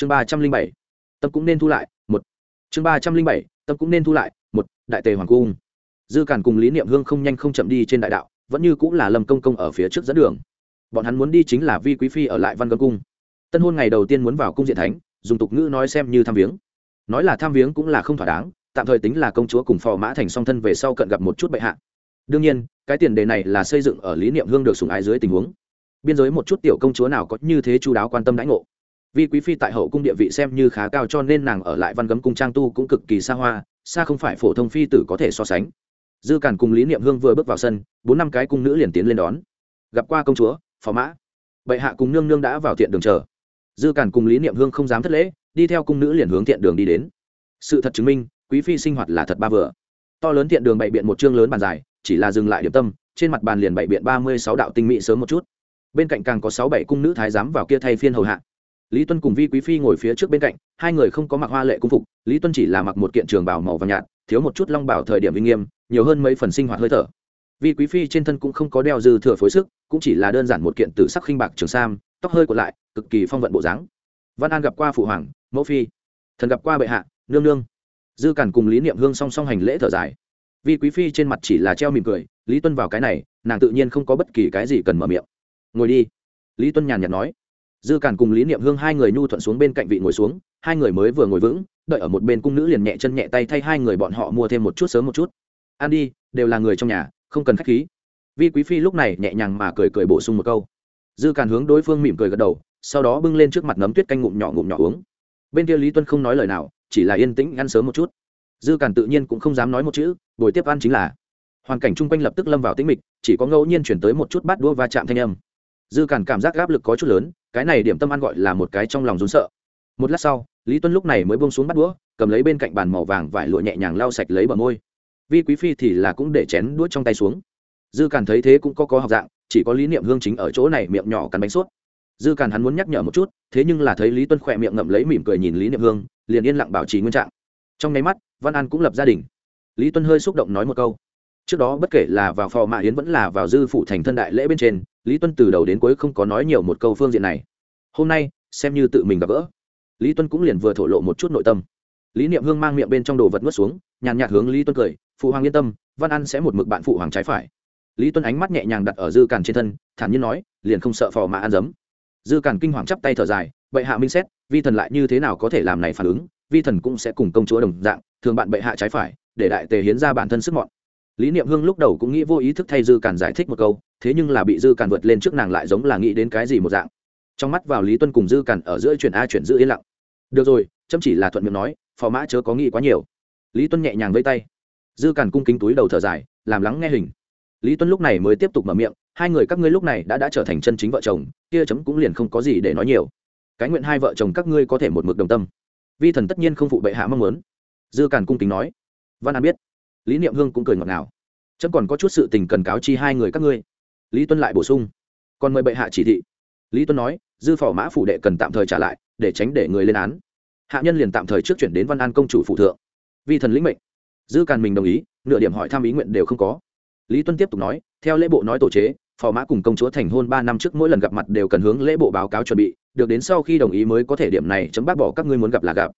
chương ba trăm linh bảy tâm cũng nên thu lại, một. Chương ba trăm linh bảy tâm cũng nên thu lại, một, đại tề hoàng cung. Dư cản cùng lý niệm hương không nhanh không chậm đi trên đại đạo, vẫn như cũng là lâm công công ở phía trước dẫn đường. Bọn hắn muốn đi chính là vi quý phi ở lại văn cấm cung. Tân hôn ngày đầu tiên muốn vào cung diện thánh, dùng tục ngữ nói xem như tham viếng. Nói là tham viếng cũng là không thỏa đáng, tạm thời tính là công chúa cùng phò mã thành song thân về sau cận gặp một chút bệ hạ. Đương nhiên, cái tiền đề này là xây dựng ở lý niệm hương được sùng ái dưới tình huống. Biên giới một chút tiểu công chúa nào có như thế chú đáo quan tâm đãi ngộ vì quý phi tại hậu cung địa vị xem như khá cao cho nên nàng ở lại văn gấm cung trang tu cũng cực kỳ xa hoa, xa không phải phổ thông phi tử có thể so sánh. Dư cản cùng lý niệm hương vừa bước vào sân, bốn năm cái cung nữ liền tiến lên đón. Gặp qua công chúa, phò mã. Bệ hạ cùng nương nương đã vào thiện đường chờ. Dư cản cùng lý niệm hương không dám thất lễ, đi theo cung nữ liền hướng thiện đường đi đến. Sự thật chứng minh, quý phi sinh hoạt là thật ba vừa. To lớn thiện đường bày biện một chương lớn bàn dài, chỉ là dừng lại điểm tâm, trên mặt bàn liền bày biện ba mươi sáu đạo tinh mỹ sớm một chút. Bên cạnh càng có sáu bảy cung nữ thái giám vào kia thay phiên hầu hạ lý tuân cùng vi quý phi ngồi phía trước bên cạnh, hai người không có mặc hoa lệ cung phục, lý tuân chỉ là mặc một kiện trường bảo màu vàng nhạt, thiếu một chút long bảo thời điểm uy nghiêm, nhiều hơn mấy phần sinh hoạt hơi thở. Vi quý phi trên thân cũng không có đeo dư thừa phối sức, cũng chỉ là đơn giản một kiện tử sắc khinh bạc trường sam, tóc hơi còn lại, cực kỳ phong vận bộ dáng. Văn an gặp qua phụ hoàng, mẫu phi. Thần gặp qua bệ hạ, nương nương. Dư cản cùng lý niệm hương song song hành lễ thở dài. Vi quý phi trên mặt chỉ là treo mỉm cười, lý tuân vào cái này, nàng tự nhiên không có bất kỳ cái gì cần mở miệng. Ngồi đi. Lý tuân nhàn nhạt nói dư cản cùng lý niệm hương hai người nhu thuận xuống bên cạnh vị ngồi xuống, hai người mới vừa ngồi vững, đợi ở một bên cung nữ liền nhẹ chân nhẹ tay thay hai người bọn họ mua thêm một chút sớm một chút. Ăn đi, đều là người trong nhà, không cần khách khí. Vi quý phi lúc này nhẹ nhàng mà cười cười bổ sung một câu. Dư càn hướng đối phương mỉm cười gật đầu, sau đó bưng lên trước mặt nấm tuyết canh ngụm nhỏ ngụm nhỏ uống. Bên kia lý tuân không nói lời nào, chỉ là yên tĩnh ăn sớm một chút. Dư càn tự nhiên cũng không dám nói một chữ, buổi tiếp ăn chính là. Hoàn cảnh chung quanh lập tức lâm vào tĩnh mịch, chỉ có ngẫu nhiên chuyển tới một chút bát đũa va chạm thanh âm. Dư càn cảm giác áp lực có chút lớn cái này điểm tâm ăn gọi là một cái trong lòng rốn sợ. Một lát sau, lý tuân lúc này mới buông xuống bắt đũa, cầm lấy bên cạnh bàn màu vàng vải lụa nhẹ nhàng lau sạch lấy bờ môi. Vi quý phi thì là cũng để chén đũa trong tay xuống. Dư càn thấy thế cũng có có học dạng, chỉ có lý niệm hương chính ở chỗ này miệng nhỏ cắn bánh suốt dư càn hắn muốn nhắc nhở một chút, thế nhưng là thấy lý tuân khỏe miệng ngậm lấy mỉm cười nhìn lý niệm hương, liền yên lặng bảo trì nguyên trạng. Trong nháy mắt, văn an cũng lập gia đình. Lý tuân hơi xúc động nói một câu. Trước đó bất kể là vào phò mạ yến vẫn là vào dư phủ thành thân đại lễ bên trên, lý tuân từ đầu đến cuối không có nói nhiều một câu phương diện này hôm nay, xem như tự mình gặp gỡ. Lý tuân cũng liền vừa thổ lộ một chút nội tâm. Lý niệm hương mang miệng bên trong đồ vật n u ố t xuống, nhàn nhạt hướng lý tuân cười, phụ hoàng yên tâm, văn ăn sẽ một mực bạn phụ hoàng trái phải. Lý tuân ánh mắt nhẹ nhàng đặt ở dư càn trên thân, thản nhiên nói, liền không sợ phò mà ăn dấm. Dư càn kinh hoàng chắp tay thở dài, bệ hạ minh xét, vi thần lại như thế nào có thể làm này phản ứng, vi thần cũng sẽ cùng công chúa đồng dạng, thường bạn bệ hạ trái phải, để đại tề hiến ra bản thân sức mọn. Lý niệm hương lúc đầu cũng nghĩ vô ý thức thay dư càn giải thích một câu, thế nhưng là bị dư càn vượt lên trước nàng lại giống là nghĩ đến cái gì một dạng trong mắt vào lý tuân cùng dư cằn ở giữa chuyển a chuyển giữ yên lặng. Được rồi, chấm chỉ là thuận miệng nói, phò mã chớ có nghĩ quá nhiều. Lý tuân nhẹ nhàng vây tay. Dư cằn cung kính túi đầu thở dài, làm lắng nghe hình. Lý tuân lúc này mới tiếp tục mở miệng, hai người các ngươi lúc này đã đã trở thành chân chính vợ chồng, kia chấm cũng liền không có gì để nói nhiều. Cái nguyện hai vợ chồng các ngươi có thể một mực đồng tâm. Vi thần tất nhiên không phụ bệ hạ mong muốn. Dư càn cung kính nói. Văn an biết. Lý niệm hương cũng cười ngọt ngào. Chấm còn có chút sự tình cần cáo chi hai người các ngươi. Lý tuân lại bổ sung. Còn mời bệ hạ chỉ thị. Lý tuân nói dư phò mã phủ đệ cần tạm thời trả lại, để tránh để người lên án. Hạ nhân liền tạm thời trước chuyển đến văn an công chủ phụ thượng. Vi thần lĩnh mệnh. Dư càn mình đồng ý, nửa điểm hỏi thăm ý nguyện đều không có. Lý tuân tiếp tục nói, theo lễ bộ nói tổ chế, phò mã cùng công chúa thành hôn ba năm trước mỗi lần gặp mặt đều cần hướng lễ bộ báo cáo chuẩn bị, được đến sau khi đồng ý mới có thể điểm này chấm bác bỏ các ngươi muốn gặp là gặp.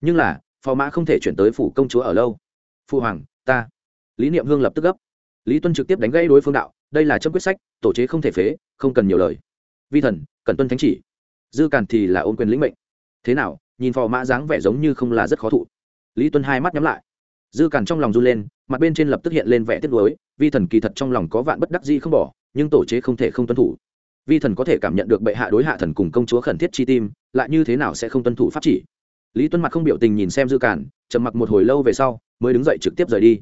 Nhưng là, phò mã không thể chuyển tới phủ công chúa ở lâu. Phu hoàng, ta. Lý niệm hương lập tức gấp. Lý tuân trực tiếp đánh gãy đối phương đạo, đây là chấm quyết sách, tổ chế không thể phế, không cần nhiều lời. Vi thần cần tuân thánh chỉ. Dư càn thì là ôn quyền lĩnh mệnh. Thế nào, nhìn phò mã dáng vẻ giống như không là rất khó thụ. Lý tuân hai mắt nhắm lại. Dư càn trong lòng run lên, mặt bên trên lập tức hiện lên vẻ tiếc nuối, vi thần kỳ thật trong lòng có vạn bất đắc di không bỏ, nhưng tổ chế không thể không tuân thủ. Vi thần có thể cảm nhận được bệ hạ đối hạ thần cùng công chúa khẩn thiết chi tim, lại như thế nào sẽ không tuân thủ pháp chỉ? Lý tuân mặt không biểu tình nhìn xem dư càn, trầm mặc một hồi lâu về sau, mới đứng dậy trực tiếp rời đi.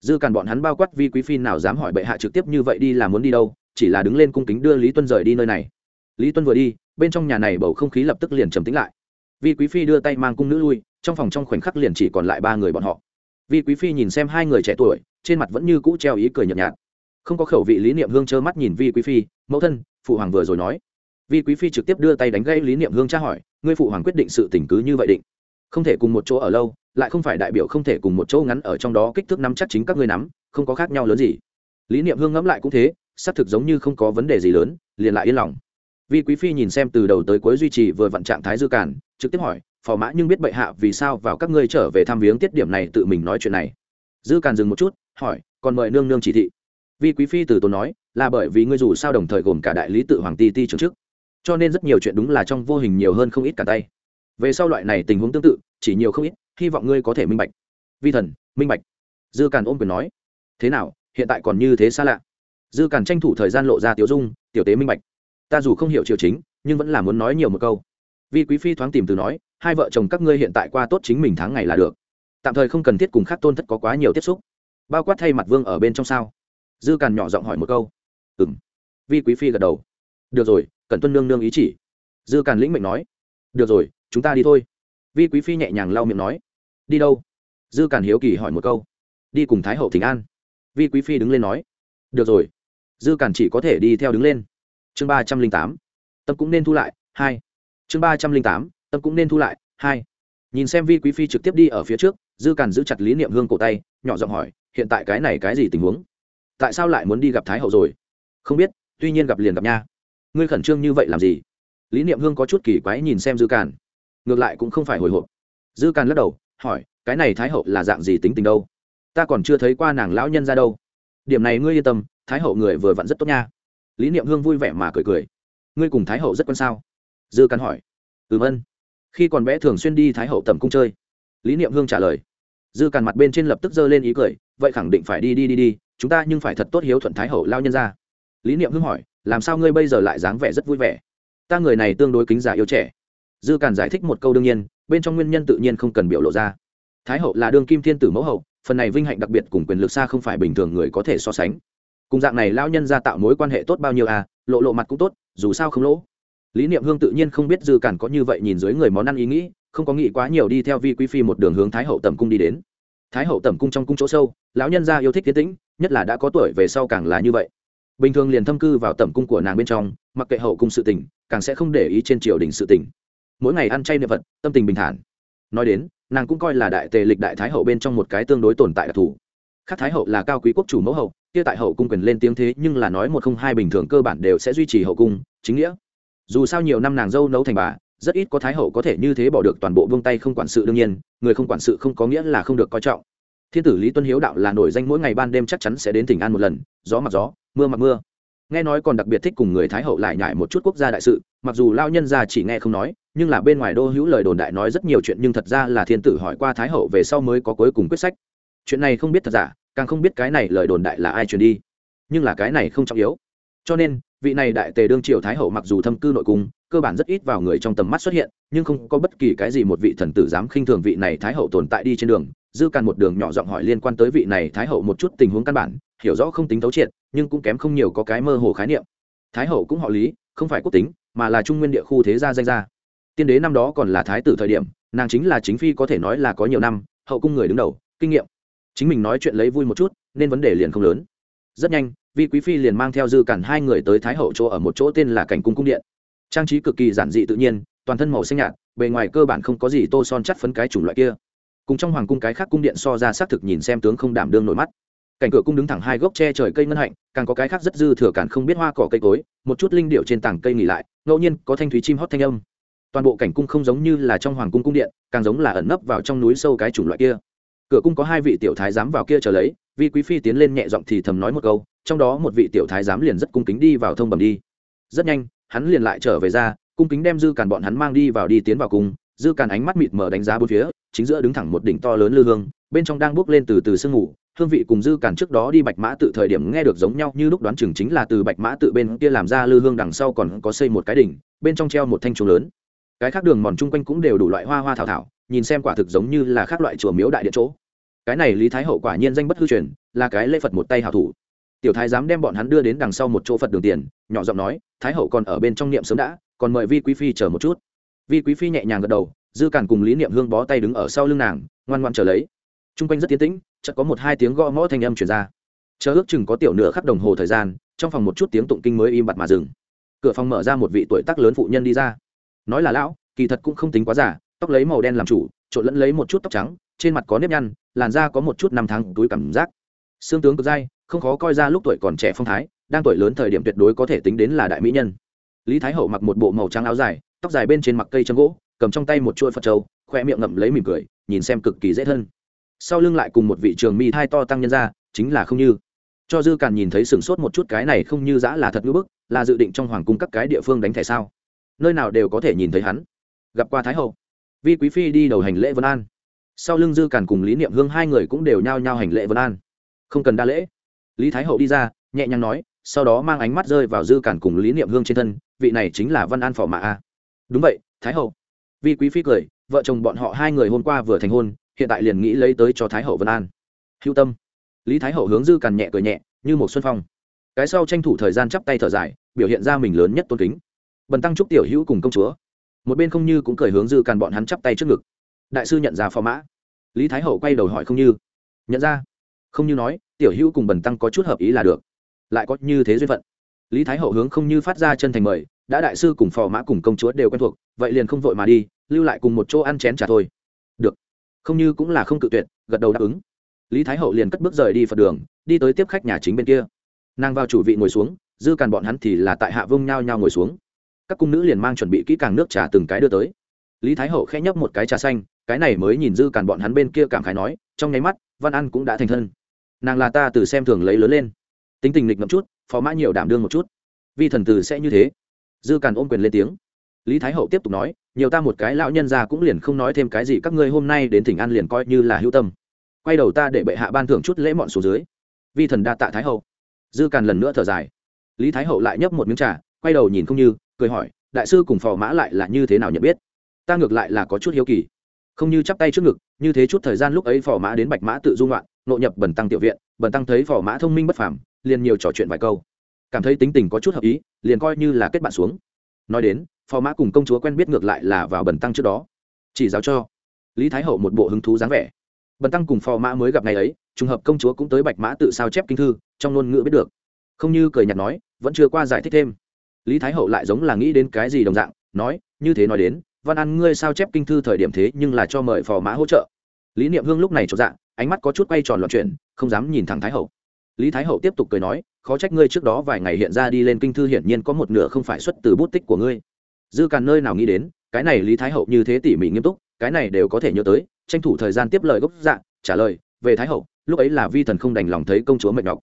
Dư càn bọn hắn bao quát vi quý phi nào dám hỏi bệ hạ trực tiếp như vậy đi là muốn đi đâu, chỉ là đứng lên cung kính đưa lý tuân rời đi nơi này lý tuân vừa đi, bên trong nhà này bầu không khí lập tức liền trầm tính lại. Vi quý phi đưa tay mang cung nữ lui, trong phòng trong khoảnh khắc liền chỉ còn lại ba người bọn họ. Vi quý phi nhìn xem hai người trẻ tuổi, trên mặt vẫn như cũ treo ý cười nhợt nhạt. Không có khẩu vị lý niệm hương trơ mắt nhìn vi quý phi, mẫu thân, phụ hoàng vừa rồi nói. Vi quý phi trực tiếp đưa tay đánh gây lý niệm hương tra hỏi, ngươi phụ hoàng quyết định sự tình cứ như vậy định? Không thể cùng một chỗ ở lâu, lại không phải đại biểu không thể cùng một chỗ ngắn ở trong đó kích thước nắm chắc chính các ngươi nắm, không có khác nhau lớn gì. Lý niệm hương ngẫm lại cũng thế, xác thực giống như không có vấn đề gì lớn, liền lại yên lòng vi quý phi nhìn xem từ đầu tới cuối duy trì vừa vặn trạng thái dư cản trực tiếp hỏi, phò mã nhưng biết bệ hạ vì sao vào các ngươi trở về thăm viếng tiết điểm này tự mình nói chuyện này? Dư cản dừng một chút, hỏi, còn mời nương nương chỉ thị. Vi quý phi từ tốn nói, là bởi vì ngươi dù sao đồng thời gồm cả đại lý tự hoàng ti ti trưởng chức, cho nên rất nhiều chuyện đúng là trong vô hình nhiều hơn không ít cả tay. Về sau loại này tình huống tương tự, chỉ nhiều không ít, hy vọng ngươi có thể minh bạch. Vi thần, minh bạch. Dư càn ôm quyền nói, thế nào, hiện tại còn như thế xa lạ? Dư càn tranh thủ thời gian lộ ra tiểu dung, tiểu tế minh bạch ta dù không hiểu triều chính, nhưng vẫn là muốn nói nhiều một câu. Vi quý phi thoáng tìm từ nói, hai vợ chồng các ngươi hiện tại qua tốt chính mình tháng ngày là được. Tạm thời không cần thiết cùng khác tôn thất có quá nhiều tiếp xúc. Bao quát thay mặt vương ở bên trong sao? Dư càn nhỏ giọng hỏi một câu. Ừ m vi quý phi gật đầu. Được rồi cần tuân nương nương ý chỉ. Dư càn lĩnh mệnh nói. Được rồi, chúng ta đi thôi. Vi quý phi nhẹ nhàng lau miệng nói. Đi đâu? Dư càn hiếu kỳ hỏi một câu. Đi cùng thái hậu thỉnh an. Vi quý phi đứng lên nói. Được rồi. Dư càn chỉ có thể đi theo đứng lên chương ba trăm linh tám, tâm cũng nên thu lại, hai. Chương ba trăm linh tám, tâm cũng nên thu lại, hai. Nhìn xem vi quý phi trực tiếp đi ở phía trước, dư càn giữ chặt lý niệm hương cổ tay, nhỏ giọng hỏi, hiện tại cái này cái gì tình huống? Tại sao lại muốn đi gặp thái hậu rồi? Không biết, tuy nhiên gặp liền gặp nha. Ngươi khẩn trương như vậy làm gì? Lý niệm hương có chút kỳ quái nhìn xem dư càn. Ngược lại cũng không phải hồi hộp. Dư càn lắc đầu, hỏi, cái này thái hậu là dạng gì tính tình đâu? Ta còn chưa thấy qua nàng lão nhân ra đâu. Điểm này ngươi yên tâm, thái hậu người vừa vặn rất tốt nha lý niệm hương vui vẻ mà cười cười. Ngươi cùng thái hậu rất quan sao? Dư càn hỏi. Ừm ân. Khi còn bé thường xuyên đi thái hậu tầm cung chơi. Lý niệm hương trả lời. Dư càn mặt bên trên lập tức giơ lên ý cười, vậy khẳng định phải đi đi đi đi, chúng ta nhưng phải thật tốt hiếu thuận thái hậu lao nhân ra. Lý niệm hương hỏi, làm sao ngươi bây giờ lại dáng vẻ rất vui vẻ? Ta người này tương đối kính già yêu trẻ. Dư càn giải thích một câu đương nhiên, bên trong nguyên nhân tự nhiên không cần biểu lộ ra. Thái hậu là đương kim thiên tử mẫu hậu, phần này vinh hạnh đặc biệt cùng quyền lực xa không phải bình thường người có thể so sánh cùng dạng này lao nhân ra tạo mối quan hệ tốt bao nhiêu à lộ lộ mặt cũng tốt, dù sao không lỗ. Lý niệm hương tự nhiên không biết dư cản có như vậy nhìn dưới người món ăn ý nghĩ, không có nghĩ quá nhiều đi theo vi quý phi một đường hướng thái hậu tẩm cung đi đến. Thái hậu tẩm cung trong cung chỗ sâu, lão nhân gia yêu thích tiến tĩnh, nhất là đã có tuổi về sau càng là như vậy. Bình thường liền thâm cư vào tẩm cung của nàng bên trong, mặc kệ hậu cung sự tình, càng sẽ không để ý trên triều đình sự tình. Mỗi ngày ăn chay niệm vật, tâm tình bình thản. Nói đến, nàng cũng coi là đại tề lịch đại thái hậu bên trong một cái tương đối tồn tại đặc thù. Khác thái hậu là cao quý quốc chủ mẫu hậu kia tại hậu cung quyền lên tiếng thế nhưng là nói một không hai bình thường cơ bản đều sẽ duy trì hậu cung, chính nghĩa. Dù sao nhiều năm nàng dâu nấu thành bà, rất ít có thái hậu có thể như thế bỏ được toàn bộ vương tay không quản sự đương nhiên, người không quản sự không có nghĩa là không được coi trọng. Thiên tử lý tuân hiếu đạo là nổi danh mỗi ngày ban đêm chắc chắn sẽ đến tỉnh an một lần, gió mặc gió, mưa mặc mưa. Nghe nói còn đặc biệt thích cùng người thái hậu lại nhải một chút quốc gia đại sự, mặc dù lao nhân ra chỉ nghe không nói, nhưng là bên ngoài đô hữu lời đồn đại nói rất nhiều chuyện nhưng thật ra là thiên tử hỏi qua thái hậu về sau mới có cuối cùng quyết sách. Chuyện này không biết thật giả càng không biết cái này lời đồn đại là ai truyền đi. Nhưng là cái này không trọng yếu. Cho nên, vị này đại tề đương triều thái hậu mặc dù thâm cư nội cung, cơ bản rất ít vào người trong tầm mắt xuất hiện, nhưng không có bất kỳ cái gì một vị thần tử dám khinh thường vị này thái hậu tồn tại đi trên đường. Dư càn một đường nhỏ giọng hỏi liên quan tới vị này thái hậu một chút tình huống căn bản, hiểu rõ không tính thấu triệt, nhưng cũng kém không nhiều có cái mơ hồ khái niệm. Thái hậu cũng họ lý, không phải quốc tính, mà là trung nguyên địa khu thế gia danh gia. Tiên đế năm đó còn là thái tử thời điểm, nàng chính là chính phi có thể nói là có nhiều năm, hậu cung người đứng đầu, kinh nghiệm chính mình nói chuyện lấy vui một chút, nên vấn đề liền không lớn. Rất nhanh, vi quý phi liền mang theo dư cản hai người tới thái hậu chỗ ở một chỗ tên là cảnh cung cung điện. Trang trí cực kỳ giản dị tự nhiên, toàn thân màu xanh nhạt, bề ngoài cơ bản không có gì tô son chắt phấn cái chủng loại kia. Cùng trong hoàng cung cái khác cung điện so ra xác thực nhìn xem tướng không đảm đương nổi mắt. Cảnh cửa cung đứng thẳng hai gốc tre trời cây ngân hạnh, càng có cái khác rất dư thừa cản không biết hoa cỏ cây cối, một chút linh điệu trên tảng cây nghỉ lại, ngẫu nhiên có thanh thúy chim hót thanh âm. Toàn bộ cảnh cung không giống như là trong hoàng cung cung điện, càng giống là ẩn nấp vào trong núi sâu cái chủng loại kia cửa cung có hai vị tiểu thái giám vào kia chờ lấy vi quý phi tiến lên nhẹ giọng thì thầm nói một câu, trong đó một vị tiểu thái giám liền rất cung kính đi vào thông bẩm đi. Rất nhanh, hắn liền lại trở về ra, cung kính đem dư càn bọn hắn mang đi vào đi tiến vào cung. Dư càn ánh mắt mịt mở đánh giá bốn phía, chính giữa đứng thẳng một đỉnh to lớn lư hương, bên trong đang bước lên từ từ sương ngủ hương vị cùng dư càn trước đó đi bạch mã tự thời điểm nghe được giống nhau như lúc đoán chừng chính là từ bạch mã tự bên kia làm ra lư hương đằng sau còn có xây một cái đỉnh, bên trong treo một thanh chuồng lớn. Cái khác đường mòn chung quanh cũng đều đủ loại hoa hoa thảo thảo nhìn xem quả thực giống như là khác loại chùa miếu đại điện chỗ. Cái này lý thái hậu quả nhiên danh bất hư truyền, là cái lễ phật một tay hảo thủ. Tiểu thái dám đem bọn hắn đưa đến đằng sau một chỗ phật đường tiền, nhỏ giọng nói, thái hậu còn ở bên trong niệm sớm đã, còn mời vi quý phi chờ một chút. Vi quý phi nhẹ nhàng gật đầu, dư cản cùng lý niệm hương bó tay đứng ở sau lưng nàng, ngoan ngoan chờ lấy. Trung quanh rất tiến tĩnh, chợt có một hai tiếng gõ ngõ thanh âm truyền ra. Chờ ước chừng có tiểu nửa khắc đồng hồ thời gian, trong phòng một chút tiếng tụng kinh mới im bặt mà dừng. Cửa phòng mở ra một vị tuổi tác lớn phụ nhân đi ra. Nói là lão, kỳ thật cũng không tính quá giả tóc lấy màu đen làm chủ, trộn lẫn lấy một chút tóc trắng, trên mặt có nếp nhăn, làn da có một chút năm tháng túi cảm giác. Xương tướng cực dai, không khó coi ra lúc tuổi còn trẻ phong thái, đang tuổi lớn thời điểm tuyệt đối có thể tính đến là đại mỹ nhân. Lý thái hậu mặc một bộ màu trắng áo dài, tóc dài bên trên mặt cây chân gỗ, cầm trong tay một chuỗi phật trâu, khoe miệng ngậm lấy mỉm cười, nhìn xem cực kỳ dễ thân. Sau lưng lại cùng một vị trường mi thai to tăng nhân ra, chính là không như. Cho dư càn nhìn thấy sửng sốt một chút cái này không như giã là thật ngữ bức, là dự định trong hoàng cung các cái địa phương đánh thẻ sao? Nơi nào đều có thể nhìn thấy hắn. Gặp qua thái hậu vi quý phi đi đầu hành lễ vân an. Sau lưng dư càn cùng lý niệm hương hai người cũng đều nhao nhao hành lễ vân an. Không cần đa lễ. Lý thái hậu đi ra, nhẹ nhàng nói, sau đó mang ánh mắt rơi vào dư càn cùng lý niệm hương trên thân, vị này chính là văn an phò mã a. Đúng vậy, thái hậu. Vi quý phi cười, vợ chồng bọn họ hai người hôm qua vừa thành hôn, hiện tại liền nghĩ lấy tới cho thái hậu vân an. Hữu tâm. Lý thái hậu hướng dư càn nhẹ cười nhẹ, như một xuân phong. Cái sau tranh thủ thời gian chắp tay thở dài, biểu hiện ra mình lớn nhất tôn kính. Bần tăng chúc tiểu hữu cùng công chúa một bên không như cũng cười hướng dư càn bọn hắn chắp tay trước ngực. Đại sư nhận ra phò mã. Lý thái hậu quay đầu hỏi không như. Nhận ra. Không như nói, tiểu hữu cùng bần tăng có chút hợp ý là được. Lại có như thế duyên phận. Lý thái hậu hướng không như phát ra chân thành mời, đã đại sư cùng phò mã cùng công chúa đều quen thuộc, vậy liền không vội mà đi, lưu lại cùng một chỗ ăn chén trà thôi. Được. Không như cũng là không cự tuyệt, gật đầu đáp ứng. Lý thái hậu liền cất bước rời đi phật đường, đi tới tiếp khách nhà chính bên kia. Nàng vào chủ vị ngồi xuống, dư càn bọn hắn thì là tại hạ vông nhao nhao ngồi xuống các cung nữ liền mang chuẩn bị kỹ càng nước trà từng cái đưa tới. Lý thái hậu khẽ nhấp một cái trà xanh, cái này mới nhìn dư càn bọn hắn bên kia cảm khái nói, trong nháy mắt, văn ăn cũng đã thành thân. Nàng là ta từ xem thường lấy lớn lên. Tính tình lịch ngậm chút, phó mã nhiều đảm đương một chút. Vi thần từ sẽ như thế. Dư càn ôm quyền lên tiếng. Lý thái hậu tiếp tục nói, nhiều ta một cái lão nhân ra cũng liền không nói thêm cái gì, các ngươi hôm nay đến thỉnh an liền coi như là hữu tâm. Quay đầu ta để bệ hạ ban thưởng chút lễ mọn xuống dưới. Vi thần đa tạ thái hậu. Dư càn lần nữa thở dài. Lý thái hậu lại nhấp một miếng trà, quay đầu nhìn không như cười hỏi, đại sư cùng phò mã lại là như thế nào nhận biết? Ta ngược lại là có chút hiếu kỳ. Không như chắp tay trước ngực, như thế chút thời gian lúc ấy phò mã đến bạch mã tự dung loạn nội nhập bẩn tăng tiểu viện bẩn tăng thấy phò mã thông minh bất phàm, liền nhiều trò chuyện vài câu. Cảm thấy tính tình có chút hợp ý, liền coi như là kết bạn xuống. Nói đến, phò mã cùng công chúa quen biết ngược lại là vào bẩn tăng trước đó. Chỉ giáo cho lý thái hậu một bộ hứng thú dáng vẻ. Bần tăng cùng phò mã mới gặp ngày ấy, trùng hợp công chúa cũng tới bạch mã tự sao chép kinh thư, trong ngôn ngữ biết được. Không như cười nhạt nói, vẫn chưa qua giải thích thêm lý thái hậu lại giống là nghĩ đến cái gì đồng dạng nói như thế nói đến văn ăn ngươi sao chép kinh thư thời điểm thế nhưng là cho mời phò mã hỗ trợ. Lý niệm hương lúc này cho dạng ánh mắt có chút quay tròn loạn chuyển, không dám nhìn thẳng thái hậu. Lý thái hậu tiếp tục cười nói khó trách ngươi trước đó vài ngày hiện ra đi lên kinh thư hiển nhiên có một nửa không phải xuất từ bút tích của ngươi. Dư càn nơi nào nghĩ đến cái này lý thái hậu như thế tỉ mỉ nghiêm túc cái này đều có thể nhớ tới tranh thủ thời gian tiếp lời gốc dạng trả lời về thái hậu lúc ấy là vi thần không đành lòng thấy công chúa mệt nhọc.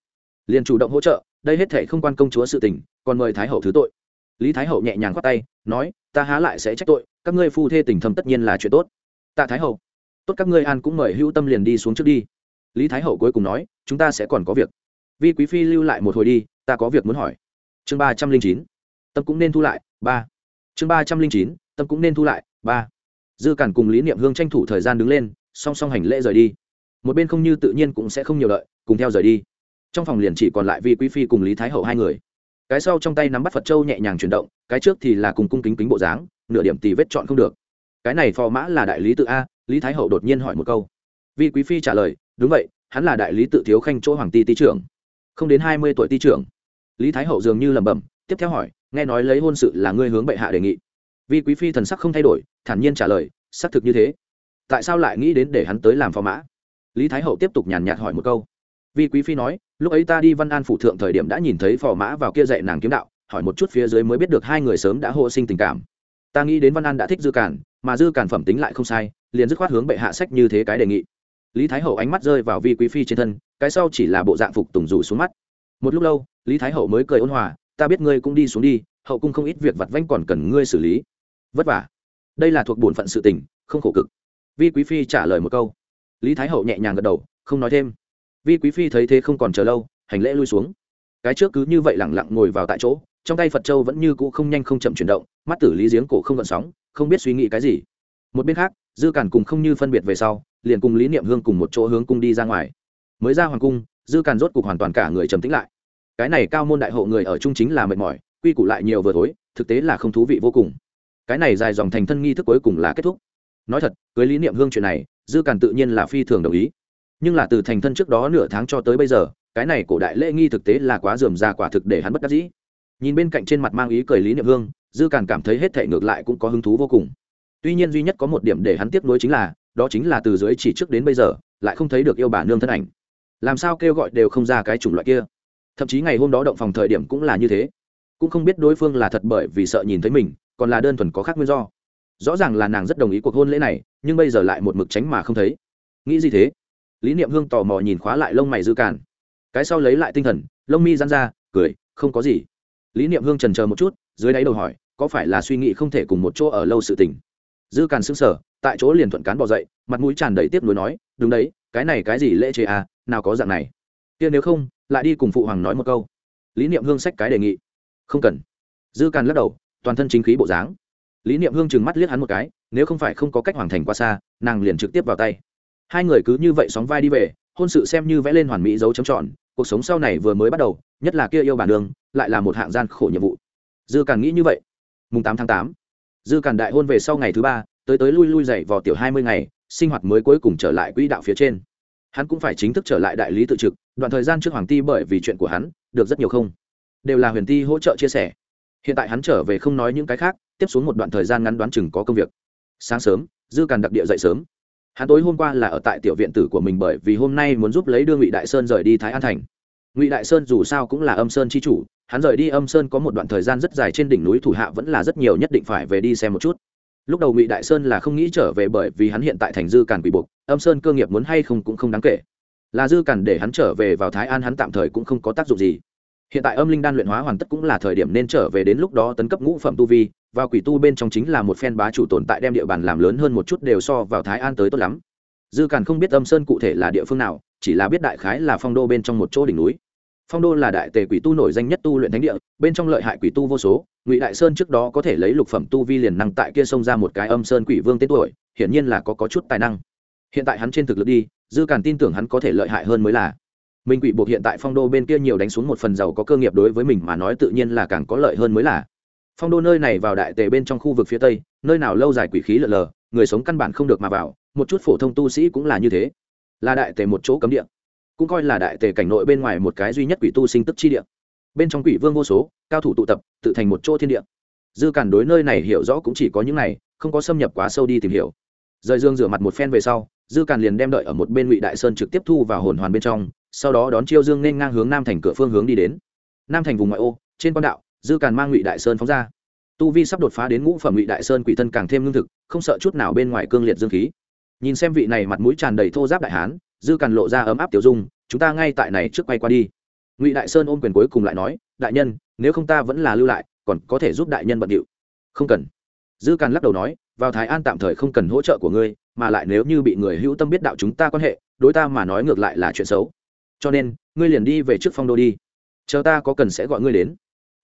Liền chủ động hỗ trợ đây hết thể không quan công chúa sự tình, còn mời thái hậu thứ tội. Lý thái hậu nhẹ nhàng khoát tay, nói, ta há lại sẽ trách tội, các ngươi phu thê tình thầm tất nhiên là chuyện tốt. Tạ thái hậu, tốt các ngươi an cũng mời hữu tâm liền đi xuống trước đi. Lý thái hậu cuối cùng nói, chúng ta sẽ còn có việc. Vi quý phi lưu lại một hồi đi, ta có việc muốn hỏi. Chương ba trăm linh chín, tâm cũng nên thu lại, ba. Chương ba trăm linh chín, tâm cũng nên thu lại, ba. Dư cản cùng lý niệm hương tranh thủ thời gian đứng lên, song song hành lễ rời đi. Một bên không như tự nhiên cũng sẽ không nhiều đợi, cùng theo rời đi trong phòng liền chỉ còn lại vi quý phi cùng lý thái hậu hai người cái sau trong tay nắm bắt phật châu nhẹ nhàng chuyển động cái trước thì là cùng cung kính kính bộ dáng nửa điểm tì vết chọn không được cái này phò mã là đại lý tự a lý thái hậu đột nhiên hỏi một câu vi quý phi trả lời đúng vậy hắn là đại lý tự thiếu khanh chỗ hoàng ti ti trưởng không đến hai mươi tuổi ti trưởng lý thái hậu dường như lẩm bẩm tiếp theo hỏi nghe nói lấy hôn sự là ngươi hướng bệ hạ đề nghị vi quý phi thần sắc không thay đổi thản nhiên trả lời xác thực như thế tại sao lại nghĩ đến để hắn tới làm phò mã lý thái hậu tiếp tục nhàn nhạt hỏi một câu vi quý phi nói lúc ấy ta đi văn an phủ thượng thời điểm đã nhìn thấy phò mã vào kia dạy nàng kiếm đạo, hỏi một chút phía dưới mới biết được hai người sớm đã hộ sinh tình cảm. Ta nghĩ đến văn an đã thích dư cản mà dư cản phẩm tính lại không sai, liền dứt khoát hướng bệ hạ sách như thế cái đề nghị. Lý thái hậu ánh mắt rơi vào vi quý phi trên thân, cái sau chỉ là bộ dạng phục tùng rủ xuống mắt. Một lúc lâu, lý thái hậu mới cười ôn hòa, ta biết ngươi cũng đi xuống đi, hậu cung không ít việc vặt vanh còn cần ngươi xử lý. Vất vả. Đây là thuộc bổn phận sự tình, không khổ cực. Vi quý phi trả lời một câu. Lý thái hậu nhẹ nhàng gật đầu, không nói thêm vi quý phi thấy thế không còn chờ lâu, hành lễ lui xuống. Cái trước cứ như vậy lẳng lặng ngồi vào tại chỗ, trong tay phật châu vẫn như cũ không nhanh không chậm chuyển động, mắt tử lý giếng cổ không gợn sóng, không biết suy nghĩ cái gì. Một bên khác, dư cản cùng không như phân biệt về sau, liền cùng lý niệm hương cùng một chỗ hướng cung đi ra ngoài. Mới ra hoàng cung, dư cản rốt cục hoàn toàn cả người trầm tĩnh lại. Cái này cao môn đại hộ người ở trung chính là mệt mỏi, quy củ lại nhiều vừa thối, thực tế là không thú vị vô cùng. Cái này dài dòng thành thân nghi thức cuối cùng là kết thúc. Nói thật cưới lý niệm hương chuyện này, dư cản tự nhiên là phi thường đồng ý nhưng là từ thành thân trước đó nửa tháng cho tới bây giờ, cái này cổ đại lễ nghi thực tế là quá dườm ra quả thực để hắn bất đắc dĩ. Nhìn bên cạnh trên mặt mang ý cười lý niệm hương, dư càn cảm thấy hết thể ngược lại cũng có hứng thú vô cùng. Tuy nhiên duy nhất có một điểm để hắn tiếp nối chính là, đó chính là từ dưới chỉ trước đến bây giờ, lại không thấy được yêu bà nương thân ảnh. Làm sao kêu gọi đều không ra cái chủng loại kia. Thậm chí ngày hôm đó động phòng thời điểm cũng là như thế. Cũng không biết đối phương là thật bởi vì sợ nhìn thấy mình, còn là đơn thuần có khác nguyên do. Rõ ràng là nàng rất đồng ý cuộc hôn lễ này, nhưng bây giờ lại một mực tránh mà không thấy. Nghĩ gì thế? Lý niệm hương tò mò nhìn khóa lại lông mày dư càn. Cái sau lấy lại tinh thần, lông mi dán ra, cười, không có gì. Lý niệm hương trần chờ một chút, dưới đáy đầu hỏi, có phải là suy nghĩ không thể cùng một chỗ ở lâu sự tình? Dư càn xứng sở tại chỗ liền thuận cán bỏ dậy, mặt mũi tràn đầy tiếp nối nói, đúng đấy, cái này cái gì lễ chế à nào có dạng này. Kia nếu không, lại đi cùng phụ hoàng nói một câu. Lý niệm hương sách cái đề nghị. Không cần. Dư càn lắc đầu, toàn thân chính khí bộ dáng. Lý niệm hương chừng mắt liếc hắn một cái, nếu không phải không có cách hoàng thành qua xa, nàng liền trực tiếp vào tay hai người cứ như vậy sóng vai đi về, hôn sự xem như vẽ lên hoàn mỹ dấu chấm tròn, cuộc sống sau này vừa mới bắt đầu, nhất là kia yêu bản đường lại là một hạng gian khổ nhiệm vụ. Dư càn nghĩ như vậy. Mùng tám tháng tám, dư càn đại hôn về sau ngày thứ ba, tới tới lui lui dậy vào tiểu hai mươi ngày, sinh hoạt mới cuối cùng trở lại quỹ đạo phía trên. Hắn cũng phải chính thức trở lại đại lý tự trực, đoạn thời gian trước hoàng ti bởi vì chuyện của hắn, được rất nhiều không, đều là huyền ti hỗ trợ chia sẻ. Hiện tại hắn trở về không nói những cái khác, tiếp xuống một đoạn thời gian ngắn đoán chừng có công việc. Sáng sớm, dư càn đặc địa dậy sớm hắn tối hôm qua là ở tại tiểu viện tử của mình bởi vì hôm nay muốn giúp lấy đưa ngụy đại sơn rời đi thái an thành. Ngụy đại sơn dù sao cũng là âm sơn c h i chủ, hắn rời đi âm sơn có một đoạn thời gian rất dài trên đỉnh núi thủ hạ vẫn là rất nhiều nhất định phải về đi xem một chút. Lúc đầu ngụy đại sơn là không nghĩ trở về bởi vì hắn hiện tại thành dư càn quỷ buộc, âm sơn cơ nghiệp muốn hay không cũng không đáng kể. Là dư càn để hắn trở về vào thái an hắn tạm thời cũng không có tác dụng gì. Hiện tại âm linh đan luyện hóa hoàn tất cũng là thời điểm nên trở về đến lúc đó tấn cấp ngũ phẩm tu vi và quỷ tu bên trong chính là một phen bá chủ tồn tại đem địa bàn làm lớn hơn một chút đều so vào thái an tới tốt lắm. Dư càn không biết âm sơn cụ thể là địa phương nào chỉ là biết đại khái là phong đô bên trong một chỗ đỉnh núi. Phong đô là đại tề quỷ tu nổi danh nhất tu luyện thánh địa bên trong lợi hại quỷ tu vô số ngụy đại sơn trước đó có thể lấy lục phẩm tu vi liền năng tại kia xông ra một cái âm sơn quỷ vương tên tuổi hiển nhiên là có, có chút tài năng. Hiện tại hắn trên thực lực đi dư càn tin tưởng hắn có thể lợi hại hơn mới là. Minh quỷ buộc hiện tại phong đô bên kia nhiều đánh xuống một phần giàu có cơ nghiệp đối với mình mà nói tự nhiên là càng có lợi hơn mới là phong đô nơi này vào đại tề bên trong khu vực phía tây, nơi nào lâu dài quỷ khí lờ lờ, người sống căn bản không được mà vào, một chút phổ thông tu sĩ cũng là như thế. Là đại tề một chỗ cấm địa, cũng coi là đại tề cảnh nội bên ngoài một cái duy nhất quỷ tu sinh tức chi địa. Bên trong quỷ vương vô số, cao thủ tụ tập, tự thành một chỗ thiên địa. Dư cản đối nơi này hiểu rõ cũng chỉ có những này, không có xâm nhập quá sâu đi tìm hiểu. Rời dương rửa mặt một phen về sau, dư cản liền đem đợi ở một bên ngụy đại sơn trực tiếp thu vào hồn hoàn bên trong, sau đó đón chiêu dương nên ngang hướng nam thành cửa phương hướng đi đến. Nam thành vùng ngoại ô, trên quan đạo dư càn mang ngụy đại sơn phóng ra. Tu vi sắp đột phá đến ngũ phẩm ngụy đại sơn quỷ thân càng thêm lương thực, không sợ chút nào bên ngoài cương liệt dương khí. Nhìn xem vị này mặt mũi tràn đầy thô giáp đại hán, dư càn lộ ra ấm áp tiểu dung, chúng ta ngay tại này trước quay qua đi. Ngụy đại sơn ôm quyền cuối cùng lại nói, đại nhân, nếu không ta vẫn là lưu lại, còn có thể giúp đại nhân bận điệu. Không cần. Dư càn lắc đầu nói, vào thái an tạm thời không cần hỗ trợ của ngươi, mà lại nếu như bị người hữu tâm biết đạo chúng ta quan hệ, đối ta mà nói ngược lại là chuyện xấu. Cho nên, ngươi liền đi về trước phong đô đi. Chờ ta có cần sẽ gọi ngươi đến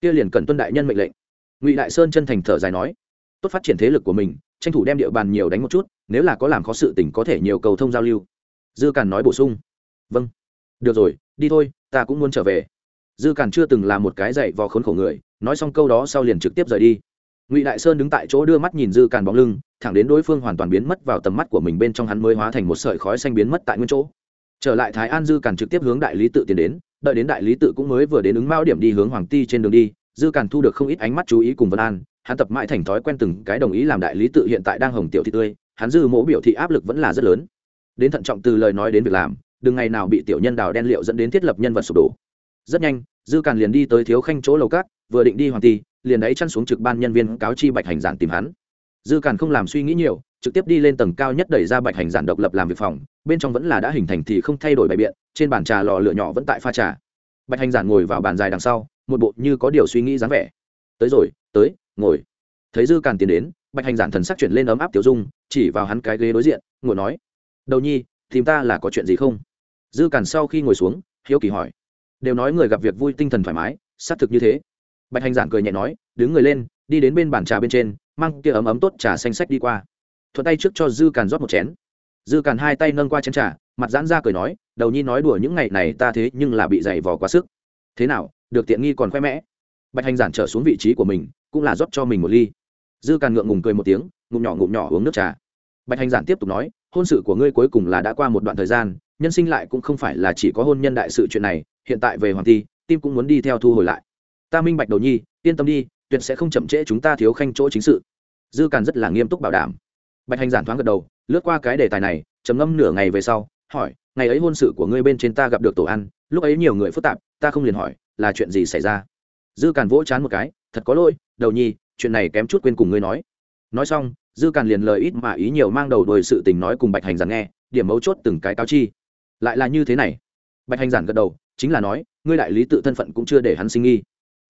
kia liền cần tuân đại nhân mệnh lệnh. Ngụy đại sơn chân thành thở dài nói, tốt phát triển thế lực của mình, tranh thủ đem địa bàn nhiều đánh một chút, nếu là có làm khó sự tỉnh có thể nhiều cầu thông giao lưu. Dư càn nói bổ sung vâng. Được rồi, đi thôi, ta cũng muốn trở về. Dư càn chưa từng là một cái dạy vò khốn khổ người, nói xong câu đó sau liền trực tiếp rời đi. Ngụy đại sơn đứng tại chỗ đưa mắt nhìn dư càn bóng lưng, thẳng đến đối phương hoàn toàn biến mất vào tầm mắt của mình bên trong hắn mới hóa thành một sợi khói xanh biến mất tại nguyên chỗ. Trở lại thái an, dư càn trực tiếp hướng đại lý tự tiến đến đợi đến đại lý tự cũng mới vừa đến ứng mao điểm đi hướng hoàng ti trên đường đi, dư càn thu được không ít ánh mắt chú ý cùng vân an. Hắn tập mãi thành thói quen từng cái đồng ý làm đại lý tự hiện tại đang hồng tiểu thị tươi, hắn dư mỗ biểu thị áp lực vẫn là rất lớn. Đến thận trọng từ lời nói đến việc làm, đừng ngày nào bị tiểu nhân đào đen liệu dẫn đến thiết lập nhân vật sụp đổ. Rất nhanh, dư càn liền đi tới thiếu khanh chỗ lầu cát, vừa định đi hoàng ti, liền đáy chăn xuống trực ban nhân viên cáo chi bạch hành giản tìm hắn. Dư càn không làm suy nghĩ nhiều, trực tiếp đi lên tầng cao nhất đẩy ra bạch hành giản độc lập làm việc phòng bên trong vẫn là đã hình thành thì không thay đổi bài biện, trên bàn trà lò lửa nhỏ vẫn tại pha trà. Bạch hành giản ngồi vào bàn dài đằng sau, một bộ như có điều suy nghĩ dáng vẻ. Tới rồi, tới, ngồi. Thấy dư càn tiến đến, bạch hành giản thần sắc chuyển lên ấm áp tiểu dung, chỉ vào hắn cái ghế đối diện, ngồi nói, đầu nhi, tìm ta là có chuyện gì không? Dư càn sau khi ngồi xuống, hiếu kỳ hỏi, đều nói người gặp việc vui tinh thần thoải mái, xác thực như thế. Bạch hành giản cười nhẹ nói, đứng người lên, đi đến bên bàn trà bên trên, mang kia ấm ấm tốt trà xanh sách đi qua. Thuận tay trước cho dư càn rót một chén dư càn hai tay nâng qua chén trà, mặt giãn ra cười nói, đầu nhi nói đùa những ngày này ta thế nhưng là bị dày vò quá sức. Thế nào, được tiện nghi còn khoe mẽ. Bạch hành giản trở xuống vị trí của mình, cũng là rót cho mình một ly. Dư càn ngượng ngùng cười một tiếng, ngụm nhỏ ngụm nhỏ uống nước trà. Bạch hành giản tiếp tục nói, hôn sự của ngươi cuối cùng là đã qua một đoạn thời gian, nhân sinh lại cũng không phải là chỉ có hôn nhân đại sự chuyện này, hiện tại về hoàng thi tim cũng muốn đi theo thu hồi lại. Ta minh bạch đầu nhi, yên tâm đi, tuyệt sẽ không chậm trễ chúng ta thiếu khanh chỗ chính sự. Dư càn rất là nghiêm túc bảo đảm. Bạch hành giản thoáng gật đầu lướt qua cái đề tài này, trầm ngâm nửa ngày về sau, hỏi, ngày ấy hôn sự của ngươi bên trên ta gặp được tổ ăn, lúc ấy nhiều người phức tạp, ta không liền hỏi, là chuyện gì xảy ra? Dư càn vỗ chán một cái, thật có lỗi, đầu nhi, chuyện này kém chút quên cùng ngươi nói. Nói xong, dư càn liền lời ít mà ý nhiều mang đầu đồi sự tình nói cùng bạch hành giản nghe, điểm mấu chốt từng cái cáo chi. Lại là như thế này. Bạch hành giản gật đầu, chính là nói, ngươi đại lý tự thân phận cũng chưa để hắn sinh nghi.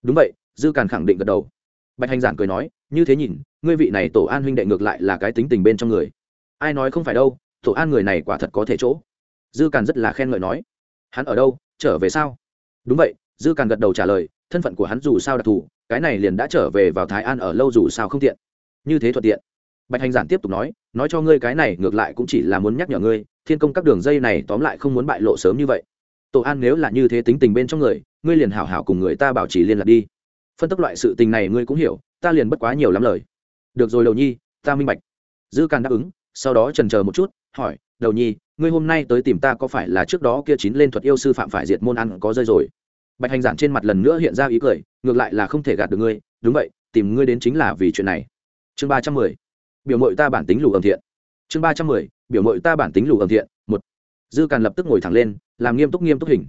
Đúng vậy, dư càn khẳng định gật đầu. Bạch hành giản cười nói, như thế nhìn, ngươi vị này tổ an huynh đệ ngược lại là cái tính tình bên trong người ai nói không phải đâu, tổ an người này quả thật có thể chỗ. Dư càn rất là khen ngợi nói. Hắn ở đâu, trở về sao? Đúng vậy, dư càn gật đầu trả lời, thân phận của hắn dù sao đặc thù, cái này liền đã trở về vào thái an ở lâu dù sao không tiện. Như thế thuận tiện. Bạch hành giản tiếp tục nói nói cho ngươi cái này ngược lại cũng chỉ là muốn nhắc nhở ngươi, thiên công các đường dây này tóm lại không muốn bại lộ sớm như vậy. Tổ an nếu là như thế tính tình bên trong người, ngươi liền hảo hảo cùng người ta bảo trì liên lạc đi. Phân tích loại sự tình này ngươi cũng hiểu, ta liền bất quá nhiều lắm lời. Được rồi đầu nhi, ta minh bạch. Dư càn đáp ứng sau đó trần chờ một chút, hỏi, đầu nhi, ngươi hôm nay tới tìm ta có phải là trước đó kia chín lên thuật yêu sư phạm phải diệt môn ăn có rơi rồi? Bạch hành giản trên mặt lần nữa hiện ra ý cười, ngược lại là không thể gạt được ngươi. Đúng vậy, tìm ngươi đến chính là vì chuyện này. Chương ba trăm mười. Biểu mội ta bản tính lù ẩm thiện. Chương ba trăm mười. Biểu mội ta bản tính lù ẩm thiện. Một. Dư càn lập tức ngồi thẳng lên, làm nghiêm túc nghiêm túc hình.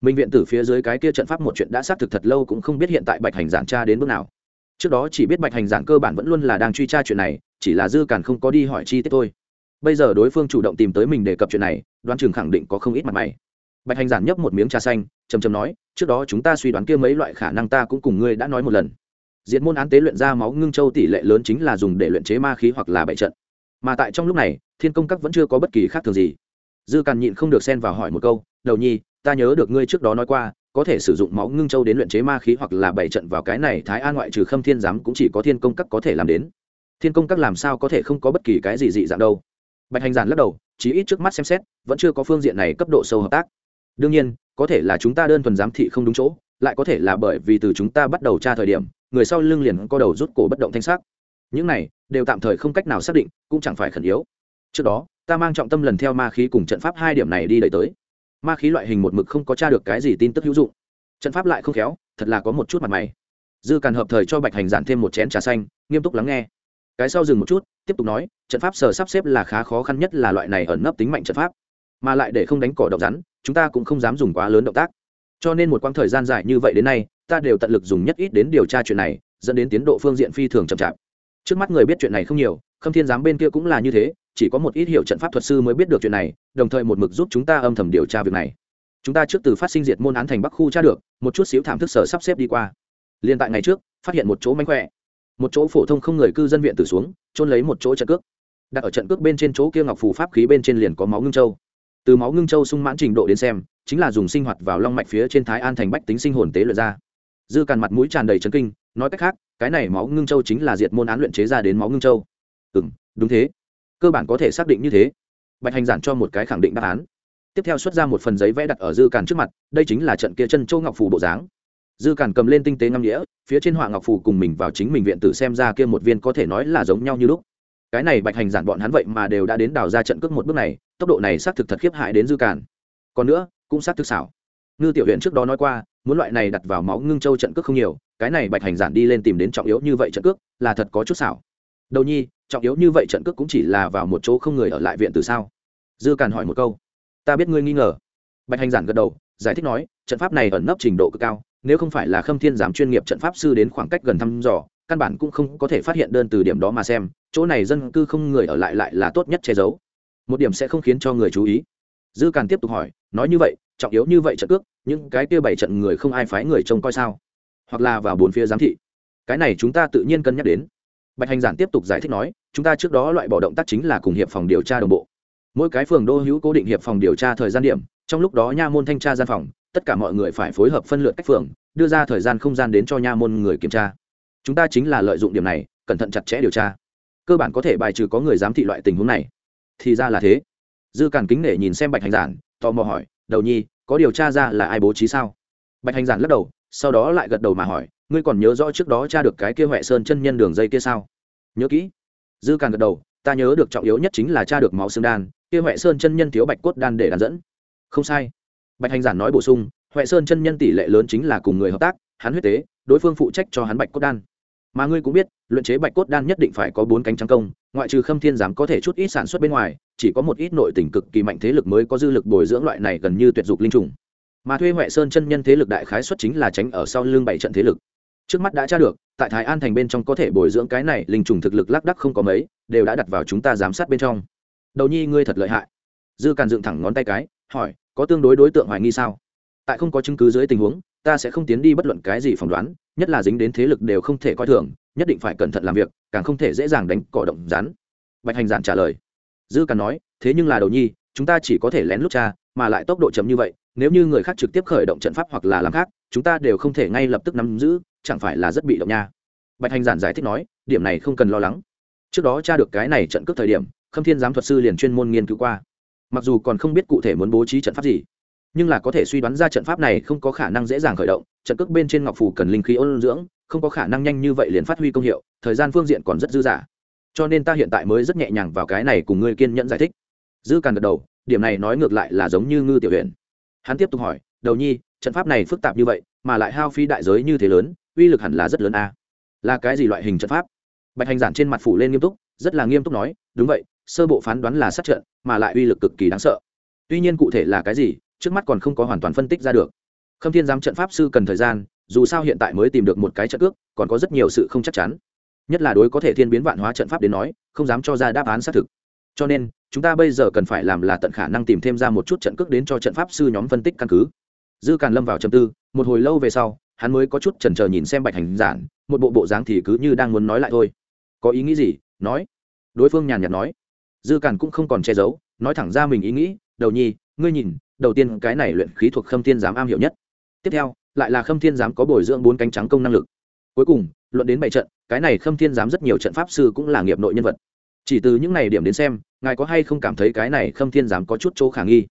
Minh viện tử phía dưới cái kia trận pháp một chuyện đã xác thực thật lâu cũng không biết hiện tại bạch hành giản tra đến bước nào. Trước đó chỉ biết bạch hành giản cơ bản vẫn luôn là đang truy tra chuyện này chỉ là dư càn không có đi hỏi chi tiết thôi. Bây giờ đối phương chủ động tìm tới mình đề cập chuyện này, đoán chừng khẳng định có không ít mặt mày. Bạch hành giản nhấp một miếng trà xanh chầm chầm nói, trước đó chúng ta suy đoán kia mấy loại khả năng ta cũng cùng ngươi đã nói một lần. Diện môn án tế luyện ra máu ngưng châu tỷ lệ lớn chính là dùng để luyện chế ma khí hoặc là bại trận. Mà tại trong lúc này, thiên công các vẫn chưa có bất kỳ khác thường gì. Dư càn nhịn không được xen vào hỏi một câu, đầu nhi, ta nhớ được ngươi trước đó nói qua, có thể sử dụng máu ngưng châu đến luyện chế ma khí hoặc là bảy trận vào cái này thái an ngoại trừ khâm thiên giám cũng chỉ có thiên công các có thể làm đến thiên công các làm sao có thể không có bất kỳ cái gì dị dạng đâu. Bạch hành giản lắc đầu, chí ít trước mắt xem xét, vẫn chưa có phương diện này cấp độ sâu hợp tác. Đương nhiên, có thể là chúng ta đơn thuần giám thị không đúng chỗ, lại có thể là bởi vì từ chúng ta bắt đầu tra thời điểm, người sau lưng liền có đầu rút cổ bất động thanh sắc. Những này, đều tạm thời không cách nào xác định, cũng chẳng phải khẩn yếu. Trước đó, ta mang trọng tâm lần theo ma khí cùng trận pháp hai điểm này đi đẩy tới. Ma khí loại hình một mực không có tra được cái gì tin tức hữu dụng. Trận pháp lại không khéo, thật là có một chút mặt mày. Dư càn hợp thời cho bạch hành giản thêm một chén trà xanh, nghiêm túc lắng nghe cái sau dừng một chút, tiếp tục nói, trận pháp sở sắp xếp là khá khó khăn nhất là loại này ẩn nấp tính mạnh trận pháp. Mà lại để không đánh cỏ độc rắn, chúng ta cũng không dám dùng quá lớn động tác. Cho nên một quãng thời gian dài như vậy đến nay, ta đều tận lực dùng nhất ít đến điều tra chuyện này, dẫn đến tiến độ phương diện phi thường chậm chạp. Trước mắt người biết chuyện này không nhiều, khâm thiên giám bên kia cũng là như thế, chỉ có một ít hiệu trận pháp thuật sư mới biết được chuyện này, đồng thời một mực giúp chúng ta âm thầm điều tra việc này. Chúng ta trước từ phát sinh diệt môn án thành bắc khu tra được, một chút xíu thảm thức sở sắp xếp đi qua. Liên tại ngày trước, phát hiện một chỗ mánh khỏe một chỗ phổ thông không người cư dân viện tử xuống trôn lấy một chỗ trận cước. Đặt ở trận cước bên trên chỗ kia ngọc phù pháp khí bên trên liền có máu ngưng châu. Từ máu ngưng châu sung mãn trình độ đến xem, chính là dùng sinh hoạt vào long mạch phía trên thái an thành bách tính sinh hồn tế luyện ra. Dư càn mặt mũi tràn đầy trấn kinh, nói cách khác, cái này máu ngưng châu chính là diệt môn án luyện chế ra đến máu ngưng châu. Ừ m đúng thế. Cơ bản có thể xác định như thế. Bạch hành giản cho một cái khẳng định đáp án. Tiếp theo xuất ra một phần giấy vẽ đặt ở dư càn trước mặt, đây chính là trận kia chân châu ngọc phù bộ dáng dư càn cầm lên tinh tế ngâm nghĩa, phía trên họa ngọc phù cùng mình vào chính mình viện tử xem ra kia một viên có thể nói là giống nhau như lúc. Cái này bạch hành giản bọn hắn vậy mà đều đã đến đào ra trận cước một bước này, tốc độ này xác thực thật khiếp hại đến dư càn còn nữa, cũng xác thực xảo. Ngư tiểu huyện trước đó nói qua, muốn loại này đặt vào máu ngưng châu trận cước không nhiều, cái này bạch hành giản đi lên tìm đến trọng yếu như vậy trận cước, là thật có chút xảo. Đầu nhi, trọng yếu như vậy trận cước cũng chỉ là vào một chỗ không người ở lại viện từ sao? Dư càn hỏi một câu. Ta biết ngươi nghi ngờ. Bạch hành giản gật đầu, giải thích nói, trận pháp này ẩn nấp trình độ cực cao nếu không phải là khâm thiên giám chuyên nghiệp trận pháp sư đến khoảng cách gần thăm dò, căn bản cũng không có thể phát hiện đơn từ điểm đó mà xem, chỗ này dân cư không người ở lại lại là tốt nhất che giấu. Một điểm sẽ không khiến cho người chú ý. Dư càn tiếp tục hỏi, nói như vậy, trọng yếu như vậy trận cước, những cái kia bảy trận người không ai phái người trông coi sao? Hoặc là vào bốn phía giám thị. Cái này chúng ta tự nhiên cân nhắc đến. Bạch hành giản tiếp tục giải thích nói, chúng ta trước đó loại bỏ động tác chính là cùng hiệp phòng điều tra đồng bộ. Mỗi cái phường đô hữu cố định hiệp phòng điều tra thời gian điểm, trong lúc đó nha môn thanh tra gian phòng tất cả mọi người phải phối hợp phân lượt cách phường, đưa ra thời gian không gian đến cho nha môn người kiểm tra. Chúng ta chính là lợi dụng điểm này, cẩn thận chặt chẽ điều tra. Cơ bản có thể bài trừ có người giám thị loại tình huống này. Thì ra là thế. Dư càn kính nể nhìn xem bạch hành giản, tò mò hỏi, đầu nhi, có điều tra ra là ai bố trí sao? Bạch hành giản lắc đầu, sau đó lại gật đầu mà hỏi, ngươi còn nhớ rõ trước đó tra được cái kia huệ sơn chân nhân đường dây kia sao? Nhớ kỹ. Dư càn gật đầu, ta nhớ được trọng yếu nhất chính là tra được máu xương đan, kia huệ sơn chân nhân thiếu bạch cốt đan để đàn dẫn. Không sai bạch hành giản nói bổ sung, huệ sơn chân nhân tỷ lệ lớn chính là cùng người hợp tác, hắn huyết tế, đối phương phụ trách cho hắn bạch cốt đan. Mà ngươi cũng biết, luyện chế bạch cốt đan nhất định phải có bốn cánh trắng công, ngoại trừ khâm thiên giám có thể chút ít sản xuất bên ngoài, chỉ có một ít nội tình cực kỳ mạnh thế lực mới có dư lực bồi dưỡng loại này gần như tuyệt dục linh trùng. Mà thuê huệ sơn chân nhân thế lực đại khái xuất chính là tránh ở sau lưng bảy trận thế lực. Trước mắt đã tra được, tại thái an thành bên trong có thể bồi dưỡng cái này linh trùng thực lực lác đắc không có mấy, đều đã đặt vào chúng ta giám sát bên trong. Đầu nhi ngươi thật lợi hại. Dư càn dựng thẳng ngón tay cái, hỏi có tương đối đối tượng hoài nghi sao? Tại không có chứng cứ dưới tình huống, ta sẽ không tiến đi bất luận cái gì phỏng đoán, nhất là dính đến thế lực đều không thể coi thường, nhất định phải cẩn thận làm việc, càng không thể dễ dàng đánh cỏ động rán bạch hành giản trả lời. Dư càn nói, thế nhưng là đầu nhi, chúng ta chỉ có thể lén lút cha mà lại tốc độ chậm như vậy, nếu như người khác trực tiếp khởi động trận pháp hoặc là làm khác, chúng ta đều không thể ngay lập tức nắm giữ, chẳng phải là rất bị động nha. Bạch hành giản giải thích nói, điểm này không cần lo lắng. Trước đó tra được cái này trận cướp thời điểm, khâm thiên giám thuật sư liền chuyên môn nghiên cứu qua mặc dù còn không biết cụ thể muốn bố trí trận pháp gì, nhưng là có thể suy đoán ra trận pháp này không có khả năng dễ dàng khởi động, trận cước bên trên ngọc phủ cần linh khí ôn dưỡng, không có khả năng nhanh như vậy liền phát huy công hiệu, thời gian phương diện còn rất dư dả cho nên ta hiện tại mới rất nhẹ nhàng vào cái này cùng ngươi kiên nhẫn giải thích dư càn gật đầu, điểm này nói ngược lại là giống như ngư tiểu huyền. hắn tiếp tục hỏi, đầu nhi, trận pháp này phức tạp như vậy, mà lại hao phí đại giới như thế lớn, uy lực hẳn là rất lớn a à? là cái gì loại hình trận pháp bạch hành giản trên mặt phủ lên nghiêm túc, rất là nghiêm túc nói, đúng vậy, sơ bộ phán đoán là sát trận mà lại uy lực cực kỳ đáng sợ. Tuy nhiên cụ thể là cái gì, trước mắt còn không có hoàn toàn phân tích ra được. Khâm thiên giám trận pháp sư cần thời gian, dù sao hiện tại mới tìm được một cái trận cước, còn có rất nhiều sự không chắc chắn. Nhất là đối có thể thiên biến vạn hóa trận pháp đến nói, không dám cho ra đáp án xác thực. Cho nên, chúng ta bây giờ cần phải làm là tận khả năng tìm thêm ra một chút trận cước đến cho trận pháp sư nhóm phân tích căn cứ. Dư càn lâm vào trầm tư, một hồi lâu về sau, hắn mới có chút chần chờ nhìn xem bạch hành giản, một bộ bộ dáng thì cứ như đang muốn nói lại thôi. Có ý nghĩ gì? Nói. Đối phương nhàn nhạt nói dư càn cũng không còn che giấu, nói thẳng ra mình ý nghĩ, đầu nhi, ngươi nhìn, đầu tiên cái này luyện khí thuộc khâm thiên giám am hiểu nhất. Tiếp theo, lại là khâm thiên giám có bồi dưỡng bốn cánh trắng công năng lực. Cuối cùng, luận đến bảy trận, cái này khâm thiên giám rất nhiều trận pháp sư cũng là nghiệp nội nhân vật. Chỉ từ những này điểm đến xem, ngài có hay không cảm thấy cái này khâm thiên giám có chút chỗ khả nghi?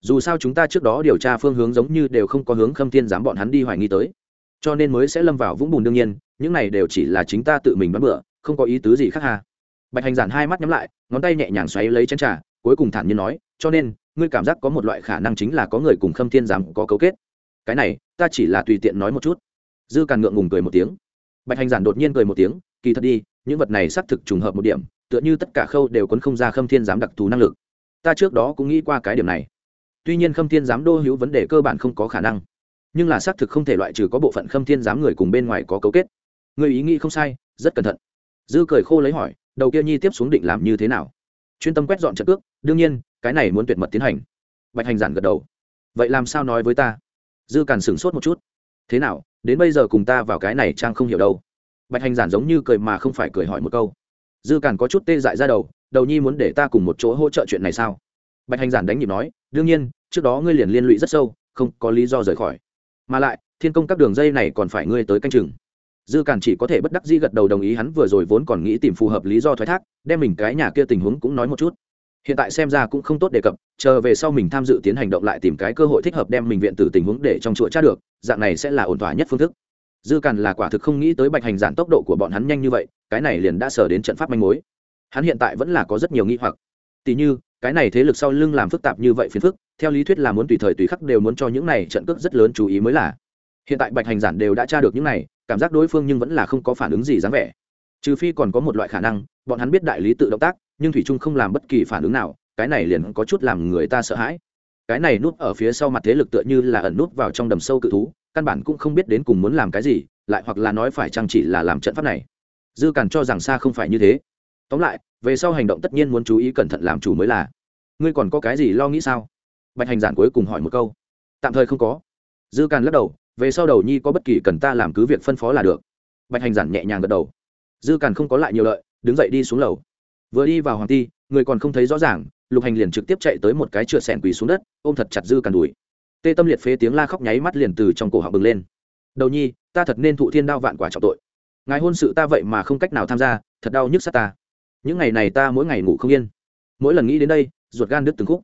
Dù sao chúng ta trước đó điều tra phương hướng giống như đều không có hướng khâm thiên giám bọn hắn đi hoài nghi tới. Cho nên mới sẽ lâm vào vũng bùn đương nhiên, những này đều chỉ là chính ta tự mình bắn bựa không có ý tứ gì khác hà bạch hành giản hai mắt nhắm lại, ngón tay nhẹ nhàng xoáy lấy chén trà, cuối cùng thản nhiên nói, cho nên, ngươi cảm giác có một loại khả năng chính là có người cùng khâm thiên giám có cấu kết. Cái này, ta chỉ là tùy tiện nói một chút. Dư càn ngượng ngùng cười một tiếng. Bạch hành giản đột nhiên cười một tiếng, kỳ thật đi, những vật này xác thực trùng hợp một điểm, tựa như tất cả khâu đều quấn không ra khâm thiên giám đặc thù năng lực. Ta trước đó cũng nghĩ qua cái điểm này. Tuy nhiên khâm thiên giám đô hữu vấn đề cơ bản không có khả năng, nhưng là xác thực không thể loại trừ có bộ phận khâm thiên giám người cùng bên ngoài có cấu kết. Người ý nghĩ không sai, rất cẩn thận. Dư cười khô lấy hỏi đầu kia nhi tiếp xuống định làm như thế nào? Chuyên tâm quét dọn trận cước, đương nhiên, cái này muốn tuyệt mật tiến hành. Bạch hành giản gật đầu. Vậy làm sao nói với ta? Dư càn sửng sốt một chút. Thế nào, đến bây giờ cùng ta vào cái này trang không hiểu đâu. Bạch hành giản giống như cười mà không phải cười hỏi một câu. Dư càn có chút tê dại ra đầu đầu nhi muốn để ta cùng một chỗ hỗ trợ chuyện này sao? Bạch hành giản đánh nhịp nói, đương nhiên, trước đó ngươi liền liên lụy rất sâu, không có lý do rời khỏi. Mà lại, thiên công các đường dây này còn phải ngươi tới canh chừng dư càn chỉ có thể bất đắc dĩ gật đầu đồng ý, hắn vừa rồi vốn còn nghĩ tìm phù hợp lý do thoái thác, đem mình cái nhà kia tình huống cũng nói một chút. Hiện tại xem ra cũng không tốt đề cập, chờ về sau mình tham dự tiến hành động lại tìm cái cơ hội thích hợp đem mình viện tử tình huống để trong chuỗi tra được, dạng này sẽ là ổn thỏa nhất phương thức. Dư càn là quả thực không nghĩ tới bạch hành giản tốc độ của bọn hắn nhanh như vậy, cái này liền đã sở đến trận pháp manh mối. Hắn hiện tại vẫn là có rất nhiều nghi hoặc. Tỉ như, cái này thế lực sau lưng làm phức tạp như vậy phiền phức, theo lý thuyết là muốn tùy thời tùy khắc đều muốn cho những này trận cước rất lớn chú ý mới là. Hiện tại bạch hành giản đều đã tra được những này cảm giác đối phương nhưng vẫn là không có phản ứng gì dáng vẻ. Trừ phi còn có một loại khả năng, bọn hắn biết đại lý tự động tác, nhưng thủy trung không làm bất kỳ phản ứng nào, cái này liền có chút làm người ta sợ hãi. Cái này núp ở phía sau mặt thế lực tựa như là ẩn núp vào trong đầm sâu cự thú, căn bản cũng không biết đến cùng muốn làm cái gì, lại hoặc là nói phải chăng chỉ là làm trận pháp này. Dư càn cho rằng xa không phải như thế. Tóm lại, về sau hành động tất nhiên muốn chú ý cẩn thận làm chủ mới là. Ngươi còn có cái gì lo nghĩ sao? Bạch hành giản cuối cùng hỏi một câu. Tạm thời không có. Dư càn lắc đầu về sau đầu nhi có bất kỳ cần ta làm cứ việc phân phó là được. Bạch hành giản nhẹ nhàng gật đầu. Dư càn không có lại nhiều lợi, đứng dậy đi xuống lầu. Vừa đi vào hoàng ti, người còn không thấy rõ ràng, lục hành liền trực tiếp chạy tới một cái chửa sẹn quỳ xuống đất, ôm thật chặt dư càn đùi. Tê tâm liệt phế tiếng la khóc nháy mắt liền từ trong cổ họng bừng lên. Đầu nhi, ta thật nên thụ thiên đao vạn quả trọng tội. Ngài hôn sự ta vậy mà không cách nào tham gia, thật đau nhức sát ta. Những ngày này ta mỗi ngày ngủ không yên. Mỗi lần nghĩ đến đây, ruột gan đứt từng khúc.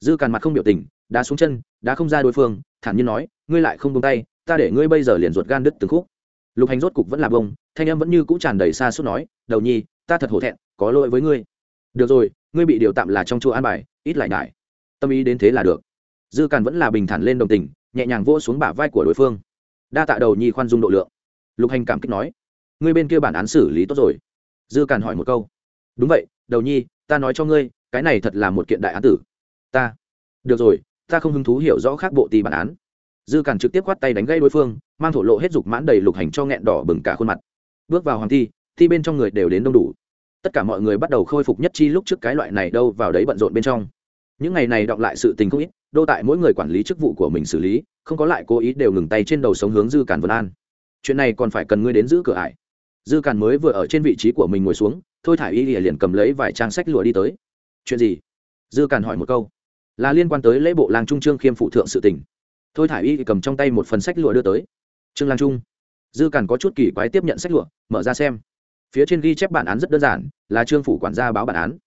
Dư càn mặt không biểu tình, đá xuống chân, đá không ra đối phương, thản nhiên nói, ngươi lại không buông tay ta để ngươi bây giờ liền ruột gan đứt từng khúc. Lục hành rốt cục vẫn là bông, thanh em vẫn như cũ tràn đầy xa suốt nói, đầu nhi, ta thật hổ thẹn, có lỗi với ngươi. Được rồi, ngươi bị điều tạm là trong chùa an bài, ít lại ngại tâm ý đến thế là được. Dư càn vẫn là bình thản lên đồng tình, nhẹ nhàng vỗ xuống bả vai của đối phương. Đa tạ đầu nhi khoan dung độ lượng. Lục hành cảm kích nói, ngươi bên kia bản án xử lý tốt rồi. Dư càn hỏi một câu, đúng vậy, đầu nhi, ta nói cho ngươi, cái này thật là một kiện đại án tử. Ta, được rồi, ta không hứng thú hiểu rõ khác bộ tì bản án dư càn trực tiếp quát tay đánh gây đối phương, mang thổ lộ hết dục mãn đầy lục hành cho nghẹn đỏ bừng cả khuôn mặt. Bước vào hoàng thi thi bên trong người đều đến đông đủ. Tất cả mọi người bắt đầu khôi phục nhất chi lúc trước cái loại này đâu vào đấy bận rộn bên trong. Những ngày này đọng lại sự tình không ít, đô tại mỗi người quản lý chức vụ của mình xử lý, không có lại cố ý đều ngừng tay trên đầu sống hướng dư càn vân an. Chuyện này còn phải cần ngươi đến giữ cửa ải. Dư càn mới vừa ở trên vị trí của mình ngồi xuống, thôi thả y lìa liền cầm lấy vài trang sách lụa đi tới. Chuyện gì? Dư càn hỏi một câu. Là liên quan tới lễ bộ làng trung trương khiêm phụ thượng sự tình thôi thả y cầm trong tay một phần sách lụa đưa tới. Trương Lan trung. Dư càn có chút kỳ quái tiếp nhận sách lụa, mở ra xem. Phía trên ghi chép bản án rất đơn giản, là trương phủ quản gia báo bản án.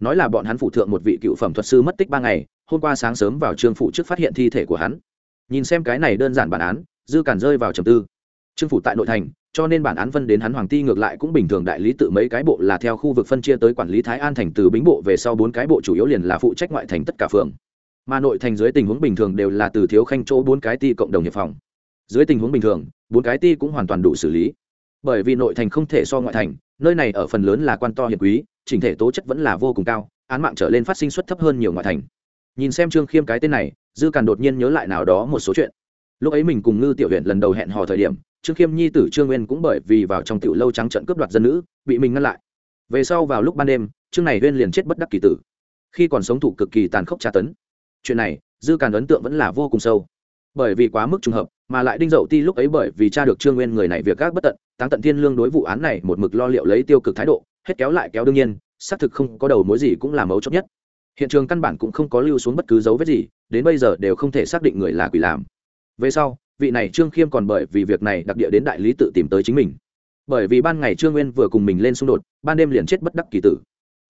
Nói là bọn hắn phủ thượng một vị cựu phẩm thuật sư mất tích ba ngày, hôm qua sáng sớm vào trương phủ trước phát hiện thi thể của hắn. Nhìn xem cái này đơn giản bản án, dư càn rơi vào trầm tư. Trương phủ tại nội thành, cho nên bản án phân đến hắn hoàng ti ngược lại cũng bình thường đại lý tự mấy cái bộ là theo khu vực phân chia tới quản lý thái an thành từ bính bộ về sau bốn cái bộ chủ yếu liền là phụ trách ngoại thành tất cả phường mà nội thành dưới tình huống bình thường đều là từ thiếu khanh chỗ bốn cái ti cộng đồng hiệp phòng. Dưới tình huống bình thường, bốn cái ti cũng hoàn toàn đủ xử lý. Bởi vì nội thành không thể so ngoại thành, nơi này ở phần lớn là quan to hiền quý trình thể tố chất vẫn là vô cùng cao, án mạng trở lên phát sinh suất thấp hơn nhiều ngoại thành. Nhìn xem trương khiêm cái tên này, dư càn đột nhiên nhớ lại nào đó một số chuyện. Lúc ấy mình cùng ngư tiểu huyện lần đầu hẹn hò thời điểm, trương khiêm nhi tử trương nguyên cũng bởi vì vào trong tiểu lâu trắng trận cướp đoạt dân nữ, bị mình ngăn lại. Về sau vào lúc ban đêm, trương này huyên liền chết bất đắc kỳ tử. Khi còn sống thủ cực kỳ tàn khốc tra tấn chuyện này, dư càn ấn tượng vẫn là vô cùng sâu. Bởi vì quá mức trùng hợp, mà lại đinh dậu ti lúc ấy bởi vì cha được trương nguyên người này việc gác bất tận, táng tận thiên lương đối vụ án này một mực lo liệu lấy tiêu cực thái độ, hết kéo lại kéo đương nhiên, xác thực không có đầu mối gì cũng là mấu chốt nhất. Hiện trường căn bản cũng không có lưu xuống bất cứ dấu vết gì, đến bây giờ đều không thể xác định người là quỷ làm. Về sau, vị này trương khiêm còn bởi vì việc này đặc địa đến đại lý tự tìm tới chính mình. Bởi vì ban ngày trương nguyên vừa cùng mình lên xung đột, ban đêm liền chết bất đắc kỳ tử.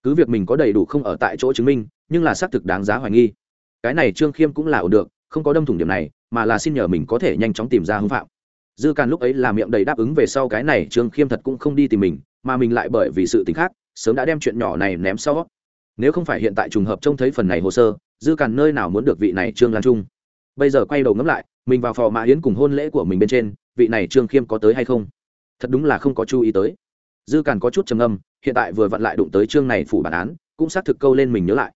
Cứ việc mình có đầy đủ không ở tại chỗ chứng minh, nhưng là xác thực đáng giá hoài nghi cái này trương khiêm cũng là ổn được, không có đâm thủng điểm này, mà là xin nhờ mình có thể nhanh chóng tìm ra hưng phạm. Dư càn lúc ấy là miệng đầy đáp ứng về sau cái này trương khiêm thật cũng không đi tìm mình, mà mình lại bởi vì sự t ì n h khác, sớm đã đem chuyện nhỏ này ném sau. Nếu không phải hiện tại trùng hợp trông thấy phần này hồ sơ, dư càn nơi nào muốn được vị này trương lan trung? Bây giờ quay đầu ngẫm lại, mình vào phò mã yến cùng hôn lễ của mình bên trên, vị này trương khiêm có tới hay không? Thật đúng là không có chú ý tới. Dư càn có chút trầm âm hiện tại vừa vặn lại đụng tới chương này phủ bản án, cũng xác thực câu lên mình nhớ lại.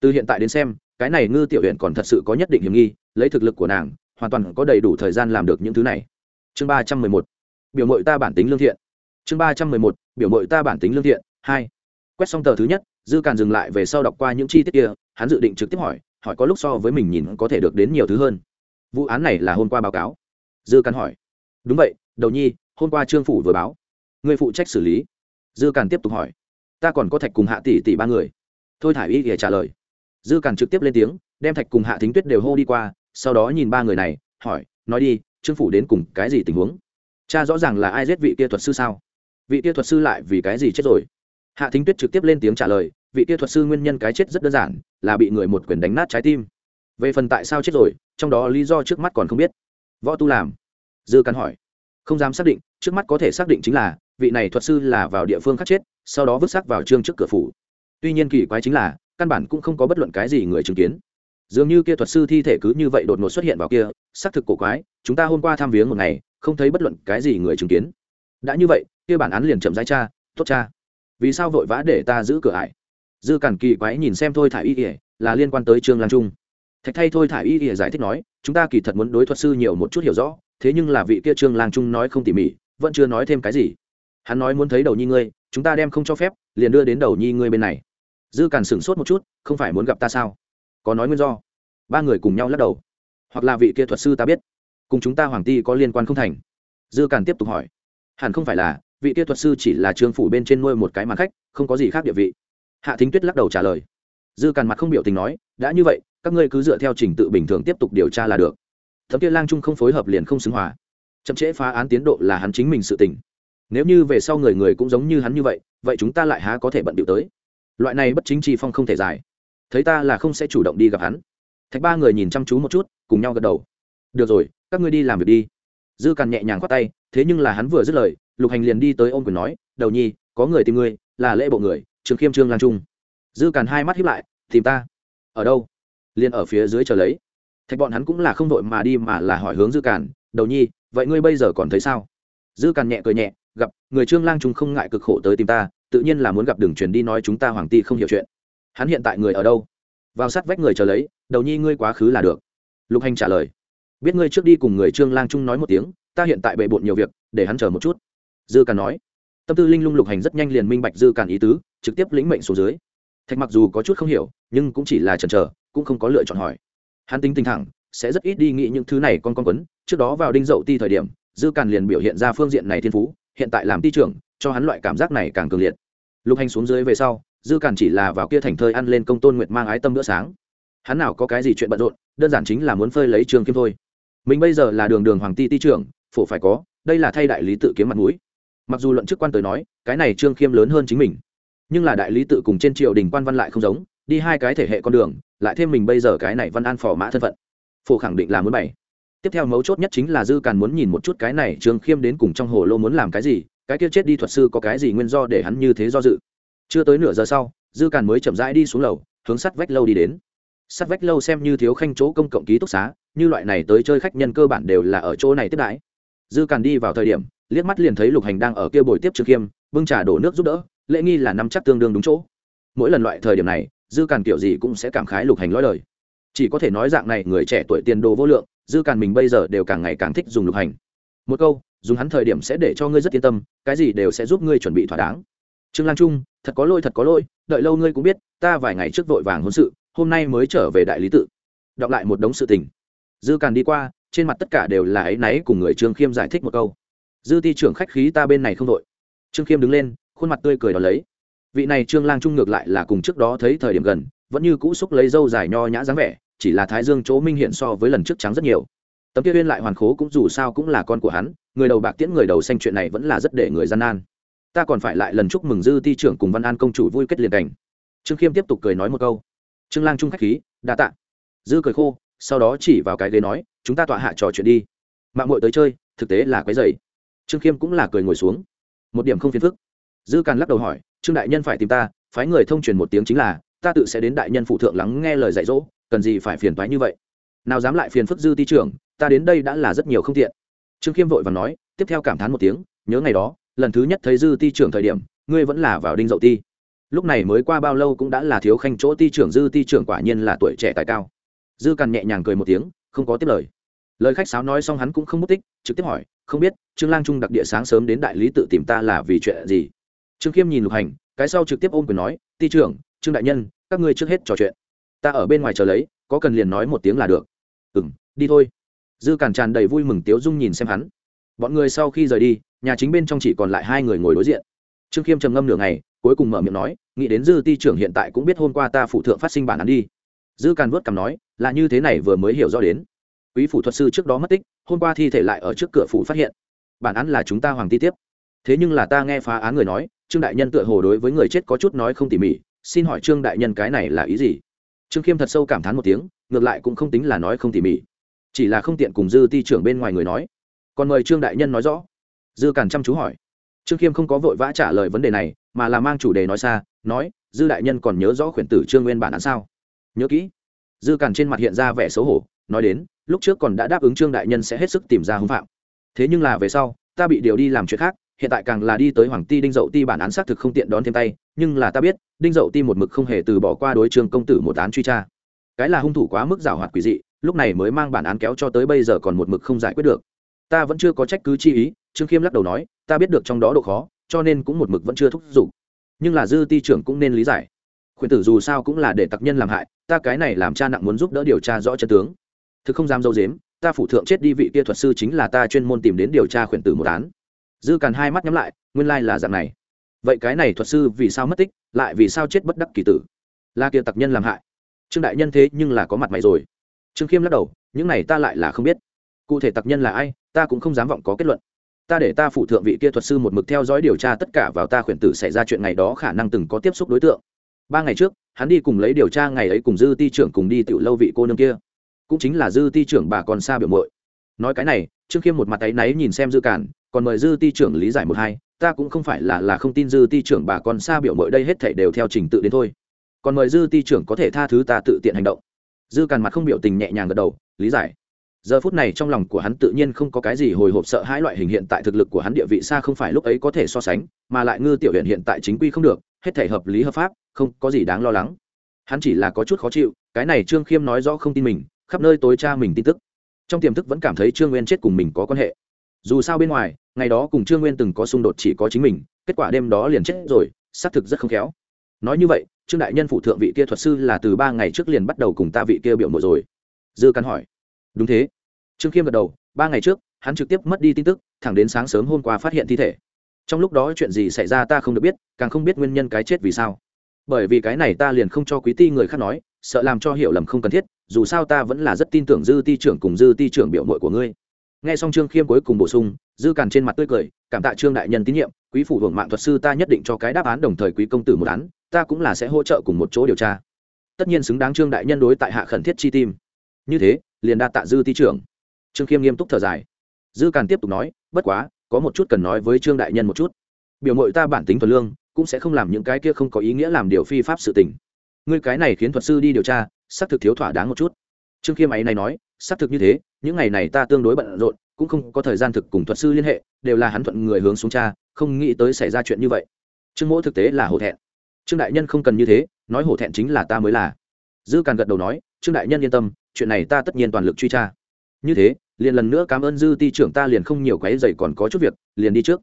Từ hiện tại đến xem cái này ngư tiểu huyện còn thật sự có nhất định hiểm nghi, lấy thực lực của nàng, hoàn toàn có đầy đủ thời gian làm được những thứ này. Chương ba trăm mười một, biểu mội ta bản tính lương thiện. Chương ba trăm mười một, biểu mội ta bản tính lương thiện. Hai, quét xong tờ thứ nhất, dư càn dừng lại về sau đọc qua những chi tiết kia, hắn dự định trực tiếp hỏi hỏi có lúc so với mình nhìn có thể được đến nhiều thứ hơn. Vụ án này là hôm qua báo cáo. Dư càn hỏi, đúng vậy, đầu nhi, hôm qua trương phủ vừa báo. Người phụ trách xử lý. Dư càn tiếp tục hỏi, ta còn có thạch cùng hạ tỷ tỷ ba người. Thôi thả i y để trả lời dư càn trực tiếp lên tiếng, đem thạch cùng hạ thính tuyết đều hô đi qua, sau đó nhìn ba người này, hỏi, nói đi, trương phủ đến cùng cái gì tình huống? Cha rõ ràng là ai giết vị kia thuật sư sao? Vị kia thuật sư lại vì cái gì chết rồi? Hạ thính tuyết trực tiếp lên tiếng trả lời, vị kia thuật sư nguyên nhân cái chết rất đơn giản, là bị người một quyền đánh nát trái tim. Về phần tại sao chết rồi, trong đó lý do trước mắt còn không biết. Võ tu làm. Dư cắn hỏi. Không dám xác định, trước mắt có thể xác định chính là, vị này thuật sư là vào địa phương khác chết, sau đó vứt xác vào trương trước cửa phủ. Tuy nhiên kỳ quái chính là căn bản cũng không có bất luận cái gì người chứng kiến. Dường như kia thuật sư thi thể cứ như vậy đột ngột xuất hiện vào kia, xác thực cổ quái, chúng ta hôm qua tham viếng một ngày, không thấy bất luận cái gì người chứng kiến. Đã như vậy, kia bản án liền chậm rãi cha tốt cha vì sao vội vã để ta giữ cửa ải? Dư cản kỳ quái nhìn xem thôi thả y ỉa là liên quan tới trương lan trung. Thạch thay thôi thả y ỉa giải thích nói, chúng ta kỳ thật muốn đối thuật sư nhiều một chút hiểu rõ, thế nhưng là vị kia trương lang trung nói không tỉ mỉ, vẫn chưa nói thêm cái gì. Hắn nói muốn thấy đầu nhi ngươi, chúng ta đem không cho phép, liền đưa đến đầu nhi ngươi bên này dư càn sửng sốt một chút, không phải muốn gặp ta sao? Có nói nguyên do? Ba người cùng nhau lắc đầu. Hoặc là vị kia thuật sư ta biết. Cùng chúng ta hoàng ti có liên quan không thành? Dư càn tiếp tục hỏi. Hẳn không phải là, vị kia thuật sư chỉ là trương phủ bên trên nuôi một cái màn khách, không có gì khác địa vị. Hạ thính tuyết lắc đầu trả lời. Dư càn mặt không biểu tình nói, đã như vậy, các ngươi cứ dựa theo trình tự bình thường tiếp tục điều tra là được. Thấm kia lang trung không phối hợp liền không xứng hòa. Chậm trễ phá án tiến độ là hắn chính mình sự tình. nếu như về sau người người cũng giống như hắn như vậy vậy chúng ta lại há có thể bận điệu tới? Loại này bất chính chi phong không thể giải. Thấy ta là không sẽ chủ động đi gặp hắn. Thạch ba người nhìn chăm chú một chút, cùng nhau gật đầu. Được rồi, các ngươi đi làm việc đi. Dư càn nhẹ nhàng khoát tay, thế nhưng là hắn vừa dứt lời, lục hành liền đi tới ôm quyền nói, đầu nhi, có người tìm ngươi, là lễ bộ người, trường khiêm trương lan trung. Dư càn hai mắt hiếp lại, tìm ta? Ở đâu? Liền ở phía dưới chờ lấy. Thạch bọn hắn cũng là không đội mà đi mà là hỏi hướng dư càn, đầu nhi, vậy ngươi bây giờ còn thấy sao? Dư càn nhẹ cười nhẹ, gặp, người trương lang trung không ngại cực khổ tới tìm ta tự nhiên là muốn gặp đường truyền đi nói chúng ta hoàng ti không hiểu chuyện. Hắn hiện tại người ở đâu? Vào sát vách người chờ lấy, đầu nhi ngươi quá khứ là được. Lục hành trả lời, biết ngươi trước đi cùng người trương lang trung nói một tiếng, ta hiện tại bệ bộn nhiều việc, để hắn chờ một chút. Dư càn nói, tâm tư linh lung lục hành rất nhanh liền minh bạch dư càn ý tứ, trực tiếp lĩnh mệnh xuống dưới. Thạch mặc dù có chút không hiểu, nhưng cũng chỉ là chần chờ, cũng không có lựa chọn hỏi. Hắn tính tinh thẳng, sẽ rất ít đi nghĩ những thứ này con con quấn, trước đó vào đinh dậu ti thời điểm, dư càn liền biểu hiện ra phương diện này thiên phú hiện tại làm ti trưởng, cho hắn loại cảm giác này càng cường liệt. Lục hành xuống dưới về sau, dư càn chỉ là vào kia thành thơi ăn lên công tôn nguyệt mang ái tâm bữa sáng. Hắn nào có cái gì chuyện bận rộn, đơn giản chính là muốn phơi lấy trường kim thôi. Mình bây giờ là đường đường hoàng ti ti trưởng, phổ phải có, đây là thay đại lý tự kiếm mặt mũi. Mặc dù luận chức quan tới nói, cái này trương khiêm lớn hơn chính mình. Nhưng là đại lý tự cùng trên triều đình quan văn lại không giống, đi hai cái thể hệ con đường, lại thêm mình bây giờ cái này văn an phò mã thân phận. Phổ khẳng định là muốn bày tiếp theo mấu chốt nhất chính là dư càn muốn nhìn một chút cái này trương khiêm đến cùng trong hồ lô muốn làm cái gì, cái kia chết đi thuật sư có cái gì nguyên do để hắn như thế do dự. Chưa tới nửa giờ sau, dư càn mới chậm rãi đi xuống lầu, hướng sắt vách lâu đi đến. Sắt vách lâu xem như thiếu khanh chỗ công cộng ký túc xá, như loại này tới chơi khách nhân cơ bản đều là ở chỗ này tiếp đãi. Dư càn đi vào thời điểm, liếc mắt liền thấy lục hành đang ở kia bồi tiếp trương khiêm, bưng trà đổ nước giúp đỡ, lễ nghi là nắm chắc tương đương đúng chỗ. Mỗi lần loại thời điểm này, dư càn kiểu gì cũng sẽ cảm khái lục hành lõi lời. Chỉ có thể nói dạng này, người trẻ tuổi tiền đồ vô lượng dư càn mình bây giờ đều càng ngày càng thích dùng lục hành. Một câu, dùng hắn thời điểm sẽ để cho ngươi rất yên tâm, cái gì đều sẽ giúp ngươi chuẩn bị thỏa đáng. Trương Lan trung, thật có lỗi, thật có lỗi, đợi lâu ngươi cũng biết, ta vài ngày trước vội vàng hôn sự, hôm nay mới trở về đại lý tự. Đọc lại một đống sự tình. Dư càn đi qua, trên mặt tất cả đều là áy náy cùng người trương khiêm giải thích một câu. Dư ti trưởng khách khí ta bên này không đội. Trương khiêm đứng lên, khuôn mặt tươi cười đón lấy. Vị này trương lang trung ngược lại là cùng trước đó thấy thời điểm gần, vẫn như cũ xúc lấy dâu dài nho nhã dáng vẻ chỉ là thái dương chỗ minh hiện so với lần trước trắng rất nhiều. Tấm kia viên lại hoàn khố cũng dù sao cũng là con của hắn, người đầu bạc tiễn người đầu xanh chuyện này vẫn là rất để người gian nan. Ta còn phải lại lần chúc mừng dư ti trưởng cùng văn an công chủ vui kết liền cảnh. Trương khiêm tiếp tục cười nói một câu. Trương lang trung khách khí, đa tạ. Dư cười khô, sau đó chỉ vào cái ghế nói, chúng ta tọa hạ trò chuyện đi. Mạng mội tới chơi, thực tế là quấy dày trương khiêm cũng là cười ngồi xuống. Một điểm không phiền phức. Dư càn lắc đầu hỏi, trương đại nhân phải tìm ta, phái người thông truyền một tiếng chính là, ta tự sẽ đến đại nhân phụ thượng lắng nghe lời dạy dỗ cần gì phải phiền toái như vậy? Nào dám lại phiền phức dư ti trưởng, ta đến đây đã là rất nhiều không tiện. Trương khiêm vội và nói, tiếp theo cảm thán một tiếng, nhớ ngày đó, lần thứ nhất thấy dư ti trưởng thời điểm, ngươi vẫn là vào đinh dậu ti. Lúc này mới qua bao lâu cũng đã là thiếu khanh chỗ ti trưởng, dư ti trưởng quả nhiên là tuổi trẻ tài cao. Dư càn nhẹ nhàng cười một tiếng, không có tiếp lời. Lời khách sáo nói xong hắn cũng không mất tích, trực tiếp hỏi, không biết, trương lang trung đặc địa sáng sớm đến đại lý tự tìm ta là vì chuyện gì? Trương khiêm nhìn lục hành, cái sau trực tiếp ôm quyền nói, ti trưởng, trương đại nhân, các ngươi trước hết trò chuyện ta ở bên ngoài chờ lấy, có cần liền nói một tiếng là được. Ừ m đi thôi. Dư càn tràn đầy vui mừng tiếu dung nhìn xem hắn. Bọn người sau khi rời đi, nhà chính bên trong chỉ còn lại hai người ngồi đối diện. Trương khiêm trầm ngâm nửa ngày, cuối cùng mở miệng nói, nghĩ đến dư ti trưởng hiện tại cũng biết hôm qua ta phụ thượng phát sinh bản án đi. Dư càn vớt cằm nói, là như thế này vừa mới hiểu rõ đến. Quý phủ thuật sư trước đó mất tích, hôm qua thi thể lại ở trước cửa phủ phát hiện. Bản án là chúng ta hoàng ti tiếp. Thế nhưng là ta nghe phá án người nói, trương đại nhân tựa hồ đối với người chết có chút nói không tỉ mỉ, xin hỏi trương đại nhân cái này là ý gì? Trương khiêm thật sâu cảm thán một tiếng, ngược lại cũng không tính là nói không tỉ mỉ. Chỉ là không tiện cùng dư ti trưởng bên ngoài người nói. Còn mời trương đại nhân nói rõ. Dư càn chăm chú hỏi. Trương khiêm không có vội vã trả lời vấn đề này, mà là mang chủ đề nói xa, nói, dư đại nhân còn nhớ rõ khuyển tử trương nguyên bản án sao? Nhớ kỹ. Dư càn trên mặt hiện ra vẻ xấu hổ, nói đến, lúc trước còn đã đáp ứng trương đại nhân sẽ hết sức tìm ra hưng phạm. Thế nhưng là về sau, ta bị điều đi làm chuyện khác hiện tại càng là đi tới hoàng ti đinh dậu ti bản án xác thực không tiện đón thêm tay, nhưng là ta biết, đinh dậu ti một mực không hề từ bỏ qua đối trường công tử một án truy tra. Cái là hung thủ quá mức giảo hoạt quỷ dị, lúc này mới mang bản án kéo cho tới bây giờ còn một mực không giải quyết được. Ta vẫn chưa có trách cứ chi ý, trương khiêm lắc đầu nói, ta biết được trong đó độ khó, cho nên cũng một mực vẫn chưa thúc giục. Nhưng là dư ti trưởng cũng nên lý giải. Khuyển tử dù sao cũng là để tặc nhân làm hại, ta cái này làm cha nặng muốn giúp đỡ điều tra rõ chân tướng. Thực không dám dâu dếm, ta phủ thượng chết đi vị kia thuật sư chính là ta chuyên môn tìm đến điều tra khuyển tử một án dư càn hai mắt nhắm lại, nguyên lai là dạng này. Vậy cái này thuật sư vì sao mất tích, lại vì sao chết bất đắc kỳ tử? Là kia tặc nhân làm hại. Trương đại nhân thế nhưng là có mặt mày rồi. Trương khiêm lắc đầu, những này ta lại là không biết. Cụ thể tặc nhân là ai, ta cũng không dám vọng có kết luận. Ta để ta phụ thượng vị kia thuật sư một mực theo dõi điều tra tất cả vào ta khuyển tử xảy ra chuyện ngày đó khả năng từng có tiếp xúc đối tượng. Ba ngày trước, hắn đi cùng lấy điều tra ngày ấy cùng dư ti trưởng cùng đi tiểu lâu vị cô nương kia. Cũng chính là dư ti trưởng bà còn xa biểu mội nói cái này, trương khiêm một mặt tay náy nhìn xem dư cản còn mời dư ti trưởng lý giải một hai, ta cũng không phải là là không tin dư ti trưởng bà con xa biểu mội đây hết thảy đều theo trình tự đến thôi. Còn mời dư ti trưởng có thể tha thứ ta tự tiện hành động. Dư càn mặt không biểu tình nhẹ nhàng gật đầu, lý giải. Giờ phút này trong lòng của hắn tự nhiên không có cái gì hồi hộp sợ hãi loại hình hiện tại thực lực của hắn địa vị xa không phải lúc ấy có thể so sánh, mà lại ngư tiểu huyện hiện tại chính quy không được, hết thể hợp lý hợp pháp, không có gì đáng lo lắng. Hắn chỉ là có chút khó chịu, cái này trương khiêm nói rõ không tin mình, khắp nơi tối tra mình tin tức. Trong tiềm thức vẫn cảm thấy trương nguyên chết cùng mình có quan hệ dù sao bên ngoài, ngày đó cùng trương nguyên từng có xung đột chỉ có chính mình, kết quả đêm đó liền chết rồi, xác thực rất không khéo. Nói như vậy, trương đại nhân phụ thượng vị kia thuật sư là từ ba ngày trước liền bắt đầu cùng ta vị kia biểu mộ rồi. Dư căn hỏi. Đúng thế. Trương khiêm gật đầu, ba ngày trước, hắn trực tiếp mất đi tin tức, thẳng đến sáng sớm hôm qua phát hiện thi thể. Trong lúc đó chuyện gì xảy ra ta không được biết, càng không biết nguyên nhân cái chết vì sao. Bởi vì cái này ta liền không cho quý ti người khác nói, sợ làm cho hiểu lầm không cần thiết, dù sao ta vẫn là rất tin tưởng dư ti trưởng cùng dư ti trưởng biểu mội của ngươi nghe xong trương khiêm cuối cùng bổ sung, dư càn trên mặt tươi cười, cảm tạ trương đại nhân tín nhiệm, quý phủ hưởng mạng thuật sư ta nhất định cho cái đáp án đồng thời quý công tử một án, ta cũng là sẽ hỗ trợ cùng một chỗ điều tra. Tất nhiên xứng đáng trương đại nhân đối tại hạ khẩn thiết chi tim. Như thế, liền đa tạ dư ti trưởng. Trương khiêm nghiêm túc thở dài. Dư càn tiếp tục nói, bất quá, có một chút cần nói với trương đại nhân một chút. Biểu mội ta bản tính thuần lương, cũng sẽ không làm những cái kia không có ý nghĩa làm điều phi pháp sự tình. Ngươi cái này khiến thuật sư đi điều tra, xác thực thiếu thỏa đáng một chút. Trương khiêm ấy này nói, xác thực như thế những ngày này ta tương đối bận rộn, cũng không có thời gian thực cùng thuật sư liên hệ, đều là hắn thuận người hướng xuống cha, không nghĩ tới xảy ra chuyện như vậy. Trương mỗ thực tế là hổ thẹn. Trương đại nhân không cần như thế, nói hổ thẹn chính là ta mới là. Dư càn gật đầu nói, trương đại nhân yên tâm, chuyện này ta tất nhiên toàn lực truy tra. Như thế, liền lần nữa cảm ơn dư ti trưởng ta liền không nhiều quái dày còn có chút việc, liền đi trước.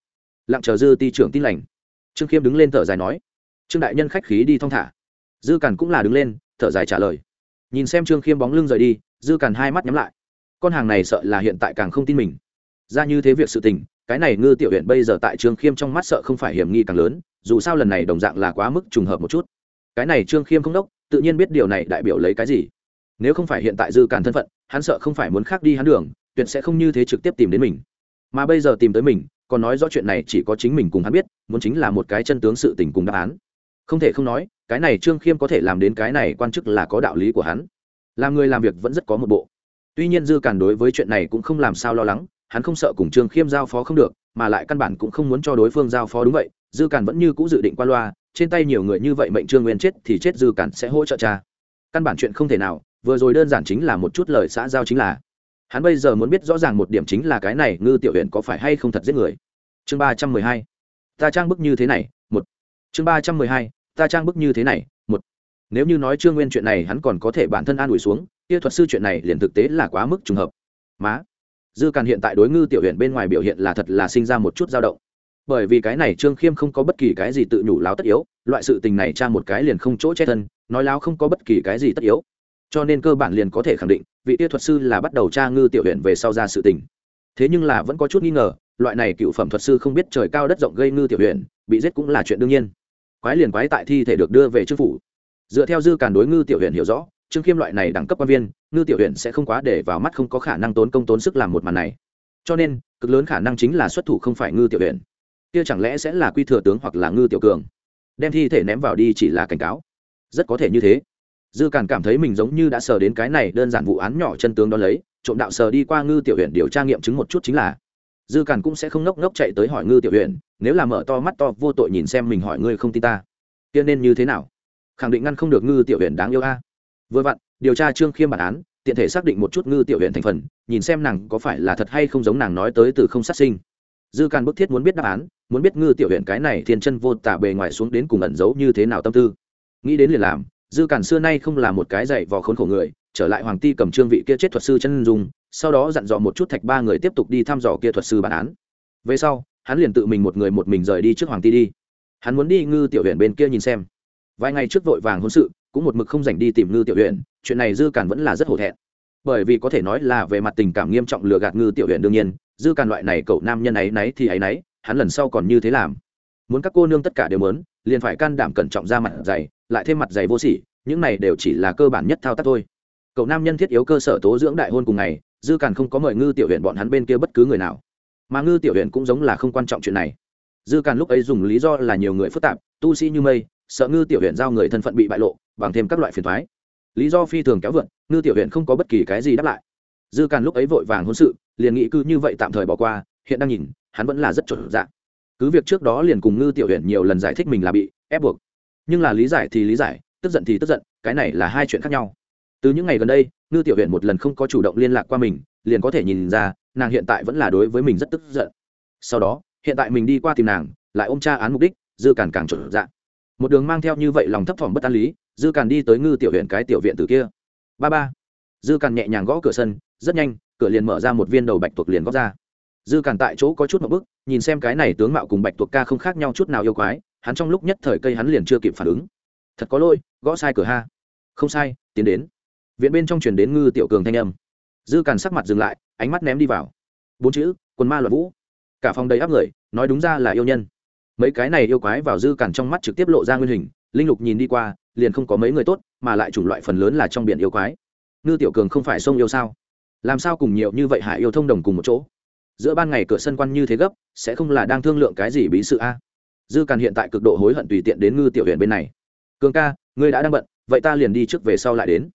Lặng chờ dư ti trưởng tin lành. Trương khiêm đứng lên thở dài nói, trương đại nhân khách khí đi thong thả. Dư càn cũng là đứng lên, thở dài trả lời. Nhìn xem trương khiêm bóng lưng rời đi, dư càn hai mắt nhắm lại con hàng này sợ là hiện tại càng không tin mình. Ra như thế việc sự tình, cái này ngư tiểu huyện bây giờ tại trương khiêm trong mắt sợ không phải hiểm nghi càng lớn, dù sao lần này đồng dạng là quá mức trùng hợp một chút. Cái này trương khiêm không đốc, tự nhiên biết điều này đại biểu lấy cái gì. Nếu không phải hiện tại dư càn thân phận, hắn sợ không phải muốn khác đi hắn đường, tuyệt sẽ không như thế trực tiếp tìm đến mình. Mà bây giờ tìm tới mình, còn nói rõ chuyện này chỉ có chính mình cùng hắn biết, muốn chính là một cái chân tướng sự tình cùng đáp án. Không thể không nói, cái này trương khiêm có thể làm đến cái này quan chức là có đạo lý của hắn. Làm người làm việc vẫn rất có một bộ tuy nhiên dư càn đối với chuyện này cũng không làm sao lo lắng, hắn không sợ cùng trương khiêm giao phó không được, mà lại căn bản cũng không muốn cho đối phương giao phó đúng vậy, dư càn vẫn như c ũ dự định qua loa, trên tay nhiều người như vậy mệnh trương nguyên chết thì chết dư càn sẽ hỗ trợ cha. Căn bản chuyện không thể nào, vừa rồi đơn giản chính là một chút lời xã giao chính là. Hắn bây giờ muốn biết rõ ràng một điểm chính là cái này ngư tiểu huyện có phải hay không thật giết người. Chương ba trăm mười hai. Ta trang bức như thế này, một. Chương ba trăm mười hai. Ta trang bức như thế này nếu như nói trương nguyên chuyện này hắn còn có thể bản thân an ủi xuống, kia thuật sư chuyện này liền thực tế là quá mức trùng hợp. Má, dư càn hiện tại đối ngư tiểu huyện bên ngoài biểu hiện là thật là sinh ra một chút dao động. Bởi vì cái này trương khiêm không có bất kỳ cái gì tự nhủ láo tất yếu, loại sự tình này tra một cái liền không chỗ che thân, nói láo không có bất kỳ cái gì tất yếu. Cho nên cơ bản liền có thể khẳng định, vị tia thuật sư là bắt đầu tra ngư tiểu huyện về sau ra sự tình. Thế nhưng là vẫn có chút nghi ngờ, loại này cựu phẩm thuật sư không biết trời cao đất rộng gây ngư tiểu huyện bị giết cũng là chuyện đương nhiên. Quái liền quái tại thi thể được đưa về chư phủ dựa theo dư càn đối ngư tiểu huyện hiểu rõ, trương khiêm loại này đẳng cấp quan viên, ngư tiểu huyện sẽ không quá để vào mắt không có khả năng tốn công tốn sức làm một màn này. Cho nên, cực lớn khả năng chính là xuất thủ không phải ngư tiểu huyện kia chẳng lẽ sẽ là quy thừa tướng hoặc là ngư tiểu cường? Đem thi thể ném vào đi chỉ là cảnh cáo. Rất có thể như thế. Dư càn cảm thấy mình giống như đã sờ đến cái này đơn giản vụ án nhỏ chân tướng đó lấy, trộm đạo sờ đi qua ngư tiểu huyện điều tra nghiệm chứng một chút chính là. Dư càn cũng sẽ không ngốc ngốc chạy tới hỏi ngư tiểu huyện nếu là mở to mắt to vô tội nhìn xem mình hỏi ngươi không tin ta. Kia nên như thế nào? Khẳng định ngăn không được ngư tiểu huyện đáng yêu a. Vừa vặn, điều tra trương khiêm bản án, tiện thể xác định một chút ngư tiểu huyện thành phần, nhìn xem nàng có phải là thật hay không giống nàng nói tới từ không sát sinh. Dư càn bức thiết muốn biết đáp án, muốn biết ngư tiểu huyện cái này thiên chân vô tả bề ngoài xuống đến cùng ẩn giấu như thế nào tâm tư. Nghĩ đến liền làm, dư càn xưa nay không là một cái dạy vò khốn khổ người, trở lại hoàng ti cầm trương vị kia chết thuật sư chân dung, sau đó dặn dò một chút thạch ba người tiếp tục đi thăm dò kia thuật sư bản án. Về sau, hắn liền tự mình một người một mình rời đi trước hoàng ti đi. Hắn muốn đi ngư tiểu huyện bên kia nhìn xem vài ngày trước vội vàng hôn sự, cũng một mực không dành đi tìm ngư tiểu huyện chuyện này dư càn vẫn là rất hổ thẹn. Bởi vì có thể nói là về mặt tình cảm nghiêm trọng lừa gạt ngư tiểu huyện đương nhiên, dư càn loại này cậu nam nhân ấy nấy thì ấy nấy, hắn lần sau còn như thế làm. Muốn các cô nương tất cả đều muốn, liền phải can đảm cẩn trọng ra mặt dày, lại thêm mặt dày vô sỉ, những này đều chỉ là cơ bản nhất thao tác thôi. Cậu nam nhân thiết yếu cơ sở tố dưỡng đại hôn cùng ngày, dư càn không có mời ngư tiểu huyện bọn hắn bên kia bất cứ người nào. Mà ngư tiểu huyện cũng giống là không quan trọng chuyện này. Dư càn lúc ấy dùng lý do là nhiều người phức tạp, tu sĩ như mây sợ ngư tiểu huyện giao người thân phận bị bại lộ, bằng thêm các loại phiền thoái lý do phi thường kéo vượn ngư tiểu huyện không có bất kỳ cái gì đáp lại. Dư càn lúc ấy vội vàng hôn sự, liền nghĩ cứ như vậy tạm thời bỏ qua, hiện đang nhìn, hắn vẫn là rất chuẩn dạng cứ việc trước đó liền cùng ngư tiểu huyện nhiều lần giải thích mình là bị ép buộc, nhưng là lý giải thì lý giải, tức giận thì tức giận, cái này là hai chuyện khác nhau. Từ những ngày gần đây, ngư tiểu huyện một lần không có chủ động liên lạc qua mình, liền có thể nhìn ra, nàng hiện tại vẫn là đối với mình rất tức giận. Sau đó, hiện tại mình đi qua tìm nàng, lại ôm tra án mục đích, dư càn càng trộn dạng một đường mang theo như vậy lòng thấp thỏm bất an lý, dư càn đi tới ngư tiểu huyện cái tiểu viện từ kia. Ba ba. Dư càn nhẹ nhàng gõ cửa sân, rất nhanh, cửa liền mở ra một viên đầu bạch tuộc liền góp ra. Dư càn tại chỗ có chút một bức, nhìn xem cái này tướng mạo cùng bạch tuộc ca không khác nhau chút nào yêu quái, hắn trong lúc nhất thời cây hắn liền chưa kịp phản ứng. Thật có lỗi, gõ sai cửa ha. Không sai, tiến đến. Viện bên trong truyền đến ngư tiểu cường thanh âm. Dư càn sắc mặt dừng lại, ánh mắt ném đi vào. Bốn chữ, quần ma loạn vũ. Cả phòng đầy áp người, nói đúng ra là yêu nhân mấy cái này yêu quái vào dư cản trong mắt trực tiếp lộ ra nguyên hình, linh lục nhìn đi qua, liền không có mấy người tốt, mà lại chủng loại phần lớn là trong biển yêu quái. Ngư tiểu cường không phải sông yêu sao? Làm sao cùng nhiều như vậy hải yêu thông đồng cùng một chỗ? Giữa ban ngày cửa sân quan như thế gấp, sẽ không là đang thương lượng cái gì bí sự a? Dư càn hiện tại cực độ hối hận tùy tiện đến ngư tiểu huyện bên này. Cường ca, ngươi đã đang bận, vậy ta liền đi trước về sau lại đến.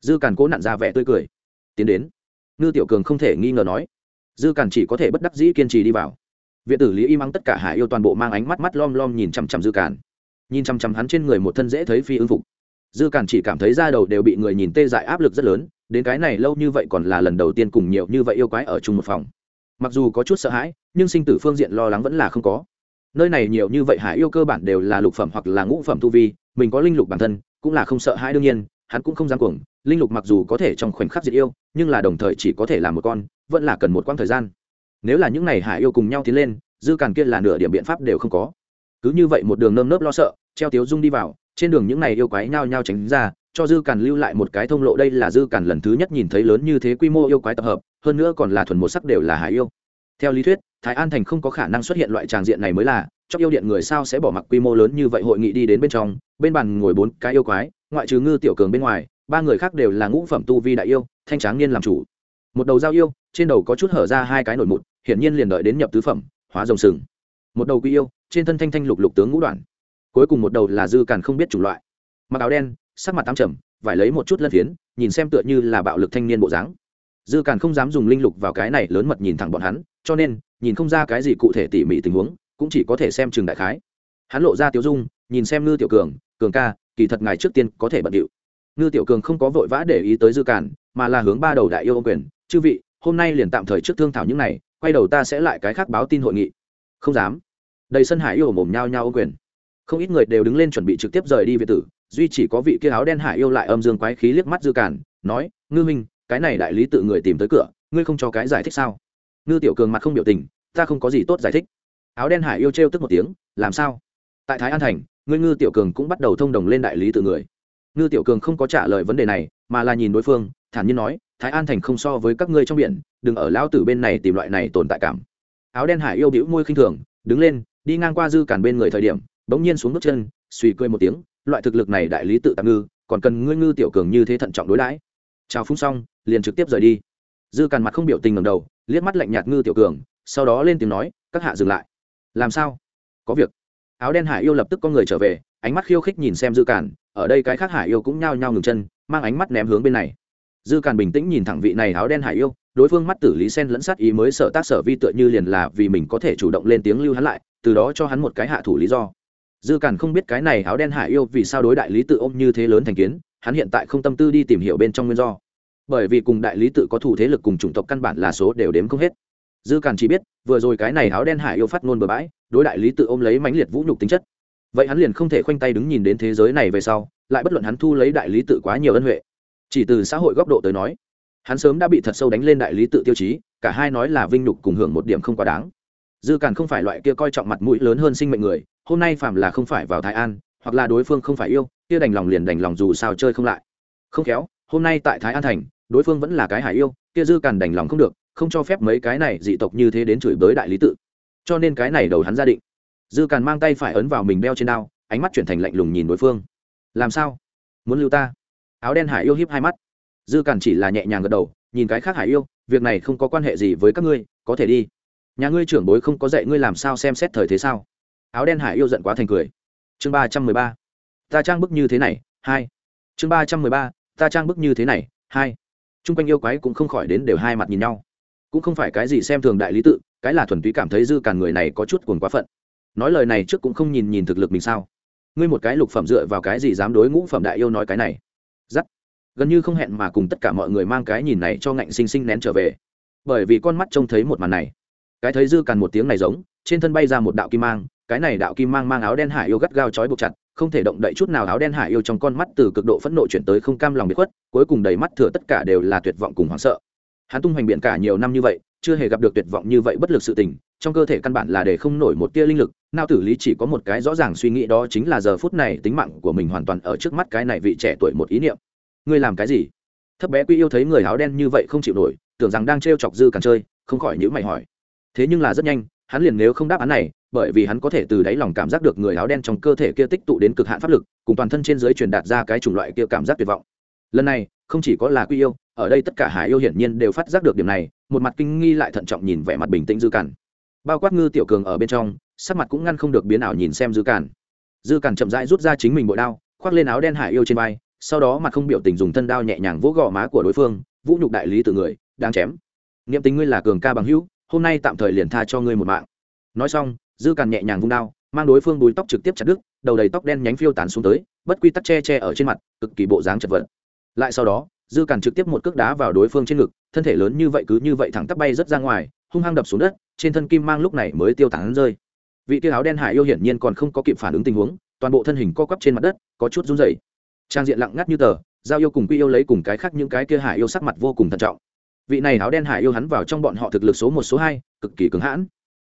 Dư càn cố nặn ra vẻ tươi cười. Tiến đến. Ngư tiểu cường không thể nghi ngờ nói. Dư càn chỉ có thể bất đắc dĩ kiên trì đi vào viện tử lý y mắng tất cả hải yêu toàn bộ mang ánh mắt mắt lom lom nhìn chằm chằm dư càn. Nhìn chằm chằm hắn trên người một thân dễ thấy phi ưng phục. Dư càn chỉ cảm thấy da đầu đều bị người nhìn tê dại áp lực rất lớn, đến cái này lâu như vậy còn là lần đầu tiên cùng nhiều như vậy yêu quái ở chung một phòng. Mặc dù có chút sợ hãi, nhưng sinh tử phương diện lo lắng vẫn là không có. Nơi này nhiều như vậy hải yêu cơ bản đều là lục phẩm hoặc là ngũ phẩm tu vi, mình có linh lục bản thân, cũng là không sợ hãi đương nhiên, hắn cũng không dám cuồng. Linh lục mặc dù có thể trong khoảnh khắc diệt yêu, nhưng là đồng thời chỉ có thể là một con, vẫn là cần một quãng thời gian nếu là những n à y hải yêu cùng nhau tiến lên, dư càn kia là nửa điểm biện pháp đều không có. Cứ như vậy một đường nơm nớp lo sợ, treo tiếu dung đi vào, trên đường những n à y yêu quái nhao nhao tránh ra, cho dư càn lưu lại một cái thông lộ. Đây là dư càn lần thứ nhất nhìn thấy lớn như thế quy mô yêu quái tập hợp, hơn nữa còn là thuần một sắc đều là hải yêu. Theo lý thuyết, thái an thành không có khả năng xuất hiện loại tràng diện này mới là trong yêu điện người sao sẽ bỏ mặc quy mô lớn như vậy hội nghị đi đến bên trong, bên bàn ngồi bốn cái yêu quái, ngoại trừ ngư tiểu cường bên ngoài, ba người khác đều là ngũ phẩm tu vi đại yêu, thanh tráng niên làm chủ. Một đầu dao yêu, trên đầu có chút hở ra hai cái nổi mụn hiển nhiên liền đợi đến nhập tứ phẩm, hóa rồng sừng. Một đầu quy yêu, trên thân thanh thanh lục lục tướng ngũ đoạn. Cuối cùng một đầu là dư càn không biết chủng loại. Mặc áo đen, sắc mặt tám trầm, vải lấy một chút lân phiến, nhìn xem tựa như là bạo lực thanh niên bộ dáng. Dư càn không dám dùng linh lục vào cái này lớn mật nhìn thẳng bọn hắn, cho nên, nhìn không ra cái gì cụ thể tỉ mỉ tình huống, cũng chỉ có thể xem trường đại khái. Hắn lộ ra tiểu dung, nhìn xem ngư tiểu cường cường ca, kỳ thật ngài trước tiên có thể bận điệu. Ngư tiểu cường không có vội vã để ý tới dư càn, mà là hướng ba đầu đại yêu ông quyền, chư vị, hôm nay liền tạm thời trước thương thảo những này quay đầu ta sẽ lại cái khác báo tin hội nghị. Không dám. Đầy sân hải yêu mồm nhao nhao ô quyền. Không ít người đều đứng lên chuẩn bị trực tiếp rời đi việt tử duy chỉ có vị kia áo đen hải yêu lại âm dương quái khí liếc mắt dư cản, nói ngư minh cái này đại lý tự người tìm tới cửa ngươi không cho cái giải thích sao? Ngư tiểu cường mặt không biểu tình ta không có gì tốt giải thích. Áo đen hải yêu trêu tức một tiếng làm sao? Tại thái an thành ngươi ngư tiểu cường cũng bắt đầu thông đồng lên đại lý tự người. Ngư tiểu cường không có trả lời vấn đề này mà là nhìn đối phương thản nhiên nói thái an thành không so với các ngươi trong biển, đừng ở lao tử bên này tìm loại này tồn tại cảm. Áo đen hải yêu đĩu môi khinh thường, đứng lên, đi ngang qua dư cản bên người thời điểm, bỗng nhiên xuống bước chân, suy cười một tiếng, loại thực lực này đại lý tự tạm ngư, còn cần ngươi ngư tiểu cường như thế thận trọng đối đãi. Chào phúng xong, liền trực tiếp rời đi. Dư càn mặt không biểu tình ngầm đầu, liếc mắt lạnh nhạt ngư tiểu cường, sau đó lên tiếng nói, các hạ dừng lại. Làm sao? Có việc. Áo đen hải yêu lập tức có người trở về, ánh mắt khiêu khích nhìn xem dư càn ở đây cái khác hải yêu cũng nhao nhao ngừng chân, mang ánh mắt ném hướng bên này dư càn bình tĩnh nhìn thẳng vị này áo đen hải yêu, đối phương mắt tử lý sen lẫn sát ý mới sợ tác sở vi tựa như liền là vì mình có thể chủ động lên tiếng lưu hắn lại, từ đó cho hắn một cái hạ thủ lý do. Dư càn không biết cái này áo đen hải yêu vì sao đối đại lý tự ôm như thế lớn thành kiến, hắn hiện tại không tâm tư đi tìm hiểu bên trong nguyên do. Bởi vì cùng đại lý tự có thủ thế lực cùng chủng tộc căn bản là số đều đếm không hết. Dư càn chỉ biết, vừa rồi cái này áo đen hải yêu phát ngôn bừa bãi, đối đại lý tự ôm lấy mãnh liệt vũ nhục tính chất. Vậy hắn liền không thể khoanh tay đứng nhìn đến thế giới này về sau, lại bất luận hắn thu lấy đại lý tự quá nhiều ân huệ chỉ từ xã hội góc độ tới nói, hắn sớm đã bị thật sâu đánh lên đại lý tự tiêu chí, cả hai nói là vinh nhục cùng hưởng một điểm không quá đáng. Dư càn không phải loại kia coi trọng mặt mũi lớn hơn sinh mệnh người, hôm nay phạm là không phải vào thái an, hoặc là đối phương không phải yêu, kia đành lòng liền đành lòng dù sao chơi không lại. Không khéo, hôm nay tại thái an thành, đối phương vẫn là cái hải yêu, kia dư càn đành lòng không được, không cho phép mấy cái này dị tộc như thế đến chửi bới đại lý tự. Cho nên cái này đầu hắn gia định. Dư càn mang tay phải ấn vào mình đeo trên đao, ánh mắt chuyển thành lạnh lùng nhìn đối phương. Làm sao? Muốn lưu ta? Áo đen hải yêu hiếp hai mắt. Dư càn chỉ là nhẹ nhàng gật đầu, nhìn cái khác hải yêu, việc này không có quan hệ gì với các ngươi, có thể đi. Nhà ngươi trưởng bối không có dạy ngươi làm sao xem xét thời thế sao? Áo đen hải yêu giận quá thành cười. Chương ba trăm mười ba. Ta trang bức như thế này, hai. Chương ba trăm mười ba. Ta trang bức như thế này, hai. T r u n g quanh yêu quái cũng không khỏi đến đều hai mặt nhìn nhau. Cũng không phải cái gì xem thường đại lý tự, cái là thuần túy cảm thấy dư càn người này có chút cuồng quá phận. Nói lời này trước cũng không nhìn nhìn thực lực mình sao? Ngươi một cái lục phẩm dựa vào cái gì dám đối ngũ phẩm đại yêu nói cái này? Giắt. Gần như không hẹn mà cùng tất cả mọi người mang cái nhìn này cho ngạnh sinh sinh nén trở về. Bởi vì con mắt trông thấy một màn này. Cái thấy dư càn một tiếng này giống, trên thân bay ra một đạo kim mang, cái này đạo kim mang mang áo đen hải yêu gắt gao chói buộc chặt, không thể động đậy chút nào áo đen hải yêu trong con mắt từ cực độ phẫn nộ chuyển tới không cam lòng bị khuất, cuối cùng đầy mắt thừa tất cả đều là tuyệt vọng cùng hoảng sợ. Hắn tung hoành biển cả nhiều năm như vậy, chưa hề gặp được tuyệt vọng như vậy bất lực sự tình trong cơ thể căn bản là để không nổi một tia linh lực, nao tử lý chỉ có một cái rõ ràng suy nghĩ đó chính là giờ phút này tính mạng của mình hoàn toàn ở trước mắt cái này vị trẻ tuổi một ý niệm. Ngươi làm cái gì? Thấp bé quy yêu thấy người áo đen như vậy không chịu nổi, tưởng rằng đang t chọc dư càn chơi, không khỏi nhữ mày hỏi. Thế nhưng là rất nhanh, hắn liền nếu không đáp án này, bởi vì hắn có thể từ đáy lòng cảm giác được người áo đen trong cơ thể kia tích tụ đến cực hạn pháp lực, cùng toàn thân trên dưới truyền đạt ra cái chủng loại kia cảm giác tuyệt vọng. Lần này, không chỉ có là quy yêu, ở đây tất cả hải yêu hiển nhiên đều phát giác được điểm này, một mặt kinh nghi lại thận trọng nhìn vẻ mặt bình tĩnh dư cản bao quát ngư tiểu cường ở bên trong, sắc mặt cũng ngăn không được biến ảo nhìn xem dư cản dư cản chậm rãi rút ra chính mình bội đao, khoác lên áo đen hải yêu trên vai, sau đó mặt không biểu tình dùng thân đao nhẹ nhàng vỗ gò má của đối phương, vũ nhục đại lý từ người đang chém. Niệm tính ngươi là cường ca bằng hữu, hôm nay tạm thời liền tha cho ngươi một mạng. Nói xong, dư càn nhẹ nhàng vung đao, mang đối phương bùi tóc trực tiếp chặt đứt, đầu đầy tóc đen nhánh phiêu tán xuống tới, bất quy tắc che che ở trên mặt, cực kỳ bộ dáng chật vật. Lại sau đó, dư càn trực tiếp một cước đá vào đối phương trên ngực, thân thể lớn như vậy cứ như vậy thẳng tắp bay rất ra ngoài, hung hăng đập xuống đất trên thân kim mang lúc này mới tiêu tán rơi. Vị tiêu áo đen hải yêu hiển nhiên còn không có kịp phản ứng tình huống, toàn bộ thân hình co quắp trên mặt đất, có chút run rẩy. Trang diện lặng ngắt như tờ, giao yêu cùng quy yêu lấy cùng cái khác những cái kia hải yêu sắc mặt vô cùng thận trọng. Vị này áo đen hải yêu hắn vào trong bọn họ thực lực số một, số hai, cực kỳ cứng hãn.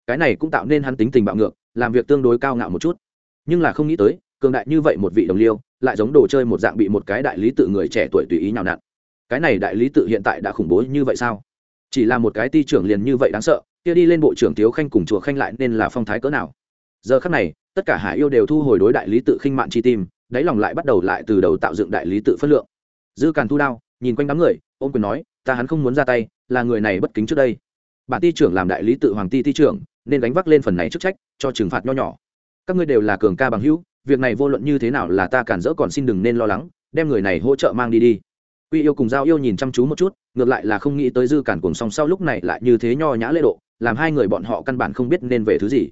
Cái này cũng tạo nên hắn tính tình bạo ngược, làm việc tương đối cao ngạo một chút. Nhưng là không nghĩ tới, cường đại như vậy một vị đồng liêu, lại giống đồ chơi một dạng bị một cái đại lý tự người trẻ tuổi tùy ý nhào nặn. Cái này đại lý tự hiện tại đã khủng bố như vậy sao? Chỉ là một cái ti trưởng liền như vậy đáng sợ kia đi lên bộ trưởng thiếu khanh cùng chùa khanh lại nên là phong thái cỡ nào? Giờ khắc này, tất cả hải yêu đều thu hồi đối đại lý tự khinh mạn chi tim, đáy lòng lại bắt đầu lại từ đầu tạo dựng đại lý tự phất lượng. Dư càn thu đao, nhìn quanh đám người, ôm quyền nói, ta hắn không muốn ra tay, là người này bất kính trước đây. Bản ti trưởng làm đại lý tự hoàng ti ti trưởng, nên đánh vác lên phần này chức trách, cho trừng phạt nho nhỏ. Các ngươi đều là cường ca bằng hữu, việc này vô luận như thế nào là ta cản rỡ còn xin đừng nên lo lắng, đem người này hỗ trợ mang đi đi. Quy yêu cùng giao yêu nhìn chăm chú một chút, ngược lại là không nghĩ tới dư cản cùng song sau lúc này lại như thế nho nhã lễ độ làm hai người bọn họ căn bản không biết nên về thứ gì.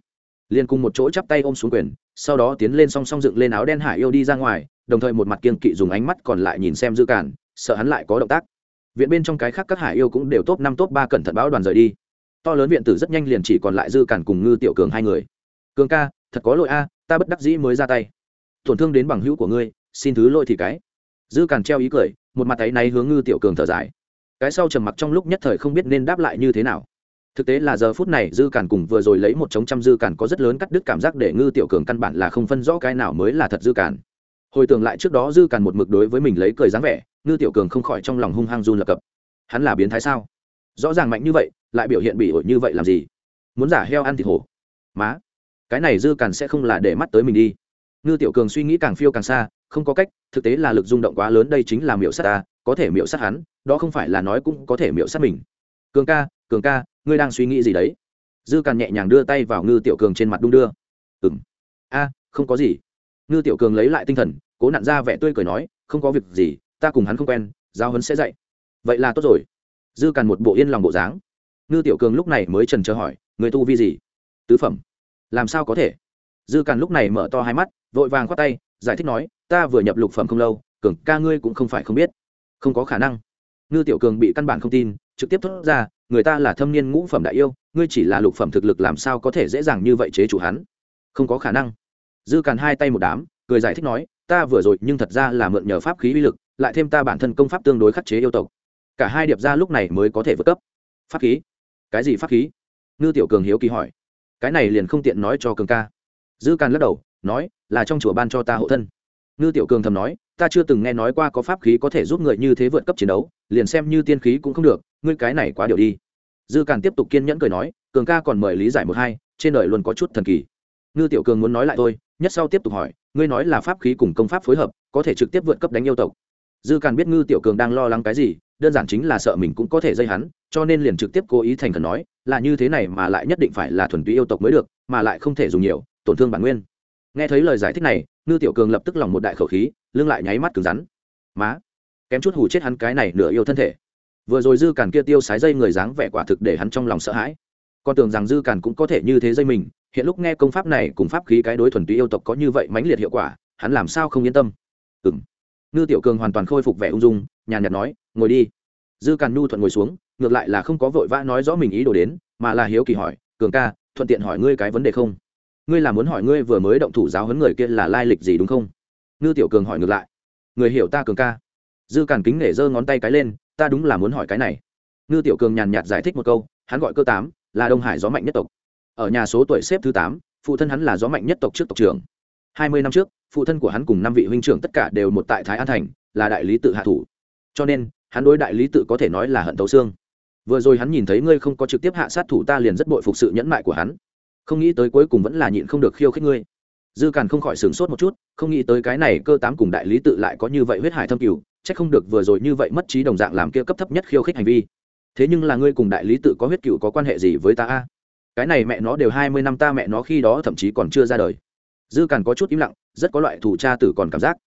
Liền cùng một chỗ chắp tay ôm xuống quyền, sau đó tiến lên song song dựng lên áo đen hải yêu đi ra ngoài, đồng thời một mặt kiên kỵ dùng ánh mắt còn lại nhìn xem dư cản, sợ hắn lại có động tác. Viện bên trong cái khác các hải yêu cũng đều top năm, top ba cẩn thận báo đoàn rời đi. To lớn viện tử rất nhanh liền chỉ còn lại dư cản cùng ngư tiểu cường hai người. Cường ca, thật có lỗi a, ta bất đắc dĩ mới ra tay. Tổn thương đến bằng hữu của ngươi, xin thứ lỗi thì cái. Dư cản treo ý cười, một mặt tay này hướng ngư tiểu cường thở dài. Cái sau trầm mặc trong lúc nhất thời không biết nên đáp lại như thế nào thực tế là giờ phút này dư cản cùng vừa rồi lấy một chống trăm dư cản có rất lớn cắt đứt cảm giác để ngư tiểu cường căn bản là không phân rõ cái nào mới là thật dư cản hồi tưởng lại trước đó dư cản một mực đối với mình lấy cười dáng vẻ, ngư tiểu cường không khỏi trong lòng hung hăng run lập cập. Hắn là biến thái sao? Rõ ràng mạnh như vậy, lại biểu hiện bị ổi như vậy làm gì? Muốn giả heo ăn thịt hổ. Má, cái này dư cản sẽ không là để mắt tới mình đi. Ngư tiểu cường suy nghĩ càng phiêu càng xa, không có cách, thực tế là lực rung động quá lớn đây chính là miệu sát ta, có thể miệu sát hắn, đó không phải là nói cũng có thể miệu sát mình. Cường ca cường ca ngươi đang suy nghĩ gì đấy? Dư càn nhẹ nhàng đưa tay vào ngư tiểu cường trên mặt đung đưa. Ừng a, không có gì. Ngư tiểu cường lấy lại tinh thần, cố nặn ra vẻ tươi cười nói, không có việc gì, ta cùng hắn không quen giao hấn sẽ dạy. Vậy là tốt rồi. Dư càn một bộ yên lòng bộ dáng. Ngư tiểu cường lúc này mới trần trờ hỏi, người tu vi gì? Tứ phẩm. Làm sao có thể? Dư càn lúc này mở to hai mắt, vội vàng khoát tay, giải thích nói, ta vừa nhập lục phẩm không lâu, cường ca ngươi cũng không phải không biết. Không có khả năng. Ngư tiểu cường bị căn bản không tin, trực tiếp thốt ra người ta là thâm niên ngũ phẩm đại yêu, ngươi chỉ là lục phẩm thực lực làm sao có thể dễ dàng như vậy chế chủ hắn? Không có khả năng. Dư càn hai tay một đám, cười giải thích nói, ta vừa rồi nhưng thật ra là mượn nhờ pháp khí uy lực, lại thêm ta bản thân công pháp tương đối khắc chế yêu tộc. Cả hai điệp ra lúc này mới có thể vượt cấp. Pháp khí? Cái gì pháp khí? Ngư tiểu cường hiếu kỳ hỏi. Cái này liền không tiện nói cho cường ca. Dư càn lắc đầu, nói, là trong chùa ban cho ta hộ thân. Ngư tiểu cường thầm nói, ta chưa từng nghe nói qua có pháp khí có thể giúp người như thế vượt cấp chiến đấu, liền xem như tiên khí cũng không được ngươi cái này quá điều đi. Dư càn tiếp tục kiên nhẫn cười nói, cường ca còn mời lý giải một hai, trên đời luôn có chút thần kỳ. Ngư tiểu cường muốn nói lại thôi, nhất sau tiếp tục hỏi, ngươi nói là pháp khí cùng công pháp phối hợp, có thể trực tiếp vượt cấp đánh yêu tộc. Dư càn biết ngư tiểu cường đang lo lắng cái gì, đơn giản chính là sợ mình cũng có thể dây hắn, cho nên liền trực tiếp cố ý thành khẩn nói, là như thế này mà lại nhất định phải là thuần túy yêu tộc mới được, mà lại không thể dùng nhiều, tổn thương bản nguyên. Nghe thấy lời giải thích này, ngư tiểu cường lập tức lòng một đại khẩu khí, lưng lại nháy mắt cứng rắn. Má, kém chút hù chết hắn cái này nửa yêu thân thể vừa rồi dư càn kia tiêu sái dây người dáng vẻ quả thực để hắn trong lòng sợ hãi. Con tưởng rằng dư càn cũng có thể như thế dây mình, hiện lúc nghe công pháp này cùng pháp khí cái đối thuần túy yêu tộc có như vậy mãnh liệt hiệu quả, hắn làm sao không yên tâm? Ừng ngư tiểu cường hoàn toàn khôi phục vẻ ung dung, nhàn nhạt nói, ngồi đi. Dư càn nhu thuận ngồi xuống, ngược lại là không có vội vã nói rõ mình ý đồ đến, mà là hiếu kỳ hỏi, cường ca, thuận tiện hỏi ngươi cái vấn đề không? Ngươi là muốn hỏi ngươi vừa mới động thủ giáo huấn người kia là lai lịch gì đúng không? Ngư tiểu cường hỏi ngược lại, người hiểu ta, cường ca? Dư càn kính nể giơ ngón tay cái lên, ta đúng là muốn hỏi cái này. Ngư tiểu cường nhàn nhạt giải thích một câu, hắn gọi cơ tám, là đông hải gió mạnh nhất tộc. Ở nhà số tuổi xếp thứ tám, phụ thân hắn là gió mạnh nhất tộc trước tộc trưởng. Hai mươi năm trước, phụ thân của hắn cùng năm vị huynh trưởng tất cả đều một tại thái an thành, là đại lý tự hạ thủ. Cho nên, hắn đối đại lý tự có thể nói là hận thấu xương. Vừa rồi hắn nhìn thấy ngươi không có trực tiếp hạ sát thủ ta liền rất bội phục sự nhẫn mại của hắn. Không nghĩ tới cuối cùng vẫn là nhịn không được khiêu khích ngươi. Dư càn không khỏi sửng sốt một chút, không nghĩ tới cái này cơ tám cùng đại lý tự lại có như vậy huyết hải thâm cửu chắc không được vừa rồi như vậy mất trí đồng dạng làm kia cấp thấp nhất khiêu khích hành vi. Thế nhưng là ngươi cùng đại lý tự có huyết cựu có quan hệ gì với ta a? Cái này mẹ nó đều hai mươi năm ta mẹ nó khi đó thậm chí còn chưa ra đời. Dư càn có chút im lặng, rất có loại thủ cha tử còn cảm giác.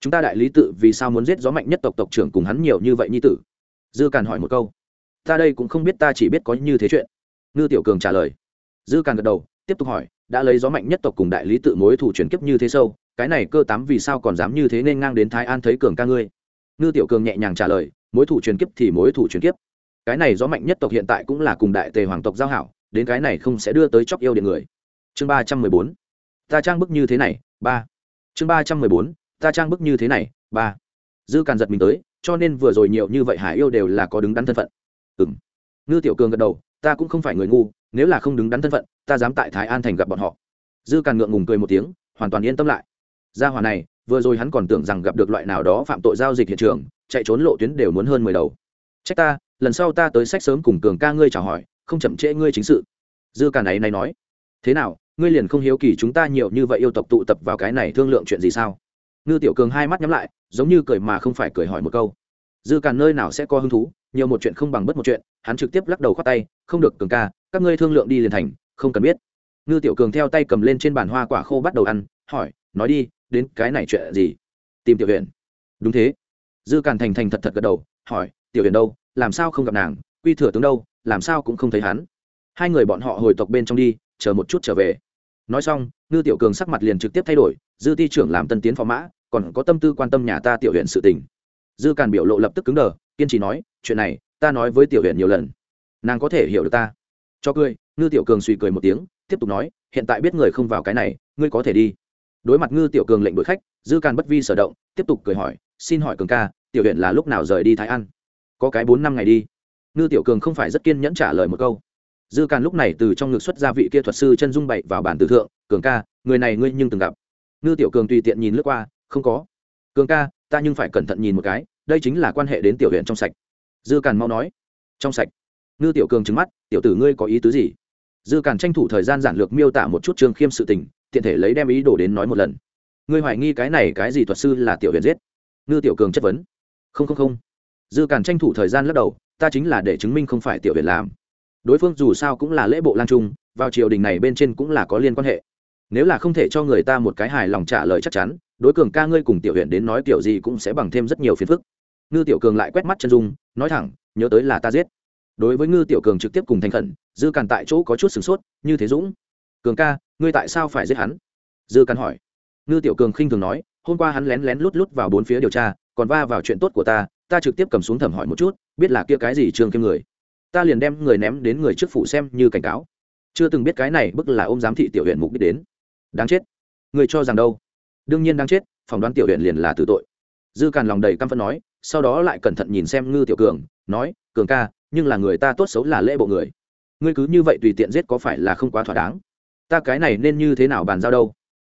Chúng ta đại lý tự vì sao muốn giết gió mạnh nhất tộc tộc trưởng cùng hắn nhiều như vậy như tử? Dư càn hỏi một câu. Ta đây cũng không biết ta chỉ biết có như thế chuyện. Ngư tiểu cường trả lời. Dư càn gật đầu, tiếp tục hỏi, đã lấy gió mạnh nhất tộc cùng đại lý tự mối thủ chuyển kiếp như thế sâu, cái này cơ tám vì sao còn dám như thế nên ngang đến thái an thấy cường ca ngươi? Ngư tiểu cường nhẹ nhàng trả lời, mối thủ truyền kiếp thì mối thủ truyền kiếp. Cái này gió mạnh nhất tộc hiện tại cũng là cùng đại tề hoàng tộc giao hảo, đến cái này không sẽ đưa tới chóc yêu điện người. Chương ba trăm mười bốn. Ta trang bức như thế này, ba. Chương ba trăm mười bốn. Ta trang bức như thế này, ba. Dư càn giật mình tới, cho nên vừa rồi nhiều như vậy hải yêu đều là có đứng đắn thân phận. Ừ m ngư tiểu cường gật đầu, ta cũng không phải người ngu, nếu là không đứng đắn thân phận, ta dám tại thái an thành gặp bọn họ. Dư càn ngượng ngùng cười một tiếng, hoàn toàn yên tâm lại. Gia hòa này vừa rồi hắn còn tưởng rằng gặp được loại nào đó phạm tội giao dịch hiện trường, chạy trốn lộ tuyến đều muốn hơn mười đầu. Trách ta, lần sau ta tới sách sớm cùng cường ca ngươi chào hỏi, không chậm trễ ngươi chính sự. Dư càn này này nói. Thế nào, ngươi liền không hiếu kỳ chúng ta nhiều như vậy yêu tộc tụ tập vào cái này thương lượng chuyện gì sao? Ngư tiểu cường hai mắt nhắm lại, giống như cười mà không phải cười hỏi một câu. Dư càn nơi nào sẽ có hứng thú, nhiều một chuyện không bằng bất một chuyện, hắn trực tiếp lắc đầu khoát tay, không được, cường ca, các ngươi thương lượng đi liền thành, không cần biết. Ngư tiểu cường theo tay cầm lên trên bàn hoa quả khô bắt đầu ăn, hỏi, nói đi đến cái này chuyện gì? Tìm tiểu huyền. Đúng thế. Dư càn thành thành thật thật gật đầu, hỏi, tiểu huyền đâu? Làm sao không gặp nàng? Quy thừa tướng đâu? Làm sao cũng không thấy hắn. Hai người bọn họ hồi tộc bên trong đi, chờ một chút trở về. Nói xong, ngư tiểu cường sắc mặt liền trực tiếp thay đổi, dư ti trưởng làm tân tiến phó mã, còn có tâm tư quan tâm nhà ta tiểu huyện sự tình. Dư càn biểu lộ lập tức cứng đờ, kiên trì nói, chuyện này, ta nói với tiểu huyện nhiều lần. Nàng có thể hiểu được ta. Cho cười, ngư tiểu cường suy cười một tiếng, tiếp tục nói, hiện tại biết người không vào cái này, ngươi có thể đi đối mặt ngư tiểu cường lệnh đuổi khách, dư càn bất vi sở động, tiếp tục cười hỏi, xin hỏi cường ca, tiểu huyện là lúc nào rời đi thái an? Có cái bốn năm ngày đi. Ngư tiểu cường không phải rất kiên nhẫn trả lời một câu. Dư càn lúc này từ trong ngực xuất ra vị kia thuật sư chân dung bậy vào bản tử thượng, cường ca, người này ngươi nhưng từng gặp. Ngư tiểu cường tùy tiện nhìn lướt qua, không có. Cường ca, ta nhưng phải cẩn thận nhìn một cái, đây chính là quan hệ đến tiểu huyện trong sạch. Dư càn mau nói, trong sạch. Ngư tiểu cường trứng mắt, tiểu tử ngươi có ý tứ gì? Dư càn tranh thủ thời gian giản lược miêu tả một chút trương khiêm sự tình, tiện thể lấy đem ý đồ đến nói một lần. Ngươi hoài nghi cái này cái gì thuật sư là tiểu Huyền giết? Ngư tiểu cường chất vấn. Không không không. Dư càn tranh thủ thời gian lắc đầu, ta chính là để chứng minh không phải tiểu Huyền làm. Đối phương dù sao cũng là lễ bộ lan trung, vào triều đình này bên trên cũng là có liên quan hệ. Nếu là không thể cho người ta một cái hài lòng trả lời chắc chắn, đối cường ca ngươi cùng tiểu huyện đến nói kiểu gì cũng sẽ bằng thêm rất nhiều phiền phức. Ngư tiểu cường lại quét mắt chân dung, nói thẳng, nhớ tới là ta giết đối với ngư tiểu cường trực tiếp cùng thành khẩn, dư càn tại chỗ có chút sửng sốt, như thế dũng, cường ca, ngươi tại sao phải giết hắn? Dư càn hỏi. Ngư tiểu cường khinh thường nói, hôm qua hắn lén lén lút lút vào bốn phía điều tra, còn va vào chuyện tốt của ta ta trực tiếp cầm xuống thẩm hỏi một chút, biết là kia cái gì trương kim người. Ta liền đem người ném đến người trước phủ xem như cảnh cáo. Chưa từng biết cái này bức là ôm giám thị tiểu huyện mục đích đến. Đáng chết. Người cho rằng đâu? Đương nhiên đáng chết, phỏng đoán tiểu huyện liền là tử tội. Dư càn lòng đầy căm phẫn nói, sau đó lại cẩn thận nhìn xem ngư tiểu cường, nói, cường ca nhưng là người ta tốt xấu là lễ bộ người. Ngươi cứ như vậy tùy tiện giết có phải là không quá thỏa đáng? Ta cái này nên như thế nào bàn giao đâu?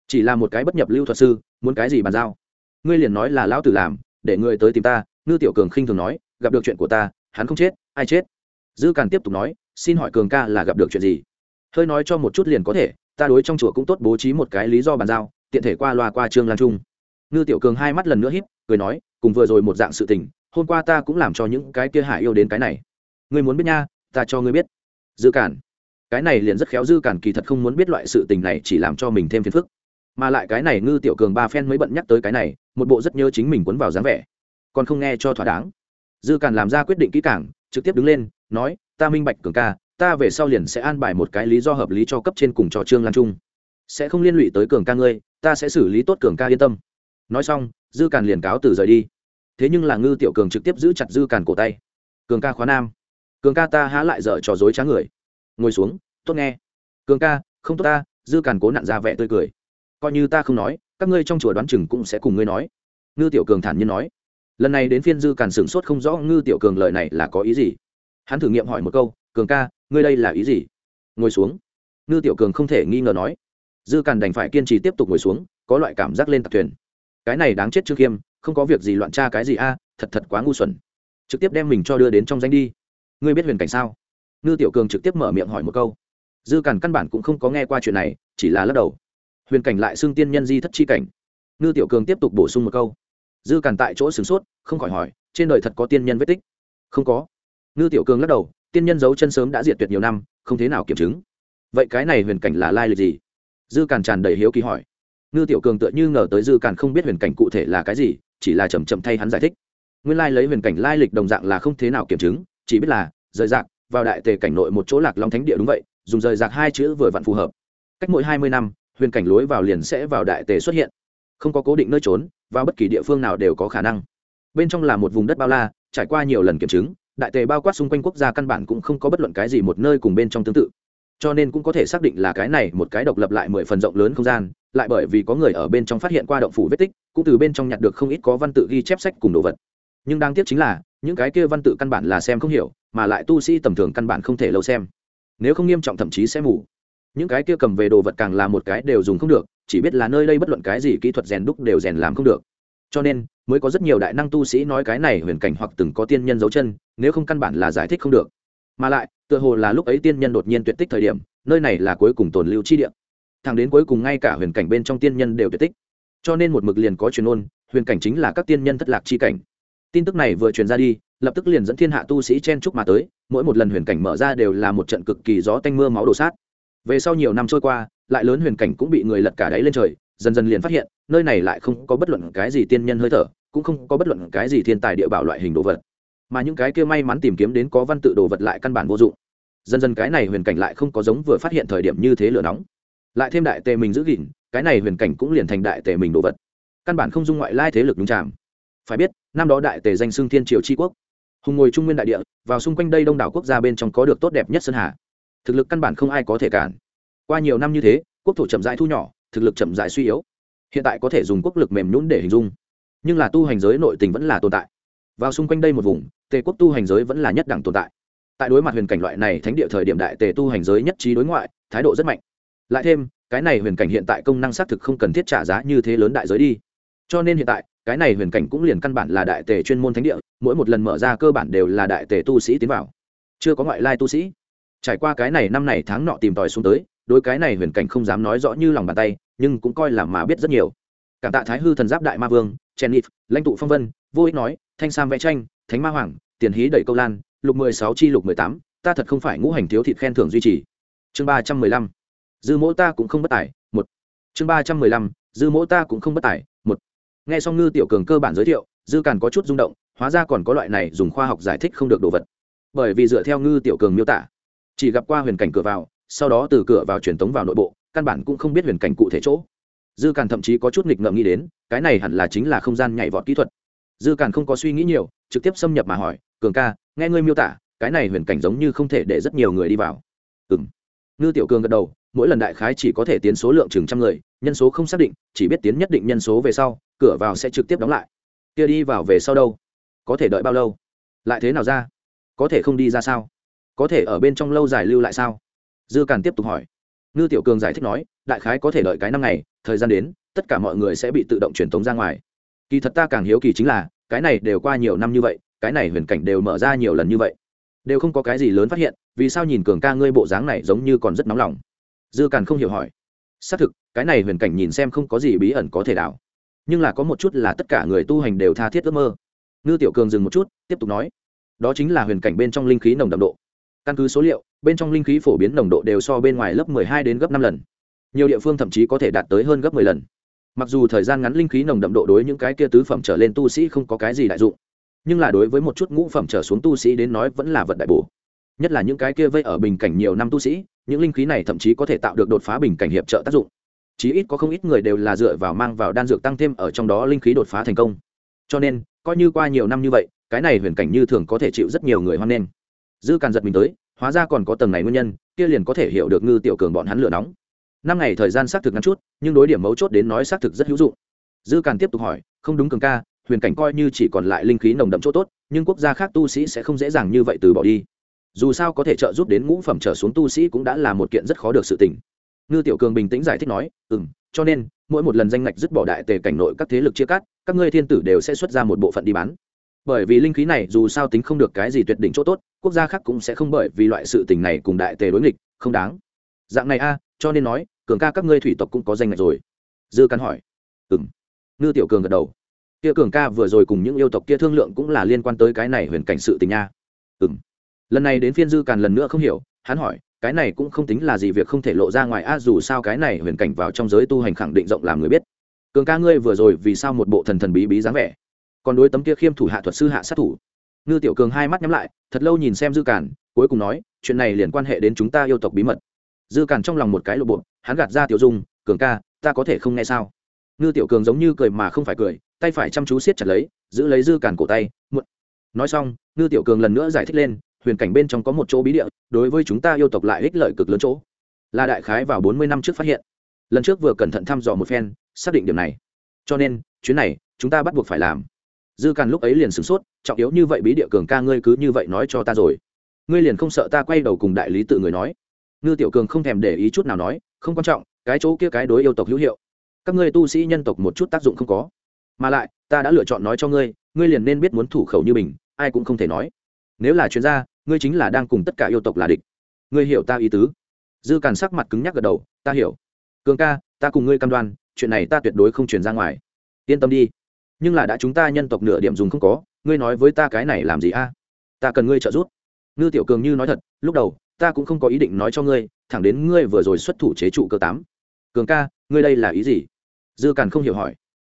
Chỉ là một cái bất nhập lưu thuật sư, muốn cái gì bàn giao? Ngươi liền nói là lão tử làm, để ngươi tới tìm ta, ngư tiểu cường khinh thường nói, gặp được chuyện của ta, hắn không chết, ai chết? Dư càn tiếp tục nói, xin hỏi cường ca là gặp được chuyện gì? Hơi nói cho một chút liền có thể, ta đối trong chùa cũng tốt bố trí một cái lý do bàn giao, tiện thể qua loa qua trương lan trung. Ngư tiểu cường hai mắt lần nữa híp, cười nói, cùng vừa rồi một dạng sự tình, hôm qua ta cũng làm cho những cái kia hải yêu đến cái này ngươi muốn biết nha, ta cho ngươi biết. Dư cản. Cái này liền rất khéo dư cản kỳ thật không muốn biết loại sự tình này chỉ làm cho mình thêm phiền phức. Mà lại cái này ngư tiểu cường ba phen mới bận nhắc tới cái này, một bộ rất nhớ chính mình quấn vào dáng vẻ. Còn không nghe cho thỏa đáng. Dư cản làm ra quyết định kỹ càng, trực tiếp đứng lên, nói, ta minh bạch cường ca, ta về sau liền sẽ an bài một cái lý do hợp lý cho cấp trên cùng cho trương lan trung. Sẽ không liên lụy tới cường ca ngươi, ta sẽ xử lý tốt cường ca yên tâm. Nói xong, dư càn liền cáo từ rời đi. Thế nhưng là ngư tiểu cường trực tiếp giữ chặt dư càn cổ tay. Cường ca khóa nam cường ca ta há lại dở trò dối trá người. Ngồi xuống, tốt nghe. Cường ca, không tốt ta, dư càn cố nặn ra vẻ tươi cười. Coi như ta không nói, các ngươi trong chùa đoán chừng cũng sẽ cùng ngươi nói. Ngư tiểu cường thản nhiên nói. Lần này đến phiên dư càn sửng sốt không rõ ngư tiểu cường lời này là có ý gì. Hắn thử nghiệm hỏi một câu, cường ca, ngươi đây là ý gì? Ngồi xuống. Ngư tiểu cường không thể nghi ngờ nói. Dư càn đành phải kiên trì tiếp tục ngồi xuống, có loại cảm giác lên tặc thuyền. Cái này đáng chết trương khiêm không có việc gì loạn tra cái gì a, thật thật quá ngu xuẩn. Trực tiếp đem mình cho đưa đến trong danh đi ngươi biết huyền cảnh sao? Ngư tiểu cường trực tiếp mở miệng hỏi một câu. Dư càn căn bản cũng không có nghe qua chuyện này, chỉ là lắc đầu. Huyền cảnh lại xưng tiên nhân di thất chi cảnh. Ngư tiểu cường tiếp tục bổ sung một câu. Dư càn tại chỗ sửng sốt, không khỏi hỏi, trên đời thật có tiên nhân vết tích? Không có. Ngư tiểu cường lắc đầu, tiên nhân giấu chân sớm đã diệt tuyệt nhiều năm, không thế nào kiểm chứng. Vậy cái này huyền cảnh là lai lịch gì? Dư càn tràn đầy hiếu kỳ hỏi. Ngư tiểu cường tựa như ngờ tới dư càn không biết huyền cảnh cụ thể là cái gì, chỉ là chầm chậm thay hắn giải thích. Nguyên lai lấy huyền cảnh lai lịch đồng dạng là không thế nào kiểm chứng chỉ biết là, rời rạc, vào đại tề cảnh nội một chỗ lạc long thánh địa đúng vậy, dùng rời rạc hai chữ vừa vặn phù hợp. Cách mỗi hai mươi năm, huyền cảnh lối vào liền sẽ vào đại tề xuất hiện. Không có cố định nơi trốn, vào bất kỳ địa phương nào đều có khả năng. Bên trong là một vùng đất bao la, trải qua nhiều lần kiểm chứng, đại tề bao quát xung quanh quốc gia căn bản cũng không có bất luận cái gì một nơi cùng bên trong tương tự. Cho nên cũng có thể xác định là cái này một cái độc lập lại mười phần rộng lớn không gian, lại bởi vì có người ở bên trong phát hiện qua động phủ vết tích, cũng từ bên trong nhặt được không ít có văn tự ghi chép sách cùng đồ vật. Nhưng đáng tiếc chính là những cái kia văn tự căn bản là xem không hiểu, mà lại tu sĩ tầm thường căn bản không thể lâu xem. Nếu không nghiêm trọng thậm chí sẽ mù. Những cái kia cầm về đồ vật càng là một cái đều dùng không được, chỉ biết là nơi đây bất luận cái gì kỹ thuật rèn đúc đều rèn làm không được. Cho nên, mới có rất nhiều đại năng tu sĩ nói cái này huyền cảnh hoặc từng có tiên nhân dấu chân, nếu không căn bản là giải thích không được. Mà lại, tựa hồ là lúc ấy tiên nhân đột nhiên tuyệt tích thời điểm, nơi này là cuối cùng tồn lưu chi địa. Thẳng đến cuối cùng ngay cả huyền cảnh bên trong tiên nhân đều tuyệt tích. Cho nên một mực liền có truyền ôn huyền cảnh chính là các tiên nhân thất lạc chi cảnh tin tức này vừa truyền ra đi, lập tức liền dẫn thiên hạ tu sĩ chen chúc mà tới, mỗi một lần huyền cảnh mở ra đều là một trận cực kỳ gió tanh mưa máu đổ sát. Về sau nhiều năm trôi qua, lại lớn huyền cảnh cũng bị người lật cả đáy lên trời, dần dần liền phát hiện, nơi này lại không có bất luận cái gì tiên nhân hơi thở, cũng không có bất luận cái gì thiên tài địa bảo loại hình đồ vật. Mà những cái kia may mắn tìm kiếm đến có văn tự đồ vật lại căn bản vô dụng. Dần dần cái này huyền cảnh lại không có giống vừa phát hiện thời điểm như thế lửa nóng. Lại thêm đại tề mình giữ gìn, cái này huyền cảnh cũng liền thành đại tề mình đồ vật. Căn bản không dung ngoại lai thế lực đúng chạm phải biết, năm đó đại tề danh xưng thiên triều tri quốc. Hùng ngồi trung nguyên đại địa, vào xung quanh đây đông đảo quốc gia bên trong có được tốt đẹp nhất sơn hà. Thực lực căn bản không ai có thể cản. Qua nhiều năm như thế, quốc thổ chậm rãi thu nhỏ, thực lực chậm rãi suy yếu. Hiện tại có thể dùng quốc lực mềm nhũn để hình dung. Nhưng là tu hành giới nội tình vẫn là tồn tại. Vào xung quanh đây một vùng, tề quốc tu hành giới vẫn là nhất đẳng tồn tại. Tại đối mặt huyền cảnh loại này thánh địa thời điểm đại tề tu hành giới nhất trí đối ngoại, thái độ rất mạnh. Lại thêm, cái này huyền cảnh hiện tại công năng xác thực không cần thiết trả giá như thế lớn đại giới đi cho nên hiện tại, cái này huyền cảnh cũng liền căn bản là đại tề chuyên môn thánh địa, mỗi một lần mở ra cơ bản đều là đại tề tu sĩ tiến vào. Chưa có ngoại lai tu sĩ. Trải qua cái này năm này tháng nọ tìm tòi xuống tới, đối cái này huyền cảnh không dám nói rõ như lòng bàn tay, nhưng cũng coi là mà biết rất nhiều. Cảm tạ thái hư thần giáp đại ma vương chen nif lãnh tụ phong vân, vô ích nói, thanh sam vẽ tranh, thánh ma hoàng, tiền hí đẩy câu lan, lục mười sáu chi lục mười tám, ta thật không phải ngũ hành thiếu thịt khen thưởng duy trì. Chương ba trăm mười lăm. Dư mỗ ta cũng không bất tài, một. Chương ba trăm mười lăm. Dư mỗ ta cũng không bất tài, một nghe xong ngư tiểu cường cơ bản giới thiệu, dư càn có chút rung động, hóa ra còn có loại này dùng khoa học giải thích không được đồ vật. Bởi vì dựa theo ngư tiểu cường miêu tả, chỉ gặp qua huyền cảnh cửa vào, sau đó từ cửa vào truyền tống vào nội bộ, căn bản cũng không biết huyền cảnh cụ thể chỗ. Dư càn thậm chí có chút nghịch ngợm nghĩ đến, cái này hẳn là chính là không gian nhảy vọt kỹ thuật. Dư càn không có suy nghĩ nhiều, trực tiếp xâm nhập mà hỏi, cường ca, nghe ngươi miêu tả, cái này huyền cảnh giống như không thể để rất nhiều người đi vào. Ừ m ngư tiểu cường gật đầu, mỗi lần đại khái chỉ có thể tiến số lượng chừng trăm người nhân số không xác định, chỉ biết tiến nhất định nhân số về sau, cửa vào sẽ trực tiếp đóng lại. Kia đi vào về sau đâu? Có thể đợi bao lâu? Lại thế nào ra? Có thể không đi ra sao? Có thể ở bên trong lâu dài lưu lại sao? Dư càn tiếp tục hỏi. Ngư tiểu cường giải thích nói, đại khái có thể đợi cái năm ngày, thời gian đến, tất cả mọi người sẽ bị tự động truyền tống ra ngoài. Kỳ thật ta càng hiếu kỳ chính là, cái này đều qua nhiều năm như vậy, cái này huyền cảnh đều mở ra nhiều lần như vậy. Đều không có cái gì lớn phát hiện, vì sao nhìn cường ca ngươi bộ dáng này giống như còn rất nóng lòng? Dư càn không hiểu hỏi. Xác thực cái này huyền cảnh nhìn xem không có gì bí ẩn có thể đảo. Nhưng là có một chút là tất cả người tu hành đều tha thiết ước mơ. Ngư tiểu cường dừng một chút, tiếp tục nói, đó chính là huyền cảnh bên trong linh khí nồng đậm độ. Căn cứ số liệu, bên trong linh khí phổ biến nồng độ đều so bên ngoài lớp 12 đến gấp năm lần. Nhiều địa phương thậm chí có thể đạt tới hơn gấp 10 lần. Mặc dù thời gian ngắn linh khí nồng đậm độ đối những cái kia tứ phẩm trở lên tu sĩ không có cái gì đại dụng, nhưng là đối với một chút ngũ phẩm trở xuống tu sĩ đến nói vẫn là vật đại bổ. Nhất là những cái kia vây ở bình cảnh nhiều năm tu sĩ, những linh khí này thậm chí có thể tạo được đột phá bình cảnh hiệp trợ tác dụng chí ít có không ít người đều là dựa vào mang vào đan dược tăng thêm ở trong đó linh khí đột phá thành công. Cho nên, coi như qua nhiều năm như vậy, cái này huyền cảnh như thường có thể chịu rất nhiều người hoan nghênh. Dư càn giật mình tới, hóa ra còn có tầng này nguyên nhân, kia liền có thể hiểu được ngư tiểu cường bọn hắn lửa nóng. Năm ngày thời gian xác thực ngắn chút, nhưng đối điểm mấu chốt đến nói xác thực rất hữu dụng. Dư càn tiếp tục hỏi, không đúng cường ca, huyền cảnh coi như chỉ còn lại linh khí nồng đậm chỗ tốt, nhưng quốc gia khác tu sĩ sẽ không dễ dàng như vậy từ bỏ đi. Dù sao có thể trợ giúp đến ngũ phẩm trở xuống tu sĩ cũng đã là một kiện rất khó được sự tình ngư tiểu cường bình tĩnh giải thích nói ừ m cho nên, mỗi một lần danh ngạch dứt bỏ đại tề cảnh nội các thế lực chia cắt, các ngươi thiên tử đều sẽ xuất ra một bộ phận đi bán. Bởi vì linh khí này dù sao tính không được cái gì tuyệt đỉnh chỗ tốt, quốc gia khác cũng sẽ không bởi vì loại sự tình này cùng đại tề đối nghịch, không đáng. Dạng này a, cho nên nói, cường ca các ngươi thủy tộc cũng có danh ngạch rồi. Dư cắn hỏi. Ừ m ngư tiểu cường gật đầu. Kia cường ca vừa rồi cùng những yêu tộc kia thương lượng cũng là liên quan tới cái này huyền cảnh sự tình nha. Ừ m lần này đến phiên dư càn lần nữa không hiểu, hắn hỏi cái này cũng không tính là gì việc không thể lộ ra ngoài, a, dù sao cái này huyền cảnh vào trong giới tu hành khẳng định rộng làm người biết. Cường ca ngươi vừa rồi vì sao một bộ thần thần bí bí dáng vẻ? Còn đối tấm kia khiêm thủ hạ thuật sư hạ sát thủ. Ngư tiểu cường hai mắt nhắm lại, thật lâu nhìn xem dư cản cuối cùng nói, chuyện này liền quan hệ đến chúng ta yêu tộc bí mật. Dư cản trong lòng một cái lộ bộ, hắn gạt ra tiểu dung, cường ca, ta có thể không nghe sao? Ngư tiểu cường giống như cười mà không phải cười, tay phải chăm chú siết chặt lấy, giữ lấy dư cản cổ tay, muộn. Nói xong, ngư tiểu cường lần nữa giải thích lên huyền cảnh bên trong có một chỗ bí địa, đối với chúng ta yêu tộc lại ích lợi cực lớn chỗ. Là đại khái vào bốn mươi năm trước phát hiện. Lần trước vừa cẩn thận thăm dò một phen, xác định điểm này. Cho nên, chuyến này, chúng ta bắt buộc phải làm. Dư càn lúc ấy liền sửng sốt, trọng yếu như vậy bí địa cường ca ngươi cứ như vậy nói cho ta rồi. Ngươi liền không sợ ta quay đầu cùng đại lý tự người nói? Ngư tiểu cường không thèm để ý chút nào nói, không quan trọng, cái chỗ kia cái đối yêu tộc hữu hiệu. Các ngươi tu sĩ nhân tộc một chút tác dụng không có. Mà lại, ta đã lựa chọn nói cho ngươi ngươi liền nên biết muốn thủ khẩu như mình, ai cũng không thể nói nếu là chuyên gia, ngươi chính là đang cùng tất cả yêu tộc là địch. Ngươi hiểu ta ý tứ? Dư càn sắc mặt cứng nhắc gật đầu, ta hiểu. Cường ca, ta cùng ngươi cam đoan, chuyện này ta tuyệt đối không truyền ra ngoài. Yên tâm đi. Nhưng là đã chúng ta nhân tộc nửa điểm dùng không có, ngươi nói với ta cái này làm gì a? Ta cần ngươi trợ giúp. Ngư tiểu cường như nói thật, lúc đầu, ta cũng không có ý định nói cho ngươi, thẳng đến ngươi vừa rồi xuất thủ chế trụ cơ tám. Cường ca, ngươi đây là ý gì? Dư càn không hiểu hỏi.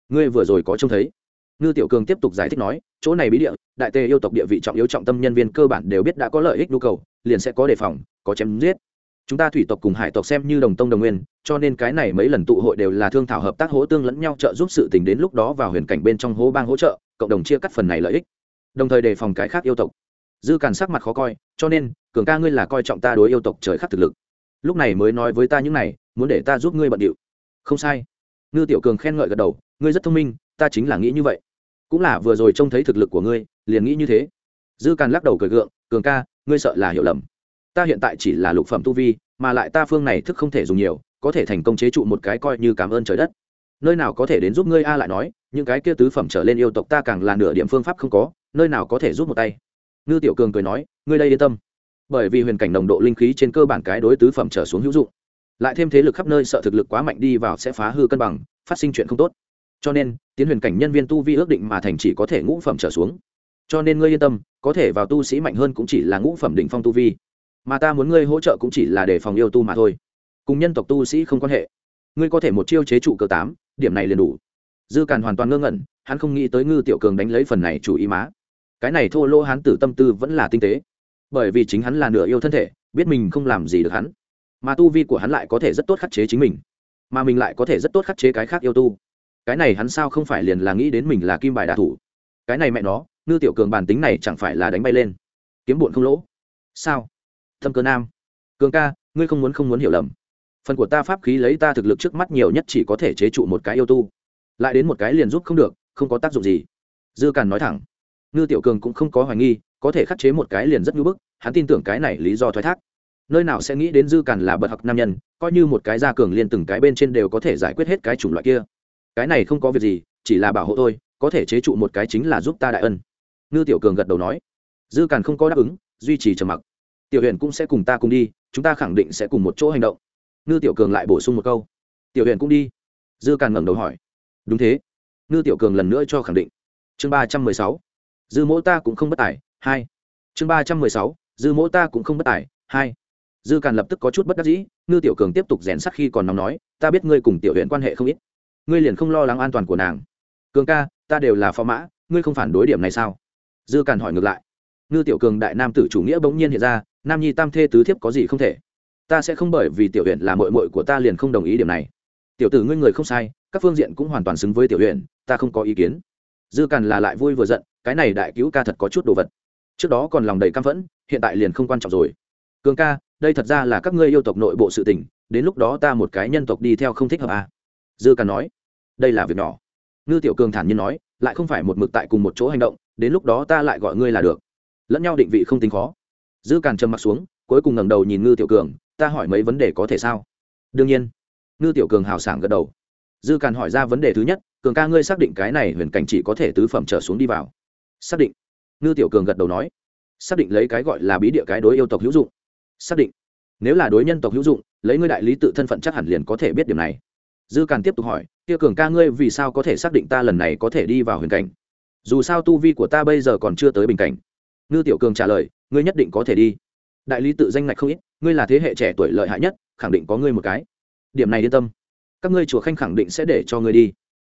Ngươi vừa rồi có trông thấy? Ngư tiểu cường tiếp tục giải thích nói, chỗ này bí địa, đại tề yêu tộc địa vị trọng yếu trọng tâm nhân viên cơ bản đều biết đã có lợi ích nhu cầu, liền sẽ có đề phòng, có chém giết. Chúng ta thủy tộc cùng hải tộc xem như đồng tông đồng nguyên, cho nên cái này mấy lần tụ hội đều là thương thảo hợp tác hỗ tương lẫn nhau trợ giúp sự tình đến lúc đó vào huyền cảnh bên trong hố bang hỗ trợ, cộng đồng chia cắt phần này lợi ích, đồng thời đề phòng cái khác yêu tộc. Dư càn sắc mặt khó coi, cho nên, cường ca ngươi là coi trọng ta đối yêu tộc trời khắc thực lực. Lúc này mới nói với ta những này, muốn để ta giúp ngươi bận điệu. Không sai. Ngư tiểu cường khen ngợi gật đầu, ngươi rất thông minh ta chính là nghĩ như vậy. Cũng là vừa rồi trông thấy thực lực của ngươi, liền nghĩ như thế. Dư càn lắc đầu cười gượng, cường ca, ngươi sợ là hiểu lầm. Ta hiện tại chỉ là lục phẩm tu vi, mà lại ta phương này thức không thể dùng nhiều, có thể thành công chế trụ một cái coi như cảm ơn trời đất. Nơi nào có thể đến giúp ngươi a? Lại nói, những cái kia tứ phẩm trở lên yêu tộc ta càng là nửa điểm phương pháp không có, nơi nào có thể giúp một tay. Ngư tiểu cường cười nói, ngươi đây yên tâm. Bởi vì huyền cảnh nồng độ linh khí trên cơ bản cái đối tứ phẩm trở xuống hữu dụng. Lại thêm thế lực khắp nơi sợ thực lực quá mạnh đi vào sẽ phá hư cân bằng, phát sinh chuyện không tốt cho nên, tiến huyền cảnh nhân viên tu vi ước định mà thành chỉ có thể ngũ phẩm trở xuống. Cho nên ngươi yên tâm, có thể vào tu sĩ mạnh hơn cũng chỉ là ngũ phẩm định phong tu vi. Mà ta muốn ngươi hỗ trợ cũng chỉ là để phòng yêu tu mà thôi. Cùng nhân tộc tu sĩ không quan hệ. Ngươi có thể một chiêu chế trụ cờ tám, điểm này liền đủ. Dư càn hoàn toàn ngơ ngẩn, hắn không nghĩ tới ngư tiểu cường đánh lấy phần này chủ ý má. Cái này thô lỗ hắn tử tâm tư vẫn là tinh tế. Bởi vì chính hắn là nửa yêu thân thể, biết mình không làm gì được hắn. Mà tu vi của hắn lại có thể rất tốt khắc chế chính mình. Mà mình lại có thể rất tốt khắc chế cái khác yêu tu cái này hắn sao không phải liền là nghĩ đến mình là kim bài đạ thủ? Cái này mẹ nó, ngư tiểu cường bản tính này chẳng phải là đánh bay lên. Kiếm bụn không lỗ. Sao? Thâm cơ nam. Cường ca, ngươi không muốn không muốn hiểu lầm. Phần của ta pháp khí lấy ta thực lực trước mắt nhiều nhất chỉ có thể chế trụ một cái yêu tu. Lại đến một cái liền giúp không được, không có tác dụng gì. Dư càn nói thẳng. Ngư tiểu cường cũng không có hoài nghi, có thể khắc chế một cái liền rất ngưỡng bức, hắn tin tưởng cái này lý do thoái thác. Nơi nào sẽ nghĩ đến dư càn là bậc học nam nhân, coi như một cái gia cường liên từng cái bên trên đều có thể giải quyết hết cái chủng loại kia cái này không có việc gì, chỉ là bảo hộ thôi, có thể chế trụ một cái chính là giúp ta đại ân. Ngư tiểu cường gật đầu nói. Dư càn không có đáp ứng, duy trì trầm mặc. Tiểu huyền cũng sẽ cùng ta cùng đi, chúng ta khẳng định sẽ cùng một chỗ hành động. Ngư tiểu cường lại bổ sung một câu. Tiểu huyền cũng đi. Dư càn ngẩng đầu hỏi. Đúng thế. Ngư tiểu cường lần nữa cho khẳng định. Chương ba trăm mười sáu. Dư mỗ ta cũng không bất tài, hai. Chương ba trăm mười sáu. Dư mỗ ta cũng không bất tài, hai. Dư càn lập tức có chút bất đắc dĩ, ngư tiểu cường tiếp tục rèn sắc khi còn nóng nói. Ta biết ngươi cùng tiểu huyện quan hệ không ít ngươi liền không lo lắng an toàn của nàng. Cường ca, ta đều là phó mã, ngươi không phản đối điểm này sao? Dư càn hỏi ngược lại. Ngư tiểu cường đại nam tử chủ nghĩa bỗng nhiên hiện ra, nam nhi tam thê tứ thiếp có gì không thể? Ta sẽ không bởi vì tiểu huyện là mội mội của ta liền không đồng ý điểm này. Tiểu tử ngươi người không sai, các phương diện cũng hoàn toàn xứng với tiểu huyện ta không có ý kiến. Dư càn là lại vui vừa giận, cái này đại cứu ca thật có chút đồ vật. Trước đó còn lòng đầy căm phẫn, hiện tại liền không quan trọng rồi. Cường ca, đây thật ra là các ngươi yêu tộc nội bộ sự tình, đến lúc đó ta một cái nhân tộc đi theo không thích hợp à dư càn nói, đây là việc nhỏ. Ngư tiểu cường thản nhiên nói, lại không phải một mực tại cùng một chỗ hành động, đến lúc đó ta lại gọi ngươi là được. Lẫn nhau định vị không tính khó. Dư càn trầm m ặ t xuống, cuối cùng ngẩng đầu nhìn ngư tiểu cường, ta hỏi mấy vấn đề có thể sao? Đương nhiên. Ngư tiểu cường hào sảng gật đầu. Dư càn hỏi ra vấn đề thứ nhất, cường ca ngươi xác định cái này huyền cảnh chỉ có thể tứ phẩm trở xuống đi vào? Xác định. Ngư tiểu cường gật đầu nói, xác định lấy cái gọi là bí địa cái đối yêu tộc hữu dụng. Xác định. Nếu là đối nhân tộc hữu dụng, lấy ngươi đại lý tự thân phận chắc hẳn liền có thể biết điểm này dư càn tiếp tục hỏi kia cường ca ngươi vì sao có thể xác định ta lần này có thể đi vào huyền cảnh? Dù sao tu vi của ta bây giờ còn chưa tới bình cảnh. Ngư tiểu cường trả lời, ngươi nhất định có thể đi. Đại lý tự danh ngạch không ít, ngươi là thế hệ trẻ tuổi lợi hại nhất, khẳng định có ngươi một cái. Điểm này yên tâm. Các ngươi chùa khanh khẳng định sẽ để cho ngươi đi.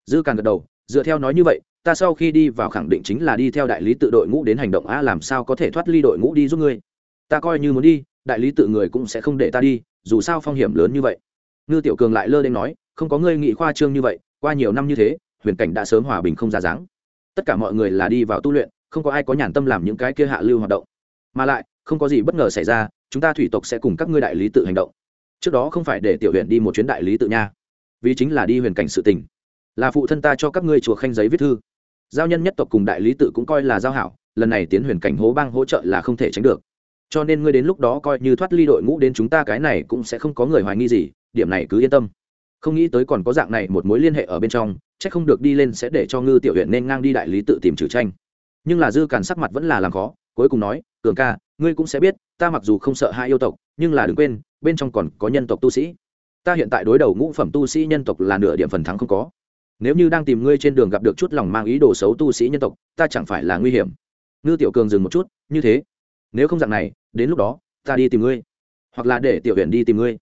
Dư càn gật đầu, dựa theo nói như vậy, ta sau khi đi vào khẳng định chính là đi theo đại lý tự đội ngũ đến hành động a làm sao có thể thoát ly đội ngũ đi giúp ngươi? Ta coi như muốn đi, đại lý tự người cũng sẽ không để ta đi, dù sao phong hiểm lớn như vậy. Ngư tiểu cường lại lơ lên nói không có ngươi nghị khoa trương như vậy, qua nhiều năm như thế, huyền cảnh đã sớm hòa bình không ra dáng. Tất cả mọi người là đi vào tu luyện, không có ai có nhàn tâm làm những cái kia hạ lưu hoạt động. Mà lại, không có gì bất ngờ xảy ra, chúng ta thủy tộc sẽ cùng các ngươi đại lý tự hành động. Trước đó không phải để tiểu huyện đi một chuyến đại lý tự nha. Vì chính là đi huyền cảnh sự tình. Là phụ thân ta cho các ngươi chùa khanh giấy viết thư. Giao nhân nhất tộc cùng đại lý tự cũng coi là giao hảo, lần này tiến huyền cảnh hố bang hỗ trợ là không thể tránh được. Cho nên ngươi đến lúc đó coi như thoát ly đội ngũ đến chúng ta cái này cũng sẽ không có người hoài nghi gì, điểm này cứ yên tâm không nghĩ tới còn có dạng này một mối liên hệ ở bên trong c h ắ c không được đi lên sẽ để cho ngư tiểu huyện nên ngang đi đại lý tự tìm trừ tranh. Nhưng là dư càn sắc mặt vẫn là làm khó, cuối cùng nói, cường ca, ngươi cũng sẽ biết, ta mặc dù không sợ hai yêu tộc, nhưng là đừng quên, bên trong còn có nhân tộc tu sĩ. Ta hiện tại đối đầu ngũ phẩm tu sĩ nhân tộc là nửa điểm phần thắng không có. Nếu như đang tìm ngươi trên đường gặp được chút lòng mang ý đồ xấu tu sĩ nhân tộc, ta chẳng phải là nguy hiểm. Ngư tiểu cường dừng một chút, như thế, nếu không dạng này, đến lúc đó, ta đi tìm ngươi, hoặc là để tiểu huyện đi tìm ngươi.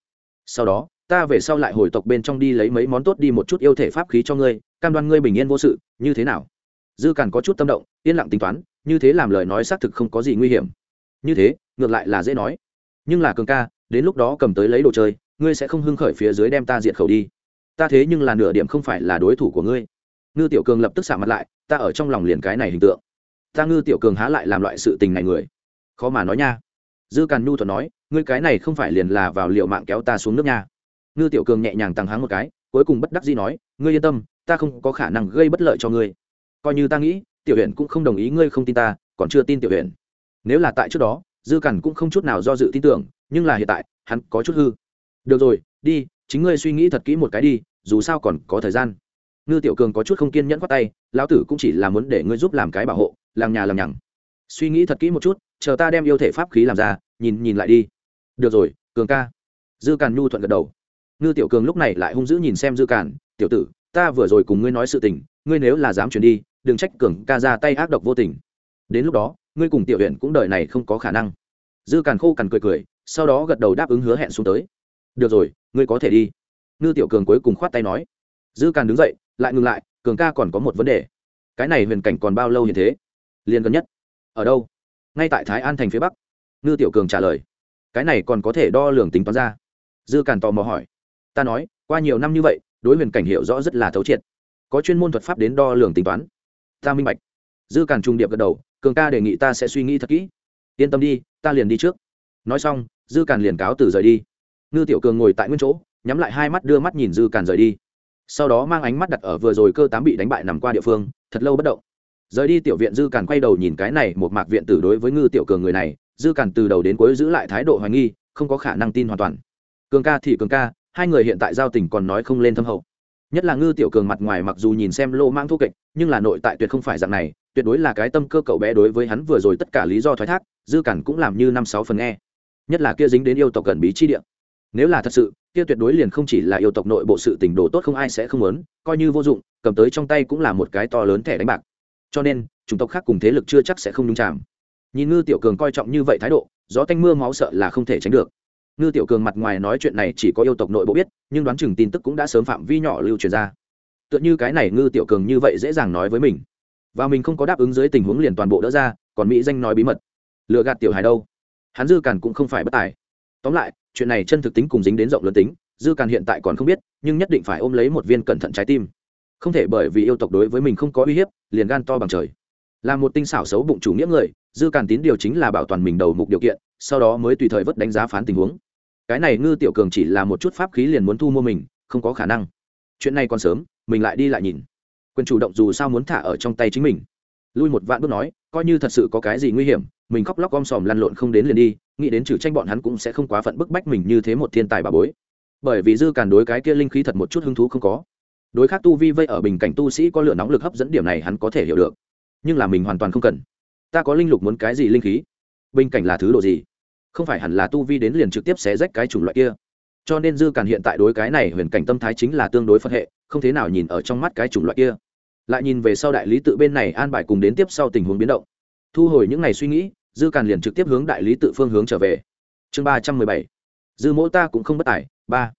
Sau đó ta về sau lại hồi tộc bên trong đi lấy mấy món tốt đi một chút yêu thể pháp khí cho ngươi, cam đoan ngươi bình yên vô sự, như thế nào? Dư càn có chút tâm động, yên lặng tính toán, như thế làm lời nói xác thực không có gì nguy hiểm. Như thế, ngược lại là dễ nói. Nhưng là cường ca, đến lúc đó cầm tới lấy đồ chơi, ngươi sẽ không hưng khởi phía dưới đem ta diệt khẩu đi. Ta thế nhưng là nửa điểm không phải là đối thủ của ngươi. Ngư tiểu cường lập tức xả mặt lại, ta ở trong lòng liền cái này hình tượng. Ta ngư tiểu cường há lại làm loại sự tình này người. Khó mà nói nha. Dư càn nhu thuật nói, ngươi cái này không phải liền là vào liệu mạng kéo ta xuống nước nha ngư tiểu cường nhẹ nhàng tăng háng một cái, cuối cùng bất đắc dĩ nói, ngươi yên tâm, ta không có khả năng gây bất lợi cho ngươi. Coi như ta nghĩ, tiểu huyện cũng không đồng ý ngươi không tin ta, còn chưa tin tiểu huyện nếu là tại trước đó, dư cằn cũng không chút nào do dự tin tưởng, nhưng là hiện tại, hắn có chút hư. Được rồi, đi, chính ngươi suy nghĩ thật kỹ một cái đi, dù sao còn có thời gian. Ngư tiểu cường có chút không kiên nhẫn khoát tay, lão tử cũng chỉ là muốn để ngươi giúp làm cái bảo hộ làm nhà làm nhằng. Suy nghĩ thật kỹ một chút, chờ ta đem yêu thể pháp khí làm ra, nhìn nhìn lại đi. Được rồi, cường ca. Dư càn nhu thuận gật đầu ngư tiểu cường lúc này lại hung dữ nhìn xem dư Cản, tiểu tử ta vừa rồi cùng ngươi nói sự tình ngươi nếu là dám chuyển đi đừng trách cường ca ra tay ác độc vô tình. Đến lúc đó ngươi cùng tiểu huyện cũng đời này không có khả năng. Dư càn khô cằn cười cười sau đó gật đầu đáp ứng hứa hẹn xuống tới. Được rồi ngươi có thể đi. Ngư tiểu cường cuối cùng khoát tay nói. Dư càn đứng dậy lại ngừng lại cường ca còn có một vấn đề. Cái này huyền cảnh còn bao lâu như thế? Liền gần nhất. Ở đâu? Ngay tại thái an thành phía bắc. Ngư tiểu cường trả lời. Cái này còn có thể đo lường tính toán ra. Dư càn tò mò hỏi ta nói, qua nhiều năm như vậy, đối huyền cảnh hiểu rõ rất là thấu triệt. Có chuyên môn thuật pháp đến đo lường tính toán. Ta minh bạch. Dư càn trung điệp gật đầu, cường ca đề nghị ta sẽ suy nghĩ thật kỹ. Yên tâm đi, ta liền đi trước. Nói xong, dư càn liền cáo từ rời đi. Ngư tiểu cường ngồi tại nguyên chỗ, nhắm lại hai mắt đưa mắt nhìn dư càn rời đi. Sau đó mang ánh mắt đặt ở vừa rồi cơ tám bị đánh bại nằm qua địa phương, thật lâu bất động. Rời đi tiểu viện dư càn quay đầu nhìn cái này, một mạc viện tử đối với ngư tiểu cường người này, dư càn từ đầu đến cuối giữ lại thái độ hoài nghi, không có khả năng tin hoàn toàn. Cường ca thì cường ca hai người hiện tại giao tình còn nói không lên thâm hậu. Nhất là ngư tiểu cường mặt ngoài mặc dù nhìn xem lô mang thô kệch, nhưng là nội tại tuyệt không phải dạng này, tuyệt đối là cái tâm cơ cậu bé đối với hắn vừa rồi tất cả lý do thoái thác, dư cản cũng làm như năm sáu phần nghe. Nhất là kia dính đến yêu tộc gần bí chi địa. Nếu là thật sự, kia tuyệt đối liền không chỉ là yêu tộc nội bộ sự tình đồ tốt không ai sẽ không muốn, coi như vô dụng, cầm tới trong tay cũng là một cái to lớn thẻ đánh bạc. Cho nên, chủng tộc khác cùng thế lực chưa chắc sẽ không nhung chạm nhìn ngư tiểu cường coi trọng như vậy thái độ, gió tanh mưa máu sợ là không thể tránh được ngư tiểu cường mặt ngoài nói chuyện này chỉ có yêu tộc nội bộ biết, nhưng đoán chừng tin tức cũng đã sớm phạm vi nhỏ lưu truyền ra. Tựa như cái này ngư tiểu cường như vậy dễ dàng nói với mình. Và mình không có đáp ứng dưới tình huống liền toàn bộ đỡ ra, còn mỹ danh nói bí mật. Lựa gạt tiểu hài đâu? Hắn dư càn cũng không phải bất tài. Tóm lại, chuyện này chân thực tính cùng dính đến rộng lớn tính, dư càn hiện tại còn không biết, nhưng nhất định phải ôm lấy một viên cẩn thận trái tim. Không thể bởi vì yêu tộc đối với mình không có uy hiếp, liền gan to bằng trời. Là một tinh xảo xấu bụng chủ nghĩa người, dư càn tín điều chính là bảo toàn mình đầu mục điều kiện, sau đó mới tùy thời vất đánh giá phán tình huống cái này ngư tiểu cường chỉ là một chút pháp khí liền muốn thu mua mình, không có khả năng. Chuyện này còn sớm, mình lại đi lại nhìn. Quyền chủ động dù sao muốn thả ở trong tay chính mình. Lui một vạn bước nói, coi như thật sự có cái gì nguy hiểm, mình khóc lóc om sòm lăn lộn không đến liền đi, nghĩ đến trừ tranh bọn hắn cũng sẽ không quá phận bức bách mình như thế một thiên tài bà bối. Bởi vì dư càn đối cái kia linh khí thật một chút hứng thú không có. Đối khác tu vi vây ở bình cảnh tu sĩ có lửa nóng lực hấp dẫn điểm này hắn có thể hiểu được. Nhưng là mình hoàn toàn không cần. Ta có linh lục muốn cái gì linh khí? Bình cảnh là thứ độ gì? Không phải hẳn là tu vi đến liền trực tiếp xé rách cái chủng loại kia. Cho nên dư càn hiện tại đối cái này huyền cảnh tâm thái chính là tương đối phật hệ, không thế nào nhìn ở trong mắt cái chủng loại kia. Lại nhìn về sau đại lý tự bên này an bài cùng đến tiếp sau tình huống biến động. Thu hồi những ngày suy nghĩ, dư càn liền trực tiếp hướng đại lý tự phương hướng trở về. Chương ba trăm mười bảy. Dư mỗ ta cũng không bất tài, ba.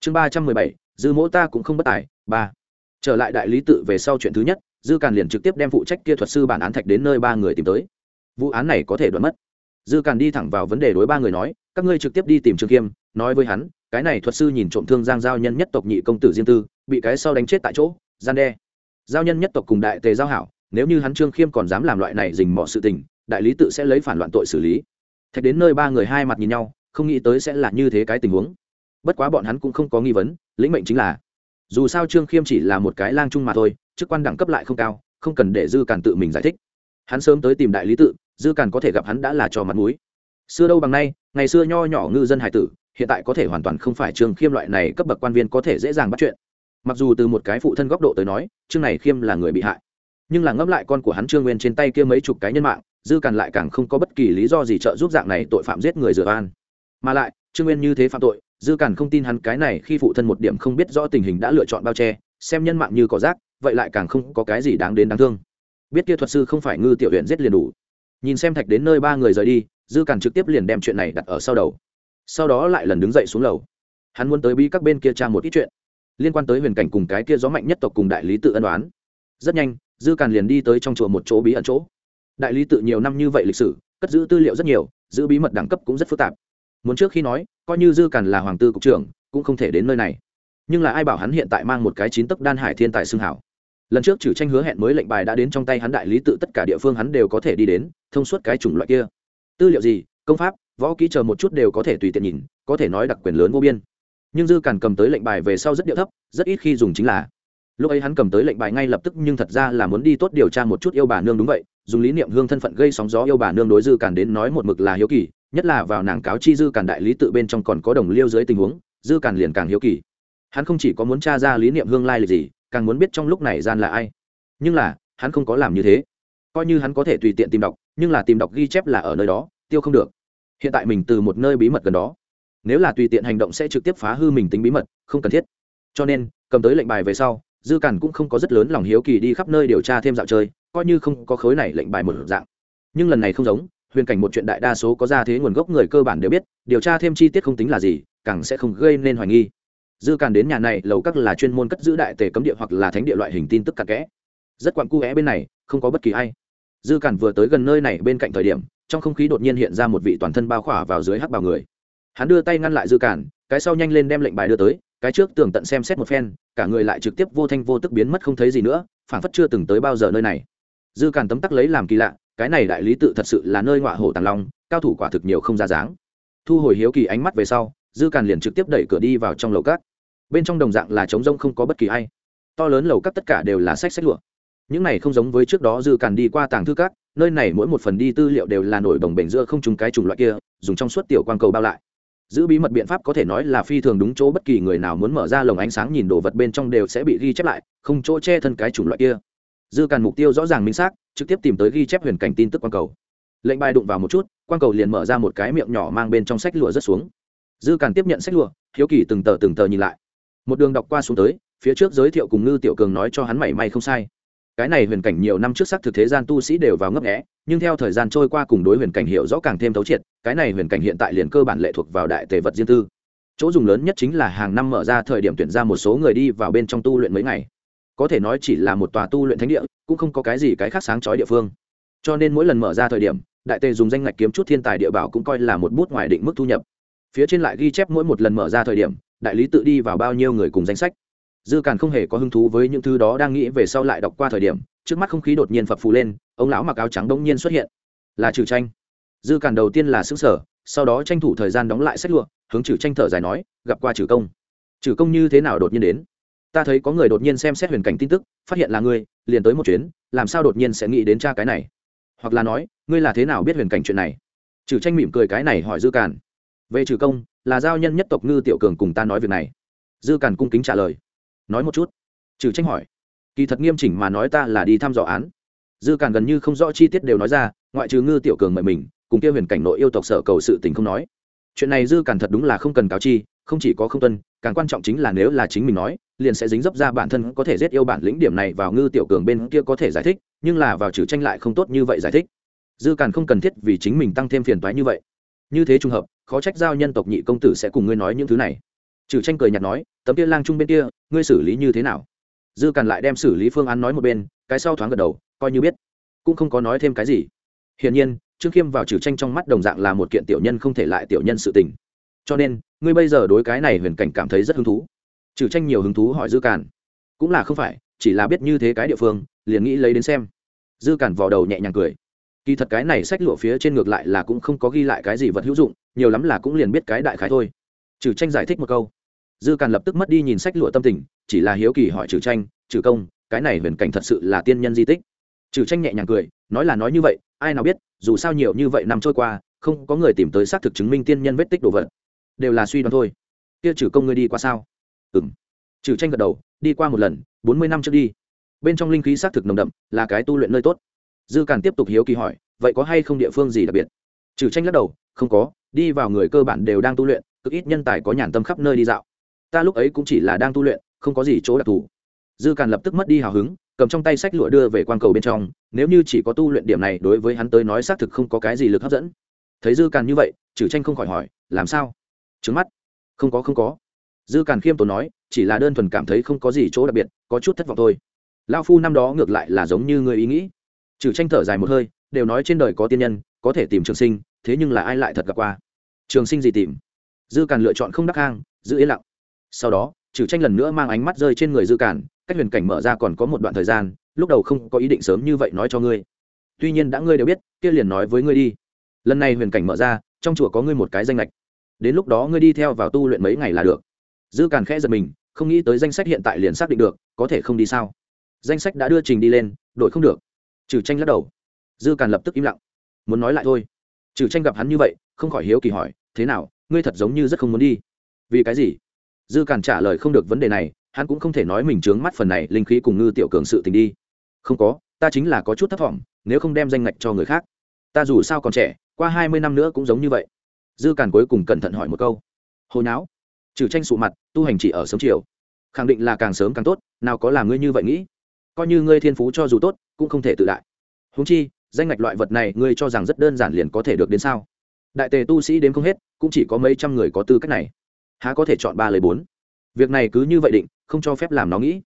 Chương ba trăm mười bảy. Dư mỗ ta cũng không bất tài, ba. Trở lại đại lý tự về sau chuyện thứ nhất, dư càn liền trực tiếp đem phụ trách kia thuật sư bản án thạch đến nơi ba người tìm tới. Vụ án này có thể đoán mất dư càn đi thẳng vào vấn đề đối ba người nói, các ngươi trực tiếp đi tìm trương khiêm nói với hắn, cái này thuật sư nhìn trộm thương giang giao nhân nhất tộc nhị công tử Diên tư, bị cái sau đánh chết tại chỗ, gian đe. Giao nhân nhất tộc cùng đại tề giao hảo, nếu như hắn trương khiêm còn dám làm loại này dình mọi sự tình, đại lý tự sẽ lấy phản loạn tội xử lý. Thạch đến nơi ba người hai mặt nhìn nhau, không nghĩ tới sẽ là như thế cái tình huống. Bất quá bọn hắn cũng không có nghi vấn, lĩnh mệnh chính là, dù sao trương khiêm chỉ là một cái lang trung mà thôi, chức quan đẳng cấp lại không cao, không cần để dư càn tự mình giải thích hắn sớm tới tìm đại lý tự, dư càn có thể gặp hắn đã là cho mặt mũi. Xưa đâu bằng nay, ngày xưa nho nhỏ ngư dân hải tử, hiện tại có thể hoàn toàn không phải trương khiêm loại này cấp bậc quan viên có thể dễ dàng bắt chuyện. Mặc dù từ một cái phụ thân góc độ tới nói, trương này khiêm là người bị hại. Nhưng là ngẫm lại con của hắn trương nguyên trên tay kia mấy chục cái nhân mạng, dư càn lại càng không có bất kỳ lý do gì trợ giúp dạng này tội phạm giết người dựa an mà lại, trương nguyên như thế phạm tội, dư càn không tin hắn cái này khi phụ thân một điểm không biết rõ tình hình đã lựa chọn bao che, xem nhân mạng như cỏ rác, vậy lại càng không có cái gì đáng đến đáng thương biết kia thuật sư không phải ngư tiểu huyện giết liền đủ. Nhìn xem thạch đến nơi ba người rời đi, dư càn trực tiếp liền đem chuyện này đặt ở sau đầu. Sau đó lại lần đứng dậy xuống lầu. Hắn muốn tới bi các bên kia tra một ít chuyện, liên quan tới huyền cảnh cùng cái kia gió mạnh nhất tộc cùng đại lý tự ân đoán rất nhanh, dư càn liền đi tới trong chùa một chỗ bí ẩn chỗ. Đại lý tự nhiều năm như vậy lịch sử, cất giữ tư liệu rất nhiều, giữ bí mật đẳng cấp cũng rất phức tạp. Muốn trước khi nói, coi như dư càn là hoàng tư cục trưởng, cũng không thể đến nơi này. Nhưng là ai bảo hắn hiện tại mang một cái chín tấc đan hải thiên tài xương hảo? Lần trước trừ tranh hứa hẹn mới lệnh bài đã đến trong tay hắn, đại lý tự tất cả địa phương hắn đều có thể đi đến, thông suốt cái chủng loại kia. Tư liệu gì, công pháp, võ kỹ chờ một chút đều có thể tùy tiện nhìn, có thể nói đặc quyền lớn vô biên. Nhưng dư càn cầm tới lệnh bài về sau rất điệu thấp, rất ít khi dùng chính là. Lúc ấy hắn cầm tới lệnh bài ngay lập tức nhưng thật ra là muốn đi tốt điều tra một chút yêu bà nương đúng vậy, dùng lý niệm hương thân phận gây sóng gió yêu bà nương đối dư càn đến nói một mực là hiếu kỳ, nhất là vào nàng cáo chi dư càn đại lý tự bên trong còn có đồng liêu dưới tình huống, dư càn liền càng hiếu kỳ. Hắn không chỉ có muốn t r a ra lý niệm hương lai lịch gì càng muốn biết trong lúc này gian là ai. Nhưng là, hắn không có làm như thế. Coi như hắn có thể tùy tiện tìm đọc, nhưng là tìm đọc ghi chép là ở nơi đó, tiêu không được. Hiện tại mình từ một nơi bí mật gần đó. Nếu là tùy tiện hành động sẽ trực tiếp phá hư mình tính bí mật, không cần thiết. Cho nên, cầm tới lệnh bài về sau, dư cản cũng không có rất lớn lòng hiếu kỳ đi khắp nơi điều tra thêm dạo chơi, coi như không có khối này lệnh bài một dạng. Nhưng lần này không giống, huyền cảnh một chuyện đại đa số có ra thế nguồn gốc người cơ bản đều biết, điều tra thêm chi tiết không tính là gì, càng sẽ không gây nên hoài nghi dư càn đến nhà này, lầu các là chuyên môn cất giữ đại tề cấm địa hoặc là thánh địa loại hình tin tức cặn kẽ. Rất quặn cu vẽ bên này, không có bất kỳ ai. Dư càn vừa tới gần nơi này bên cạnh thời điểm, trong không khí đột nhiên hiện ra một vị toàn thân bao khỏa vào dưới hắc bào người. Hắn đưa tay ngăn lại dư càn, cái sau nhanh lên đem lệnh bài đưa tới, cái trước tường tận xem xét một phen, cả người lại trực tiếp vô thanh vô tức biến mất không thấy gì nữa, phảng phất chưa từng tới bao giờ nơi này. Dư càn tấm tắc lấy làm kỳ lạ, cái này đại lý tự thật sự là nơi ngọa hổ tàng long, cao thủ quả thực nhiều không ra dáng. Thu hồi hiếu kỳ ánh mắt về sau, dư càn liền trực tiếp đẩy cửa đi vào trong lầu cát bên trong đồng dạng là trống rông không có bất kỳ ai. To lớn lầu các tất cả đều là sách sách lụa. Những này không giống với trước đó dư càn đi qua tàng thư cát nơi này mỗi một phần đi tư liệu đều là nổi đồng bể giữa không trùng cái chủng loại kia, dùng trong suốt tiểu quang cầu bao lại. Giữ bí mật biện pháp có thể nói là phi thường đúng chỗ, bất kỳ người nào muốn mở ra lồng ánh sáng nhìn đồ vật bên trong đều sẽ bị ghi chép lại, không chỗ che thân cái chủng loại kia. Dư càn mục tiêu rõ ràng minh xác, trực tiếp tìm tới ghi chép huyền cảnh tin tức quang cầu. Lệnh bài đụng vào một chút, quang cầu liền mở ra một cái miệng nhỏ mang bên trong sách lụa rất xuống. Dư càn tiếp nhận sách lụa, hiếu kỳ từng tờ từng tờ nhìn lại một đường đọc qua xuống tới, phía trước giới thiệu cùng ngư tiểu cường nói cho hắn mảy may không sai. Cái này huyền cảnh nhiều năm trước sắc thực thế gian tu sĩ đều vào ngấp nghẽ nhưng theo thời gian trôi qua cùng đối huyền cảnh hiểu rõ càng thêm thấu triệt, cái này huyền cảnh hiện tại liền cơ bản lệ thuộc vào đại tề vật riêng tư. Chỗ dùng lớn nhất chính là hàng năm mở ra thời điểm tuyển ra một số người đi vào bên trong tu luyện mấy ngày. Có thể nói chỉ là một tòa tu luyện thánh địa, cũng không có cái gì cái khác sáng chói địa phương. Cho nên mỗi lần mở ra thời điểm, đại tề dùng danh ngạch kiếm chút thiên tài địa bảo cũng coi là một bút ngoài định mức thu nhập. Phía trên lại ghi chép mỗi một lần mở ra thời điểm đại lý tự đi vào bao nhiêu người cùng danh sách. Dư càn không hề có hứng thú với những thứ đó đang nghĩ về sau lại đọc qua thời điểm, trước mắt không khí đột nhiên phập phù lên, ông lão mặc áo trắng đống nhiên xuất hiện. Là trừ tranh. Dư càn đầu tiên là xứ sở sau đó tranh thủ thời gian đóng lại sách lụa, hướng trừ tranh thở dài nói, gặp qua trừ công. Trừ công như thế nào đột nhiên đến? Ta thấy có người đột nhiên xem xét huyền cảnh tin tức, phát hiện là ngươi, liền tới một chuyến, làm sao đột nhiên sẽ nghĩ đến cha cái này? Hoặc là nói, ngươi là thế nào biết huyền cảnh chuyện này? Trừ tranh mỉm cười cái này hỏi dư càn. Về trừ công là giao nhân nhất tộc ngư tiểu cường cùng ta nói việc này. Dư càn cung kính trả lời. Nói một chút. Trừ tranh hỏi. Kỳ thật nghiêm chỉnh mà nói ta là đi thăm dò án. Dư càn gần như không rõ chi tiết đều nói ra, ngoại trừ ngư tiểu cường mời mình, cùng kia huyền cảnh nội yêu tộc sở cầu sự tình không nói. Chuyện này dư càn thật đúng là không cần cáo chi, không chỉ có không tuân, càng quan trọng chính là nếu là chính mình nói, liền sẽ dính dấp ra bản thân có thể giết yêu bản lĩnh điểm này vào ngư tiểu cường bên kia có thể giải thích, nhưng là vào trừ tranh lại không tốt như vậy giải thích. Dư càn không cần thiết vì chính mình tăng thêm phiền toái như vậy. Như thế trùng hợp khó trách giao nhân tộc nhị công tử sẽ cùng ngươi nói những thứ này. Trừ tranh cười nhạt nói, tấm kia lang trung bên kia, ngươi xử lý như thế nào? Dư càn lại đem xử lý phương án nói một bên, cái sau thoáng gật đầu, coi như biết. Cũng không có nói thêm cái gì. Hiển nhiên, trương khiêm vào trừ tranh trong mắt đồng dạng là một kiện tiểu nhân không thể lại tiểu nhân sự tình. Cho nên, ngươi bây giờ đối cái này huyền cảnh cảm thấy rất hứng thú. Trừ tranh nhiều hứng thú hỏi dư càn. Cũng là không phải, chỉ là biết như thế cái địa phương, liền nghĩ lấy đến xem. Dư càn vò đầu nhẹ nhàng cười kỳ thật cái này sách lụa phía trên ngược lại là cũng không có ghi lại cái gì vật hữu dụng, nhiều lắm là cũng liền biết cái đại khái thôi. Trừ tranh giải thích một câu. Dư càn lập tức mất đi nhìn sách lụa tâm tình, chỉ là hiếu kỳ hỏi trừ tranh, trừ công, cái này huyền cảnh thật sự là tiên nhân di tích? Trừ tranh nhẹ nhàng cười, nói là nói như vậy, ai nào biết, dù sao nhiều như vậy năm trôi qua, không có người tìm tới xác thực chứng minh tiên nhân vết tích đồ vật. Đều là suy đoán thôi. Kia trừ công ngươi đi qua sao? Ừ m trừ tranh gật đầu, đi qua một lần, bốn mươi năm trước đi. Bên trong linh khí xác thực nồng đậm, là cái tu luyện nơi tốt dư càn tiếp tục hiếu kỳ hỏi, vậy có hay không địa phương gì đặc biệt? Trừ tranh lắc đầu, không có, đi vào người cơ bản đều đang tu luyện, cực ít nhân tài có nhàn tâm khắp nơi đi dạo. Ta lúc ấy cũng chỉ là đang tu luyện, không có gì chỗ đặc thù. Dư càn lập tức mất đi hào hứng, cầm trong tay sách lụa đưa về quan cầu bên trong, nếu như chỉ có tu luyện điểm này đối với hắn tới nói xác thực không có cái gì lực hấp dẫn. Thấy dư càn như vậy, trừ tranh không khỏi hỏi, làm sao? Trứng mắt, không có không có. Dư càn khiêm tốn nói, chỉ là đơn thuần cảm thấy không có gì chỗ đặc biệt, có chút thất vọng thôi. Lao phu năm đó ngược lại là giống như người ý nghĩ trừ tranh thở dài một hơi, đều nói trên đời có tiên nhân, có thể tìm trường sinh, thế nhưng là ai lại thật gặp qua? Trường sinh gì tìm? Dư càn lựa chọn không đắc hang giữ yên lặng. Sau đó, trừ tranh lần nữa mang ánh mắt rơi trên người dư càn, cách huyền cảnh mở ra còn có một đoạn thời gian, lúc đầu không có ý định sớm như vậy nói cho ngươi. Tuy nhiên đã ngươi đều biết, kia liền nói với ngươi đi. Lần này huyền cảnh mở ra, trong chùa có ngươi một cái danh lệch đến lúc đó ngươi đi theo vào tu luyện mấy ngày là được. Dư càn khẽ giật mình, không nghĩ tới danh sách hiện tại liền xác định được, có thể không đi sao? Danh sách đã đưa trình đi lên, đổi không được trừ tranh lắc đầu. Dư càn lập tức im lặng. Muốn nói lại thôi. Trừ tranh gặp hắn như vậy, không khỏi hiếu kỳ hỏi, thế nào, ngươi thật giống như rất không muốn đi. Vì cái gì? Dư càn trả lời, không được vấn đề này, hắn cũng không thể nói mình trướng mắt phần này linh khí cùng ngư tiểu cường sự tình đi. Không có, ta chính là có chút thất vọng nếu không đem danh ngạch cho người khác. Ta dù sao còn trẻ, qua hai mươi năm nữa cũng giống như vậy. Dư càn cuối cùng cẩn thận hỏi một câu. Hồi não trừ tranh sụ mặt, tu hành chỉ ở sớm chiều. Khẳng định là càng sớm càng tốt, nào có làm ngươi như vậy nghĩ coi như ngươi thiên phú cho dù tốt, cũng không thể tự đại. Húng chi, danh ngạch loại vật này ngươi cho rằng rất đơn giản liền có thể được đến sao? Đại tề tu sĩ đến không hết, cũng chỉ có mấy trăm người có tư cách này. Há có thể chọn ba lời bốn? Việc này cứ như vậy định, không cho phép làm nó nghĩ.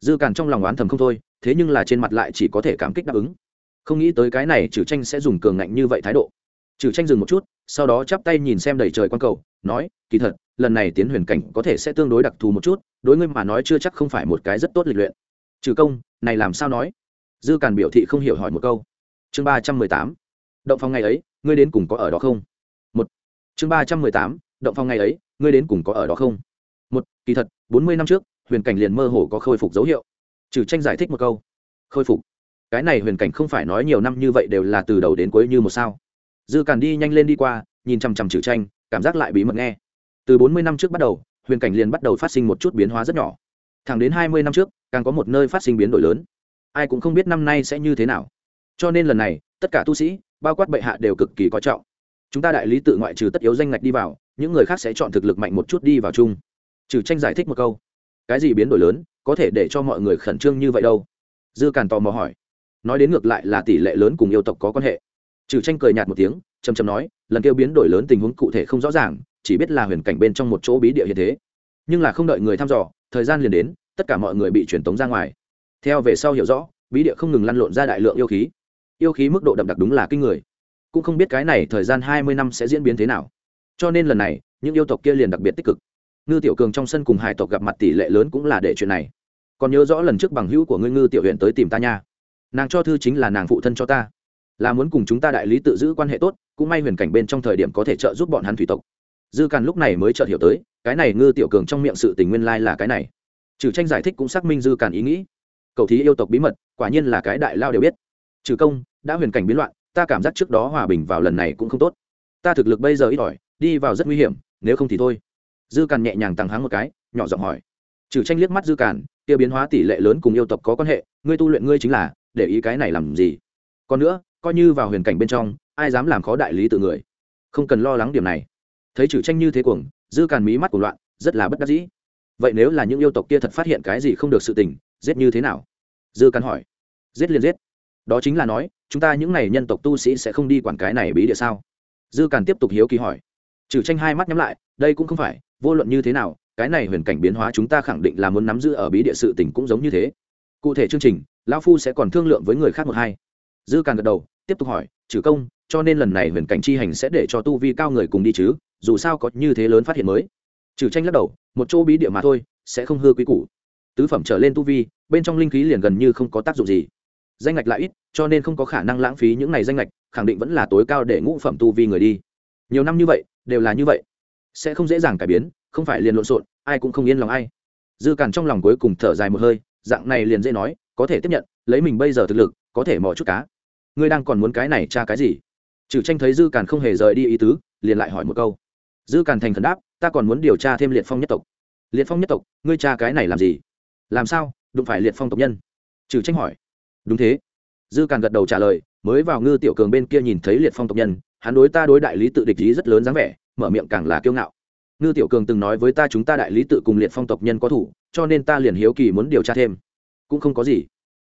Dư càn trong lòng oán thầm không thôi, thế nhưng là trên mặt lại chỉ có thể cảm kích đáp ứng. Không nghĩ tới cái này trừ tranh sẽ dùng cường ngạnh như vậy thái độ. Trừ tranh dừng một chút, sau đó chắp tay nhìn xem đầy trời quan cầu, nói, kỳ thật, lần này tiến huyền cảnh có thể sẽ tương đối đặc thù một chút, đối ngươi mà nói chưa chắc không phải một cái rất tốt lịch luyện. Trừ công này làm sao nói? Dư càn biểu thị không hiểu hỏi một câu. Chương ba trăm mười tám. Động phòng ngày ấy, ngươi đến cùng có ở đó không? Một. Chương ba trăm mười tám. Động phòng ngày ấy, ngươi đến cùng có ở đó không? Một. Kỳ thật, bốn mươi năm trước, huyền cảnh liền mơ hồ có khôi phục dấu hiệu. Trừ tranh giải thích một câu. Khôi phục. Cái này huyền cảnh không phải nói nhiều năm như vậy đều là từ đầu đến cuối như một sao. Dư càn đi nhanh lên đi qua, nhìn chằm chằm trừ tranh, cảm giác lại bí mật nghe. Từ bốn mươi năm trước bắt đầu, huyền cảnh liền bắt đầu phát sinh một chút biến hóa rất nhỏ thẳng đến hai mươi năm trước, càng có một nơi phát sinh biến đổi lớn. Ai cũng không biết năm nay sẽ như thế nào. Cho nên lần này, tất cả tu sĩ, bao quát bệ hạ đều cực kỳ có trọng. Chúng ta đại lý tự ngoại trừ tất yếu danh ngạch đi vào, những người khác sẽ chọn thực lực mạnh một chút đi vào chung. Trừ tranh giải thích một câu. Cái gì biến đổi lớn, có thể để cho mọi người khẩn trương như vậy đâu? Dư càn tò mò hỏi. Nói đến ngược lại là tỷ lệ lớn cùng yêu tộc có quan hệ. Trừ tranh cười nhạt một tiếng chầm chầm nói, lần kêu biến đổi lớn tình huống cụ thể không rõ ràng, chỉ biết là huyền cảnh bên trong một chỗ bí địa hiện thế. Nhưng là không đợi người thăm dò thời gian liền đến, tất cả mọi người bị truyền tống ra ngoài. Theo về sau hiểu rõ, bí địa không ngừng lăn lộn ra đại lượng yêu khí. Yêu khí mức độ đậm đặc đúng là kinh người. Cũng không biết cái này thời gian hai mươi năm sẽ diễn biến thế nào. Cho nên lần này, những yêu tộc kia liền đặc biệt tích cực. Ngư tiểu cường trong sân cùng hải tộc gặp mặt tỷ lệ lớn cũng là để chuyện này. Còn nhớ rõ lần trước bằng hữu của ngươi ngư tiểu huyện tới tìm ta nha. Nàng cho thư chính là nàng phụ thân cho ta. Là muốn cùng chúng ta đại lý tự giữ quan hệ tốt, cũng may huyền cảnh bên trong thời điểm có thể trợ giúp bọn hắn thủy tộc dư càn lúc này mới chợt hiểu tới, cái này ngư tiểu cường trong miệng sự tình nguyên lai là cái này. Trừ tranh giải thích cũng xác minh dư càn ý nghĩ. Cầu thí yêu tộc bí mật, quả nhiên là cái đại lao đều biết. Trừ công, đã huyền cảnh biến loạn, ta cảm giác trước đó hòa bình vào lần này cũng không tốt. Ta thực lực bây giờ ít ỏi, đi vào rất nguy hiểm, nếu không thì thôi. Dư càn nhẹ nhàng tăng háng một cái, nhỏ giọng hỏi. Trừ tranh liếc mắt dư càn, kia biến hóa tỷ lệ lớn cùng yêu tộc có quan hệ, ngươi tu luyện ngươi chính là, để ý cái này làm gì? Còn nữa, coi như vào huyền cảnh bên trong, ai dám làm khó đại lý tự người? Không cần lo lắng điểm này thấy trừ tranh như thế cuồng, dư càn mí mắt của loạn, rất là bất đắc dĩ. Vậy nếu là những yêu tộc kia thật phát hiện cái gì không được sự tình, giết như thế nào? Dư càn hỏi. Giết liền giết. Đó chính là nói, chúng ta những n à y nhân tộc tu sĩ sẽ không đi quản cái này bí địa sao? Dư càn tiếp tục hiếu kỳ hỏi. Trừ tranh hai mắt nhắm lại, đây cũng không phải, vô luận như thế nào, cái này huyền cảnh biến hóa chúng ta khẳng định là muốn nắm giữ ở bí địa sự tỉnh cũng giống như thế. Cụ thể chương trình, lão phu sẽ còn thương lượng với người khác một hai. Dư càn gật đầu, tiếp tục hỏi, trừ công, cho nên lần này huyền cảnh chi hành sẽ để cho tu vi cao người cùng đi chứ? Dù sao có như thế lớn phát hiện mới. Trừ tranh lắc đầu, một chỗ bí địa mà thôi, sẽ không hư quý củ. Tứ phẩm trở lên tu vi, bên trong linh khí liền gần như không có tác dụng gì. Danh ngạch lại ít, cho nên không có khả năng lãng phí những này danh ngạch, khẳng định vẫn là tối cao để ngũ phẩm tu vi người đi. Nhiều năm như vậy, đều là như vậy. Sẽ không dễ dàng cải biến, không phải liền lộn xộn, ai cũng không yên lòng ai. Dư càn trong lòng cuối cùng thở dài một hơi, dạng này liền dễ nói, có thể tiếp nhận, lấy mình bây giờ thực lực, có thể mò chút cá. Ngươi đang còn muốn cái này tra cái gì? Trừ tranh thấy dư càn không hề rời đi ý tứ, liền lại hỏi một câu dư càn thành khẩn đáp, ta còn muốn điều tra thêm liệt phong nhất tộc. Liệt phong nhất tộc? Ngươi tra cái này làm gì? Làm sao? Đụng phải liệt phong tộc nhân? Trừ tranh hỏi. Đúng thế. Dư càn gật đầu trả lời, mới vào ngư tiểu cường bên kia nhìn thấy liệt phong tộc nhân, hắn đối ta đối đại lý tự địch ý rất lớn dáng vẻ, mở miệng càng là kiêu ngạo. Ngư tiểu cường từng nói với ta chúng ta đại lý tự cùng liệt phong tộc nhân có thủ, cho nên ta liền hiếu kỳ muốn điều tra thêm. Cũng không có gì.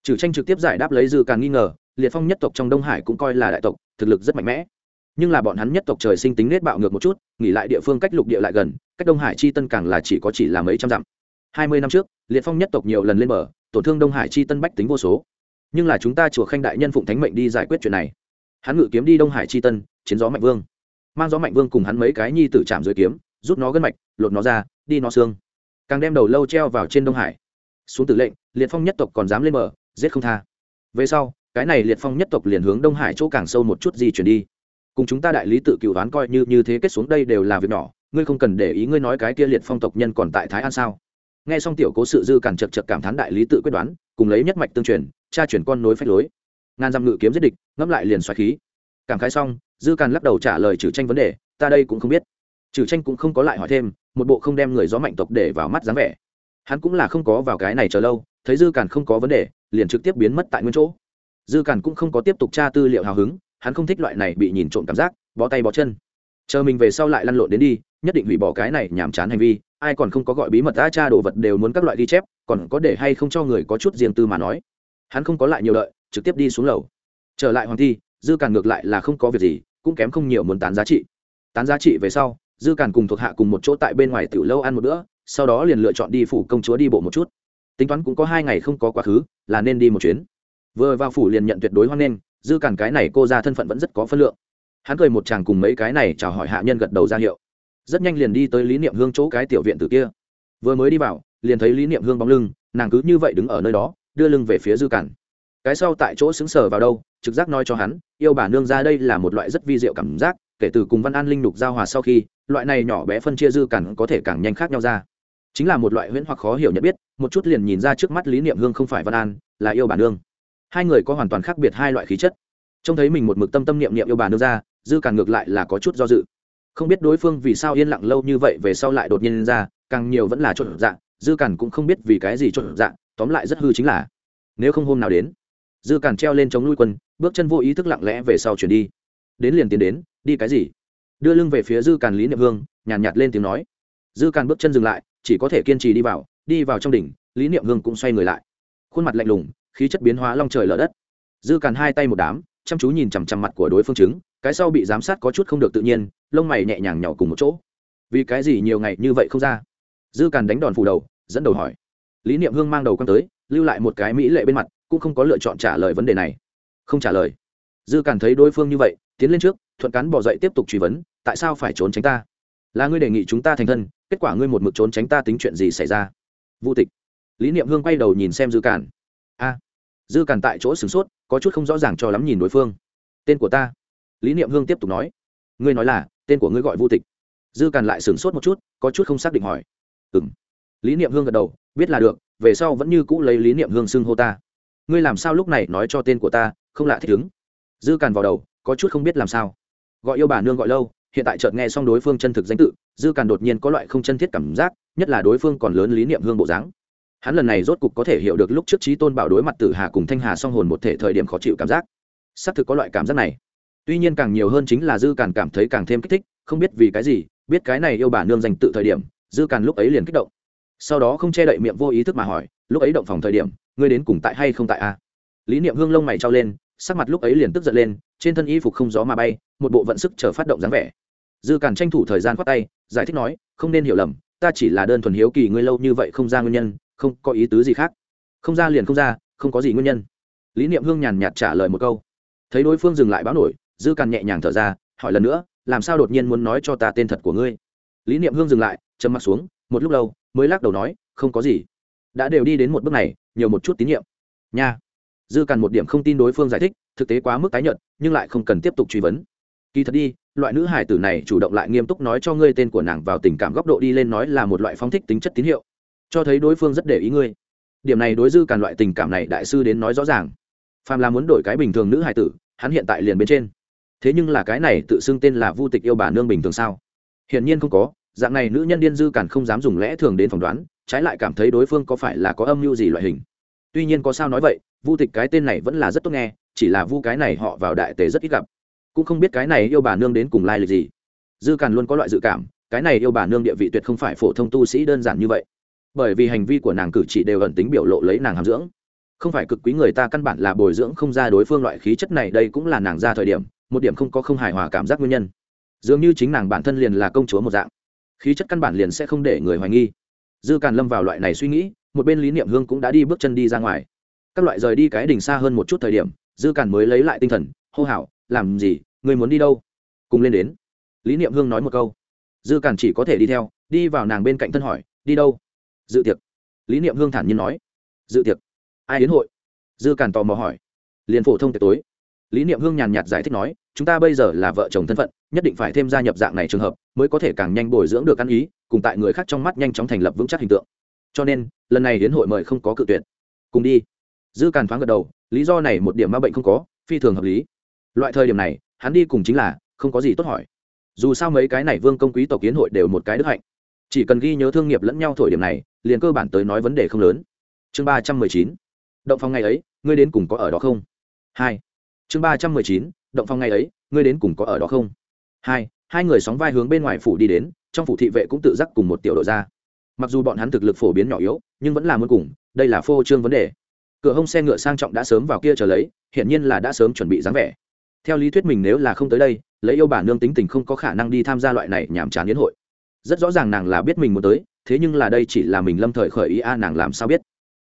Trừ tranh trực tiếp giải đáp lấy dư càn nghi ngờ, liệt phong nhất tộc trong đông hải cũng coi là đại tộc, thực lực rất mạnh mẽ nhưng là bọn hắn nhất tộc trời sinh tính nết bạo ngược một chút, nghỉ lại địa phương cách lục địa lại gần, cách đông hải chi tân càng là chỉ có chỉ là mấy trăm dặm. Hai mươi năm trước, liệt phong nhất tộc nhiều lần lên bờ, tổn thương đông hải chi tân bách tính vô số. Nhưng là chúng ta chùa khanh đại nhân phụng thánh mệnh đi giải quyết chuyện này. Hắn ngự kiếm đi đông hải chi tân, chiến gió mạnh vương. Mang gió mạnh vương cùng hắn mấy cái nhi tử chạm dưới kiếm, rút nó gân mạch, lột nó ra, đi nó xương. Càng đem đầu lâu treo vào trên đông hải. Xuống tử lệnh, liệt phong nhất tộc còn dám lên bờ, giết không tha. Về sau, cái này liệt phong nhất tộc liền hướng đông hải chỗ càng sâu một chút di chuyển đi cùng chúng ta đại lý tự cựu đoán coi như như thế kết xuống đây đều là việc nhỏ, ngươi không cần để ý ngươi nói cái kia liệt phong tộc nhân còn tại thái an sao? Nghe xong tiểu cố sự dư cản chật chật cảm thán đại lý tự quyết đoán, cùng lấy nhất mạch tương truyền, tra chuyển con nối phách lối. Ngàn dặm ngự kiếm giết địch, ngẫm lại liền xoáy khí. Cảm khái xong, dư cản lắc đầu trả lời trừ tranh vấn đề, ta đây cũng không biết. Trừ tranh cũng không có lại hỏi thêm, một bộ không đem người gió mạnh tộc để vào mắt dáng vẻ. Hắn cũng là không có vào cái này chờ lâu, thấy dư cản không có vấn đề, liền trực tiếp biến mất tại nguyên chỗ. Dư cản cũng không có tiếp tục tra tư liệu hào hứng hắn không thích loại này bị nhìn trộm cảm giác, bó tay bó chân. Chờ mình về sau lại lăn lộn đến đi, nhất định hủy bỏ cái này nhàm chán hành vi, ai còn không có gọi bí mật ta cha đồ vật đều muốn các loại ghi chép, còn có để hay không cho người có chút riêng tư mà nói. Hắn không có lại nhiều lợi trực tiếp đi xuống lầu. Trở lại hoàng thi, dư càn ngược lại là không có việc gì, cũng kém không nhiều muốn tán giá trị. Tán giá trị về sau, dư càn cùng thuộc hạ cùng một chỗ tại bên ngoài tiểu lâu ăn một bữa, sau đó liền lựa chọn đi phủ công chúa đi bộ một chút. Tính toán cũng có hai ngày không có quá khứ, là nên đi một chuyến. Vừa vào phủ liền nhận tuyệt đối hoan nghênh dư cản cái này cô ra thân phận vẫn rất có phân lượng. Hắn cười một chàng cùng mấy cái này chào hỏi hạ nhân gật đầu ra hiệu. Rất nhanh liền đi tới lý niệm hương chỗ cái tiểu viện từ kia. Vừa mới đi vào, liền thấy lý niệm hương bóng lưng, nàng cứ như vậy đứng ở nơi đó, đưa lưng về phía dư cản. Cái sau tại chỗ xứng sở vào đâu, trực giác nói cho hắn, yêu bà nương ra đây là một loại rất vi diệu cảm giác, kể từ cùng văn an linh lục giao hòa sau khi, loại này nhỏ bé phân chia dư cản có thể càng nhanh khác nhau ra. Chính là một loại huyễn hoặc khó hiểu nhận biết, một chút liền nhìn ra trước mắt lý niệm hương không phải văn an, là yêu bà nương hai người có hoàn toàn khác biệt hai loại khí chất. Trông thấy mình một mực tâm tâm niệm niệm yêu bà nương ra dư cản ngược lại là có chút do dự. Không biết đối phương vì sao yên lặng lâu như vậy về sau lại đột nhiên ra càng nhiều vẫn là chốt dạng dư cản cũng không biết vì cái gì chốt dạng tóm lại rất hư chính là nếu không hôm nào đến dư cản treo lên chống lui quân bước chân vô ý thức lặng lẽ về sau chuyển đi. Đến liền tiến đến đi cái gì? Đưa lưng về phía dư cản lý niệm hương nhàn nhạt, nhạt lên tiếng nói. Dư cản bước chân dừng lại chỉ có thể kiên trì đi vào đi vào trong đỉnh lý niệm hương cũng xoay người lại. Khuôn mặt lạnh lùng khí chất biến hóa long trời lở đất. Dư càn hai tay một đám, chăm chú nhìn chằm chằm mặt của đối phương chứng, cái sau bị giám sát có chút không được tự nhiên, lông mày nhẹ nhàng nhỏ cùng một chỗ. Vì cái gì nhiều ngày như vậy không ra? Dư càn đánh đòn phủ đầu, dẫn đầu hỏi. Lý niệm hương mang đầu quan tới, lưu lại một cái mỹ lệ bên mặt, cũng không có lựa chọn trả lời vấn đề này. Không trả lời. Dư càn thấy đối phương như vậy, tiến lên trước, thuận cắn bỏ dậy tiếp tục truy vấn, tại sao phải trốn tránh ta? Là ngươi đề nghị chúng ta thành thân, kết quả ngươi một mực trốn tránh ta tính chuyện gì xảy ra? Vô tịch. Lý niệm hương quay đầu nhìn xem dư càn. A dư càn tại chỗ sửng sốt, có chút không rõ ràng cho lắm nhìn đối phương. Tên của ta? Lý niệm hương tiếp tục nói. Ngươi nói là, tên của ngươi gọi vô tịch. Dư càn lại sửng sốt một chút, có chút không xác định hỏi. Ừ m lý niệm hương gật đầu, biết là được, về sau vẫn như cũ lấy lý niệm hương xưng hô ta. Ngươi làm sao lúc này nói cho tên của ta, không lạ thích ứng? Dư càn vào đầu, có chút không biết làm sao. Gọi yêu bà nương gọi lâu, hiện tại chợt nghe xong đối phương chân thực danh tự, dư càn đột nhiên có loại không chân thiết cảm giác, nhất là đối phương còn lớn lý niệm hương bộ dáng hắn lần này rốt cục có thể hiểu được lúc trước trí tôn bảo đối mặt tử hà cùng thanh hà song hồn một thể thời điểm khó chịu cảm giác. Xác thực có loại cảm giác này. Tuy nhiên càng nhiều hơn chính là dư càn cảm thấy càng thêm kích thích, không biết vì cái gì, biết cái này yêu bà nương dành tự thời điểm, dư càn lúc ấy liền kích động. Sau đó không che đậy miệng vô ý thức mà hỏi, lúc ấy động phòng thời điểm, ngươi đến cùng tại hay không tại a? Lý niệm hương lông mày trao lên, sắc mặt lúc ấy liền tức giận lên, trên thân y phục không gió mà bay, một bộ vận sức chờ phát động dáng vẻ. Dư càn tranh thủ thời gian khoát tay, giải thích nói, không nên hiểu lầm, ta chỉ là đơn thuần hiếu kỳ ngươi lâu như vậy không ra nguyên nhân không có ý tứ gì khác. Không ra liền không ra, không có gì nguyên nhân. Lý niệm hương nhàn nhạt trả lời một câu. Thấy đối phương dừng lại báo nổi, dư càn nhẹ nhàng thở ra, hỏi lần nữa, làm sao đột nhiên muốn nói cho ta tên thật của ngươi? Lý niệm hương dừng lại châm mặt xuống, một lúc lâu, mới lắc đầu nói, không có gì. Đã đều đi đến một bước này, nhiều một chút tín nhiệm. Nha. Dư càn một điểm không tin đối phương giải thích, thực tế quá mức tái nhợt, nhưng lại không cần tiếp tục truy vấn. Kỳ thật đi, loại nữ hải tử này chủ động lại nghiêm túc nói cho ngươi tên của nàng vào tình cảm góc độ đi lên nói là một loại phong thích tính chất tín hiệu cho thấy đối phương rất để ý ngươi. Điểm này đối dư càn loại tình cảm này đại sư đến nói rõ ràng. Phàm là muốn đổi cái bình thường nữ hải tử, hắn hiện tại liền bên trên. Thế nhưng là cái này tự xưng tên là vu tịch yêu bà nương bình thường sao? Hiển nhiên không có, dạng này nữ nhân điên dư càn không dám dùng lẽ thường đến phỏng đoán, trái lại cảm thấy đối phương có phải là có âm mưu gì loại hình. Tuy nhiên có sao nói vậy, vu tịch cái tên này vẫn là rất tốt nghe, chỉ là vu cái này họ vào đại tề rất ít gặp. Cũng không biết cái này yêu bà nương đến cùng lai lịch gì. Dư càn luôn có loại dự cảm, cái này yêu bà nương địa vị tuyệt không phải phổ thông tu sĩ đơn giản như vậy bởi vì hành vi của nàng cử chỉ đều ẩn tính biểu lộ lấy nàng hàm dưỡng. Không phải cực quý người ta căn bản là bồi dưỡng không ra đối phương loại khí chất này, đây cũng là nàng ra thời điểm, một điểm không có không hài hòa cảm giác nguyên nhân. Dường như chính nàng bản thân liền là công chúa một dạng. Khí chất căn bản liền sẽ không để người hoài nghi. Dư càn lâm vào loại này suy nghĩ, một bên lý niệm hương cũng đã đi bước chân đi ra ngoài. Các loại rời đi cái đỉnh xa hơn một chút thời điểm, dư càn mới lấy lại tinh thần, hô hào, làm gì? Người muốn đi đâu? Cùng lên đến, lý niệm hương nói một câu. Dư càn chỉ có thể đi theo, đi vào nàng bên cạnh thân hỏi, đi đâu? Dự tiệc. Lý niệm hương thản nhiên nói. Dự tiệc. Ai đến hội? Dư càn tò mò hỏi. Liền phổ thông tiệc tối. Lý niệm hương nhàn nhạt giải thích nói, chúng ta bây giờ là vợ chồng thân phận, nhất định phải thêm gia nhập dạng này trường hợp, mới có thể càng nhanh bồi dưỡng được ăn ý, cùng tại người khác trong mắt nhanh chóng thành lập vững chắc hình tượng. Cho nên, lần này đến hội mời không có cự tuyệt. Cùng đi. Dư càn thoáng gật đầu, lý do này một điểm ma bệnh không có, phi thường hợp lý. Loại thời điểm này, hắn đi cùng chính là, không có gì tốt hỏi. Dù sao mấy cái này vương công quý tộc kiến hội đều một cái đức hạnh chỉ cần ghi nhớ thương nghiệp lẫn nhau thổi điểm này, liền cơ bản tới nói vấn đề không lớn. Chương ba trăm mười chín. Động phòng ngày ấy, ngươi đến cùng có ở đó không? Hai. Chương ba trăm mười chín, động phòng ngày ấy, ngươi đến cùng có ở đó không? Hai. Hai người sóng vai hướng bên ngoài phủ đi đến, trong phủ thị vệ cũng tự giác cùng một tiểu đội ra. Mặc dù bọn hắn thực lực phổ biến nhỏ yếu, nhưng vẫn là muốn cùng, đây là phô trương vấn đề. Cửa hông xe ngựa sang trọng đã sớm vào kia chờ lấy, hiển nhiên là đã sớm chuẩn bị dáng vẻ. Theo lý thuyết mình nếu là không tới đây, lấy yêu bản nương tính tình không có khả năng đi tham gia loại này nhàm chán yến hội rất rõ ràng nàng là biết mình muốn tới, thế nhưng là đây chỉ là mình lâm thời khởi ý, a, nàng làm sao biết?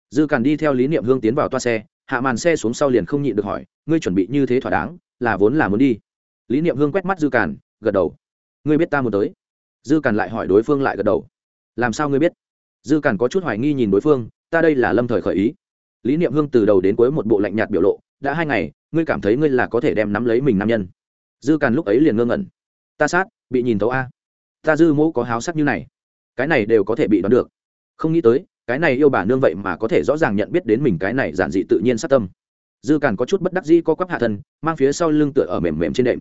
Dư càn đi theo lý niệm hương tiến vào toa xe, hạ màn xe xuống sau liền không nhịn được hỏi, ngươi chuẩn bị như thế thỏa đáng, là vốn là muốn đi? Lý niệm hương quét mắt dư càn, gật đầu. Ngươi biết ta muốn tới. Dư càn lại hỏi đối phương lại gật đầu. Làm sao ngươi biết? Dư càn có chút hoài nghi nhìn đối phương, ta đây là lâm thời khởi ý. Lý niệm hương từ đầu đến cuối một bộ lạnh nhạt biểu lộ, đã hai ngày, ngươi cảm thấy ngươi là có thể đem nắm lấy mình nam nhân. Dư càn lúc ấy liền ngơ ngẩn. Ta sát, bị nhìn thấu a ta dư mẫu có háo sắc như này. Cái này đều có thể bị đoán được. Không nghĩ tới, cái này yêu bà nương vậy mà có thể rõ ràng nhận biết đến mình cái này giản dị tự nhiên sát tâm. Dư càn có chút bất đắc dĩ co quắp hạ thân, mang phía sau lưng tựa ở mềm mềm trên đệm.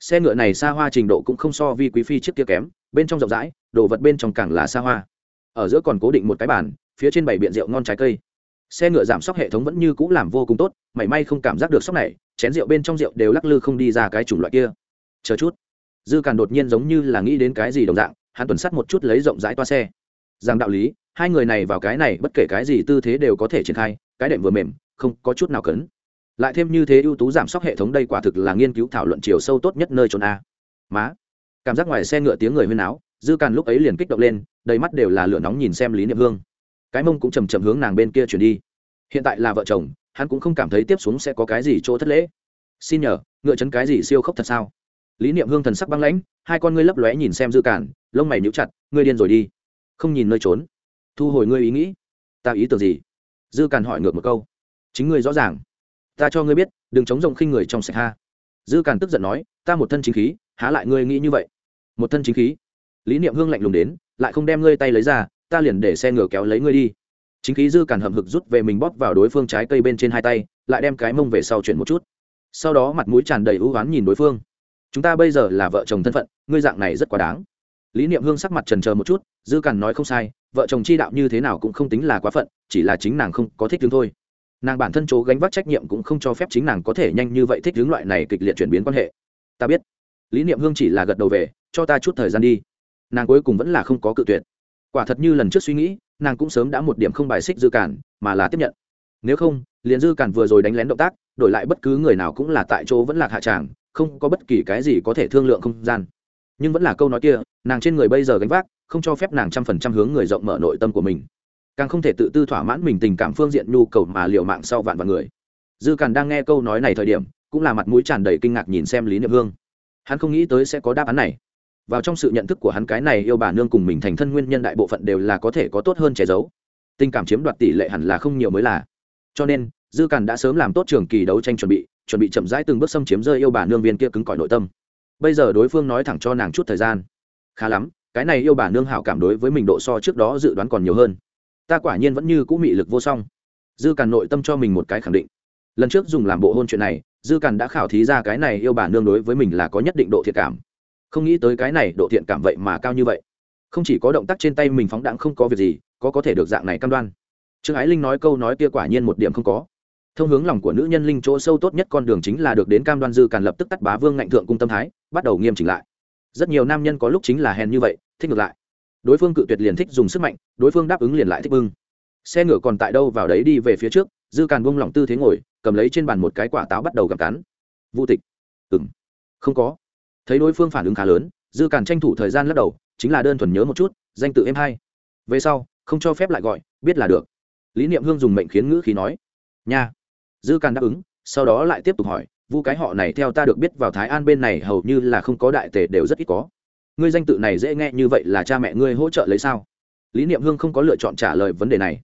Xe ngựa này xa hoa trình độ cũng không so vi quý phi trước kia kém, bên trong rộng rãi, đồ vật bên trong càng là xa hoa. Ở giữa còn cố định một cái bàn, phía trên bảy biện rượu ngon trái cây. Xe ngựa giảm sốc hệ thống vẫn như c ũ làm vô cùng tốt, mảy may không cảm giác được sốc này, chén rượu bên trong rượu đều lắc lư không đi ra cái chủng loại kia. Chờ chút dư càn đột nhiên giống như là nghĩ đến cái gì đồng dạng, hắn tuần sắt một chút lấy rộng rãi toa xe. Rằng đạo lý, hai người này vào cái này, bất kể cái gì tư thế đều có thể triển khai, cái đệm vừa mềm, không có chút nào cấn. Lại thêm như thế ưu tú giảm sốc hệ thống đây quả thực là nghiên cứu thảo luận chiều sâu tốt nhất nơi trốn a. Má, cảm giác ngoài xe ngựa tiếng người huyên áo dư càn lúc ấy liền kích động lên, đầy mắt đều là lửa nóng nhìn xem lý niệm hương. Cái mông cũng chầm chầm hướng nàng bên kia chuyển đi. Hiện tại là vợ chồng, hắn cũng không cảm thấy tiếp xuống sẽ có cái gì chỗ thất lễ. Xin nhờ, ngựa chấn cái gì siêu khốc thật sao? Lý niệm hương thần sắc băng lãnh, hai con ngươi lấp lóe nhìn xem dư cản, lông mày níu chặt, ngươi điên rồi đi. Không nhìn nơi trốn. Thu hồi ngươi ý nghĩ. Ta ý tưởng gì? Dư cản hỏi ngược một câu. Chính ngươi rõ ràng. Ta cho ngươi biết, đừng chống rộng khinh người trong sạch ha. Dư cản tức giận nói, ta một thân chính khí, há lại ngươi nghĩ như vậy? Một thân chính khí? Lý niệm hương lạnh lùng đến, lại không đem ngươi tay lấy ra, ta liền để xe ngựa kéo lấy ngươi đi. Chính khí dư cản hầm hực rút về mình bóp vào đối phương trái cây bên trên hai tay, lại đem cái mông về sau chuyển một chút. Sau đó mặt mũi tràn đầy ưu oán nhìn đối phương chúng ta bây giờ là vợ chồng thân phận, ngươi dạng này rất quá đáng. Lý niệm hương sắc mặt trần chờ một chút, dư cằn nói không sai, vợ chồng chi đạo như thế nào cũng không tính là quá phận, chỉ là chính nàng không có thích tướng thôi. Nàng bản thân chỗ gánh vác trách nhiệm cũng không cho phép chính nàng có thể nhanh như vậy thích hướng loại này kịch liệt chuyển biến quan hệ. Ta biết. Lý niệm hương chỉ là gật đầu về, cho ta chút thời gian đi. Nàng cuối cùng vẫn là không có cự tuyệt. Quả thật như lần trước suy nghĩ, nàng cũng sớm đã một điểm không bài xích dư cản mà là tiếp nhận. Nếu không, liền dư cản vừa rồi đánh lén động tác, đổi lại bất cứ người nào cũng là tại chỗ vẫn lạc hạ tràng không có bất kỳ cái gì có thể thương lượng không gian. Nhưng vẫn là câu nói kia, nàng trên người bây giờ gánh vác, không cho phép nàng trăm phần trăm hướng người rộng mở nội tâm của mình. Càng không thể tự tư thỏa mãn mình tình cảm phương diện nhu cầu mà liệu mạng sau vạn vạn người. Dư càn đang nghe câu nói này thời điểm, cũng là mặt mũi tràn đầy kinh ngạc nhìn xem lý niệm hương. Hắn không nghĩ tới sẽ có đáp án này. Vào trong sự nhận thức của hắn cái này yêu bà nương cùng mình thành thân nguyên nhân đại bộ phận đều là có thể có tốt hơn che giấu. Tình cảm chiếm đoạt tỷ lệ hẳn là không nhiều mới là. Cho nên dư càn đã sớm làm tốt trường kỳ đấu tranh chuẩn bị chuẩn bị chậm rãi từng bước xâm chiếm rơi yêu bà nương viên kia cứng cỏi nội tâm. Bây giờ đối phương nói thẳng cho nàng chút thời gian. Khá lắm, cái này yêu bà nương hảo cảm đối với mình độ so trước đó dự đoán còn nhiều hơn. Ta quả nhiên vẫn như cũ mị lực vô song. Dư càn nội tâm cho mình một cái khẳng định. Lần trước dùng làm bộ hôn chuyện này, dư càn đã khảo thí ra cái này yêu bà nương đối với mình là có nhất định độ thiện cảm. Không nghĩ tới cái này độ thiện cảm vậy mà cao như vậy. Không chỉ có động tác trên tay mình phóng đạn không có việc gì, có có thể được dạng này cam đoan. Trương ái linh nói câu nói kia quả nhiên một điểm không có thông hướng lòng của nữ nhân linh chỗ sâu tốt nhất con đường chính là được đến cam đoan dư càn lập tức tắt bá vương ngạnh thượng cung tâm thái, bắt đầu nghiêm chỉnh lại. Rất nhiều nam nhân có lúc chính là hèn như vậy, thích ngược lại. Đối phương cự tuyệt liền thích dùng sức mạnh, đối phương đáp ứng liền lại thích bưng. Xe ngựa còn tại đâu vào đấy đi về phía trước, dư càn bông lỏng tư thế ngồi, cầm lấy trên bàn một cái quả táo bắt đầu gặp cắn. Vô tịch. Ừ m không có. Thấy đối phương phản ứng khá lớn, dư càn tranh thủ thời gian lắc đầu, chính là đơn thuần nhớ một chút, danh tự em hay. Về sau, không cho phép lại gọi, biết là được. Lý niệm hương dùng mệnh khiến ngữ khí nói. Nha dư càn đáp ứng, sau đó lại tiếp tục hỏi, vu cái họ này theo ta được biết vào thái an bên này hầu như là không có đại tề đều rất ít có. Ngươi danh tự này dễ nghe như vậy là cha mẹ ngươi hỗ trợ lấy sao? Lý niệm hương không có lựa chọn trả lời vấn đề này.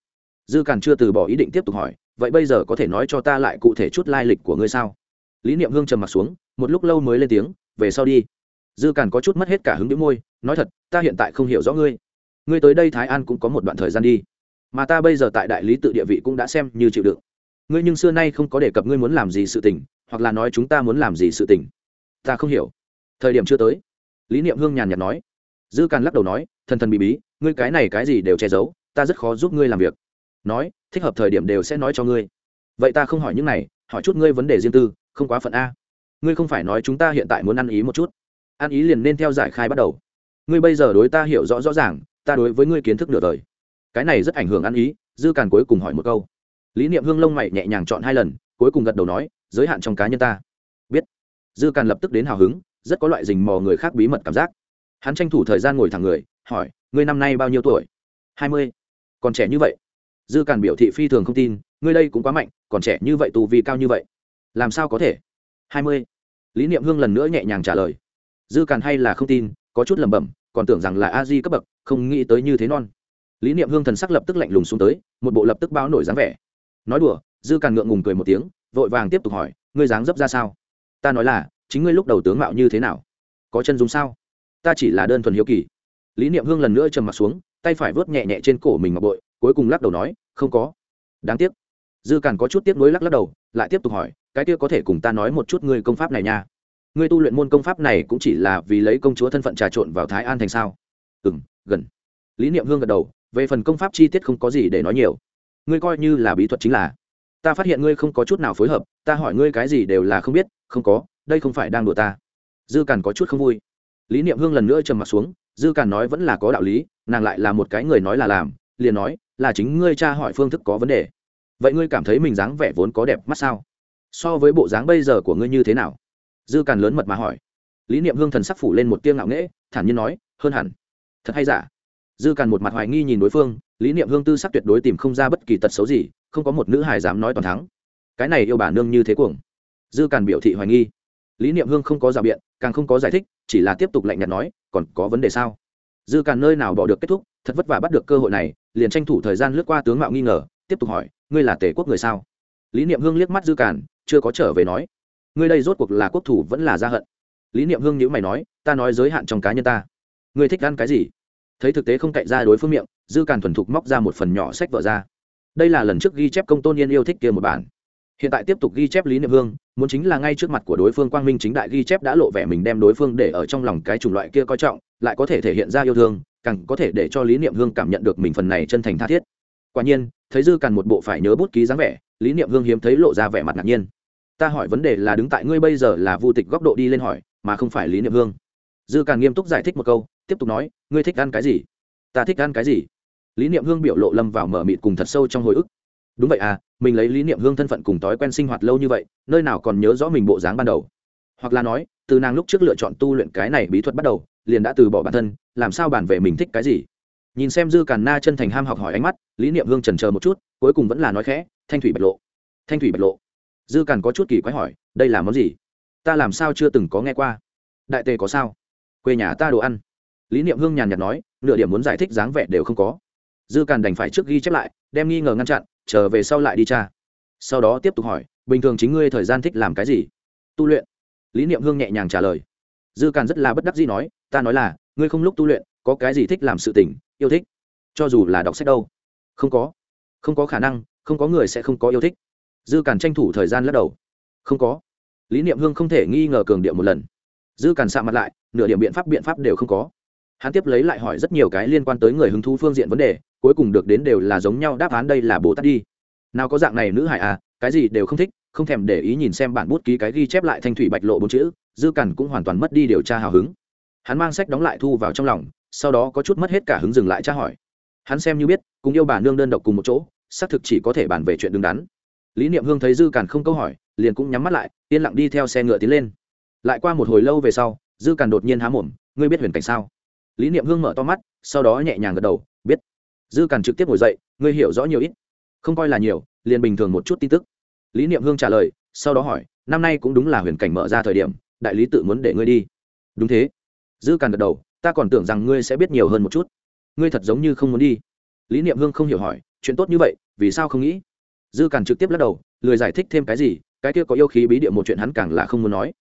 Dư càn chưa từ bỏ ý định tiếp tục hỏi, vậy bây giờ có thể nói cho ta lại cụ thể chút lai lịch của ngươi sao? Lý niệm hương trầm m ặ t xuống, một lúc lâu mới lên tiếng, về sau đi. Dư càn có chút mất hết cả hứng đĩu môi, nói thật, ta hiện tại không hiểu rõ ngươi. Ngươi tới đây thái an cũng có một đoạn thời gian đi. Mà ta bây giờ tại đại lý tự địa vị cũng đã xem như chịu đựng ngươi nhưng xưa nay không có đề cập ngươi muốn làm gì sự tình, hoặc là nói chúng ta muốn làm gì sự tình. Ta không hiểu. Thời điểm chưa tới. Lý niệm hương nhàn nhạt nói. Dư càn lắc đầu nói, thần thần bị bí, ngươi cái này cái gì đều che giấu, ta rất khó giúp ngươi làm việc. Nói, thích hợp thời điểm đều sẽ nói cho ngươi. Vậy ta không hỏi những này, hỏi chút ngươi vấn đề riêng tư, không quá phận a. Ngươi không phải nói chúng ta hiện tại muốn ăn ý một chút. Ăn ý liền nên theo giải khai bắt đầu. Ngươi bây giờ đối ta hiểu rõ rõ ràng, ta đối với ngươi kiến thức nửa đời. Cái này rất ảnh hưởng ăn ý, dư càn cuối cùng hỏi một câu lý niệm hương lông mày nhẹ nhàng chọn hai lần, cuối cùng gật đầu nói, giới hạn trong cá nhân ta. Biết. Dư càn lập tức đến hào hứng, rất có loại dình mò người khác bí mật cảm giác. Hắn tranh thủ thời gian ngồi thẳng người, hỏi, ngươi năm nay bao nhiêu tuổi? Hai mươi. Còn trẻ như vậy? Dư càn biểu thị phi thường không tin, ngươi đây cũng quá mạnh, còn trẻ như vậy tù vì cao như vậy, làm sao có thể? Hai mươi. Lý niệm hương lần nữa nhẹ nhàng trả lời. Dư càn hay là không tin, có chút lẩm bẩm, còn tưởng rằng là a di cấp bậc, không nghĩ tới như thế non. Lý niệm hương thần sắc lập tức lạnh lùng xuống tới, một bộ lập tức báo nổi dáng vẻ nói đùa, dư càn ngượng ngùng cười một tiếng, vội vàng tiếp tục hỏi, ngươi dáng dấp ra sao? Ta nói là, chính ngươi lúc đầu tướng mạo như thế nào? Có chân dung sao? Ta chỉ là đơn thuần hiếu kỳ. Lý niệm hương lần nữa trầm m ặ t xuống, tay phải vớt nhẹ nhẹ trên cổ mình ngọc bội, cuối cùng lắc đầu nói, không có. Đáng tiếc. Dư càn có chút tiếp nối lắc lắc đầu, lại tiếp tục hỏi, cái kia có thể cùng ta nói một chút ngươi công pháp này nha? Ngươi tu luyện môn công pháp này cũng chỉ là vì lấy công chúa thân phận trà trộn vào thái an thành sao? Ừ m gần. Lý niệm hương gật đầu, về phần công pháp chi tiết không có gì để nói nhiều ngươi coi như là bí thuật chính là. Ta phát hiện ngươi không có chút nào phối hợp, ta hỏi ngươi cái gì đều là không biết, không có, đây không phải đang đùa ta. Dư càn có chút không vui. Lý niệm hương lần nữa trầm m ặ t xuống, dư càn nói vẫn là có đạo lý, nàng lại là một cái người nói là làm, liền nói, là chính ngươi cha hỏi phương thức có vấn đề. Vậy ngươi cảm thấy mình dáng vẻ vốn có đẹp mắt sao? So với bộ dáng bây giờ của ngươi như thế nào? Dư càn lớn mật mà hỏi. Lý niệm hương thần sắc phủ lên một tiêng ngạo nghễ, thản nhiên nói, hơn hẳn. Thật hay giả? Dư càn một mặt hoài nghi nhìn đối phương, lý niệm hương tư sắc tuyệt đối tìm không ra bất kỳ tật xấu gì, không có một nữ hài dám nói toàn thắng. Cái này yêu bà nương như thế cuồng. Dư càn biểu thị hoài nghi. Lý niệm hương không có rào biện, càng không có giải thích, chỉ là tiếp tục lạnh nhạt nói, còn có vấn đề sao? Dư càn nơi nào bỏ được kết thúc, thật vất vả bắt được cơ hội này, liền tranh thủ thời gian lướt qua tướng mạo nghi ngờ, tiếp tục hỏi, ngươi là tể quốc người sao? Lý niệm hương liếc mắt dư càn, chưa có trở về nói, ngươi đây rốt cuộc là quốc thủ vẫn là gia hận. Lý niệm hương nhữ mày nói, ta nói giới hạn trong cá nhân ta. Ngươi thích ăn cái gì? Thấy thực tế không cậy ra đối phương miệng, dư càn thuần thục móc ra một phần nhỏ sách vợ ra. Đây là lần trước ghi chép công tôn yên yêu thích kia một bản. Hiện tại tiếp tục ghi chép lý niệm hương, muốn chính là ngay trước mặt của đối phương quang minh chính đại ghi chép đã lộ vẻ mình đem đối phương để ở trong lòng cái chủng loại kia coi trọng, lại có thể thể hiện ra yêu thương, càng có thể để cho lý niệm hương cảm nhận được mình phần này chân thành tha thiết. Quả nhiên, thấy dư càn một bộ phải nhớ bút ký dáng vẻ, lý niệm hương hiếm thấy lộ ra vẻ mặt ngạc nhiên. Ta hỏi vấn đề là đứng tại ngươi bây giờ là vô tịch góc độ đi lên hỏi, mà không phải lý niệm hương. Dư càn nghiêm túc giải thích một câu tiếp tục nói, ngươi thích ăn cái gì? Ta thích ăn cái gì? Lý niệm hương biểu lộ lâm vào mở mịt cùng thật sâu trong hồi ức. Đúng vậy à mình lấy lý niệm hương thân phận cùng thói quen sinh hoạt lâu như vậy, nơi nào còn nhớ rõ mình bộ dáng ban đầu? Hoặc là nói, từ nàng lúc trước lựa chọn tu luyện cái này bí thuật bắt đầu, liền đã từ bỏ bản thân, làm sao bản về mình thích cái gì? Nhìn xem dư càn na chân thành ham học hỏi ánh mắt, lý niệm hương trần chờ một chút, cuối cùng vẫn là nói khẽ, thanh thủy bạch lộ, thanh thủy bạch lộ. Dư càn có chút kỳ quái hỏi, đây là món gì? Ta làm sao chưa từng có nghe qua? Đại tề có sao? Quê nhà ta đồ ăn lý niệm hương nhàn nhạt nói, nửa điểm muốn giải thích dáng vẻ đều không có. Dư càn đành phải trước ghi chép lại, đem nghi ngờ ngăn chặn trở về sau lại đi tra. Sau đó tiếp tục hỏi, bình thường chính ngươi thời gian thích làm cái gì? Tu luyện. Lý niệm hương nhẹ nhàng trả lời. Dư càn rất là bất đắc dĩ nói, ta nói là, ngươi không lúc tu luyện, có cái gì thích làm sự tình, yêu thích? Cho dù là đọc sách đâu. Không có. Không có khả năng, không có người sẽ không có yêu thích. Dư càn tranh thủ thời gian lắc đầu. Không có. Lý niệm hương không thể nghi ngờ cường điệu một lần. Dư càn sạ mặt lại, nửa điểm biện pháp biện pháp đều không có hắn tiếp lấy lại hỏi rất nhiều cái liên quan tới người hứng thú phương diện vấn đề, cuối cùng được đến đều là giống nhau đáp án đây là bồ tát đi. Nào có dạng này nữ hải à cái gì đều không thích, không thèm để ý nhìn xem bản bút ký cái ghi chép lại thanh thủy bạch lộ bốn chữ, dư cằn cũng hoàn toàn mất đi điều tra hào hứng. Hắn mang sách đóng lại thu vào trong lòng, sau đó có chút mất hết cả hứng dừng lại tra hỏi. Hắn xem như biết, cùng yêu bà nương đơn độc cùng một chỗ, xác thực chỉ có thể bàn về chuyện đứng đắn. Lý niệm hương thấy dư càn không câu hỏi, liền cũng nhắm mắt lại, yên lặng đi theo xe ngựa tiến lên. Lại qua một hồi lâu về sau, dư càn đột nhiên há mồm, ngươi biết huyền cảnh sao? Lý niệm hương mở to mắt, sau đó nhẹ nhàng gật đầu, biết. Dư càn trực tiếp ngồi dậy, ngươi hiểu rõ nhiều ít. Không coi là nhiều, liền bình thường một chút tin tức. Lý niệm hương trả lời, sau đó hỏi, năm nay cũng đúng là huyền cảnh mở ra thời điểm, đại lý tự muốn để ngươi đi. Đúng thế. Dư càn gật đầu, ta còn tưởng rằng ngươi sẽ biết nhiều hơn một chút. Ngươi thật giống như không muốn đi. Lý niệm hương không hiểu hỏi, chuyện tốt như vậy, vì sao không nghĩ? Dư càn trực tiếp lắc đầu, lười giải thích thêm cái gì, cái kia có yêu khí bí địa một chuyện hắn càng là không muốn nói.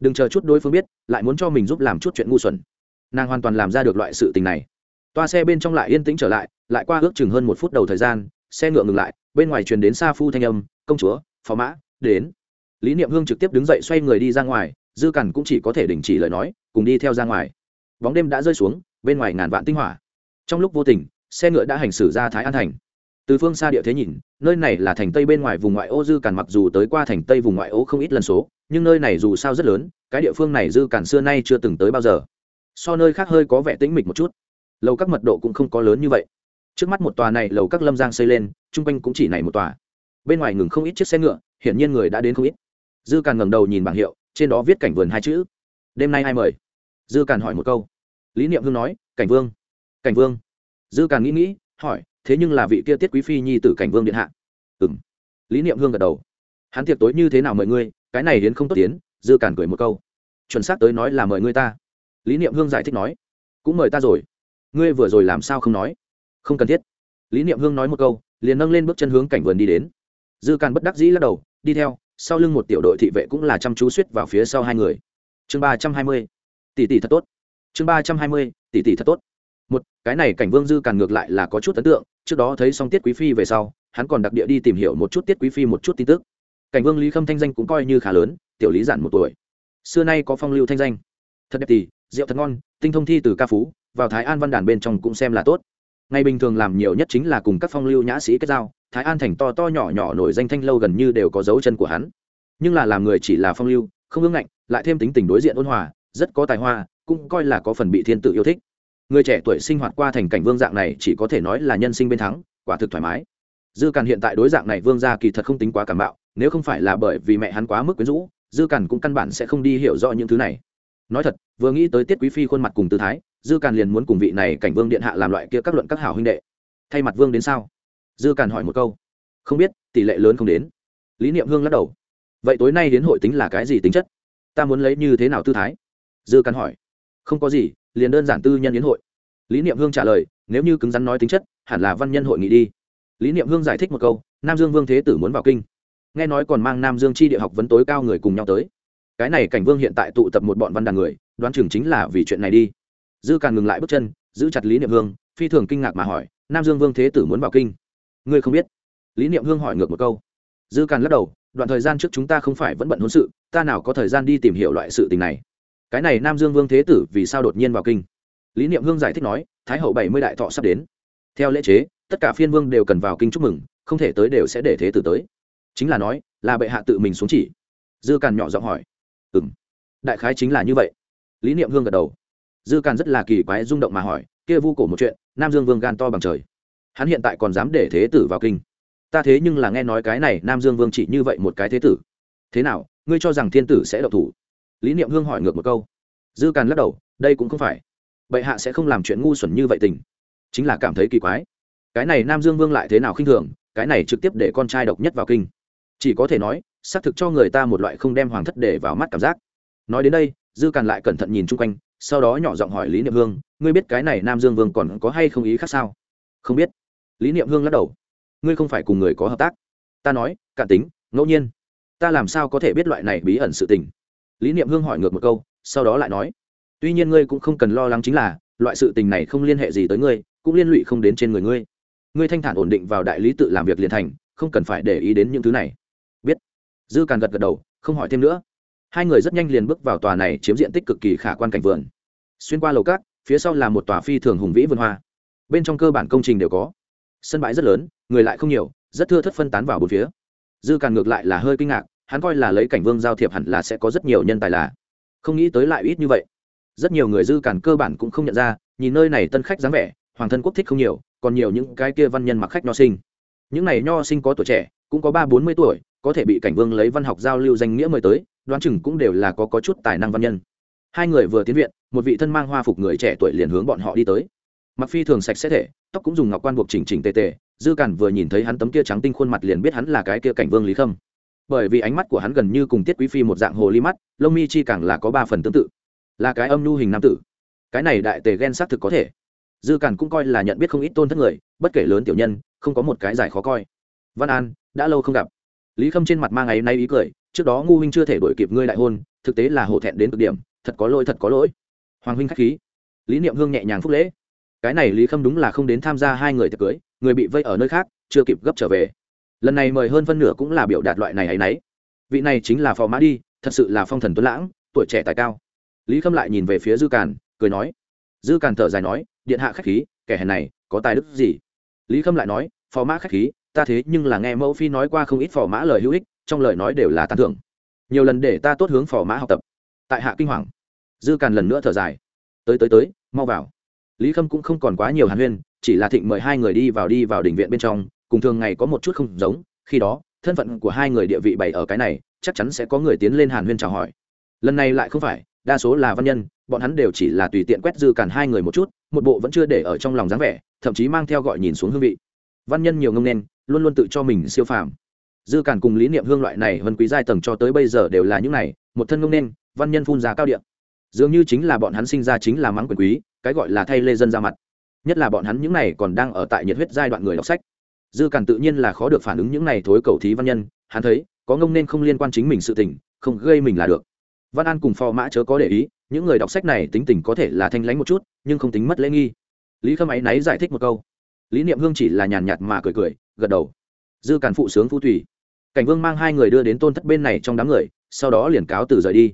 Đừng chờ chút đối phương biết, lại muốn cho mình giúp làm chút chuyện ngu xuẩn nàng hoàn toàn làm ra được loại sự tình này. Toa xe bên trong lại yên tĩnh trở lại lại qua ước chừng hơn một phút đầu thời gian, xe ngựa ngừng lại, bên ngoài truyền đến xa phu thanh âm, công chúa phó mã, đến. Lý niệm hương trực tiếp đứng dậy xoay người đi ra ngoài, dư cằn cũng chỉ có thể đình chỉ lời nói, cùng đi theo ra ngoài. Bóng đêm đã rơi xuống, bên ngoài ngàn vạn tinh hỏa. Trong lúc vô tình, xe ngựa đã hành xử ra thái an thành. Từ phương xa địa thế nhìn, nơi này là thành tây bên ngoài vùng ngoại ô, dư càn mặc dù tới qua thành tây vùng ngoại ô không ít lần số, nhưng nơi này dù sao rất lớn, cái địa phương này dư càn xưa nay chưa từng tới bao giờ so nơi khác hơi có vẻ tĩnh mịch một chút. Lầu các mật độ cũng không có lớn như vậy. Trước mắt một tòa này lầu các lâm giang xây lên, chung quanh cũng chỉ này một tòa. Bên ngoài ngừng không ít chiếc xe ngựa, hiển nhiên người đã đến không ít. Dư càn ngẩng đầu nhìn bảng hiệu, trên đó viết cảnh vườn hai chữ. Đêm nay ai mời? Dư càn hỏi một câu. Lý niệm hương nói, cảnh vương cảnh vương. Dư càn nghĩ nghĩ, hỏi, thế nhưng là vị kia tiết quý phi nhi tử cảnh vương điện hạ? Ừ m lý niệm hương gật đầu. Hắn tiệc tối như thế nào mời ngươi? Cái này đến không tốt tiến. Dư càn cười một câu. Chuẩn xác tới nói là mời ngươi ta lý niệm hương giải thích nói, cũng mời ta rồi. Ngươi vừa rồi làm sao không nói? Không cần thiết. Lý niệm hương nói một câu, liền nâng lên bước chân hướng cảnh vườn đi đến. Dư càn bất đắc dĩ lắc đầu, đi theo, sau lưng một tiểu đội thị vệ cũng là chăm chú suýt vào phía sau hai người. Chương ba trăm hai mươi, tỷ tỷ thật tốt. Chương ba trăm hai mươi, tỷ tỷ thật tốt. Một, cái này cảnh vương dư càn ngược lại là có chút ấn tượng, trước đó thấy xong tiết quý phi về sau, hắn còn đặc địa đi tìm hiểu một chút tiết quý phi một chút tin tức. Cảnh vương lý khâm thanh danh cũng coi như khá lớn, tiểu lý giản một tuổi. Xưa nay có phong lưu thanh danh. Thật đẹp tỷ rượu thật ngon, tinh thông thi từ ca phú, vào thái an văn đàn bên trong cũng xem là tốt. Ngày bình thường làm nhiều nhất chính là cùng các phong lưu nhã sĩ kết giao, thái an thành to to nhỏ nhỏ nổi danh thanh lâu gần như đều có dấu chân của hắn. Nhưng là làm người chỉ là phong lưu, không ưng ngạnh, lại thêm tính tình đối diện ôn hòa, rất có tài hoa, cũng coi là có phần bị thiên tự yêu thích. Người trẻ tuổi sinh hoạt qua thành cảnh vương dạng này chỉ có thể nói là nhân sinh bên thắng, quả thực thoải mái. Dư càn hiện tại đối dạng này vương gia kỳ thật không tính quá cảm bạo, nếu không phải là bởi vì mẹ hắn quá mức quyến rũ, dư càn cũng căn bản sẽ không đi hiểu rõ những thứ này nói thật, vừa nghĩ tới tiết quý phi khuôn mặt cùng tư thái, dư càn liền muốn cùng vị này cảnh vương điện hạ làm loại kia các luận các hảo huynh đệ. Thay mặt vương đến sao? Dư càn hỏi một câu. Không biết, tỷ lệ lớn không đến. Lý niệm hương lắc đầu. Vậy tối nay đến hội tính là cái gì tính chất? Ta muốn lấy như thế nào tư thái? Dư càn hỏi. Không có gì, liền đơn giản tư nhân đến hội. Lý niệm hương trả lời, nếu như cứng rắn nói tính chất, hẳn là văn nhân hội nghị đi. Lý niệm hương giải thích một câu, nam dương vương thế tử muốn vào kinh. Nghe nói còn mang nam dương chi địa học vấn tối cao người cùng nhau tới cái này cảnh vương hiện tại tụ tập một bọn văn đàn người, đoán chừng chính là vì chuyện này đi. Dư càn ngừng lại bước chân, giữ chặt lý niệm hương, phi thường kinh ngạc mà hỏi, nam dương vương thế tử muốn vào kinh? Ngươi không biết. Lý niệm hương hỏi ngược một câu. Dư càn lắc đầu, đoạn thời gian trước chúng ta không phải vẫn bận hôn sự, ta nào có thời gian đi tìm hiểu loại sự tình này? Cái này nam dương vương thế tử vì sao đột nhiên vào kinh? Lý niệm hương giải thích nói, thái hậu bảy mươi đại thọ sắp đến. Theo lễ chế, tất cả phiên vương đều cần vào kinh chúc mừng, không thể tới đều sẽ để thế tử tới. Chính là nói, là bệ hạ tự mình xuống chỉ. Dư càn nhỏ giọng hỏi ừ m đại khái chính là như vậy. Lý niệm hương gật đầu. Dư càn rất là kỳ quái rung động mà hỏi, kia vu cổ một chuyện, nam dương vương gan to bằng trời. Hắn hiện tại còn dám để thế tử vào kinh. Ta thế nhưng là nghe nói cái này nam dương vương chỉ như vậy một cái thế tử. Thế nào, ngươi cho rằng thiên tử sẽ độc thủ? Lý niệm hương hỏi ngược một câu. Dư càn lắc đầu, đây cũng không phải. Bệ hạ sẽ không làm chuyện ngu xuẩn như vậy tình. Chính là cảm thấy kỳ quái. Cái này nam dương vương lại thế nào khinh thường, cái này trực tiếp để con trai độc nhất vào kinh chỉ có thể nói, xác thực cho người ta một loại không đem hoàng thất để vào mắt cảm giác. Nói đến đây, dư càn lại cẩn thận nhìn chung quanh, sau đó nhỏ giọng hỏi lý niệm hương, ngươi biết cái này nam dương vương còn có hay không ý khác sao? Không biết. Lý niệm hương lắc đầu. Ngươi không phải cùng người có hợp tác. Ta nói, cạn tính, ngẫu nhiên. Ta làm sao có thể biết loại này bí ẩn sự tình? Lý niệm hương hỏi ngược một câu, sau đó lại nói. Tuy nhiên ngươi cũng không cần lo lắng chính là, loại sự tình này không liên hệ gì tới ngươi, cũng liên lụy không đến trên người ngươi. Ngươi thanh thản ổn định vào đại lý tự làm việc liền thành, không cần phải để ý đến những thứ này dư càn gật gật đầu, không hỏi thêm nữa. Hai người rất nhanh liền bước vào tòa này chiếm diện tích cực kỳ khả quan cảnh vườn. Xuyên qua lầu cát, phía sau là một tòa phi thường hùng vĩ vườn hoa. Bên trong cơ bản công trình đều có. Sân bãi rất lớn, người lại không nhiều, rất thưa thất phân tán vào bốn phía. Dư càn ngược lại là hơi kinh ngạc, hắn coi là lấy cảnh vương giao thiệp hẳn là sẽ có rất nhiều nhân tài là. Không nghĩ tới lại ít như vậy. Rất nhiều người dư càn cơ bản cũng không nhận ra, nhìn nơi này tân khách dáng vẻ, hoàng thân quốc thích không nhiều, còn nhiều những cái kia văn nhân mặc khách nho sinh. Những này nho sinh có tuổi trẻ, cũng có ba bốn mươi tuổi có thể bị cảnh vương lấy văn học giao lưu danh nghĩa mời tới đoán chừng cũng đều là có, có chút tài năng văn nhân. Hai người vừa tiến viện một vị thân mang hoa phục người trẻ tuổi liền hướng bọn họ đi tới. Mặc phi thường sạch sẽ thể tóc cũng dùng ngọc quan buộc chỉnh chỉnh tề tề dư cản vừa nhìn thấy hắn tấm kia trắng tinh khuôn mặt liền biết hắn là cái kia cảnh vương lý khâm. Bởi vì ánh mắt của hắn gần như cùng tiết quý phi một dạng hồ ly mắt lông mi chi càng là có ba phần tương tự. Là cái âm nhu hình nam tử. Cái này đại tề ghen xác thực có thể. Dư cản cũng coi là nhận biết không ít tôn thất người bất kể lớn tiểu nhân không có một cái giải khó coi. Văn an đã lâu không gặp lý khâm trên mặt mang ấy nay ý cười, trước đó ngu huynh chưa thể đổi kịp ngươi đại hôn, thực tế là hổ thẹn đến cực điểm, thật có lỗi, thật có lỗi. Hoàng huynh khách khí. Lý niệm hương nhẹ nhàng phúc lễ. Cái này lý khâm đúng là không đến tham gia hai người tiệc cưới, người bị vây ở nơi khác, chưa kịp gấp trở về. Lần này mời hơn phân nửa cũng là biểu đạt loại này ấ y n ấ y vị này chính là phò mã đi, thật sự là phong thần tuấn lãng, tuổi trẻ tài cao. Lý khâm lại nhìn về phía dư càn, cười nói. Dư càn thở dài nói, điện hạ k h á c h khí, kẻ hèn này có tài đức gì? Lý khâm lại nói, phò mã k h á c h khí ta thế nhưng là nghe mẫu phi nói qua không ít phò mã lời hữu ích, trong lời nói đều là tán thưởng. Nhiều lần để ta tốt hướng phò mã học tập. Tại hạ kinh hoàng, dư càn lần nữa thở dài. Tới tới tới, mau vào. Lý khâm cũng không còn quá nhiều hàn huyên, chỉ là thịnh mời hai người đi vào đi vào đình viện bên trong, cùng thường ngày có một chút không giống, khi đó, thân phận của hai người địa vị bày ở cái này, chắc chắn sẽ có người tiến lên hàn huyên chào hỏi. Lần này lại không phải, đa số là văn nhân, bọn hắn đều chỉ là tùy tiện quét dư càn hai người một chút, một bộ vẫn chưa để ở trong lòng dáng vẻ, thậm chí mang theo gọi nhìn xuống hương vị. Văn nhân nhiều ngông nên luôn luôn tự cho mình siêu phàm. Dư cản cùng lý niệm hương loại này vân quý giai tầng cho tới bây giờ đều là những này, một thân ngông nên, văn nhân phun ra cao điện dường như chính là bọn hắn sinh ra chính là mắng quyền quý, cái gọi là thay lê dân ra mặt. Nhất là bọn hắn những này còn đang ở tại nhiệt huyết giai đoạn người đọc sách. Dư cản tự nhiên là khó được phản ứng những này thối cầu thí văn nhân, hắn thấy, có ngông nên không liên quan chính mình sự tình, không gây mình là được. Văn an cùng phò mã chớ có để ý, những người đọc sách này tính tình có thể là thanh lãnh một chút, nhưng không tính mất lễ nghi. Lý khâm áy náy giải thích một câu. Lý niệm hương chỉ là nhàn nhạt mà cười cười gật đầu. Dư càn phụ sướng phu thủy. Cảnh vương mang hai người đưa đến tôn thất bên này trong đám người, sau đó liền cáo từ rời đi.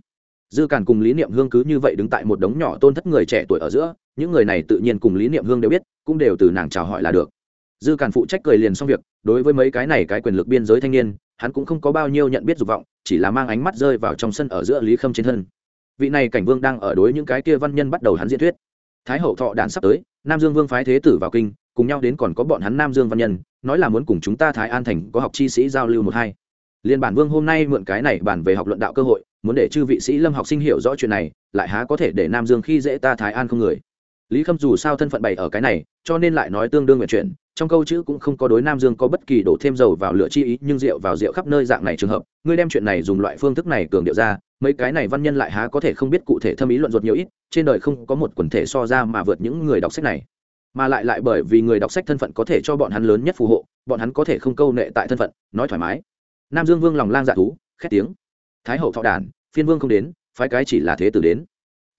Dư càn cùng lý niệm hương cứ như vậy đứng tại một đống nhỏ tôn thất người trẻ tuổi ở giữa, những người này tự nhiên cùng lý niệm hương đều biết, cũng đều từ nàng chào hỏi là được. Dư càn phụ trách cười liền xong việc, đối với mấy cái này cái quyền lực biên giới thanh niên, hắn cũng không có bao nhiêu nhận biết dục vọng, chỉ là mang ánh mắt rơi vào trong sân ở giữa lý khâm trên thân. Vị này cảnh vương đang ở đối những cái kia văn nhân bắt đầu hắn diễn thuyết. Thái hậu thọ đản sắp tới, nam dương vương phái thế tử vào kinh, cùng nhau đến còn có bọn hắn nam dương văn nhân nói là muốn cùng chúng ta thái an thành có học chi sĩ giao lưu một hai. Liên bản vương hôm nay mượn cái này bàn về học luận đạo cơ hội, muốn để chư vị sĩ lâm học sinh hiểu rõ chuyện này, lại há có thể để nam dương khi dễ ta thái an không người. Lý khâm dù sao thân phận bày ở cái này, cho nên lại nói tương đương nguyện chuyện, trong câu chữ cũng không có đối nam dương có bất kỳ đổ thêm dầu vào lửa chi ý, nhưng rượu vào rượu khắp nơi dạng này trường hợp, ngươi đem chuyện này dùng loại phương thức này cường điệu ra, mấy cái này văn nhân lại há có thể không biết cụ thể thâm ý luận ruột nhiều ít, trên đời không có một quần thể so ra mà vượt những người đọc sách này mà lại lại bởi vì người đọc sách thân phận có thể cho bọn hắn lớn nhất phù hộ, bọn hắn có thể không câu nệ tại thân phận, nói thoải mái. Nam dương vương lòng lang dạ thú, khét tiếng. Thái hậu thọ đản, phiên vương không đến, phái cái chỉ là thế tử đến.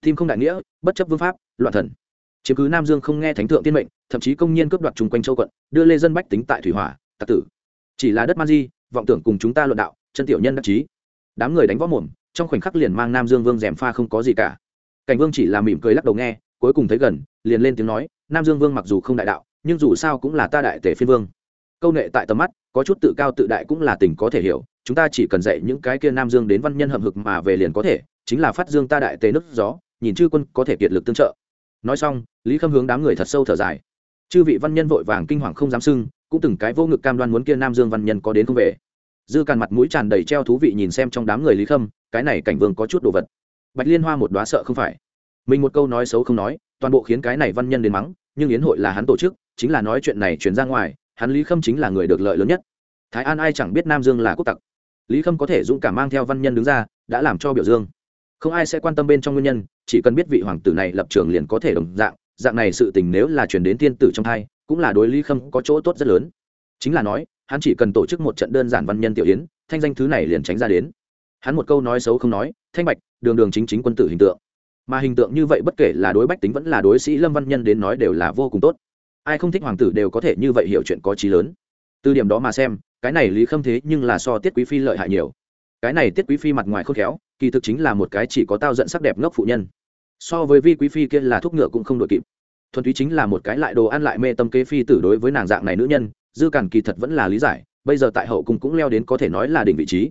Tim không đại nghĩa, bất chấp vương pháp, loạn thần. Chiếm cứ nam dương không nghe thánh thượng tiên mệnh, thậm chí công nhiên cướp đoạt chung quanh châu quận, đưa lê dân bách tính tại thủy hỏa tạc tử. Chỉ là đất man di, vọng tưởng cùng chúng ta luận đạo, chân tiểu nhân đắc chí. Đám người đánh võ mồm, trong khoảnh khắc liền mang nam dương vương dèm pha không có gì cả. Cảnh vương chỉ là mỉm cười lắc đầu nghe, cuối cùng thấy gần, liền lên tiếng nói nam dương vương mặc dù không đại đạo, nhưng dù sao cũng là ta đại tể phiên vương. Câu nệ tại tầm mắt, có chút tự cao tự đại cũng là tình có thể hiểu, chúng ta chỉ cần dạy những cái kia nam dương đến văn nhân hậm hực mà về liền có thể, chính là phát dương ta đại tề nước gió, nhìn chư quân có thể kiệt lực tương trợ. Nói xong, lý khâm hướng đám người thật sâu thở dài. Chư vị văn nhân vội vàng kinh hoàng không dám sưng cũng từng cái vô ngực cam đoan muốn kia nam dương văn nhân có đến không về. Dư càn mặt mũi tràn đầy treo thú vị nhìn xem trong đám người lý khâm, cái này cảnh vương có chút đồ vật. Bạch liên hoa một đoá sợ không phải. Mình một câu nói xấu không nói toàn bộ khiến cái này văn nhân đến mắng, nhưng yến hội là hắn tổ chức, chính là nói chuyện này truyền ra ngoài, hắn lý khâm chính là người được lợi lớn nhất. Thái an ai chẳng biết nam dương là quốc tặc. Lý khâm có thể dũng cảm mang theo văn nhân đứng ra, đã làm cho biểu dương. Không ai sẽ quan tâm bên trong nguyên nhân, chỉ cần biết vị hoàng tử này lập trường liền có thể đồng dạng dạng này sự tình nếu là chuyển đến thiên tử trong thai, cũng là đối lý khâm có chỗ tốt rất lớn. Chính là nói, hắn chỉ cần tổ chức một trận đơn giản văn nhân tiểu yến, thanh danh thứ này liền tránh ra đến. Hắn một câu nói xấu không nói, thanh bạch, đường đường chính chính quân tử hình tượng mà hình tượng như vậy bất kể là đối bách tính vẫn là đối sĩ lâm văn nhân đến nói đều là vô cùng tốt. Ai không thích hoàng tử đều có thể như vậy hiểu chuyện có trí lớn. Từ điểm đó mà xem, cái này lý khâm thế nhưng là so tiết quý phi lợi hại nhiều. Cái này tiết quý phi mặt ngoài khôn khéo, kỳ thực chính là một cái chỉ có tao giận sắc đẹp ngốc phụ nhân. So với vi quý phi kia là thuốc ngựa cũng không đội kịp. Thuần túy chính là một cái lại đồ ăn lại mê tâm kế phi tử đối với nàng dạng này nữ nhân, dư cản kỳ thật vẫn là lý giải, bây giờ tại hậu cung cũng leo đến có thể nói là đỉnh vị trí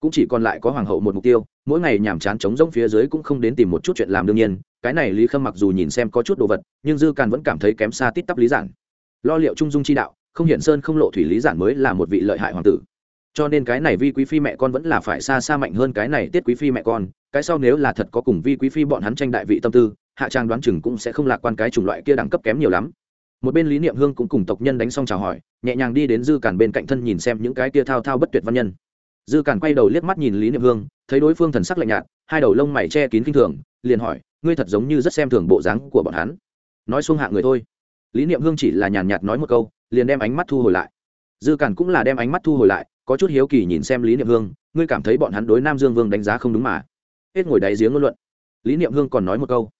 cũng chỉ còn lại có hoàng hậu một mục tiêu, mỗi ngày nhàm chán chống rỗng phía dưới cũng không đến tìm một chút chuyện làm đương nhiên, cái này lý khâm mặc dù nhìn xem có chút đồ vật, nhưng dư càn vẫn cảm thấy kém xa tít tắp lý giản. Lo liệu trung dung chi đạo, không hiện sơn không lộ thủy lý giản mới là một vị lợi hại hoàng tử. Cho nên cái này vi quý phi mẹ con vẫn là phải xa xa mạnh hơn cái này tiết quý phi mẹ con, cái sau nếu là thật có cùng vi quý phi bọn hắn tranh đại vị tâm tư, hạ trang đoán chừng cũng sẽ không lạc quan cái chủng loại kia đẳng cấp kém nhiều lắm. Một bên lý niệm hương cũng cùng tộc nhân đánh xong chào hỏi, nhẹ nhàng đi đến dư cản bên cạnh thân nhìn xem những cái kia thao thao bất tuyệt văn nhân dư càn quay đầu liếc mắt nhìn lý niệm hương, thấy đối phương thần sắc lạnh nhạt, hai đầu lông mày che kín kinh thường, liền hỏi, ngươi thật giống như rất xem thường bộ dáng của bọn hắn. Nói xuông hạ người thôi. Lý niệm hương chỉ là nhàn nhạt nói một câu, liền đem ánh mắt thu hồi lại. Dư càn cũng là đem ánh mắt thu hồi lại, có chút hiếu kỳ nhìn xem lý niệm hương, ngươi cảm thấy bọn hắn đối nam dương vương đánh giá không đúng mà? Hết ngồi đáy giếng ngôn luận. Lý niệm hương còn nói một câu.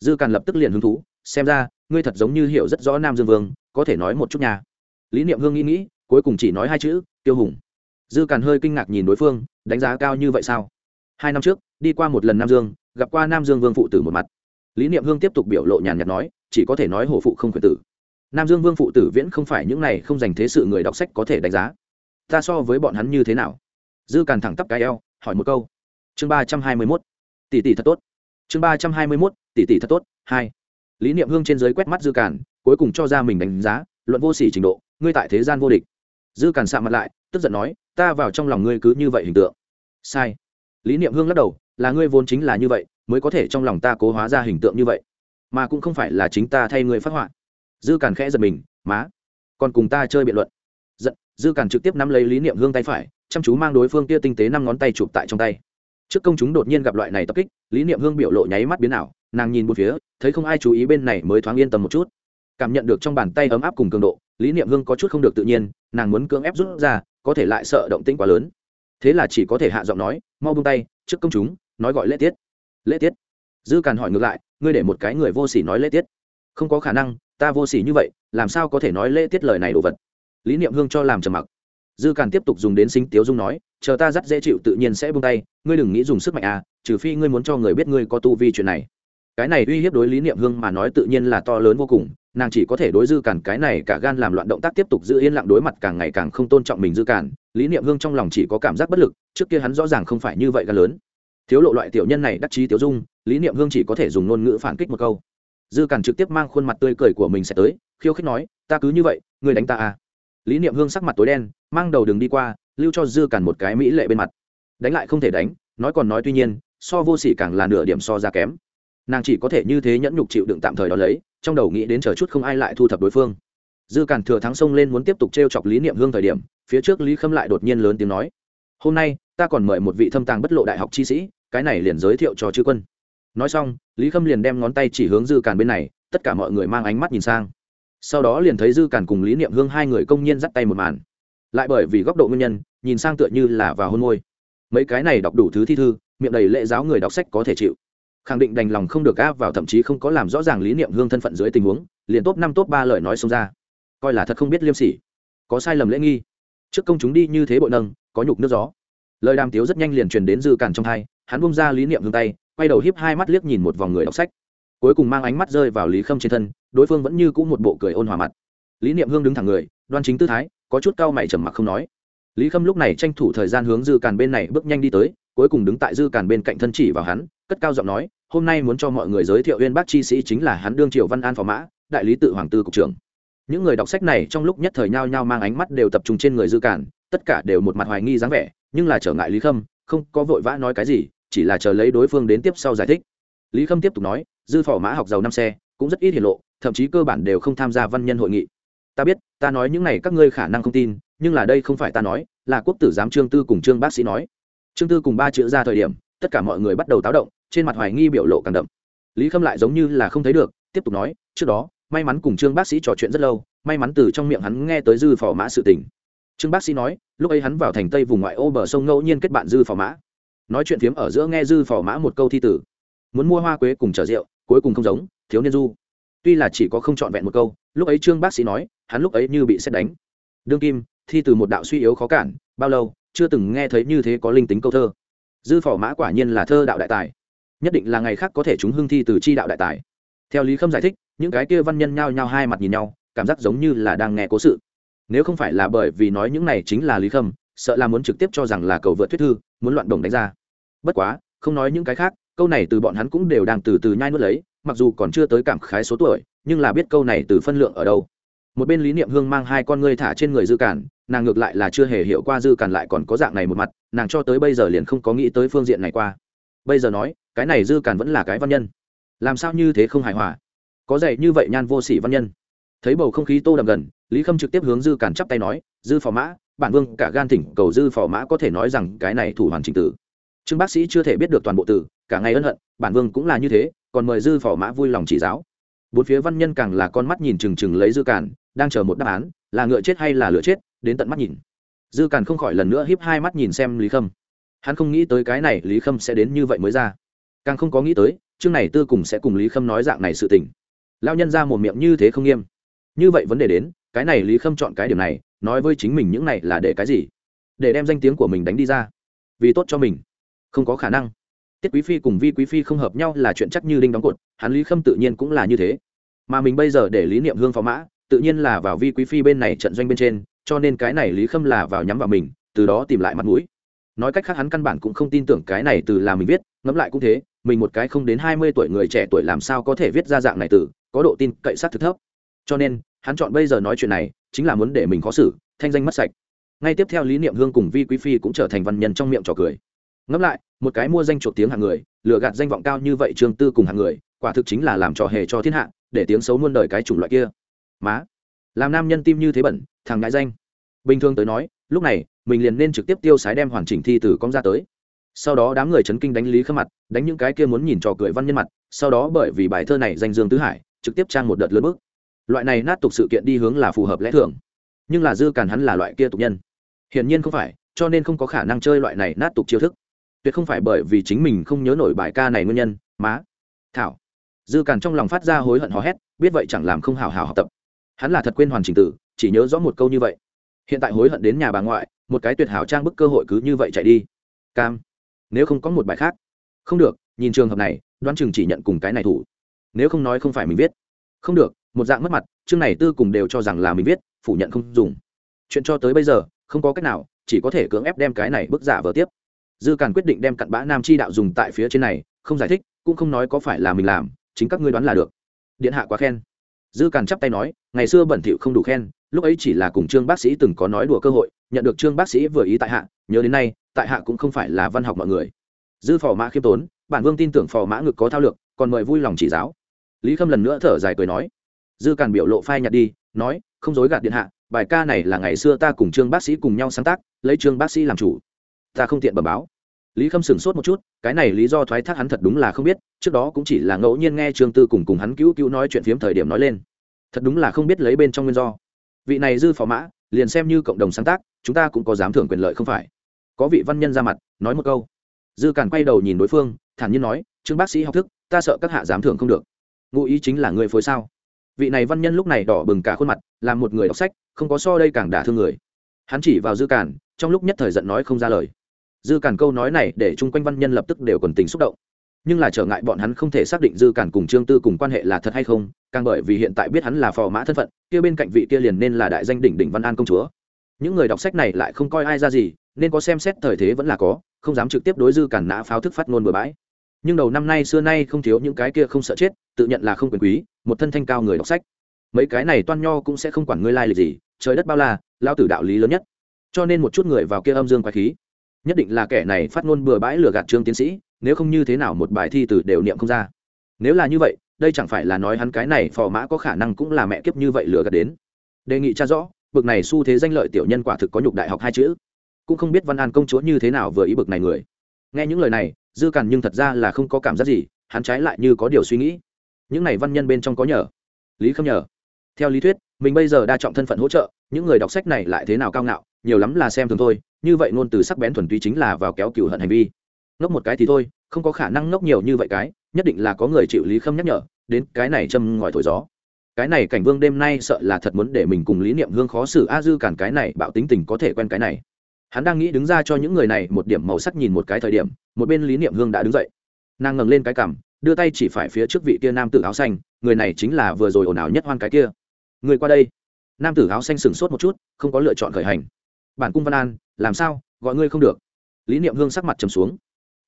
Dư càn lập tức liền hứng thú, xem ra, ngươi thật giống như hiểu rất rõ nam dương vương, có thể nói một chút nhà lý niệm hương nghĩ nghĩ, cuối cùng chỉ nói hai chữ, tiêu hùng dư càn hơi kinh ngạc nhìn đối phương, đánh giá cao như vậy sao? Hai năm trước, đi qua một lần nam dương, gặp qua nam dương vương phụ tử một mặt. Lý niệm hương tiếp tục biểu lộ nhàn nhạt nói, chỉ có thể nói hổ phụ không khuyển tử. Nam dương vương phụ tử viễn không phải những này không dành thế sự người đọc sách có thể đánh giá. Ta so với bọn hắn như thế nào? Dư càn thẳng tắp cái eo, hỏi một câu. Chương ba trăm hai mươi mốt. Tỷ tỷ thật tốt. Chương ba trăm hai mươi mốt, tỷ tỷ thật tốt, hai. Lý niệm hương trên giới quét mắt dư càn, cuối cùng cho ra mình đánh giá, luận vô sỉ trình độ, ngươi tại thế gian vô địch. Dư càn sạ mặt lại tức giận nói, ta vào trong lòng ngươi cứ như vậy hình tượng. Sai. Lý niệm hương lắc đầu, là ngươi vốn chính là như vậy, mới có thể trong lòng ta cố hóa ra hình tượng như vậy, mà cũng không phải là chính ta thay ngươi phát họa. Dư càn khẽ giật mình, má, còn cùng ta chơi biện luận. Giận, dư càn trực tiếp nắm lấy lý niệm hương tay phải, chăm chú mang đối phương kia tinh tế năm ngón tay chụp tại trong tay. Trước công chúng đột nhiên gặp loại này tập kích, lý niệm hương biểu lộ nháy mắt biến ảo, nàng nhìn một phía, thấy không ai chú ý bên này mới thoáng yên tâm một chút. Cảm nhận được trong bàn tay ấm áp cùng cường độ, lý niệm hương có chút không được tự nhiên, nàng muốn cưỡng ép rút ra có thể lại sợ động tĩnh quá lớn. Thế là chỉ có thể hạ giọng nói, mau buông tay, trước công chúng, nói gọi lễ tiết. Lễ tiết? Dư càn hỏi ngược lại, ngươi để một cái người vô sỉ nói lễ tiết? Không có khả năng, ta vô sỉ như vậy, làm sao có thể nói lễ tiết lời này đồ vật? Lý niệm hương cho làm trầm mặc. Dư càn tiếp tục dùng đến sinh tiếu dung nói, chờ ta dắt dễ chịu tự nhiên sẽ buông tay, ngươi đừng nghĩ dùng sức mạnh à trừ phi ngươi muốn cho người biết ngươi có tu vi chuyện này cái này uy hiếp đối lý niệm hương mà nói tự nhiên là to lớn vô cùng, nàng chỉ có thể đối dư cản cái này cả gan làm loạn động tác tiếp tục giữ yên lặng đối mặt càng ngày càng không tôn trọng mình dư cản lý niệm hương trong lòng chỉ có cảm giác bất lực, trước kia hắn rõ ràng không phải như vậy gan lớn. Thiếu lộ loại tiểu nhân này đắc chí tiểu dung, lý niệm hương chỉ có thể dùng ngôn ngữ phản kích một câu. Dư cản trực tiếp mang khuôn mặt tươi cười của mình sẽ tới, khiêu khích nói, ta cứ như vậy người đánh ta à? Lý niệm hương sắc mặt tối đen, mang đầu đường đi qua, lưu cho dư cản một cái mỹ lệ bên mặt. Đánh lại không thể đánh, nói còn nói tuy nhiên, so vô sỉ càng là nửa điểm so ra kém nàng chỉ có thể như thế nhẫn nhục chịu đựng tạm thời đó lấy, trong đầu nghĩ đến chờ chút không ai lại thu thập đối phương. Dư cản thừa thắng sông lên muốn tiếp tục t r e o chọc lý niệm hương thời điểm, phía trước lý khâm lại đột nhiên lớn tiếng nói, hôm nay, ta còn mời một vị thâm tàng bất lộ đại học chi sĩ, cái này liền giới thiệu cho chư quân. Nói xong, lý khâm liền đem ngón tay chỉ hướng dư cản bên này, tất cả mọi người mang ánh mắt nhìn sang. Sau đó liền thấy dư cản cùng lý niệm hương hai người công nhiên dắt tay một màn. Lại bởi vì góc độ nguyên nhân, nhìn sang tựa như là vào hôn môi. Mấy cái này đọc đủ thứ thi thư, miệng đầy lệ giáo người đọc sách có thể chịu khẳng định đành lòng không được áp vào, thậm chí không có làm rõ ràng lý niệm hương thân phận dưới tình huống, liền top năm, top ba lời nói xông ra. Coi là thật không biết liêm sỉ. Có sai lầm lễ nghi. Trước công chúng đi như thế bội nâng, có nhục nước gió. Lời đàm tiếu rất nhanh liền truyền đến dư cản trong hai, hắn bung ra lý niệm hương tay, quay đầu hiếp hai mắt liếc nhìn một vòng người đọc sách. Cuối cùng mang ánh mắt rơi vào lý khâm trên thân, đối phương vẫn như cũ một bộ cười ôn hòa mặt. Lý niệm hương đứng thẳng người, đoan chính tư thái, có chút cao mày trầm mặc không nói. Lý khâm lúc này tranh thủ thời gian hướng dư càn bên này bước nhanh đi tới, cuối cùng đứng tại dư càn bên cạnh thân chỉ vào hắn, cất cao giọng nói hôm nay muốn cho mọi người giới thiệu uyên bác chi sĩ chính là hắn đương triều văn an phò mã đại lý tự hoàng tư cục trưởng. Những người đọc sách này trong lúc nhất thời nhao nhao mang ánh mắt đều tập trung trên người dư Cản, tất cả đều một mặt hoài nghi dáng vẻ nhưng là trở ngại lý khâm không có vội vã nói cái gì chỉ là chờ lấy đối phương đến tiếp sau giải thích. Lý khâm tiếp tục nói dư phò mã học giàu năm xe cũng rất ít hiển lộ thậm chí cơ bản đều không tham gia văn nhân hội nghị. Ta biết ta nói những này các ngươi khả năng không tin nhưng là đây không phải ta nói là quốc tử giám trương tư cùng trương bác sĩ nói. Trương tư cùng ba chữ ra thời điểm tất cả mọi người bắt đầu táo động trên mặt hoài nghi biểu lộ càng đậm. Lý khâm lại giống như là không thấy được, tiếp tục nói, trước đó, may mắn cùng trương bác sĩ trò chuyện rất lâu, may mắn từ trong miệng hắn nghe tới dư phò mã sự tình. Trương bác sĩ nói, lúc ấy hắn vào thành tây vùng ngoại ô bờ sông ngẫu nhiên kết bạn dư phò mã. Nói chuyện phiếm ở giữa nghe dư phò mã một câu thi tử. Muốn mua hoa quế cùng chở rượu, cuối cùng không giống, thiếu niên du. Tuy là chỉ có không trọn vẹn một câu, lúc ấy trương bác sĩ nói, hắn lúc ấy như bị xét đánh. Đương kim, thi từ một đạo suy yếu khó cản, bao lâu, chưa từng nghe thấy như thế có linh tính câu thơ. Dư phò mã quả nhiên là thơ đạo đại tài nhất định là ngày khác có thể chúng hưng thi từ chi đạo đại tài. Theo lý khâm giải thích, những cái kia văn nhân nhao nhao hai mặt nhìn nhau, cảm giác giống như là đang nghe cố sự. Nếu không phải là bởi vì nói những này chính là lý khâm, sợ là muốn trực tiếp cho rằng là cầu vượt thuyết thư, muốn loạn đồng đánh ra. Bất quá, không nói những cái khác, câu này từ bọn hắn cũng đều đang từ từ nhai nuốt lấy, mặc dù còn chưa tới cảm khái số tuổi, nhưng là biết câu này từ phân lượng ở đâu. Một bên lý niệm hương mang hai con ngươi thả trên người dư cản, nàng ngược lại là chưa hề hiểu qua dư cản lại còn có dạng này một mặt, nàng cho tới bây giờ liền không có nghĩ tới phương diện này qua. Bây giờ nói cái này dư càn vẫn là cái văn nhân. Làm sao như thế không hài hòa? Có dạy như vậy nhan vô sỉ văn nhân. Thấy bầu không khí tô đậm gần, lý khâm trực tiếp hướng dư càn chắp tay nói, dư phò mã, bản vương cả gan thỉnh cầu dư phò mã có thể nói rằng cái này thủ hoàn trình tử. Trương bác sĩ chưa thể biết được toàn bộ từ cả ngày ân hận, bản vương cũng là như thế, còn mời dư phò mã vui lòng chỉ giáo. Bốn phía văn nhân càng là con mắt nhìn chừng chừng lấy dư càn, đang chờ một đáp án, là ngựa chết hay là lửa chết, đến tận mắt nhìn. Dư càn không khỏi lần nữa híp hai mắt nhìn xem lý khâm. Hắn không nghĩ tới cái này lý khâm sẽ đến như vậy mới ra càng không có nghĩ tới, chương này tư cùng sẽ cùng lý khâm nói dạng này sự tình. Lao nhân ra một miệng như thế không nghiêm. Như vậy vấn đề đến, cái này lý khâm chọn cái điểm này, nói với chính mình những này là để cái gì? Để đem danh tiếng của mình đánh đi ra. Vì tốt cho mình. Không có khả năng. Tiết quý phi cùng vi quý phi không hợp nhau là chuyện chắc như đinh đóng cột, hắn lý khâm tự nhiên cũng là như thế. Mà mình bây giờ để lý niệm hương phó mã, tự nhiên là vào vi quý phi bên này trận doanh bên trên, cho nên cái này lý khâm là vào nhắm vào mình, từ đó tìm lại mặt mũi nói cách khác hắn căn bản cũng không tin tưởng cái này từ là mình viết, ngẫm lại cũng thế, mình một cái không đến hai mươi tuổi người trẻ tuổi làm sao có thể viết ra dạng này từ, có độ tin cậy sát thực thấp. Cho nên, hắn chọn bây giờ nói chuyện này, chính là muốn để mình khó xử, thanh danh mất sạch. Ngay tiếp theo lý niệm hương cùng vi quý phi cũng trở thành văn nhân trong miệng trò cười. Ngẫm lại, một cái mua danh chuột tiếng hàng người, lừa gạt danh vọng cao như vậy trương tư cùng hàng người, quả thực chính là làm trò hề cho thiên hạ, để tiếng xấu muôn đời cái chủng loại kia. Má, làm nam nhân tim như thế bẩn, thằng ngại danh. Bình thường tới nói, lúc này mình liền nên trực tiếp tiêu sái đem hoàn chỉnh thi từ con ra tới. Sau đó đám người chấn kinh đánh lý khâm mặt, đánh những cái kia muốn nhìn trò cười văn nhân mặt, sau đó bởi vì bài thơ này danh dương tứ hải, trực tiếp trang một đợt lớn bước. Loại này nát tục sự kiện đi hướng là phù hợp lẽ thường, nhưng là dư càn hắn là loại kia tục nhân. Hiển nhiên không phải, cho nên không có khả năng chơi loại này nát tục chiêu thức. Tuyệt không phải bởi vì chính mình không nhớ nổi bài ca này nguyên nhân, má, thảo. Dư càn trong lòng phát ra hối hận hò hét, biết vậy chẳng làm không hào hào học tập. Hắn là thật quên hoàn chỉnh tử chỉ nhớ rõ một câu như vậy. Hiện tại hối hận đến nhà bà ngoại một cái tuyệt hảo trang bức cơ hội cứ như vậy chạy đi. Cam, nếu không có một bài khác. Không được, nhìn trường hợp này, đoán chừng chỉ nhận cùng cái này thủ. Nếu không nói không phải mình viết. Không được, một dạng mất mặt, chương này tư cùng đều cho rằng là mình viết, phủ nhận không dùng. Chuyện cho tới bây giờ, không có cách nào, chỉ có thể cưỡng ép đem cái này bức giả vờ tiếp. Dư càn quyết định đem cặn bã nam chi đạo dùng tại phía trên này, không giải thích, cũng không nói có phải là mình làm, chính các ngươi đoán là được. Điện hạ quá khen. Dư càn chắp tay nói, ngày xưa bẩn thỉu không đủ khen lúc ấy chỉ là cùng trương bác sĩ từng có nói đùa cơ hội, nhận được trương bác sĩ vừa ý tại hạ, nhớ đến nay, tại hạ cũng không phải là văn học mọi người. Dư phò mã khiêm tốn, bản vương tin tưởng phò mã ngực có thao lược, còn mời vui lòng chỉ giáo. Lý khâm lần nữa thở dài cười nói. Dư càn biểu lộ phai nhạt đi, nói, không dối gạt điện hạ, bài ca này là ngày xưa ta cùng trương bác sĩ cùng nhau sáng tác, lấy trương bác sĩ làm chủ. Ta không tiện bẩm báo. Lý khâm sửng sốt một chút, cái này lý do thoái thác hắn thật đúng là không biết, trước đó cũng chỉ là ngẫu nhiên nghe trương tư cùng cùng hắn cứu cứu nói chuyện phiếm thời điểm nói lên. Thật đúng là không biết lấy bên trong nguyên do vị này dư phó mã, liền xem như cộng đồng sáng tác, chúng ta cũng có dám thưởng quyền lợi không phải? Có vị văn nhân ra mặt, nói một câu. Dư càn quay đầu nhìn đối phương, thản nhiên nói, trương bác sĩ học thức, ta sợ các hạ dám thưởng không được. Ngụ ý chính là người phối sao? Vị này văn nhân lúc này đỏ bừng cả khuôn mặt, là một người đọc sách, không có so đây càng đả thương người. Hắn chỉ vào dư càn trong lúc nhất thời giận nói không ra lời. Dư càn câu nói này để chung quanh văn nhân lập tức đều còn tình xúc động nhưng là trở ngại bọn hắn không thể xác định dư cản cùng trương tư cùng quan hệ là thật hay không, càng bởi vì hiện tại biết hắn là phò mã thân phận, kia bên cạnh vị kia liền nên là đại danh đỉnh đỉnh văn an công chúa. Những người đọc sách này lại không coi ai ra gì, nên có xem xét thời thế vẫn là có, không dám trực tiếp đối dư cản nã pháo thức phát ngôn bừa bãi. Nhưng đầu năm nay xưa nay không thiếu những cái kia không sợ chết, tự nhận là không quyền quý, một thân thanh cao người đọc sách. Mấy cái này toan nho cũng sẽ không quản ngươi lai lịch gì, trời đất bao la lao tử đạo lý lớn nhất. Cho nên một chút người vào kia âm dương quái khí. Nhất định là kẻ này phát ngôn bừa bãi lừa gạt trương tiến sĩ nếu không như thế nào một bài thi từ đều niệm không ra. Nếu là như vậy, đây chẳng phải là nói hắn cái này phò mã có khả năng cũng là mẹ kiếp như vậy lừa gạt đến. Đề nghị cha rõ, bực này xu thế danh lợi tiểu nhân quả thực có nhục đại học hai chữ. Cũng không biết văn an công chúa như thế nào vừa ý bực này người. Nghe những lời này, dư cằn nhưng thật ra là không có cảm giác gì, hắn trái lại như có điều suy nghĩ. Những này văn nhân bên trong có nhờ. Lý không nhờ. Theo lý thuyết, mình bây giờ đa trọng thân phận hỗ trợ, những người đọc sách này lại thế nào cao ngạo, nhiều lắm là xem thường thôi, như vậy ngôn từ sắc bén thuần túy chính là vào kéo cựu hận hành vi ngốc một cái thì thôi, không có khả năng ngốc nhiều như vậy cái, nhất định là có người chịu lý khâm nhắc nhở, đến cái này châm ngòi thổi gió. Cái này cảnh vương đêm nay sợ là thật muốn để mình cùng lý niệm hương khó xử a dư cản cái này, bạo tính tình có thể quen cái này. Hắn đang nghĩ đứng ra cho những người này một điểm màu sắc nhìn một cái thời điểm, một bên lý niệm hương đã đứng dậy. Nàng ngẩng lên cái cằm, đưa tay chỉ phải phía trước vị kia nam tử áo xanh, người này chính là vừa rồi ồn ào nhất hoan cái kia. Người qua đây. Nam tử áo xanh sừng sốt một chút, không có lựa chọn khởi hành. Bản cung văn an, làm sao? Gọi ngươi không được. Lý niệm hương sắc mặt trầm xuống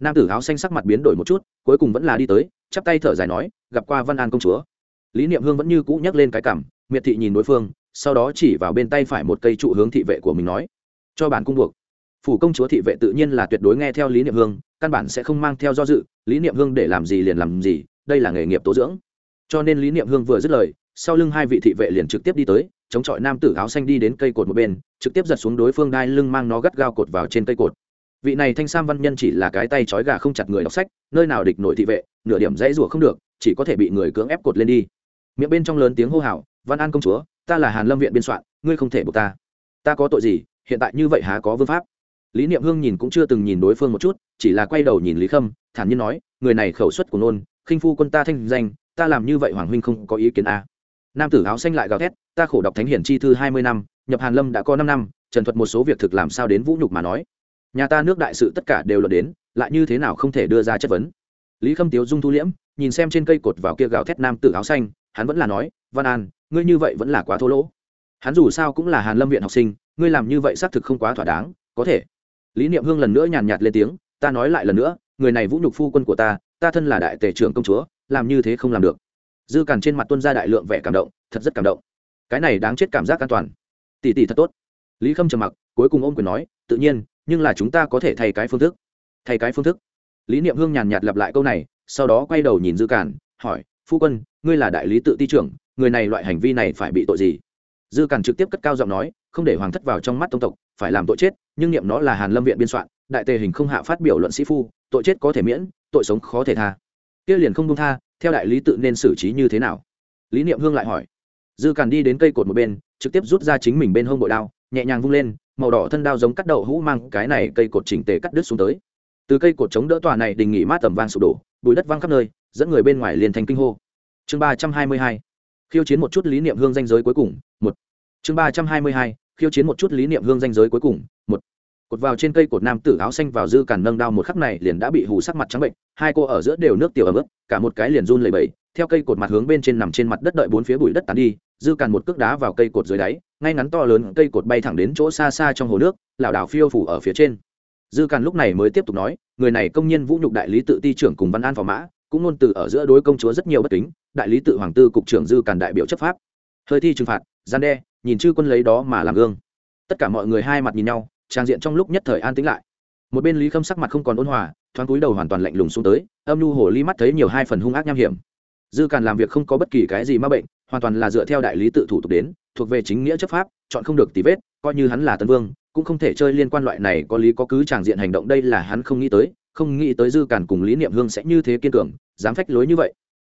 nam tử áo xanh sắc mặt biến đổi một chút, cuối cùng vẫn là đi tới, chắp tay thở dài nói, gặp qua văn an công chúa. Lý niệm hương vẫn như cũ nhắc lên cái cảm miệt thị nhìn đối phương, sau đó chỉ vào bên tay phải một cây trụ hướng thị vệ của mình nói, cho bản cung buộc. Phủ công chúa thị vệ tự nhiên là tuyệt đối nghe theo lý niệm hương, căn bản sẽ không mang theo do dự, lý niệm hương để làm gì liền làm gì, đây là nghề nghiệp tố dưỡng. Cho nên lý niệm hương vừa dứt lời, sau lưng hai vị thị vệ liền trực tiếp đi tới, chống chọi nam tử áo xanh đi đến cây cột một bên, trực tiếp giật xuống đối phương đai lưng mang nó gắt gao cột vào trên cây cột vị này thanh sam văn nhân chỉ là cái tay trói gà không chặt người đọc sách, nơi nào địch nổi thị vệ, nửa điểm dãy rủa không được, chỉ có thể bị người cưỡng ép cột lên đi. Miệng bên trong lớn tiếng hô hào, văn an công chúa, ta là hàn lâm viện biên soạn, ngươi không thể buộc ta. Ta có tội gì, hiện tại như vậy há có vương pháp? Lý niệm hương nhìn cũng chưa từng nhìn đối phương một chút, chỉ là quay đầu nhìn lý khâm, thản nhiên nói, người này khẩu suất của nôn, khinh phu quân ta thanh danh, ta làm như vậy hoàng huynh không có ý kiến a à. nam tử áo xanh lại gào thét, ta khổ đọc thánh hiển chi thư hai mươi năm, nhập hàn lâm đã có năm năm, trần thuật một số việc thực làm sao đến vũ nhục mà nói nhà ta nước đại sự tất cả đều luận đến, lại như thế nào không thể đưa ra chất vấn. Lý khâm tiếu dung thu liễm, nhìn xem trên cây cột vào kia gào thét nam tử áo xanh, hắn vẫn là nói, văn an, ngươi như vậy vẫn là quá thô lỗ. Hắn dù sao cũng là hàn lâm viện học sinh, ngươi làm như vậy xác thực không quá thỏa đáng, có thể. Lý niệm hương lần nữa nhàn nhạt lên tiếng, ta nói lại lần nữa, người này vũ nhục phu quân của ta ta thân là đại tể trưởng công chúa, làm như thế không làm được. Dư càn trên mặt tuân ra đại lượng vẻ cảm động, thật rất cảm động. Cái này đáng chết cảm giác an toàn. Tỷ tỷ thật tốt. Lý khâm trầm mặc, cuối cùng ôm quyền nói, tự nhiên nhưng là chúng ta có thể thay cái phương thức. Thay cái phương thức. Lý niệm hương nhàn nhạt lặp lại câu này, sau đó quay đầu nhìn dư cản, hỏi, phu quân, ngươi là đại lý tự ti trưởng, người này loại hành vi này phải bị tội gì? Dư cản trực tiếp cất cao giọng nói, không để hoàng thất vào trong mắt tông tộc, phải làm tội chết, nhưng niệm nó là hàn lâm viện biên soạn, đại tề hình không hạ phát biểu luận sĩ phu, tội chết có thể miễn, tội sống khó thể tha. Kia liền không công tha, theo đại lý tự nên xử trí như thế nào? Lý niệm hương lại hỏi. Dư càn đi đến cây cột một bên, trực tiếp rút ra chính mình bên hông bội đao, nhẹ nhàng vung lên màu đỏ thân đao giống cắt đậu hũ mang cái này cây cột chỉnh tề cắt đứt xuống tới. Từ cây cột chống đỡ tòa này đình nghỉ mát tầm vang sụp đổ, bụi đất văng khắp nơi, dẫn người bên ngoài liền thành kinh hô. Chương ba trăm hai mươi hai, khiêu chiến một chút lý niệm hương danh giới cuối cùng, một. Chương ba trăm hai mươi hai, khiêu chiến một chút lý niệm hương danh giới cuối cùng, một. Cột vào trên cây cột nam tử áo xanh vào dư càn nâng đao một khắc này liền đã bị hù sắc mặt trắng bệnh, hai cô ở giữa đều nước tiểu ấm ướt cả một cái liền run lầy bầy theo cây cột mặt hướng bên trên nằm trên mặt đất đợi bốn phía bụi đất tàn đi, dư càn một cước đá vào cây cột dưới đáy ngay ngắn to lớn cây cột bay thẳng đến chỗ xa xa trong hồ nước, lảo đảo phiêu phủ ở phía trên. Dư càn lúc này mới tiếp tục nói, người này công nhân vũ nhục đại lý tự ti trưởng cùng văn an phò mã, cũng ngôn từ ở giữa đối công chúa rất nhiều bất kính, đại lý tự hoàng tư cục trưởng dư càn đại biểu chấp pháp. Hơi thi trừng phạt, gian đe, nhìn chư quân lấy đó mà làm gương. Tất cả mọi người hai mặt nhìn nhau, trang diện trong lúc nhất thời an tĩnh lại. Một bên lý khâm sắc mặt không còn ôn hòa, thoáng cúi đầu hoàn toàn lạnh lùng xuống tới, âm nhu hồ ly mắt thấy nhiều hai phần hung ác nham hiểm. Dư càn làm việc không có bất kỳ cái gì m a bệnh hoàn toàn là dựa theo đại lý tự thủ tục đến, thuộc về chính nghĩa chấp pháp, chọn không được tí vết, coi như hắn là tân vương, cũng không thể chơi liên quan loại này có lý có cứ tràng diện hành động, đây là hắn không nghĩ tới, không nghĩ tới dư cản cùng lý niệm hương sẽ như thế kiên cường, dám phách lối như vậy.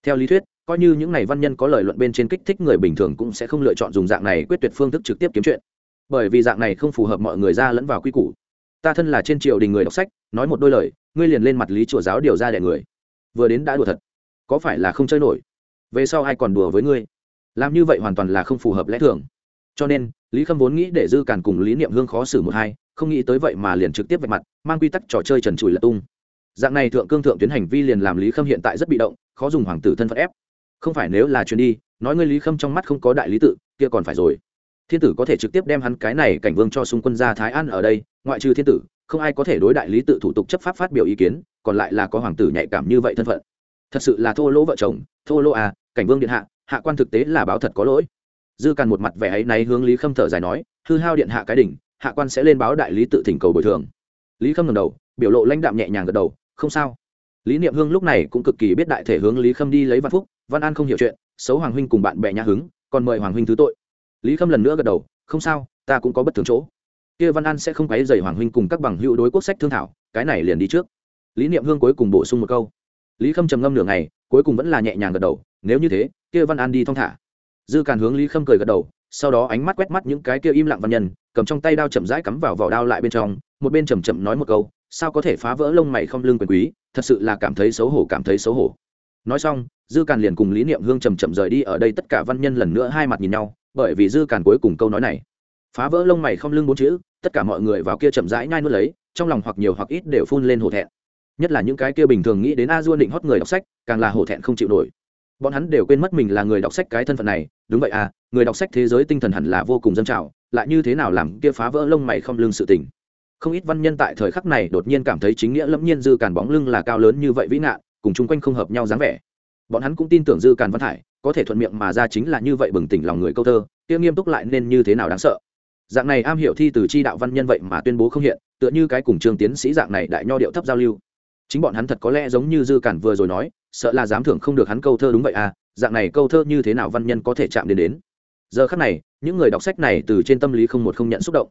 Theo lý thuyết, coi như những này văn nhân có lời luận bên trên kích thích người bình thường cũng sẽ không lựa chọn dùng dạng này quyết tuyệt phương thức trực tiếp kiếm chuyện. Bởi vì dạng này không phù hợp mọi người ra lẫn vào quy củ. Ta thân là trên triều đình người đọc sách, nói một đôi lời, ngươi liền lên mặt lý chùa giáo điều ra đẻ người. Vừa đến đã đùa thật. Có phải là không chơi nổi? Về sau ai còn đùa với ngươi? Làm như vậy hoàn toàn là không phù hợp lẽ thường. Cho nên, lý khâm vốn nghĩ để dư càn cùng lý niệm hương khó xử một hai, không nghĩ tới vậy mà liền trực tiếp vạch mặt, mang quy tắc trò chơi trần trụi lật tung. Dạng này thượng cương thượng tuyến hành vi liền làm lý khâm hiện tại rất bị động, khó dùng hoàng tử thân phận ép. Không phải nếu là chuyến đi, nói ngươi lý khâm trong mắt không có đại lý tự, kia còn phải rồi. Thiên tử có thể trực tiếp đem hắn cái này cảnh vương cho xung quân ra thái an ở đây, ngoại trừ thiên tử, không ai có thể đối đại lý tự thủ tục chấp pháp phát biểu ý kiến, còn lại là có hoàng tử nhạy cảm như vậy thân phận thật sự là thô lỗ vợ chồng, thô lỗ à cảnh vương điện hạ hạ quan thực tế là báo thật có lỗi. Dư càn một mặt vẻ ấy náy hướng lý khâm thở dài nói, hư hao điện hạ cái đỉnh, hạ quan sẽ lên báo đại lý tự thỉnh cầu bồi thường. Lý khâm ngầm đầu, biểu lộ lãnh đạm nhẹ nhàng gật đầu, không sao. Lý niệm hương lúc này cũng cực kỳ biết đại thể hướng lý khâm đi lấy văn phúc, văn an không hiểu chuyện, xấu hoàng huynh cùng bạn bè nhà hứng, còn mời hoàng huynh thứ tội. Lý khâm lần nữa gật đầu, không sao, ta cũng có bất thường chỗ. Kia văn an sẽ không quấy dày hoàng huynh cùng các bằng hữu đối quốc sách thương thảo, cái này liền đi trước. Lý niệm hương cuối cùng bổ sung một câu lý khâm trầm ngâm nửa ngày, cuối cùng vẫn là nhẹ nhàng gật đầu, nếu như thế, kia văn an đi thong thả. Dư càn hướng lý khâm cười gật đầu, sau đó ánh mắt quét mắt những cái kia im lặng văn nhân, cầm trong tay đao chậm rãi cắm vào vỏ đao lại bên trong, một bên chầm chậm nói một câu, sao có thể phá vỡ lông mày không lương quyền quý, thật sự là cảm thấy xấu hổ, cảm thấy xấu hổ. Nói xong, dư càn liền cùng lý niệm hương chầm chậm rời đi, ở đây tất cả văn nhân lần nữa hai mặt nhìn nhau, bởi vì dư càn cuối cùng câu nói này, phá vỡ lông mày không lưng bốn chữ, tất cả mọi người vào kia chậm rãi nhai nuốt lấy, trong lòng hoặc nhiều hoặc ít đều phun lên hổ thẹn nhất là những cái kia bình thường nghĩ đến a dua định hót người đọc sách, càng là hổ thẹn không chịu nổi. Bọn hắn đều quên mất mình là người đọc sách cái thân phận này, đúng vậy à người đọc sách thế giới tinh thần hẳn là vô cùng dân trào, lại như thế nào làm kia phá vỡ lông mày không lưng sự tình. Không ít văn nhân tại thời khắc này đột nhiên cảm thấy chính nghĩa lẫm nhiên dư càn bóng lưng là cao lớn như vậy vĩ nạn cùng chung quanh không hợp nhau dáng vẻ. Bọn hắn cũng tin tưởng dư càn văn thải, có thể thuận miệng mà ra chính là như vậy bừng tỉnh lòng người câu thơ, kia nghiêm túc lại nên như thế nào đáng sợ. Dạng này am hiểu thi từ chi đạo văn nhân vậy mà tuyên bố không hiện, tựa như cái cùng trường tiến sĩ dạng này đại nho điệu thấp giao lưu chính bọn hắn thật có lẽ giống như dư cản vừa rồi nói, sợ là dám thưởng không được hắn câu thơ đúng vậy à dạng này câu thơ như thế nào văn nhân có thể chạm đến đến. Giờ khắc này, những người đọc sách này từ trên tâm lý không một không nhận xúc động.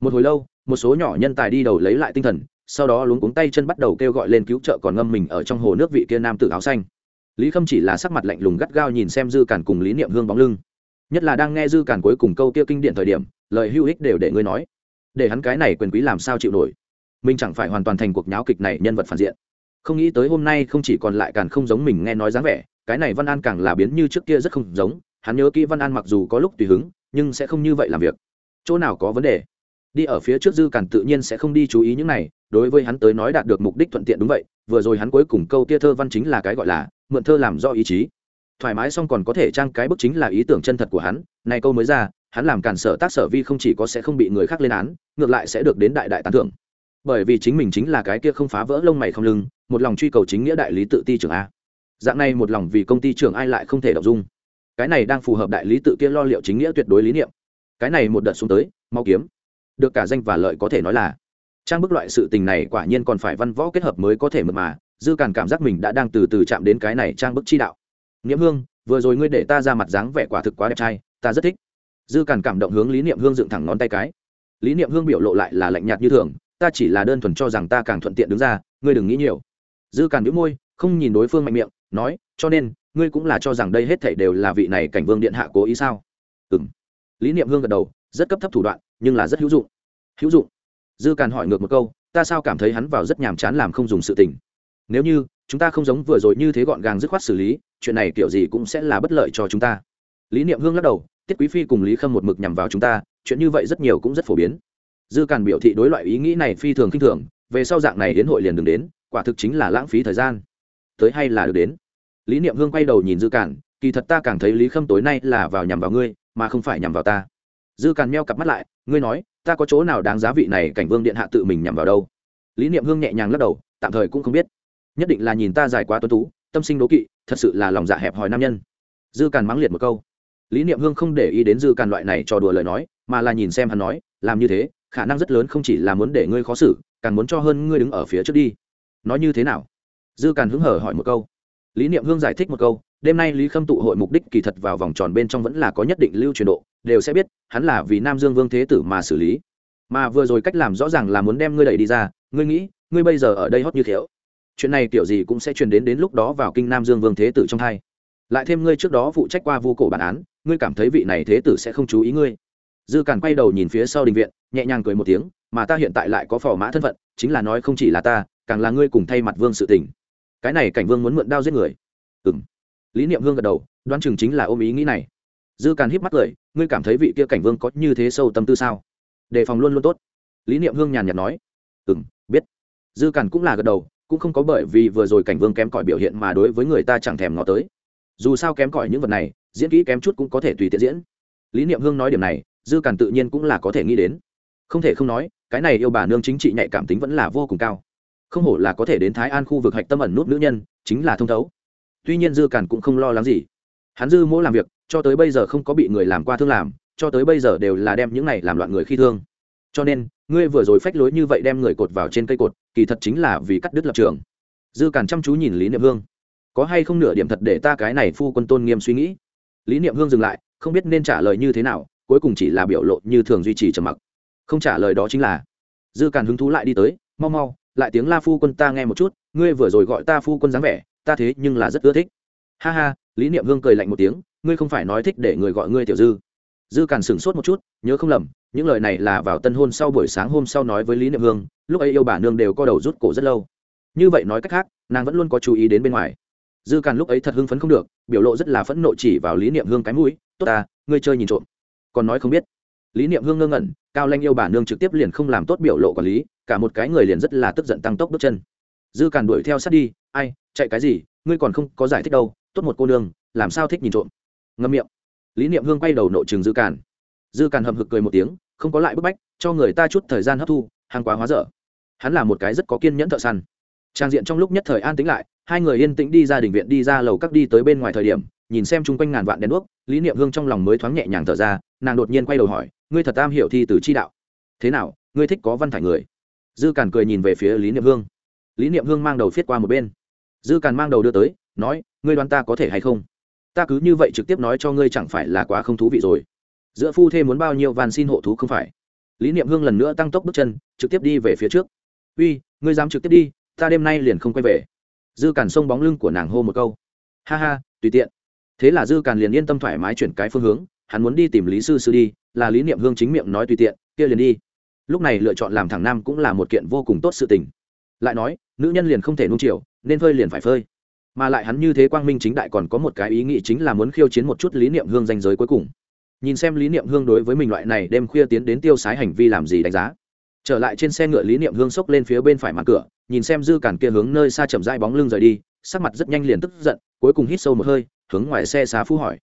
Một hồi lâu, một số nhỏ nhân tài đi đầu lấy lại tinh thần, sau đó luống cuống tay chân bắt đầu kêu gọi lên cứu trợ còn ngâm mình ở trong hồ nước vị kia nam tử áo xanh. Lý khâm chỉ là sắc mặt lạnh lùng gắt gao nhìn xem dư cản cùng lý niệm hương bóng lưng. Nhất là đang nghe dư cản cuối cùng câu kia kinh điển thời điểm, lời hữu ích đều để ngươi nói. Để hắn cái này quyền quý làm sao chịu nổi? Mình chẳng phải hoàn toàn thành cuộc nháo kịch này nhân vật phản diện. Không nghĩ tới hôm nay không chỉ còn lại càng không giống mình nghe nói dáng vẻ, cái này văn an càng là biến như trước kia rất không giống, hắn nhớ kỹ văn an mặc dù có lúc tùy hứng, nhưng sẽ không như vậy làm việc. Chỗ nào có vấn đề? Đi ở phía trước dư cản tự nhiên sẽ không đi chú ý những này, đối với hắn tới nói đạt được mục đích thuận tiện đúng vậy, vừa rồi hắn cuối cùng câu tia thơ văn chính là cái gọi là, mượn thơ làm do ý chí. Thoải mái xong còn có thể trang cái bức chính là ý tưởng chân thật của hắn, này câu mới ra, hắn làm cản sở tác sở vi không chỉ có sẽ không bị người khác lên án, ngược lại sẽ được đến đại đại tán thưởng bởi vì chính mình chính là cái kia không phá vỡ lông mày không lưng, một lòng truy cầu chính nghĩa đại lý tự ti trưởng a. Dạng này một lòng vì công ty trưởng ai lại không thể đọc dung. Cái này đang phù hợp đại lý tự kia lo liệu chính nghĩa tuyệt đối lý niệm. Cái này một đợt xuống tới, mau kiếm. Được cả danh và lợi có thể nói là. Trang bức loại sự tình này quả nhiên còn phải văn võ kết hợp mới có thể mượt mà, dư càn cảm giác mình đã đang từ từ chạm đến cái này trang bức chi đạo. Nghiễm hương, vừa rồi ngươi để ta ra mặt dáng vẻ quả thực quá đẹp trai, ta rất thích. Dư càn cảm động hướng lý niệm hương dựng thẳng ngón tay cái. Lý niệm hương biểu lộ lại là lạnh nhạt như thường ta chỉ là đơn thuần cho rằng ta càng thuận tiện đứng ra, ngươi đừng nghĩ nhiều. Dư càn đĩu môi, không nhìn đối phương mạnh miệng, nói, cho nên, ngươi cũng là cho rằng đây hết thảy đều là vị này cảnh vương điện hạ cố ý sao? Ừ m lý niệm hương gật đầu, rất cấp thấp thủ đoạn, nhưng là rất hữu dụng. Hữu dụng. Dư càn hỏi ngược một câu, ta sao cảm thấy hắn vào rất nhàm chán làm không dùng sự tình? Nếu như, chúng ta không giống vừa rồi như thế gọn gàng dứt khoát xử lý, chuyện này kiểu gì cũng sẽ là bất lợi cho chúng ta. Lý niệm hương lắc đầu, tiết quý phi cùng lý khâm một mực nhằm vào chúng ta, chuyện như vậy rất nhiều cũng rất phổ biến dư càn biểu thị đối loại ý nghĩ này phi thường k i n h thường, về sau dạng này đến hội liền đừng đến, quả thực chính là lãng phí thời gian. Tới hay là được đến? Lý niệm hương quay đầu nhìn dư càn, kỳ thật ta càng thấy lý khâm tối nay là vào nhằm vào ngươi, mà không phải nhằm vào ta. Dư càn meo cặp mắt lại, ngươi nói, ta có chỗ nào đáng giá vị này cảnh vương điện hạ tự mình nhằm vào đâu? Lý niệm hương nhẹ nhàng lắc đầu, tạm thời cũng không biết. Nhất định là nhìn ta dài quá tuân tú, tâm sinh đố kỵ, thật sự là lòng dạ hẹp hòi nam nhân. Dư càn mắng liệt một câu. Lý niệm hương không để ý đến dư càn loại này cho đùa lời nói, mà là nhìn xem hắn nói, làm như thế khả năng rất lớn không chỉ là muốn để ngươi khó xử, càng muốn cho hơn ngươi đứng ở phía trước đi. Nói như thế nào? Dư càn hứng hở hỏi một câu. Lý niệm hương giải thích một câu, đêm nay lý khâm tụ hội mục đích kỳ thật vào vòng tròn bên trong vẫn là có nhất định lưu truyền độ, đều sẽ biết, hắn là vì nam dương vương thế tử mà xử lý. Mà vừa rồi cách làm rõ ràng là muốn đem ngươi đẩy đi ra, ngươi nghĩ, ngươi bây giờ ở đây hót như thiếu chuyện này kiểu gì cũng sẽ truyền đến đến lúc đó vào kinh nam dương vương thế tử trong thai lại thêm ngươi trước đó phụ trách qua vu cổ bản án, ngươi cảm thấy vị này thế tử sẽ không chú ý ngươi dư càn quay đầu nhìn phía sau đình viện, nhẹ nhàng cười một tiếng, mà ta hiện tại lại có phò mã thân phận, chính là nói không chỉ là ta, càng là ngươi cùng thay mặt vương sự tình. Cái này cảnh vương muốn mượn đao giết người. Ừ m lý niệm Hương gật đầu, đoán chừng chính là ôm ý nghĩ này. Dư càn híp mắt cười, ngươi cảm thấy vị kia cảnh vương có như thế sâu tâm tư sao? Đề phòng luôn luôn tốt. Lý niệm hương nhàn nhạt nói. Ừ m biết. Dư càn cũng là gật đầu, cũng không có bởi vì vừa rồi cảnh vương kém cỏi biểu hiện mà đối với người ta chẳng thèm ngó tới. Dù sao kém cỏi những vật này, diễn kỹ kém chút cũng có thể tùy tiện diễn. Lý niệm hương nói điểm này dư càn tự nhiên cũng là có thể nghĩ đến. Không thể không nói, cái này yêu bà nương chính trị nhạy cảm tính vẫn là vô cùng cao. Không hổ là có thể đến thái an khu vực hạch tâm ẩn nút nữ nhân, chính là thông thấu. Tuy nhiên dư càn cũng không lo lắng gì. Hắn dư mỗi làm việc, cho tới bây giờ không có bị người làm qua thương làm, cho tới bây giờ đều là đem những này làm loạn người khi thương. Cho nên, ngươi vừa rồi phách lối như vậy đem người cột vào trên cây cột, kỳ thật chính là vì cắt đứt lập trường. Dư càn chăm chú nhìn lý niệm hương. Có hay không nửa điểm thật để ta cái này phu quân tôn nghiêm suy nghĩ? Lý niệm hương dừng lại, không biết nên trả lời như thế nào cuối cùng chỉ là biểu lộ như thường duy trì trầm mặc. Không trả lời đó chính là, dư càn hứng thú lại đi tới, mau mau, lại tiếng la phu quân ta nghe một chút, ngươi vừa rồi gọi ta phu quân dáng vẻ, ta thế nhưng là rất ưa thích. Ha ha, lý niệm hương cười lạnh một tiếng, ngươi không phải nói thích để người gọi ngươi tiểu dư. Dư càn sửng sốt một chút, nhớ không lầm, những lời này là vào tân hôn sau buổi sáng hôm sau nói với lý niệm hương, lúc ấy yêu bà nương đều co đầu rút cổ rất lâu. Như vậy nói cách khác, nàng vẫn luôn có chú ý đến bên ngoài. Dư càn lúc ấy thật hưng phấn không được, biểu lộ rất là phẫn nộ chỉ vào lý niệm hương cái mũi, tốt ta, ngươi chơi nhìn trộm còn nói không biết. Lý niệm hương ngơ ngẩn, cao lanh yêu bà nương trực tiếp liền không làm tốt biểu lộ quản lý, cả một cái người liền rất là tức giận tăng tốc bước chân. Dư càn đuổi theo sát đi, ai, chạy cái gì? Ngươi còn không có giải thích đâu, tốt một cô nương, làm sao thích nhìn trộm? Ngâm miệng. Lý niệm hương quay đầu nội trường dư càn. Dư càn hầm hực cười một tiếng, không có lại bức bách, cho người ta chút thời gian hấp thu, hàng quá hóa dở. Hắn là một cái rất có kiên nhẫn thợ săn. Trang diện trong lúc nhất thời an tĩnh lại, hai người yên tĩnh đi ra đình viện, đi ra lầu các đi tới bên ngoài thời điểm nhìn xem chung quanh ngàn vạn đèn đuốc, lý niệm hương trong lòng mới thoáng nhẹ nhàng thở ra, nàng đột nhiên quay đầu hỏi, ngươi thật tam hiểu thi từ chi đạo? Thế nào, ngươi thích có văn thải người? Dư càn cười nhìn về phía lý niệm hương. Lý niệm hương mang đầu viết qua một bên. Dư càn mang đầu đưa tới, nói, ngươi đoán ta có thể hay không? Ta cứ như vậy trực tiếp nói cho ngươi chẳng phải là quá không thú vị rồi. Giữa phu thê muốn bao nhiêu van xin hộ thú không phải? Lý niệm hương lần nữa tăng tốc bước chân, trực tiếp đi về phía trước. Uy, ngươi dám trực tiếp đi, ta đêm nay liền không quay về. Dư càn xông bóng lưng của nàng hô một câu. Ha ha, tùy tiện thế là dư càn liền yên tâm thoải mái chuyển cái phương hướng, hắn muốn đi tìm lý sư sư đi, là lý niệm hương chính miệng nói tùy tiện, kia liền đi. Lúc này lựa chọn làm thằng nam cũng là một kiện vô cùng tốt sự tình. Lại nói, nữ nhân liền không thể nung chiều, nên phơi liền phải phơi. Mà lại hắn như thế quang minh chính đại còn có một cái ý nghĩ chính là muốn khiêu chiến một chút lý niệm hương danh giới cuối cùng. Nhìn xem lý niệm hương đối với mình loại này đêm khuya tiến đến tiêu sái hành vi làm gì đánh giá. Trở lại trên xe ngựa lý niệm hương xốc lên phía bên phải mặt cửa, nhìn xem dư cản kia hướng nơi xa chậm rãi bóng lưng rời đi, sắc mặt rất nhanh liền tức giận, cuối cùng hít sâu một hơi hướng ngoài xe xa phu hỏi.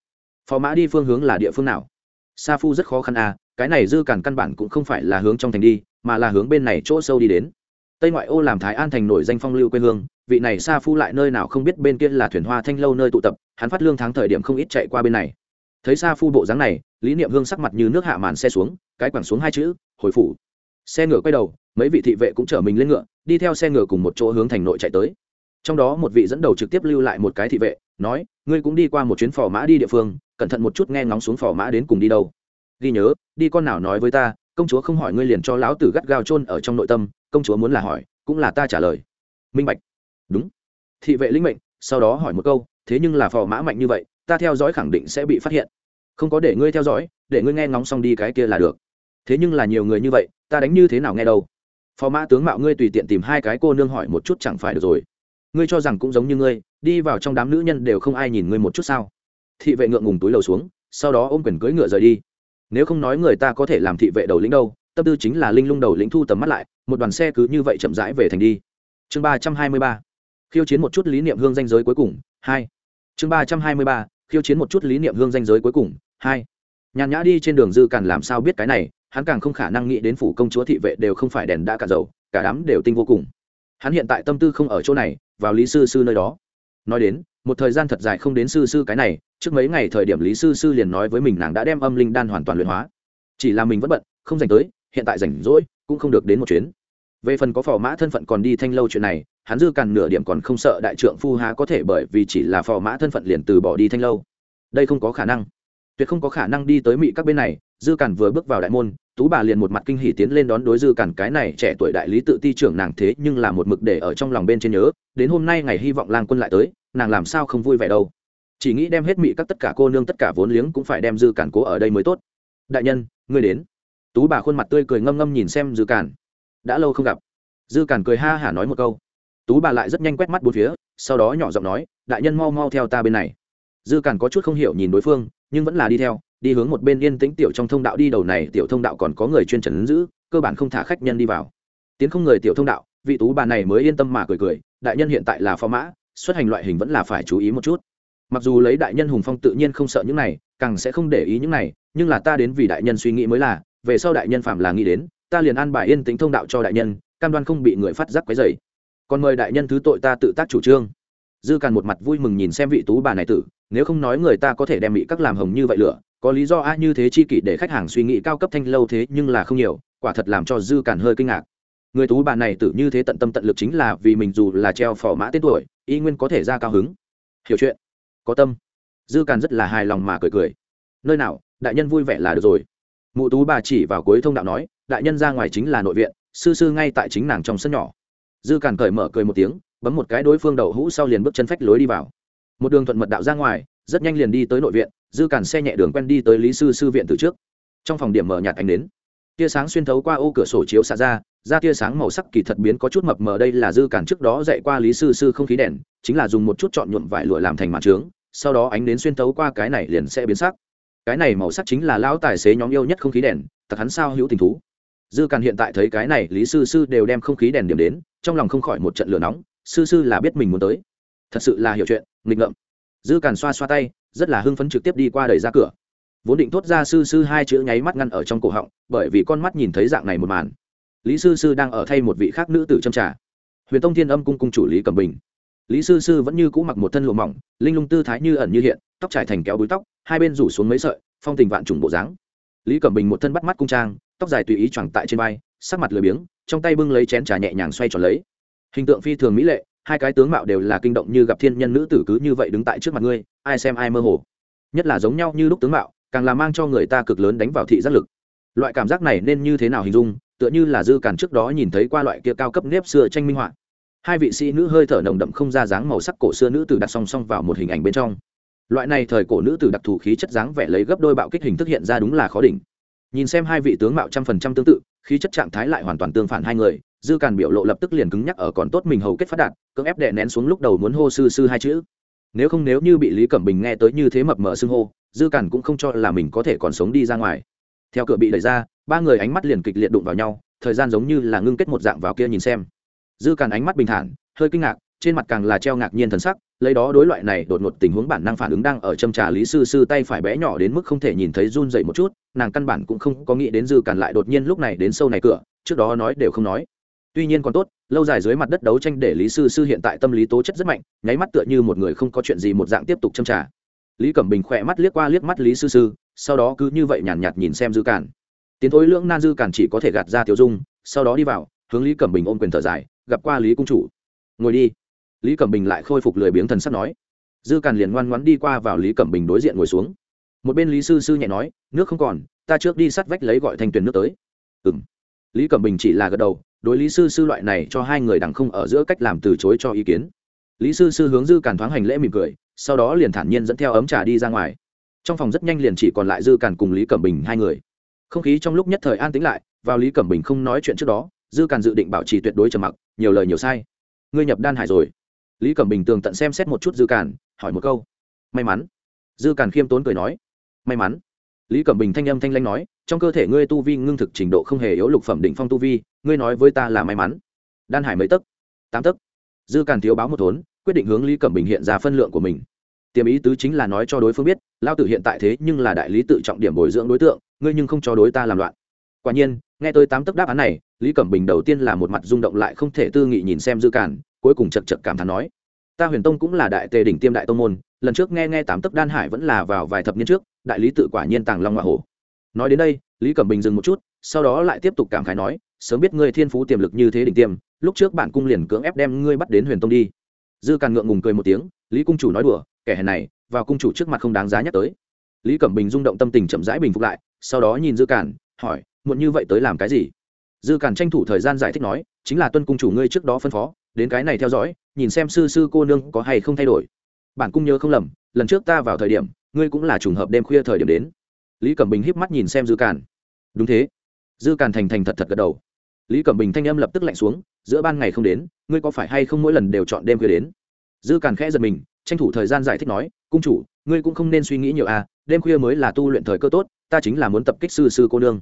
Phò mã đi phương hướng là địa phương nào? Sa phu rất khó khăn à cái này dư cản căn bản cũng không phải là hướng trong thành đi, mà là hướng bên này chỗ sâu đi đến. Tây ngoại ô làm thái an thành nổi danh phong lưu quê hương, vị này sa phu lại nơi nào không biết bên kia là thuyền hoa thanh lâu nơi tụ tập, hắn phát lương tháng thời điểm không ít chạy qua bên này. Thấy sa phu bộ dáng này, lý niệm hương sắc mặt như nước hạ màn xe xuống, cái quẳng xuống hai chữ, hồi phủ. Xe ngựa quay đầu, mấy vị thị vệ cũng chở mình lên ngựa, đi theo xe ngựa cùng một chỗ hướng thành nội chạy tới. Trong đó một vị dẫn đầu trực tiếp lưu lại một cái thị vệ nói, ngươi cũng đi qua một chuyến phò mã đi địa phương, cẩn thận một chút nghe ngóng xuống phò mã đến cùng đi đâu. Ghi nhớ, đi con nào nói với ta, công chúa không hỏi ngươi liền cho lão tử gắt gao chôn ở trong nội tâm, công chúa muốn là hỏi, cũng là ta trả lời. Minh bạch. Đúng. Thị vệ linh mệnh, sau đó hỏi một câu, thế nhưng là phò mã mạnh như vậy, ta theo dõi khẳng định sẽ bị phát hiện. Không có để ngươi theo dõi, để ngươi nghe ngóng xong đi cái kia là được. Thế nhưng là nhiều người như vậy, ta đánh như thế nào nghe đâu? Phò mã tướng mạo ngươi tùy tiện tìm hai cái cô nương hỏi một chút chẳng phải được rồi. Ngươi cho rằng cũng giống như ngươi đi vào trong đám nữ nhân đều không ai nhìn ngươi một chút sao? Thị vệ ngượng ngùng túi lầu xuống, sau đó ôm quyền cưỡi ngựa rời đi. Nếu không nói người ta có thể làm thị vệ đầu lĩnh đâu, tâm tư chính là linh lung đầu lĩnh thu tầm mắt lại, một đoàn xe cứ như vậy chậm rãi về thành đi. Chương ba trăm hai mươi ba, khiêu chiến một chút lý niệm hương danh giới cuối cùng, hai. Chương ba trăm hai mươi ba, khiêu chiến một chút lý niệm hương danh giới cuối cùng, hai. Nhàn nhã đi trên đường dư càn làm sao biết cái này, hắn càng không khả năng nghĩ đến phủ công chúa thị vệ đều không phải đèn đã cả dầu, cả đám đều tinh vô cùng. Hắn hiện tại tâm tư không ở chỗ này, vào lý sư sư nơi đó nói đến, một thời gian thật dài không đến sư sư cái này, trước mấy ngày thời điểm lý sư sư liền nói với mình nàng đã đem âm linh đan hoàn toàn luyện hóa. Chỉ là mình vẫn bận, không dành tới, hiện tại rảnh rỗi, cũng không được đến một chuyến. Về phần có phò mã thân phận còn đi thanh lâu chuyện này, hắn dư càn nửa điểm còn không sợ đại trượng phu há có thể bởi vì chỉ là phò mã thân phận liền từ bỏ đi thanh lâu. Đây không có khả năng. Tuyệt không có khả năng đi tới mỹ các bên này, dư càn vừa bước vào đại môn, tú bà liền một mặt kinh hỉ tiến lên đón đối dư càn cái này trẻ tuổi đại lý tự ti trưởng nàng thế nhưng là một mực để ở trong lòng bên trên nhớ, đến hôm nay ngày hy vọng lang quân lại tới nàng làm sao không vui vẻ đâu. Chỉ nghĩ đem hết mị các tất cả cô nương tất cả vốn liếng cũng phải đem dư cản cố ở đây mới tốt. Đại nhân ngươi đến. Tú bà khuôn mặt tươi cười ngâm ngâm nhìn xem dư cản, đã lâu không gặp. Dư cản cười ha hả nói một câu. Tú bà lại rất nhanh quét mắt bốn phía sau đó nhỏ giọng nói đại nhân mau mau theo ta bên này. Dư cản có chút không hiểu nhìn đối phương nhưng vẫn là đi theo đi hướng một bên yên tĩnh tiểu trong thông đạo đi đầu này tiểu thông đạo còn có người chuyên trần giữ cơ bản không thả khách nhân đi vào. Tiến không người tiểu thông đạo vị tú bà này mới yên tâm mà cười cười đại nhân hiện tại là phó mã xuất hành loại hình vẫn là phải chú ý một chút. Mặc dù lấy đại nhân hùng phong tự nhiên không sợ những này, càng sẽ không để ý những này, nhưng là ta đến vì đại nhân suy nghĩ mới là, về sau đại nhân phạm là nghĩ đến, ta liền an bài yên tính thông đạo cho đại nhân, cam đoan không bị người phát giác quấy dày còn mời đại nhân thứ tội ta tự tác chủ trương. Dư càn một mặt vui mừng nhìn xem vị tú bà này tử, nếu không nói người ta có thể đem bị các làm hồng như vậy lửa, có lý do a, như thế chi kỷ để khách hàng suy nghĩ cao cấp thanh lâu thế nhưng là không nhiều, quả thật làm cho dư càn hơi kinh ngạc người tú bà này tử như thế tận tâm tận lực chính là vì mình dù là treo phò mã tên tuổi, y nguyên có thể ra cao hứng. Hiểu chuyện? Có tâm. Dư càn rất là hài lòng mà cười cười. Nơi nào, đại nhân vui vẻ là được rồi. Mụ tú bà chỉ vào cuối thông đạo nói, đại nhân ra ngoài chính là nội viện, sư sư ngay tại chính nàng trong sân nhỏ. Dư càn cởi mở cười một tiếng, bấm một cái đối phương đầu hũ sau liền bước chân phách lối đi vào. Một đường thuận mật đạo ra ngoài, rất nhanh liền đi tới nội viện, dư càn xe nhẹ đường quen đi tới lý sư sư viện từ trước. Trong phòng điểm mở nhạt ánh đến tia sáng xuyên thấu qua ô cửa sổ chiếu xạ ra ra tia sáng màu sắc kỳ thật biến có chút mập mờ, đây là dư cản trước đó dạy qua lý sư sư không khí đèn, chính là dùng một chút chọn nhuộm vải lụa làm thành màn trướng, sau đó ánh đến xuyên thấu qua cái này liền sẽ biến sắc. Cái này màu sắc chính là lão tài xế nhóm yêu nhất không khí đèn, thật hắn sao hữu tình thú. Dư cản hiện tại thấy cái này lý sư sư đều đem không khí đèn điểm đến, trong lòng không khỏi một trận lửa nóng, sư sư là biết mình muốn tới. Thật sự là hiểu chuyện, nghịch ngợm. Dư cản xoa xoa tay, rất là hưng phấn trực tiếp đi qua đẩy ra cửa vốn định thốt ra sư sư hai chữ nháy mắt ngăn ở trong cổ họng, bởi vì con mắt nhìn thấy dạng này một màn. Lý sư sư đang ở thay một vị khác nữ tử châm trà. Huyền tông thiên âm cung cung chủ lý cẩm bình. Lý sư sư vẫn như cũ mặc một thân lụa mỏng, linh lung tư thái như ẩn như hiện, tóc trải thành kéo búi tóc, hai bên rủ xuống mấy sợi, phong tình vạn trùng bộ dáng. Lý cẩm bình một thân bắt mắt cung trang, tóc dài tùy ý choàng tại trên vai, sắc mặt lười biếng, trong tay bưng lấy chén trà nhẹ nhàng xoay tròn lấy. Hình tượng phi thường mỹ lệ, hai cái tướng mạo đều là kinh động như gặp thiên nhân nữ tử cứ như vậy đứng tại trước mặt ngươi, ai xem ai mơ hồ. Nhất là giống nhau như lúc tướng mạo càng là mang cho người ta cực lớn đánh vào thị giác lực. Loại cảm giác này nên như thế nào hình dung, tựa như là dư càn trước đó nhìn thấy qua loại kia cao cấp nếp xưa tranh minh họa. Hai vị sĩ nữ hơi thở nồng đậm không ra dáng màu sắc cổ xưa nữ tử đặt song song vào một hình ảnh bên trong. Loại này thời cổ nữ tử đặc thù khí chất dáng vẻ lấy gấp đôi bạo kích hình thức hiện ra đúng là khó đỉnh. Nhìn xem hai vị tướng mạo trăm phần trăm tương tự, khí chất trạng thái lại hoàn toàn tương phản hai người, dư càn biểu lộ lập tức liền cứng nhắc ở còn tốt mình hầu kết phát đạt, cưỡng ép đệ nén xuống lúc đầu muốn hô sư sư hai chữ nếu không nếu như bị lý cẩm bình nghe tới như thế mập mờ xưng hô, dư cản cũng không cho là mình có thể còn sống đi ra ngoài. Theo cửa bị đẩy ra, ba người ánh mắt liền kịch liệt đụng vào nhau, thời gian giống như là ngưng kết một dạng vào kia nhìn xem. Dư cản ánh mắt bình thản, hơi kinh ngạc, trên mặt càng là treo ngạc nhiên thần sắc, lấy đó đối loại này đột ngột tình huống bản năng phản ứng đang ở châm trà lý sư sư tay phải bé nhỏ đến mức không thể nhìn thấy run dậy một chút, nàng căn bản cũng không có nghĩ đến dư cản lại đột nhiên lúc này đến sâu này cửa, trước đó nói đều không nói tuy nhiên còn tốt lâu dài dưới mặt đất đấu tranh để lý sư sư hiện tại tâm lý tố chất rất mạnh nháy mắt tựa như một người không có chuyện gì một dạng tiếp tục châm trà. Lý cẩm bình khỏe mắt liếc qua liếc mắt lý sư sư sau đó cứ như vậy nhàn nhạt, nhạt nhìn xem dư cản. tiến thối lưỡng nan dư cản chỉ có thể gạt ra tiểu dung sau đó đi vào hướng lý cẩm bình ôm quyền thở dài gặp qua lý cung chủ. Ngồi đi. Lý cẩm bình lại khôi phục lười biếng thần sắp nói. Dư cản liền ngoan ngoắn đi qua vào lý cẩm bình đối diện ngồi xuống. Một bên lý sư sư nhẹ nói nước không còn ta trước đi sắt vách lấy gọi thành tuyển nước tới. Ừ m lý cẩm bình chỉ là gật đầu đối lý sư sư loại này cho hai người đằng không ở giữa cách làm từ chối cho ý kiến. Lý sư sư hướng dư càn thoáng hành lễ mỉm cười, sau đó liền thản nhiên dẫn theo ấm trà đi ra ngoài. Trong phòng rất nhanh liền chỉ còn lại dư càn cùng lý cẩm bình hai người. Không khí trong lúc nhất thời an tĩnh lại, vào lý cẩm bình không nói chuyện trước đó, dư càn dự định bảo trì tuyệt đối trầm mặc, nhiều lời nhiều sai. Ngươi nhập đan hải rồi. Lý cẩm bình tường tận xem xét một chút dư càn, hỏi một câu. May mắn. Dư càn khiêm tốn cười nói. May mắn. Lý cẩm bình thanh âm thanh lanh nói, trong cơ thể ngươi tu vi ngưng thực trình độ không hề yếu lục phẩm định phong tu vi ngươi nói với ta là may mắn. Đan hải mấy tấc? Tám tấc. Dư càn thiếu báo một thốn, quyết định hướng lý cẩm bình hiện ra phân lượng của mình. Tiềm ý tứ chính là nói cho đối phương biết, lao tử hiện tại thế nhưng là đại lý tự trọng điểm bồi dưỡng đối tượng, ngươi nhưng không cho đối ta làm loạn. Quả nhiên, nghe tới tám tấc đáp án này, lý cẩm bình đầu tiên là một mặt rung động lại không thể tư nghị nhìn xem dư càn, cuối cùng chật chật cảm thán nói, ta huyền tông cũng là đại tề đỉnh tiêm đại tông môn, lần trước nghe nghe tám tấc đan hải vẫn là vào vài thập niên trước, đại lý tự quả nhiên tàng long hoa hổ. Nói đến đây, lý cẩm bình dừng một chút, sau đó lại tiếp tục cảm khái nói sớm biết ngươi thiên phú tiềm lực như thế đỉnh tiêm, lúc trước bản cung liền cưỡng ép đem ngươi bắt đến huyền tông đi. Dư càn ngượng ngùng cười một tiếng, lý cung chủ nói đùa, kẻ hèn này, vào cung chủ trước mặt không đáng giá nhắc tới. Lý cẩm bình rung động tâm tình chậm rãi bình phục lại, sau đó nhìn dư càn, hỏi, muộn như vậy tới làm cái gì? Dư càn tranh thủ thời gian giải thích nói, chính là tuân cung chủ ngươi trước đó phân phó, đến cái này theo dõi, nhìn xem sư sư cô nương có hay không thay đổi. Bản cung nhớ không lầm, lần trước ta vào thời điểm, ngươi cũng là trùng hợp đêm khuya thời điểm đến. Lý cẩm bình híp mắt nhìn xem dư càn. Đúng thế. Dư càn thành thành thật thật gật đầu lý cẩm bình thanh âm lập tức lạnh xuống, giữa ban ngày không đến, ngươi có phải hay không mỗi lần đều chọn đêm khuya đến? Dư càn khẽ giật mình, tranh thủ thời gian giải thích nói, cung chủ, ngươi cũng không nên suy nghĩ nhiều à đêm khuya mới là tu luyện thời cơ tốt, ta chính là muốn tập kích sư sư cô nương.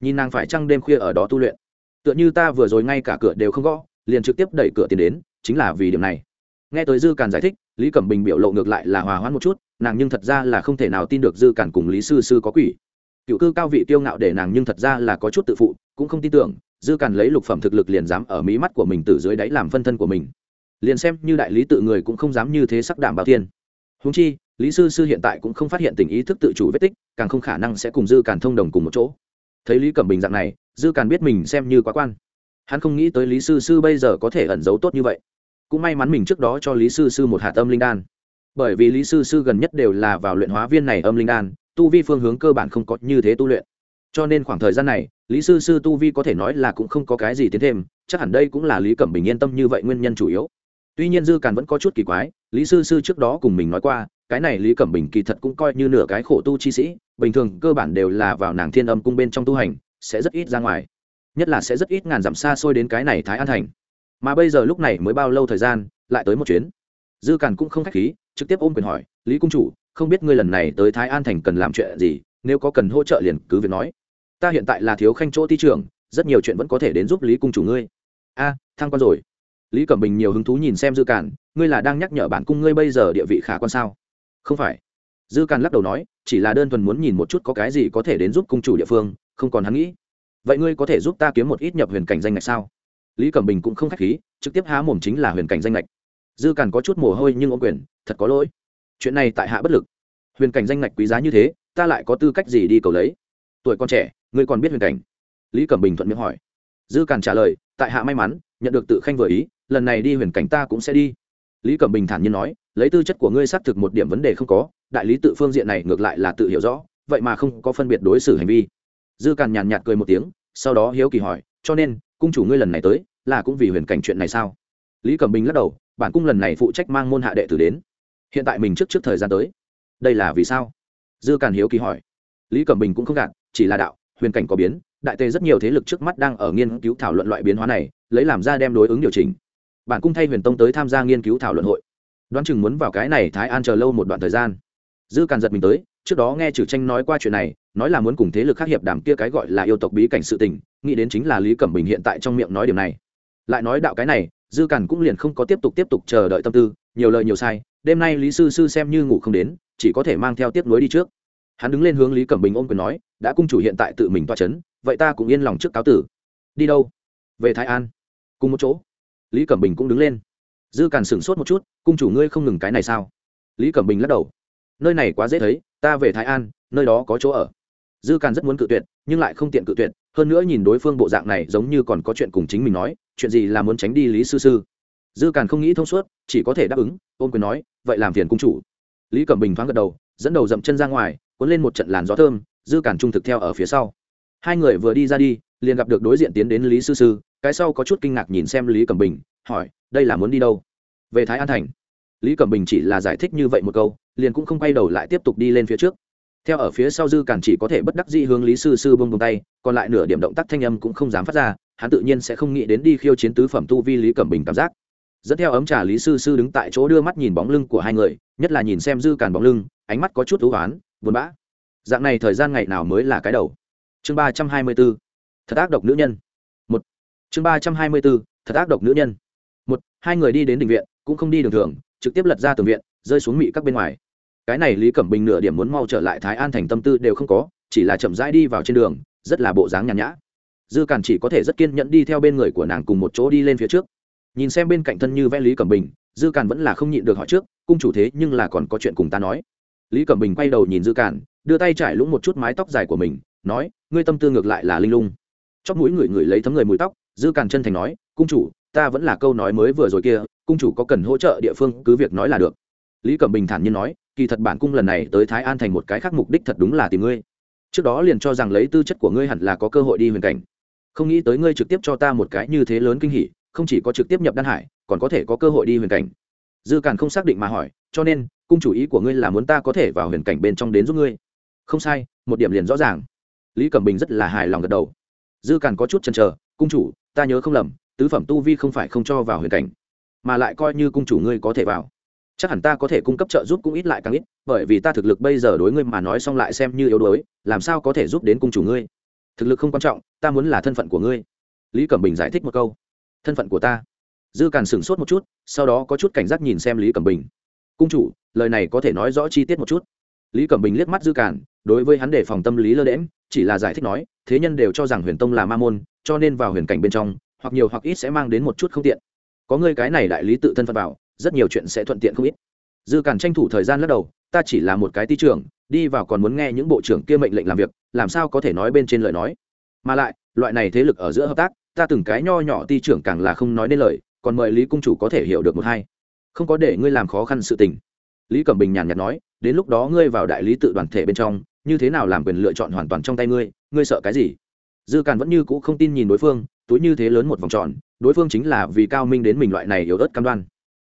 Nhìn nàng phải trăng đêm khuya ở đó tu luyện, tựa như ta vừa rồi ngay cả cửa đều không gõ, liền trực tiếp đẩy cửa tiến đến, chính là vì điểm này. Nghe tới dư càn giải thích, lý cẩm bình biểu lộ ngược lại là hòa hoãn một chút, nàng nhưng thật ra là không thể nào tin được dư càn cùng lý sư sư có quỷ. Cựu cư cao vị tiêu ngạo để nàng nhưng thật ra là có chút tự phụ, cũng không tin tưởng dư càn lấy lục phẩm thực lực liền dám ở mí mắt của mình từ dưới đáy làm phân thân của mình. Liền xem như đại lý tự người cũng không dám như thế sắc đảm bảo tiền. húng chi, lý sư sư hiện tại cũng không phát hiện tình ý thức tự chủ vết tích, càng không khả năng sẽ cùng dư càn thông đồng cùng một chỗ. Thấy lý cẩm bình dạng này, dư càn biết mình xem như quá quan. Hắn không nghĩ tới lý sư sư bây giờ có thể ẩn giấu tốt như vậy. Cũng may mắn mình trước đó cho lý sư sư một hạt âm linh đan. Bởi vì lý sư sư gần nhất đều là vào luyện hóa viên này âm linh đan, tu vi phương hướng cơ bản không có như thế tu luyện. Cho nên khoảng thời gian này lý sư sư tu vi có thể nói là cũng không có cái gì tiến thêm, chắc hẳn đây cũng là lý cẩm bình yên tâm như vậy nguyên nhân chủ yếu. Tuy nhiên dư càn vẫn có chút kỳ quái, lý sư sư trước đó cùng mình nói qua, cái này lý cẩm bình kỳ thật cũng coi như nửa cái khổ tu chi sĩ, bình thường cơ bản đều là vào nàng thiên âm cung bên trong tu hành, sẽ rất ít ra ngoài. Nhất là sẽ rất ít ngàn dặm xa xôi đến cái này thái an thành. Mà bây giờ lúc này mới bao lâu thời gian, lại tới một chuyến. Dư càn cũng không k h á c h khí, trực tiếp ôm quyền hỏi, lý cung chủ, không biết ngươi lần này tới thái an thành cần làm chuyện gì, nếu có cần hỗ trợ liền cứ việc nói ta hiện tại là thiếu khanh chỗ thi trường rất nhiều chuyện vẫn có thể đến giúp lý cung chủ ngươi. A, thăng quan rồi. Lý cẩm bình nhiều hứng thú nhìn xem dư càn, ngươi là đang nhắc nhở bản cung ngươi bây giờ địa vị khả quan sao? Không phải. Dư càn lắc đầu nói, chỉ là đơn thuần muốn nhìn một chút có cái gì có thể đến giúp cung chủ địa phương, không còn hắn nghĩ. Vậy ngươi có thể giúp ta kiếm một ít nhập huyền cảnh danh ngạch sao? Lý cẩm bình cũng không k h á c h khí, trực tiếp há mồm chính là huyền cảnh danh ngạch. Dư càn có chút mồ hôi nhưng ô quyền, thật có lỗi. Chuyện này tại hạ bất lực. Huyền cảnh danh ngạch quý giá như thế, ta lại có tư cách gì đi cầu lấy? Tuổi con trẻ ngươi còn biết huyền cảnh? Lý cẩm bình thuận miệng hỏi. Dư càn trả lời, tại hạ may mắn, nhận được tự khanh vừa ý, lần này đi huyền cảnh ta cũng sẽ đi. Lý cẩm bình thản nhiên nói, lấy tư chất của ngươi xác thực một điểm vấn đề không có, đại lý tự phương diện này ngược lại là tự hiểu rõ, vậy mà không có phân biệt đối xử hành vi. Dư càn nhàn nhạt cười một tiếng, sau đó hiếu kỳ hỏi, cho nên, cung chủ ngươi lần này tới, là cũng vì huyền cảnh chuyện này sao? Lý cẩm bình lắc đầu, bản cung lần này phụ trách mang môn hạ đệ tử đến. Hiện tại mình trước trước thời gian tới. Đây là vì sao? Dư càn hiếu kỳ hỏi. Lý cẩm bình cũng không gạt chỉ là đạo huyền cảnh có biến, đại tề rất nhiều thế lực trước mắt đang ở nghiên cứu thảo luận loại biến hóa này, lấy làm ra đem đối ứng điều chỉnh. Bản cung thay huyền tông tới tham gia nghiên cứu thảo luận hội. Đoán chừng muốn vào cái này thái an chờ lâu một đoạn thời gian. Dư càn giật mình tới, trước đó nghe trừ tranh nói qua chuyện này, nói là muốn cùng thế lực khác hiệp đàm kia cái gọi là yêu tộc bí cảnh sự tình, nghĩ đến chính là lý cẩm bình hiện tại trong miệng nói điều này. Lại nói đạo cái này, dư càn cũng liền không có tiếp tục tiếp tục chờ đợi tâm tư, nhiều lời nhiều sai, đêm nay lý sư sư xem như ngủ không đến, chỉ có thể mang theo tiếp nối đi trước. Hắn đứng lên hướng lý cẩm bình ôm quyền nói đã cung chủ hiện tại tự mình toa c h ấ n, vậy ta cũng yên lòng trước cáo tử. Đi đâu? Về thái an. Cùng một chỗ. Lý cẩm bình cũng đứng lên. Dư càn sửng sốt một chút, cung chủ ngươi không ngừng cái này sao? Lý cẩm bình lắc đầu. Nơi này quá dễ thấy, ta về thái an, nơi đó có chỗ ở. Dư càn rất muốn cự tuyệt, nhưng lại không tiện cự tuyệt, hơn nữa nhìn đối phương bộ dạng này giống như còn có chuyện cùng chính mình nói, chuyện gì là muốn tránh đi lý sư sư. Dư càn không nghĩ thông suốt, chỉ có thể đáp ứng, ôm quyền nói, vậy làm phiền cung chủ. Lý cẩm bình thoáng gật đầu, dẫn đầu dậm chân ra ngoài, cuốn lên một trận làn gió thơm dư cản trung thực theo ở phía sau. Hai người vừa đi ra đi, liền gặp được đối diện tiến đến lý sư sư, cái sau có chút kinh ngạc nhìn xem lý cẩm bình, hỏi, đây là muốn đi đâu? Về thái an thành. Lý cẩm bình chỉ là giải thích như vậy một câu, liền cũng không quay đầu lại tiếp tục đi lên phía trước. Theo ở phía sau dư cản chỉ có thể bất đắc dĩ hướng lý sư sư bông bông tay, còn lại nửa điểm động tác thanh âm cũng không dám phát ra, hắn tự nhiên sẽ không nghĩ đến đi khiêu chiến tứ phẩm tu vi lý cẩm bình cảm giác. Dẫn theo ấm trà lý sư sư đứng tại chỗ đưa mắt nhìn bóng lưng của hai người, nhất là nhìn xem dư cản bóng lưng, ánh mắt có chút thú oán buồn bã dạng này thời gian ngày nào mới là cái đầu? Chương ba trăm hai mươi b ố thật ác độc nữ nhân. Một. Chương ba trăm hai mươi b ố thật ác độc nữ nhân. Một. Hai người đi đến đình viện, cũng không đi đường thường, trực tiếp lật ra tường viện, rơi xuống mị các bên ngoài. Cái này lý cẩm bình nửa điểm muốn mau trở lại thái an thành tâm tư đều không có, chỉ là chậm rãi đi vào trên đường, rất là bộ dáng nhàn nhã. Dư càn chỉ có thể rất kiên nhẫn đi theo bên người của nàng cùng một chỗ đi lên phía trước. Nhìn xem bên cạnh thân như vẽ lý cẩm bình, dư càn vẫn là không nhịn được hỏi trước, cung chủ thế nhưng là còn có chuyện cùng ta nói. Lý cẩm bình quay đầu nhìn dư càn đưa tay trải lũng một chút mái tóc dài của mình, nói, ngươi tâm tư ngược lại là linh lung. Chóp mũi người người lấy thấm người mùi tóc, dư càn chân thành nói, cung chủ, ta vẫn là câu nói mới vừa rồi kia, cung chủ có cần hỗ trợ địa phương cứ việc nói là được. Lý cẩm bình thản nhiên nói, kỳ thật bản cung lần này tới thái an thành một cái khác mục đích thật đúng là tìm ngươi. Trước đó liền cho rằng lấy tư chất của ngươi hẳn là có cơ hội đi huyền cảnh. Không nghĩ tới ngươi trực tiếp cho ta một cái như thế lớn kinh hỉ, không chỉ có trực tiếp nhập đan hải, còn có thể có cơ hội đi huyền cảnh. Dư càn không xác định mà hỏi, cho nên, cung chủ ý của ngươi là muốn ta có thể vào huyền cảnh bên trong đến giúp ngươi? Không sai, một điểm liền rõ ràng. Lý cẩm bình rất là hài lòng gật đầu. Dư càn có chút chần chờ, cung chủ, ta nhớ không lầm, tứ phẩm tu vi không phải không cho vào huyền cảnh, mà lại coi như cung chủ ngươi có thể vào. Chắc hẳn ta có thể cung cấp trợ giúp cũng ít lại càng ít, bởi vì ta thực lực bây giờ đối ngươi mà nói xong lại xem như yếu đuối, làm sao có thể giúp đến cung chủ ngươi? Thực lực không quan trọng, ta muốn là thân phận của ngươi. Lý cẩm bình giải thích một câu. Thân phận của ta. Dư càn sửng sốt một chút, sau đó có chút cảnh giác nhìn xem lý cẩm bình. Cung chủ, lời này có thể nói rõ chi tiết một chút. Lý cẩm bình liếc mắt dư càn đối với hắn đề phòng tâm lý lơ đễm chỉ là giải thích nói, thế nhân đều cho rằng huyền tông là ma môn, cho nên vào huyền cảnh bên trong, hoặc nhiều hoặc ít sẽ mang đến một chút không tiện. Có ngươi cái này đại lý tự thân phật vào, rất nhiều chuyện sẽ thuận tiện không ít. Dư cản tranh thủ thời gian lắc đầu, ta chỉ là một cái ty trưởng, đi vào còn muốn nghe những bộ trưởng kia mệnh lệnh làm việc, làm sao có thể nói bên trên lời nói. Mà lại, loại này thế lực ở giữa hợp tác, ta từng cái nho nhỏ ti trưởng càng là không nói nên lời, còn mời lý cung chủ có thể hiểu được một hai. Không có để ngươi làm khó khăn sự tình. Lý cẩm bình nhàn nhạt nói, đến lúc đó ngươi vào đại lý tự đoàn thể bên trong như thế nào làm quyền lựa chọn hoàn toàn trong tay ngươi ngươi sợ cái gì? Dư càn vẫn như c ũ không tin nhìn đối phương, túi như thế lớn một vòng tròn, đối phương chính là vì cao minh đến mình loại này yếu ớt cam đoan.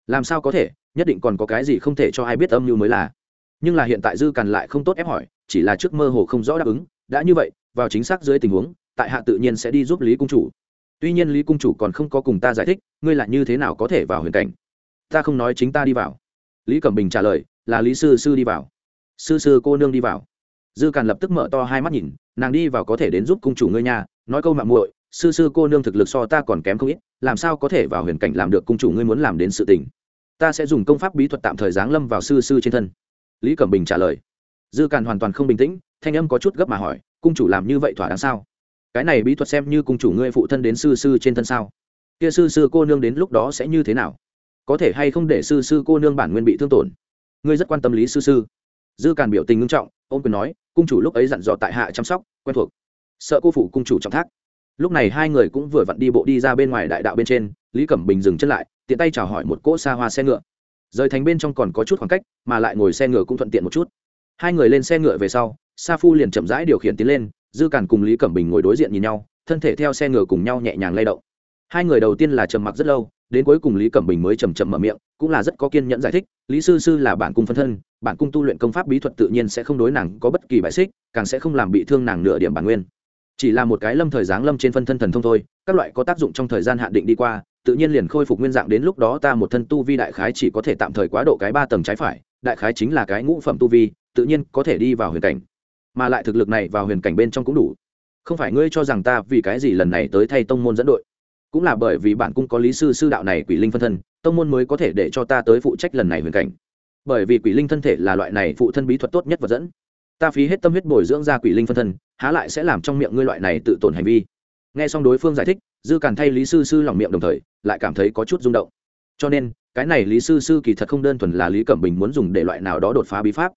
Làm sao có thể, nhất định còn có cái gì không thể cho ai biết âm mưu mới là. Nhưng là hiện tại dư càn lại không tốt ép hỏi, chỉ là trước mơ hồ không rõ đáp ứng, đã như vậy, vào chính xác dưới tình huống, tại hạ tự nhiên sẽ đi giúp lý cung chủ. Tuy nhiên lý cung chủ còn không có cùng ta giải thích, ngươi là như thế nào có thể vào huyền cảnh? Ta không nói chính ta đi vào. Lý cẩm bình trả lời, là lý sư sư đi vào. Sư sư cô nương đi vào dư càn lập tức mở to hai mắt nhìn, nàng đi vào có thể đến giúp cung chủ ngươi nhà nói câu mạng muội, sư sư cô nương thực lực so ta còn kém không ít, làm sao có thể vào huyền cảnh làm được cung chủ ngươi muốn làm đến sự tình? Ta sẽ dùng công pháp bí thuật tạm thời giáng lâm vào sư sư trên thân. Lý cẩm bình trả lời. Dư càn hoàn toàn không bình tĩnh, thanh âm có chút gấp mà hỏi, cung chủ làm như vậy thỏa đáng sao? Cái này bí thuật xem như cung chủ ngươi phụ thân đến sư sư trên thân sao? Kia sư sư cô nương đến lúc đó sẽ như thế nào? Có thể hay không để sư sư cô nương bản nguyên bị thương tổn? Ngươi rất quan tâm lý sư sư. Dư càn biểu tình ngưng trọng ông quyền nói, cung chủ lúc ấy dặn dò tại hạ chăm sóc, quen thuộc. Sợ cô phụ cung chủ trọng thác. Lúc này hai người cũng vừa vặn đi bộ đi ra bên ngoài đại đạo bên trên, lý cẩm bình dừng chân lại, tiện tay chào hỏi một cỗ xa hoa xe ngựa. Rời thành bên trong còn có chút khoảng cách, mà lại ngồi xe ngựa cũng thuận tiện một chút. Hai người lên xe ngựa về sau, sa phu liền chậm rãi điều khiển tiến lên, dư càn cùng lý cẩm bình ngồi đối diện nhìn nhau, thân thể theo xe ngựa cùng nhau nhẹ nhàng lay động. Hai người đầu tiên là trầm mặc rất lâu đến cuối cùng lý cẩm bình mới chầm chậm mở miệng, cũng là rất có kiên nhẫn giải thích, lý sư sư là bản cung phân thân bản cung tu luyện công pháp bí thuật tự nhiên sẽ không đối nàng có bất kỳ bài xích, càng sẽ không làm bị thương nàng nửa điểm bản nguyên. Chỉ là một cái lâm thời giáng lâm trên phân thân thần thông thôi, các loại có tác dụng trong thời gian hạn định đi qua, tự nhiên liền khôi phục nguyên dạng đến lúc đó ta một thân tu vi đại khái chỉ có thể tạm thời quá độ cái ba tầng trái phải, đại khái chính là cái ngũ phẩm tu vi, tự nhiên có thể đi vào huyền cảnh. Mà lại thực lực này vào huyền cảnh bên trong cũng đủ. Không phải ngươi cho rằng ta vì cái gì lần này tới thay tông môn dẫn đội? Cũng là bởi vì bản cung có lý sư sư đạo này quỷ linh phân thân, tông môn mới có thể để cho ta tới phụ trách lần này huyền cảnh. Bởi vì quỷ linh thân thể là loại này phụ thân bí thuật tốt nhất vật dẫn. Ta phí hết tâm huyết bồi dưỡng ra quỷ linh phân thân, há lại sẽ làm trong miệng ngươi loại này tự tổn hành vi. Nghe xong đối phương giải thích, dư càn thay lý sư sư lòng miệng đồng thời, lại cảm thấy có chút rung động. Cho nên, cái này lý sư sư kỳ thật không đơn thuần là lý cẩm bình muốn dùng để loại nào đó đột phá bí pháp,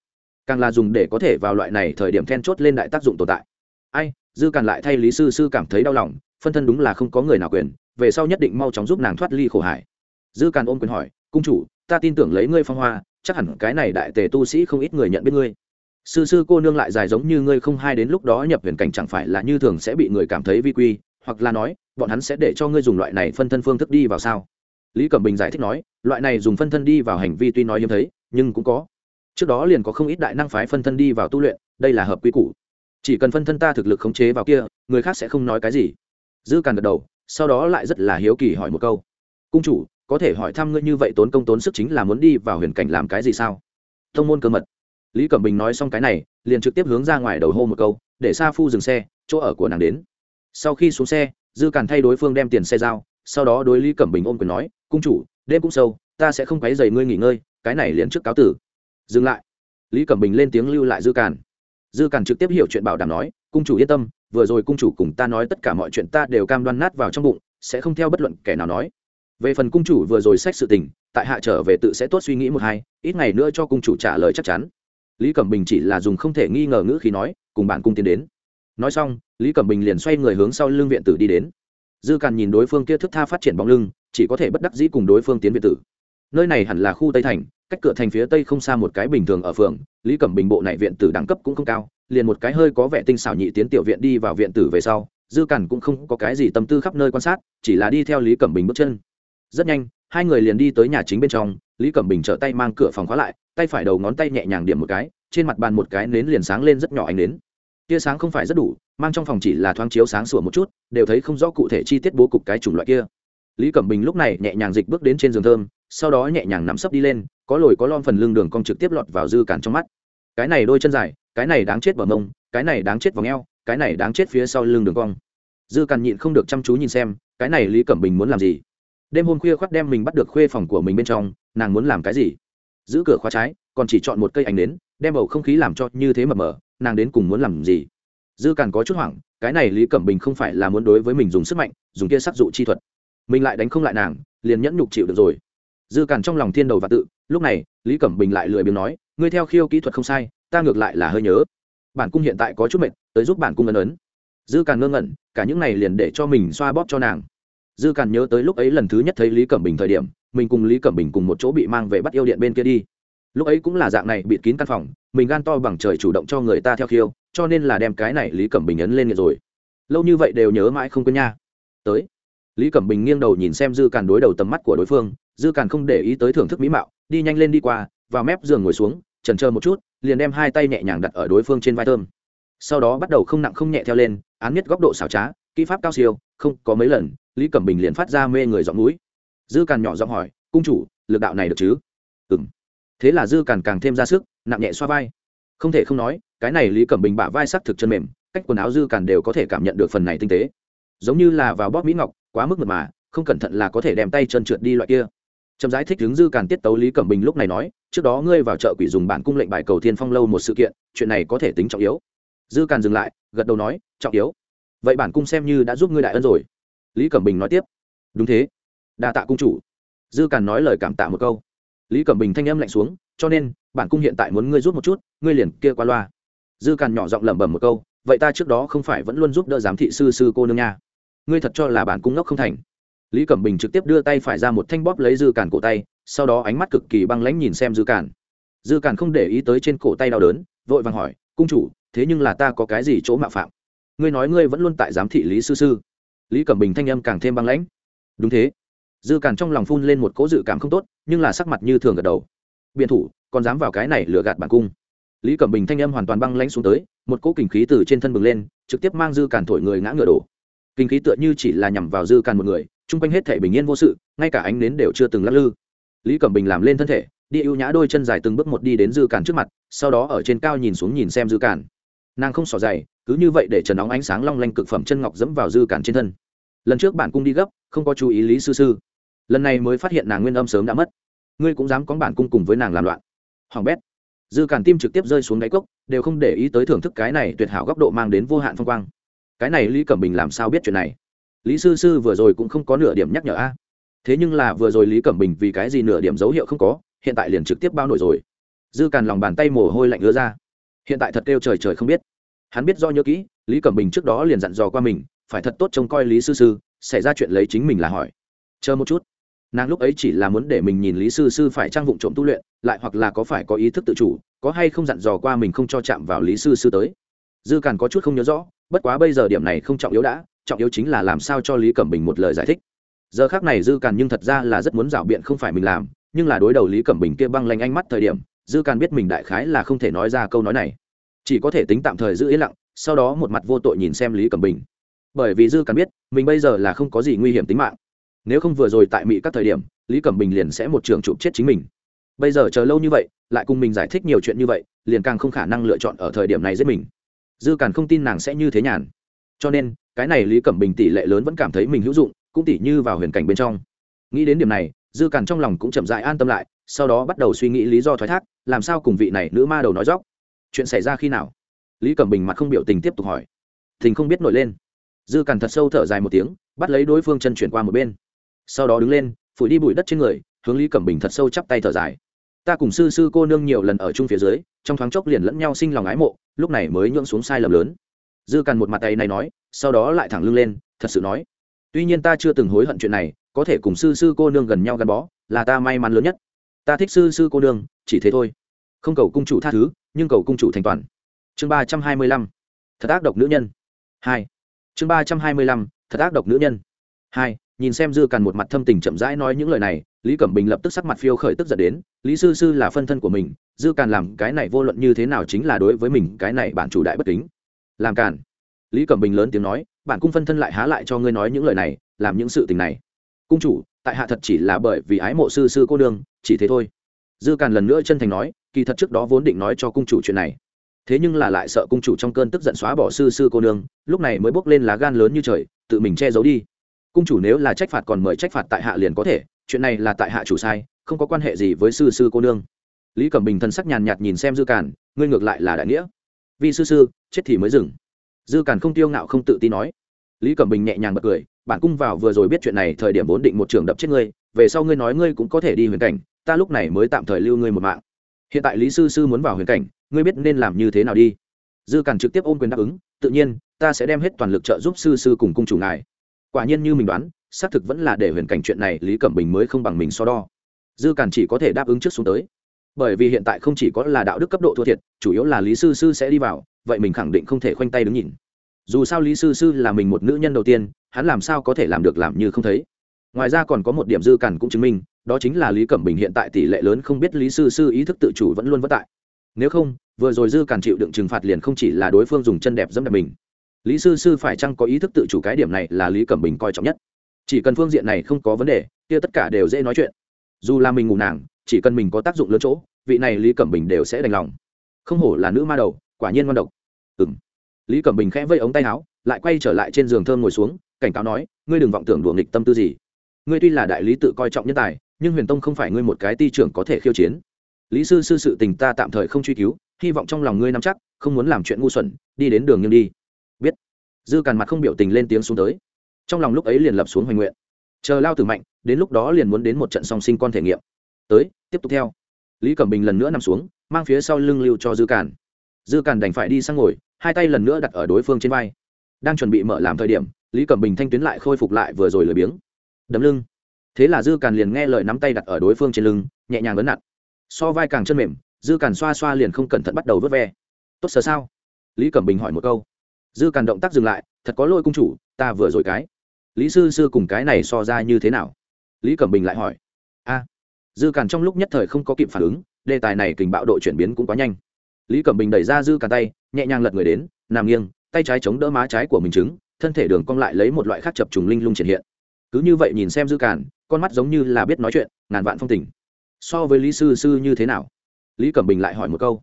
càng là dùng để có thể vào loại này thời điểm then chốt lên đại tác dụng tồn tại. Ai, dư càn lại thay lý sư sư cảm thấy đau lòng phân thân đúng là không có người nào quyền, về sau nhất định mau chóng giúp nàng thoát ly khổ hải. Dư càn ôm quyền hỏi, cung chủ, ta tin tưởng lấy ngươi phong hoa, chắc hẳn cái này đại tề tu sĩ không ít người nhận biết ngươi. Sư sư cô nương lại dài giống như ngươi không hai đến lúc đó nhập huyền cảnh chẳng phải là như thường sẽ bị người cảm thấy vi quy, hoặc là nói, bọn hắn sẽ để cho ngươi dùng loại này phân thân phương thức đi vào sao? Lý cẩm bình giải thích nói, loại này dùng phân thân đi vào hành vi tuy nói hiếm thấy, nhưng cũng có. Trước đó liền có không ít đại năng phái phân thân đi vào tu luyện, đây là hợp quy củ. Chỉ cần phân thân ta thực lực khống chế vào kia, người khác sẽ không nói cái gì dư càn gật đầu, sau đó lại rất là hiếu kỳ hỏi một câu. Cung chủ, có thể hỏi thăm ngươi như vậy tốn công tốn sức chính là muốn đi vào huyền cảnh làm cái gì sao? Thông môn cơ mật. Lý cẩm bình nói xong cái này, liền trực tiếp hướng ra ngoài đầu hô một câu, để sa phu dừng xe, chỗ ở của nàng đến. Sau khi xuống xe, dư càn thay đối phương đem tiền xe giao, sau đó đối lý cẩm bình ôm quyền nói, cung chủ, đêm cũng sâu, ta sẽ không quấy dày ngươi nghỉ ngơi, cái này liền trước cáo tử. Dừng lại. Lý cẩm bình lên tiếng lưu lại dư càn. Dư càn trực tiếp hiểu chuyện bảo đảm nói cung chủ yên tâm, vừa rồi cung chủ cùng ta nói tất cả mọi chuyện ta đều cam đoan nát vào trong bụng, sẽ không theo bất luận kẻ nào nói. Về phần cung chủ vừa rồi xét sự tình, tại hạ trở về tự sẽ tốt suy nghĩ một hai, ít ngày nữa cho cung chủ trả lời chắc chắn. Lý cẩm bình chỉ là dùng không thể nghi ngờ ngữ khi nói, cùng bạn cung tiến đến. Nói xong, lý cẩm bình liền xoay người hướng sau lưng viện tử đi đến. Dư càn nhìn đối phương kia thức tha phát triển bóng lưng, chỉ có thể bất đắc dĩ cùng đối phương tiến viện tử. Nơi này hẳn là khu tây thành cách cửa thành phía tây không xa một cái bình thường ở phường, lý cẩm bình bộ này viện tử đẳng cấp cũng không cao, liền một cái hơi có vẻ tinh xảo nhị tiến tiểu viện đi vào viện tử về sau, dư cản cũng không có cái gì tâm tư khắp nơi quan sát, chỉ là đi theo lý cẩm bình bước chân. Rất nhanh, hai người liền đi tới nhà chính bên trong, lý cẩm bình trở tay mang cửa phòng khóa lại, tay phải đầu ngón tay nhẹ nhàng điểm một cái, trên mặt bàn một cái nến liền sáng lên rất nhỏ ánh nến. Tia sáng không phải rất đủ, mang trong phòng chỉ là thoáng chiếu sáng sủa một chút, đều thấy không rõ cụ thể chi tiết bố cục cái chủng loại kia. Lý cẩm bình lúc này nhẹ nhàng dịch bước đến trên giường thơm, sau đó nhẹ nhàng nắm sấp đi lên có lồi có lon phần lưng đường cong trực tiếp lọt vào dư cản trong mắt. Cái này đôi chân dài, cái này đáng chết vào mông, cái này đáng chết vào eo, cái này đáng chết phía sau lưng đường cong. Dư cản nhịn không được chăm chú nhìn xem, cái này lý cẩm bình muốn làm gì? Đêm hôm khuya khoác đem mình bắt được khuê phòng của mình bên trong, nàng muốn làm cái gì? Giữ cửa khóa trái, còn chỉ chọn một cây ánh nến, đem bầu không khí làm cho như thế mà mờ, nàng đến cùng muốn làm gì? Dư càn có chút hoảng, cái này lý cẩm bình không phải là muốn đối với mình dùng sức mạnh, dùng kia sắc dụ chi thuật. Mình lại đánh không lại nàng, liền nhẫn nhục chịu được rồi dư cản trong lòng thiên đầu và tự, lúc này, lý cẩm bình lại lười biếng nói, ngươi theo khiêu kỹ thuật không sai, ta ngược lại là hơi nhớ. Bản cung hiện tại có chút mệt, tới giúp bản cung ấn ấn. Dư cản ngơ ngẩn, cả những này liền để cho mình xoa bóp cho nàng. Dư cản nhớ tới lúc ấy lần thứ nhất thấy lý cẩm bình thời điểm, mình cùng lý cẩm bình cùng một chỗ bị mang về bắt yêu điện bên kia đi. Lúc ấy cũng là dạng này, bịt kín căn phòng, mình gan to bằng trời chủ động cho người ta theo khiêu, cho nên là đem cái này lý cẩm bình ấn lên nghiệt rồi. Lâu như vậy đều nhớ mãi không quên nha. Tới. Lý cẩm bình nghiêng đầu nhìn xem dư càn đối đầu tầm mắt của đối phương dư càn không để ý tới thưởng thức mỹ mạo, đi nhanh lên đi qua, vào mép giường ngồi xuống trần chờ một chút, liền đem hai tay nhẹ nhàng đặt ở đối phương trên vai thơm. Sau đó bắt đầu không nặng không nhẹ theo lên, án nhất góc độ xảo trá, kỹ pháp cao siêu, không có mấy lần, lý cẩm bình liền phát ra mê người giọng núi. Dư càn nhỏ giọng hỏi, cung chủ, lực đạo này được chứ? Ừ m thế là dư càn càng thêm ra sức, nặng nhẹ xoa vai. Không thể không nói, cái này lý cẩm bình bả vai sắc thực chân mềm, cách quần áo dư càn đều có thể cảm nhận được phần này tinh tế. Giống như là vào bóp mỹ ngọc, quá mức mật mà, không cẩn thận là có thể đem tay chân trượt đi loại kia chậm giải thích hướng dư càn tiết tấu lý cẩm bình lúc này nói, trước đó ngươi vào chợ quỷ dùng bản cung lệnh bài cầu thiên phong lâu một sự kiện, chuyện này có thể tính trọng yếu. Dư càn dừng lại, gật đầu nói, trọng yếu. Vậy bản cung xem như đã giúp ngươi đại ân rồi. Lý cẩm bình nói tiếp. Đúng thế. Đa tạ cung chủ. Dư càn nói lời cảm tạ một câu. Lý cẩm bình thanh âm lạnh xuống, cho nên, bản cung hiện tại muốn ngươi giúp một chút, ngươi liền kia qua loa. Dư càn nhỏ giọng lẩm bẩm một câu, vậy ta trước đó không phải vẫn luôn giúp đỡ giám thị sư sư cô nương nha. Ngươi thật cho là bản cung ngốc không thành lý cẩm bình trực tiếp đưa tay phải ra một thanh bóp lấy dư cản cổ tay, sau đó ánh mắt cực kỳ băng lãnh nhìn xem dư cản. dư cản không để ý tới trên cổ tay đau đớn, vội vàng hỏi, cung chủ, thế nhưng là ta có cái gì chỗ mạo phạm? Ngươi nói ngươi vẫn luôn tại giám thị lý sư sư. Lý cẩm bình thanh âm càng thêm băng lãnh. Đúng thế. Dư cản trong lòng phun lên một cỗ dự cảm không tốt, nhưng là sắc mặt như thường gật đầu. Biện thủ, còn dám vào cái này lừa gạt bản cung. Lý cẩm bình thanh âm hoàn toàn băng lãnh xuống tới, một cỗ kinh khí từ trên thân bừng lên, trực tiếp mang dư cản thổi người ngã ngựa đổ. Kinh khí tựa như chỉ là nhằm vào dư càn một người chung quanh hết thể bình yên vô sự, ngay cả ánh nến đều chưa từng lắc lư. Lý cẩm bình làm lên thân thể, đi ưu nhã đôi chân dài từng bước một đi đến dư cản trước mặt, sau đó ở trên cao nhìn xuống nhìn xem dư cản nàng không xỏ dày, cứ như vậy để trần nóng ánh sáng long lanh cực phẩm chân ngọc dẫm vào dư cản trên thân. Lần trước bản cung đi gấp, không có chú ý lý sư sư. Lần này mới phát hiện nàng nguyên âm sớm đã mất. Ngươi cũng dám có bản cung cùng với nàng làm loạn. Hoàng bét. Dư cản tim trực tiếp rơi xuống đáy cốc, đều không để ý tới thưởng thức cái này tuyệt hảo góc độ mang đến vô hạn phong quang. Cái này lý cẩm bình làm sao biết chuyện này? Lý sư sư vừa rồi cũng không có nửa điểm nhắc nhở a. Thế nhưng là vừa rồi lý cẩm bình vì cái gì nửa điểm dấu hiệu không có, hiện tại liền trực tiếp bao nổi rồi. Dư càn lòng bàn tay mồ hôi lạnh ứa ra. Hiện tại thật kêu trời trời không biết. Hắn biết do nhớ kỹ, lý cẩm bình trước đó liền dặn dò qua mình, phải thật tốt trông coi lý sư sư, xảy ra chuyện lấy chính mình là hỏi. Chờ một chút. Nàng lúc ấy chỉ là muốn để mình nhìn lý sư sư phải trang vụng trộm tu luyện, lại hoặc là có phải có ý thức tự chủ, có hay không dặn dò qua mình không cho chạm vào lý sư sư tới. Dư càn có chút không nhớ rõ, bất quá bây giờ điểm này không trọng yếu đã trọng yếu chính là làm sao cho lý cẩm bình một lời giải thích. Giờ khác này dư càn nhưng thật ra là rất muốn rảo biện không phải mình làm, nhưng là đối đầu lý cẩm bình kia băng lanh ánh mắt thời điểm, dư càn biết mình đại khái là không thể nói ra câu nói này. Chỉ có thể tính tạm thời giữ yên lặng, sau đó một mặt vô tội nhìn xem lý cẩm bình. Bởi vì dư càn biết, mình bây giờ là không có gì nguy hiểm tính mạng. Nếu không vừa rồi tại mỹ các thời điểm, lý cẩm bình liền sẽ một trường chụp chết chính mình. Bây giờ chờ lâu như vậy, lại cùng mình giải thích nhiều chuyện như vậy, liền càng không khả năng lựa chọn ở thời điểm này giết mình. Dư càn không tin nàng sẽ như thế nhàn. Cho nên cái này lý cẩm bình tỷ lệ lớn vẫn cảm thấy mình hữu dụng, cũng tỷ như vào huyền cảnh bên trong. Nghĩ đến điểm này, dư càn trong lòng cũng chậm dại an tâm lại, sau đó bắt đầu suy nghĩ lý do thoái thác, làm sao cùng vị này nữ ma đầu nói dóc. Chuyện xảy ra khi nào? Lý cẩm bình mặt không biểu tình tiếp tục hỏi. Thình không biết nổi lên. Dư càn thật sâu thở dài một tiếng, bắt lấy đối phương chân chuyển qua một bên. Sau đó đứng lên, phủi đi bụi đất trên người, hướng lý cẩm bình thật sâu chắp tay thở dài. Ta cùng sư sư cô nương nhiều lần ở chung phía dưới, trong thoáng chốc liền lẫn nhau sinh lòng ái mộ, lúc này mới nhượng xuống sai lầm lớn dư càn một mặt tay này nói, sau đó lại thẳng lưng lên, thật sự nói, tuy nhiên ta chưa từng hối hận chuyện này, có thể cùng sư sư cô nương gần nhau gắn bó, là ta may mắn lớn nhất. Ta thích sư sư cô nương, chỉ thế thôi. Không cầu cung chủ tha thứ, nhưng cầu cung chủ thành toàn. Chương ba trăm hai mươi lăm, thật ác độc nữ nhân. Hai. Chương ba trăm hai mươi lăm, thật ác độc nữ nhân. Hai, nhìn xem dư càn một mặt thâm tình chậm rãi nói những lời này, lý cẩm bình lập tức sắc mặt phiêu khởi tức giận đến, lý sư sư là phân thân của mình, dư càn làm cái này vô luận như thế nào chính là đối với mình cái này bản chủ đại bất kính làm cản lý cẩm bình lớn tiếng nói, bản cung phân thân lại há lại cho ngươi nói những lời này, làm những sự tình này. Cung chủ, tại hạ thật chỉ là bởi vì ái mộ sư sư cô đương chỉ thế thôi. Dư càn lần nữa chân thành nói, kỳ thật trước đó vốn định nói cho cung chủ chuyện này. Thế nhưng là lại sợ cung chủ trong cơn tức giận xóa bỏ sư sư cô nương, lúc này mới bốc lên lá gan lớn như trời, tự mình che giấu đi. Cung chủ nếu là trách phạt còn mời trách phạt tại hạ liền có thể, chuyện này là tại hạ chủ sai, không có quan hệ gì với sư sư cô nương. Lý cẩm bình thân sắc nhàn nhạt nhìn xem dư càn, ngươi ngược lại là đại nghĩa. Vi sư sư, chết thì mới dừng. Dư càn không tiêu ngạo không tự tin nói. Lý cẩm bình nhẹ nhàng bật cười, bản cung vào vừa rồi biết chuyện này, thời điểm vốn định một trường đập chết ngươi, về sau ngươi nói ngươi cũng có thể đi huyền cảnh, ta lúc này mới tạm thời lưu ngươi một mạng. Hiện tại lý sư sư muốn vào huyền cảnh, ngươi biết nên làm như thế nào đi? Dư càn trực tiếp ôm quyền đáp ứng, tự nhiên, ta sẽ đem hết toàn lực trợ giúp sư sư cùng cung chủ ngài. Quả nhiên như mình đoán, xác thực vẫn là để huyền cảnh chuyện này lý cẩm bình mới không bằng mình so đo. Dư càn chỉ có thể đáp ứng trước xuống tới bởi vì hiện tại không chỉ có là đạo đức cấp độ thua thiệt, chủ yếu là lý sư sư sẽ đi vào, vậy mình khẳng định không thể khoanh tay đứng nhìn. Dù sao lý sư sư là mình một nữ nhân đầu tiên, hắn làm sao có thể làm được làm như không thấy. Ngoài ra còn có một điểm dư cản cũng chứng minh, đó chính là lý cẩm bình hiện tại tỷ lệ lớn không biết lý sư sư ý thức tự chủ vẫn luôn vất tại. Nếu không, vừa rồi dư cản chịu đựng trừng phạt liền không chỉ là đối phương dùng chân đẹp dẫm đạp mình. Lý sư sư phải chăng có ý thức tự chủ cái điểm này là lý cẩm bình coi trọng nhất. Chỉ cần phương diện này không có vấn đề, kia tất cả đều dễ nói chuyện. Dù là mình ngủ nàng chỉ cần mình có tác dụng lớn chỗ, vị này lý cẩm bình đều sẽ đành lòng. Không hổ là nữ ma đầu, quả nhiên ngon độc. Ừ m lý cẩm bình khẽ vây ống tay áo, lại quay trở lại trên giường thơm ngồi xuống, cảnh cáo nói, ngươi đừng vọng tưởng đùa nghịch tâm tư gì. Ngươi tuy là đại lý tự coi trọng nhân tài, nhưng huyền tông không phải ngươi một cái ti trưởng có thể khiêu chiến. Lý sư sư sự tình ta tạm thời không truy cứu, hy vọng trong lòng ngươi nắm chắc, không muốn làm chuyện ngu xuẩn, đi đến đường nhưng đi. Biết. Dư càn mặt không biểu tình lên tiếng xuống tới. Trong lòng lúc ấy liền lập xuống hoành nguyện. Chờ lao tử mạnh, đến lúc đó liền muốn đến một trận song sinh con thể nghiệm tới, tiếp tục theo. Lý cẩm bình lần nữa nằm xuống, mang phía sau lưng lưu cho dư cản. dư cản đành phải đi sang ngồi, hai tay lần nữa đặt ở đối phương trên vai. Đang chuẩn bị mở làm thời điểm, lý cẩm bình thanh tuyến lại khôi phục lại vừa rồi lười biếng. Đấm lưng. Thế là dư càn liền nghe lời nắm tay đặt ở đối phương trên lưng, nhẹ nhàng lớn nặn. So vai càng chân mềm, dư càn xoa xoa liền không cẩn thận bắt đầu vớt ve. Tốt sờ sao? Lý cẩm bình hỏi một câu. Dư càn động tác dừng lại, thật có lỗi cung chủ, ta vừa rồi cái. Lý sư sư cùng cái này so ra như thế nào? Lý cẩm bình lại hỏi. A dư càn trong lúc nhất thời không có kịp phản ứng, đề tài này kình bạo độ chuyển biến cũng quá nhanh. Lý cẩm bình đẩy ra dư càn tay, nhẹ nhàng lật người đến, nằm nghiêng, tay trái chống đỡ má trái của mình chứng thân thể đường cong lại lấy một loại khác chập trùng linh lung triển hiện. Cứ như vậy nhìn xem dư càn, con mắt giống như là biết nói chuyện, ngàn vạn phong tình. So với lý sư sư như thế nào? Lý cẩm bình lại hỏi một câu.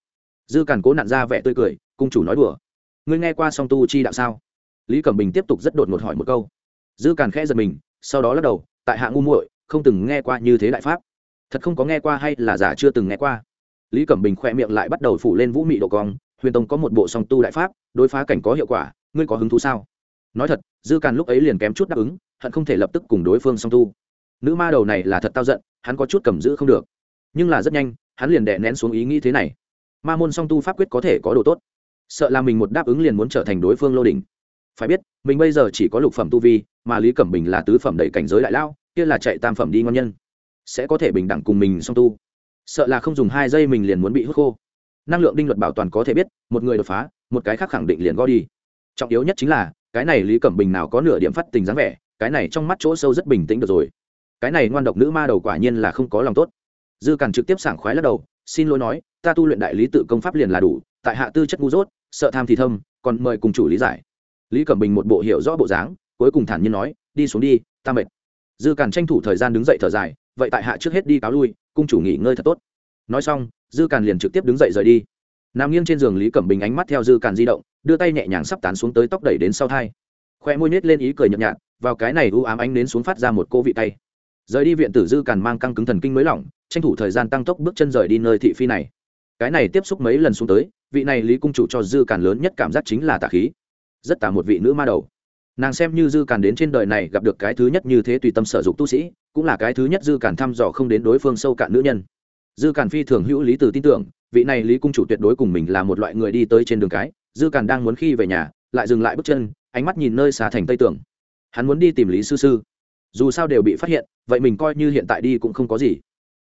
Dư càn cố nặn ra vẻ tươi cười, cung chủ nói đùa. Ngươi nghe qua song tu chi đạo sao? Lý cẩm bình tiếp tục rất đột ngột hỏi một câu. Dư càn khẽ giật mình, sau đó lắc đầu, tại hạ ngu muội, không từng nghe qua như thế đại pháp thật không có nghe qua hay là giả chưa từng nghe qua. Lý cẩm bình khoe miệng lại bắt đầu phủ lên vũ mị độ cong, huyền tông có một bộ song tu đại pháp, đối phá cảnh có hiệu quả, ngươi có hứng thú sao? Nói thật, dư càn lúc ấy liền kém chút đáp ứng, hận không thể lập tức cùng đối phương song tu. Nữ ma đầu này là thật tao giận, hắn có chút cầm giữ không được. Nhưng là rất nhanh, hắn liền đè nén xuống ý nghĩ thế này. Ma môn song tu pháp quyết có thể có đồ tốt. Sợ là mình một đáp ứng liền muốn trở thành đối phương lô đình phải biết, mình bây giờ chỉ có lục phẩm tu vi, mà lý cẩm bình là tứ phẩm đầy cảnh giới đại lao kia là chạy tam phẩm đi ngon nhân sẽ có thể bình đẳng cùng mình song tu. Sợ là không dùng hai giây mình liền muốn bị hút khô. Năng lượng đinh luật bảo toàn có thể biết, một người đột phá, một cái khác khẳng định liền gõ đi. Trọng yếu nhất chính là, cái này lý cẩm bình nào có nửa điểm phát tình dáng vẻ, cái này trong mắt chỗ sâu rất bình tĩnh được rồi. Cái này ngoan độc nữ ma đầu quả nhiên là không có lòng tốt. Dư càn trực tiếp sảng khoái lắc đầu, xin lỗi nói, ta tu luyện đại lý tự công pháp liền là đủ, tại hạ tư chất ngu dốt, sợ tham thì thâm, còn mời cùng chủ lý giải. Lý cẩm bình một bộ hiểu rõ bộ dáng, cuối cùng thản nhiên nói, đi xuống đi, ta mệt. Dư càn tranh thủ thời gian đứng dậy thở dài vậy tại hạ trước hết đi cáo lui, cung chủ nghỉ ngơi thật tốt. Nói xong, dư càn liền trực tiếp đứng dậy rời đi. Nằm nghiêng trên giường lý cẩm bình ánh mắt theo dư càn di động, đưa tay nhẹ nhàng sắp tán xuống tới tóc đẩy đến sau thai. Khoe môi nết lên ý cười nhợt nhạt, vào cái này u ám ánh đến xuống phát ra một cô vị tay. Rời đi viện tử dư càn mang căng cứng thần kinh mới lỏng, tranh thủ thời gian tăng tốc bước chân rời đi nơi thị phi này. Cái này tiếp xúc mấy lần xuống tới, vị này lý cung chủ cho dư càn lớn nhất cảm giác chính là tà khí. Rất tà một vị nữ ma đầu nàng xem như dư càn đến trên đời này gặp được cái thứ nhất như thế tùy tâm sở dục tu sĩ, cũng là cái thứ nhất dư càn thăm dò không đến đối phương sâu cạn nữ nhân. Dư càn phi thường hữu lý từ tin tưởng, vị này lý cung chủ tuyệt đối cùng mình là một loại người đi tới trên đường cái, dư càn đang muốn khi về nhà, lại dừng lại bước chân, ánh mắt nhìn nơi xà thành tây tường. Hắn muốn đi tìm lý sư sư. Dù sao đều bị phát hiện, vậy mình coi như hiện tại đi cũng không có gì.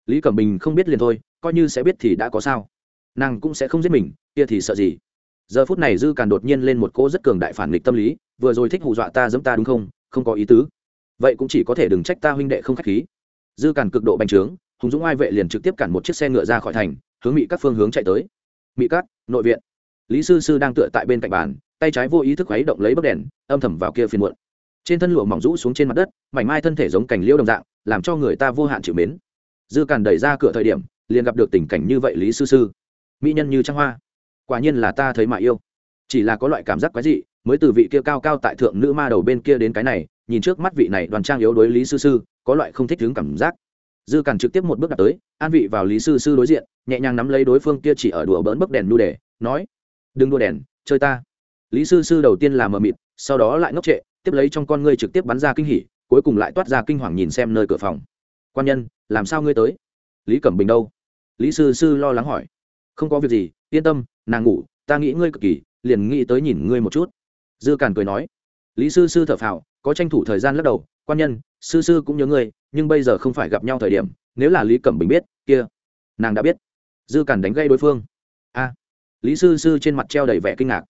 Lý cẩm bình không biết liền thôi, coi như sẽ biết thì đã có sao. Nàng cũng sẽ không giết mình, kia thì sợ gì? Giờ phút này dư càn đột nhiên lên một cỗ rất cường đại phản nghịch tâm lý, vừa rồi thích hù dọa ta giẫm ta đúng không? Không có ý tứ. Vậy cũng chỉ có thể đừng trách ta huynh đệ không khách khí. Dư càn cực độ bành trướng, hùng dũng ai vệ liền trực tiếp cản một chiếc xe ngựa ra khỏi thành, hướng mỹ các phương hướng chạy tới. Mỹ cát, nội viện. Lý sư sư đang tựa tại bên cạnh bàn, tay trái vô ý thức khuấy động lấy bấc đèn, âm thầm vào kia phiền muộn. Trên thân lụa mỏng rũ xuống trên mặt đất, mảnh mai thân thể giống cành liêu đồng dạng, làm cho người ta vô hạn chịu mến. Dư càn đẩy ra cửa thời điểm, liền gặp được tình cảnh như vậy lý sư sư. Mỹ nhân như trang hoa quả nhiên là ta thấy mà yêu. Chỉ là có loại cảm giác quái dị, mới từ vị kia cao cao tại thượng nữ ma đầu bên kia đến cái này, nhìn trước mắt vị này đoàn trang yếu đối lý sư sư, có loại không thích hứng cảm giác. Dư càn trực tiếp một bước đặt tới, an vị vào lý sư sư đối diện, nhẹ nhàng nắm lấy đối phương kia chỉ ở đùa bỡn bấc đèn đu để, nói, đừng đua đèn, chơi ta. Lý sư sư đầu tiên là mờ mịt, sau đó lại ngốc trệ, tiếp lấy trong con ngươi trực tiếp bắn ra kinh hỉ, cuối cùng lại toát ra kinh hoàng nhìn xem nơi cửa phòng. Quan nhân, làm sao ngươi tới? Lý cẩm bình đâu? Lý sư sư lo lắng hỏi. Không có việc gì, yên tâm nàng ngủ, ta nghĩ ngươi cực kỳ, liền nghĩ tới nhìn ngươi một chút. Dư càn cười nói. Lý sư sư thở phào, có tranh thủ thời gian lắc đầu, quan nhân, sư sư cũng nhớ ngươi, nhưng bây giờ không phải gặp nhau thời điểm, nếu là lý cẩm bình biết, kia, nàng đã biết. Dư càn đánh gây đối phương. A. Lý sư sư trên mặt treo đầy vẻ kinh ngạc.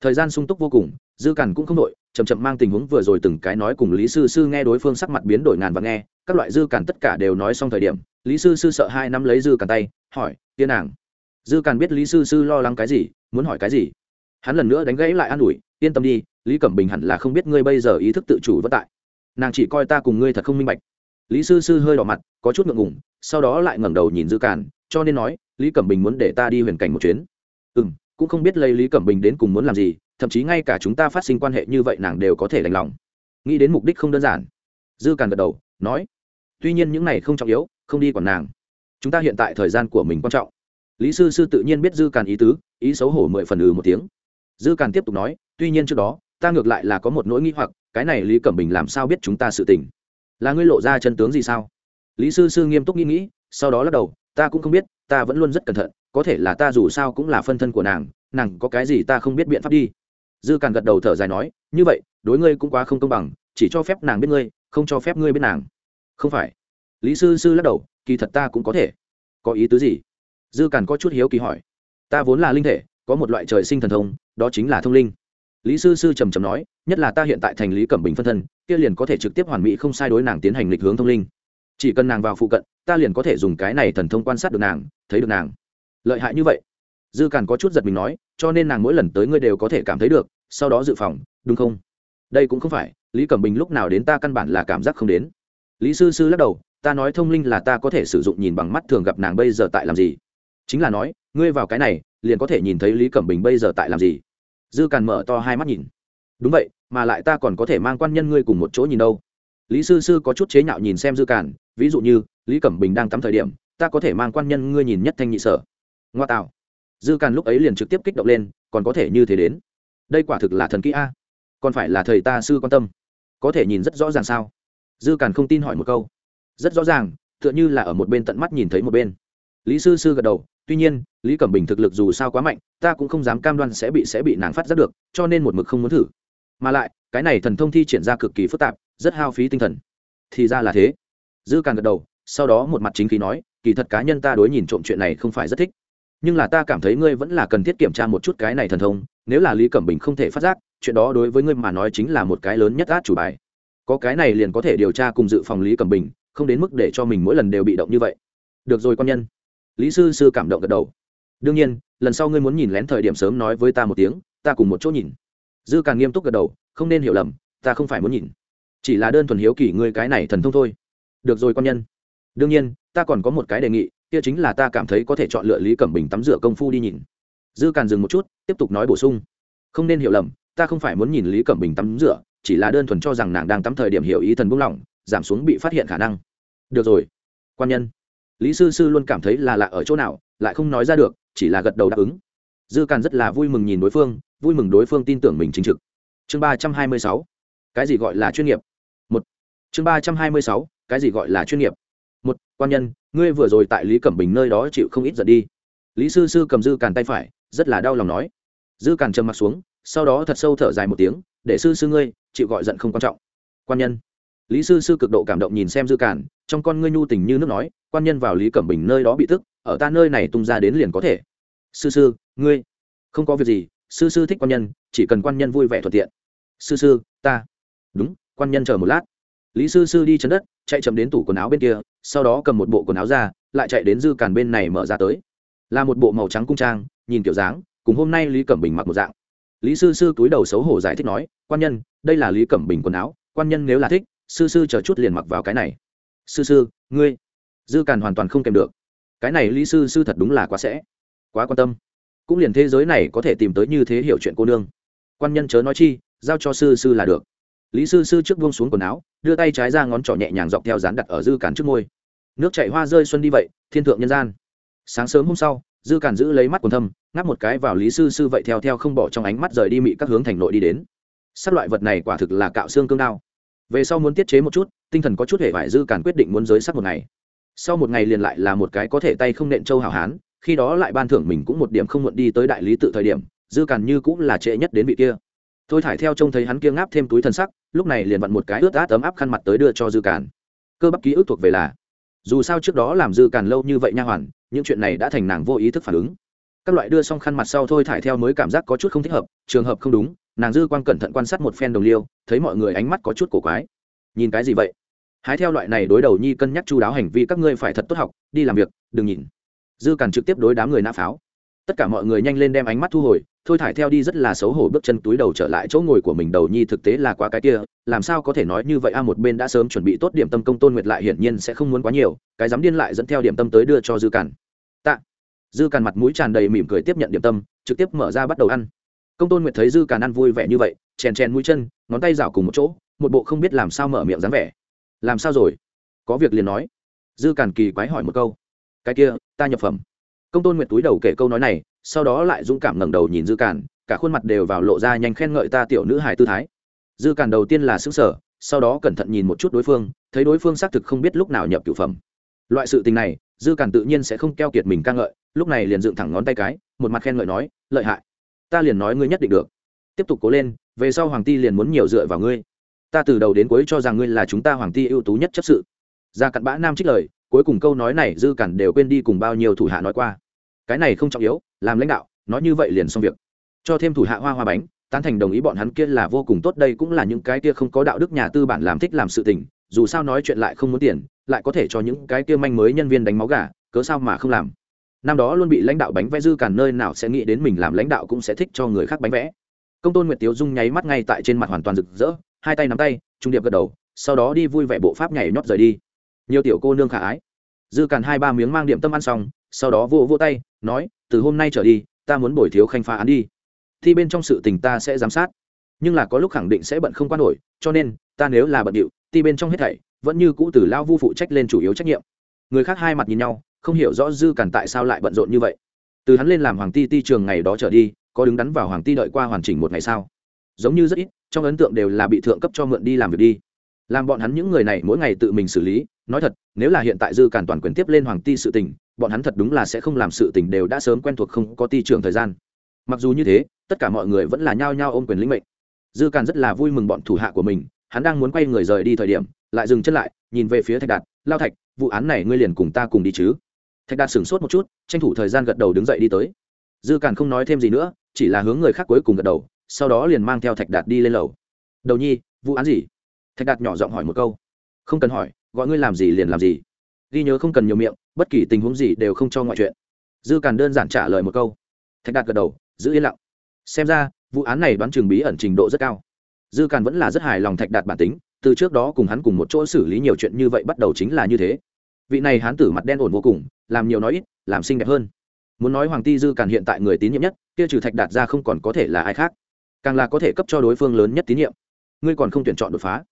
Thời gian sung túc vô cùng, dư càn cũng không đội chầm chậm mang tình huống vừa rồi từng cái nói cùng lý sư sư nghe đối phương sắc mặt biến đổi ngàn và nghe, các loại dư càn tất cả đều nói xong thời điểm, lý sư sư sợ hai năm lấy dư càn tay, hỏi, tiên nàng dư càn biết lý sư sư lo lắng cái gì, muốn hỏi cái gì? Hắn lần nữa đánh gãy lại an ủi, yên tâm đi, lý cẩm bình hẳn là không biết ngươi bây giờ ý thức tự chủ vất tại. Nàng chỉ coi ta cùng ngươi thật không minh bạch. Lý sư sư hơi đỏ mặt, có chút ngượng ngùng, sau đó lại ngẩng đầu nhìn dư càn, cho nên nói, lý cẩm bình muốn để ta đi huyền cảnh một chuyến. Ừ m cũng không biết lấy lý cẩm bình đến cùng muốn làm gì, thậm chí ngay cả chúng ta phát sinh quan hệ như vậy nàng đều có thể đành lòng. Nghĩ đến mục đích không đơn giản, dư càn gật đầu, nói, tuy nhiên những này không trọng yếu, không đi còn nàng. Chúng ta hiện tại thời gian của mình quan trọng lý sư sư tự nhiên biết dư càn ý tứ, ý xấu hổ mười phần ừ một tiếng. Dư càn tiếp tục nói, tuy nhiên trước đó, ta ngược lại là có một nỗi nghĩ hoặc, cái này lý cẩm bình làm sao biết chúng ta sự tình? Là ngươi lộ ra chân tướng gì sao? Lý sư sư nghiêm túc nghĩ nghĩ, sau đó lắc đầu, ta cũng không biết, ta vẫn luôn rất cẩn thận, có thể là ta dù sao cũng là phân thân của nàng nàng có cái gì ta không biết biện pháp đi. Dư càn gật đầu thở dài nói, như vậy, đối ngươi cũng quá không công bằng, chỉ cho phép nàng biết ngươi, không cho phép ngươi biết nàng. Không phải. Lý sư sư lắc đầu, kỳ thật ta cũng có thể. Có ý tứ gì? Dư càn có chút hiếu kỳ hỏi. Ta vốn là linh thể, có một loại trời sinh thần thông, đó chính là thông linh. Lý sư sư trầm trầm nói, nhất là ta hiện tại thành lý cẩm bình phân thân, kia liền có thể trực tiếp hoàn mỹ không sai đối nàng tiến hành lịch hướng thông linh. Chỉ cần nàng vào phụ cận, ta liền có thể dùng cái này thần thông quan sát được nàng, thấy được nàng. Lợi hại như vậy. Dư càn có chút giật mình nói, cho nên nàng mỗi lần tới ngươi đều có thể cảm thấy được, sau đó dự phòng, đúng không? Đây cũng không phải, lý cẩm bình lúc nào đến ta căn bản là cảm giác không đến. Lý sư sư lắc đầu, ta nói thông linh là ta có thể sử dụng nhìn bằng mắt thường gặp nàng bây giờ tại làm gì? Chính là nói, ngươi vào cái này, liền có thể nhìn thấy lý cẩm bình bây giờ tại làm gì. Dư càn mở to hai mắt nhìn. Đúng vậy, mà lại ta còn có thể mang quan nhân ngươi cùng một chỗ nhìn đâu. Lý sư sư có chút chế nhạo nhìn xem dư càn, ví dụ như, lý cẩm bình đang tắm thời điểm, ta có thể mang quan nhân ngươi nhìn nhất thanh nhị sở. Ngoa tạo. Dư càn lúc ấy liền trực tiếp kích động lên, còn có thể như thế đến. Đây quả thực là thần kỹ a. Còn phải là thầy ta sư quan tâm. Có thể nhìn rất rõ ràng sao? Dư càn không tin hỏi một câu. Rất rõ ràng, tựa như là ở một bên tận mắt nhìn thấy một bên. Lý sư sư gật đầu tuy nhiên, lý cẩm bình thực lực dù sao quá mạnh, ta cũng không dám cam đoan sẽ bị sẽ bị nàng phát giác được, cho nên một mực không muốn thử. Mà lại, cái này thần thông thi triển ra cực kỳ phức tạp, rất hao phí tinh thần. Thì ra là thế. Dư càng gật đầu, sau đó một mặt chính khí nói, kỳ thật cá nhân ta đối nhìn trộm chuyện này không phải rất thích. Nhưng là ta cảm thấy ngươi vẫn là cần thiết kiểm tra một chút cái này thần thông, nếu là lý cẩm bình không thể phát giác, chuyện đó đối với ngươi mà nói chính là một cái lớn nhất át chủ bài. Có cái này liền có thể điều tra cùng dự phòng lý cẩm bình, không đến mức để cho mình mỗi lần đều bị động như vậy. Được rồi con nhân lý sư sư cảm động gật đầu. Đương nhiên, lần sau ngươi muốn nhìn lén thời điểm sớm nói với ta một tiếng, ta cùng một chỗ nhìn. Dư càng nghiêm túc gật đầu, không nên hiểu lầm, ta không phải muốn nhìn. Chỉ là đơn thuần hiếu kỳ ngươi cái này thần thông thôi. Được rồi con nhân. Đương nhiên, ta còn có một cái đề nghị, kia chính là ta cảm thấy có thể chọn lựa lý cẩm bình tắm rửa công phu đi nhìn. Dư càn dừng một chút, tiếp tục nói bổ sung. Không nên hiểu lầm, ta không phải muốn nhìn lý cẩm bình tắm rửa, chỉ là đơn thuần cho rằng nàng đang tắm thời điểm hiểu ý thần buông lỏng, giảm xuống bị phát hiện khả năng. Được rồi. Quan nhân lý sư sư luôn cảm thấy là lạ ở chỗ nào, lại không nói ra được, chỉ là gật đầu đáp ứng. Dư càn rất là vui mừng nhìn đối phương, vui mừng đối phương tin tưởng mình chính trực. Chương ba trăm hai mươi sáu. Cái gì gọi là chuyên nghiệp? Một. Chương ba trăm hai mươi sáu. Cái gì gọi là chuyên nghiệp? Một. Quan nhân, ngươi vừa rồi tại lý cẩm bình nơi đó chịu không ít giật đi. Lý sư sư cầm dư càn tay phải, rất là đau lòng nói. Dư càn trầm m ặ t xuống, sau đó thật sâu thở dài một tiếng, để sư sư ngươi chịu gọi giận không quan trọng. Quan nhân lý sư sư cực độ cảm động nhìn xem dư cản, trong con ngươi nhu tình như nước nói, quan nhân vào lý cẩm bình nơi đó bị tức, ở ta nơi này tung ra đến liền có thể. Sư sư, ngươi, không có việc gì, sư sư thích quan nhân, chỉ cần quan nhân vui vẻ thuận tiện. Sư sư, ta. Đúng, quan nhân chờ một lát. Lý sư sư đi chân đất, chạy chậm đến tủ quần áo bên kia, sau đó cầm một bộ quần áo ra, lại chạy đến dư càn bên này mở ra tới. Là một bộ màu trắng cung trang, nhìn kiểu dáng, cùng hôm nay lý cẩm bình mặc một dạng. Lý sư sư cúi đầu xấu hổ giải thích nói, quan nhân, đây là lý cẩm bình quần áo, quan nhân nếu là thích sư sư chờ chút liền mặc vào cái này. Sư sư, ngươi, dư càn hoàn toàn không kèm được. Cái này lý sư sư thật đúng là quá sẽ, quá quan tâm. Cũng liền thế giới này có thể tìm tới như thế hiểu chuyện cô nương. Quan nhân chớ nói chi, giao cho sư sư là được. Lý sư sư trước buông xuống quần áo, đưa tay trái ra ngón trỏ nhẹ nhàng dọc theo dán đặt ở dư càn trước môi. Nước chảy hoa rơi xuân đi vậy, thiên thượng nhân gian. Sáng sớm hôm sau, dư càn giữ lấy mắt quần thâm, ngáp một cái vào lý sư sư vậy theo theo không bỏ trong ánh mắt rời đi mị các hướng thành nội đi đến. Sắc loại vật này quả thực là cạo xương cương đao về sau muốn tiết chế một chút, tinh thần có chút hệ vải dư càn quyết định muốn giới sắc một ngày. Sau một ngày liền lại là một cái có thể tay không nện châu hảo hán, khi đó lại ban thưởng mình cũng một điểm không muộn đi tới đại lý tự thời điểm, dư càn như cũng là trễ nhất đến vị kia. Thôi thải theo trông thấy hắn kia ngáp thêm túi thân sắc, lúc này liền vặn một cái ướt át ấm áp khăn mặt tới đưa cho dư càn. Cơ bắp ký ức thuộc về là, dù sao trước đó làm dư càn lâu như vậy nha hoàn, những chuyện này đã thành nàng vô ý thức phản ứng. Các loại đưa xong khăn mặt sau thôi thải theo mới cảm giác có chút không thích hợp, trường hợp không đúng nàng dư quan cẩn thận quan sát một phen đồng liêu, thấy mọi người ánh mắt có chút cổ quái. Nhìn cái gì vậy? Hái theo loại này đối đầu nhi cân nhắc chu đáo hành vi các ngươi phải thật tốt học, đi làm việc, đừng nhìn. Dư càn trực tiếp đối đám người nã pháo. Tất cả mọi người nhanh lên đem ánh mắt thu hồi, thôi thải theo đi rất là xấu hổ bước chân túi đầu trở lại chỗ ngồi của mình đầu nhi thực tế là quá cái kia, làm sao có thể nói như vậy a, một bên đã sớm chuẩn bị tốt điểm tâm công tôn nguyệt lại hiển nhiên sẽ không muốn quá nhiều, cái dám điên lại dẫn theo điểm tâm tới đưa cho dư càn. Tạ. Dư càn mặt mũi tràn đầy mỉm cười tiếp nhận điểm tâm, trực tiếp mở ra bắt đầu ăn công tôn nguyệt thấy dư càn ăn vui vẻ như vậy, chèn chèn mũi chân, ngón tay rảo cùng một chỗ, một bộ không biết làm sao mở miệng dáng vẻ. Làm sao rồi? Có việc liền nói. Dư càn kỳ quái hỏi một câu. Cái kia, ta nhập phẩm. Công tôn nguyệt túi đầu kể câu nói này, sau đó lại dũng cảm ngẩng đầu nhìn dư càn, cả khuôn mặt đều vào lộ ra nhanh khen ngợi ta tiểu nữ hài tư thái. Dư càn đầu tiên là xứng sở sau đó cẩn thận nhìn một chút đối phương, thấy đối phương xác thực không biết lúc nào nhập cửu phẩm. Loại sự tình này, dư càn tự nhiên sẽ không keo kiệt mình ca ngợi, lúc này liền dựng thẳng ngón tay cái, một mặt khen ngợi nói, lợi hại ta liền nói ngươi nhất định được. Tiếp tục cố lên, về sau hoàng ti liền muốn nhiều dựa vào ngươi. Ta từ đầu đến cuối cho rằng ngươi là chúng ta hoàng ti ưu tú nhất chấp sự. Ra cặn bã nam trích lời, cuối cùng câu nói này dư cản đều quên đi cùng bao nhiêu thủ hạ nói qua. Cái này không trọng yếu, làm lãnh đạo, nói như vậy liền xong việc. Cho thêm thủ hạ hoa hoa bánh, tán thành đồng ý bọn hắn kia là vô cùng tốt đây cũng là những cái kia không có đạo đức nhà tư bản làm thích làm sự tình, dù sao nói chuyện lại không muốn tiền, lại có thể cho những cái kia manh mới nhân viên đánh máu gà, cớ sao mà không làm? Năm đó luôn bị lãnh đạo bánh vẽ dư cản nơi nào sẽ nghĩ đến mình làm lãnh đạo cũng sẽ thích cho người khác bánh vẽ. Công tôn nguyệt tiếu dung nháy mắt ngay tại trên mặt hoàn toàn rực rỡ, hai tay nắm tay, trung điệp gật đầu, sau đó đi vui vẻ bộ pháp nhảy nhót rời đi. Nhiều tiểu cô nương khả ái. Dư càn hai ba miếng mang điểm tâm ăn xong, sau đó vô vô tay, nói, từ hôm nay trở đi, ta muốn bồi thiếu khanh phá án đi. Thì bên trong sự tình ta sẽ giám sát. Nhưng là có lúc khẳng định sẽ bận không quan nổi, cho nên, ta nếu là bận điệu, thì bên trong hết thảy vẫn như cũ từ lao vu phụ trách lên chủ yếu trách nhiệm. Người khác hai mặt nhìn nhau không hiểu rõ dư càn tại sao lại bận rộn như vậy. Từ hắn lên làm hoàng ti ti trường ngày đó trở đi, có đứng đắn vào hoàng ti đợi qua hoàn chỉnh một ngày sao? Giống như rất ít, trong ấn tượng đều là bị thượng cấp cho mượn đi làm việc đi. Làm bọn hắn những người này mỗi ngày tự mình xử lý, nói thật, nếu là hiện tại dư càn toàn quyền tiếp lên hoàng ti sự tình, bọn hắn thật đúng là sẽ không làm sự tình đều đã sớm quen thuộc không có ti trường thời gian. Mặc dù như thế, tất cả mọi người vẫn là nhao nhao ôm quyền lĩnh mệnh. Dư càn rất là vui mừng bọn thủ hạ của mình, hắn đang muốn quay người rời đi thời điểm, lại dừng chân lại, nhìn về phía thạch đạt, lao thạch, vụ án này ngươi liền cùng ta cùng đi chứ? Thạch đạt sửng sốt một chút, tranh thủ thời gian gật đầu đứng dậy đi tới. Dư càn không nói thêm gì nữa, chỉ là hướng người khác cuối cùng gật đầu, sau đó liền mang theo thạch đạt đi lên lầu. Đầu nhi, vụ án gì? Thạch đạt nhỏ giọng hỏi một câu. Không cần hỏi, gọi ngươi làm gì liền làm gì. Ghi nhớ không cần nhiều miệng, bất kỳ tình huống gì đều không cho ngoại chuyện. Dư càn đơn giản trả lời một câu. Thạch đạt gật đầu, giữ yên lặng. Xem ra, vụ án này đoán chừng bí ẩn trình độ rất cao. Dư càn vẫn là rất hài lòng thạch đạt bản tính, từ trước đó cùng hắn cùng một chỗ xử lý nhiều chuyện như vậy bắt đầu chính là như thế vị này hán tử mặt đen ổn vô cùng, làm nhiều nói ít, làm xinh đẹp hơn. Muốn nói hoàng ti dư càn hiện tại người tín nhiệm nhất, kia trừ thạch đạt ra không còn có thể là ai khác. Càng là có thể cấp cho đối phương lớn nhất tín nhiệm. Ngươi còn không tuyển chọn đột phá.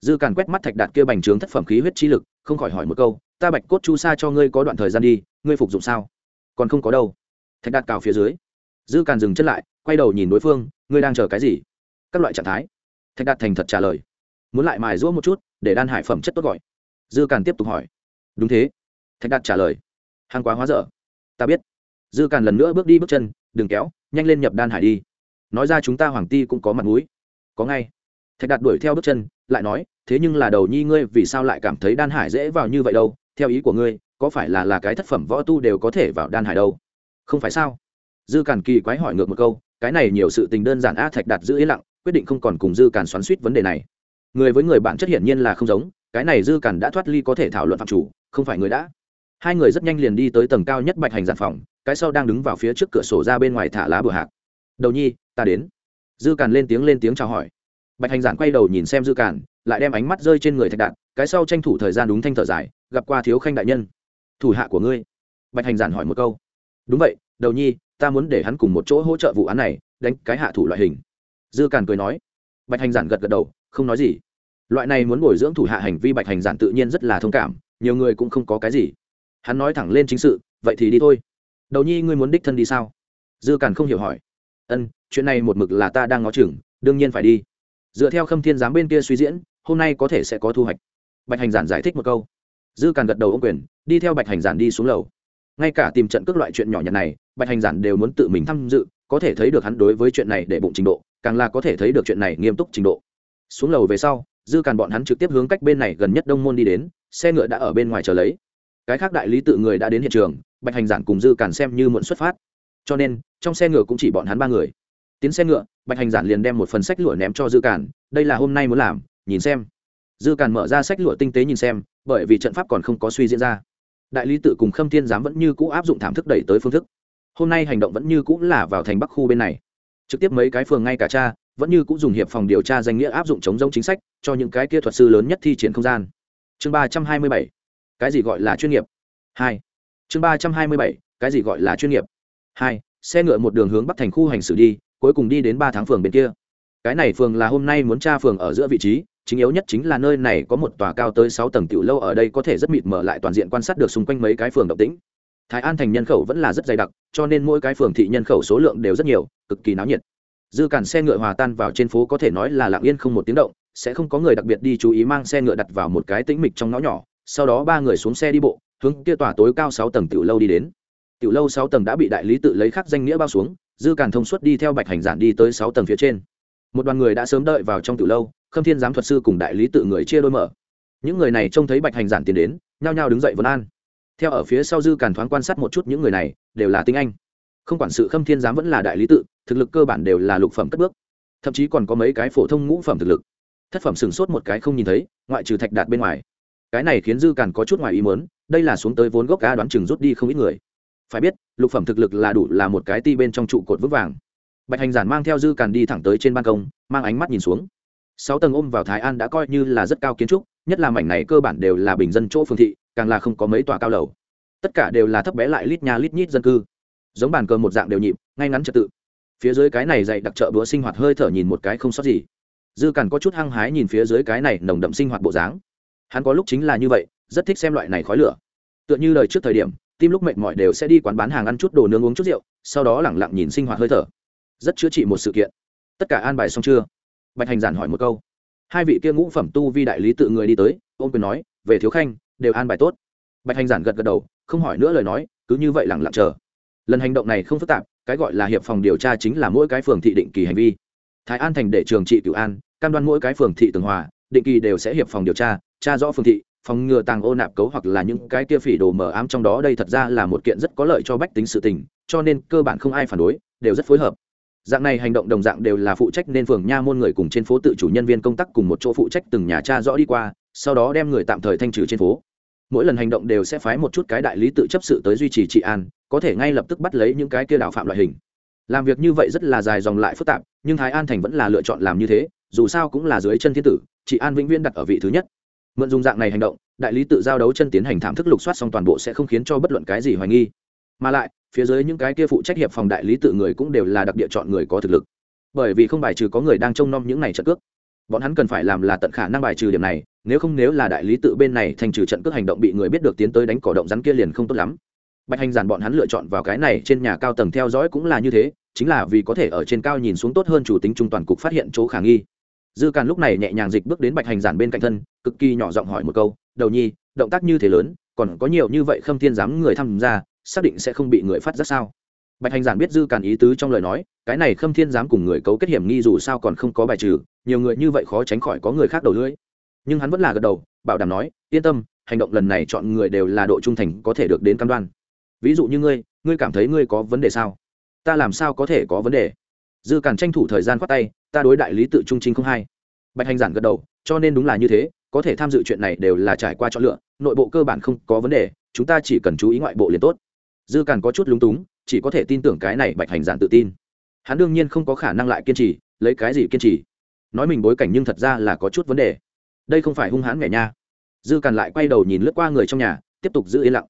Dư càn quét mắt thạch đạt kia bành trướng thất phẩm khí huyết chi lực, không khỏi hỏi một câu, ta bạch cốt chu sa cho ngươi có đoạn thời gian đi, ngươi phục dụng sao? Còn không có đâu. Thạch đạt cào phía dưới. Dư càn dừng chân lại, quay đầu nhìn đối phương, ngươi đang chờ cái gì? Các loại trạng thái. Thạch đạt thành thật trả lời. Muốn lại mài rũa một chút, để đan hải phẩm chất tốt gọi. Dư càn tiếp tục hỏi đúng thế. Thạch đạt trả lời. Hàng quá hóa dở. Ta biết. Dư càn lần nữa bước đi bước chân, đừng kéo, nhanh lên nhập đan hải đi. Nói ra chúng ta hoàng ti cũng có mặt mũi. Có ngay. Thạch đạt đuổi theo bước chân, lại nói, thế nhưng là đầu nhi ngươi vì sao lại cảm thấy đan hải dễ vào như vậy đâu? Theo ý của ngươi, có phải là là cái thất phẩm võ tu đều có thể vào đan hải đâu? Không phải sao? Dư càn kỳ quái hỏi ngược một câu, cái này nhiều sự tình đơn giản a thạch đạt giữ yên lặng, quyết định không còn cùng dư càn xoắn suýt vấn đề này. Người với người bạn chất hiển nhiên là không giống, cái này dư càn đã thoát ly có thể thảo luận phạm chủ không phải người đã. Hai người rất nhanh liền đi tới tầng cao nhất bạch hành giản phòng, cái sau đang đứng vào phía trước cửa sổ ra bên ngoài thả lá bừa hạc. Đầu nhi, ta đến. Dư càn lên tiếng lên tiếng chào hỏi. Bạch hành giản quay đầu nhìn xem dư càn, lại đem ánh mắt rơi trên người thạch đạt, cái sau tranh thủ thời gian đúng thanh thở dài, gặp qua thiếu khanh đại nhân, thủ hạ của ngươi. Bạch hành giản hỏi một câu. Đúng vậy, đầu nhi, ta muốn để hắn cùng một chỗ hỗ trợ vụ án này, đánh cái hạ thủ loại hình. Dư càn cười nói. Bạch hành giản gật gật đầu, không nói gì. Loại này muốn bồi dưỡng thủ hạ hành vi bạch hành giản tự nhiên rất là thông cảm nhiều người cũng không có cái gì. Hắn nói thẳng lên chính sự, vậy thì đi thôi. Đầu nhi ngươi muốn đích thân đi sao? Dư càn không hiểu hỏi. Ân, chuyện này một mực là ta đang ngó chừng, đương nhiên phải đi. Dựa theo khâm thiên giám bên kia suy diễn, hôm nay có thể sẽ có thu hoạch. Bạch hành giản giải thích một câu. Dư càn gật đầu ô quyền, đi theo bạch hành giản đi xuống lầu. Ngay cả tìm trận các loại chuyện nhỏ nhặt này, bạch hành giản đều muốn tự mình tham dự, có thể thấy được hắn đối với chuyện này để bụng trình độ, càng là có thể thấy được chuyện này nghiêm túc trình độ. Xuống lầu về sau dư càn bọn hắn trực tiếp hướng cách bên này gần nhất đông môn đi đến, xe ngựa đã ở bên ngoài chờ lấy. Cái khác đại lý tự người đã đến hiện trường, bạch hành giản cùng dư càn xem như muộn xuất phát. Cho nên, trong xe ngựa cũng chỉ bọn hắn ba người. Tiến xe ngựa, bạch hành giản liền đem một phần sách lụa ném cho dư càn, đây là hôm nay muốn làm, nhìn xem. Dư càn mở ra sách lụa tinh tế nhìn xem, bởi vì trận pháp còn không có suy diễn ra. Đại lý tự cùng khâm thiên giám vẫn như cũ áp dụng thảm thức đẩy tới phương thức. Hôm nay hành động vẫn như cũ là vào thành bắc khu bên này. Trực tiếp mấy cái phường ngay cả cha vẫn như cũng dùng hiệp phòng điều tra danh nghĩa áp dụng chống giống chính sách cho những cái kia thuật sư lớn nhất thi triển không gian. Chương ba trăm hai mươi bảy, cái gì gọi là chuyên nghiệp? Hai. Chương ba trăm hai mươi bảy, cái gì gọi là chuyên nghiệp? Hai, xe ngựa một đường hướng bắc thành khu hành xử đi, cuối cùng đi đến ba tháng phường bên kia. Cái này phường là hôm nay muốn tra phường ở giữa vị trí, chính yếu nhất chính là nơi này có một tòa cao tới sáu tầng tiểu lâu ở đây có thể rất mịt mở lại toàn diện quan sát được xung quanh mấy cái phường động tĩnh. Thái an thành nhân khẩu vẫn là rất dày đặc, cho nên mỗi cái phường thị nhân khẩu số lượng đều rất nhiều, cực kỳ náo nhiệt dư cản xe ngựa hòa tan vào trên phố có thể nói là lặng yên không một tiếng động, sẽ không có người đặc biệt đi chú ý mang xe ngựa đặt vào một cái tĩnh mịch trong ngõ nhỏ. Sau đó ba người xuống xe đi bộ, hướng kia tòa tối cao sáu tầng tiểu lâu đi đến. Tiểu lâu sáu tầng đã bị đại lý tự lấy khắc danh nghĩa bao xuống, dư cản thông suốt đi theo bạch hành giản đi tới sáu tầng phía trên. Một đoàn người đã sớm đợi vào trong tiểu lâu, khâm thiên giám thuật sư cùng đại lý tự người chia đôi mở. Những người này trông thấy bạch hành giản tiến đến, nhao nhao đứng dậy vấn an. Theo ở phía sau dư càn thoáng quan sát một chút những người này, đều là tinh anh. Không quản sự khâm thiên giám vẫn là đại lý tự thực lực cơ bản đều là lục phẩm cất bước. Thậm chí còn có mấy cái phổ thông ngũ phẩm thực lực. Thất phẩm sừng sốt một cái không nhìn thấy, ngoại trừ thạch đạt bên ngoài. Cái này khiến dư càn có chút ngoài ý mớn đây là xuống tới vốn gốc ca đoán chừng rút đi không ít người. Phải biết, lục phẩm thực lực là đủ là một cái ti bên trong trụ cột vững vàng. Bạch hành giản mang theo dư càn đi thẳng tới trên ban công, mang ánh mắt nhìn xuống. Sáu tầng ôm vào thái an đã coi như là rất cao kiến trúc, nhất là mảnh này cơ bản đều là bình dân chỗ phương thị, càng là không có mấy tòa cao lầu. Tất cả đều là thấp bé lại lít nha lít nhít dân cư. Giống bàn cờ một dạng đều nhịp, ngay ngắn trật tự phía dưới cái này dạy đặc trợ bữa sinh hoạt hơi thở nhìn một cái không sót gì. Dư càn có chút hăng hái nhìn phía dưới cái này nồng đậm sinh hoạt bộ dáng. Hắn có lúc chính là như vậy, rất thích xem loại này khói lửa. Tựa như lời trước thời điểm, tim lúc mệt mỏi đều sẽ đi quán bán hàng ăn chút đồ nướng uống chút rượu, sau đó lẳng lặng nhìn sinh hoạt hơi thở. Rất chữa trị một sự kiện. Tất cả an bài xong chưa? Bạch hành giản hỏi một câu. Hai vị kia ngũ phẩm tu vi đại lý tự người đi tới, ôm quyền nói, về thiếu khanh, đều an bài tốt. Bạch hành giản gật gật đầu, không hỏi nữa lời nói, cứ như vậy lẳng lặng chờ. Lần hành động này không phức tạp cái gọi là hiệp phòng điều tra chính là mỗi cái phường thị định kỳ hành vi. Thái an thành để trường trị cửu an, cam đoan mỗi cái phường thị tường hòa, định kỳ đều sẽ hiệp phòng điều tra tra rõ phường thị, phòng ngừa tàng ô nạp cấu hoặc là những cái kia phỉ đồ mờ ám trong đó. Đây thật ra là một kiện rất có lợi cho bách tính sự tình, cho nên cơ bản không ai phản đối, đều rất phối hợp. Dạng này hành động đồng dạng đều là phụ trách nên phường nha môn người cùng trên phố tự chủ nhân viên công tác cùng một chỗ phụ trách từng nhà cha rõ đi qua, sau đó đem người tạm thời thanh trừ trên phố. Mỗi lần hành động đều sẽ phái một chút cái đại lý tự chấp sự tới duy trì trị an có thể ngay lập tức bắt lấy những cái kia đạo phạm loại hình. Làm việc như vậy rất là dài dòng lại phức tạp, nhưng thái an thành vẫn là lựa chọn làm như thế, dù sao cũng là dưới chân thiên tử, chị an vĩnh viễn đặt ở vị thứ nhất. Mượn dùng dạng này hành động, đại lý tự giao đấu chân tiến hành thảm thức lục soát xong toàn bộ sẽ không khiến cho bất luận cái gì hoài nghi. Mà lại, phía dưới những cái kia phụ trách hiệp phòng đại lý tự người cũng đều là đặc địa chọn người có thực lực. Bởi vì không bài trừ có người đang trông nom những này trận cước. Bọn hắn cần phải làm là tận khả năng bài trừ điểm này, nếu không nếu là đại lý tự bên này thành trừ trận cước hành động bị người biết được tiến tới đánh cỏ động rắn kia liền không tốt lắm bạch hành giản bọn hắn lựa chọn vào cái này trên nhà cao tầng theo dõi cũng là như thế, chính là vì có thể ở trên cao nhìn xuống tốt hơn chủ tính trung toàn cục phát hiện chỗ khả nghi. Dư càn lúc này nhẹ nhàng dịch bước đến bạch hành giản bên cạnh thân, cực kỳ nhỏ giọng hỏi một câu, đầu nhi, động tác như thế lớn, còn có nhiều như vậy khâm thiên dám người tham gia, xác định sẽ không bị người phát giác sao? Bạch hành giản biết dư càn ý tứ trong lời nói, cái này khâm thiên dám cùng người cấu kết hiểm nghi dù sao còn không có bài trừ, nhiều người như vậy khó tránh khỏi có người khác đầu lưỡi. Nhưng hắn vẫn là gật đầu, bảo đảm nói, yên tâm, hành động lần này chọn người đều là độ trung thành có thể được đến cam đoan ví dụ như ngươi ngươi cảm thấy ngươi có vấn đề sao? Ta làm sao có thể có vấn đề? Dư càn tranh thủ thời gian khoát tay, ta đối đại lý tự trung trinh không hay. Bạch hành giản gật đầu, cho nên đúng là như thế, có thể tham dự chuyện này đều là trải qua chọn lựa, nội bộ cơ bản không có vấn đề, chúng ta chỉ cần chú ý ngoại bộ liền tốt. Dư càn có chút lúng túng, chỉ có thể tin tưởng cái này bạch hành giản tự tin. Hắn đương nhiên không có khả năng lại kiên trì, lấy cái gì kiên trì? Nói mình bối cảnh nhưng thật ra là có chút vấn đề. Đây không phải hung hãn mẹ nha. Dư càn lại quay đầu nhìn lướt qua người trong nhà, tiếp tục giữ yên lặng.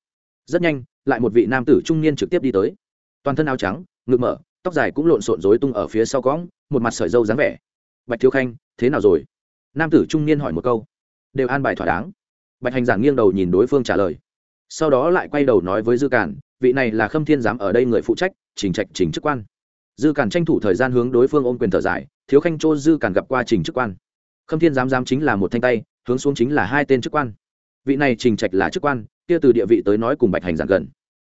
Rất nhanh lại một vị nam tử trung niên trực tiếp đi tới. Toàn thân áo trắng, ngực mở, tóc dài cũng lộn xộn rối tung ở phía sau cõng, một mặt sợi dâu dáng vẻ. Bạch thiếu khanh, thế nào rồi? Nam tử trung niên hỏi một câu. Đều an bài thỏa đáng. Bạch hành giảng nghiêng đầu nhìn đối phương trả lời. Sau đó lại quay đầu nói với dư cản vị này là khâm thiên giám ở đây người phụ trách, trình trạch trình chức quan. Dư cản tranh thủ thời gian hướng đối phương ôm quyền thở dài, thiếu khanh chô dư cản gặp qua trình chức quan. Khâm thiên giám giám chính là một thanh tay, hướng xuống chính là hai tên chức quan. Vị này trình trạch là chức quan kia từ địa vị tới nói cùng bạch hành giản gần,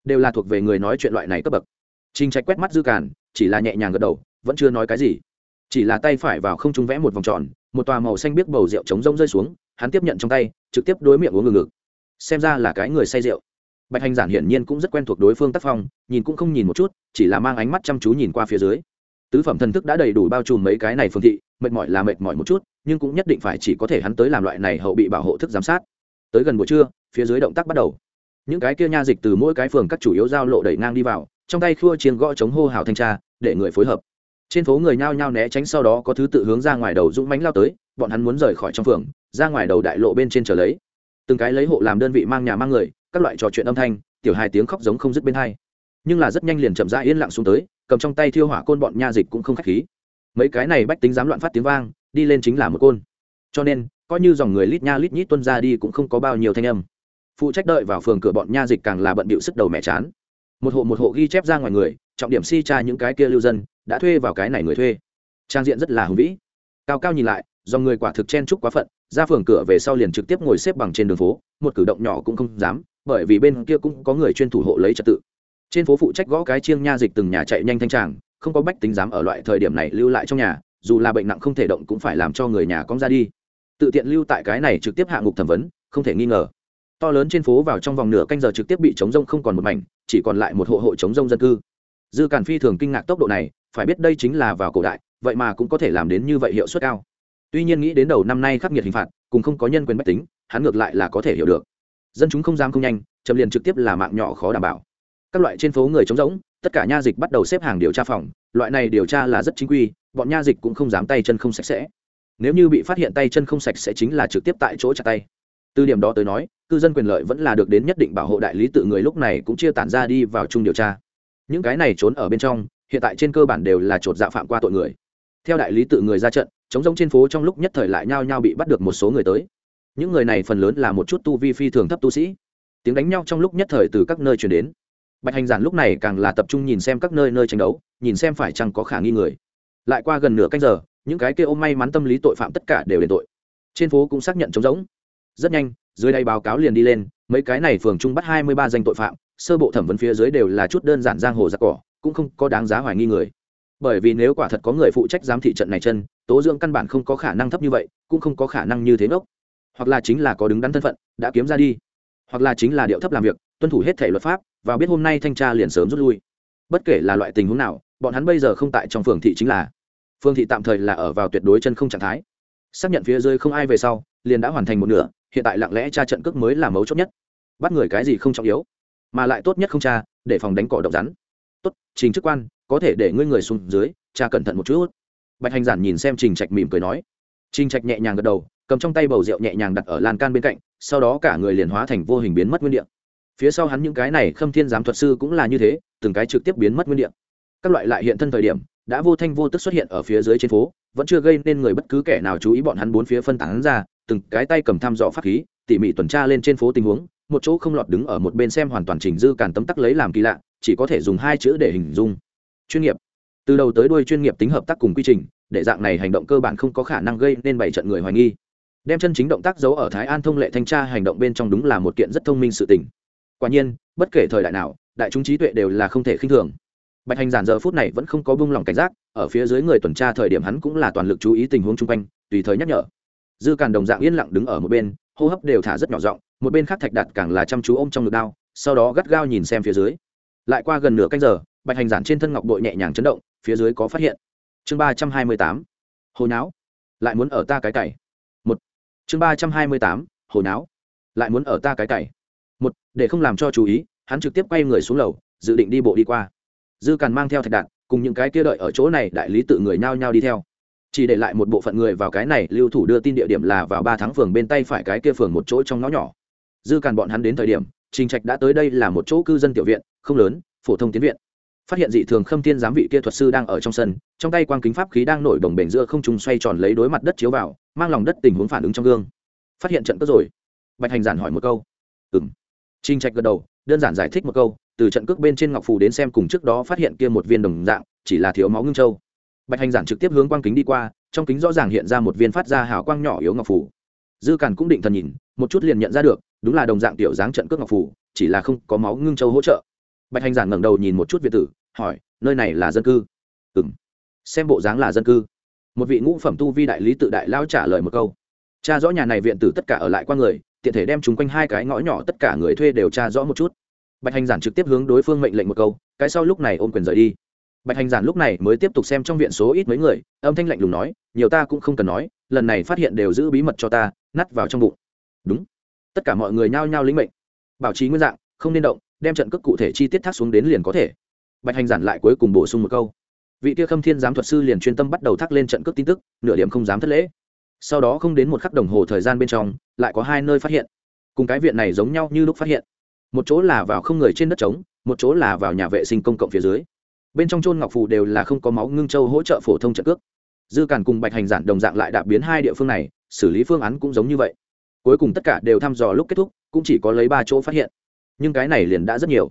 đều là thuộc về người nói chuyện loại này cấp bậc. Trình trạch quét mắt dư cản chỉ là nhẹ nhàng gật đầu, vẫn chưa nói cái gì. Chỉ là tay phải vào không trung vẽ một vòng tròn, một tòa màu xanh biếc bầu rượu trống rông rơi xuống, hắn tiếp nhận trong tay, trực tiếp đối miệng uống ngừng ngực xem ra là cái người say rượu. Bạch hành giản hiển nhiên cũng rất quen thuộc đối phương tác phong, nhìn cũng không nhìn một chút, chỉ là mang ánh mắt chăm chú nhìn qua phía dưới. Tứ phẩm thần thức đã đầy đủ bao trùm mấy cái này phương thị, mệt mỏi là mệt mỏi một chút, nhưng cũng nhất định phải chỉ có thể hắn tới làm loại này hậu bị bảo hộ thức giám sát. Tới gần buổi trưa phía dưới động tác bắt đầu. Những cái kia nha dịch từ mỗi cái phường các chủ yếu giao lộ đẩy ngang đi vào, trong tay khua chiến gõ chống hô hào thanh tra, để người phối hợp. Trên phố người nhao nhao né tránh sau đó có thứ tự hướng ra ngoài đầu dũng mánh lao tới, bọn hắn muốn rời khỏi trong phường, ra ngoài đầu đại lộ bên trên chờ lấy. Từng cái lấy hộ làm đơn vị mang nhà mang người, các loại trò chuyện âm thanh, tiểu hai tiếng khóc giống không dứt bên hai. Nhưng là rất nhanh liền chậm rãi yên lặng xuống tới, cầm trong tay thiêu hỏa côn bọn nha dịch cũng không khách khí. Mấy cái này bách tính dám loạn phát tiếng vang, đi lên chính là một côn. Cho nên, coi như dòng người lít nha lít nhít tuân ra đi cũng không có bao nhiêu thanh âm phụ trách đợi vào phường cửa bọn nha dịch càng là bận bịu sức đầu mẹ chán. Một hộ một hộ ghi chép ra ngoài người, trọng điểm si tra những cái kia lưu dân, đã thuê vào cái này người thuê. Trang diện rất là hùng vĩ. Cao cao nhìn lại, do người quả thực chen chúc quá phận, ra phường cửa về sau liền trực tiếp ngồi xếp bằng trên đường phố, một cử động nhỏ cũng không dám, bởi vì bên kia cũng có người chuyên thủ hộ lấy trật tự. Trên phố phụ trách gõ cái chiêng nha dịch từng nhà chạy nhanh thanh tràng, không có bách tính dám ở loại thời điểm này lưu lại trong nhà, dù là bệnh nặng không thể động cũng phải làm cho người nhà cong ra đi. Tự tiện lưu tại cái này trực tiếp hạ ngục thẩm vấn, không thể nghi ngờ to lớn trên phố vào trong vòng nửa canh giờ trực tiếp bị chống rông không còn một mảnh, chỉ còn lại một hộ hộ chống rông dân cư. Dư càn phi thường kinh ngạc tốc độ này, phải biết đây chính là vào cổ đại, vậy mà cũng có thể làm đến như vậy hiệu suất cao. Tuy nhiên nghĩ đến đầu năm nay khắc nghiệt hình phạt cùng không có nhân quyền bách tính, hắn ngược lại là có thể hiểu được. Dân chúng không dám không nhanh, chậm liền trực tiếp là mạng nhỏ khó đảm bảo. Các loại trên phố người chống rỗng, tất cả nha dịch bắt đầu xếp hàng điều tra phòng, loại này điều tra là rất chính quy, bọn nha dịch cũng không dám tay chân không sạch sẽ. Nếu như bị phát hiện tay chân không sạch sẽ chính là trực tiếp tại chỗ chặt tay từ điểm đó tới nói, cư dân quyền lợi vẫn là được đến nhất định bảo hộ đại lý tự người lúc này cũng chia tản ra đi vào chung điều tra. Những cái này trốn ở bên trong, hiện tại trên cơ bản đều là chột dạ phạm qua tội người. Theo đại lý tự người ra trận, chống giống trên phố trong lúc nhất thời lại nhao nhao bị bắt được một số người tới. Những người này phần lớn là một chút tu vi phi thường thấp tu sĩ. Tiếng đánh nhau trong lúc nhất thời từ các nơi chuyển đến. Bạch hành giản lúc này càng là tập trung nhìn xem các nơi nơi tranh đấu, nhìn xem phải chăng có khả nghi người. Lại qua gần nửa canh giờ, những cái kia ôm may mắn tâm lý tội phạm tất cả đều đền tội. Trên phố cũng xác nhận chống giống rất nhanh, dưới đây báo cáo liền đi lên, mấy cái này phường trung bắt hai mươi ba danh tội phạm, sơ bộ thẩm vấn phía dưới đều là chút đơn giản giang hồ giặc cỏ, cũng không có đáng giá hoài nghi người. Bởi vì nếu quả thật có người phụ trách giám thị trận này chân, tố dưỡng căn bản không có khả năng thấp như vậy, cũng không có khả năng như thế ngốc. Hoặc là chính là có đứng đắn thân phận, đã kiếm ra đi. Hoặc là chính là điệu thấp làm việc, tuân thủ hết thể luật pháp và biết hôm nay thanh tra liền sớm rút lui. Bất kể là loại tình huống nào, bọn hắn bây giờ không tại trong phường thị chính là. Phường thị tạm thời là ở vào tuyệt đối chân không trạng thái. Xác nhận phía dưới không ai về sau, liền đã hoàn thành một nửa hiện tại lặng lẽ tra trận cước mới là mấu chốt nhất. Bắt người cái gì không trọng yếu, mà lại tốt nhất không tra, để phòng đánh cỏ độc rắn. Tốt, trình chức quan, có thể để ngươi người xuống dưới cha cẩn thận một chút. Bạch hành giản nhìn xem trình trạch mỉm cười nói. Trình trạch nhẹ nhàng gật đầu, cầm trong tay bầu rượu nhẹ nhàng đặt ở lan can bên cạnh, sau đó cả người liền hóa thành vô hình biến mất nguyên đ ị a phía sau hắn những cái này khâm thiên giám thuật sư cũng là như thế, từng cái trực tiếp biến mất nguyên đ ị a các loại lại hiện thân thời điểm, đã vô thanh vô tức xuất hiện ở phía dưới trên phố, vẫn chưa gây nên người bất cứ kẻ nào chú ý bọn hắn bốn phía phân tán ra từng cái tay cầm thăm dò pháp khí, tỉ mỉ tuần tra lên trên phố tình huống, một chỗ không lọt đứng ở một bên xem hoàn toàn chỉnh dư càn tấm tắc lấy làm kỳ lạ, chỉ có thể dùng hai chữ để hình dung. Chuyên nghiệp. Từ đầu tới đuôi chuyên nghiệp tính hợp tác cùng quy trình, để dạng này hành động cơ bản không có khả năng gây nên bảy trận người hoài nghi. Đem chân chính động tác giấu ở thái an thông lệ thanh tra hành động bên trong đúng là một kiện rất thông minh sự tình. Quả nhiên, bất kể thời đại nào, đại chúng trí tuệ đều là không thể khinh thường. Bạch hành giản giờ phút này vẫn không có bung lòng cảnh giác, ở phía dưới người tuần tra thời điểm hắn cũng là toàn lực chú ý tình huống chung quanh, tùy thời nhắc nhở dư càn đồng dạng yên lặng đứng ở một bên, hô hấp đều thả rất nhỏ giọng, một bên khác thạch đạt càng là chăm chú ôm trong ngực đao, sau đó gắt gao nhìn xem phía dưới. Lại qua gần nửa canh giờ, bạch hành giản trên thân ngọc bội nhẹ nhàng chấn động, phía dưới có phát hiện. Chương ba trăm hai mươi tám hồi não lại muốn ở ta cái cày. Một. Chương ba trăm hai mươi tám hồi não lại muốn ở ta cái cày. Một, để không làm cho chú ý, hắn trực tiếp quay người xuống lầu, dự định đi bộ đi qua. Dư càn mang theo thạch đạn cùng những cái kia đợi ở chỗ này đại lý tự người nhao nhao đi theo chỉ để lại một bộ phận người vào cái này, lưu thủ đưa tin địa điểm là vào ba tháng phường bên tay phải cái kia phường một chỗ trong ngõ nhỏ. Dư càn bọn hắn đến thời điểm, trình trạch đã tới đây là một chỗ cư dân tiểu viện, không lớn, phổ thông tiến viện. Phát hiện dị thường khâm thiên giám vị kia thuật sư đang ở trong sân, trong tay quang kính pháp khí đang nổi đồng bể giữa không trung xoay tròn lấy đối mặt đất chiếu vào, mang lòng đất tình huống phản ứng trong gương. Phát hiện trận cướp rồi. Bạch hành giản hỏi một câu. Ừng trinh trạch gật đầu, đơn giản giải thích một câu, từ trận cước bên trên ngọc phù đến xem cùng trước đó phát hiện kia một viên đồng dạng, chỉ là thiếu máu ngưng châu bạch hành giản trực tiếp hướng quang kính đi qua trong kính rõ ràng hiện ra một viên phát ra hào quang nhỏ yếu ngọc phủ. dư càn cũng định thần nhìn một chút liền nhận ra được đúng là đồng dạng tiểu dáng trận cước ngọc phủ, chỉ là không có máu ngưng châu hỗ trợ. Bạch hành giản ngẩng đầu nhìn một chút việt tử hỏi nơi này là dân cư? Ừ m xem bộ dáng là dân cư. Một vị ngũ phẩm tu vi đại lý tự đại lao trả lời một câu. Cha rõ nhà này viện tử tất cả ở lại qua người tiện thể đem chúng quanh hai cái ngõ nhỏ tất cả người thuê đều tra rõ một chút. Bạch hành giản trực tiếp hướng đối phương mệnh lệnh một câu cái sau lúc này ôm quyền rời đi bạch hành giản lúc này mới tiếp tục xem trong viện số ít mấy người, âm thanh lạnh lùng nói, nhiều ta cũng không cần nói, lần này phát hiện đều giữ bí mật cho ta nắt vào trong bụng. Đúng. Tất cả mọi người nhao nhao lĩnh mệnh. Bảo trì nguyên dạng, không nên động, đem trận cước cụ thể chi tiết thác xuống đến liền có thể. Bạch hành giản lại cuối cùng bổ sung một câu. Vị kia khâm thiên giám thuật sư liền chuyên tâm bắt đầu thác lên trận cước tin tức, nửa điểm không dám thất lễ. Sau đó không đến một khắc đồng hồ thời gian bên trong, lại có hai nơi phát hiện. Cùng cái viện này giống nhau như lúc phát hiện. Một chỗ là vào không người trên đất trống, một chỗ là vào nhà vệ sinh công cộng phía dưới bên trong chôn ngọc phù đều là không có máu ngưng châu hỗ trợ phổ thông trận cước. Dư càn cùng bạch hành giản đồng dạng lại đạp biến hai địa phương này, xử lý phương án cũng giống như vậy. Cuối cùng tất cả đều thăm dò lúc kết thúc, cũng chỉ có lấy ba chỗ phát hiện. Nhưng cái này liền đã rất nhiều.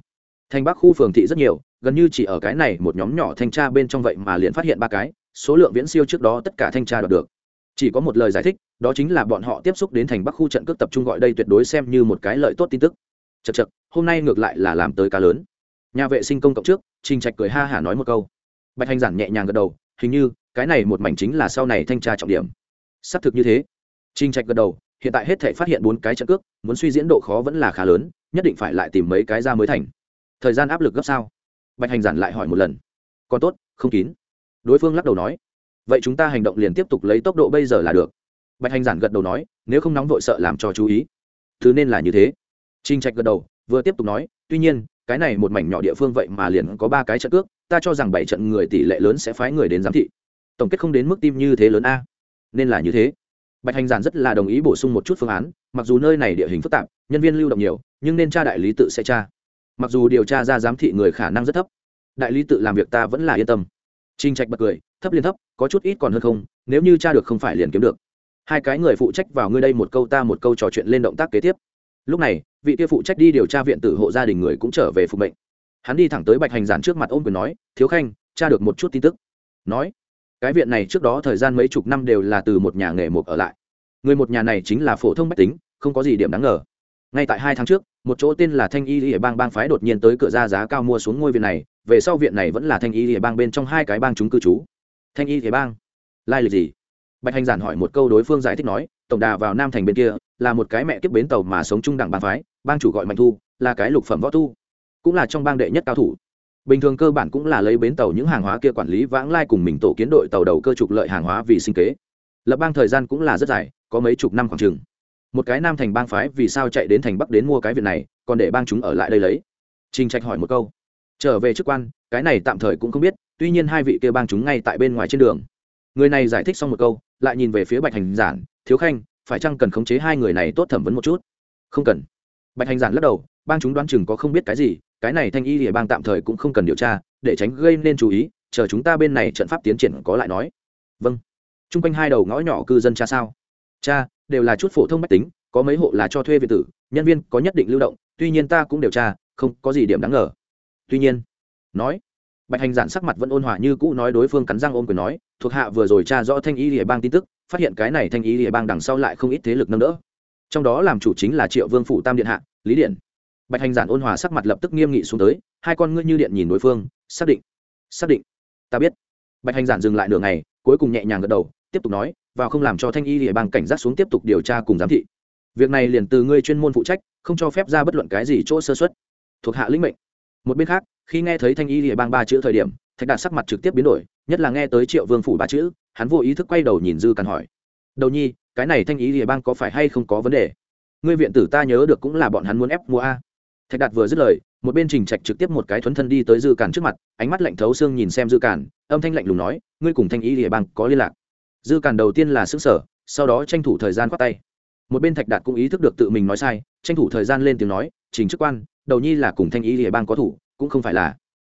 Thành bắc khu phường thị rất nhiều, gần như chỉ ở cái này một nhóm nhỏ thanh tra bên trong vậy mà liền phát hiện ba cái, số lượng viễn siêu trước đó tất cả thanh tra đoạt được. Chỉ có một lời giải thích, đó chính là bọn họ tiếp xúc đến thành bắc khu trận cước tập trung gọi đây tuyệt đối xem như một cái lợi tốt tin tức. Chật chật hôm nay ngược lại là làm tới cá lớn nhà vệ sinh công cộng trước, trình trạch cười ha hả nói một câu. Bạch hành giản nhẹ nhàng gật đầu, hình như, cái này một mảnh chính là sau này thanh tra trọng điểm. Xác thực như thế. Trình trạch gật đầu, hiện tại hết thể phát hiện bốn cái trận cước, muốn suy diễn độ khó vẫn là khá lớn, nhất định phải lại tìm mấy cái ra mới thành. Thời gian áp lực gấp sao? Bạch hành giản lại hỏi một lần. Còn tốt, không kín. Đối phương lắc đầu nói. Vậy chúng ta hành động liền tiếp tục lấy tốc độ bây giờ là được. Bạch hành giản gật đầu nói, nếu không nóng vội sợ làm cho chú ý. Thứ nên là như thế. Trinh trạch gật đầu, vừa tiếp tục nói, tuy nhiên cái này một mảnh nhỏ địa phương vậy mà liền có ba cái trận cước, ta cho rằng bảy trận người tỷ lệ lớn sẽ phái người đến giám thị. Tổng kết không đến mức tim như thế lớn a. Nên là như thế. Bạch hành giản rất là đồng ý bổ sung một chút phương án, mặc dù nơi này địa hình phức tạp, nhân viên lưu động nhiều, nhưng nên tra đại lý tự sẽ tra. Mặc dù điều tra ra giám thị người khả năng rất thấp, đại lý tự làm việc ta vẫn là yên tâm. Trinh trạch bật cười, thấp liên thấp, có chút ít còn hơn không, nếu như tra được không phải liền kiếm được. Hai cái người phụ trách vào ngươi đây một câu ta một câu trò chuyện lên động tác kế tiếp. Lúc này vị kia phụ trách đi điều tra viện tử hộ gia đình người cũng trở về phục mệnh. Hắn đi thẳng tới bạch hành giản trước mặt ôm quyền nói, thiếu khanh, tra được một chút tin tức. Nói, cái viện này trước đó thời gian mấy chục năm đều là từ một nhà nghề mục ở lại. Người một nhà này chính là phổ thông bách tính, không có gì điểm đáng ngờ. Ngay tại hai tháng trước, một chỗ tên là thanh y địa bang bang phái đột nhiên tới cửa ra giá cao mua xuống ngôi viện này, về sau viện này vẫn là thanh y địa bang bên trong hai cái bang chúng cư trú. Thanh y địa bang? Lai lịch gì? Bạch hành giản hỏi một câu đối phương giải thích nói, tổng đà vào nam thành bên kia, là một cái mẹ kiếp bến tàu mà sống trung đẳng bang phái bang chủ gọi mạnh thu, là cái lục phẩm võ tu, cũng là trong bang đệ nhất cao thủ. Bình thường cơ bản cũng là lấy bến tàu những hàng hóa kia quản lý vãng lai cùng mình tổ kiến đội tàu đầu cơ trục lợi hàng hóa vì sinh kế. Lập bang thời gian cũng là rất dài, có mấy chục năm khoảng chừng. Một cái nam thành bang phái vì sao chạy đến thành bắc đến mua cái việc này, còn để bang chúng ở lại đây lấy? Trinh trạch hỏi một câu. Trở về chức quan, cái này tạm thời cũng không biết, tuy nhiên hai vị kia bang chúng ngay tại bên ngoài trên đường. Người này giải thích xong một câu, lại nhìn về phía bạch hành giản, thiếu khanh, phải chăng cần khống chế hai người này tốt thẩm vấn một chút? Không cần bạch hành giản lắc đầu, bang chúng đoán chừng có không biết cái gì, cái này thanh y địa bang tạm thời cũng không cần điều tra, để tránh gây nên chú ý, chờ chúng ta bên này trận pháp tiến triển có lại nói. Vâng. T r u n g quanh hai đầu ngõ nhỏ cư dân cha sao? Cha, đều là chút phổ thông mách tính, có mấy hộ là cho thuê việt tử, nhân viên có nhất định lưu động, tuy nhiên ta cũng điều tra, không có gì điểm đáng ngờ. Tuy nhiên, nói, bạch hành giản sắc mặt vẫn ôn hòa như cũ nói đối phương cắn răng ôm quyền nói, thuộc hạ vừa rồi tra rõ thanh y địa bang tin tức, phát hiện cái này thanh y địa bang đằng sau lại không ít thế lực nâng đỡ. Trong đó làm chủ chính là triệu vương phủ tam điện hạ lý điện. Bạch hành giản ôn hòa sắc mặt lập tức nghiêm nghị xuống tới, hai con ngươi như điện nhìn đối phương, xác định xác định. Ta biết. Bạch hành giản dừng lại nửa ngày, cuối cùng nhẹ nhàng gật đầu, tiếp tục nói và không làm cho thanh y địa bang cảnh giác xuống tiếp tục điều tra cùng giám thị. Việc này liền từ ngươi chuyên môn phụ trách, không cho phép ra bất luận cái gì chỗ sơ xuất thuộc hạ lĩnh mệnh. Một bên khác, khi nghe thấy thanh y địa bang ba chữ thời điểm, thạch đạt sắc mặt trực tiếp biến đổi, nhất là nghe tới triệu vương phủ ba chữ, hắn vô ý thức quay đầu nhìn dư càn hỏi. Đầu nhi, cái này thanh y địa bang có phải hay không có vấn đề? Ngươi viện tử ta nhớ được cũng là bọn hắn muốn ép mua a. Thạch đạt vừa dứt lời, một bên trình trạch trực tiếp một cái thuấn thân đi tới dư cản trước mặt, ánh mắt lạnh thấu xương nhìn xem dư cản âm thanh lạnh lùng nói, ngươi cùng thanh ý địa bang có liên lạc. Dư cản đầu tiên là xứng sở sau đó tranh thủ thời gian khoát tay. Một bên thạch đạt cũng ý thức được tự mình nói sai, tranh thủ thời gian lên tiếng nói, trình chức quan, đầu nhi là cùng thanh ý địa bang có thủ, cũng không phải là.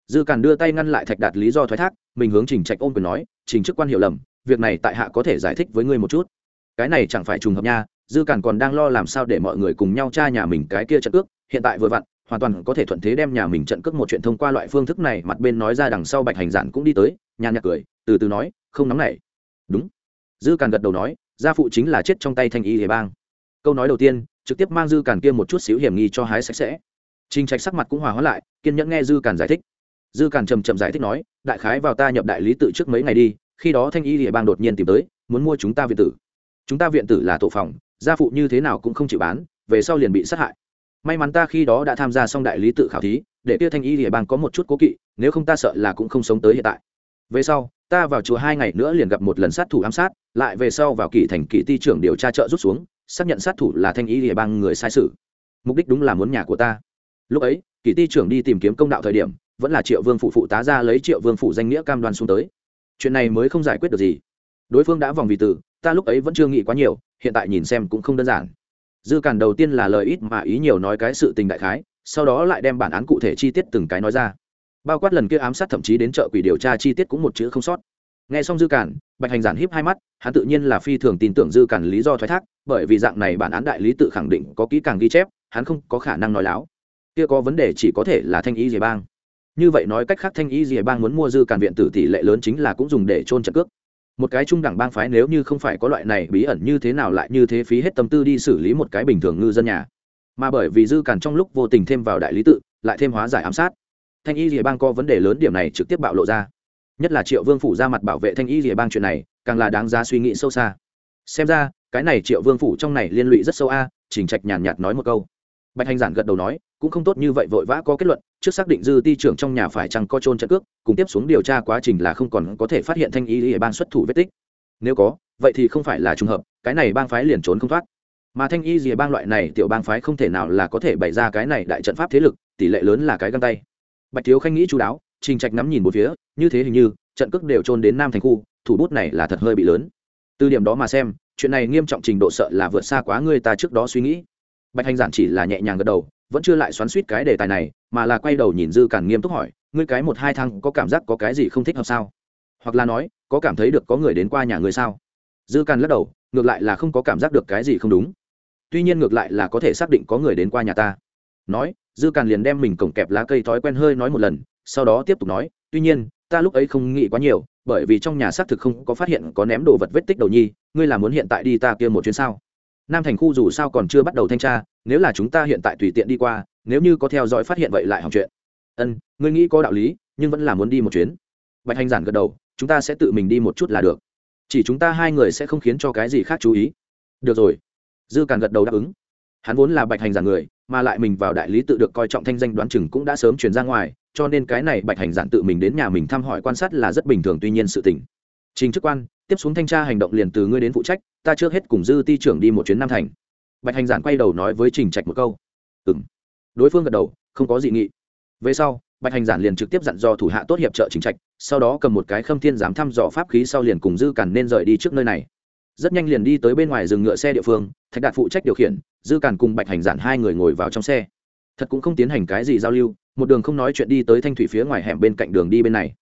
Dư cản đưa tay ngăn lại thạch đạt lý do thoái thác, mình hướng trình trạch ôm quyền nói, trình chức quan hiểu lầm, việc này tại hạ có thể giải thích với ngươi một chút. Cái này chẳng phải trùng hợp nha dư càn còn đang lo làm sao để mọi người cùng nhau tra nhà mình cái kia trận cước, hiện tại vừa vặn, hoàn toàn có thể thuận thế đem nhà mình trận cước một chuyện thông qua loại phương thức này, mặt bên nói ra đằng sau bạch hành giản cũng đi tới, nhàn nhạc cười, từ từ nói, không nóng nảy. Đúng. Dư càn gật đầu nói, gia phụ chính là chết trong tay thanh y hề bang. Câu nói đầu tiên, trực tiếp mang dư càn kia một chút xíu hiểm nghi cho hái sạch sẽ. Trình trạch sắc mặt cũng hòa hóa lại, kiên nhẫn nghe dư càn giải thích. Dư càn trầm trầm giải thích nói, đại khái vào ta nhập đại lý tự trước mấy ngày đi, khi đó thanh y địa bang đột nhiên tìm tới, muốn mua chúng ta viện tử. Chúng ta viện tử là tổ phòng gia phụ như thế nào cũng không chịu bán, về sau liền bị sát hại. May mắn ta khi đó đã tham gia xong đại lý tự khảo thí, để kia thanh y địa bang có một chút cố kỵ, nếu không ta sợ là cũng không sống tới hiện tại. Về sau, ta vào chùa hai ngày nữa liền gặp một lần sát thủ ám sát, lại về sau vào kỳ thành kỳ ti trưởng điều tra trợ rút xuống, xác nhận sát thủ là thanh y địa bang người sai sự. Mục đích đúng là muốn nhà của ta. Lúc ấy kỳ ti trưởng đi tìm kiếm công đạo thời điểm, vẫn là triệu vương phụ phụ tá ra lấy triệu vương phụ danh nghĩa cam đoan xuống tới. Chuyện này mới không giải quyết được gì đối phương đã vòng vì từ, ta lúc ấy vẫn chưa nghĩ quá nhiều, hiện tại nhìn xem cũng không đơn giản. Dư cản đầu tiên là lời ít mà ý nhiều nói cái sự tình đại khái, sau đó lại đem bản án cụ thể chi tiết từng cái nói ra. Bao quát lần kia ám sát thậm chí đến chợ quỷ điều tra chi tiết cũng một chữ không sót. Nghe xong dư cản, bạch hành giản híp hai mắt, hắn tự nhiên là phi thường tin tưởng dư cản lý do thoái thác, bởi vì dạng này bản án đại lý tự khẳng định có kỹ càng ghi chép, hắn không có khả năng nói láo. Kia có vấn đề chỉ có thể là thanh ý dìa bang. Như vậy nói cách khác thanh ý dìa bang muốn mua dư cản viện tử tỷ lệ lớn chính là cũng dùng để trôn trận cước một cái trung đẳng bang phái nếu như không phải có loại này bí ẩn như thế nào lại như thế phí hết tâm tư đi xử lý một cái bình thường ngư dân nhà. Mà bởi vì dư càn trong lúc vô tình thêm vào đại lý tự, lại thêm hóa giải ám sát, thanh y rìa bang có vấn đề lớn điểm này trực tiếp bạo lộ ra. Nhất là triệu vương phủ ra mặt bảo vệ thanh y rìa bang chuyện này, càng là đáng giá suy nghĩ sâu xa. Xem ra, cái này triệu vương phủ trong này liên lụy rất sâu a, trình trạch nhàn nhạt nói một câu. Bạch hành giản gật đầu nói, cũng không tốt như vậy vội vã có kết luận trước xác định dư ti trưởng trong nhà phải chăng có trôn trận cước, cùng tiếp xuống điều tra quá trình là không còn có thể phát hiện thanh y rìa bang xuất thủ vết tích. Nếu có, vậy thì không phải là trùng hợp, cái này bang phái liền trốn không thoát. Mà thanh y rìa bang loại này tiểu bang phái không thể nào là có thể bày ra cái này đại trận pháp thế lực, tỷ lệ lớn là cái găng tay. Bạch thiếu khanh nghĩ chú đáo, trình trạch nắm nhìn một phía, như thế hình như, trận cước đều trôn đến nam thành khu, thủ bút này là thật hơi bị lớn. Từ điểm đó mà xem, chuyện này nghiêm trọng trình độ sợ là vượt xa quá người ta trước đó suy nghĩ. Bạch hành giản chỉ là nhẹ nhàng gật đầu, vẫn chưa lại xoắn suýt cái đề tài này mà là quay đầu nhìn dư càn nghiêm túc hỏi, ngươi cái một hai thăng có cảm giác có cái gì không thích hợp sao? Hoặc là nói, có cảm thấy được có người đến qua nhà ngươi sao? Dư càn lắc đầu, ngược lại là không có cảm giác được cái gì không đúng. Tuy nhiên ngược lại là có thể xác định có người đến qua nhà ta. Nói, dư càn liền đem mình cổng kẹp lá cây thói quen hơi nói một lần, sau đó tiếp tục nói, tuy nhiên, ta lúc ấy không nghĩ quá nhiều, bởi vì trong nhà xác thực không có phát hiện có ném đồ vật vết tích đầu nhi, ngươi là muốn hiện tại đi ta kia một chuyến sao? Nam thành khu dù sao còn chưa bắt đầu thanh tra, nếu là chúng ta hiện tại tùy tiện đi qua nếu như có theo dõi phát hiện vậy lại hỏng chuyện. Ân, ngươi nghĩ có đạo lý, nhưng vẫn là muốn đi một chuyến. Bạch hành giản gật đầu, chúng ta sẽ tự mình đi một chút là được. Chỉ chúng ta hai người sẽ không khiến cho cái gì khác chú ý. Được rồi. Dư càn gật đầu đáp ứng. Hắn vốn là bạch hành giản người, mà lại mình vào đại lý tự được coi trọng thanh danh đoán chừng cũng đã sớm truyền ra ngoài, cho nên cái này bạch hành giản tự mình đến nhà mình thăm hỏi quan sát là rất bình thường tuy nhiên sự tình. Trình chức quan, tiếp xuống thanh tra hành động liền từ ngươi đến phụ trách, ta trước hết cùng dư ti trưởng đi một chuyến nam thành. Bạch hành giản quay đầu nói với trình trạch một câu. Ừ m đối phương gật đầu, không có dị nghị. Về sau, bạch hành giản liền trực tiếp dặn dò thủ hạ tốt hiệp trợ chính trạch, sau đó cầm một cái khâm thiên dám thăm dò pháp khí sau liền cùng dư càn nên rời đi trước nơi này. Rất nhanh liền đi tới bên ngoài rừng ngựa xe địa phương, thạch đạt phụ trách điều khiển, dư càn cùng bạch hành giản hai người ngồi vào trong xe. Thật cũng không tiến hành cái gì giao lưu, một đường không nói chuyện đi tới thanh thủy phía ngoài hẻm bên cạnh đường đi bên này.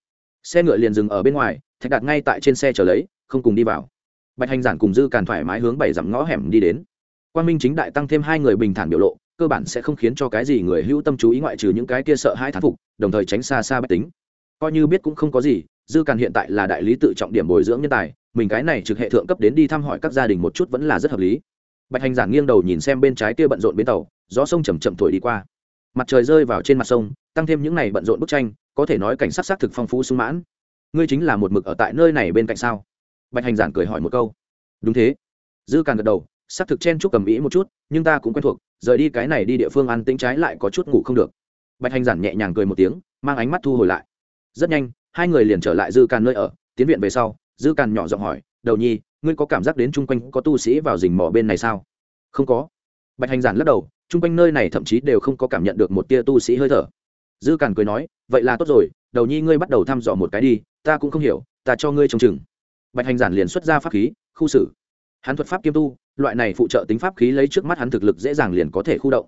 Xe ngựa liền dừng ở bên ngoài, thạch đạt ngay tại trên xe chờ lấy, không cùng đi vào. Bạch hành giản cùng dư càn thoải mái hướng bảy dặm ngõ hẻm đi đến. Quan minh chính đại tăng thêm hai người bình thản biểu lộ cơ bản sẽ không khiến cho cái gì người hữu tâm chú ý ngoại trừ những cái kia sợ hai thán phục, đồng thời tránh xa xa bách tính. Coi như biết cũng không có gì, dư càn hiện tại là đại lý tự trọng điểm bồi dưỡng nhân tài, mình cái này trực hệ thượng cấp đến đi thăm hỏi các gia đình một chút vẫn là rất hợp lý. Bạch hành giản nghiêng đầu nhìn xem bên trái kia bận rộn bến tàu, gió sông chầm chậm thổi đi qua. Mặt trời rơi vào trên mặt sông, tăng thêm những này bận rộn bức tranh, có thể nói cảnh sắc xác thực phong phú sung mãn. Ngươi chính là một mực ở tại nơi này bên cạnh sao? Bạch hành giản cười hỏi một câu. Đúng thế. Dư Càn gật đầu xác thực chen chúc cầm ý một chút, nhưng ta cũng quen thuộc, rời đi cái này đi địa phương ăn tính trái lại có chút ngủ không được. Bạch hành giản nhẹ nhàng cười một tiếng, mang ánh mắt thu hồi lại. Rất nhanh, hai người liền trở lại dư càn nơi ở, tiến viện về sau, dư càn nhỏ giọng hỏi, đầu nhi, ngươi có cảm giác đến chung quanh có tu sĩ vào rình mỏ bên này sao? Không có. Bạch hành giản lắc đầu, chung quanh nơi này thậm chí đều không có cảm nhận được một tia tu sĩ hơi thở. Dư càn cười nói, vậy là tốt rồi, đầu nhi ngươi bắt đầu thăm dò một cái đi, ta cũng không hiểu, ta cho ngươi trông chừng. Bạch hành giản liền xuất ra pháp khí, khu xử. Hắn thuật pháp kiêm tu loại này phụ trợ tính pháp khí lấy trước mắt hắn thực lực dễ dàng liền có thể khu động.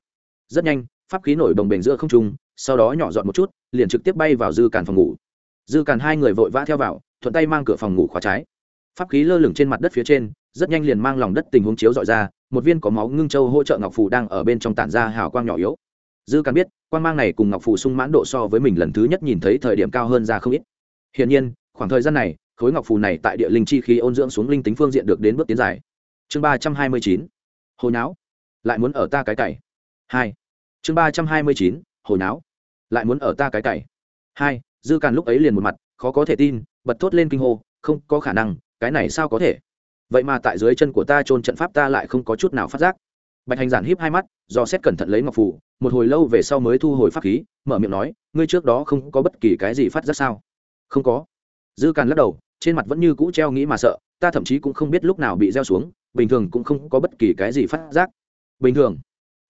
Rất nhanh, pháp khí nổi đồng bềnh giữa không trung, sau đó nhỏ dọn một chút, liền trực tiếp bay vào dư càn phòng ngủ. Dư càn hai người vội vã theo vào, thuận tay mang cửa phòng ngủ khóa trái. Pháp khí lơ lửng trên mặt đất phía trên, rất nhanh liền mang lòng đất tình huống chiếu dọi ra, một viên có máu ngưng châu hỗ trợ ngọc phù đang ở bên trong tản ra hào quang nhỏ yếu. Dư càn biết, quang mang này cùng ngọc phù sung mãn độ so với mình lần thứ nhất nhìn thấy thời điểm cao hơn ra không ít. Hiển nhiên, khoảng thời gian này, khối ngọc phù này tại địa linh chi khí ôn dưỡng xuống linh tính phương diện được đến bước tiến dài chương ba trăm hai mươi chín hồi não lại muốn ở ta cái cày. Hai. Chương ba trăm hai mươi chín hồi não lại muốn ở ta cái cày. Hai, dư càn lúc ấy liền một mặt, khó có thể tin, bật thốt lên kinh hô, không có khả năng, cái này sao có thể? Vậy mà tại dưới chân của ta trôn trận pháp ta lại không có chút nào phát giác. Bạch hành giản híp hai mắt, do xét cẩn thận lấy ngọc phủ một hồi lâu về sau mới thu hồi pháp khí, mở miệng nói, ngươi trước đó không có bất kỳ cái gì phát giác sao? Không có. Dư càn lắc đầu, trên mặt vẫn như cũ treo nghĩ mà sợ ta thậm chí cũng không biết lúc nào bị gieo xuống, bình thường cũng không có bất kỳ cái gì phát giác. Bình thường.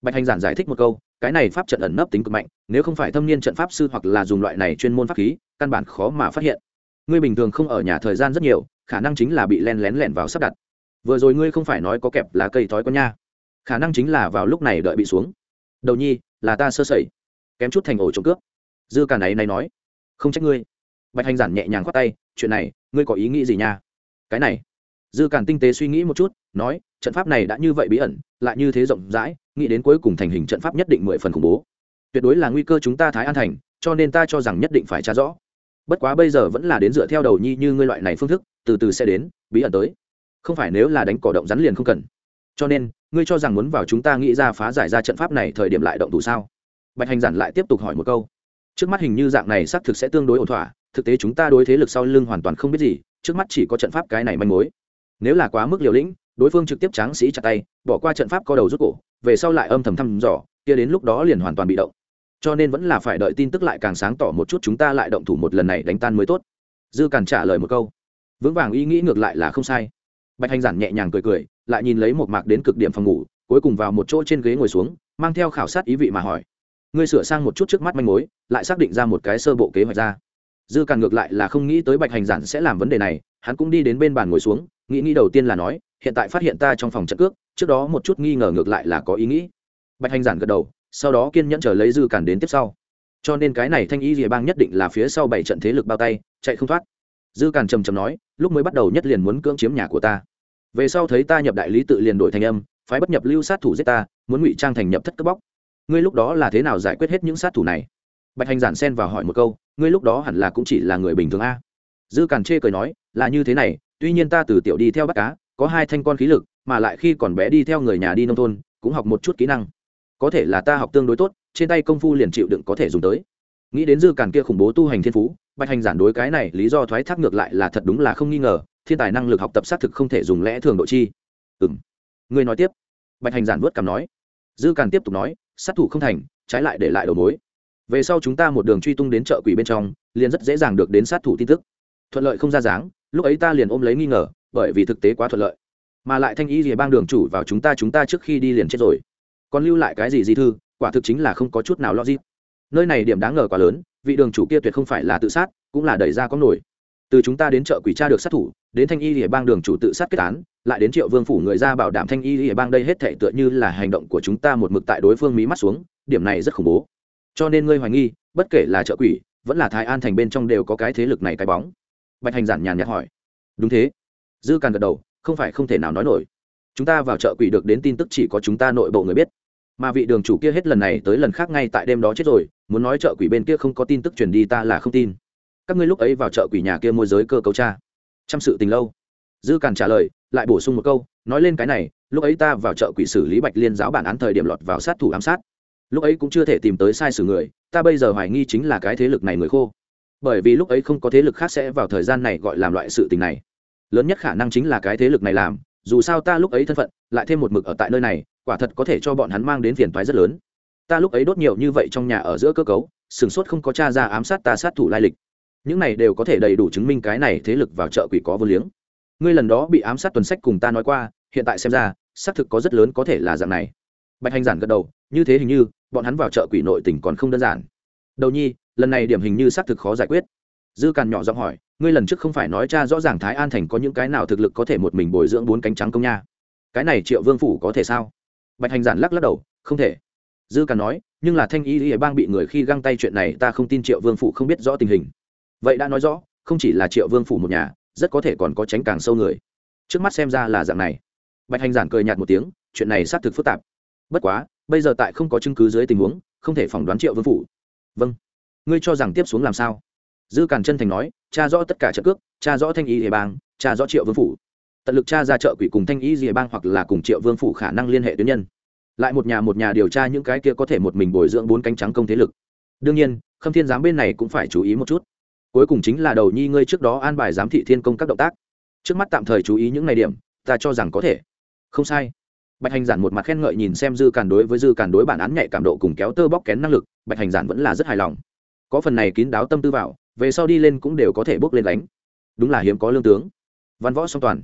Bạch hành giản giải thích một câu, cái này pháp trận ẩn nấp tính cực mạnh, nếu không phải thâm niên trận pháp sư hoặc là dùng loại này chuyên môn pháp khí, căn bản khó mà phát hiện. Ngươi bình thường không ở nhà thời gian rất nhiều, khả năng chính là bị len lén lẻn vào sắp đặt. Vừa rồi ngươi không phải nói có kẹp lá cây thói con nha. Khả năng chính là vào lúc này đợi bị xuống. Đầu nhi, là ta sơ sẩy. Kém chút thành ổ trộm cướp. Dư cả này này nói. Không trách ngươi. Bạch hành giản nhẹ nhàng khoát tay, chuyện này, ngươi có ý nghĩ gì nha? Cái này. Dư càn tinh tế suy nghĩ một chút, nói, trận pháp này đã như vậy bí ẩn, lại như thế rộng rãi, nghĩ đến cuối cùng thành hình trận pháp nhất định mười phần khủng bố. Tuyệt đối là nguy cơ chúng ta thái an thành, cho nên ta cho rằng nhất định phải trả rõ. Bất quá bây giờ vẫn là đến dựa theo đầu nhi như ngươi loại này phương thức, từ từ sẽ đến, bí ẩn tới. Không phải nếu là đánh cỏ động rắn liền không cần. Cho nên, ngươi cho rằng muốn vào chúng ta nghĩ ra phá giải ra trận pháp này thời điểm lại động thủ sao? Bạch hành giản lại tiếp tục hỏi một câu. Trước mắt hình như dạng này xác thực sẽ tương đối ổn thỏa, thực tế chúng ta đối thế lực sau lưng hoàn toàn không biết gì trước mắt chỉ có trận pháp cái này manh mối. Nếu là quá mức liều lĩnh, đối phương trực tiếp tráng sĩ chặt tay, bỏ qua trận pháp co đầu rút cổ, về sau lại âm thầm thăm dò, kia đến lúc đó liền hoàn toàn bị động. Cho nên vẫn là phải đợi tin tức lại càng sáng tỏ một chút chúng ta lại động thủ một lần này đánh tan mới tốt. Dư càn trả lời một câu. Vững vàng ý nghĩ ngược lại là không sai. Bạch hành giản nhẹ nhàng cười cười, lại nhìn lấy một mạc đến cực điểm phòng ngủ, cuối cùng vào một chỗ trên ghế ngồi xuống, mang theo khảo sát ý vị mà hỏi. Ngươi sửa sang một chút trước mắt manh mối, lại xác định ra một cái sơ bộ kế hoạch ra dư càn ngược lại là không nghĩ tới bạch hành giản sẽ làm vấn đề này, hắn cũng đi đến bên bàn ngồi xuống, nghĩ nghĩ đầu tiên là nói, hiện tại phát hiện ta trong phòng trận cước, trước đó một chút nghi ngờ ngược lại là có ý nghĩ. Bạch hành giản gật đầu, sau đó kiên nhẫn chờ lấy dư càn đến tiếp sau. Cho nên cái này thanh y rìa bang nhất định là phía sau bảy trận thế lực bao tay, chạy không thoát. Dư càn trầm trầm nói, lúc mới bắt đầu nhất liền muốn cưỡng chiếm nhà của ta. Về sau thấy ta nhập đại lý tự liền đổi thành âm, phái bất nhập lưu sát thủ giết ta, muốn ngụy trang thành nhập thất cướp bóc. Ngươi lúc đó là thế nào giải quyết hết những sát thủ này? Bạch hành giản xen vào hỏi một câu ngươi lúc đó hẳn là cũng chỉ là người bình thường a. Dư càn chê cười nói, là như thế này, tuy nhiên ta từ tiểu đi theo bắt cá, có hai thanh con khí lực, mà lại khi còn bé đi theo người nhà đi nông thôn, cũng học một chút kỹ năng. Có thể là ta học tương đối tốt, trên tay công phu liền chịu đựng có thể dùng tới. Nghĩ đến dư càn kia khủng bố tu hành thiên phú, bạch hành giản đối cái này lý do thoái thác ngược lại là thật đúng là không nghi ngờ, thiên tài năng lực học tập xác thực không thể dùng lẽ thường độ chi. Ừ m ngươi nói tiếp. Bạch hành giản vớt cảm nói. Dư càn tiếp tục nói, sát thủ không thành, trái lại để lại đầu mối về sau chúng ta một đường truy tung đến chợ quỷ bên trong, liền rất dễ dàng được đến sát thủ tin tức. Thuận lợi không ra dáng, lúc ấy ta liền ôm lấy nghi ngờ, bởi vì thực tế quá thuận lợi. Mà lại thanh y rìa bang đường chủ vào chúng ta chúng ta trước khi đi liền chết rồi. Còn lưu lại cái gì di thư, quả thực chính là không có chút nào logic. Nơi này điểm đáng ngờ quá lớn, vị đường chủ kia tuyệt không phải là tự sát, cũng là đẩy ra có nổi. Từ chúng ta đến chợ quỷ tra được sát thủ, đến thanh y rìa bang đường chủ tự sát kết án, lại đến triệu vương phủ người ra bảo đảm thanh y rìa bang đây hết thể tựa như là hành động của chúng ta một mực tại đối phương mí mắt xuống, điểm này rất khủng bố cho nên ngươi hoài nghi, bất kể là chợ quỷ, vẫn là thái an thành bên trong đều có cái thế lực này cái bóng. Bạch hành giản nhàn nhạt hỏi. Đúng thế. Dư càn gật đầu, không phải không thể nào nói nổi. Chúng ta vào chợ quỷ được đến tin tức chỉ có chúng ta nội bộ người biết. Mà vị đường chủ kia hết lần này tới lần khác ngay tại đêm đó chết rồi, muốn nói chợ quỷ bên kia không có tin tức truyền đi ta là không tin. Các ngươi lúc ấy vào chợ quỷ nhà kia môi giới cơ cấu cha chăm sự tình lâu. Dư càn trả lời, lại bổ sung một câu, nói lên cái này, lúc ấy ta vào chợ quỷ xử lý bạch liên giáo bản án thời điểm lọt vào sát thủ ám sát lúc ấy cũng chưa thể tìm tới sai sử người, ta bây giờ hoài nghi chính là cái thế lực này người khô. Bởi vì lúc ấy không có thế lực khác sẽ vào thời gian này gọi làm loại sự tình này. Lớn nhất khả năng chính là cái thế lực này làm, dù sao ta lúc ấy thân phận, lại thêm một mực ở tại nơi này, quả thật có thể cho bọn hắn mang đến phiền toái rất lớn. Ta lúc ấy đốt nhiều như vậy trong nhà ở giữa cơ cấu sửng sốt không có t r a ra ám sát ta sát thủ lai lịch. Những này đều có thể đầy đủ chứng minh cái này thế lực vào chợ quỷ có vô liếng. Ngươi lần đó bị ám sát tuần sách cùng ta nói qua, hiện tại xem ra, xác thực có rất lớn có thể là dạng này. Bạch hành giản gật đầu như thế hình như, bọn hắn vào chợ quỷ nội tỉnh còn không đơn giản. Đầu nhi, lần này điểm hình như xác thực khó giải quyết. Dư càn nhỏ giọng hỏi, ngươi lần trước không phải nói cha rõ ràng thái an thành có những cái nào thực lực có thể một mình bồi dưỡng bốn cánh trắng công nha? Cái này triệu vương phủ có thể sao? Bạch hành giản lắc lắc đầu, không thể. Dư càn nói, nhưng là thanh y y bang bị người khi găng tay chuyện này ta không tin triệu vương phủ không biết rõ tình hình. Vậy đã nói rõ, không chỉ là triệu vương phủ một nhà, rất có thể còn có tránh càng sâu người. Trước mắt xem ra là dạng này. Bạch hành giản cười nhạt một tiếng, chuyện này xác thực phức tạp. Bất quá bây giờ tại không có chứng cứ dưới tình huống, không thể phỏng đoán triệu vương phủ. Vâng. Ngươi cho rằng tiếp xuống làm sao? Dư càn chân thành nói cha rõ tất cả trợ cước cha rõ thanh y hề bang cha rõ triệu vương phủ. Tận lực cha ra chợ quỷ cùng thanh y địa bang hoặc là cùng triệu vương phủ khả năng liên hệ tuyến nhân. Lại một nhà một nhà điều tra những cái kia có thể một mình bồi dưỡng bốn cánh trắng công thế lực. Đương nhiên, khâm thiên giám bên này cũng phải chú ý một chút. Cuối cùng chính là đầu nhi ngươi trước đó an bài giám thị thiên công các động tác. Trước mắt tạm thời chú ý những ngày điểm, ta cho rằng có thể. Không sai bạch hành giản một mặt khen ngợi nhìn xem dư càn đối với dư càn đối bản án nhạy cảm độ cùng kéo tơ bóc kén năng lực, bạch hành giản vẫn là rất hài lòng. Có phần này kín đáo tâm tư vào, về sau đi lên cũng đều có thể bước lên đánh đúng là hiếm có lương tướng. Văn võ song toàn.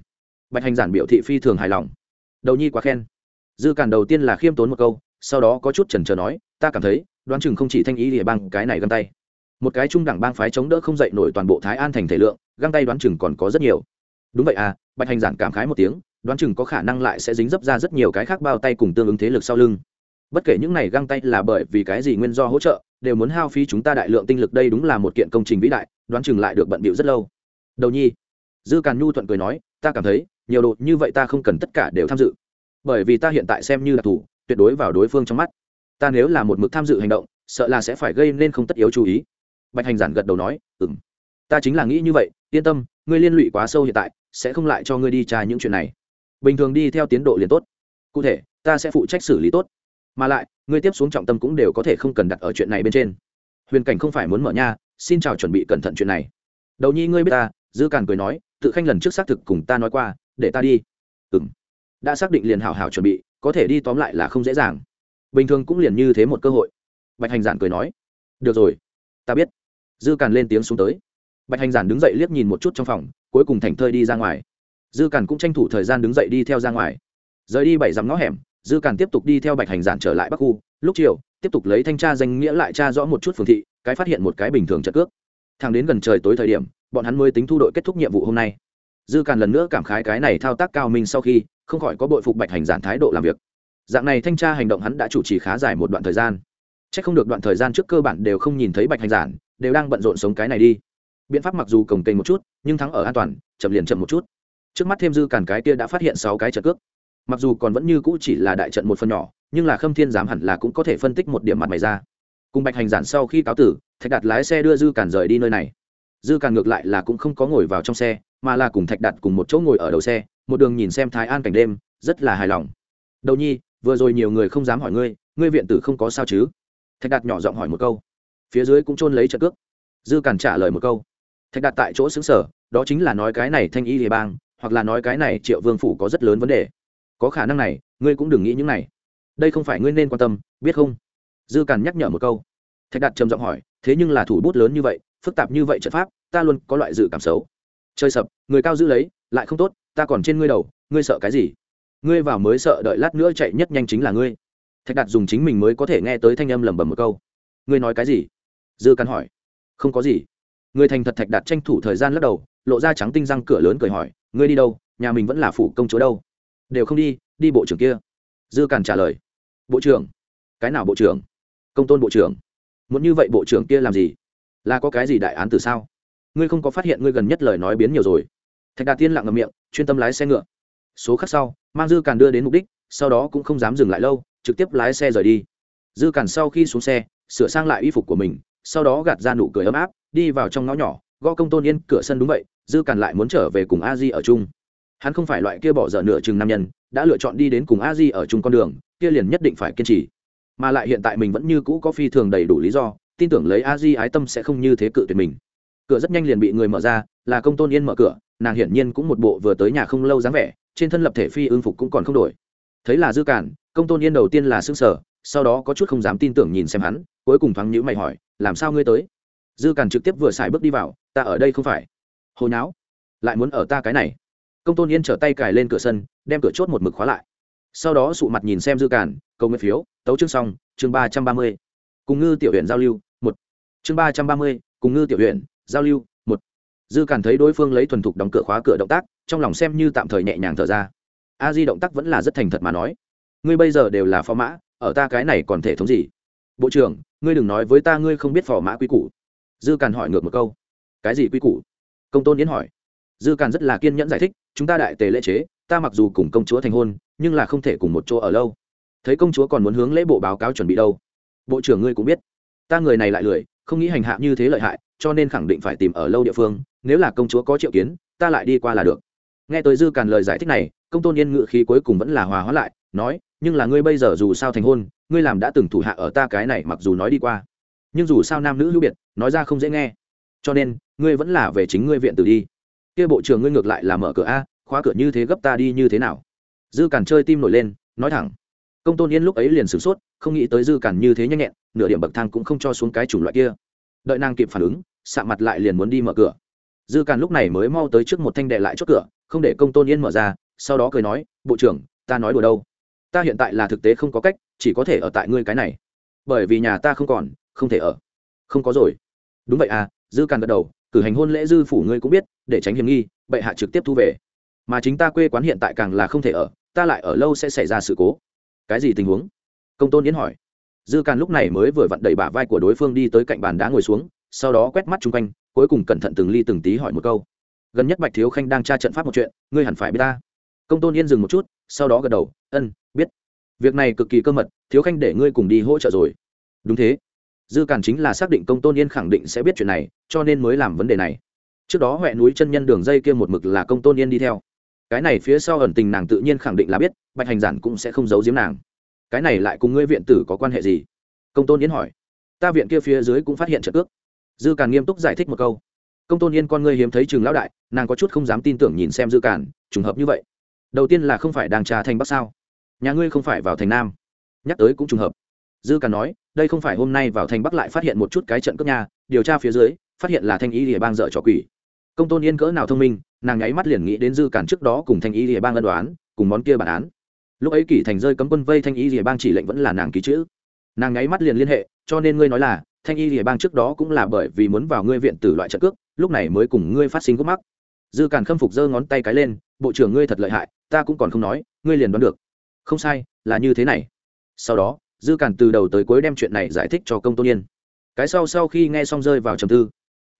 Bạch hành giản biểu thị phi thường hài lòng. Đầu nhi quá khen. Dư càn đầu tiên là khiêm tốn một câu, sau đó có chút chần chờ nói, ta cảm thấy, đoán chừng không chỉ thanh ý địa bang cái này găng tay. Một cái trung đẳng bang phái chống đỡ không dậy nổi toàn bộ thái an thành thể lượng, găng tay đoán chừng còn có rất nhiều. Đúng vậy à? Bạch hành giản cảm khái một tiếng đoán chừng có khả năng lại sẽ dính dấp ra rất nhiều cái khác bao tay cùng tương ứng thế lực sau lưng. Bất kể những này găng tay là bởi vì cái gì nguyên do hỗ trợ, đều muốn hao phí chúng ta đại lượng tinh lực đây đúng là một kiện công trình vĩ đại, đoán chừng lại được bận bịu rất lâu. Đầu nhi, dư càn nhu thuận cười nói, ta cảm thấy, nhiều đồ như vậy ta không cần tất cả đều tham dự. Bởi vì ta hiện tại xem như là thủ, tuyệt đối vào đối phương trong mắt. Ta nếu là một mực tham dự hành động, sợ là sẽ phải gây nên không tất yếu chú ý. Bạch hành giản gật đầu nói ừng ta chính là nghĩ như vậy, yên tâm, ngươi liên lụy quá sâu hiện tại, sẽ không lại cho ngươi đi tra những chuyện này bình thường đi theo tiến độ liền tốt. Cụ thể, ta sẽ phụ trách xử lý tốt. Mà lại, người tiếp xuống trọng tâm cũng đều có thể không cần đặt ở chuyện này bên trên. Huyền cảnh không phải muốn mở nha, xin chào chuẩn bị cẩn thận chuyện này. Đầu nhi ngươi biết ta, dư càn cười nói, tự khanh lần trước xác thực cùng ta nói qua, để ta đi. Ừ m đã xác định liền hảo hảo chuẩn bị, có thể đi tóm lại là không dễ dàng. Bình thường cũng liền như thế một cơ hội. Bạch hành giản cười nói, được rồi, ta biết. Dư càn lên tiếng xuống tới. Bạch hành giản đứng dậy liếc nhìn một chút trong phòng, cuối cùng thành thơi đi ra ngoài dư càn cũng tranh thủ thời gian đứng dậy đi theo ra ngoài. Rời đi bảy dặm ngõ hẻm, dư càn tiếp tục đi theo bạch hành giản trở lại bắc khu. Lúc chiều, tiếp tục lấy thanh tra danh nghĩa lại tra rõ một chút phường thị, cái phát hiện một cái bình thường trợ cước. Thang đến gần trời tối thời điểm, bọn hắn mới tính thu đội kết thúc nhiệm vụ hôm nay. Dư càn lần nữa cảm khái cái này thao tác cao minh sau khi, không khỏi có bội phục bạch hành giản thái độ làm việc. Dạng này thanh tra hành động hắn đã chủ trì khá dài một đoạn thời gian. C h ắ c không được đoạn thời gian trước cơ bản đều không nhìn thấy bạch hành giản, đều đang bận rộn sống cái này đi. Biện pháp mặc dù cồng kềnh một chút, nhưng thắng ở an toàn, chậm liền chậm một chút trước mắt thêm dư càn cái kia đã phát hiện sáu cái trận cước. Mặc dù còn vẫn như cũ chỉ là đại trận một phần nhỏ, nhưng là khâm thiên giám hẳn là cũng có thể phân tích một điểm mặt mày ra. Cùng bạch hành giản sau khi cáo tử, thạch đạt lái xe đưa dư càn rời đi nơi này. Dư càn ngược lại là cũng không có ngồi vào trong xe, mà là cùng thạch đạt cùng một chỗ ngồi ở đầu xe, một đường nhìn xem thái an cảnh đêm, rất là hài lòng. Đầu nhi, vừa rồi nhiều người không dám hỏi ngươi ngươi viện tử không có sao chứ? Thạch đạt nhỏ giọng hỏi một câu. Phía dưới cũng trôn lấy trận cước. Dư càn trả lời một câu. Thạch đạt tại chỗ xứng sở đó chính là nói cái này thanh y địa bang hoặc là nói cái này triệu vương phủ có rất lớn vấn đề. Có khả năng này, ngươi cũng đừng nghĩ những này. Đây không phải ngươi nên quan tâm, biết không? Dư càn nhắc nhở một câu. Thạch đạt trầm giọng hỏi, thế nhưng là thủ bút lớn như vậy, phức tạp như vậy trận pháp, ta luôn có loại dự cảm xấu. Chơi sập, người cao giữ lấy, lại không tốt, ta còn trên ngươi đầu, ngươi sợ cái gì? Ngươi vào mới sợ đợi lát nữa chạy nhất nhanh chính là ngươi. Thạch đạt dùng chính mình mới có thể nghe tới thanh âm lẩm bẩm một câu. Ngươi nói cái gì? Dư càn hỏi. Không có gì. Người thành thật thạch đạt tranh thủ thời gian lắc đầu, lộ ra trắng tinh răng cửa lớn cười hỏi ngươi đi đâu, nhà mình vẫn là phủ công chúa đâu? Đều không đi đi bộ trưởng kia. Dư càn trả lời. Bộ trưởng. Cái nào bộ trưởng? Công tôn bộ trưởng. Muốn như vậy bộ trưởng kia làm gì? Là có cái gì đại án từ sao? Ngươi không có phát hiện ngươi gần nhất lời nói biến nhiều rồi? Thạch đạt tiên lặng ngầm miệng, chuyên tâm lái xe ngựa. Số khắc sau, mang dư càn đưa đến mục đích, sau đó cũng không dám dừng lại lâu, trực tiếp lái xe rời đi. Dư càn sau khi xuống xe, sửa sang lại y phục của mình, sau đó gạt ra nụ cười ấm áp, đi vào trong ngõ nhỏ gõ công tôn yên cửa sân đúng vậy, dư càn lại muốn trở về cùng a di ở chung. Hắn không phải loại kia bỏ dở nửa chừng nam nhân, đã lựa chọn đi đến cùng a di ở chung con đường, kia liền nhất định phải kiên trì. Mà lại hiện tại mình vẫn như cũ có phi thường đầy đủ lý do, tin tưởng lấy a di ái tâm sẽ không như thế cự tuyệt mình. Cửa rất nhanh liền bị người mở ra, là công tôn yên mở cửa, nàng hiển nhiên cũng một bộ vừa tới nhà không lâu dáng vẻ, trên thân lập thể phi ương phục cũng còn không đổi. Thấy là dư cản công tôn yên đầu tiên là xương sở sau đó có chút không dám tin tưởng nhìn xem hắn, cuối cùng thoáng nhữ mày hỏi, làm sao ngươi tới? Dư càn trực tiếp vừa xài bước đi vào, ta ở đây không phải. Hồi não lại muốn ở ta cái này. Công tôn yên trở tay cài lên cửa sân, đem cửa chốt một mực khóa lại. Sau đó sụ mặt nhìn xem dư càn, cầu nguyện phiếu, tấu chương xong, chương ba trăm ba mươi, cùng ngư tiểu huyện giao lưu, một. Chương ba trăm ba mươi, cùng ngư tiểu huyện giao lưu, một. Dư càn thấy đối phương lấy thuần thục đóng cửa khóa cửa động tác, trong lòng xem như tạm thời nhẹ nhàng thở ra. A di động tác vẫn là rất thành thật mà nói. Ngươi bây giờ đều là phó mã, ở ta cái này còn thể thống gì? Bộ trưởng, ngươi đừng nói với ta ngươi không biết phò mã quy củ dư càn hỏi ngược một câu. Cái gì quy củ? Công tôn yến hỏi. Dư càn rất là kiên nhẫn giải thích, chúng ta đại tề lễ chế, ta mặc dù cùng công chúa thành hôn, nhưng là không thể cùng một chỗ ở lâu. Thấy công chúa còn muốn hướng lễ bộ báo cáo chuẩn bị đâu? Bộ trưởng ngươi cũng biết. Ta người này lại lười, không nghĩ hành hạ như thế lợi hại, cho nên khẳng định phải tìm ở lâu địa phương, nếu là công chúa có triệu kiến, ta lại đi qua là được. Nghe tới dư càn lời giải thích này, công tôn yên ngự khí cuối cùng vẫn là hòa hóa lại, nói, nhưng là ngươi bây giờ dù sao thành hôn, ngươi làm đã từng thủ hạ ở ta cái này mặc dù nói đi qua nhưng dù sao nam nữ hữu biệt, nói ra không dễ nghe. Cho nên, ngươi vẫn là về chính ngươi viện tử đi. Kia bộ trưởng ngươi ngược lại là mở cửa a, khóa cửa như thế gấp ta đi như thế nào? Dư càn chơi tim nổi lên, nói thẳng. Công tôn yên lúc ấy liền sửng sốt, không nghĩ tới dư càn như thế nhanh nhẹn, nửa điểm bậc thang cũng không cho xuống cái chủng loại kia. Đợi nàng kịp phản ứng sạ mặt lại liền muốn đi mở cửa. Dư càn lúc này mới mau tới trước một thanh đệ lại chốt cửa, không để công tôn yên mở ra, sau đó cười nói, bộ trưởng, ta nói đùa đâu? Ta hiện tại là thực tế không có cách, chỉ có thể ở tại ngươi cái này. Bởi vì nhà ta không còn không thể ở. Không có rồi. Đúng vậy à dư càn gật đầu, cử hành hôn lễ dư phủ ngươi cũng biết, để tránh hiểm nghi, bệ hạ trực tiếp thu về. Mà chính ta quê quán hiện tại càng là không thể ở, ta lại ở lâu sẽ xảy ra sự cố. Cái gì tình huống? Công tôn yến hỏi. Dư càn lúc này mới vừa vặn đẩy bả vai của đối phương đi tới cạnh bàn đá ngồi xuống, sau đó quét mắt chung quanh, cuối cùng cẩn thận từng ly từng tí hỏi một câu. Gần nhất bạch thiếu khanh đang tra trận pháp một chuyện, ngươi hẳn phải biết ta. Công tôn yên dừng một chút, sau đó gật đầu, ân, biết. Việc này cực kỳ cơ mật, thiếu khanh để ngươi cùng đi hỗ trợ rồi. Đúng thế dư càn chính là xác định công tôn yên khẳng định sẽ biết chuyện này, cho nên mới làm vấn đề này. Trước đó huệ núi chân nhân đường dây kia một mực là công tôn yên đi theo. Cái này phía sau ẩn tình nàng tự nhiên khẳng định là biết, bạch hành giản cũng sẽ không giấu giếm nàng. Cái này lại cùng ngươi viện tử có quan hệ gì? Công tôn yên hỏi. Ta viện kia phía dưới cũng phát hiện trợ cước. Dư càn nghiêm túc giải thích một câu. Công tôn yên con ngươi hiếm thấy trường lão đại, nàng có chút không dám tin tưởng nhìn xem dư càn, trùng hợp như vậy. Đầu tiên là không phải đang trà thành bắc sao? Nhà ngươi không phải vào thành nam. Nhắc tới cũng trùng hợp. Dư càn nói đây không phải hôm nay vào thành bắc lại phát hiện một chút cái trận cướp nhà, điều tra phía dưới, phát hiện là thanh ý địa bang dợ trò quỷ. Công tôn yên cỡ nào thông minh, nàng nháy mắt liền nghĩ đến dư cản trước đó cùng thanh ý địa bang ân đoán cùng món kia bản án. Lúc ấy kỷ thành rơi cấm quân vây thanh ý địa bang chỉ lệnh vẫn là nàng ký chữ. Nàng nháy mắt liền liên hệ, cho nên ngươi nói là, thanh y địa bang trước đó cũng là bởi vì muốn vào ngươi viện tử loại trận cước lúc này mới cùng ngươi phát sinh gốc mắc. Dư càn khâm phục giơ ngón tay cái lên, bộ trưởng ngươi thật lợi hại, ta cũng còn không nói, ngươi liền đoán được. Không sai, là như thế này. Sau đó dư cản từ đầu tới cuối đem chuyện này giải thích cho công tôn yên. Cái sau sau khi nghe xong rơi vào trầm tư,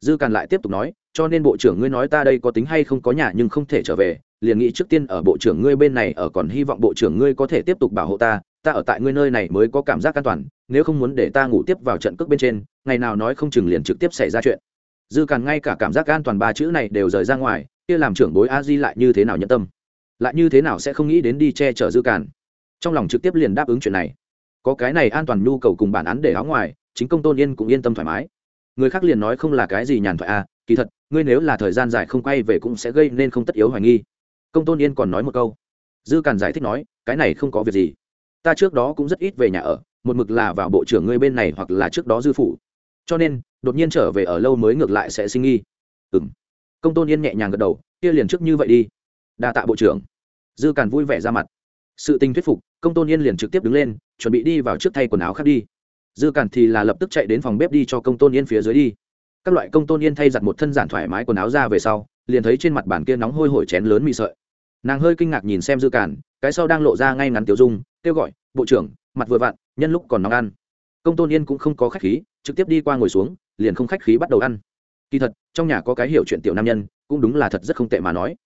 dư cản lại tiếp tục nói, cho nên bộ trưởng ngươi nói ta đây có tính hay không có nhà nhưng không thể trở về, liền nghĩ trước tiên ở bộ trưởng ngươi bên này ở còn hy vọng bộ trưởng ngươi có thể tiếp tục bảo hộ ta ta ở tại ngươi nơi này mới có cảm giác an toàn, nếu không muốn để ta ngủ tiếp vào trận cước bên trên, ngày nào nói không chừng liền trực tiếp xảy ra chuyện. Dư càn ngay cả cảm giác an toàn ba chữ này đều rời ra ngoài, kia làm trưởng bối a di lại như thế nào nhận tâm? Lại như thế nào sẽ không nghĩ đến đi che chở dư càn trong lòng trực tiếp liền đáp ứng chuyện này có cái này an toàn nhu cầu cùng bản án để áo ngoài, chính công tôn yên cũng yên tâm thoải mái. Người khác liền nói không là cái gì nhàn thoại à kỳ thật, ngươi nếu là thời gian dài không quay về cũng sẽ gây nên không tất yếu hoài nghi. Công tôn yên còn nói một câu. Dư càn giải thích nói, cái này không có việc gì. Ta trước đó cũng rất ít về nhà ở, một mực là vào bộ trưởng ngươi bên này hoặc là trước đó dư phụ cho nên, đột nhiên trở về ở lâu mới ngược lại sẽ sinh nghi. Ừ m công tôn yên nhẹ nhàng gật đầu, kia liền trước như vậy đi. Đa tạ bộ trưởng. Dư càn vui vẻ ra mặt sự tình thuyết phục công tôn yên liền trực tiếp đứng lên chuẩn bị đi vào trước thay quần áo khác đi. Dư cản thì là lập tức chạy đến phòng bếp đi cho công tôn yên phía dưới đi. Các loại công tôn yên thay giặt một thân giản thoải mái quần áo ra về sau liền thấy trên mặt bàn kia nóng hôi hổi chén lớn mì sợi. Nàng hơi kinh ngạc nhìn xem dư cản, cái sau đang lộ ra ngay ngắn tiểu dung kêu gọi bộ trưởng mặt vừa vặn nhân lúc còn nóng ăn. Công tôn yên cũng không có khách khí trực tiếp đi qua ngồi xuống liền không khách khí bắt đầu ăn. Kỳ thật trong nhà có cái hiểu chuyện tiểu nam nhân cũng đúng là thật rất không tệ mà nói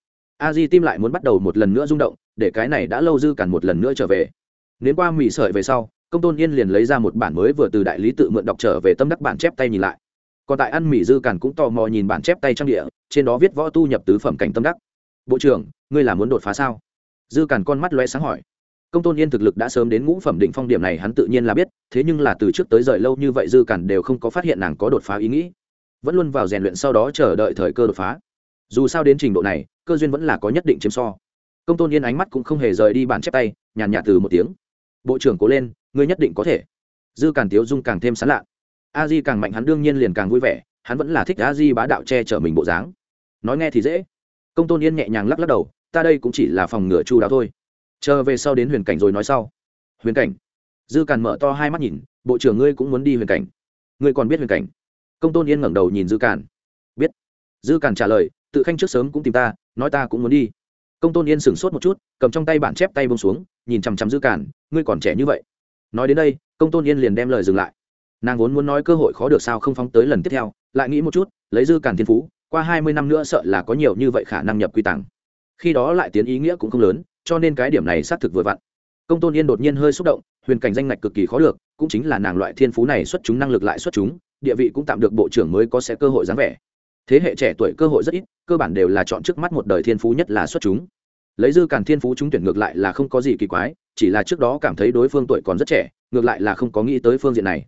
a di tim lại muốn bắt đầu một lần nữa rung động, để cái này đã lâu dư cản một lần nữa trở về. Nếu qua mì sợi về sau, công tôn yên liền lấy ra một bản mới vừa từ đại lý tự mượn đọc trở về tâm đắc bản chép tay nhìn lại. Còn tại ăn mì dư cản cũng tò mò nhìn bản chép tay trang địa, trên đó viết võ tu nhập tứ phẩm cảnh tâm đắc. Bộ trưởng, ngươi là muốn đột phá sao? Dư cản con mắt loe sáng hỏi. Công tôn yên thực lực đã sớm đến ngũ phẩm định phong, điểm này hắn tự nhiên là biết, thế nhưng là từ trước tới rời lâu như vậy dư cản đều không có phát hiện nàng có đột phá ý nghĩ. Vẫn luôn vào rèn luyện sau đó chờ đợi thời cơ đột phá. Dù sao đến trình độ này cơ duyên vẫn là có nhất định chiếm so. Công tôn yên ánh mắt cũng không hề rời đi bản chép tay, nhàn nhạt từ một tiếng. Bộ trưởng cố lên, ngươi nhất định có thể. Dư càn tiếu dung càng thêm sán lạ. A di càng mạnh hắn đương nhiên liền càng vui vẻ, hắn vẫn là thích a di bá đạo che chở mình bộ dáng. Nói nghe thì dễ. Công tôn yên nhẹ nhàng lắc lắc đầu, ta đây cũng chỉ là phòng ngựa chu đáo thôi. Chờ về sau đến huyền cảnh rồi nói sau. Huyền cảnh. Dư càn mở to hai mắt nhìn, bộ trưởng ngươi cũng muốn đi huyền cảnh. Ngươi còn biết huyền cảnh. Công tôn yên ngẩng đầu nhìn dư càn. Biết. Dư càn trả lời, tự khanh trước sớm cũng tìm ta nói ta cũng muốn đi. Công tôn yên sửng sốt một chút cầm trong tay bản chép tay bông xuống nhìn chằm chằm dư cản, ngươi còn trẻ như vậy. Nói đến đây công tôn yên liền đem lời dừng lại. Nàng vốn muốn nói cơ hội khó được sao không phóng tới lần tiếp theo lại nghĩ một chút lấy dư cản thiên phú qua hai mươi năm nữa sợ là có nhiều như vậy khả năng nhập quy tàng. Khi đó lại tiến ý nghĩa cũng không lớn cho nên cái điểm này xác thực vừa vặn. Công tôn yên đột nhiên hơi xúc động huyền cảnh danh ngạch cực kỳ khó được cũng chính là nàng loại thiên phú này xuất chúng năng lực lại xuất chúng địa vị cũng tạm được bộ trưởng mới có sẽ cơ hội dáng vẻ thế hệ trẻ tuổi cơ hội rất ít, cơ bản đều là chọn trước mắt một đời thiên phú nhất là xuất chúng. Lấy dư càn thiên phú chúng tuyển ngược lại là không có gì kỳ quái, chỉ là trước đó cảm thấy đối phương tuổi còn rất trẻ, ngược lại là không có nghĩ tới phương diện này.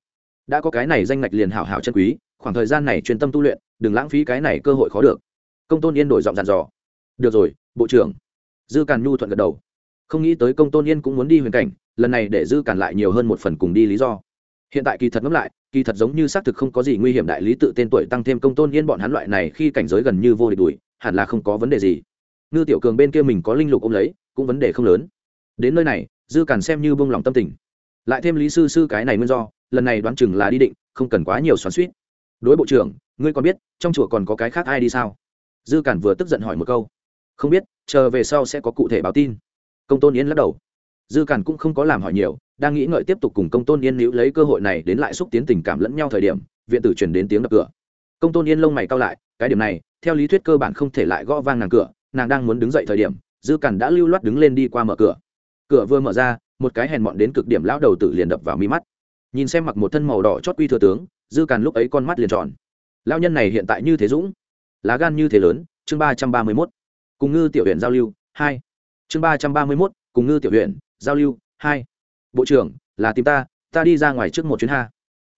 Đã có cái này danh ngạch liền hảo hảo chân quý, khoảng thời gian này chuyên tâm tu luyện, đừng lãng phí cái này cơ hội khó được. Công tôn yên đổi giọng dàn dò. Được rồi, bộ trưởng. Dư càn nhu thuận gật đầu. Không nghĩ tới công tôn yên cũng muốn đi huyền cảnh, lần này để dư càn lại nhiều hơn một phần cùng đi lý do hiện tại kỳ thật ngẫm lại, kỳ thật giống như xác thực không có gì nguy hiểm đại lý tự tên tuổi tăng thêm công tôn yên bọn hắn loại này khi cảnh giới gần như vô địch đuổi, hẳn là không có vấn đề gì. Ngư tiểu cường bên kia mình có linh lục ôm lấy, cũng vấn đề không lớn. Đến nơi này, dư càn xem như bông lòng tâm tình. Lại thêm lý sư sư cái này nguyên do, lần này đoán chừng là đi định, không cần quá nhiều xoắn suýt đối bộ trưởng, ngươi còn biết, trong chùa còn có cái khác ai đi sao? Dư cản vừa tức giận hỏi một câu. Không biết, chờ về sau sẽ có cụ thể báo tin. Công tôn yến lắc đầu. Dư cản cũng không có làm hỏi nhiều đang nghĩ ngợi tiếp tục cùng công tôn yên nữ lấy cơ hội này đến lại xúc tiến tình cảm lẫn nhau thời điểm, viện tử chuyển đến tiếng đập cửa. Công tôn yên lông mày cao lại, cái điểm này, theo lý thuyết cơ bản không thể lại gõ vang nàng cửa, nàng đang muốn đứng dậy thời điểm, dư cằn đã lưu loát đứng lên đi qua mở cửa. Cửa vừa mở ra, một cái hèn mọn đến cực điểm lão đầu tử liền đập vào mi mắt. Nhìn xem mặc một thân màu đỏ chót quy thừa tướng, dư càn lúc ấy con mắt liền tròn. Lao nhân này hiện tại như thế dũng, lá gan như thế lớn, chương ba trăm ba mươi mốt, cùng ngư tiểu huyện giao lưu, hai. Chương ba trăm ba mươi mốt, cùng ngư tiểu huyện giao lưu, hai bộ trưởng, là tìm ta ta đi ra ngoài trước một chuyến ha.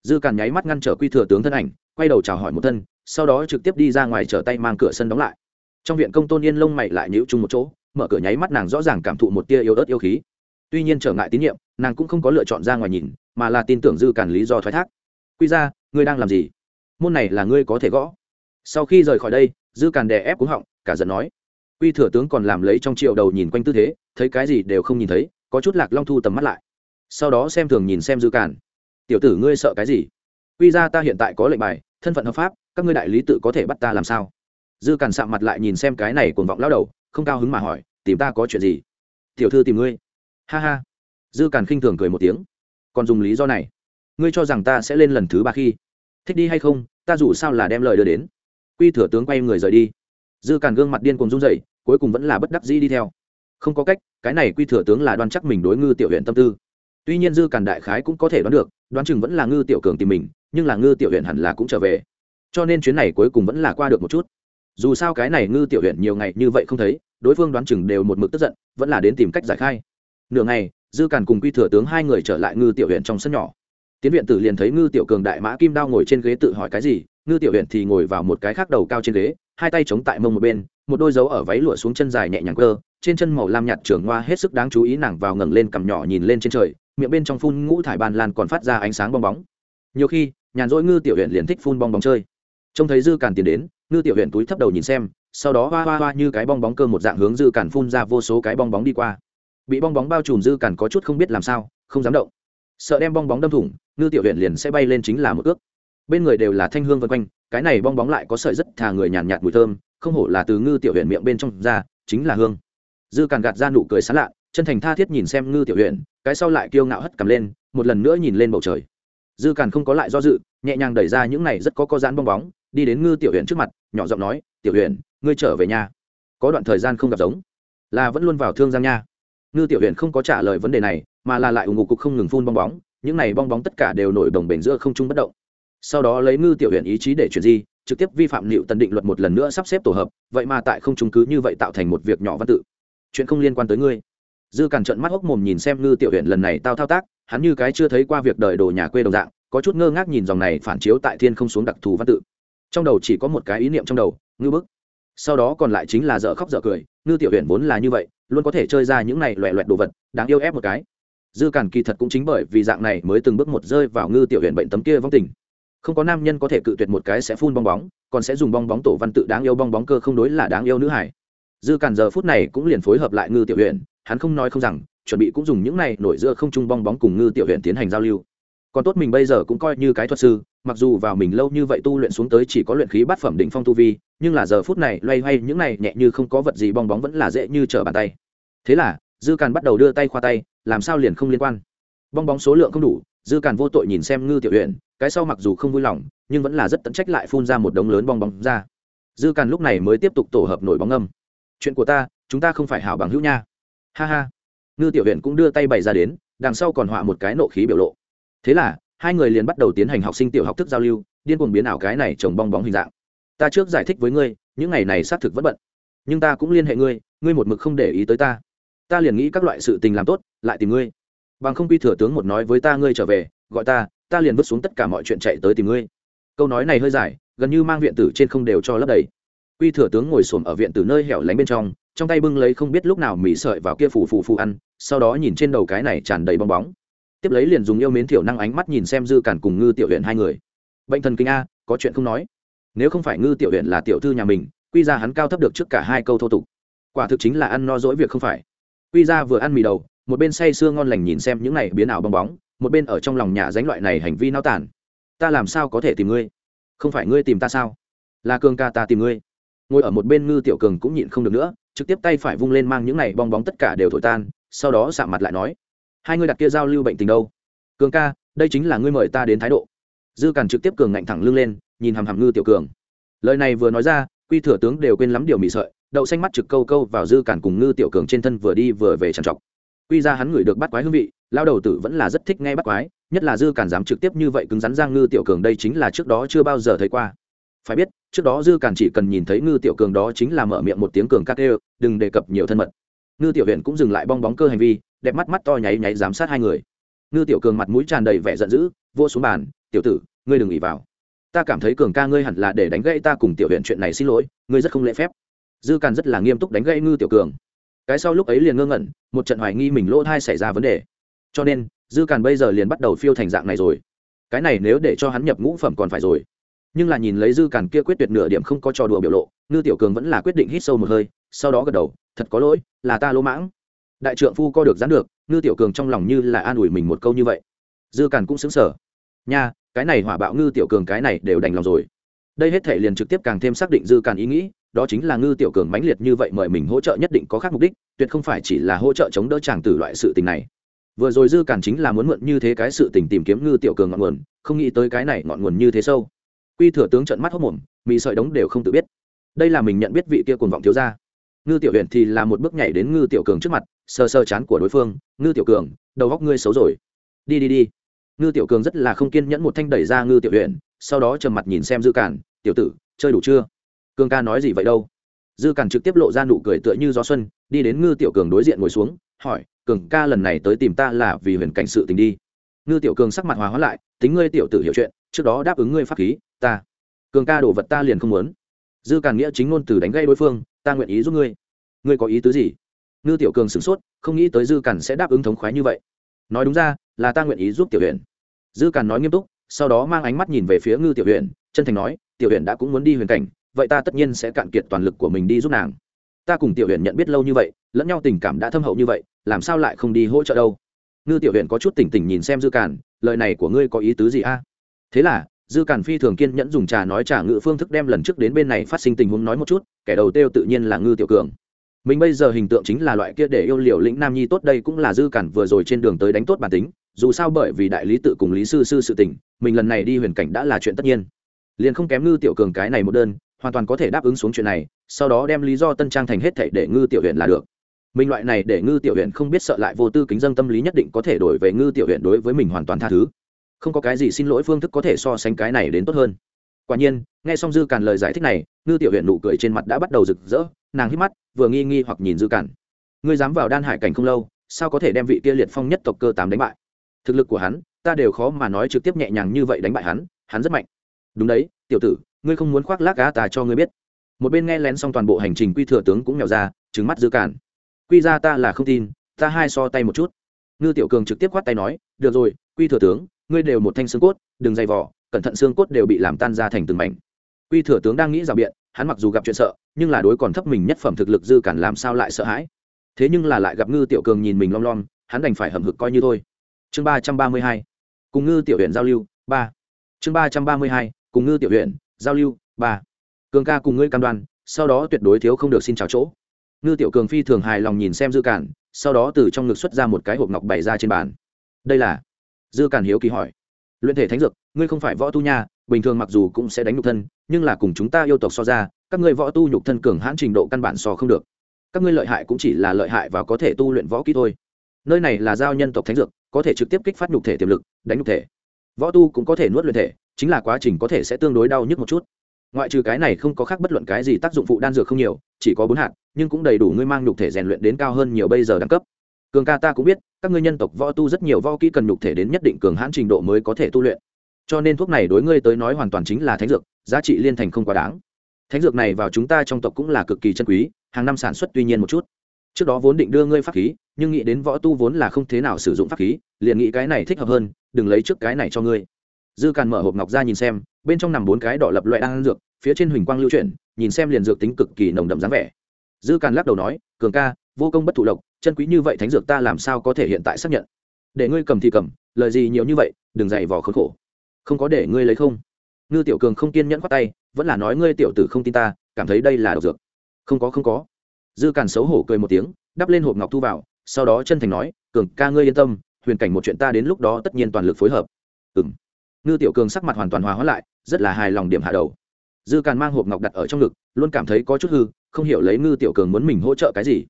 Dư càn nháy mắt ngăn trở quy thừa tướng thân ảnh, quay đầu chào hỏi một thân, sau đó trực tiếp đi ra ngoài trở tay mang cửa sân đóng lại. Trong viện công tôn yên lông mày lại nhíu chung một chỗ, mở cửa nháy mắt nàng rõ ràng cảm thụ một tia yếu ớt yêu khí. Tuy nhiên trở ngại tín nhiệm, nàng cũng không có lựa chọn ra ngoài nhìn, mà là tin tưởng dư càn lý do thoái thác. Quy ra ngươi đang làm gì? Môn này là ngươi có thể gõ. Sau khi rời khỏi đây, dư càn đè ép cúng họng, cả giận nói. Quy thừa tướng còn làm lấy trong triệu đầu nhìn quanh tư thế, thấy cái gì đều không nhìn thấy, có chút lạc long thu tầm mắt lại sau đó xem thường nhìn xem dư cản tiểu tử ngươi sợ cái gì? Quy ra ta hiện tại có lệnh bài, thân phận hợp pháp, các ngươi đại lý tự có thể bắt ta làm sao? Dư cản sạm mặt lại nhìn xem cái này cuồng vọng lao đầu, không cao hứng mà hỏi, tìm ta có chuyện gì? Tiểu thư tìm ngươi. Ha ha. Dư cản khinh thường cười một tiếng. Còn dùng lý do này. Ngươi cho rằng ta sẽ lên lần thứ ba khi? Thích đi hay không, ta dù sao là đem lời đưa đến. Quy thừa tướng quay người rời đi. Dư cản gương mặt điên cùng run dậy cuối cùng vẫn là bất đắc dĩ đi theo. Không có cách, cái này quy thừa tướng là đoan chắc mình đối ngư tiểu huyện tâm tư tuy nhiên dư càn đại khái cũng có thể đoán được, đoán chừng vẫn là ngư tiểu cường tìm mình, nhưng là ngư tiểu huyện hẳn là cũng trở về. Cho nên chuyến này cuối cùng vẫn là qua được một chút. Dù sao cái này ngư tiểu huyện nhiều ngày như vậy không thấy, đối phương đoán chừng đều một mực tức giận, vẫn là đến tìm cách giải khai. Nửa ngày, dư càn cùng quy thừa tướng hai người trở lại ngư tiểu huyện trong sân nhỏ. Tiến viện tử liền thấy ngư tiểu cường đại mã kim đao ngồi trên ghế tự hỏi cái gì, ngư tiểu huyện thì ngồi vào một cái khác đầu cao trên ghế, hai tay chống tại mông một bên, một đôi dấu ở váy lụa xuống chân dài nhẹ nhàng cơ, trên chân màu lam nhạt trưởng hoa hết sức đáng chú ý nàng vào ngẩng lên cằm nhỏ nhìn lên trên trời miệng bên trong phun ngũ thải bàn lan còn phát ra ánh sáng bong bóng. Nhiều khi, nhàn rỗi ngư tiểu huyện liền thích phun bong bóng chơi. Trông thấy dư càn tiền đến, ngư tiểu huyện túi thấp đầu nhìn xem, sau đó hoa hoa hoa như cái bong bóng cơ một dạng hướng dư càn phun ra vô số cái bong bóng đi qua. Bị bong bóng bao trùm dư càn có chút không biết làm sao, không dám động. Sợ đem bong bóng đâm thủng, ngư tiểu huyện liền sẽ bay lên chính là một ước. Bên người đều là thanh hương vân quanh, cái này bong bóng lại có sợi rất thà người nhàn nhạt mùi thơm, không hổ là từ ngư tiểu huyện miệng bên trong ra, chính là hương. Dư càn gạt ra nụ cười sán lạ chân thành tha thiết nhìn xem ngư tiểu huyện cái sau lại kiêu ngạo hất cầm lên, một lần nữa nhìn lên bầu trời. Dư càn không có lại do dự, nhẹ nhàng đẩy ra những này rất có có dán bong bóng, đi đến ngư tiểu huyện trước mặt, nhỏ giọng nói, tiểu huyện ngươi trở về nhà có đoạn thời gian không gặp giống. Là vẫn luôn vào thương giang nha. Ngư tiểu huyện không có trả lời vấn đề này, mà là lại ủng ngục cục không ngừng phun bong bóng, những này bong bóng tất cả đều nổi đồng bền giữa không trung bất động. Sau đó lấy ngư tiểu huyện ý chí để chuyển di, trực tiếp vi phạm liệu tần định luật một lần nữa sắp xếp tổ hợp, vậy mà tại không trung cứ như vậy tạo thành một việc nhỏ văn tự. Chuyện không liên quan tới ngươi dư càn trận mắt hốc mồm nhìn xem ngư tiểu huyện lần này tao thao tác, hắn như cái chưa thấy qua việc đời đồ nhà quê đồng dạng, có chút ngơ ngác nhìn dòng này phản chiếu tại thiên không xuống đặc thù văn tự. Trong đầu chỉ có một cái ý niệm trong đầu, ngư bức. Sau đó còn lại chính là dở khóc dở cười, ngư tiểu huyện vốn là như vậy, luôn có thể chơi ra những này loẹ loẹt đồ vật, đáng yêu ép một cái. Dư càn kỳ thật cũng chính bởi vì dạng này mới từng bước một rơi vào ngư tiểu huyện bệnh tấm kia vong tình. Không có nam nhân có thể cự tuyệt một cái sẽ phun bong bóng, còn sẽ dùng bong bóng tổ văn tự đáng yêu bong bóng cơ không đối là đáng yêu nữ hải. Dư càn giờ phút này cũng liền phối hợp lại ngư tiểu huyện hắn không nói không rằng, chuẩn bị cũng dùng những này nổi giữa không trung bong bóng cùng ngư tiểu huyện tiến hành giao lưu. Còn tốt mình bây giờ cũng coi như cái thuật sư, mặc dù vào mình lâu như vậy tu luyện xuống tới chỉ có luyện khí bát phẩm đỉnh phong tu vi, nhưng là giờ phút này loay hoay những này nhẹ như không có vật gì bong bóng vẫn là dễ như trở bàn tay. Thế là, dư càn bắt đầu đưa tay khoa tay, làm sao liền không liên quan. Bong bóng số lượng không đủ, dư càn vô tội nhìn xem ngư tiểu huyện, cái sau mặc dù không vui lòng, nhưng vẫn là rất tận trách lại phun ra một đống lớn bong bóng ra. Dư càn lúc này mới tiếp tục tổ hợp nổi bóng âm chuyện của ta, chúng ta không phải hảo bằng hữu nha ha ha. Ngư tiểu huyện cũng đưa tay bày ra đến, đằng sau còn họa một cái nộ khí biểu lộ. Thế là, hai người liền bắt đầu tiến hành học sinh tiểu học thức giao lưu, điên cuồng biến ảo cái này trồng bong bóng hình dạng. Ta trước giải thích với ngươi, những ngày này xác thực vẫn bận. Nhưng ta cũng liên hệ ngươi ngươi một mực không để ý tới ta. Ta liền nghĩ các loại sự tình làm tốt, lại tìm ngươi. Bằng không quy thừa tướng một nói với ta ngươi trở về, gọi ta ta liền vứt xuống tất cả mọi chuyện chạy tới tìm ngươi. Câu nói này hơi dài, gần như mang viện tử trên không đều cho lấp đầy. Quy thừa tướng ngồi xổm ở viện tử nơi hẻo lánh bên trong trong tay bưng lấy không biết lúc nào mỹ sợi vào kia phù phù phù ăn, sau đó nhìn trên đầu cái này tràn đầy bong bóng. Tiếp lấy liền dùng yêu mến thiểu năng ánh mắt nhìn xem dư cản cùng ngư tiểu huyện hai người. Bệnh thần kinh a, có chuyện không nói. Nếu không phải ngư tiểu huyện là tiểu thư nhà mình, quy ra hắn cao thấp được trước cả hai câu thô tục. Quả thực chính là ăn no dỗi việc không phải. Quy ra vừa ăn mì đầu, một bên say sưa ngon lành nhìn xem những này biến ảo bong bóng, một bên ở trong lòng nhà dánh loại này hành vi nao tản. Ta làm sao có thể tìm ngươi? Không phải ngươi tìm ta sao? Là cường ca ta tìm ngươi. Ngồi ở một bên ngư tiểu cường cũng nhịn không được nữa trực tiếp tay phải vung lên mang những này bong bóng tất cả đều thổi tan, sau đó sạm mặt lại nói, hai ngươi đặt kia giao lưu bệnh tình đâu? Cường ca, đây chính là ngươi mời ta đến thái độ. Dư càn trực tiếp cường ngạnh thẳng lưng lên, nhìn hàm hàm ngư tiểu cường. Lời này vừa nói ra, quy thừa tướng đều quên lắm điều mị sợi, đậu xanh mắt trực câu câu vào dư cản cùng ngư tiểu cường trên thân vừa đi vừa về trằn trọc. Quy ra hắn ngửi được bắt quái hương vị lao đầu tử vẫn là rất thích nghe bắt quái, nhất là dư cản dám trực tiếp như vậy cứng rắn giang ngư tiểu cường đây chính là trước đó chưa bao giờ thấy qua phải biết, trước đó dư càn chỉ cần nhìn thấy ngư tiểu cường đó chính là mở miệng một tiếng cường ca ê đừng đề cập nhiều thân mật. Ngư tiểu huyện cũng dừng lại bong bóng cơ hành vi, đẹp mắt mắt to nháy nháy giám sát hai người. Ngư tiểu cường mặt mũi tràn đầy vẻ giận dữ, vô xuống bàn, tiểu tử, ngươi đừng ỉ vào. Ta cảm thấy cường ca ngươi hẳn là để đánh gãy ta cùng tiểu huyện chuyện này xin lỗi, ngươi rất không lễ phép. Dư càn rất là nghiêm túc đánh gãy ngư tiểu cường. Cái sau lúc ấy liền ngơ ngẩn, một trận hoài nghi mình lỗ thai xảy ra vấn đề. Cho nên, dư càn bây giờ liền bắt đầu phiêu thành dạng này rồi. Cái này nếu để cho hắn nhập ngũ phẩm còn phải rồi nhưng là nhìn lấy dư cản kia quyết tuyệt nửa điểm không có trò đùa biểu lộ, ngư tiểu cường vẫn là quyết định hít sâu một hơi, sau đó gật đầu, thật có lỗi, là ta lỗ mãng. Đại trượng phu co được dán được, ngư tiểu cường trong lòng như là an ủi mình một câu như vậy. Dư cản cũng xứng sở nha, cái này hỏa bạo ngư tiểu cường cái này đều đành lòng rồi. Đây hết thể liền trực tiếp càng thêm xác định dư cản ý nghĩ, đó chính là ngư tiểu cường mãnh liệt như vậy mời mình hỗ trợ nhất định có khác mục đích, tuyệt không phải chỉ là hỗ trợ chống đỡ chàng tử loại sự tình này. Vừa rồi dư cản chính là muốn mượn như thế cái sự tình tìm kiếm ngư tiểu cường ngọn nguồn, không nghĩ tới cái này ngọn nguồn như thế sâu quy thừa tướng trận mắt hốc mồm mị sợi đống đều không tự biết. Đây là mình nhận biết vị kia cuồng vọng thiếu gia. Ngư tiểu huyện thì là một bước nhảy đến ngư tiểu cường trước mặt sơ sơ chán của đối phương, ngư tiểu cường, đầu góc ngươi xấu rồi. Đi đi đi. Ngư tiểu cường rất là không kiên nhẫn một thanh đẩy ra ngư tiểu huyện sau đó trầm mặt nhìn xem dư cản, tiểu tử, chơi đủ chưa? Cường ca nói gì vậy đâu? Dư cản trực tiếp lộ ra nụ cười tựa như gió xuân, đi đến ngư tiểu cường đối diện ngồi xuống, hỏi, cường ca lần này tới tìm ta là vì huyền cảnh sự tình đi. Ngư tiểu cường sắc mặt hòa hóa lại, tính ngươi tiểu tử hiểu chuyện, trước đó đáp ứng ngươi pháp khí ta. Cường ca đổ vật ta liền không muốn. Dư càn nghĩa chính ngôn từ đánh gây đối phương, ta nguyện ý giúp ngươi. Ngươi có ý tứ gì? Ngư tiểu cường sửng sốt, không nghĩ tới dư càn sẽ đáp ứng thống khoái như vậy. Nói đúng ra, là ta nguyện ý giúp tiểu huyện dư càn nói nghiêm túc, sau đó mang ánh mắt nhìn về phía ngư tiểu huyện chân thành nói, tiểu huyện đã cũng muốn đi huyền cảnh, vậy ta tất nhiên sẽ cạn kiệt toàn lực của mình đi giúp nàng. Ta cùng tiểu huyện nhận biết lâu như vậy, lẫn nhau tình cảm đã thâm hậu như vậy, làm sao lại không đi hỗ trợ đâu? Ngư tiểu huyện có chút tỉnh tỉnh nhìn xem dư càn, lời này của ngươi có ý tứ gì a? Thế là dư cản phi thường kiên nhẫn dùng trà nói trà ngự phương thức đem lần trước đến bên này phát sinh tình huống nói một chút, kẻ đầu tiêu tự nhiên là ngư tiểu cường. Mình bây giờ hình tượng chính là loại kia để yêu liều lĩnh nam nhi tốt đây cũng là dư cản vừa rồi trên đường tới đánh tốt bản tính, dù sao bởi vì đại lý tự cùng lý sư sư sự tình, mình lần này đi huyền cảnh đã là chuyện tất nhiên. Liền không kém ngư tiểu cường cái này một đơn, hoàn toàn có thể đáp ứng xuống chuyện này, sau đó đem lý do tân trang thành hết thảy để ngư tiểu huyện là được. Mình loại này để ngư tiểu huyện không biết sợ lại vô tư kính dân tâm lý nhất định có thể đổi về ngư tiểu huyện đối với mình hoàn toàn tha thứ không có cái gì xin lỗi phương thức có thể so sánh cái này đến tốt hơn. Quả nhiên, nghe xong dư cản lời giải thích này, ngư tiểu huyện nụ cười trên mặt đã bắt đầu rực rỡ, nàng hít mắt, vừa nghi nghi hoặc nhìn dư cản. ngươi dám vào đan hải cảnh không lâu, sao có thể đem vị kia liệt phong nhất tộc cơ tám đánh bại? Thực lực của hắn, ta đều khó mà nói trực tiếp nhẹ nhàng như vậy đánh bại hắn hắn rất mạnh. Đúng đấy, tiểu tử, ngươi không muốn khoác lác gá ta cho ngươi biết. Một bên nghe lén xong toàn bộ hành trình quy thừa tướng cũng mèo ra trứng mắt dư cản. quy ra ta là không tin, ta hai so tay một chút. Ngư tiểu cường trực tiếp khoát tay nói, được rồi, quy thừa tướng ngươi đều một thanh xương cốt, đừng dày vỏ cẩn thận xương cốt đều bị làm tan ra thành từng mảnh. Quy thừa tướng đang nghĩ rào biện, hắn mặc dù gặp chuyện sợ, nhưng là đối còn thấp mình nhất phẩm thực lực dư cản làm sao lại sợ hãi. Thế nhưng là lại gặp ngư tiểu cường nhìn mình lom lom, hắn đành phải hầm hực coi như thôi. Chương ba trăm ba mươi hai, cùng ngư tiểu huyện giao lưu, ba. Chương ba trăm ba mươi hai, cùng ngư tiểu huyện giao lưu, ba. Cường ca cùng ngươi cam đoan, sau đó tuyệt đối thiếu không được xin chào chỗ. Ngư tiểu cường phi thường hài lòng nhìn xem dư cản, sau đó từ trong ngực xuất ra một cái hộp ngọc bày ra trên bàn. Đây là dư càn hiếu kỳ hỏi. Luyện thể thánh dược, ngươi không phải võ tu nha, bình thường mặc dù cũng sẽ đánh nhục thân, nhưng là cùng chúng ta yêu tộc so ra, các ngươi võ tu nhục thân cường hãn trình độ căn bản so không được. Các ngươi lợi hại cũng chỉ là lợi hại và có thể tu luyện võ kỹ thôi. Nơi này là giao nhân tộc thánh dược, có thể trực tiếp kích phát nhục thể tiềm lực, đánh nhục thể. Võ tu cũng có thể nuốt luyện thể, chính là quá trình có thể sẽ tương đối đau nhức một chút. Ngoại trừ cái này không có khác bất luận cái gì tác dụng phụ đan dược không nhiều, chỉ có bốn hạt, nhưng cũng đầy đủ ngươi mang nhục thể rèn luyện đến cao hơn nhiều bây giờ đẳng cấp cường ca ta cũng biết, các ngươi nhân tộc võ tu rất nhiều võ kỹ cần nhục thể đến nhất định cường hãn trình độ mới có thể tu luyện. Cho nên thuốc này đối ngươi tới nói hoàn toàn chính là thánh dược, giá trị liên thành không quá đáng. Thánh dược này vào chúng ta trong tộc cũng là cực kỳ chân quý, hàng năm sản xuất tuy nhiên một chút. Trước đó vốn định đưa ngươi pháp khí, nhưng nghĩ đến võ tu vốn là không thế nào sử dụng pháp khí, liền nghĩ cái này thích hợp hơn, đừng lấy trước cái này cho ngươi. Dư càn mở hộp ngọc ra nhìn xem, bên trong nằm bốn cái đỏ lập loại đan dược, phía trên huỳnh quang lưu chuyển, nhìn xem liền dược tính cực kỳ nồng đậm dáng vẻ. Dư càn lắc đầu nói, cường ca vô công bất thụ lộc chân quý như vậy thánh dược ta làm sao có thể hiện tại xác nhận? Để ngươi cầm thì cầm, lời gì nhiều như vậy, đừng dày vò khốn khổ. Không có để ngươi lấy không. Ngư tiểu cường không kiên nhẫn khoát tay, vẫn là nói ngươi tiểu tử không tin ta, cảm thấy đây là độc dược. Không có không có. Dư càn xấu hổ cười một tiếng, đắp lên hộp ngọc thu vào, sau đó chân thành nói, cường ca ngươi yên tâm, huyền cảnh một chuyện ta đến lúc đó tất nhiên toàn lực phối hợp. Ừ m ngư tiểu cường sắc mặt hoàn toàn hòa hóa lại, rất là hài lòng điểm hạ đầu. Dư càn mang hộp ngọc đặt ở trong ngực, luôn cảm thấy có chút hư, không hiểu lấy ngư tiểu cường muốn mình hỗ trợ cái gì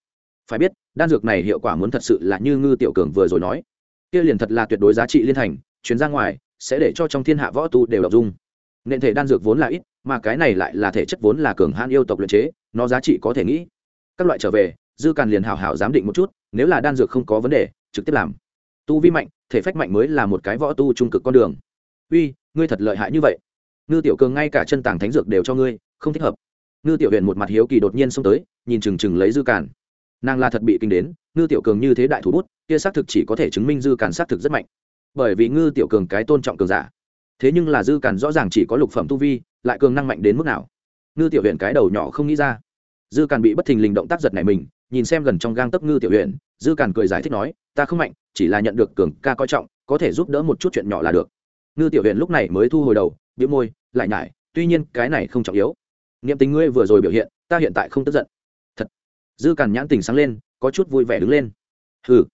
phải biết, đan dược này hiệu quả muốn thật sự là như ngư tiểu cường vừa rồi nói. Kia liền thật là tuyệt đối giá trị liên thành chuyến ra ngoài, sẽ để cho trong thiên hạ võ tu đều đọc dung. Nện thể đan dược vốn là ít, mà cái này lại là thể chất vốn là cường hãn yêu tộc luyện chế, nó giá trị có thể nghĩ. Các loại trở về, dư càn liền hảo hảo giám định một chút, nếu là đan dược không có vấn đề, trực tiếp làm. Tu vi mạnh, thể phách mạnh mới là một cái võ tu trung cực con đường. Uy, ngươi thật lợi hại như vậy. Ngư tiểu cường ngay cả chân tàng thánh dược đều cho ngươi, không thích hợp. Ngư tiểu huyền một mặt hiếu kỳ đột nhiên xông tới, nhìn chừng chừng lấy dư càn nàng là thật bị kinh đến, ngư tiểu cường như thế đại thủ bút, kia xác thực chỉ có thể chứng minh dư càn xác thực rất mạnh. Bởi vì ngư tiểu cường cái tôn trọng cường giả. Thế nhưng là dư càn rõ ràng chỉ có lục phẩm tu vi, lại cường năng mạnh đến mức nào? Ngư tiểu huyện cái đầu nhỏ không nghĩ ra. Dư càn bị bất thình lình động tác giật này mình, nhìn xem gần trong gang tấp ngư tiểu huyện dư càn cười giải thích nói, ta không mạnh, chỉ là nhận được cường ca coi trọng, có thể giúp đỡ một chút chuyện nhỏ là được. Ngư tiểu huyện lúc này mới thu hồi đầu biếu môi, lại nhải, tuy nhiên, cái này không trọng yếu. Niệm tình ngươi vừa rồi biểu hiện, ta hiện tại không tức giận dư càn nhãn tình sáng lên, có chút vui vẻ đứng lên. Hừ.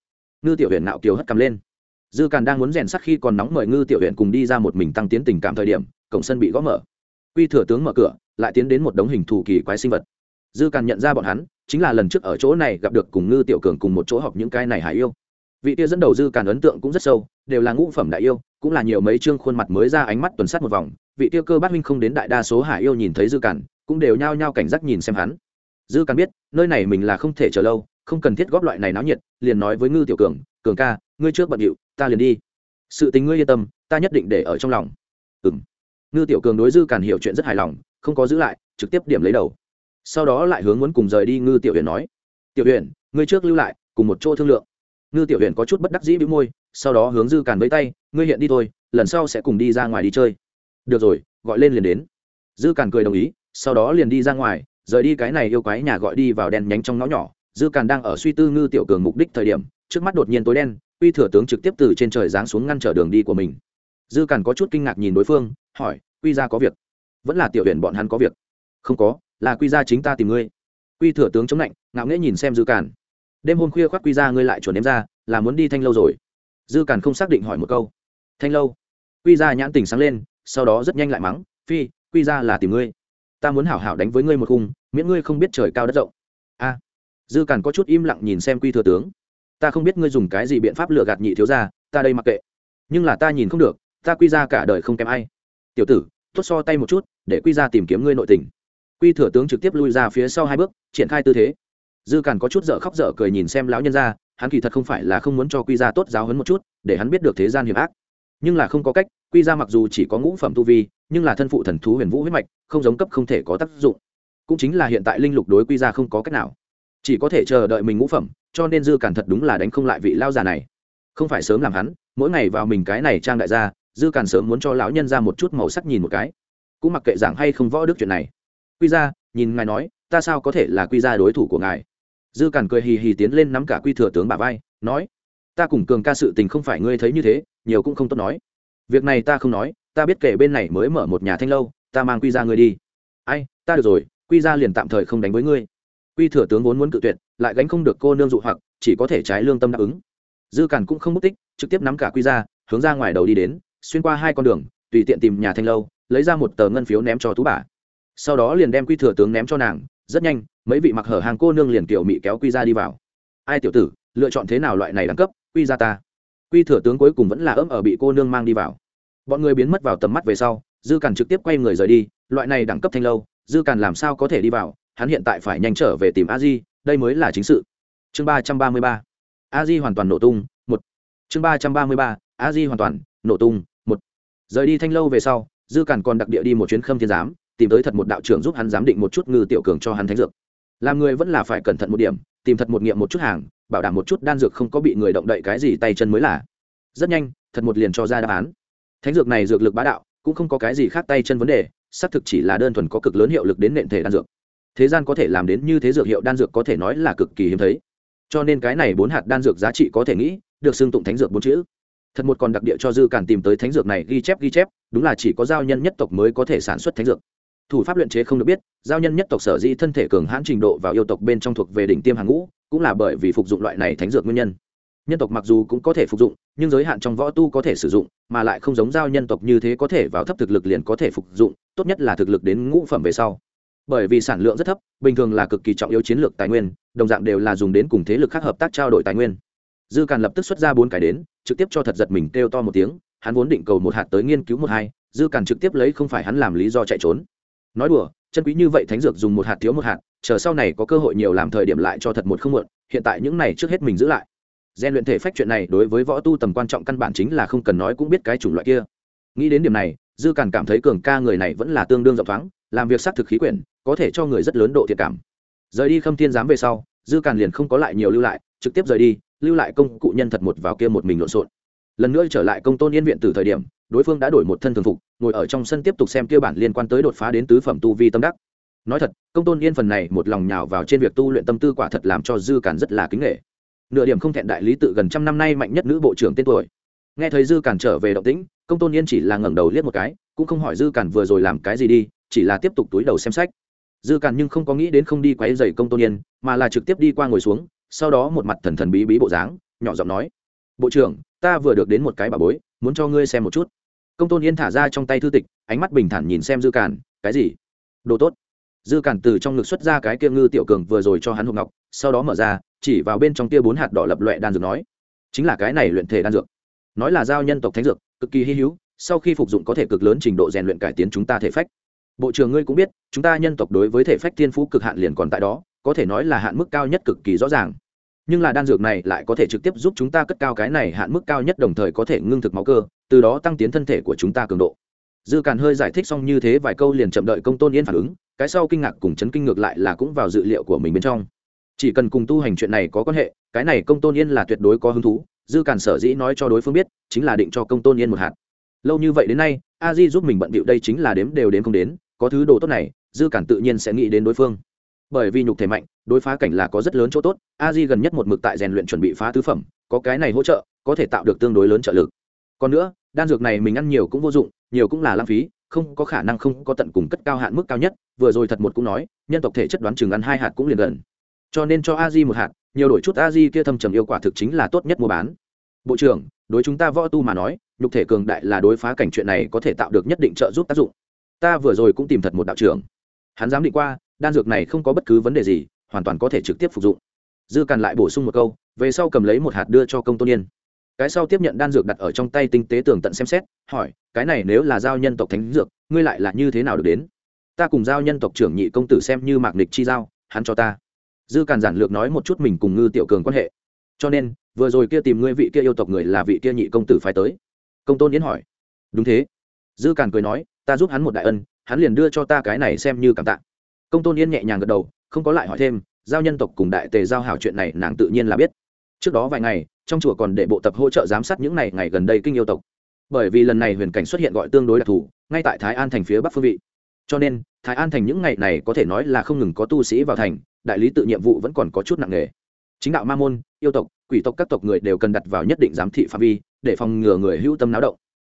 Ngư tiểu huyện nạo kiều hất cầm lên. Dư càn đang muốn rèn sắt khi còn nóng mời ngư tiểu huyện cùng đi ra một mình tăng tiến tình cảm thời điểm, cổng sân bị gõ mở. Quy thừa tướng mở cửa, lại tiến đến một đống hình thù kỳ quái sinh vật. Dư càn nhận ra bọn hắn, chính là lần trước ở chỗ này gặp được cùng ngư tiểu cường cùng một chỗ họp những cái này hải yêu. Vị tia dẫn đầu dư càn ấn tượng cũng rất sâu, đều là ngũ phẩm đại yêu, cũng là nhiều mấy chương khuôn mặt mới ra ánh mắt tuần sát một vòng. Vị tia cơ bát minh không đến đại đa số hải yêu nhìn thấy dư càn, cũng đều nhao nhao cảnh giác nhìn xem hắn dư càn biết, nơi này mình là không thể chờ lâu, không cần thiết góp loại này náo nhiệt, liền nói với ngư tiểu cường cường ca, ngươi trước bận điệu, ta liền đi. Sự tình ngươi yên tâm, ta nhất định để ở trong lòng. Ừ m ngư tiểu cường đối dư càn hiểu chuyện rất hài lòng, không có giữ lại, trực tiếp điểm lấy đầu. Sau đó lại hướng muốn cùng rời đi ngư tiểu huyền nói, tiểu huyền, ngươi trước lưu lại, cùng một chỗ thương lượng. Ngư tiểu huyền có chút bất đắc dĩ bĩu môi, sau đó hướng dư càn với tay, ngươi hiện đi thôi, lần sau sẽ cùng đi ra ngoài đi chơi. Được rồi, gọi lên liền đến. Dư càn cười đồng ý, sau đó liền đi ra ngoài rời đi cái này yêu quái nhà gọi đi vào đèn nhánh trong ngõ nhỏ, dư càn đang ở suy tư ngư tiểu cường mục đích thời điểm, trước mắt đột nhiên tối đen, uy thừa tướng trực tiếp từ trên trời giáng xuống ngăn trở đường đi của mình. Dư càn có chút kinh ngạc nhìn đối phương, hỏi, quy ra có việc? Vẫn là tiểu huyện bọn hắn có việc. Không có, là quy ra chính ta tìm ngươi. Quy thừa tướng chống lạnh, ngạo nghễ nhìn xem dư càn. Đêm hôm khuya khoác quy ra ngươi lại chuẩn em ra, là muốn đi thanh lâu rồi. Dư càn không xác định hỏi một câu. Thanh lâu? Quy ra nhãn tình sáng lên, sau đó rất nhanh lại mắng, phi, quy ra là tìm ngươi ta muốn hảo hảo đánh với ngươi một khung, miễn ngươi không biết trời cao đất rộng. A. Dư càn có chút im lặng nhìn xem quy thừa tướng. Ta không biết ngươi dùng cái gì biện pháp lừa gạt nhị thiếu ra ta đây mặc kệ. Nhưng là ta nhìn không được, ta quy ra cả đời không kém ai. Tiểu tử, tốt so tay một chút, để quy ra tìm kiếm ngươi nội tình. Quy thừa tướng trực tiếp lui ra phía sau hai bước, triển khai tư thế. Dư càn có chút dở khóc dở cười nhìn xem lão nhân ra hắn kỳ thật không phải là không muốn cho quy ra tốt giáo hấn một chút, để hắn biết được thế gian hiểm ác. Nhưng là không có cách quy ra mặc dù chỉ có ngũ phẩm tu vi, nhưng là thân phụ thần thú huyền vũ huyết mạch, không giống cấp không thể có tác dụng. Cũng chính là hiện tại linh lục đối quy ra không có cách nào. Chỉ có thể chờ đợi mình ngũ phẩm, cho nên dư cản thật đúng là đánh không lại vị lao già này. Không phải sớm làm hắn, mỗi ngày vào mình cái này trang đại gia, dư cản sớm muốn cho lão nhân ra một chút màu sắc nhìn một cái. Cũng mặc kệ giảng hay không võ đức chuyện này. Quy ra nhìn ngài nói, ta sao có thể là quy ra đối thủ của ngài? Dư cản cười hì hì tiến lên nắm cả quy thừa tướng bà vai, nói, ta cùng cường ca sự tình không phải ngươi thấy như thế, nhiều cũng không tốt nói việc này ta không nói, ta biết kể bên này mới mở một nhà thanh lâu, ta mang quy ra ngươi đi. Ai, ta được rồi, quy ra liền tạm thời không đánh với ngươi. Quy thừa tướng vốn muốn cự tuyệt, lại gánh không được cô nương dụ hoặc, chỉ có thể trái lương tâm đáp ứng. Dư càn cũng không mất tích, trực tiếp nắm cả quy ra hướng ra ngoài đầu đi đến, xuyên qua hai con đường, tùy tiện tìm nhà thanh lâu, lấy ra một tờ ngân phiếu ném cho tú bà. Sau đó liền đem quy thừa tướng ném cho nàng, rất nhanh, mấy vị mặc hở hàng cô nương liền kiểu mị kéo quy ra đi vào. Ai tiểu tử, lựa chọn thế nào loại này đẳng cấp, quy ra ta? Quy thừa tướng cuối cùng vẫn là ấm ở bị cô nương mang đi vào. Bọn người biến mất vào tầm mắt về sau, dư càn trực tiếp quay người rời đi, loại này đẳng cấp thanh lâu, dư càn làm sao có thể đi vào, hắn hiện tại phải nhanh trở về tìm a di, đây mới là chính sự. Chương ba trăm ba mươi ba, a di hoàn toàn nổ tung, một. Chương ba trăm ba mươi ba, a di hoàn toàn nổ tung, một. Rời đi thanh lâu về sau, dư càn còn đặc địa đi một chuyến khâm thiên giám, tìm tới thật một đạo trưởng giúp hắn giám định một chút ngư tiểu cường cho hắn thánh dược. Làm người vẫn là phải cẩn thận một điểm, tìm thật một nghiệm một chút hàng bảo đảm một chút đan dược không có bị người động đậy cái gì tay chân mới là. Rất nhanh, thật một liền cho ra đáp án. Thánh dược này dược lực bá đạo, cũng không có cái gì khác tay chân vấn đề, xác thực chỉ là đơn thuần có cực lớn hiệu lực đến nện thể đan dược. Thế gian có thể làm đến như thế dược hiệu đan dược có thể nói là cực kỳ hiếm thấy. Cho nên cái này bốn hạt đan dược giá trị có thể nghĩ, được xưng tụng thánh dược bốn chữ. Thật một còn đặc địa cho dư càn tìm tới thánh dược này ghi chép ghi chép, đúng là chỉ có giao nhân nhất tộc mới có thể sản xuất thánh dược. Thủ pháp luyện chế không được biết, giao nhân nhất tộc sở dĩ thân thể cường hãn trình độ vào yêu tộc bên trong thuộc về đỉnh tiêm hàng ngũ cũng là bởi vì phục dụng loại này thánh dược nguyên nhân. Nhân tộc mặc dù cũng có thể phục dụng, nhưng giới hạn trong võ tu có thể sử dụng, mà lại không giống giao nhân tộc như thế có thể vào thấp thực lực liền có thể phục dụng, tốt nhất là thực lực đến ngũ phẩm về sau. Bởi vì sản lượng rất thấp, bình thường là cực kỳ trọng yếu chiến lược tài nguyên, đồng dạng đều là dùng đến cùng thế lực khác hợp tác trao đổi tài nguyên. Dư càn lập tức xuất ra bốn cái đến, trực tiếp cho thật giật mình kêu to một tiếng, hắn vốn định cầu một hạt tới nghiên cứu một hai, dư càn trực tiếp lấy không phải hắn làm lý do chạy trốn. Nói đùa chân quý như vậy thánh dược dùng một hạt thiếu một hạt, chờ sau này có cơ hội nhiều làm thời điểm lại cho thật một không muộn, hiện tại những này trước hết mình giữ lại. Gian luyện thể phách chuyện này đối với võ tu tầm quan trọng căn bản chính là không cần nói cũng biết cái chủng loại kia. Nghĩ đến điểm này, dư càn cảm thấy cường ca người này vẫn là tương đương rộng thoáng, làm việc xác thực khí quyển, có thể cho người rất lớn độ thiệt cảm. Rời đi khâm thiên giám về sau, dư càn liền không có lại nhiều lưu lại, trực tiếp rời đi, lưu lại công cụ nhân thật một vào kia một mình lộn xộn. Lần nữa trở lại công tôn yên viện từ thời điểm đối phương đã đổi một thân thường phục, ngồi ở trong sân tiếp tục xem kia bản liên quan tới đột phá đến tứ phẩm tu vi tâm đắc. Nói thật, công tôn yên phần này một lòng nhào vào trên việc tu luyện tâm tư quả thật làm cho dư cản rất là kính nghệ nửa điểm không thẹn đại lý tự gần trăm năm nay mạnh nhất nữ bộ trưởng tên tuổi. Nghe thấy dư cản trở về động tĩnh, công tôn yên chỉ là ngẩng đầu liếc một cái, cũng không hỏi dư cản vừa rồi làm cái gì đi, chỉ là tiếp tục túi đầu xem sách. Dư cản nhưng không có nghĩ đến không đi quấy dày công tôn yên, mà là trực tiếp đi qua ngồi xuống, sau đó một mặt thần thần bí bí bộ dáng, nhỏ giọng nói, bộ trưởng ta vừa được đến một cái bà bối, muốn cho ngươi xem một chút. Công tôn yên thả ra trong tay thư tịch, ánh mắt bình thản nhìn xem dư cản. cái gì? Đồ tốt. Dư cản từ trong ngực xuất ra cái kia ngư tiểu cường vừa rồi cho hắn hộp ngọc, sau đó mở ra, chỉ vào bên trong kia bốn hạt đỏ lập loẹ đan dược nói, chính là cái này luyện thể đan dược. Nói là giao nhân tộc thánh dược, cực kỳ hy hữu, sau khi phục dụng có thể cực lớn trình độ rèn luyện cải tiến chúng ta thể phách. Bộ trưởng ngươi cũng biết, chúng ta nhân tộc đối với thể phách thiên phú cực hạn liền còn tại đó, có thể nói là hạn mức cao nhất cực kỳ rõ ràng nhưng là đan dược này lại có thể trực tiếp giúp chúng ta cất cao cái này hạn mức cao nhất đồng thời có thể ngưng thực máu cơ, từ đó tăng tiến thân thể của chúng ta cường độ. Dư càn hơi giải thích xong như thế vài câu liền chậm đợi công tôn yên phản ứng, cái sau kinh ngạc cùng chấn kinh ngược lại là cũng vào dự liệu của mình bên trong. Chỉ cần cùng tu hành chuyện này có quan hệ, cái này công tôn yên là tuyệt đối có hứng thú, dư càn sở dĩ nói cho đối phương biết, chính là định cho công tôn yên một hạt. Lâu như vậy đến nay, a di giúp mình bận bịu đây chính là đếm đều đến không đến, có thứ đồ tốt này, dư càn tự nhiên sẽ nghĩ đến đối phương. Bởi vì nhục thể mạnh đối phá cảnh là có rất lớn chỗ tốt, a di gần nhất một mực tại rèn luyện chuẩn bị phá tứ phẩm, có cái này hỗ trợ, có thể tạo được tương đối lớn trợ lực. Còn nữa, đan dược này mình ăn nhiều cũng vô dụng, nhiều cũng là lãng phí, không có khả năng không có tận cùng cất cao hạn mức cao nhất, vừa rồi thật một cũng nói, nhân tộc thể chất đoán chừng ăn hai hạt cũng liền gần. Cho nên cho a di một hạt, nhiều đổi chút a di kia thâm trầm yêu quả thực chính là tốt nhất mua bán. Bộ trưởng, đối chúng ta võ tu mà nói, nhục thể cường đại là đối phá cảnh chuyện này có thể tạo được nhất định trợ giúp tác dụng. Ta vừa rồi cũng tìm thật một đạo trưởng. Hắn dám định qua, đan dược này không có bất cứ vấn đề gì hoàn toàn có thể trực tiếp phục dụng. Dư càn lại bổ sung một câu, về sau cầm lấy một hạt đưa cho công tôn yên. Cái sau tiếp nhận đan dược đặt ở trong tay tinh tế tường tận xem xét, hỏi, cái này nếu là giao nhân tộc thánh dược, ngươi lại là như thế nào được đến? Ta cùng giao nhân tộc trưởng nhị công tử xem như mạc nịch chi giao, hắn cho ta. Dư càn giản lược nói một chút mình cùng ngư tiểu cường quan hệ. Cho nên, vừa rồi kia tìm ngươi vị kia yêu tộc người là vị kia nhị công tử phải tới. Công tôn yến hỏi. Đúng thế. Dư càn cười nói, ta giúp hắn một đại ân, hắn liền đưa cho ta cái này xem như cảm tạ. Công tôn yên nhẹ nhàng gật đầu không có lại hỏi thêm, giao nhân tộc cùng đại tề giao hảo chuyện này nàng tự nhiên là biết. Trước đó vài ngày, trong chùa còn để bộ tập hỗ trợ giám sát những ngày ngày gần đây kinh yêu tộc. Bởi vì lần này huyền cảnh xuất hiện gọi tương đối đặc thù, ngay tại thái an thành phía bắc phương vị. Cho nên, thái an thành những ngày này có thể nói là không ngừng có tu sĩ vào thành, đại lý tự nhiệm vụ vẫn còn có chút nặng nề. Chính đạo ma môn, yêu tộc, quỷ tộc các tộc người đều cần đặt vào nhất định giám thị phạm vi, để phòng ngừa người hữu tâm náo động.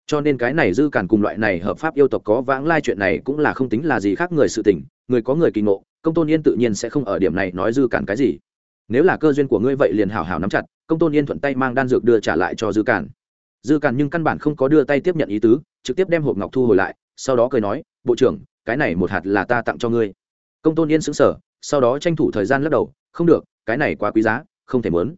Cho nên cái này dư càn cùng loại này hợp pháp yêu tộc có vãng lai chuyện này cũng là không tính là gì khác người sự tình, người có người kỳ ngộ công tôn yên tự nhiên sẽ không ở điểm này nói dư cản cái gì. Nếu là cơ duyên của ngươi vậy liền hảo hảo nắm chặt, công tôn yên thuận tay mang đan dược đưa trả lại cho dư cản. Dư cản nhưng căn bản không có đưa tay tiếp nhận ý tứ, trực tiếp đem hộp ngọc thu hồi lại, sau đó cười nói, bộ trưởng, cái này một hạt là ta tặng cho ngươi. Công tôn yên sững sờ, sau đó tranh thủ thời gian lắc đầu, không được, cái này quá quý giá, không thể mớn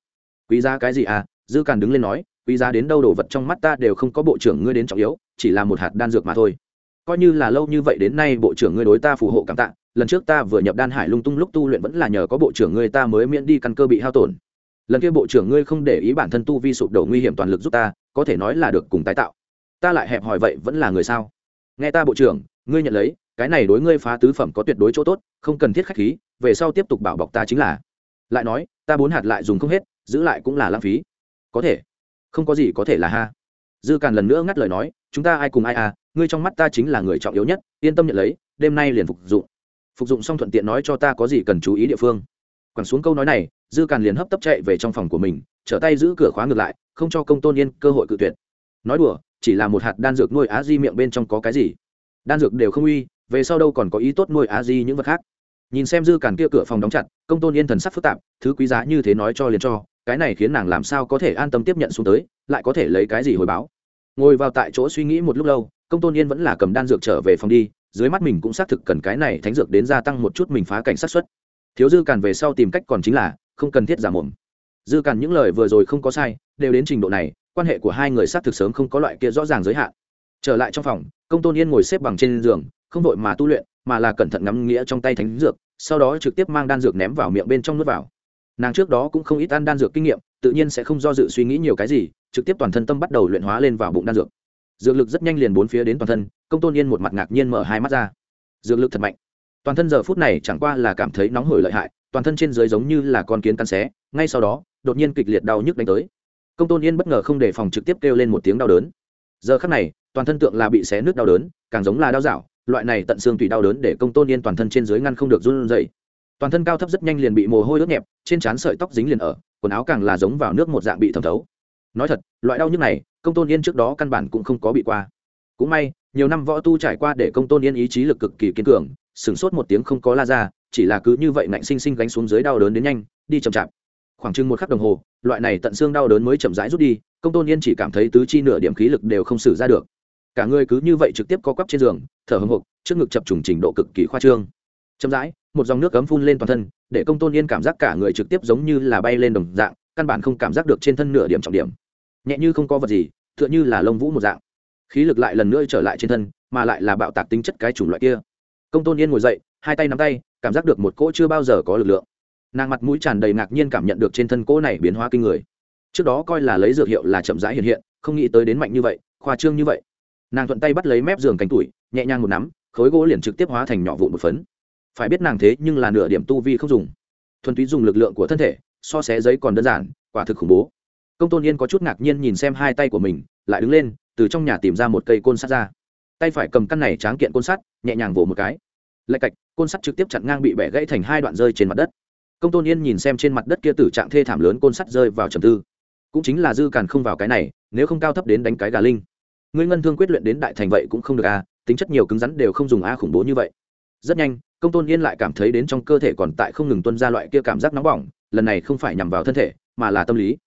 quý giá cái gì à? Dư càn đứng lên nói, quý giá đến đâu đồ vật trong mắt ta đều không có bộ trưởng ngươi đến trọng yếu, chỉ là một hạt đan dược mà thôi. Coi như là lâu như vậy đến nay bộ trưởng ngươi đối ta phù hộ cảm tạ lần trước ta vừa nhập đan hải lung tung lúc tu luyện vẫn là nhờ có bộ trưởng ngươi ta mới miễn đi căn cơ bị hao tổn. Lần kia bộ trưởng ngươi không để ý bản thân tu vi sụp đổ nguy hiểm toàn lực giúp ta, có thể nói là được cùng tái tạo. Ta lại hẹp hỏi vậy vẫn là người sao? Nghe ta bộ trưởng, ngươi nhận lấy, cái này đối ngươi phá tứ phẩm có tuyệt đối chỗ tốt, không cần thiết khách khí, về sau tiếp tục bảo bọc ta chính là. Lại nói, ta bốn hạt lại dùng không hết, giữ lại cũng là lãng phí. Có thể. Không có gì có thể là ha. Dư càn lần nữa ngắt lời nói, chúng ta ai cùng ai à ngươi trong mắt ta chính là người trọng yếu nhất, yên tâm nhận lấy, đêm nay liền phục dụng phục dụng xong thuận tiện nói cho ta có gì cần chú ý địa phương. Quẳng xuống câu nói này, dư càn liền hấp tấp chạy về trong phòng của mình, trở tay giữ cửa khóa ngược lại, không cho công tôn yên cơ hội cự tuyệt. Nói đùa, chỉ là một hạt đan dược nuôi á di miệng bên trong có cái gì? Đan dược đều không uy, về sau đâu còn có ý tốt nuôi á di những vật khác. Nhìn xem dư càn kia cửa phòng đóng chặt, công tôn yên thần sắc phức tạp, thứ quý giá như thế nói cho liền cho, cái này khiến nàng làm sao có thể an tâm tiếp nhận xuống tới, lại có thể lấy cái gì hồi báo? Ngồi vào tại chỗ suy nghĩ một lúc lâu, công tôn yên vẫn là cầm đan dược trở về phòng đi dưới mắt mình cũng xác thực cần cái này thánh dược đến gia tăng một chút mình phá cảnh sát xuất. Thiếu dư càn về sau tìm cách còn chính là, không cần thiết giả mồm. Dư càn những lời vừa rồi không có sai, đều đến trình độ này, quan hệ của hai người xác thực sớm không có loại kia rõ ràng giới hạn. Trở lại trong phòng, công tôn yên ngồi xếp bằng trên giường, không vội mà tu luyện, mà là cẩn thận ngắm nghĩa trong tay thánh dược, sau đó trực tiếp mang đan dược ném vào miệng bên trong nước vào. Nàng trước đó cũng không ít ăn đan dược kinh nghiệm, tự nhiên sẽ không do dự suy nghĩ nhiều cái gì, trực tiếp toàn thân tâm bắt đầu luyện hóa lên vào bụng đan dược dược lực rất nhanh liền bốn phía đến toàn thân, công tôn yên một mặt ngạc nhiên mở hai mắt ra. Dược lực thật mạnh. Toàn thân giờ phút này chẳng qua là cảm thấy nóng hổi lợi hại, toàn thân trên dưới giống như là con kiến cắn xé, ngay sau đó, đột nhiên kịch liệt đau nhức đánh tới. Công tôn yên bất ngờ không đề phòng trực tiếp kêu lên một tiếng đau đớn. Giờ khắc này, toàn thân tượng là bị xé nước đau đớn, càng giống là đau dạo, loại này tận xương tùy đau đớn để công tôn yên toàn thân trên dưới ngăn không được run dậy toàn thân cao thấp rất nhanh liền bị mồ hôi ướt nhẹp, trên trán sợi tóc dính liền ở, quần áo càng là giống vào nước một dạng bị thẩm thấu nói thật, loại đau nhức này, công tôn yên trước đó căn bản cũng không có bị qua. Cũng may, nhiều năm võ tu trải qua để công tôn yên ý chí lực cực kỳ kiên cường, sửng sốt một tiếng không có la ra, chỉ là cứ như vậy ngạnh sinh sinh gánh xuống dưới đau đớn đến nhanh, đi chậm chạp. Khoảng chừng một khắc đồng hồ, loại này tận xương đau đớn mới chậm rãi rút đi, công tôn yên chỉ cảm thấy tứ chi nửa điểm khí lực đều không xử ra được. Cả người cứ như vậy trực tiếp co quắp trên giường, thở hồng hục trước ngực chập trùng trình độ cực kỳ khoa trương. Chậm rãi, một dòng nước cấm phun lên toàn thân, để công tôn yên cảm giác cả người trực tiếp giống như là bay lên đồng dạng, căn bản không cảm giác được trên thân nửa điểm trọng điểm nhẹ như không có vật gì, tựa như là lông vũ một dạng. Khí lực lại lần nữa trở lại trên thân, mà lại là bạo tạc tính chất cái chủng loại kia. Công tôn yên ngồi dậy, hai tay nắm tay, cảm giác được một cỗ chưa bao giờ có lực lượng. Nàng mặt mũi tràn đầy ngạc nhiên cảm nhận được trên thân cỗ này biến hóa kinh người. Trước đó coi là lấy dược hiệu là chậm rãi hiện hiện, không nghĩ tới đến mạnh như vậy, khoa trương như vậy. Nàng thuận tay bắt lấy mép giường cánh tuổi nhẹ nhàng một nắm, khối gỗ liền trực tiếp hóa thành nhỏ vụn một phấn. Phải biết nàng thế nhưng là nửa điểm tu vi không dùng. Thuần túy dùng lực lượng của thân thể, so xé giấy còn đơn giản, quả thực khủng bố công tôn yên có chút ngạc nhiên nhìn xem hai tay của mình, lại đứng lên, từ trong nhà tìm ra một cây côn sắt ra. Tay phải cầm căn này tráng kiện côn sắt, nhẹ nhàng vỗ một cái. Lạch cạch, côn sắt trực tiếp chặn ngang bị bẻ gãy thành hai đoạn rơi trên mặt đất. Công tôn yên nhìn xem trên mặt đất kia tử trạng thê thảm lớn côn sắt rơi vào trầm tư. Cũng chính là dư càn không vào cái này, nếu không cao thấp đến đánh cái gà linh. Ngươi ngân thương quyết luyện đến đại thành vậy cũng không được a tính chất nhiều cứng rắn đều không dùng a khủng bố như vậy. Rất nhanh, công tôn yên lại cảm thấy đến trong cơ thể còn tại không ngừng tuân ra loại kia cảm giác nóng bỏng, lần này không phải nhằm vào thân thể, mà là tâm lý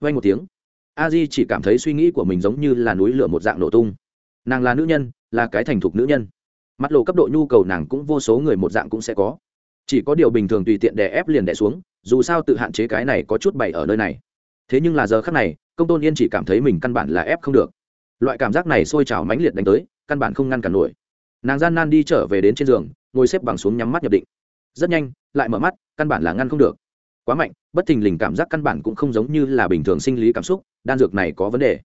vay một tiếng. A di chỉ cảm thấy suy nghĩ của mình giống như là núi lửa một dạng nổ tung. Nàng là nữ nhân, là cái thành thục nữ nhân. Mắt lộ cấp độ nhu cầu nàng cũng vô số người một dạng cũng sẽ có. Chỉ có điều bình thường tùy tiện đè ép liền đè xuống, dù sao tự hạn chế cái này có chút bày ở nơi này. Thế nhưng là giờ khác này, công tôn yên chỉ cảm thấy mình căn bản là ép không được. Loại cảm giác này sôi trào mãnh liệt đánh tới, căn bản không ngăn cản nổi. Nàng gian nan đi trở về đến trên giường, ngồi xếp bằng xuống nhắm mắt nhập định. Rất nhanh, lại mở mắt, căn bản là ngăn không được quá mạnh, bất thình lình cảm giác căn bản cũng không giống như là bình thường sinh lý cảm xúc, đan dược này có vấn đề.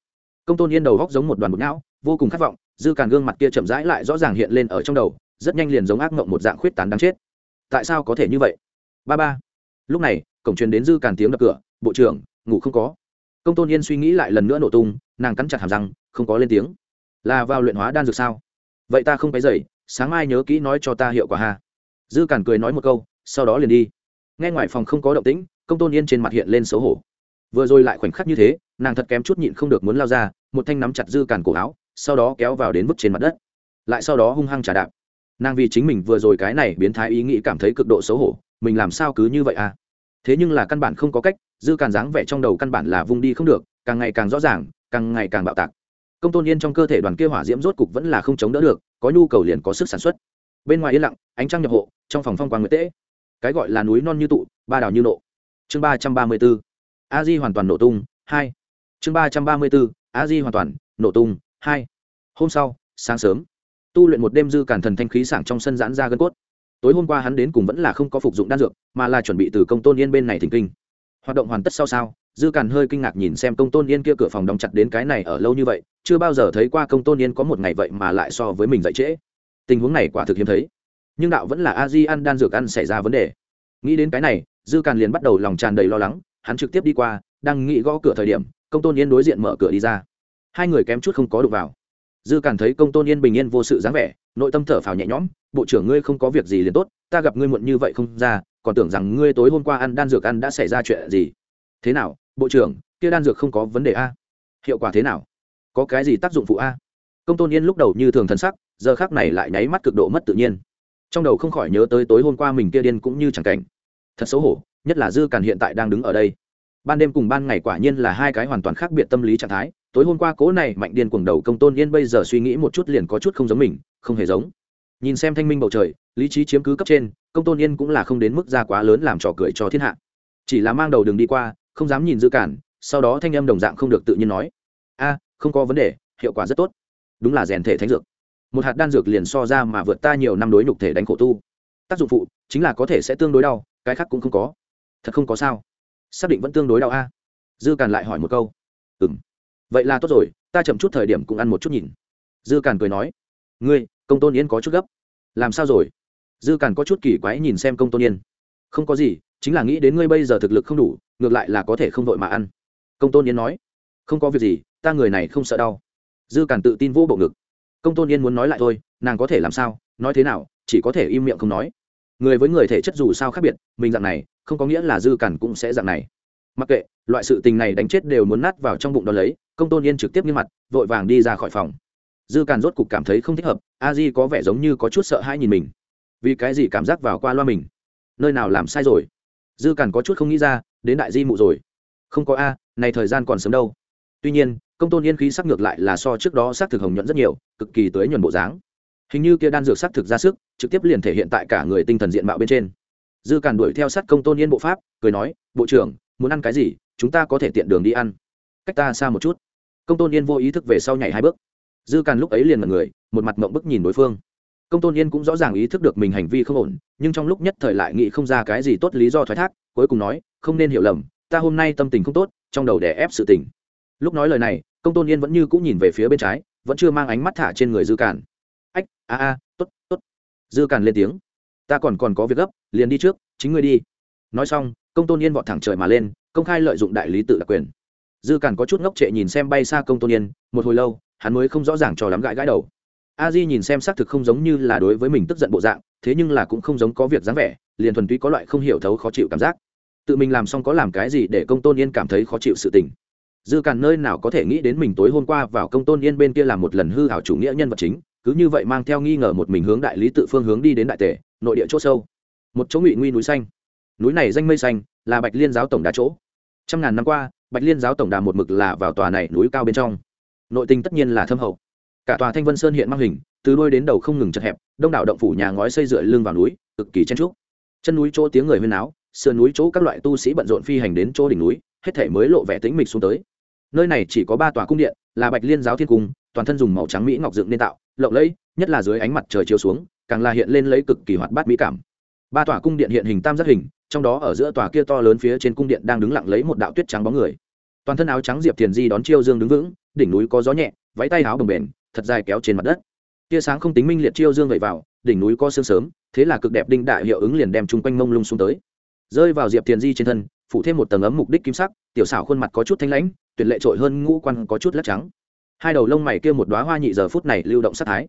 Công tôn yên đầu góc giống một đoàn bột não, vô cùng khát vọng, dư càn gương mặt kia chậm rãi lại rõ ràng hiện lên ở trong đầu, rất nhanh liền giống ác mộng một dạng khuyết tán đáng chết. Tại sao có thể như vậy? Ba ba. Lúc này, cổng truyền đến dư càn tiếng đập cửa, bộ trưởng, ngủ không có. Công tôn yên suy nghĩ lại lần nữa nổ tung, nàng cắn chặt hàm răng, không có lên tiếng. Là vào luyện hóa đan dược sao? Vậy ta không phải dậy sáng mai nhớ kỹ nói cho ta hiệu quả ha. Dư càn cười nói một câu, sau đó liền đi nghe ngoài phòng không có động tĩnh, công tôn yên trên mặt hiện lên xấu hổ. Vừa rồi lại khoảnh khắc như thế, nàng thật kém chút nhịn không được muốn lao ra, một thanh nắm chặt dư càn cổ áo, sau đó kéo vào đến vứt trên mặt đất. Lại sau đó hung hăng trả đạp. Nàng vì chính mình vừa rồi cái này biến thái ý nghĩ cảm thấy cực độ xấu hổ, mình làm sao cứ như vậy à? Thế nhưng là căn bản không có cách, dư càn dáng vẻ trong đầu căn bản là vung đi không được, càng ngày càng rõ ràng, càng ngày càng bạo tạc. Công tôn yên trong cơ thể đoàn kia hỏa diễm rốt cục vẫn là không chống đỡ được, có nhu cầu liền có sức sản xuất. Bên ngoài yên lặng, ánh trăng nhập hộ, trong phòng phong quang nguyệt tễ cái gọi là núi non như tụ, ba đảo như nộ. Chương ba trăm ba mươi bốn, a di hoàn toàn nổ tung, hai. Chương ba trăm ba mươi bốn, a di hoàn toàn nổ tung, hai. Hôm sau, sáng sớm, tu luyện một đêm dư cản thần thanh khí sảng trong sân giãn ra gân cốt. Tối hôm qua hắn đến cùng vẫn là không có phục dụng đan dược, mà là chuẩn bị từ công tôn yên bên này thỉnh kinh. Hoạt động hoàn tất sau sao, dư càn hơi kinh ngạc nhìn xem công tôn yên kia cửa phòng đóng chặt đến cái này ở lâu như vậy, chưa bao giờ thấy qua công tôn yên có một ngày vậy mà lại so với mình dậy trễ. Tình huống này quả thực hiếm thấy nhưng đạo vẫn là a di ăn đan dược ăn xảy ra vấn đề. Nghĩ đến cái này, dư càn liền bắt đầu lòng tràn đầy lo lắng, hắn trực tiếp đi qua, đang nghĩ gõ cửa thời điểm, công tôn yên đối diện mở cửa đi ra. Hai người kém chút không có đụng vào. Dư càn thấy công tôn yên bình yên vô sự dáng vẻ, nội tâm thở phào nhẹ nhõm, bộ trưởng ngươi không có việc gì liền tốt, ta gặp ngươi muộn như vậy không ra, còn tưởng rằng ngươi tối hôm qua ăn đan dược ăn đã xảy ra chuyện gì. Thế nào, bộ trưởng, kia đan dược không có vấn đề a? Hiệu quả thế nào? Có cái gì tác dụng phụ a? Công tôn yên lúc đầu như thường thân sắc, giờ khác này lại nháy mắt cực độ mất tự nhiên trong đầu không khỏi nhớ tới tối hôm qua mình kia điên cũng như chẳng cảnh. Thật xấu hổ, nhất là dư càn hiện tại đang đứng ở đây. Ban đêm cùng ban ngày quả nhiên là hai cái hoàn toàn khác biệt tâm lý trạng thái, tối hôm qua cố này mạnh điên cuồng đầu công tôn yên bây giờ suy nghĩ một chút liền có chút không giống mình, không hề giống. Nhìn xem thanh minh bầu trời, lý trí chiếm cứ cấp trên, công tôn yên cũng là không đến mức ra quá lớn làm trò cười cho thiên hạ. Chỉ là mang đầu đường đi qua, không dám nhìn dư cản sau đó thanh âm đồng dạng không được tự nhiên nói. A, không có vấn đề, hiệu quả rất tốt. Đúng là rèn thể thánh dược một hạt đan dược liền so ra mà vượt ta nhiều năm đối nhục thể đánh khổ tu. Tác dụng phụ chính là có thể sẽ tương đối đau, cái khác cũng không có. Thật không có sao. Xác định vẫn tương đối đau a. Dư càn lại hỏi một câu. Ừ m vậy là tốt rồi, ta chậm chút thời điểm cũng ăn một chút nhìn. Dư càn cười nói. Ngươi, công tôn yên có chút gấp. Làm sao rồi? Dư càn có chút kỳ quái nhìn xem công tôn yên không có gì, chính là nghĩ đến ngươi bây giờ thực lực không đủ, ngược lại là có thể không vội mà ăn. Công tôn yên nói. Không có việc gì, ta người này không sợ đau. Dư càn tự tin vô bộ ngực công tôn yên muốn nói lại thôi, nàng có thể làm sao, nói thế nào, chỉ có thể im miệng không nói. Người với người thể chất dù sao khác biệt, mình dạng này, không có nghĩa là dư càn cũng sẽ dạng này. Mặc kệ, loại sự tình này đánh chết đều muốn nát vào trong bụng đó lấy, công tôn yên trực tiếp nghiêm mặt, vội vàng đi ra khỏi phòng. Dư càn rốt cục cảm thấy không thích hợp, a di có vẻ giống như có chút sợ hãi nhìn mình. Vì cái gì cảm giác vào qua loa mình? Nơi nào làm sai rồi? Dư càn có chút không nghĩ ra, đến đại di mụ rồi. Không có a, này thời gian còn sớm đâu. Tuy nhiên công tôn yên khí sắc ngược lại là so trước đó s thực hồng nhuận rất nhiều, cực kỳ tới nhuận bộ dáng. Hình như kia đan dược s thực ra sức, trực tiếp liền thể hiện tại cả người tinh thần diện mạo bên trên. Dư càn đuổi theo sát công tôn yên bộ pháp, cười nói, bộ trưởng, muốn ăn cái gì, chúng ta có thể tiện đường đi ăn. Cách ta xa một chút. Công tôn yên vô ý thức về sau nhảy hai bước. Dư càn lúc ấy liền mật người, một mặt mộng bức nhìn đối phương. Công tôn yên cũng rõ ràng ý thức được mình hành vi không ổn, nhưng trong lúc nhất thời lại nghĩ không ra cái gì tốt lý do thoái thác, cuối cùng nói, không nên hiểu lầm, ta hôm nay tâm tình không tốt, trong đầu đè ép sự tình lúc nói lời này, công tôn yên vẫn như cũng nhìn về phía bên trái, vẫn chưa mang ánh mắt thả trên người dư càn. Ách, a a t ố t t ố t dư càn lên tiếng. Ta còn còn có việc gấp, liền đi trước, chính ngươi đi. Nói xong, công tôn yên vọt thẳng trời mà lên, công khai lợi dụng đại lý tự đặc quyền. Dư càn có chút ngốc trệ nhìn xem bay xa công tôn yên, một hồi lâu, hắn mới không rõ ràng cho lắm gãi gãi đầu. A di nhìn xem xác thực không giống như là đối với mình tức giận bộ dạng, thế nhưng là cũng không giống có việc dáng vẻ, liền thuần túy có loại không hiểu thấu khó chịu cảm giác. Tự mình làm xong có làm cái gì để công tôn yên cảm thấy khó chịu sự tình dư càn nơi nào có thể nghĩ đến mình tối hôm qua vào công tôn yên bên kia làm một lần hư hảo chủ nghĩa nhân vật chính, cứ như vậy mang theo nghi ngờ một mình hướng đại lý tự phương hướng đi đến đại tể, nội địa c h ỗ sâu. Một chỗ ngụy nguy núi xanh. Núi này danh mây xanh, là bạch liên giáo tổng đà chỗ. Trăm ngàn năm qua, bạch liên giáo tổng đà một mực là vào tòa này núi cao bên trong. Nội tình tất nhiên là thâm hậu. Cả tòa thanh vân sơn hiện mang hình, từ đôi đến đầu không ngừng chật hẹp, đông đảo động phủ nhà ngói xây dựa lưng vào núi, cực kỳ chen trúc chân núi chỗ tiếng người huyên áo sườn núi chỗ các loại tu sĩ bận rộn phi hành đến chỗ đỉnh núi, hết thể mới lộ vẻ tĩnh mịch xuống tới nơi này chỉ có ba tòa cung điện, là bạch liên giáo thiên cung, toàn thân dùng màu trắng mỹ ngọc dựng nên tạo, lộng lẫy, nhất là dưới ánh mặt trời chiếu xuống, càng là hiện lên lấy cực kỳ hoạt bát mỹ cảm. Ba tòa cung điện hiện hình tam giác hình, trong đó ở giữa tòa kia to lớn phía trên cung điện đang đứng lặng lấy một đạo tuyết trắng bóng người. Toàn thân áo trắng diệp thiền di đón chiêu dương đứng vững, đỉnh núi có gió nhẹ, váy tay áo bồng bềnh, thật dài kéo trên mặt đất. Tia sáng không tính minh liệt chiêu dương vẩy vào, đỉnh núi có sương sớm, thế là cực đẹp đinh đại hiệu ứng liền đem chung quanh mông lung xuống tới. Rơi vào diệp thiền di trên thân phụ thêm một tầng ấm mục đích kim sắc, tiểu xảo khuôn mặt có chút thanh lãnh tuyệt lệ trội hơn ngũ quan có chút lắc trắng. Hai đầu lông mày kia một đoá hoa nhị giờ phút này lưu động sắc thái.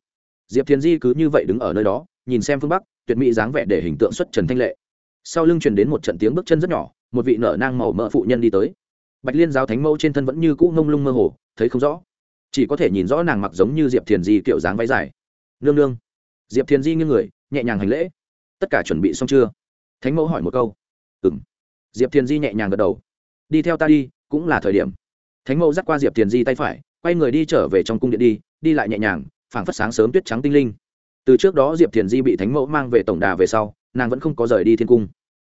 Diệp thiền di cứ như vậy đứng ở nơi đó, nhìn xem phương bắc, tuyệt mỹ dáng vẻ để hình tượng xuất trần thanh lệ. Sau lưng truyền đến một trận tiếng bước chân rất nhỏ, một vị nở nang màu mỡ phụ nhân đi tới. Bạch liên giáo thánh mẫu trên thân vẫn như cũ ngông lung mơ hồ, thấy không rõ. Chỉ có thể nhìn rõ nàng mặc giống như diệp thiền di kiểu dáng váy dài. Nương nương. Diệp thiền di nghiêng người, nhẹ nhàng hành lễ. Tất cả chuẩn bị xong chưa? Thánh mẫu hỏi một câu. Ừ m diệp thiền di nhẹ nhàng gật đầu. Đi theo ta đi, cũng là thời điểm thánh mẫu dắt qua diệp thiền di tay phải, quay người đi trở về trong cung điện đi đi lại nhẹ nhàng, phảng phất sáng sớm tuyết trắng tinh linh. Từ trước đó diệp thiền di bị thánh mẫu mang về tổng đà về sau, nàng vẫn không có rời đi thiên cung.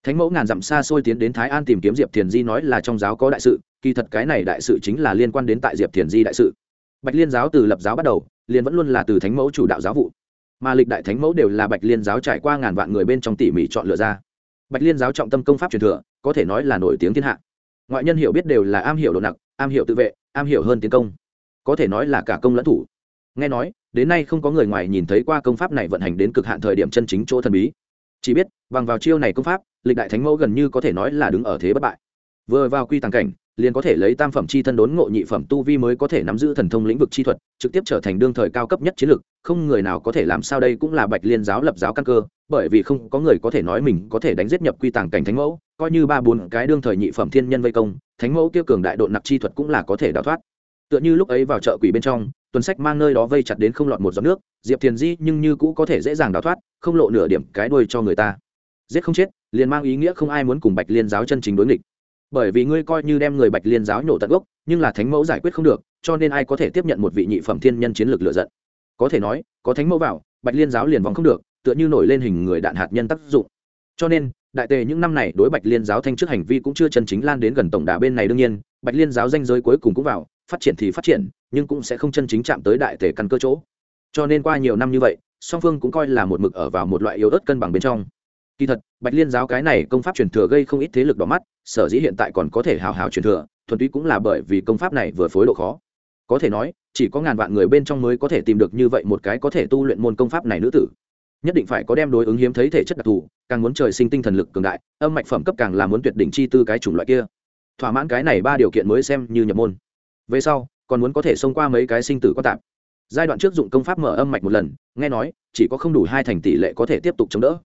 Thánh mẫu ngàn dặm xa xôi tiến đến thái an tìm kiếm diệp thiền di nói là trong giáo có đại sự, kỳ thật cái này đại sự chính là liên quan đến tại diệp thiền di đại sự. Bạch liên giáo từ lập giáo bắt đầu, liền vẫn luôn là từ thánh mẫu chủ đạo giáo vụ. Mà lịch đại thánh mẫu đều là bạch liên giáo trải qua ngàn vạn người bên trong tỉ mỉ chọn lựa ra. Bạch liên giáo trọng tâm công pháp truyền thừa, có thể nói là nổi tiếng thiên hạ. Ngoại nhân hiểu biết đều là am hiểu độ nặc am hiểu tự vệ, am hiểu hơn tiến công. Có thể nói là cả công lẫn thủ. Nghe nói, đến nay không có người ngoài nhìn thấy qua công pháp này vận hành đến cực hạn thời điểm chân chính chỗ thần bí. Chỉ biết, bằng vào chiêu này công pháp, lịch đại thánh mẫu gần như có thể nói là đứng ở thế bất bại. Vừa vào quy tàng cảnh, liền có thể lấy tam phẩm chi thân đốn ngộ nhị phẩm tu vi mới có thể nắm giữ thần thông lĩnh vực chi thuật, trực tiếp trở thành đương thời cao cấp nhất chiến lược. không người nào có thể làm sao đây cũng là bạch liên giáo lập giáo căn cơ, bởi vì không có người có thể nói mình có thể đánh giết nhập quy tàng cảnh thánh mẫu, coi như ba bốn cái đương thời nhị phẩm thiên nhân vây công thánh mẫu tiêu cường đại độn nặc chi thuật cũng là có thể đào thoát. Tựa như lúc ấy vào chợ quỷ bên trong, tuần sách mang nơi đó vây chặt đến không lọt một giọt nước, diệp thiền di nhưng như cũ có thể dễ dàng đào thoát, không lộ nửa điểm cái đuôi cho người ta. Giết không chết, liền mang ý nghĩa không ai muốn cùng bạch liên giáo chân chính đối nghịch. Bởi vì ngươi coi như đem người bạch liên giáo nhổ tận gốc, nhưng là thánh mẫu giải quyết không được, cho nên ai có thể tiếp nhận một vị nhị phẩm thiên nhân chiến lược lựa giận? Có thể nói, có thánh mẫu vào, bạch liên giáo liền vòng không được, tựa như nổi lên hình người đạn hạt nhân tác dụng cho nên, đại tề những năm này đối bạch liên giáo thanh trước hành vi cũng chưa chân chính lan đến gần tổng đà bên này đương nhiên, bạch liên giáo danh giới cuối cùng cũng vào, phát triển thì phát triển, nhưng cũng sẽ không chân chính chạm tới đại tề căn cơ chỗ. Cho nên qua nhiều năm như vậy, song phương cũng coi là một mực ở vào một loại yếu ớt cân bằng bên trong. Kỳ thật, bạch liên giáo cái này công pháp truyền thừa gây không ít thế lực đỏ mắt, sở dĩ hiện tại còn có thể hào hào truyền thừa, thuần túy cũng là bởi vì công pháp này vừa phối độ khó. Có thể nói, chỉ có ngàn vạn người bên trong mới có thể tìm được như vậy một cái có thể tu luyện môn công pháp này nữ tử nhất định phải có đem đối ứng hiếm thấy thể chất đặc thù, càng muốn trời sinh tinh thần lực cường đại, âm mạch phẩm cấp càng là muốn tuyệt đỉnh chi tư cái chủng loại kia. Thỏa mãn cái này ba điều kiện mới xem như nhập môn. Về sau, còn muốn có thể xông qua mấy cái sinh tử có tạp. Giai đoạn trước dụng công pháp mở âm mạch một lần, nghe nói, chỉ có không đủ hai thành tỷ lệ có thể tiếp tục chống đỡ.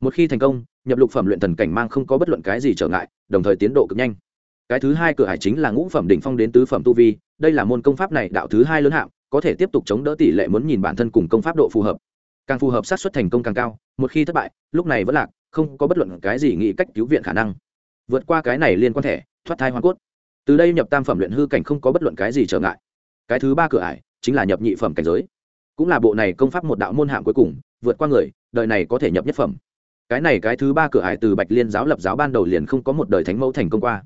Một khi thành công, nhập lục phẩm luyện thần cảnh mang không có bất luận cái gì trở ngại, đồng thời tiến độ cực nhanh. Cái thứ hai cửa hải chính là ngũ phẩm đỉnh phong đến tứ phẩm tu vi, đây là môn công pháp này đạo thứ hai lớn hạng, có thể tiếp tục chống đỡ tỷ lệ muốn nhìn bản thân cùng công pháp độ phù hợp càng phù hợp sát xuất thành công càng cao, một khi thất bại, lúc này vẫn lạc, không có bất luận cái gì nghĩ cách cứu viện khả năng. Vượt qua cái này liên quan thể thoát thai hoa cốt. Từ đây nhập tam phẩm luyện hư cảnh không có bất luận cái gì trở ngại. Cái thứ ba cửa ải, chính là nhập nhị phẩm cảnh giới. Cũng là bộ này công pháp một đạo môn hạng cuối cùng, vượt qua người, đời này có thể nhập nhất phẩm. Cái này cái thứ ba cửa ải từ bạch liên giáo lập giáo ban đầu liền không có một đời thánh mẫu thành công qua.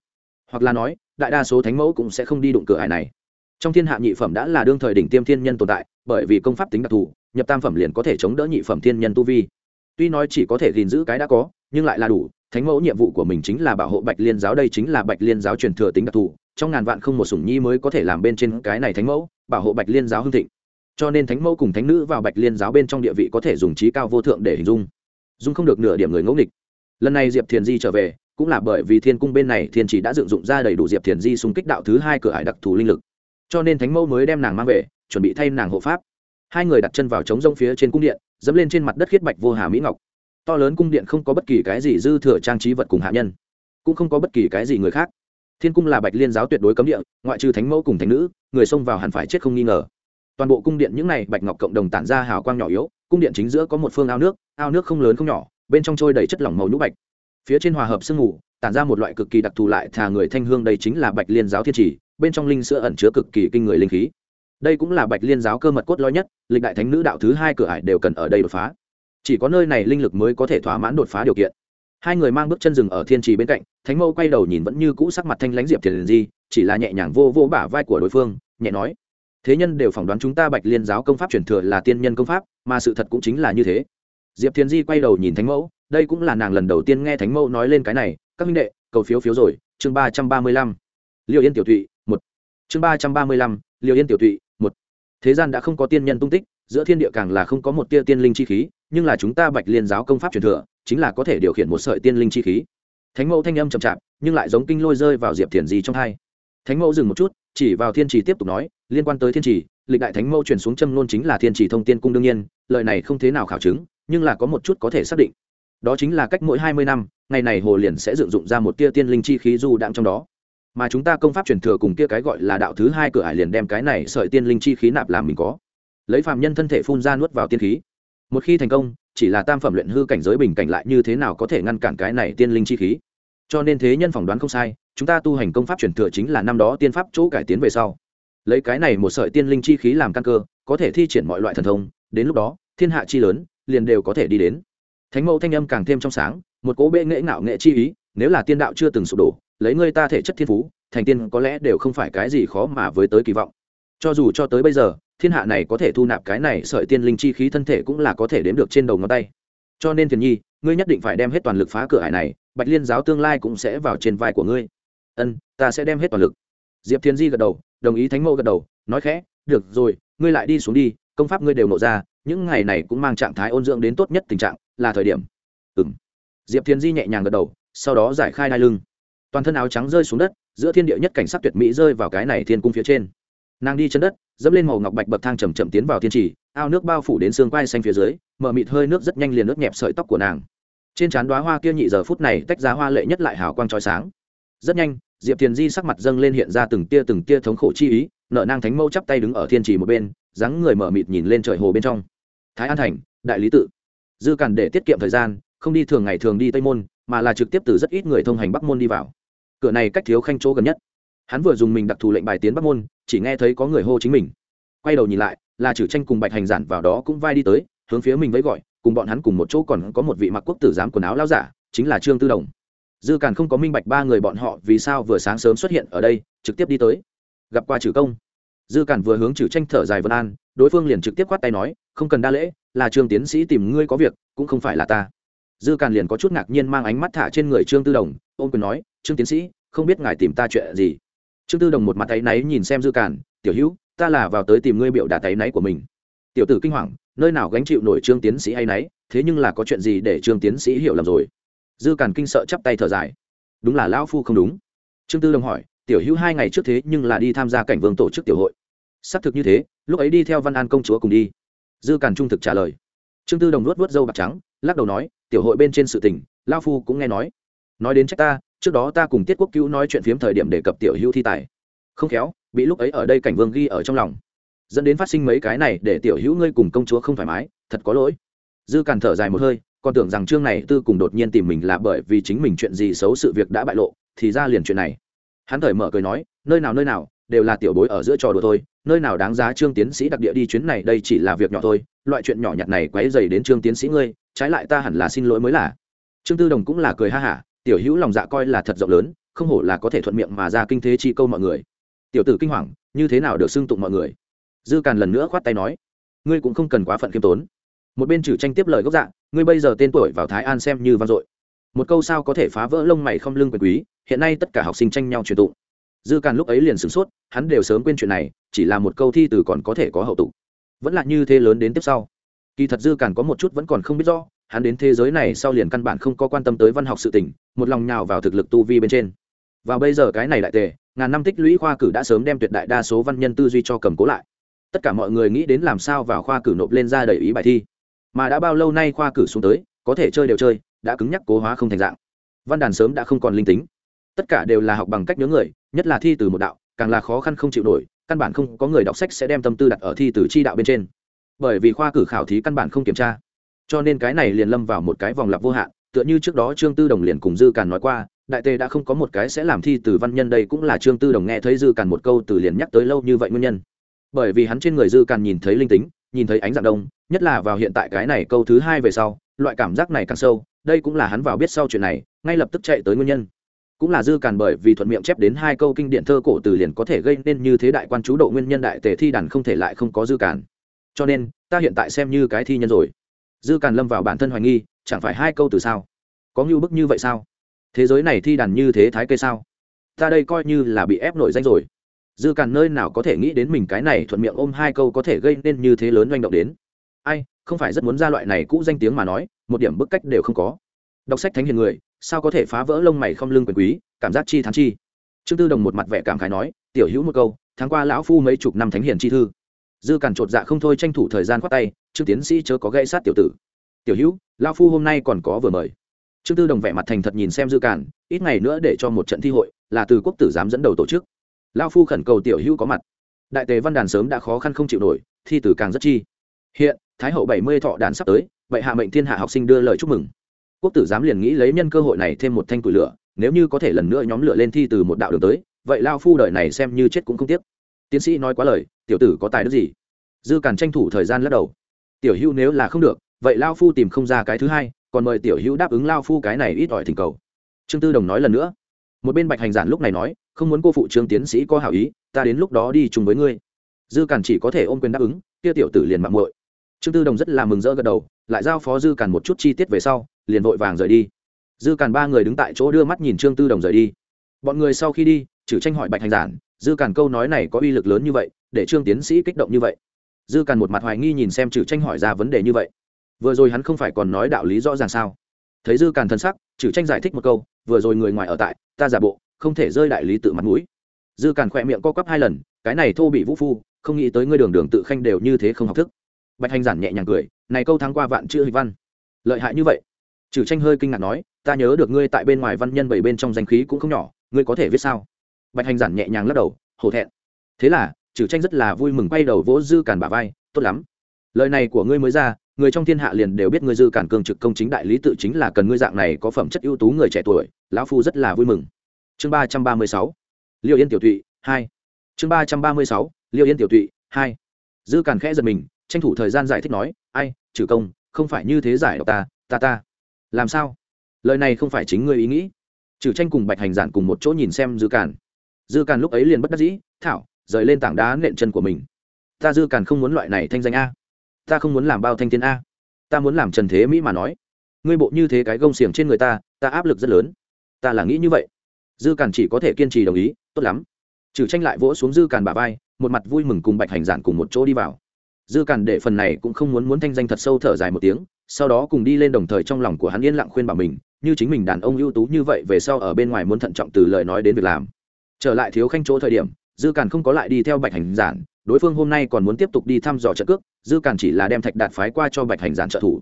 Hoặc là nói, đại đa số thánh mẫu cũng sẽ không đi đụng cửa ải này. Trong thiên hạ nhị phẩm đã là đương thời đỉnh tiêm thiên nhân tồn tại, bởi vì công pháp tính đặc thù nhập tam phẩm liền có thể chống đỡ nhị phẩm thiên nhân tu vi. Tuy nói chỉ có thể gìn giữ cái đã có, nhưng lại là đủ. Thánh mẫu nhiệm vụ của mình chính là bảo hộ bạch liên giáo, đây chính là bạch liên giáo truyền thừa tính đặc thù. Trong ngàn vạn không một sủng nhi mới có thể làm bên trên cái này thánh mẫu, bảo hộ bạch liên giáo hưng thịnh. Cho nên thánh mẫu cùng thánh nữ vào bạch liên giáo bên trong địa vị có thể dùng trí cao vô thượng để hình dung. Dung không được nửa điểm người ngẫu nghịch. Lần này diệp thiền di trở về, cũng là bởi vì thiên cung bên này thiên chỉ đã dựng dụng ra đầy đủ diệp thiền di xung kích đạo thứ hai cửa ải đặc thù linh lực. Cho nên thánh mẫu mới đem nàng mang về, chuẩn bị thay nàng hộ pháp hai người đặt chân vào trống rông phía trên cung điện, dẫm lên trên mặt đất khiết bạch vô hà mỹ ngọc. To lớn cung điện không có bất kỳ cái gì dư thừa trang trí vật cùng hạ nhân, cũng không có bất kỳ cái gì người khác. Thiên cung là bạch liên giáo tuyệt đối cấm địa, ngoại trừ thánh mẫu cùng thánh nữ, người xông vào hẳn phải chết không nghi ngờ. Toàn bộ cung điện những này bạch ngọc cộng đồng tản ra hào quang nhỏ yếu, cung điện chính giữa có một phương ao nước ao nước không lớn không nhỏ, bên trong trôi đầy chất lỏng màu nhũ bạch. Phía trên hòa hợp sương mù, tản ra một loại cực kỳ đặc thù lại thà người thanh hương, đây chính là bạch liên giáo thiên trì, bên trong linh sữa ẩn chứa cực kỳ kinh người linh khí đây cũng là bạch liên giáo cơ mật cốt lõi nhất, lịch đại thánh nữ đạo thứ hai cửa ải đều cần ở đây đột phá. Chỉ có nơi này linh lực mới có thể thỏa mãn đột phá điều kiện. Hai người mang bước chân rừng ở thiên trì bên cạnh, thánh mâu quay đầu nhìn vẫn như cũ sắc mặt thanh lãnh diệp thiền di, chỉ là nhẹ nhàng vô vô bả vai của đối phương, nhẹ nói, thế nhân đều phỏng đoán chúng ta bạch liên giáo công pháp truyền thừa là tiên nhân công pháp, mà sự thật cũng chính là như thế. Diệp thiền di quay đầu nhìn thánh mẫu, đây cũng là nàng lần đầu tiên nghe thánh mẫu nói lên cái này, các minh đệ, cầu phiếu phiếu rồi, chương ba trăm ba mươi lăm liệu yên tiểu thụy một, chương ba trăm ba mươi lăm liệu yên tiểu thụy thế gian đã không có tiên nhân tung tích, giữa thiên địa càng là không có một tia tiên linh chi khí, nhưng là chúng ta bạch liên giáo công pháp truyền thừa, chính là có thể điều khiển một sợi tiên linh chi khí. Thánh mẫu thanh âm chậm chạp, nhưng lại giống kinh lôi rơi vào diệp thiền di trong hai. Thánh mẫu dừng một chút, chỉ vào thiên trì tiếp tục nói, liên quan tới thiên trì, lịch đại thánh mẫu truyền xuống châm nôn chính là thiên trì thông tiên cung đương nhiên, lời này không thế nào khảo chứng, nhưng là có một chút có thể xác định. Đó chính là cách mỗi hai mươi năm, ngày này hồ liền sẽ dựng dụng ra một tia tiên linh chi khí du đạm trong đó mà chúng ta công pháp truyền thừa cùng kia cái gọi là đạo thứ hai cửa ải liền đem cái này sợi tiên linh chi khí nạp làm mình có. Lấy phàm nhân thân thể phun ra nuốt vào tiên khí. Một khi thành công, chỉ là tam phẩm luyện hư cảnh giới bình cảnh lại như thế nào có thể ngăn cản cái này tiên linh chi khí? Cho nên thế nhân phỏng đoán không sai, chúng ta tu hành công pháp truyền thừa chính là năm đó tiên pháp chỗ cải tiến về sau. Lấy cái này một sợi tiên linh chi khí làm căn cơ, có thể thi triển mọi loại thần thông, đến lúc đó, thiên hạ chi lớn, liền đều có thể đi đến. Thánh mẫu thanh âm càng thêm trong sáng, một cố bệ nghệ ngạo nghệ chi ý, nếu là tiên đạo chưa từng sụp đổ lấy ngươi ta thể chất thiên phú, thành tiên có lẽ đều không phải cái gì khó mà với tới kỳ vọng. Cho dù cho tới bây giờ, thiên hạ này có thể thu nạp cái này sợi tiên linh chi khí thân thể cũng là có thể đếm được trên đầu ngón tay. Cho nên thiền nhi, ngươi nhất định phải đem hết toàn lực phá cửa hải này, bạch liên giáo tương lai cũng sẽ vào trên vai của ngươi. Ân, ta sẽ đem hết toàn lực. Diệp thiên di gật đầu, đồng ý thánh mẫu gật đầu, nói khẽ, được rồi, ngươi lại đi xuống đi, công pháp ngươi đều nộ ra, những ngày này cũng mang trạng thái ôn dưỡng đến tốt nhất tình trạng, là thời điểm. Ừ m diệp thiên di nhẹ nhàng gật đầu, sau đó giải khai đai lưng toàn thân áo trắng rơi xuống đất, giữa thiên địa nhất cảnh sắc tuyệt mỹ rơi vào cái này thiên cung phía trên. Nàng đi chân đất, dẫm lên màu ngọc bạch bậc thang chầm chậm tiến vào thiên trì, ao nước bao phủ đến xương quai xanh phía dưới, mở mịt hơi nước rất nhanh liền nước nhẹp sợi tóc của nàng. Trên trán đoá hoa kia nhị giờ phút này tách ra hoa lệ nhất lại hào quang trói sáng. Rất nhanh, diệp thiền di sắc mặt dâng lên hiện ra từng tia từng tia thống khổ chi ý, nợ nang thánh mâu chắp tay đứng ở thiên trì một bên, dáng người mở mịt nhìn lên trời hồ bên trong. Thái an thành, đại lý tự. Dư càn để tiết kiệm thời gian, không đi thường ngày thường đi tây môn, mà là trực tiếp từ rất ít người thông hành bắc môn đi vào cửa này cách thiếu khanh chỗ gần nhất. Hắn vừa dùng mình đặc thù lệnh bài tiến bắc môn, chỉ nghe thấy có người hô chính mình. Quay đầu nhìn lại, là chử tranh cùng bạch hành giản vào đó cũng vai đi tới, hướng phía mình với gọi, cùng bọn hắn cùng một chỗ còn có một vị mặc quốc tử giám quần áo lao giả, chính là trương tư đồng. Dư càn không có minh bạch ba người bọn họ vì sao vừa sáng sớm xuất hiện ở đây, trực tiếp đi tới. Gặp qua chử công. Dư càn vừa hướng chử tranh thở dài vân an, đối phương liền trực tiếp quát tay nói, không cần đa lễ, là trương tiến sĩ tìm ngươi có việc, cũng không phải là ta. Dư càn liền có chút ngạc nhiên mang ánh mắt thả trên người trương tư đồng ôm quyền nói, trương tiến sĩ, không biết ngài tìm ta chuyện gì? Trương tư đồng một mặt tay náy nhìn xem dư càn, tiểu hữu, ta là vào tới tìm ngươi biểu đạt tay náy của mình. Tiểu tử kinh hoàng, nơi nào gánh chịu nổi trương tiến sĩ hay náy, thế nhưng là có chuyện gì để trương tiến sĩ hiểu lầm rồi? Dư càn kinh sợ chắp tay thở dài. Đúng là lão phu không đúng. Trương tư đồng hỏi, tiểu hữu hai ngày trước thế nhưng là đi tham gia cảnh vương tổ chức tiểu hội. Xác thực như thế, lúc ấy đi theo văn an công chúa cùng đi. Dư càn trung thực trả lời. Trương tư đồng nuốt vớt dâu bạc trắng, lắc đầu nói, tiểu hội bên trên sự tình lao phu cũng nghe nói nói đến trách ta, trước đó ta cùng tiết quốc cứu nói chuyện phiếm thời điểm đề cập tiểu hữu thi tài. Không khéo, bị lúc ấy ở đây cảnh vương ghi ở trong lòng. Dẫn đến phát sinh mấy cái này để tiểu hữu ngươi cùng công chúa không thoải mái, thật có lỗi. Dư càn thở dài một hơi, còn tưởng rằng chương này tư cùng đột nhiên tìm mình là bởi vì chính mình chuyện gì xấu sự việc đã bại lộ, thì ra liền chuyện này. Hắn thời mở cười nói, nơi nào nơi nào, đều là tiểu bối ở giữa trò đùa thôi, nơi nào đáng giá trương tiến sĩ đặc địa đi chuyến này, đây chỉ là việc nhỏ thôi, loại chuyện nhỏ nhặt này quấy dày đến trương tiến sĩ ngươi, trái lại ta hẳn là xin lỗi mới là. Trương tư đồng cũng là cười ha hả tiểu hữu lòng dạ coi là thật rộng lớn, không hổ là có thể thuận miệng mà ra kinh thế chi câu mọi người. Tiểu tử kinh hoàng, như thế nào được xưng tụng mọi người? Dư càn lần nữa khoát tay nói, ngươi cũng không cần quá phận khiêm tốn. Một bên trừ tranh tiếp lời gốc dạ ngươi bây giờ tên tuổi vào thái an xem như vang dội. Một câu sao có thể phá vỡ lông mày không lưng quyền quý, hiện nay tất cả học sinh tranh nhau truyền tụng. Dư càn lúc ấy liền sửng sốt, hắn đều sớm quên chuyện này, chỉ là một câu thi từ còn có thể có hậu tụ vẫn là như thế lớn đến tiếp sau. Kỳ thật dư càn có một chút vẫn còn không biết rõ hắn đến thế giới này sau liền căn bản không có quan tâm tới văn học sự tình một lòng nhào vào thực lực tu vi bên trên. Và bây giờ cái này lại tệ, ngàn năm tích lũy khoa cử đã sớm đem tuyệt đại đa số văn nhân tư duy cho cầm cố lại. Tất cả mọi người nghĩ đến làm sao vào khoa cử nộp lên ra đầy ý bài thi. Mà đã bao lâu nay khoa cử xuống tới có thể chơi đều chơi đã cứng nhắc cố hóa không thành dạng. Văn đàn sớm đã không còn linh tính. Tất cả đều là học bằng cách nhớ người nhất là thi từ một đạo càng là khó khăn không chịu nổi căn bản không có người đọc sách sẽ đem tâm tư đặt ở thi từ chi đạo bên trên. Bởi vì khoa cử khảo thí căn bản không kiểm tra cho nên cái này liền lâm vào một cái vòng lặp vô hạn, tựa như trước đó trương tư đồng liền cùng dư càn nói qua, đại tề đã không có một cái sẽ làm thi từ văn nhân đây cũng là trương tư đồng nghe thấy dư càn một câu từ liền nhắc tới lâu như vậy nguyên nhân. Bởi vì hắn trên người dư càn nhìn thấy linh tính, nhìn thấy ánh dạng đông, nhất là vào hiện tại cái này câu thứ hai về sau, loại cảm giác này càng sâu, đây cũng là hắn vào biết sau chuyện này, ngay lập tức chạy tới nguyên nhân. Cũng là dư càn bởi vì thuận miệng chép đến hai câu kinh điển thơ cổ từ liền có thể gây nên như thế đại quan chú độ nguyên nhân đại tề thi đàn không thể lại không có dư càn. Cho nên, ta hiện tại xem như cái thi nhân rồi dư càn lâm vào bản thân hoài nghi, chẳng phải hai câu từ sao? Có ngưu bức như vậy sao? Thế giới này thi đàn như thế thái cây sao? Ta đây coi như là bị ép nổi danh rồi. Dư càn nơi nào có thể nghĩ đến mình cái này thuận miệng ôm hai câu có thể gây nên như thế lớn doanh động đến? Ai, không phải rất muốn ra loại này cũ danh tiếng mà nói, một điểm bức cách đều không có. Đọc sách thánh hiền người, sao có thể phá vỡ lông mày không lưng quyền quý, cảm giác chi thắng chi? Trương tư đồng một mặt vẻ cảm khái nói, tiểu hữu một câu, tháng qua lão phu mấy chục năm thánh hiền chi thư. Dư càn chột dạ không thôi tranh thủ thời gian khoát tay trương tiến sĩ chớ có gây sát tiểu tử. Tiểu hữu lao phu hôm nay còn có vừa mời. Trương tư đồng vẻ mặt thành thật nhìn xem dư càn ít ngày nữa để cho một trận thi hội, là từ quốc tử giám dẫn đầu tổ chức. Lao phu khẩn cầu tiểu hữu có mặt. Đại tề văn đàn sớm đã khó khăn không chịu nổi, thi tử càng rất chi. Hiện, thái hậu bảy mươi thọ đàn sắp tới, vậy hạ mệnh thiên hạ học sinh đưa lời chúc mừng. Quốc tử giám liền nghĩ lấy nhân cơ hội này thêm một thanh củi lửa, nếu như có thể lần nữa nhóm lửa lên thi từ một đạo đường tới, vậy lao phu đời này xem như chết cũng không tiếc. Tiến sĩ nói quá lời, tiểu tử có tài đức gì? Dư càn tranh thủ thời gian lắc đầu tiểu hữu nếu là không được, vậy lao phu tìm không ra cái thứ hai, còn mời tiểu hữu đáp ứng lao phu cái này ít ỏi thỉnh cầu. Trương tư đồng nói lần nữa. Một bên bạch hành giản lúc này nói, không muốn cô phụ trương tiến sĩ có hảo ý, ta đến lúc đó đi chung với ngươi. Dư càn chỉ có thể ôm quyền đáp ứng, kia tiểu tử liền mạng muội. Trương tư đồng rất là mừng rỡ gật đầu, lại giao phó dư càn một chút chi tiết về sau, liền vội vàng rời đi. Dư càn ba người đứng tại chỗ đưa mắt nhìn trương tư đồng rời đi. Bọn người sau khi đi, chử tranh hỏi bạch hành giản, dư càn câu nói này có uy lực lớn như vậy, để trương tiến sĩ kích động như vậy dư càn một mặt hoài nghi nhìn xem trừ tranh hỏi ra vấn đề như vậy. Vừa rồi hắn không phải còn nói đạo lý rõ ràng sao? Thấy dư càn thân sắc, trừ tranh giải thích một câu, vừa rồi người ngoài ở tại, ta giả bộ, không thể rơi đại lý tự mặt mũi. Dư càn khỏe miệng co quắp hai lần, cái này thô bị vũ phu, không nghĩ tới ngươi đường đường tự khanh đều như thế không học thức. Bạch hành giản nhẹ nhàng cười, này câu thắng qua vạn chữ hịch văn. Lợi hại như vậy. Trừ tranh hơi kinh ngạc nói, ta nhớ được ngươi tại bên ngoài văn nhân bảy bên trong danh khí cũng không nhỏ, ngươi có thể viết sao? Bạch hành giản nhẹ nhàng lắc đầu, hổ thẹn. Thế là trừ tranh rất là vui mừng quay đầu vỗ dư cản bả vai, tốt lắm. Lời này của ngươi mới ra, người trong thiên hạ liền đều biết ngươi dư cản cường trực công chính đại lý tự chính là cần ngươi dạng này có phẩm chất ưu tú người trẻ tuổi, lão phu rất là vui mừng. Chương ba trăm ba mươi sáu. Liệu yên tiểu thụy hai. Chương ba trăm ba mươi sáu liệu yên tiểu thụy hai. Dư cản khẽ giật mình, tranh thủ thời gian giải thích nói, ai, trừ công, không phải như thế giải độc ta ta ta. Làm sao? Lời này không phải chính ngươi ý nghĩ. Trừ tranh cùng bạch hành giản cùng một chỗ nhìn xem dư cản dư cản lúc ấy liền bất đắc dĩ, thảo rời lên tảng đá nện chân của mình. Ta dư cản không muốn loại này thanh danh a. Ta không muốn làm bao thanh thiên a. Ta muốn làm trần thế mỹ mà nói. Ngươi bộ như thế cái gông xiềng trên người ta ta áp lực rất lớn. Ta là nghĩ như vậy. Dư cản chỉ có thể kiên trì đồng ý, tốt lắm. Trừ tranh lại vỗ xuống dư cản bả vai, một mặt vui mừng cùng bạch hành giản cùng một chỗ đi vào. Dư cản để phần này cũng không muốn muốn thanh danh thật sâu thở dài một tiếng, sau đó cùng đi lên đồng thời trong lòng của hắn yên lặng khuyên bảo mình, như chính mình đàn ông ưu tú như vậy về sau ở bên ngoài muốn thận trọng từ lời nói đến việc làm. Trở lại thiếu khanh chỗ thời điểm dư càn không có lại đi theo bạch hành giản, đối phương hôm nay còn muốn tiếp tục đi thăm dò trận cước, dư càn chỉ là đem thạch đạt phái qua cho bạch hành giản trợ thủ.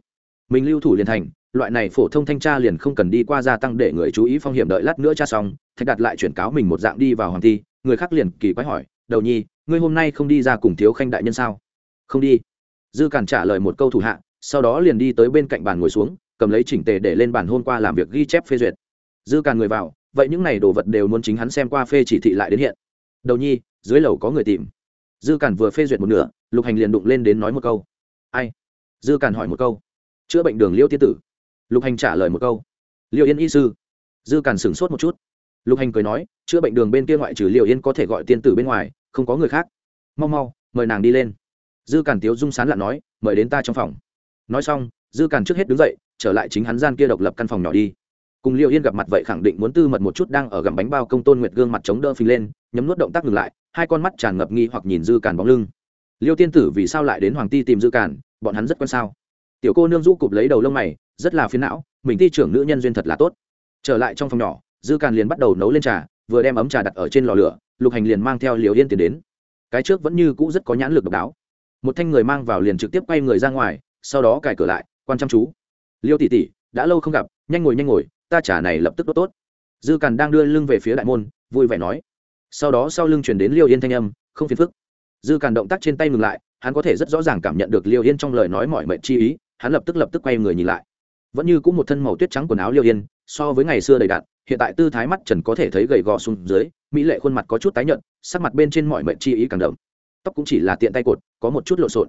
Mình lưu thủ liền thành, loại này phổ thông thanh tra liền không cần đi qua gia tăng để người chú ý phong hiểm đợi lát nữa tra xong, thạch đạt lại chuyển cáo mình một dạng đi vào hoàng thi, người khác liền kỳ quái hỏi, đầu nhi, ngươi hôm nay không đi ra cùng thiếu khanh đại nhân sao? Không đi. Dư càn trả lời một câu thủ hạ, sau đó liền đi tới bên cạnh bàn ngồi xuống, cầm lấy chỉnh tề để lên bàn hôm qua làm việc ghi chép phê duyệt. Dư càn người vào, vậy những n à y đồ vật đều muốn chính hắn xem qua phê chỉ thị lại đến hiện đầu nhi, dưới lầu có người tìm. Dư cản vừa phê duyệt một nửa, lục hành liền đụng lên đến nói một câu. Ai? Dư cản hỏi một câu. Chữa bệnh đường liêu tiên tử. Lục hành trả lời một câu. Liệu yên y sư. Dư cản sửng sốt một chút. Lục hành cười nói, chữa bệnh đường bên kia ngoại trừ liệu yên có thể gọi tiên tử bên ngoài, không có người khác. Mau mau, mời nàng đi lên. Dư cản tiếu dung sán lặn nói, mời đến ta trong phòng. Nói xong, dư cản trước hết đứng dậy, trở lại chính hắn gian kia độc lập căn phòng nhỏ đi. Cùng liệu yên gặp mặt vậy khẳng định muốn tư mật một chút đang ở gầm bánh bao công tôn nguyệt gương mặt chống đỡ phình lên nhấm nuốt động tác ngừng lại, hai con mắt tràn ngập nghi hoặc nhìn dư càn bóng lưng. Liêu tiên tử vì sao lại đến hoàng ti tìm dư càn? Bọn hắn rất quan sao? Tiểu cô nương rũ cụp lấy đầu lông mày, rất là phiến não, mình ti trưởng nữ nhân duyên thật là tốt. Trở lại trong phòng nhỏ, dư càn liền bắt đầu nấu lên trà, vừa đem ấm trà đặt ở trên lò lửa, lục hành liền mang theo liều yên tiền đến. Cái trước vẫn như cũ rất có nhãn lực độc đáo. Một thanh người mang vào liền trực tiếp quay người ra ngoài, sau đó cài cửa lại, quan chăm chú. Liêu tỷ tỷ, đã lâu không gặp, nhanh ngồi nhanh ngồi, ta trả này lập tức tốt tốt. Dư càn đang đưa lưng về phía đại môn, vui vẻ nói sau đó sau lưng chuyển đến liêu yên thanh âm, không phiền phức. Dư càn động tác trên tay ngừng lại, hắn có thể rất rõ ràng cảm nhận được liêu yên trong lời nói mọi mệnh chi ý, hắn lập tức lập tức quay người nhìn lại. Vẫn như cũng một thân màu tuyết trắng quần áo liêu yên, so với ngày xưa đầy đạn hiện tại tư thái mắt trần có thể thấy gầy gò xuống dưới, mỹ lệ khuôn mặt có chút tái nhợt, sắc mặt bên trên mọi mệnh chi ý càng đậm. Tóc cũng chỉ là tiện tay cột, có một chút lộn xộn.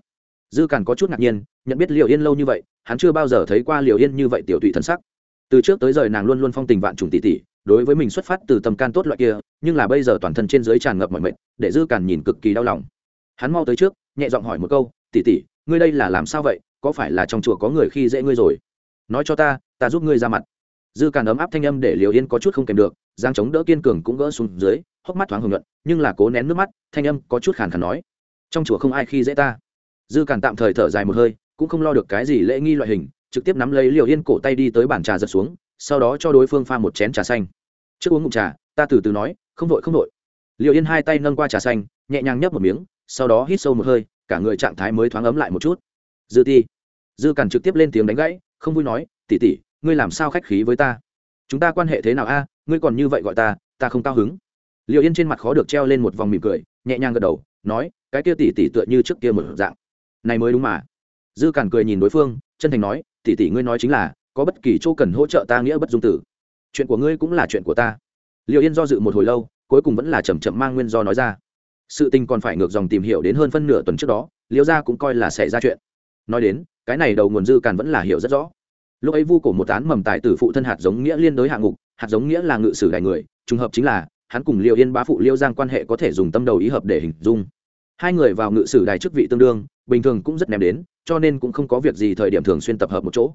Dư càn có chút ngạc nhiên, nhận biết liều yên lâu như vậy, hắn chưa bao giờ thấy qua liều yên như vậy tiểu tụy thân sắc. Từ trước tới giờ nàng luôn luôn phong tình vạn trùng tỷ tỷ đối với mình xuất phát từ tâm can tốt loại kia, nhưng là bây giờ toàn thân trên dưới tràn ngập mọi mệnh để dư càn nhìn cực kỳ đau lòng. Hắn mau tới trước, nhẹ giọng hỏi một câu, tỷ tỷ, ngươi đây là làm sao vậy? Có phải là trong chùa có người khi dễ ngươi rồi? Nói cho ta ta giúp ngươi ra mặt. Dư càn ấm áp thanh âm để liều yên có chút không kèm được, giang chống đỡ kiên cường cũng gỡ xuống dưới, hốc mắt thoáng hồng nhuận, nhưng là cố nén nước mắt, thanh âm có chút khàn khàn nói, trong chùa không ai khi dễ ta. Dư càn tạm thời thở dài một hơi, cũng không lo được cái gì lễ nghi loại hình, trực tiếp nắm lấy liều yên cổ tay đi tới bàn trà giật xuống sau đó cho đối phương pha một chén trà xanh. Trước uống ngụm trà, ta từ từ nói, không vội không vội. Liều yên hai tay nâng qua trà xanh, nhẹ nhàng nhấp một miếng, sau đó hít sâu một hơi, cả người trạng thái mới thoáng ấm lại một chút. Dư ti. Dư càn trực tiếp lên tiếng đánh gãy, không vui nói tỉ tỉ ngươi làm sao khách khí với ta? Chúng ta quan hệ thế nào a? Ngươi còn như vậy gọi ta ta không cao hứng. Liệu yên trên mặt khó được treo lên một vòng mỉm cười, nhẹ nhàng gật đầu, nói, cái kia tỉ tỉ tựa như trước kia một dạng. Này mới đúng mà. Dư cản cười nhìn đối phương, chân thành nói tỉ tỉ ngươi nói chính là có bất kỳ chỗ cần hỗ trợ ta nghĩa bất dung tử. Chuyện của ngươi cũng là chuyện của ta. Liệu yên do dự một hồi lâu, cuối cùng vẫn là chầm chậm mang nguyên do nói ra. Sự tình còn phải ngược dòng tìm hiểu đến hơn phân nửa tuần trước đó liễu gia cũng coi là xảy ra chuyện. Nói đến, cái này đầu nguồn dư càn vẫn là hiểu rất rõ. Lúc ấy vu cổ một án mầm tài tử phụ thân hạt giống nghĩa liên đối hạng ngục, hạt giống nghĩa là ngự sử đại người, trùng hợp chính là, hắn cùng liệu yên bá phụ liêu giang quan hệ có thể dùng tâm đầu ý hợp để hình dung. Hai người vào ngự sử đài chức vị tương đương, bình thường cũng rất ném đến, cho nên cũng không có việc gì thời điểm thường xuyên tập hợp một chỗ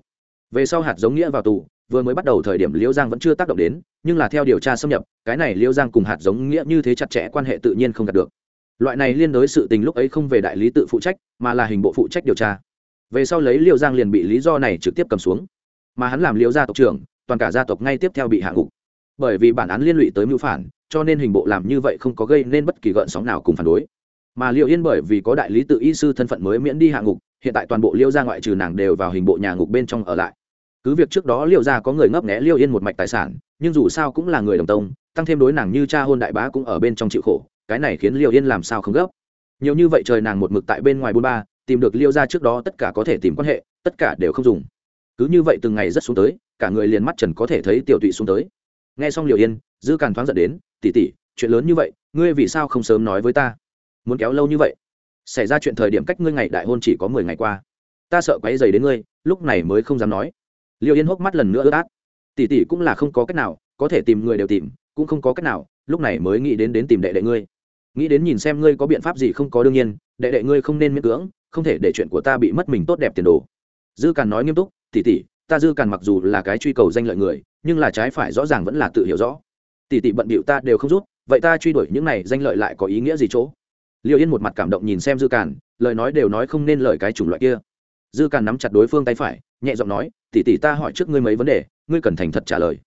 về sau hạt giống nghĩa vào tù, vừa mới bắt đầu thời điểm liễu giang vẫn chưa tác động đến, nhưng là theo điều tra xâm nhập, cái này liễu giang cùng hạt giống nghĩa như thế chặt chẽ quan hệ tự nhiên không đạt được. Loại này liên đối sự tình lúc ấy không về đại lý tự phụ trách, mà là hình bộ phụ trách điều tra. Về sau lấy liễu giang liền bị lý do này trực tiếp cầm xuống. Mà hắn làm liễu gia tộc trưởng, toàn cả gia tộc ngay tiếp theo bị hạ ngục bởi vì bản án liên lụy tới mưu phản, cho nên hình bộ làm như vậy không có gây nên bất kỳ gợn sóng nào cùng phản đối. Mà liệu yên bởi vì có đại lý tự y sư thân phận mới miễn đi hạ ngục hiện tại toàn bộ liêu gia ngoại trừ nàng đều vào hình bộ nhà ngục bên trong ở lại. Cứ việc trước đó liêu gia có người ngấp nghẽ liêu yên một mạch tài sản, nhưng dù sao cũng là người đồng tông, tăng thêm đối nàng như cha hôn đại bá cũng ở bên trong chịu khổ, cái này khiến liêu yên làm sao không gấp? Nhiều như vậy trời nàng một mực tại bên ngoài bôn ba, tìm được liêu gia trước đó tất cả có thể tìm quan hệ, tất cả đều không dùng. Cứ như vậy từng ngày rất xuống tới, cả người liền mắt trần có thể thấy tiểu tụy xuống tới. Nghe xong liều yên, dư càn thoáng giận đến tỉ tỉ chuyện lớn như vậy, ngươi vì sao không sớm nói với ta? Muốn kéo lâu như vậy? Xảy ra chuyện thời điểm cách ngươi ngày đại hôn chỉ có mười ngày qua. Ta sợ quấy dày đến ngươi, lúc này mới không dám nói. Liêu yên hốc mắt lần nữa ướt át. Tỉ tỉ cũng là không có cách nào, có thể tìm người đều tìm, cũng không có cách nào, lúc này mới nghĩ đến đến tìm đệ đệ ngươi. Nghĩ đến nhìn xem ngươi có biện pháp gì không có đương nhiên, đệ đệ ngươi không nên miễn cưỡng, không thể để chuyện của ta bị mất mình tốt đẹp tiền đồ. Dư càn nói nghiêm túc tỉ tỉ ta dư càn mặc dù là cái truy cầu danh lợi người, nhưng là trái phải rõ ràng vẫn là tự hiểu rõ. Tỷ tỷ bận bịu ta đều không rút, vậy ta truy đuổi những này danh lợi lại có ý nghĩa gì chỗ? Liệu yên một mặt cảm động nhìn xem dư càn, lời nói đều nói không nên lời cái chủng loại kia. Dư càn nắm chặt đối phương tay phải, nhẹ giọng nói, tỷ tỷ ta hỏi trước ngươi mấy vấn đề, ngươi cần thành thật trả lời.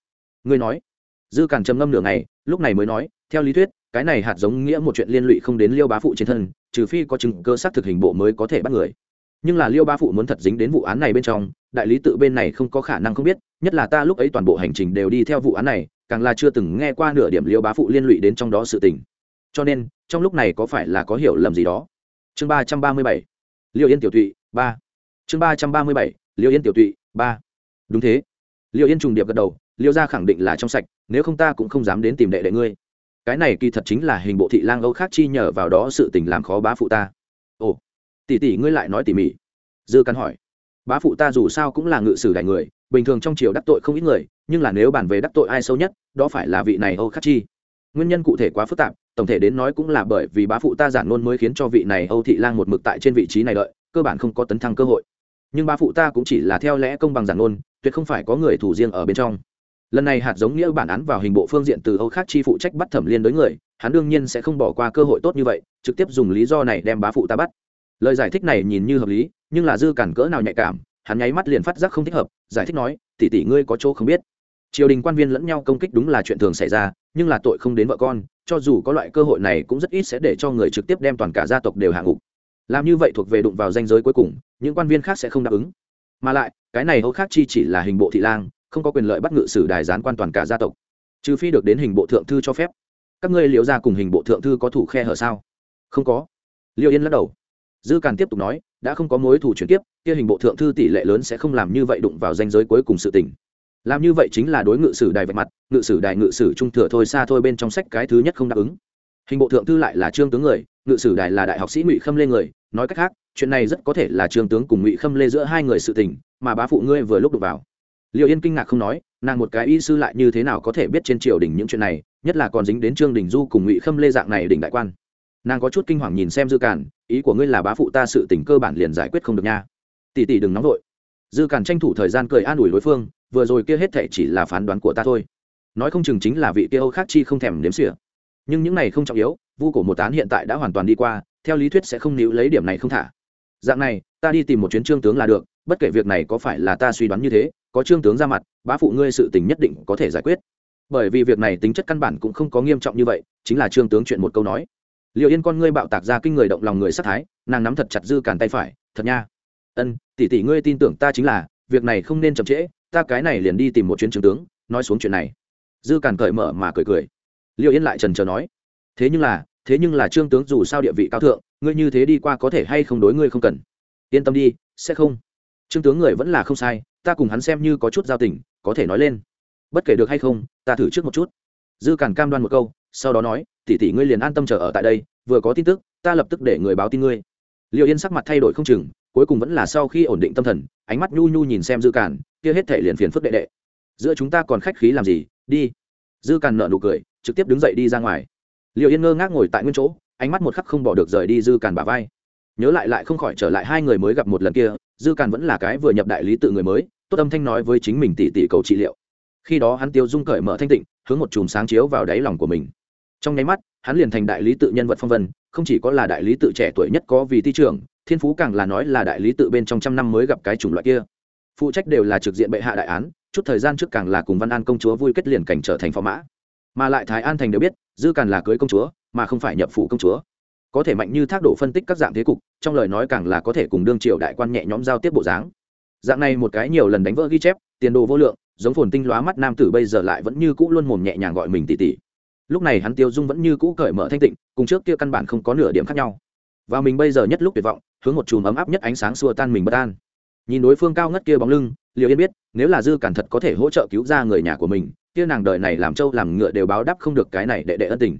Ngươi nói. Dư càn trầm ngâm nửa ngày, lúc này mới nói, theo lý thuyết, cái này hạt giống nghĩa một chuyện liên lụy không đến liêu bá phụ trên thân, trừ phi có chứng cơ xác thực hình bộ mới có thể bắt người. Nhưng là liêu bá phụ muốn thật dính đến vụ án này bên trong, đại lý tự bên này không có khả năng không biết, nhất là ta lúc ấy toàn bộ hành trình đều đi theo vụ án này, càng là chưa từng nghe qua nửa điểm liêu bá phụ liên lụy đến trong đó sự tình. Cho nên trong lúc này có phải là có hiểu lầm gì đó? Chương ba trăm ba mươi bảy, liêu yên tiểu thụy ba. Chương ba trăm ba mươi bảy, liêu yên tiểu thụy ba. Đúng thế. Liêu yên trùng điệp gật đầu, liêu gia khẳng định là trong sạch, nếu không ta cũng không dám đến tìm đệ đệ ngươi. Cái này kỳ thật chính là hình bộ thị lang âu khác chi nhờ vào đó sự tình làm khó bá phụ ta. Ồ, tỷ tỷ ngươi lại nói tỉ mỉ. Dư căn hỏi. Bá phụ ta dù sao cũng là ngự sử đại người, bình thường trong triều đắc tội không ít người, nhưng là nếu bàn về đắc tội ai sâu nhất, đó phải là vị này âu khắc chi. Nguyên nhân cụ thể quá phức tạp tổng thể đến nói cũng là bởi vì bá phụ ta giản luôn mới khiến cho vị này âu thị lang một mực tại trên vị trí này đợi, cơ bản không có tấn thăng cơ hội. Nhưng bá phụ ta cũng chỉ là theo lẽ công bằng giản luôn tuyệt không phải có người thủ riêng ở bên trong. Lần này hạt giống nghĩa bản án vào hình bộ phương diện từ âu khắc chi phụ trách bắt thẩm liên đối người, hắn đương nhiên sẽ không bỏ qua cơ hội tốt như vậy, trực tiếp dùng lý do này đem bá phụ ta bắt. Lời giải thích này nhìn như hợp lý, nhưng là dư cản cỡ nào nhạy cảm, hắn nháy mắt liền phát giác không thích hợp, giải thích nói, tỷ tỷ ngươi có chỗ không biết. Triều đình quan viên lẫn nhau công kích đúng là chuyện thường xảy ra, nhưng là tội không đến vợ con cho dù có loại cơ hội này cũng rất ít sẽ để cho người trực tiếp đem toàn cả gia tộc đều hạ ngục. Làm như vậy thuộc về đụng vào danh giới cuối cùng, những quan viên khác sẽ không đáp ứng. Mà lại, cái này hầu khác chi chỉ là hình bộ thị lang, không có quyền lợi bắt ngự sử đài gián quan toàn cả gia tộc. Trừ phi được đến hình bộ thượng thư cho phép. Các ngươi liệu ra cùng hình bộ thượng thư có thủ khe hở sao? Không có. Liệu yên lắc đầu. Dư càn tiếp tục nói, đã không có mối thủ chuyển tiếp kia hình bộ thượng thư tỷ lệ lớn sẽ không làm như vậy đụng vào danh giới cuối cùng sự tình làm như vậy chính là đối ngự sử đài vạch mặt ngự sử đài ngự sử trung thừa thôi xa thôi bên trong sách cái thứ nhất không đáp ứng. Hình bộ thượng thư lại là trương tướng người ngự sử đài là đại học sĩ ngụy khâm lê người nói cách khác chuyện này rất có thể là trương tướng cùng ngụy khâm lê giữa hai người sự tình mà bá phụ ngươi vừa lúc đụng vào. Liệu yên kinh ngạc không nói nàng một cái y sư lại như thế nào có thể biết trên triều đình những chuyện này nhất là còn dính đến trương đình du cùng ngụy khâm lê dạng này đỉnh đại quan. Nàng có chút kinh hoàng nhìn xem dư cản, ý của ngươi là bá phụ ta sự tình cơ bản liền giải quyết không được nha. Tỷ tỷ đừng nóng vội. Dư cản tranh thủ thời gian cười an ủi đối phương vừa rồi kia hết thệ chỉ là phán đoán của ta thôi. Nói không chừng chính là vị kia âu khác chi không thèm đếm xỉa. Nhưng những này không trọng yếu, vu cổ một án hiện tại đã hoàn toàn đi qua, theo lý thuyết sẽ không níu lấy điểm này không thả. Dạng này, ta đi tìm một chuyến trương tướng là được, bất kể việc này có phải là ta suy đoán như thế, có trương tướng ra mặt, bá phụ ngươi sự tình nhất định có thể giải quyết. Bởi vì việc này tính chất căn bản cũng không có nghiêm trọng như vậy, chính là trương tướng chuyện một câu nói. Liệu yên con ngươi bạo tạc ra kinh người động lòng người sát thái, nàng nắm thật chặt dư cản tay phải, thật nha. Ân, tỷ tỷ ngươi tin tưởng ta chính là, việc này không nên chậm trễ ta cái này liền đi tìm một chuyến trương tướng, nói xuống chuyện này. Dư càn cởi mở mà cười cười. Liệu yên lại trần trờ nói, thế nhưng là, thế nhưng là trương tướng dù sao địa vị cao thượng, ngươi như thế đi qua có thể hay không đối ngươi không cần. Yên tâm đi, sẽ không. Trương tướng người vẫn là không sai, ta cùng hắn xem như có chút giao tình, có thể nói lên. Bất kể được hay không, ta thử trước một chút. Dư càn cam đoan một câu, sau đó nói, tỷ tỷ ngươi liền an tâm chờ ở tại đây, vừa có tin tức, ta lập tức để người báo tin ngươi. Liệu yên sắc mặt thay đổi không chừng cuối cùng vẫn là sau khi ổn định tâm thần, ánh mắt nhu nhu nhìn xem dư càn, kia hết thể liền phiền phức đệ đệ. Giữa chúng ta còn khách khí làm gì? Đi. Dư càn nợ nụ cười, trực tiếp đứng dậy đi ra ngoài. Liệu yên ngơ ngác ngồi tại nguyên chỗ, ánh mắt một khắc không bỏ được rời đi dư càn bà vai. Nhớ lại lại không khỏi trở lại hai người mới gặp một lần kia, dư càn vẫn là cái vừa nhập đại lý tự người mới, tốt âm thanh nói với chính mình tỷ tỷ cầu trị liệu. Khi đó hắn tiêu dung cởi mở thanh tịnh, hướng một chùm sáng chiếu vào đáy lòng của mình. Trong nháy mắt, hắn liền thành đại lý tự nhân vật phong vân, không chỉ có là đại lý tự trẻ tuổi nhất có vì thi trưởng thiên phú càng là nói là đại lý tự bên trong trăm năm mới gặp cái chủng loại kia. Phụ trách đều là trực diện bệ hạ đại án, chút thời gian trước càng là cùng văn an công chúa vui kết liền cảnh trở thành phò mã. Mà lại thái an thành đều biết, dư càn là cưới công chúa, mà không phải nhập phủ công chúa. Có thể mạnh như thác độ phân tích các dạng thế cục, trong lời nói càng là có thể cùng đương triều đại quan nhẹ nhõm giao tiếp bộ dáng. Dạng này một cái nhiều lần đánh vỡ ghi chép, tiền đồ vô lượng, giống phồn tinh lóa mắt nam tử bây giờ lại vẫn như cũ luôn mồm nhẹ nhàng gọi mình tỷ tỷ lúc này hắn tiêu dung vẫn như cũ cởi mở thanh tịnh, cùng trước kia căn bản không có nửa điểm khác nhau và mình bây giờ nhất lúc tuyệt vọng, hướng một chùm ấm áp nhất ánh sáng xua tan mình bất an. Nhìn đối phương cao ngất kia bóng lưng liệu yên biết, nếu là dư cản thật có thể hỗ trợ cứu ra người nhà của mình, kia nàng đời này làm trâu làm ngựa đều báo đáp không được cái này đệ đệ ân tình.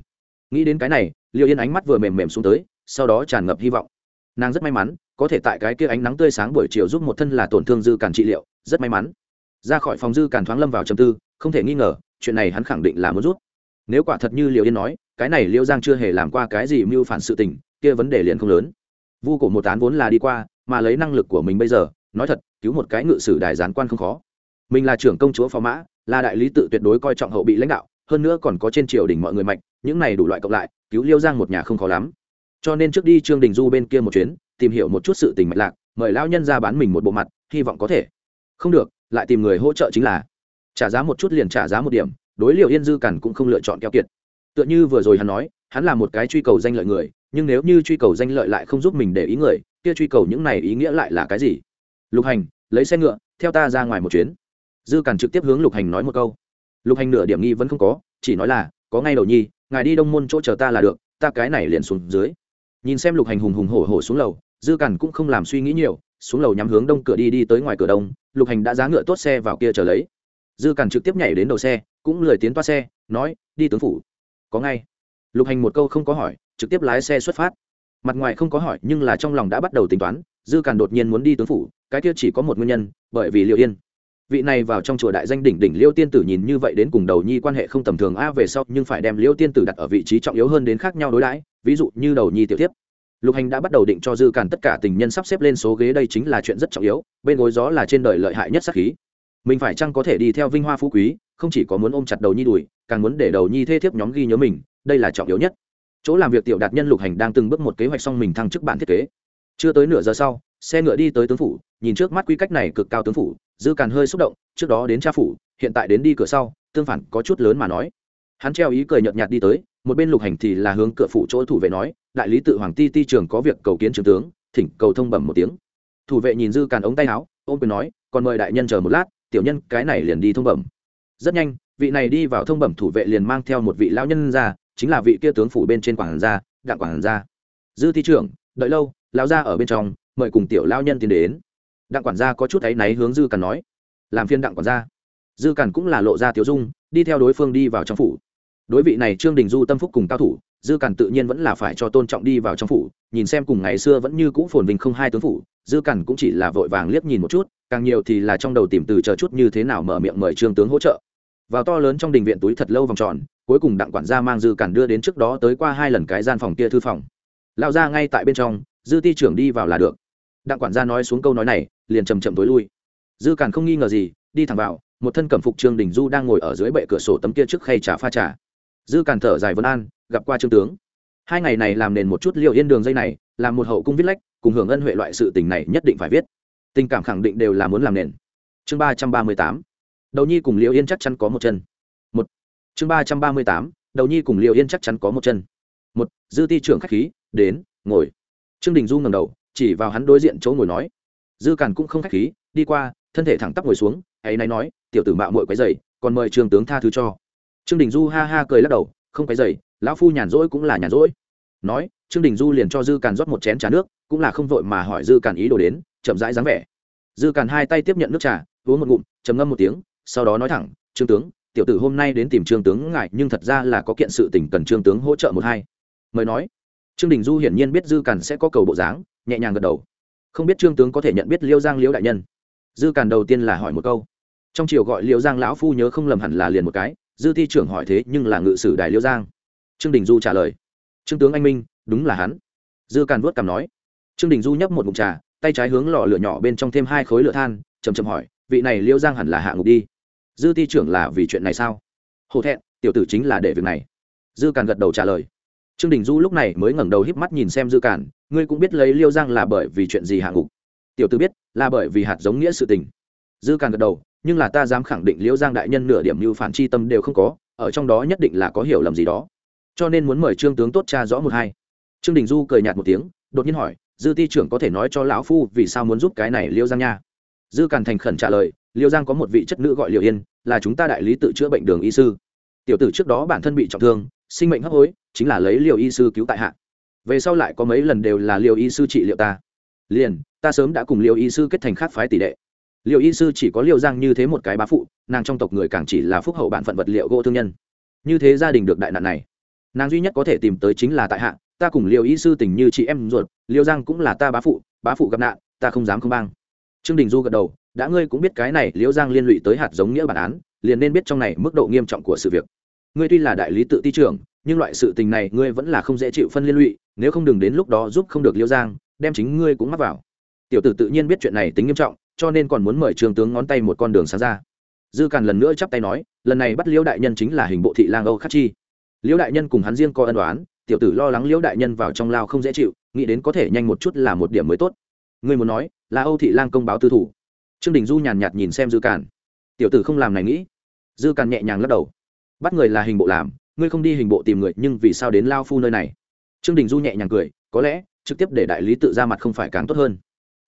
Nghĩ đến cái này liệu yên ánh mắt vừa mềm mềm xuống tới, sau đó tràn ngập hy vọng. Nàng rất may mắn, có thể tại cái kia ánh nắng tươi sáng buổi chiều giúp một thân là tổn thương dư cản trị liệu, rất may mắn. Ra khỏi phòng dư cản thoáng lâm vào trầm tư, không thể nghi ngờ, chuyện này hắn khẳng định là muốn rút. Nếu quả thật như liệu yên nói, cái này liêu giang chưa hề làm qua cái gì mưu phản sự tình kia vấn đề liền không lớn. Vu cổ một án vốn là đi qua, mà lấy năng lực của mình bây giờ, nói thật, cứu một cái ngự sử đài gián quan không khó. Mình là trưởng công chúa phó mã, là đại lý tự tuyệt đối coi trọng hậu bị lãnh đạo, hơn nữa còn có trên triều đình mọi người mạnh, những này đủ loại cộng lại, cứu liêu giang một nhà không khó lắm. Cho nên trước đi trương đình du bên kia một chuyến, tìm hiểu một chút sự tình mạch lạc, mời lão nhân ra bán mình một bộ mặt, hy vọng có thể. Không được, lại tìm người hỗ trợ chính là trả giá một chút liền trả giá một điểm, đối liệu yên dư cằn cũng không lựa chọn keo kiệt. Tựa như vừa rồi hắn nói hắn là một cái truy cầu danh lợi người, nhưng nếu như truy cầu danh lợi lại không giúp mình để ý người, kia truy cầu những này ý nghĩa lại là cái gì? Lục hành, lấy xe ngựa, theo ta ra ngoài một chuyến. Dư càn trực tiếp hướng lục hành nói một câu. Lục hành nửa điểm nghi vẫn không có, chỉ nói là, có ngay đầu nhi, ngài đi đông môn chỗ chờ ta là được, ta cái này liền xuống dưới. Nhìn xem lục hành hùng hùng hổ hổ xuống lầu, dư càn cũng không làm suy nghĩ nhiều, xuống lầu nhắm hướng đông cửa đi đi tới ngoài cửa đông, lục hành đã giá ngựa tốt xe vào kia chờ lấy. Dư càn trực tiếp nhảy đến đầu xe, cũng lười tiến toa xe, nói, đi tướng phủ. Có ngay lục hành một câu không có hỏi, trực tiếp lái xe xuất phát. Mặt ngoài không có hỏi, nhưng là trong lòng đã bắt đầu tính toán, dư càn đột nhiên muốn đi tướng phủ, cái kia chỉ có một nguyên nhân, bởi vì liệu yên. Vị này vào trong chùa đại danh đỉnh đỉnh liêu tiên tử nhìn như vậy đến cùng đầu nhi quan hệ không tầm thường a, về sau nhưng phải đem liêu tiên tử đặt ở vị trí trọng yếu hơn đến khác nhau đối đãi, ví dụ như đầu nhi tiểu tiếp lục hành đã bắt đầu định cho dư càn tất cả tình nhân sắp xếp lên số ghế, đây chính là chuyện rất trọng yếu, bên gối gió là trên đời lợi hại nhất sắc khí. Mình phải chăng có thể đi theo vinh hoa phú quý, không chỉ có muốn ôm chặt đầu nhi đùi, càng muốn để đầu nhi thê thiếp nhóm ghi nhớ mình đây là trọng yếu nhất. Chỗ làm việc tiểu đạt nhân lục hành đang từng bước một kế hoạch xong mình thăng chức bản thiết kế. Chưa tới nửa giờ sau, xe ngựa đi tới tướng phủ, nhìn trước mắt quy cách này cực cao tướng phủ, dư càn hơi xúc động, trước đó đến cha phủ, hiện tại đến đi cửa sau, tương phản có chút lớn mà nói. Hắn treo ý cười nhợt nhạt đi tới, một bên lục hành thì là hướng cửa phủ chỗ thủ vệ nói, đại lý tự hoàng ti ti trường có việc cầu kiến trường tướng, thỉnh cầu thông bẩm một tiếng. Thủ vệ nhìn dư càn ống tay áo ôm quyền nói, còn mời đại nhân chờ một lát, tiểu nhân cái này liền đi thông bẩm. Rất nhanh, vị này đi vào thông bẩm thủ vệ liền mang theo một vị lão nhân ra chính là vị kia tướng phủ bên trên quảng gia, đặng quảng gia. Dư thi trưởng, đợi lâu, lão gia ở bên trong, mời cùng tiểu lao nhân tiến đến. Đặng quản gia có chút áy náy hướng dư càn nói. Làm phiên đặng quản gia. Dư càn cũng là lộ ra tiểu dung, đi theo đối phương đi vào trong phủ. Đối vị này trương đình du tâm phúc cùng cao thủ, dư càn tự nhiên vẫn là phải cho tôn trọng đi vào trong phủ, nhìn xem cùng ngày xưa vẫn như cũ phồn vinh không hai tướng phủ, dư càn cũng chỉ là vội vàng liếc nhìn một chút, càng nhiều thì là trong đầu tìm từ chờ chút như thế nào mở miệng mời trương tướng hỗ trợ. Vào to lớn trong đình viện túi thật lâu vòng tròn cuối cùng đặng quản gia mang dư càn đưa đến trước đó tới qua hai lần cái gian phòng kia thư phòng. Lao ra ngay tại bên trong, dư ti trưởng đi vào là được. Đặng quản gia nói xuống câu nói này, liền chầm chậm tối lui. Dư càn không nghi ngờ gì, đi thẳng vào, một thân cẩm phục trương đình du đang ngồi ở dưới bệ cửa sổ tấm kia trước khay trà pha trà. Dư càn thở dài vân an, gặp qua trương tướng. Hai ngày này làm nền một chút liệu yên đường dây này, làm một hậu cung viết lách, cùng hưởng ân huệ loại sự tình này nhất định phải viết. Tình cảm khẳng định đều là muốn làm nền. Chương ba trăm ba mươi tám. Đầu nhi cùng liệu yên chắc chắn có một chân chương ba trăm ba mươi tám, đầu nhi cùng liều yên chắc chắn có một chân. Một, dư ti trưởng khách khí, đến, ngồi. Trương đình du ngầm đầu, chỉ vào hắn đối diện chỗ ngồi nói. Dư càn cũng không khách khí, đi qua, thân thể thẳng tắp ngồi xuống, ấy nay nói, tiểu tử mạo mội quấy dày còn mời trường tướng tha thứ cho. Trương đình du ha ha cười lắc đầu, không quấy dày lão phu nhàn rỗi cũng là nhàn rỗi. Nói, trương đình du liền cho dư càn rót một chén trà nước, cũng là không vội mà hỏi dư càn ý đồ đến, chậm rãi dáng vẻ. Dư càn hai tay tiếp nhận nước trà, uống một ngụm, trầm ngâm một tiếng, sau đó nói thẳng, trương tướng tiểu tử hôm nay đến tìm trương tướng ngại nhưng thật ra là có kiện sự tình cần trương tướng hỗ trợ một hai. Mời nói. Trương đình du hiển nhiên biết dư càn sẽ có cầu bộ dáng, nhẹ nhàng gật đầu. Không biết trương tướng có thể nhận biết liêu giang liễu đại nhân? Dư càn đầu tiên là hỏi một câu. Trong chiều gọi liêu giang lão phu nhớ không lầm hẳn là liền một cái, dư thi trưởng hỏi thế nhưng là ngự sử đài liêu giang. Trương đình du trả lời. Trương tướng anh minh, đúng là hắn. Dư càn vuốt cằm nói. Trương đình du nhấp một mục trà, tay trái hướng lò lửa nhỏ bên trong thêm hai khối lửa than chầm chầm hỏi, vị này liêu giang hẳn là hạ ngục đi dư ti trưởng là vì chuyện này sao? Hổ thẹn, tiểu tử chính là để việc này. Dư càn gật đầu trả lời. Trương đình du lúc này mới ngẩng đầu híp mắt nhìn xem dư càn, ngươi cũng biết lấy liêu giang là bởi vì chuyện gì hạ ngục. Tiểu tử biết, là bởi vì hạt giống nghĩa sự tình. Dư càn gật đầu, nhưng là ta dám khẳng định liêu giang đại nhân nửa điểm như phản chi tâm đều không có, ở trong đó nhất định là có hiểu lầm gì đó. Cho nên muốn mời trương tướng tốt cha rõ một hai. Trương đình du cười nhạt một tiếng, đột nhiên hỏi, dư ti trưởng có thể nói cho lão phu vì sao muốn giúp cái này liêu giang nha? Dư càn thành khẩn trả lời liêu giang có một vị chất nữ gọi liệu yên, là chúng ta đại lý tự chữa bệnh đường y sư. Tiểu tử trước đó bản thân bị trọng thương, sinh mệnh hấp hối, chính là lấy liều y sư cứu tại hạ. Về sau lại có mấy lần đều là liều y sư trị liệu ta. Liền, ta sớm đã cùng liều y sư kết thành khác phái tỷ đệ liều y sư chỉ có liều giang như thế một cái bá phụ, nàng trong tộc người càng chỉ là phúc hậu bản phận vật liệu gỗ thương nhân. Như thế gia đình được đại nạn này. Nàng duy nhất có thể tìm tới chính là tại hạ, ta cùng liều y sư tình như chị em ruột liều giang cũng là ta bá phụ bá phụ gặp nạn, ta không dám không bang. Trương đình du gật đầu đã ngươi cũng biết cái này liễu giang liên lụy tới hạt giống nghĩa bản án, liền nên biết trong này mức độ nghiêm trọng của sự việc. Ngươi tuy là đại lý tự ti trưởng, nhưng loại sự tình này ngươi vẫn là không dễ chịu phân liên lụy, nếu không đừng đến lúc đó giúp không được liễu giang, đem chính ngươi cũng mắc vào. Tiểu tử tự nhiên biết chuyện này tính nghiêm trọng, cho nên còn muốn mời trường tướng ngón tay một con đường sáng ra. Dư càn lần nữa chắp tay nói, lần này bắt liễu đại nhân chính là hình bộ thị lang âu khắc chi. Liễu đại nhân cùng hắn riêng có ân đoán tiểu tử lo lắng liễu đại nhân vào trong lao không dễ chịu, nghĩ đến có thể nhanh một chút là một điểm mới tốt. Ngươi muốn nói, là âu thị lang công báo tư thủ trương đình du nhàn nhạt nhìn xem dư càn. Tiểu tử không làm này nghĩ. Dư càn nhẹ nhàng lắc đầu. Bắt người là hình bộ làm, ngươi không đi hình bộ tìm người, nhưng vì sao đến lao phu nơi này? Trương đình du nhẹ nhàng cười, có lẽ, trực tiếp để đại lý tự ra mặt không phải càng tốt hơn.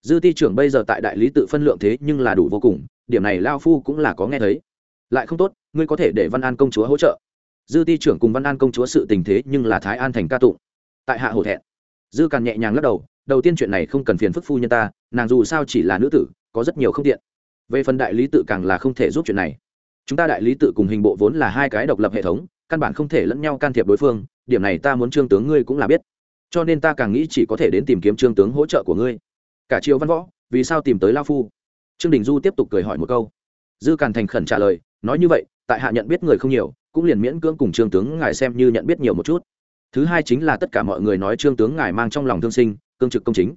Dư ti trưởng bây giờ tại đại lý tự phân lượng thế nhưng là đủ vô cùng, điểm này lao phu cũng là có nghe thấy. Lại không tốt, ngươi có thể để văn an công chúa hỗ trợ. Dư ti trưởng cùng văn an công chúa sự tình thế nhưng là thái an thành ca tụng. Tại hạ hổ thẹn. Dư càn nhẹ nhàng lắc đầu đầu tiên chuyện này không cần phiền phức phu nhân ta, nàng dù sao chỉ là nữ tử có rất nhiều không tiện. Về phần đại lý tự càng là không thể giúp chuyện này. Chúng ta đại lý tự cùng hình bộ vốn là hai cái độc lập hệ thống, căn bản không thể lẫn nhau can thiệp đối phương, điểm này ta muốn trương tướng ngươi cũng là biết. Cho nên ta càng nghĩ chỉ có thể đến tìm kiếm trương tướng hỗ trợ của ngươi. Cả triều văn võ, vì sao tìm tới lao phu? Trương đình du tiếp tục cười hỏi một câu. Dư càn thành khẩn trả lời, nói như vậy, tại hạ nhận biết người không nhiều, cũng liền miễn cưỡng cùng trương tướng ngài xem như nhận biết nhiều một chút. Thứ hai chính là tất cả mọi người nói trương tướng ngài mang trong lòng thương sinh, cương trực công chính.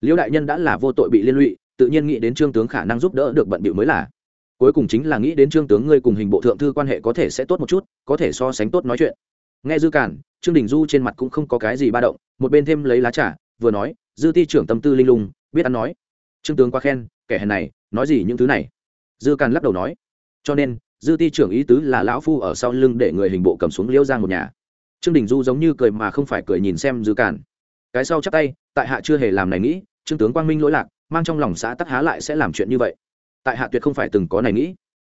Liễu đại nhân đã là vô tội bị liên lụy tự nhiên nghĩ đến trương tướng khả năng giúp đỡ được bận bịu mới là. Cuối cùng chính là nghĩ đến trương tướng ngươi cùng hình bộ thượng thư quan hệ có thể sẽ tốt một chút, có thể so sánh tốt nói chuyện. Nghe dư cản, trương đình du trên mặt cũng không có cái gì ba động, một bên thêm lấy lá trà, vừa nói, dư ti trưởng tâm tư linh lung, biết ăn nói. Trương tướng quá khen, kẻ hèn này, nói gì những thứ này? Dư cản lắc đầu nói, cho nên, dư ti trưởng ý tứ là lão phu ở sau lưng để người hình bộ cầm xuống liễu giang một nhà. Trương đình du giống như cười mà không phải cười nhìn xem dư cản. Cái sau chắp tay, tại hạ chưa hề làm này nghĩ, trương tướng quang minh lỗi lạc mang trong lòng xã tắc há lại sẽ làm chuyện như vậy. Tại hạ tuyệt không phải từng có này nghĩ.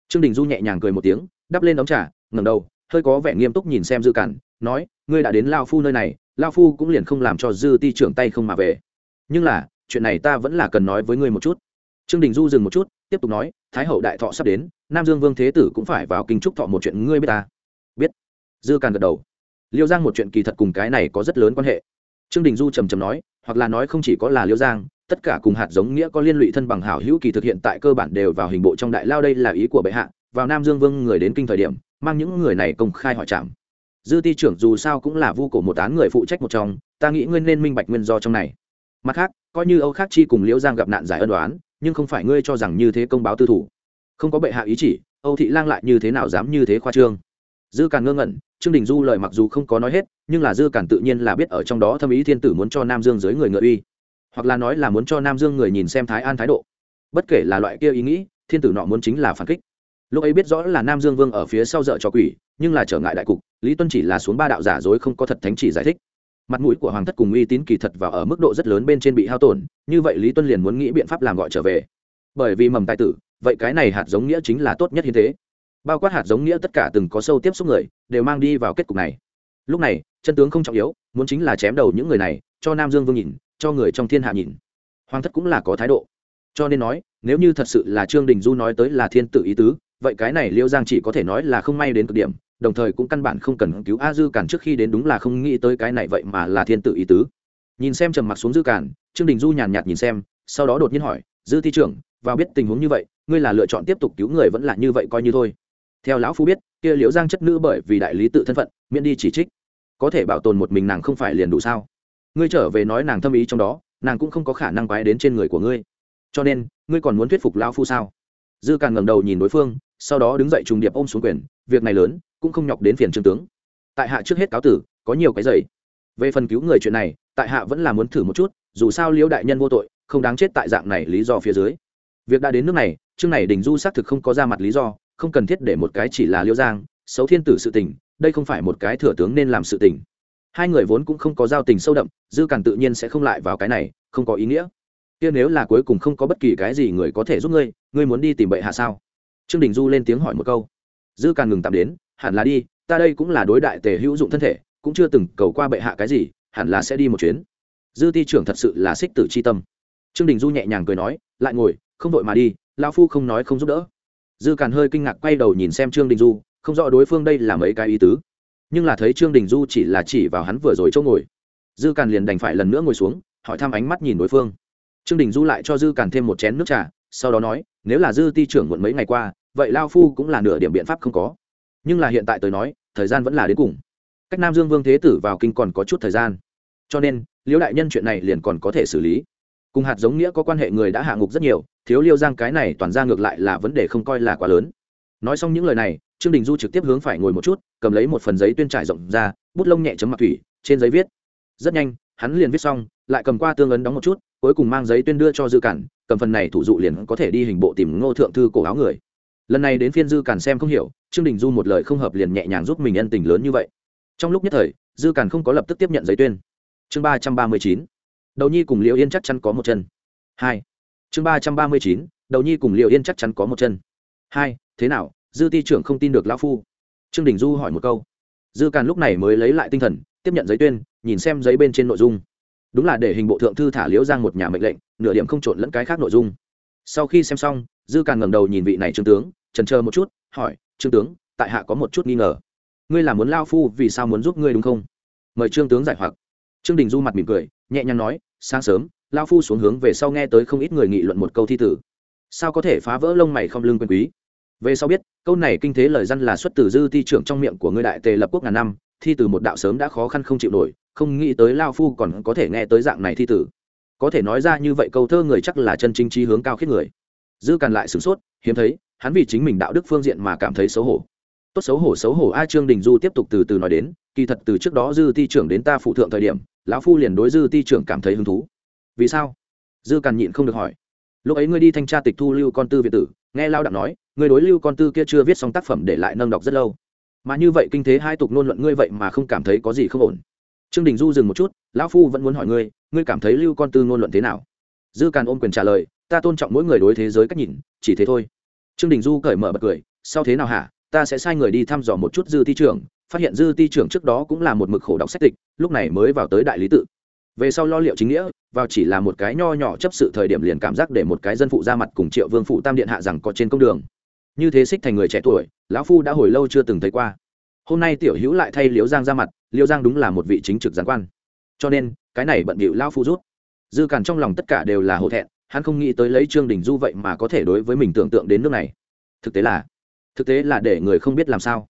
Trương đình du nhẹ nhàng cười một tiếng, đắp lên đóng trà, ngẩng đầu, hơi có vẻ nghiêm túc nhìn xem dư cản, nói, ngươi đã đến lao phu nơi này, lao phu cũng liền không làm cho dư ti trưởng tay không mà về. Nhưng là, chuyện này ta vẫn là cần nói với ngươi một chút. Trương đình du dừng một chút, tiếp tục nói, thái hậu đại thọ sắp đến, nam dương vương thế tử cũng phải vào kinh trúc thọ một chuyện ngươi biết ta. Biết. Dư càn gật đầu. Liêu giang một chuyện kỳ thật cùng cái này có rất lớn quan hệ. Trương đình du trầm trầm nói, hoặc là nói không chỉ có là liêu giang tất cả cùng hạt giống nghĩa có liên lụy thân bằng hảo hữu kỳ thực hiện tại cơ bản đều vào hình bộ trong đại lao đây là ý của bệ hạ, vào nam dương vương người đến kinh thời điểm, mang những người này công khai hỏi trạm dư ti trưởng dù sao cũng là vu cổ một án người phụ trách một trong, ta nghĩ ngươi nên minh bạch nguyên do trong này. Mặt khác, coi như âu khác chi cùng liễu giang gặp nạn giải ân đoán nhưng không phải ngươi cho rằng như thế công báo tư thủ. Không có bệ hạ ý chỉ, âu thị lang lại như thế nào dám như thế khoa trương? Dư càng ngơ ngẩn, trương đình du lời mặc dù không có nói hết, nhưng là dư càng tự nhiên là biết ở trong đó thâm ý thiên tử muốn cho nam dương dưới người ngựa uy hoặc là nói là muốn cho nam dương người nhìn xem thái an thái độ. Bất kể là loại kia ý nghĩ, thiên tử nọ muốn chính là phản kích. Lúc ấy biết rõ là nam dương vương ở phía sau dợ cho quỷ, nhưng là trở ngại đại cục, lý tuân chỉ là xuống ba đạo giả dối không có thật thánh chỉ giải thích. Mặt mũi của hoàng thất cùng uy tín kỳ thật và ở mức độ rất lớn bên trên bị hao tổn, như vậy lý tuân liền muốn nghĩ biện pháp làm gọi trở về. Bởi vì mầm tài tử, vậy cái này hạt giống nghĩa chính là tốt nhất như thế bao quát hạt giống nghĩa tất cả từng có sâu tiếp xúc người, đều mang đi vào kết cục này. Lúc này, chân tướng không trọng yếu, muốn chính là chém đầu những người này, cho nam dương vương nhìn cho người trong thiên hạ nhìn. Hoàng thất cũng là có thái độ. Cho nên nói, nếu như thật sự là trương đình du nói tới là thiên tự ý tứ, vậy cái này liêu giang chỉ có thể nói là không may đến cực điểm, đồng thời cũng căn bản không cần cứu a dư cản trước khi đến đúng là không nghĩ tới cái này vậy mà là thiên tự ý tứ. Nhìn xem trầm mặc xuống dư cản trương đình du nhàn nhạt nhìn xem, sau đó đột nhiên hỏi, dư thi trưởng, vào biết tình huống như vậy, ngươi là lựa chọn tiếp tục cứu người vẫn là như vậy coi như thôi? Theo lão phu biết, kia liễu giang chất nữ bởi vì đại lý tự thân phận, miễn đi chỉ trích. Có thể bảo tồn một mình nàng không phải liền đủ sao? Ngươi trở về nói nàng thâm ý trong đó, nàng cũng không có khả năng quái đến trên người của ngươi. Cho nên, ngươi còn muốn thuyết phục lão phu sao? Dư càn ngẩng đầu nhìn đối phương, sau đó đứng dậy trùng điệp ôm xuống quyền, việc này lớn, cũng không nhọc đến phiền trương tướng. Tại hạ trước hết cáo tử, có nhiều cái giày về phần cứu người chuyện này, tại hạ vẫn là muốn thử một chút, dù sao liễu đại nhân vô tội, không đáng chết tại dạng này lý do phía dưới. Việc đã đến nước này, chương này đình du xác thực không có ra mặt lý do, không cần thiết để một cái chỉ là liễu giang, xấu thiên tử sự tình, đây không phải một cái thừa tướng nên làm sự tình hai người vốn cũng không có giao tình sâu đậm, dư càn tự nhiên sẽ không lại vào cái này, không có ý nghĩa. Kia nếu là cuối cùng không có bất kỳ cái gì người có thể giúp ngươi ngươi muốn đi tìm bệ hạ sao? Trương đình du lên tiếng hỏi một câu. Dư càn ngừng tạm đến, hẳn là đi, ta đây cũng là đối đại tề hữu dụng thân thể, cũng chưa từng cầu qua bệ hạ cái gì, hẳn là sẽ đi một chuyến. Dư ti trưởng thật sự là xích tử c h i tâm. Trương đình du nhẹ nhàng cười nói, lại ngồi, không vội mà đi lao phu không nói không giúp đỡ. Dư càn hơi kinh ngạc quay đầu nhìn xem trương đình du, không rõ đối phương đây là mấy cái ý tứ nhưng là thấy trương đình du chỉ là chỉ vào hắn vừa rồi chỗ ngồi. Dư càn liền đành phải lần nữa ngồi xuống, hỏi thăm ánh mắt nhìn đối phương. Trương đình du lại cho dư càn thêm một chén nước trà, sau đó nói, nếu là dư ti trưởng muộn mấy ngày qua, vậy lao phu cũng là nửa điểm biện pháp không có. Nhưng là hiện tại tôi nói, thời gian vẫn là đến cùng. Cách nam dương vương thế tử vào kinh còn có chút thời gian. Cho nên liễu đại nhân chuyện này liền còn có thể xử lý. Cùng hạt giống nghĩa có quan hệ người đã hạ ngục rất nhiều, thiếu liêu giang cái này toàn ra ngược lại là vấn đề không coi là quá lớn. Nói xong những lời này trương đình du trực tiếp hướng phải ngồi một chút, cầm lấy một phần giấy tuyên trải rộng ra, bút lông nhẹ chấm mặt thủy, trên giấy viết. Rất nhanh, hắn liền viết xong, lại cầm qua tương ấn đóng một chút, cuối cùng mang giấy tuyên đưa cho dư cản, cầm phần này thủ dụ liền có thể đi hình bộ tìm ngô thượng thư cổ áo người. Lần này đến phiên dư cản xem không hiểu, trương đình du một lời không hợp liền nhẹ nhàng giúp mình ân tình lớn như vậy. Trong lúc nhất thời, dư cản không có lập tức tiếp nhận giấy tuyên. Chương ba trăm ba mươi chín, đầu nhi cùng liệu yên chắc chắn có một chân. Hai, chương ba trăm ba mươi chín, đầu nhi cùng liệu yên chắc chắn có một chân. Hai, thế nào? Dư ti trưởng không tin được lão phu. Trương đình du hỏi một câu. Dư càn lúc này mới lấy lại tinh thần, tiếp nhận giấy tuyên, nhìn xem giấy bên trên nội dung. Đúng là để hình bộ thượng thư thả liễu giang một nhà mệnh lệnh, nửa điểm không trộn lẫn cái khác nội dung. Sau khi xem xong, dư càn ngẩng đầu nhìn vị này trương tướng, trần chờ một chút, hỏi, trương tướng, tại hạ có một chút nghi ngờ. Ngươi là muốn lao phu vì sao muốn giúp ngươi đúng không? Mời trương tướng giải hoặc. Trương đình du mặt mỉm cười, nhẹ nhàng nói, sáng sớm lao phu xuống hướng về sau nghe tới không ít người nghị luận một câu thi tử. Sao có thể phá vỡ lông mày không lưng quyền quý? Về sau biết, câu này kinh thế lời dân là xuất từ dư thi trưởng trong miệng của ngươi đại tề lập quốc ngàn năm, thi từ một đạo sớm đã khó khăn không chịu nổi, không nghĩ tới lao phu còn có thể nghe tới dạng này thi tử có thể nói ra như vậy câu thơ người chắc là chân chính trí hướng cao khiết người. Dư càn lại sửng sốt, hiếm thấy, hắn vì chính mình đạo đức phương diện mà cảm thấy xấu hổ. Tốt xấu hổ xấu hổ, a trương đình du tiếp tục từ từ nói đến, kỳ thật từ trước đó dư ti trưởng đến ta phụ thượng thời điểm, lão phu liền đối dư ti trưởng cảm thấy hứng thú. Vì sao? Dư càn nhịn không được hỏi. Lúc ấy ngươi đi thanh tra tịch thu lưu con tư việt tử nghe lao đặng nói người đối lưu con tư kia chưa viết xong tác phẩm để lại nâng đọc rất lâu. Mà như vậy kinh thế hai tục nôn luận ngươi vậy mà không cảm thấy có gì không ổn. Trương đình du dừng một chút, lão phu vẫn muốn hỏi ngươi ngươi cảm thấy lưu con tư ngôn luận thế nào? Dư càn ôm quyền trả lời, ta tôn trọng mỗi người đối thế giới cách nhìn, chỉ thế thôi. Trương đình du cởi mở bật cười sao thế nào hả? Ta sẽ sai người đi thăm dò một chút dư ti trưởng, phát hiện dư ti trưởng trước đó cũng là một mực khổ đọc sách tịch, lúc này mới vào tới đại lý tự. Về sau lo liệu chính nghĩa vào chỉ là một cái nho nhỏ chấp sự thời điểm liền cảm giác để một cái dân phụ ra mặt cùng triệu vương phụ tam điện hạ rằng có trên công đường. Như thế xích thành người trẻ tuổi, lão phu đã hồi lâu chưa từng thấy qua. Hôm nay tiểu hữu lại thay liễu giang ra mặt, liễu giang đúng là một vị chính trực gián quan. Cho nên, cái này bận bịu lão phu rút. Dư càn trong lòng tất cả đều là hổ thẹn, hắn không nghĩ tới lấy trương đình du vậy mà có thể đối với mình tưởng tượng đến nước này. Thực tế là, thực tế là để người không biết làm sao.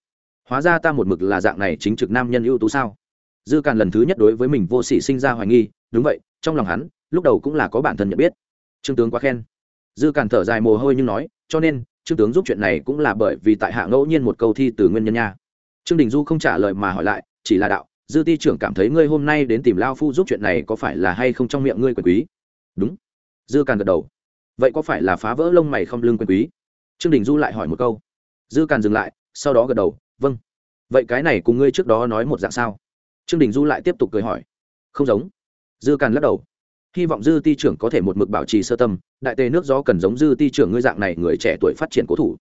Hóa ra ta một mực là dạng này chính trực nam nhân ưu tú sao? Dư càn lần thứ nhất đối với mình vô sỉ sinh ra hoài nghi, đúng vậy trong lòng hắn, lúc đầu cũng là có bản thân nhận biết. Trương tướng quá khen. Dư càn thở dài mồ hôi nhưng nói, cho nên, trương tướng giúp chuyện này cũng là bởi vì tại hạ ngẫu nhiên một câu thi từ nguyên nhân nha. Trương đình du không trả lời mà hỏi lại, chỉ là đạo, dư ti trưởng cảm thấy ngươi hôm nay đến tìm lao phu giúp chuyện này có phải là hay không trong miệng ngươi quyền quý? Đúng. Dư càn gật đầu. Vậy có phải là phá vỡ lông mày không lưng quyền quý? Trương đình du lại hỏi một câu. Dư càn dừng lại, sau đó gật đầu vâng. Vậy cái này cùng ngươi trước đó nói một dạng sao? Trương đình du lại tiếp tục cười hỏi. Không giống dư càn lắc đầu. Hy vọng dư ti trưởng có thể một mực bảo trì sơ tâm, đại tề nước gió cần giống dư ti trưởng ngươi dạng này người trẻ tuổi phát triển cố thủ.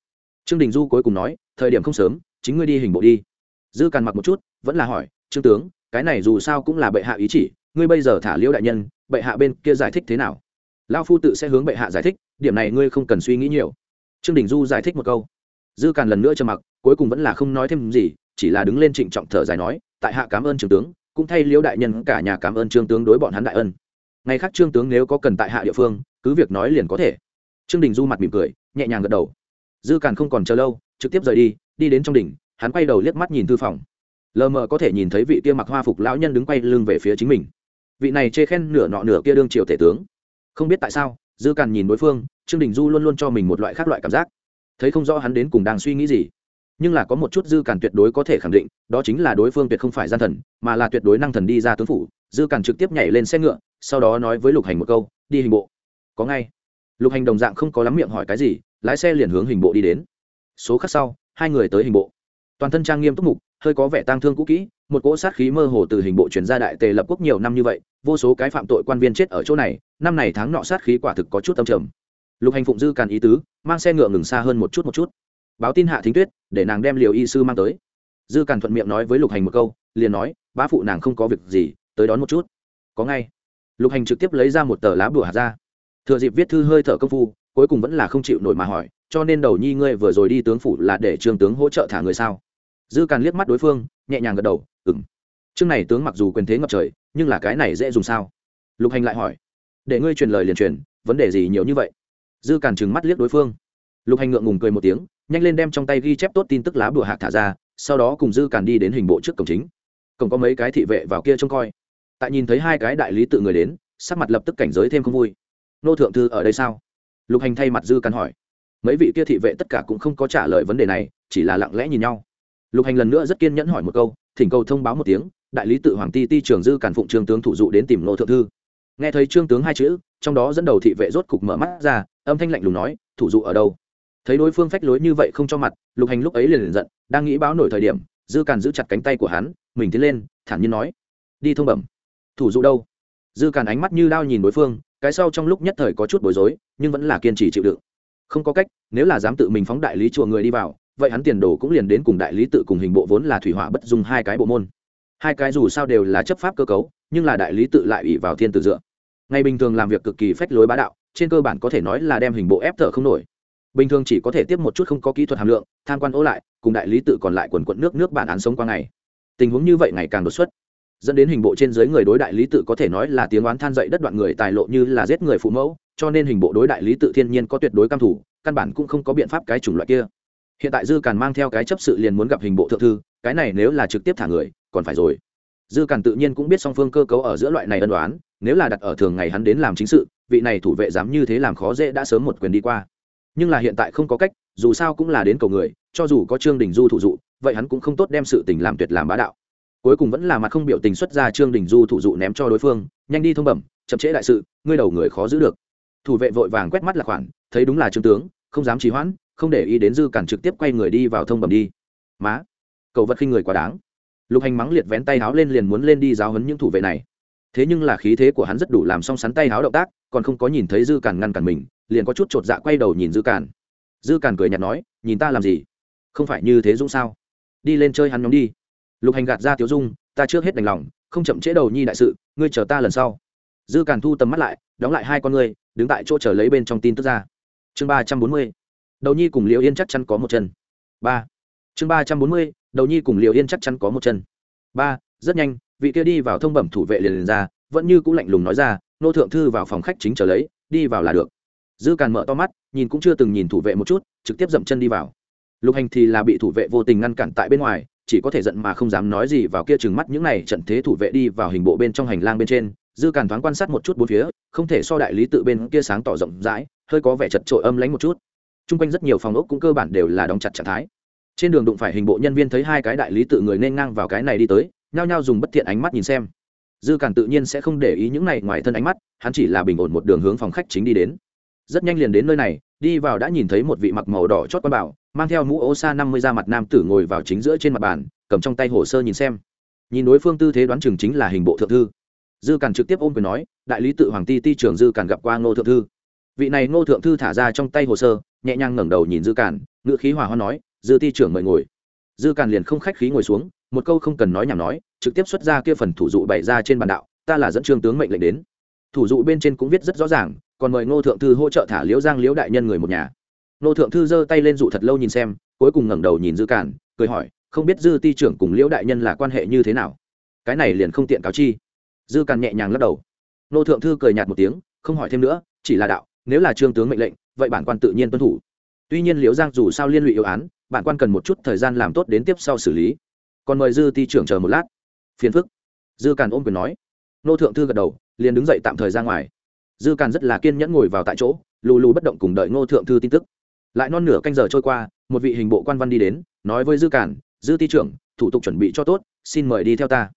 Trương đình du cuối cùng nói, thời điểm không sớm, chính ngươi đi hình bộ đi. Dư càn mặc một chút, vẫn là hỏi, trương tướng, cái này dù sao cũng là bệ hạ ý chỉ, ngươi bây giờ thả liễu đại nhân, bệ hạ bên kia giải thích thế nào? Lao phu tự sẽ hướng bệ hạ giải thích, điểm này ngươi không cần suy nghĩ nhiều. Trương đình du giải thích một câu. Dư càn lần nữa trầm mặc, cuối cùng vẫn là không nói thêm gì, chỉ là đứng lên trịnh trọng thở dài nói, tại hạ cảm ơn trường tướng cũng thay liễu đại nhân cả nhà cảm ơn trương tướng đối bọn hắn đại ân. Ngày khác trương tướng nếu có cần tại hạ địa phương, cứ việc nói liền có thể. Trương đình du mặt mỉm cười, nhẹ nhàng gật đầu. Dư càn không còn chờ lâu, trực tiếp rời đi đi đến trong đỉnh, hắn quay đầu liếc mắt nhìn thư phòng. Lờ mờ có thể nhìn thấy vị kia mặc hoa phục lão nhân đứng quay lưng về phía chính mình. Vị này chê khen nửa nọ nửa kia đương triều tể tướng. Không biết tại sao, dư càn nhìn đối phương, trương đình du luôn luôn cho mình một loại khác loại cảm giác. Thấy không rõ hắn đến cùng đang suy nghĩ gì nhưng là có một chút dư càn tuyệt đối có thể khẳng định, đó chính là đối phương tuyệt không phải gian thần, mà là tuyệt đối năng thần đi ra tướng phủ. Dư càn trực tiếp nhảy lên xe ngựa, sau đó nói với lục hành một câu, đi hình bộ. Có ngay. Lục hành đồng dạng không có lắm miệng hỏi cái gì, lái xe liền hướng hình bộ đi đến. Số khắc sau, hai người tới hình bộ. Toàn thân trang nghiêm túc mục, hơi có vẻ tang thương cũ kỹ, một cỗ sát khí mơ hồ từ hình bộ chuyển ra đại tề lập quốc nhiều năm như vậy, vô số cái phạm tội quan viên chết ở chỗ này, năm này tháng nọ sát khí quả thực có chút tâm trầm. Lục hành phụng dư càn ý tứ, mang xe ngựa ngừng xa hơn một chút một chút báo tin hạ thính tuyết, để nàng đem liều y sư mang tới. Dư càn thuận miệng nói với lục hành một câu, liền nói, bá phụ nàng không có việc gì, tới đón một chút. Có ngay. Lục hành trực tiếp lấy ra một tờ lá bùa hạt ra. Thừa dịp viết thư hơi thở công phu, cuối cùng vẫn là không chịu nổi mà hỏi, cho nên đầu nhi ngươi vừa rồi đi tướng phủ là để trương tướng hỗ trợ thả người sao? Dư càn liếc mắt đối phương, nhẹ nhàng gật đầu ừng chương này tướng mặc dù quyền thế ngập trời, nhưng là cái này dễ dùng sao? Lục hành lại hỏi, để ngươi truyền lời liền truyền, vấn đề gì nhiều như vậy? Dư càn trừng mắt liếc đối phương. Lục hành ngượng ngùng cười một tiếng nhanh lên đem trong tay ghi chép tốt tin tức lá bùa hạc thả ra, sau đó cùng dư càn đi đến hình bộ trước cổng chính. Cổng có mấy cái thị vệ vào kia trông coi. Tại nhìn thấy hai cái đại lý tự người đến, sắc mặt lập tức cảnh giới thêm không vui. Nô thượng thư ở đây sao? Lục hành thay mặt dư càn hỏi. Mấy vị kia thị vệ tất cả cũng không có trả lời vấn đề này, chỉ là lặng lẽ nhìn nhau. Lục hành lần nữa rất kiên nhẫn hỏi một câu, thỉnh cầu thông báo một tiếng, đại lý tự hoàng ti ti trường dư càn phụng trương tướng thủ dụ đến tìm nô thượng thư. Nghe thấy trương tướng hai chữ, trong đó dẫn đầu thị vệ rốt cục mở mắt ra, âm thanh lạnh lùng nói, thủ dụ ở đâu? Thấy đối phương phách lối như vậy không cho mặt, lục hành lúc ấy liền liền giận, đang nghĩ báo nổi thời điểm, dư càn giữ chặt cánh tay của hắn, mình tiến lên, thản nhiên nói, đi thông bẩm, thủ dụ đâu? Dư càn ánh mắt như đao nhìn đối phương, cái sau trong lúc nhất thời có chút bối rối, nhưng vẫn là kiên trì chịu đựng. Không có cách, nếu là dám tự mình phóng đại lý chùa người đi vào, vậy hắn tiền đồ cũng liền đến cùng đại lý tự cùng hình bộ vốn là thủy hỏa bất dung hai cái bộ môn. Hai cái dù sao đều là chấp pháp cơ cấu, nhưng là đại lý tự lại ủy vào thiên tử dựa. Ngày bình thường làm việc cực kỳ phách lối bá đạo, trên cơ bản có thể nói là đem hình bộ ép thở không nổi bình thường chỉ có thể tiếp một chút không có kỹ thuật hàm lượng, tham quan ố lại, cùng đại lý tự còn lại quần quận nước nước bản án sống qua ngày. Tình huống như vậy ngày càng đột xuất. Dẫn đến hình bộ trên dưới người đối đại lý tự có thể nói là tiếng oán than dậy đất đoạn người tài lộ như là giết người phụ mẫu, cho nên hình bộ đối đại lý tự thiên nhiên có tuyệt đối cam thủ, căn bản cũng không có biện pháp cái chủng loại kia. Hiện tại dư càn mang theo cái chấp sự liền muốn gặp hình bộ thượng thư, cái này nếu là trực tiếp thả người, còn phải rồi. Dư càn tự nhiên cũng biết song phương cơ cấu ở giữa loại này ân đoán nếu là đặt ở thường ngày hắn đến làm chính sự, vị này thủ vệ dám như thế làm khó dễ đã sớm một quyền đi qua nhưng là hiện tại không có cách, dù sao cũng là đến cầu người, cho dù có trương đình du thủ dụ, vậy hắn cũng không tốt đem sự tình làm tuyệt làm bá đạo. Cuối cùng vẫn là mặt không biểu tình xuất ra trương đình du thủ dụ ném cho đối phương, nhanh đi thông bẩm, chậm trễ đại sự, ngươi đầu người khó giữ được. Thủ vệ vội vàng quét mắt là khoản thấy đúng là trương tướng, không dám trì hoãn, không để ý đến dư cản trực tiếp quay người đi vào thông bẩm đi. Má, cậu vật khinh người quá đáng. Lục hành mắng liệt vén tay háo lên liền muốn lên đi giáo hấn những thủ vệ này. Thế nhưng là khí thế của hắn rất đủ làm xong sắn tay háo động tác, còn không có nhìn thấy dư cản ngăn cản mình liền có chút chột dạ quay đầu nhìn dư càn, dư càn cười nhạt nói nhìn ta làm gì? Không phải như thế dũng sao? Đi lên chơi hắn nhóm đi. Lục hành gạt ra tiếu dung ta trước hết đành lòng không chậm trễ đầu nhi đại sự ngươi chờ ta lần sau. Dư càn thu tầm mắt lại đóng lại hai con ngươi đứng tại chỗ chờ lấy bên trong tin tức ra. Chương ba trăm bốn mươi đầu nhi cùng liệu yên chắc chắn có một chân. Ba. Chương ba trăm bốn mươi đầu nhi cùng liệu yên chắc chắn có một chân. Ba rất nhanh vị kia đi vào thông bẩm thủ vệ liền, liền ra vẫn như cũng lạnh lùng nói ra nô thượng thư vào phòng khách chính chờ lấy đi vào là được dư càn mở to mắt, nhìn cũng chưa từng nhìn thủ vệ một chút, trực tiếp dậm chân đi vào. Lục hành thì là bị thủ vệ vô tình ngăn cản tại bên ngoài, chỉ có thể giận mà không dám nói gì vào kia chừng mắt những này trận thế thủ vệ đi vào hình bộ bên trong hành lang bên trên. Dư càn thoáng quan sát một chút bốn phía, không thể so đại lý tự bên kia sáng tỏ rộng rãi, hơi có vẻ chật trội âm lánh một chút. T r u n g quanh rất nhiều phòng ốc cũng cơ bản đều là đóng chặt trạng thái. Trên đường đụng phải hình bộ nhân viên thấy hai cái đại lý tự người nên ngang vào cái này đi tới, nhao nhao dùng bất thiện ánh mắt nhìn xem. Dư càn tự nhiên sẽ không để ý những này ngoài thân ánh mắt, hắn chỉ là bình ổn một đường hướng phòng khách chính đi đến rất nhanh liền đến nơi này, đi vào đã nhìn thấy một vị mặc màu đỏ chót quan bảo, mang theo mũ ô sa năm mươi da mặt nam tử ngồi vào chính giữa trên mặt bàn, cầm trong tay hồ sơ nhìn xem. Nhìn đối phương tư thế đoán chừng chính là hình bộ thượng thư. Dư càn trực tiếp ôm quyền nói, đại lý tự hoàng ti ti trưởng dư càn gặp qua ngô thượng thư. Vị này ngô thượng thư thả ra trong tay hồ sơ, nhẹ nhàng ngẩng đầu nhìn dư càn ngự khí hòa hoa nói, dư ti trưởng mời ngồi. Dư càn liền không khách khí ngồi xuống, một câu không cần nói nhảm nói, trực tiếp xuất ra kia phần thủ dụ bày ra trên bàn đạo, ta là dẫn trương tướng mệnh lệnh đến thủ dụ bên trên cũng viết rất rõ ràng, còn mời ngô thượng thư hỗ trợ thả liễu giang liễu đại nhân người một nhà. Ngô thượng thư giơ tay lên dụ thật lâu nhìn xem, cuối cùng ngẩng đầu nhìn dư cản, cười hỏi, không biết dư ti trưởng cùng liễu đại nhân là quan hệ như thế nào? Cái này liền không tiện cáo chi. Dư cản nhẹ nhàng lắc đầu. Nô thượng thư cười nhạt một tiếng, không hỏi thêm nữa, chỉ là đạo, nếu là trương tướng mệnh lệnh, vậy bản quan tự nhiên tuân thủ. Tuy nhiên liễu giang dù sao liên lụy yêu án, bản quan cần một chút thời gian làm tốt đến tiếp sau xử lý. Còn mời dư ti trưởng chờ một lát. Phiền phức. Dư càn ôm quyền nói. Nô thượng thư gật đầu liền đứng dậy tạm thời ra ngoài. Dư càn rất là kiên nhẫn ngồi vào tại chỗ, lù lù bất động cùng đợi ngô thượng thư tin tức. Lại non nửa canh giờ trôi qua, một vị hình bộ quan văn đi đến, nói với dư càn, dư ti trưởng, thủ tục chuẩn bị cho tốt, xin mời đi theo ta.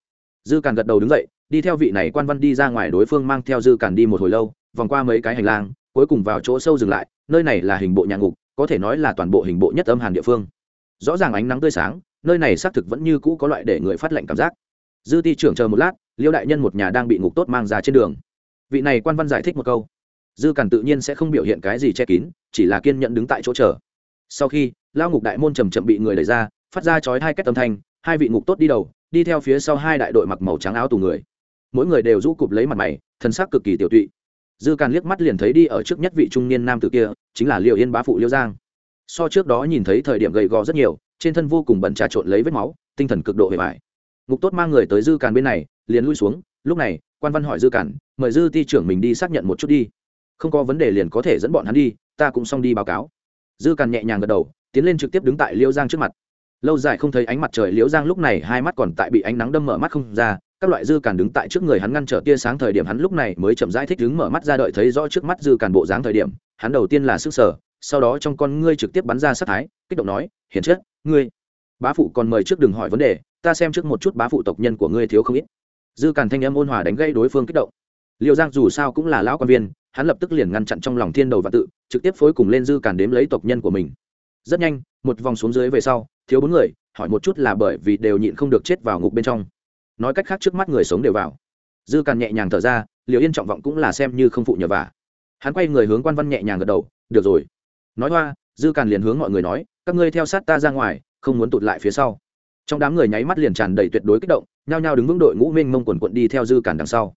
Dư càn gật đầu đứng dậy, đi theo vị này quan văn đi ra ngoài đối phương mang theo dư càn đi một hồi lâu, vòng qua mấy cái hành lang, cuối cùng vào chỗ sâu dừng lại, nơi này là hình bộ nhà ngục, có thể nói là toàn bộ hình bộ nhất âm hàn địa phương. Rõ ràng ánh nắng tươi sáng, nơi này xác thực vẫn như cũ có loại để người phát lệnh cảm giác dư ti trưởng chờ một lát, liêu đại nhân một nhà đang bị ngục tốt mang ra trên đường. Vị này quan văn giải thích một câu. Dư cản tự nhiên sẽ không biểu hiện cái gì che kín, chỉ là kiên nhẫn đứng tại chỗ chờ. Sau khi lao ngục đại môn chầm chậm bị người đẩy ra, phát ra chói hai cách âm thanh, hai vị ngục tốt đi đầu, đi theo phía sau hai đại đội mặc màu trắng áo tù người. Mỗi người đều rũ cụp lấy mặt mày thân xác cực kỳ tiểu tụy. Dư càn liếc mắt liền thấy đi ở trước nhất vị trung niên nam tử kia, chính là liệu yên bá phụ liêu giang. So trước đó nhìn thấy thời điểm gầy gò rất nhiều, trên thân vô cùng bẩn trà trộn lấy vết máu, tinh thần cực độ hề vải ngục tốt mang người tới dư càn bên này, liền lui xuống. Lúc này, quan văn hỏi dư càn, mời dư ti trưởng mình đi xác nhận một chút đi. Không có vấn đề liền có thể dẫn bọn hắn đi, ta cũng xong đi báo cáo. Dư càn nhẹ nhàng gật đầu, tiến lên trực tiếp đứng tại liễu giang trước mặt. Lâu dài không thấy ánh mặt trời, liễu giang lúc này hai mắt còn tại bị ánh nắng đâm mở mắt không ra. Các loại dư càn đứng tại trước người hắn ngăn trở tia sáng thời điểm hắn lúc này mới chậm rãi thích đứng mở mắt ra đợi thấy rõ trước mắt dư càn bộ dáng thời điểm, hắn đầu tiên là sức sở sau đó trong con ngươi trực tiếp bắn ra sát thái, kích động nói hiền chết, ngươi. Bá phụ còn mời trước đừng hỏi vấn đề ta xem trước một chút bá phụ tộc nhân của ngươi thiếu không ít. Dư càn thanh âm ôn hòa đánh gây đối phương kích động. Liệu giang dù sao cũng là lão quan viên, hắn lập tức liền ngăn chặn trong lòng thiên đầu và tự, trực tiếp phối cùng lên dư càn đếm lấy tộc nhân của mình. Rất nhanh, một vòng xuống dưới về sau, thiếu bốn người, hỏi một chút là bởi vì đều nhịn không được chết vào ngục bên trong. Nói cách khác trước mắt người sống đều vào. Dư càn nhẹ nhàng thở ra liệu yên trọng vọng cũng là xem như không phụ nhờ vả. Hắn quay người hướng quan văn nhẹ nhàng gật đầu, được rồi. Nói hoa, dư càn liền hướng mọi người nói, các ngươi theo sát ta ra ngoài, không muốn tụt lại phía sau trong đám người nháy mắt liền tràn đầy tuyệt đối kích động, nhao nhao đứng vững đội ngũ mênh mông quần quận đi theo dư cản đằng sau.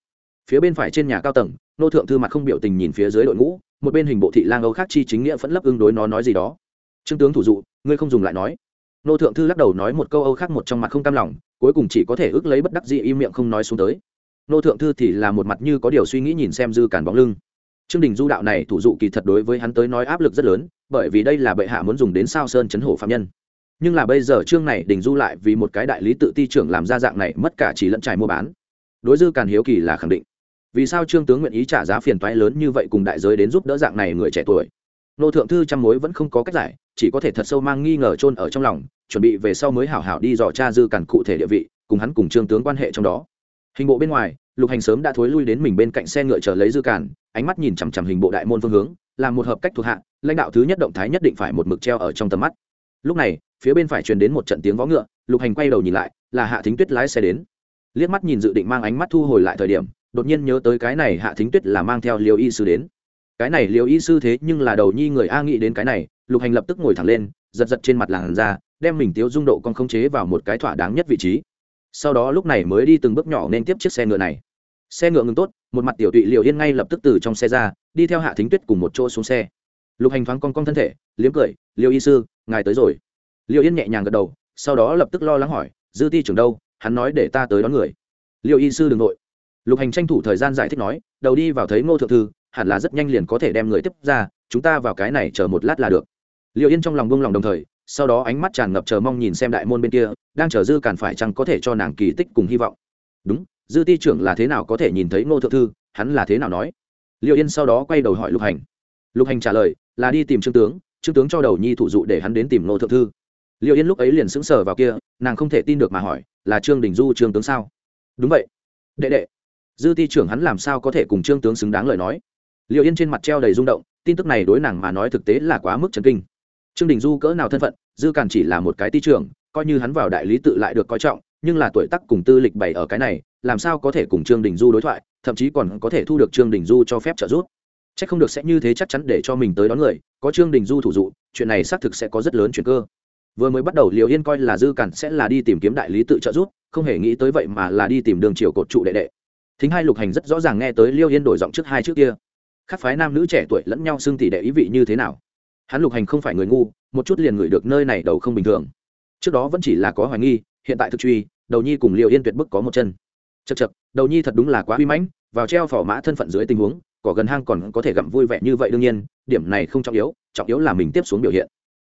Phía bên phải trên nhà cao tầng, nô thượng thư mặt không biểu tình nhìn phía dưới đội ngũ, một bên hình bộ thị lang âu khác chi chính nghĩa phẫn lấp ứng đối nó nói gì đó. Trương tướng thủ dụ, ngươi không dùng lại nói. Nô thượng thư lắc đầu nói một câu âu khác một trong mặt không cam lòng, cuối cùng chỉ có thể ước lấy bất đắc dĩ im miệng không nói xuống tới. Nô thượng thư thì là một mặt như có điều suy nghĩ nhìn xem dư cản bóng lưng. Trương đình du đạo này thủ dụ kỳ thật đối với hắn tới nói áp lực rất lớn, bởi vì đây là bệ hạ muốn dùng đến sao sơn chấn hổ phạm nhân nhưng là bây giờ trương này đình du lại vì một cái đại lý tự ti trưởng làm ra dạng này mất cả chỉ lẫn trải mua bán. Đối dư càn hiếu kỳ là khẳng định. Vì sao trương tướng nguyện ý trả giá phiền toái lớn như vậy cùng đại giới đến giúp đỡ dạng này người trẻ tuổi? Nô thượng thư trăm mối vẫn không có cách giải, chỉ có thể thật sâu mang nghi ngờ chôn ở trong lòng, chuẩn bị về sau mới hảo hảo đi dò cha dư càn cụ thể địa vị, cùng hắn cùng trương tướng quan hệ trong đó. Hình bộ bên ngoài, lục hành sớm đã thối lui đến mình bên cạnh xe ngựa chờ lấy dư càn, ánh mắt nhìn chằm chằm hình bộ đại môn phương hướng làm một hợp cách thuộc hạ, lãnh đạo thứ nhất động thái nhất định phải một mực treo ở trong tầm mắt lúc này, phía bên phải truyền đến một trận tiếng vó ngựa, lục hành quay đầu nhìn lại, là hạ thính tuyết lái xe đến. Liếc mắt nhìn dự định mang ánh mắt thu hồi lại thời điểm, đột nhiên nhớ tới cái này hạ thính tuyết là mang theo liều y sư đến. Cái này liều y sư thế nhưng là đầu nhi người a nghĩ đến cái này, lục hành lập tức ngồi thẳng lên, giật giật trên mặt làn ra đem mình tiêu dung độ con không chế vào một cái thỏa đáng nhất vị trí. Sau đó lúc này mới đi từng bước nhỏ nên tiếp chiếc xe ngựa này. Xe ngựa ngừng tốt, một mặt tiểu tụy liều yên ngay lập tức từ trong xe ra, đi theo hạ thính tuyết cùng một chỗ xuống xe lục hành thoáng con con thân thể, liếm cười, liêu y sư, ngài tới rồi. Liêu yên nhẹ nhàng gật đầu, sau đó lập tức lo lắng hỏi, dư ti trưởng đâu? Hắn nói để ta tới đón người. Liêu y sư đ ừ n g nội. Lục hành tranh thủ thời gian giải thích nói, đầu đi vào thấy ngô thượng thư, hẳn là rất nhanh liền có thể đem người tiếp ra, chúng ta vào cái này chờ một lát là được. Liêu yên trong lòng buông lòng đồng thời, sau đó ánh mắt tràn ngập chờ mong nhìn xem đại môn bên kia, đang chờ dư càn phải chăng có thể cho nàng kỳ tích cùng hy vọng. Đúng, dư ti trưởng là thế nào có thể nhìn thấy ngô thượng thư, hắn là thế nào nói? Liệu yên sau đó quay đầu hỏi lục hành. Lục hành trả lời là đi tìm trương tướng trương tướng cho đầu nhi thủ dụ để hắn đến tìm ngô thượng thư. Liệu yên lúc ấy liền sững sờ vào kia, nàng không thể tin được mà hỏi, là trương đình du trương tướng sao? Đúng vậy. Đệ đệ. Dư ti trưởng hắn làm sao có thể cùng trương tướng xứng đáng lời nói? Liệu yên trên mặt treo đầy rung động, tin tức này đối nàng mà nói thực tế là quá mức chấn kinh. Trương đình du cỡ nào thân phận, dư càn chỉ là một cái ti trưởng, coi như hắn vào đại lý tự lại được coi trọng, nhưng là tuổi tác cùng tư lịch bày ở cái này, làm sao có thể cùng trương đình du đối thoại, thậm chí còn có thể thu được trương đình du cho phép trợ giúp c h ắ c không được sẽ như thế chắc chắn để cho mình tới đón người, có trương đình du thủ dụ, chuyện này xác thực sẽ có rất lớn chuyện cơ. Vừa mới bắt đầu, liều yên coi là dư cản sẽ là đi tìm kiếm đại lý tự trợ giúp, không hề nghĩ tới vậy mà là đi tìm đường chiều cột trụ đệ đệ. Thính hai lục hành rất rõ ràng nghe tới liêu yên đổi giọng trước hai trước kia. Khắc phái nam nữ trẻ tuổi lẫn nhau xưng tỷ đệ ý vị như thế nào? Hắn lục hành không phải người ngu, một chút liền ngửi được nơi này đầu không bình thường. Trước đó vẫn chỉ là có hoài nghi, hiện tại thực truy, đầu nhi cùng liều yên tuyệt bức có một chân. Chật chật đầu nhi thật đúng là quá uy mãnh, vào treo phỏ mã thân phận dưới tình huống cỏ gần hang còn có thể gặm vui vẻ như vậy đương nhiên, điểm này không trọng yếu trọng yếu là mình tiếp xuống biểu hiện.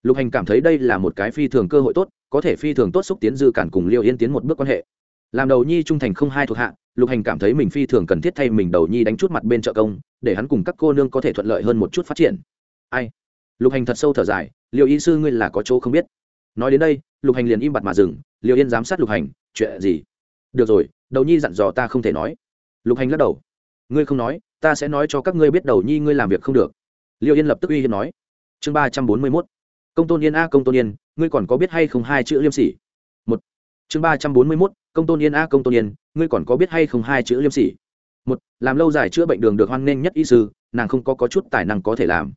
Lục hành cảm thấy đây là một cái phi thường cơ hội tốt, có thể phi thường tốt xúc tiến dư cản cùng liêu yên tiến một bước quan hệ. Làm đầu nhi trung thành không hai thuộc hạ, lục hành cảm thấy mình phi thường cần thiết thay mình đầu nhi đánh chút mặt bên trợ công, để hắn cùng các cô nương có thể thuận lợi hơn một chút phát triển. Ai? Lục hành thật sâu thở dài liệu y sư ngươi là có chỗ không biết. Nói đến đây, lục hành liền im bặt mà dừng liệu yên giám sát lục hành, chuyện gì? Được rồi, đầu nhi dặn dò ta không thể nói. Lục hành lắc đầu ngươi không nói ta sẽ nói cho các ngươi biết đầu nhi ngươi làm việc không được. Liệu yên lập tức uy hiếp nói. Chương ba trăm bốn mươi mốt. Công tôn yên a công tôn yên ngươi còn có biết hay không hai chữ liêm sỉ? Một. Chương ba trăm bốn mươi mốt công tôn yên a công tôn yên ngươi còn có biết hay không hai chữ liêm sỉ? Một. Làm lâu dài chữa bệnh đường được hoan nghênh nhất y sư nàng không có, có chút tài năng có thể làm.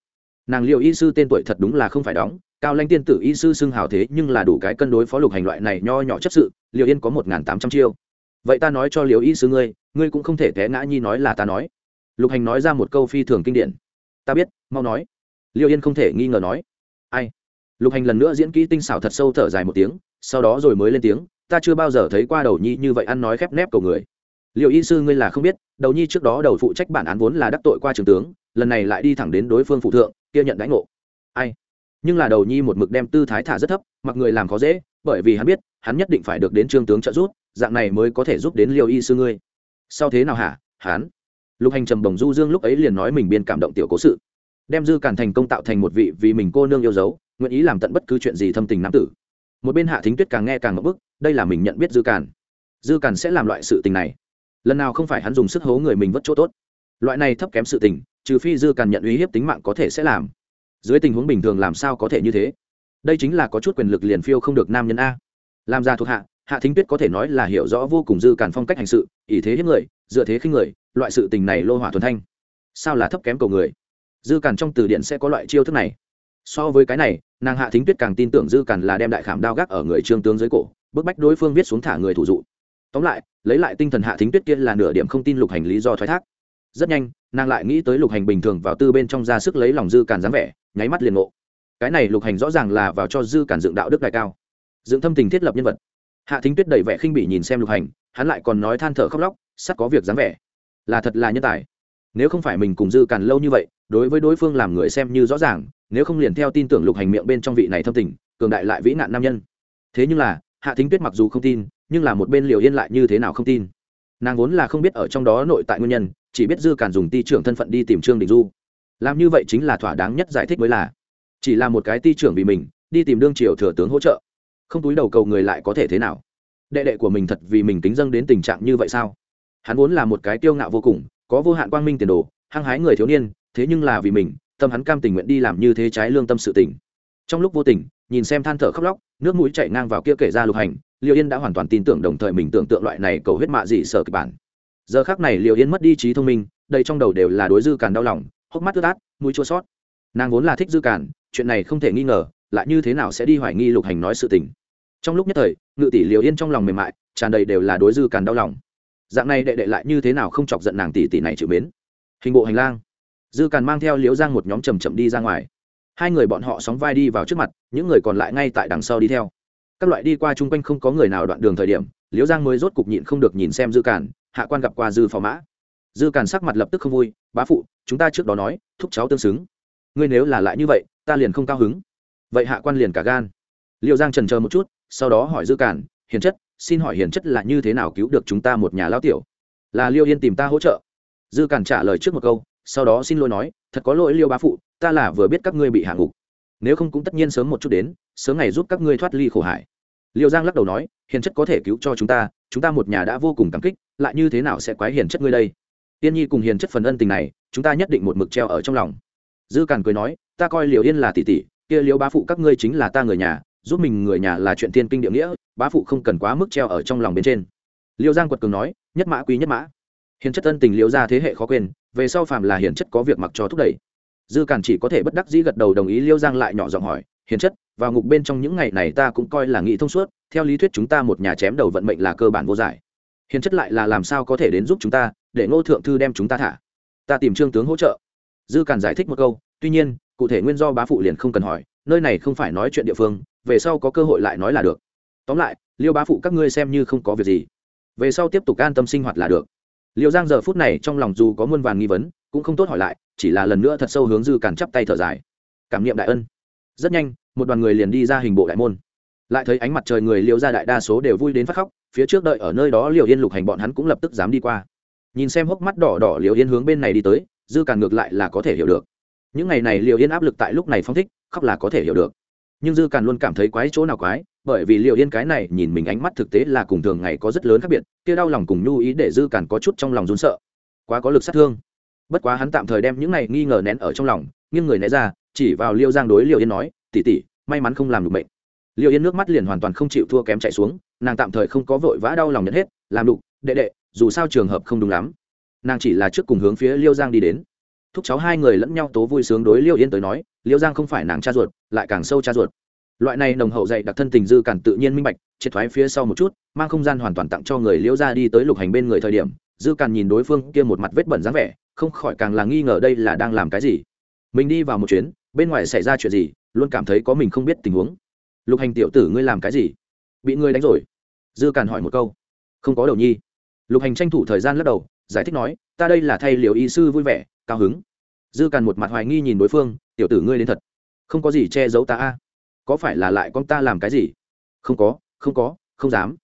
Nàng liệu y sư tên tuổi thật đúng là không phải đóng cao lanh tiên tử y sư xưng hào thế nhưng là đủ cái cân đối phó lục hành loại này nho nhỏ chấp sự liệu yên có một n g h n tám trăm chiêu vậy ta nói cho liều y sư ngươi ngươi cũng không thể té ngã nhi nói là ta nói. Lục hành nói ra một câu phi thường kinh điển. Ta biết, mau nói. Liêu yên không thể nghi ngờ nói. Ai? Lục hành lần nữa diễn kỹ tinh xảo thật sâu thở dài một tiếng, sau đó rồi mới lên tiếng, ta chưa bao giờ thấy qua đầu nhi như vậy ăn nói khép nép cầu người. Liệu y sư ngươi là không biết, đầu nhi trước đó đầu phụ trách bản án vốn là đắc tội qua trường tướng, lần này lại đi thẳng đến đối phương phụ thượng, kia nhận đánh ngộ. Ai? Nhưng là đầu nhi một mực đem tư thái thả rất thấp, mặc người làm khó dễ, bởi vì hắn biết, hắn nhất định phải được đến trương tướng trợ giúp dạng này mới có thể giúp đến liêu y sư ngươi. Sau thế nào hả? Hắn lục hành trầm đồng du dương lúc ấy liền nói mình biên cảm động tiểu cố sự. Đem dư càn thành công tạo thành một vị vì mình cô nương yêu dấu, nguyện ý làm tận bất cứ chuyện gì thâm tình nam tử. Một bên hạ thính tuyết càng nghe càng ngập bức, đây là mình nhận biết dư càn dư càn sẽ làm loại sự tình này. Lần nào không phải hắn dùng sức hố người mình vất chỗ tốt. Loại này thấp kém sự tình, trừ phi dư càn nhận uy hiếp tính mạng có thể sẽ làm. Dưới tình huống bình thường làm sao có thể như thế? Đây chính là có chút quyền lực liền phiêu không được nam nhân a. Làm ra thuộc hạ hạ thính tuyết có thể nói là hiểu rõ vô cùng dư càn phong cách hành sự, ỷ thế hiếp người, dựa thế khinh người, loại sự tình này lô hỏa thuần thanh. Sao là thấp kém cầu người? Dư càn trong từ điện sẽ có loại chiêu thức này. So với cái này, nàng hạ thính tuyết càng tin tưởng dư càn là đem đại khảm đao gác ở người trương tướng dưới cổ, bức bách đối phương viết xuống thả người thủ dụ. Tóm lại, lấy lại tinh thần hạ thính tuyết kia là nửa điểm không tin lục hành lý do thoái thác. Rất nhanh, nàng lại nghĩ tới lục hành bình thường vào tư bên trong ra sức lấy lòng dư càn dáng vẻ, nháy mắt liền ngộ. Cái này lục hành rõ ràng là vào cho dư càn dựng đạo đức đại cao. Dựng thâm tình thiết lập nhân vật hạ thính tuyết đầy vẻ khinh bỉ nhìn xem lục hành, hắn lại còn nói than thở khóc lóc sắp có việc dáng vẻ. Là thật là nhân tài. Nếu không phải mình cùng dư càn lâu như vậy, đối với đối phương làm người xem như rõ ràng, nếu không liền theo tin tưởng lục hành miệng bên trong vị này thâm tình, cường đại lại vĩ nạn nam nhân. Thế nhưng là, hạ thính tuyết mặc dù không tin, nhưng là một bên liều yên lại như thế nào không tin. Nàng vốn là không biết ở trong đó nội tại nguyên nhân, chỉ biết dư càn dùng ti trưởng thân phận đi tìm trương đình du. Làm như vậy chính là thỏa đáng nhất giải thích mới là, chỉ là một cái ti trưởng vì mình, đi tìm đương triều thừa tướng hỗ trợ không túi đầu cầu người lại có thể thế nào? Đệ đệ của mình thật vì mình tính dâng đến tình trạng như vậy sao? Hắn vốn là một cái tiêu ngạo vô cùng, có vô hạn quang minh tiền đồ, hăng hái người thiếu niên, thế nhưng là vì mình, tâm hắn cam tình nguyện đi làm như thế trái lương tâm sự tình. Trong lúc vô tình, nhìn xem than thở khóc lóc, nước mũi chạy ngang vào kia kể ra lục hành, liêu yên đã hoàn toàn tin tưởng đồng thời mình tưởng tượng loại này cầu huyết mạ dị sở kịch bản. Giờ khác này liêu yên mất đi trí thông minh đây trong đầu đều là đối dư càn đau lòng, hốc mắt ướt át, mũi chua sót nàng vốn là thích dư càn, chuyện này không thể nghi ngờ lại như thế nào sẽ đi hoài nghi lục hành nói sự tình. Trong lúc nhất thời, ngự tỷ liều yên trong lòng mềm mại, tràn đầy đều là đối dư càn đau lòng. Dạng này đệ đệ lại như thế nào không chọc giận nàng tỷ tỷ này chịu mến? Hình bộ hành lang. Dư càn mang theo liễu giang một nhóm chầm chậm đi ra ngoài. Hai người bọn họ sóng vai đi vào trước mặt, những người còn lại ngay tại đằng sau đi theo. Các loại đi qua chung quanh không có người nào đoạn đường thời điểm, liễu giang mới rốt cục nhịn không được nhìn xem dư càn, hạ quan gặp qua dư phò mã. Dư càn sắc mặt lập tức không vui, bá phụ, chúng ta trước đó nói, thúc cháu tương xứng. Ngươi nếu là lại như vậy, ta liền không cao hứng vậy hạ quan liền cả gan. Liệu giang trần chờ một chút, sau đó hỏi dư cản, hiền chất, xin hỏi hiền chất là như thế nào cứu được chúng ta một nhà lao tiểu? Là liêu yên tìm ta hỗ trợ. Dư cản trả lời trước một câu, sau đó xin lỗi nói, thật có lỗi liêu bá phụ, ta là vừa biết các ngươi bị hạ ngục. Nếu không cũng tất nhiên sớm một chút đến, sớm ngày giúp các ngươi thoát ly khổ hải liêu giang lắc đầu nói, hiền chất có thể cứu cho chúng ta chúng ta một nhà đã vô cùng cảm kích, lại như thế nào sẽ quái hiền chất ngươi đây? Tiên nhi cùng hiền chất phần ân tình này, chúng ta nhất định một mực treo ở trong lòng. Dư càn cười nói, ta coi liệu yên là tỷ tỷ kia liêu bá phụ các ngươi chính là ta người nhà, giúp mình người nhà là chuyện thiên kinh địa nghĩa, bá phụ không cần quá mức treo ở trong lòng bên trên. Liêu giang quật cường nói, nhất mã quý nhất mã. Hiền chất ân tình liêu ra thế hệ khó quên, về sau phàm là hiền chất có việc mặc cho thúc đẩy. Dư càn chỉ có thể bất đắc dĩ gật đầu đồng ý liêu giang lại nhỏ giọng hỏi, hiền chất, vào ngục bên trong những ngày này ta cũng coi là nghĩ thông suốt, theo lý thuyết chúng ta một nhà chém đầu vận mệnh là cơ bản vô giải. Hiền chất lại là làm sao có thể đến giúp chúng ta, để ngô thượng thư đem chúng ta thả? Ta tìm trương tướng hỗ trợ. Dư càn giải thích một câu, tuy nhiên cụ thể nguyên do bá phụ liền không cần hỏi, nơi này không phải nói chuyện địa phương, về sau có cơ hội lại nói là được. Tóm lại, liêu bá phụ các ngươi xem như không có việc gì. Về sau tiếp tục an tâm sinh hoạt là được. Liêu giang giờ phút này trong lòng dù có muôn vàn nghi vấn, cũng không tốt hỏi lại, chỉ là lần nữa thật sâu hướng dư càn chắp tay thở dài. Cảm niệm đại ân. Rất nhanh, một đoàn người liền đi ra hình bộ đại môn. Lại thấy ánh mặt trời người liêu ra đại đa số đều vui đến phát khóc, phía trước đợi ở nơi đó liều yên lục hành bọn hắn cũng lập tức dám đi qua. Nhìn xem hốc mắt đỏ đỏ liều yên hướng bên này đi tới, dư càn ngược lại là có thể hiểu được những ngày này liệu yên áp lực tại lúc này phong thích, khóc là có thể hiểu được. Nhưng dư càn luôn cảm thấy quái chỗ nào quái, bởi vì liệu yên cái này nhìn mình ánh mắt thực tế là cùng thường ngày có rất lớn khác biệt, kia đau lòng cùng nhu ý để dư càn có chút trong lòng run sợ. Quá có lực sát thương. Bất quá hắn tạm thời đem những này nghi ngờ nén ở trong lòng, nghiêng người né ra, chỉ vào liêu giang đối liệu yên nói tỉ tỉ may mắn không làm được bệnh liệu yên nước mắt liền hoàn toàn không chịu thua kém chạy xuống, nàng tạm thời không có vội vã đau lòng nhận hết, làm đục, đệ đệ, dù sao trường hợp không đúng lắm. Nàng chỉ là trước cùng hướng phía liêu giang đi đến thúc cháu hai người lẫn nhau tố vui sướng đối liêu yên tới nói, liêu giang không phải nàng cha ruột, lại càng sâu cha ruột. Loại này nồng hậu dạy đặc thân tình dư cản tự nhiên minh bạch, triệt thoái phía sau một chút, mang không gian hoàn toàn tặng cho người liêu ra đi tới lục hành bên người thời điểm, dư cản nhìn đối phương kia một mặt vết bẩn dáng vẻ, không khỏi càng là nghi ngờ đây là đang làm cái gì. Mình đi vào một chuyến, bên ngoài xảy ra chuyện gì, luôn cảm thấy có mình không biết tình huống. Lục hành tiểu tử ngươi làm cái gì? Bị ngươi đánh rồi. Dư càn hỏi một câu. Không có đầu nhi. Lục hành tranh thủ thời gian lắc đầu, giải thích nói, ta đây là thay liều y sư vui vẻ cao hứng. Dư càn một mặt hoài nghi nhìn đối phương, tiểu tử ngươi đến thật. Không có gì che giấu ta a. Có phải là lại con ta làm cái gì? Không có không có, không dám.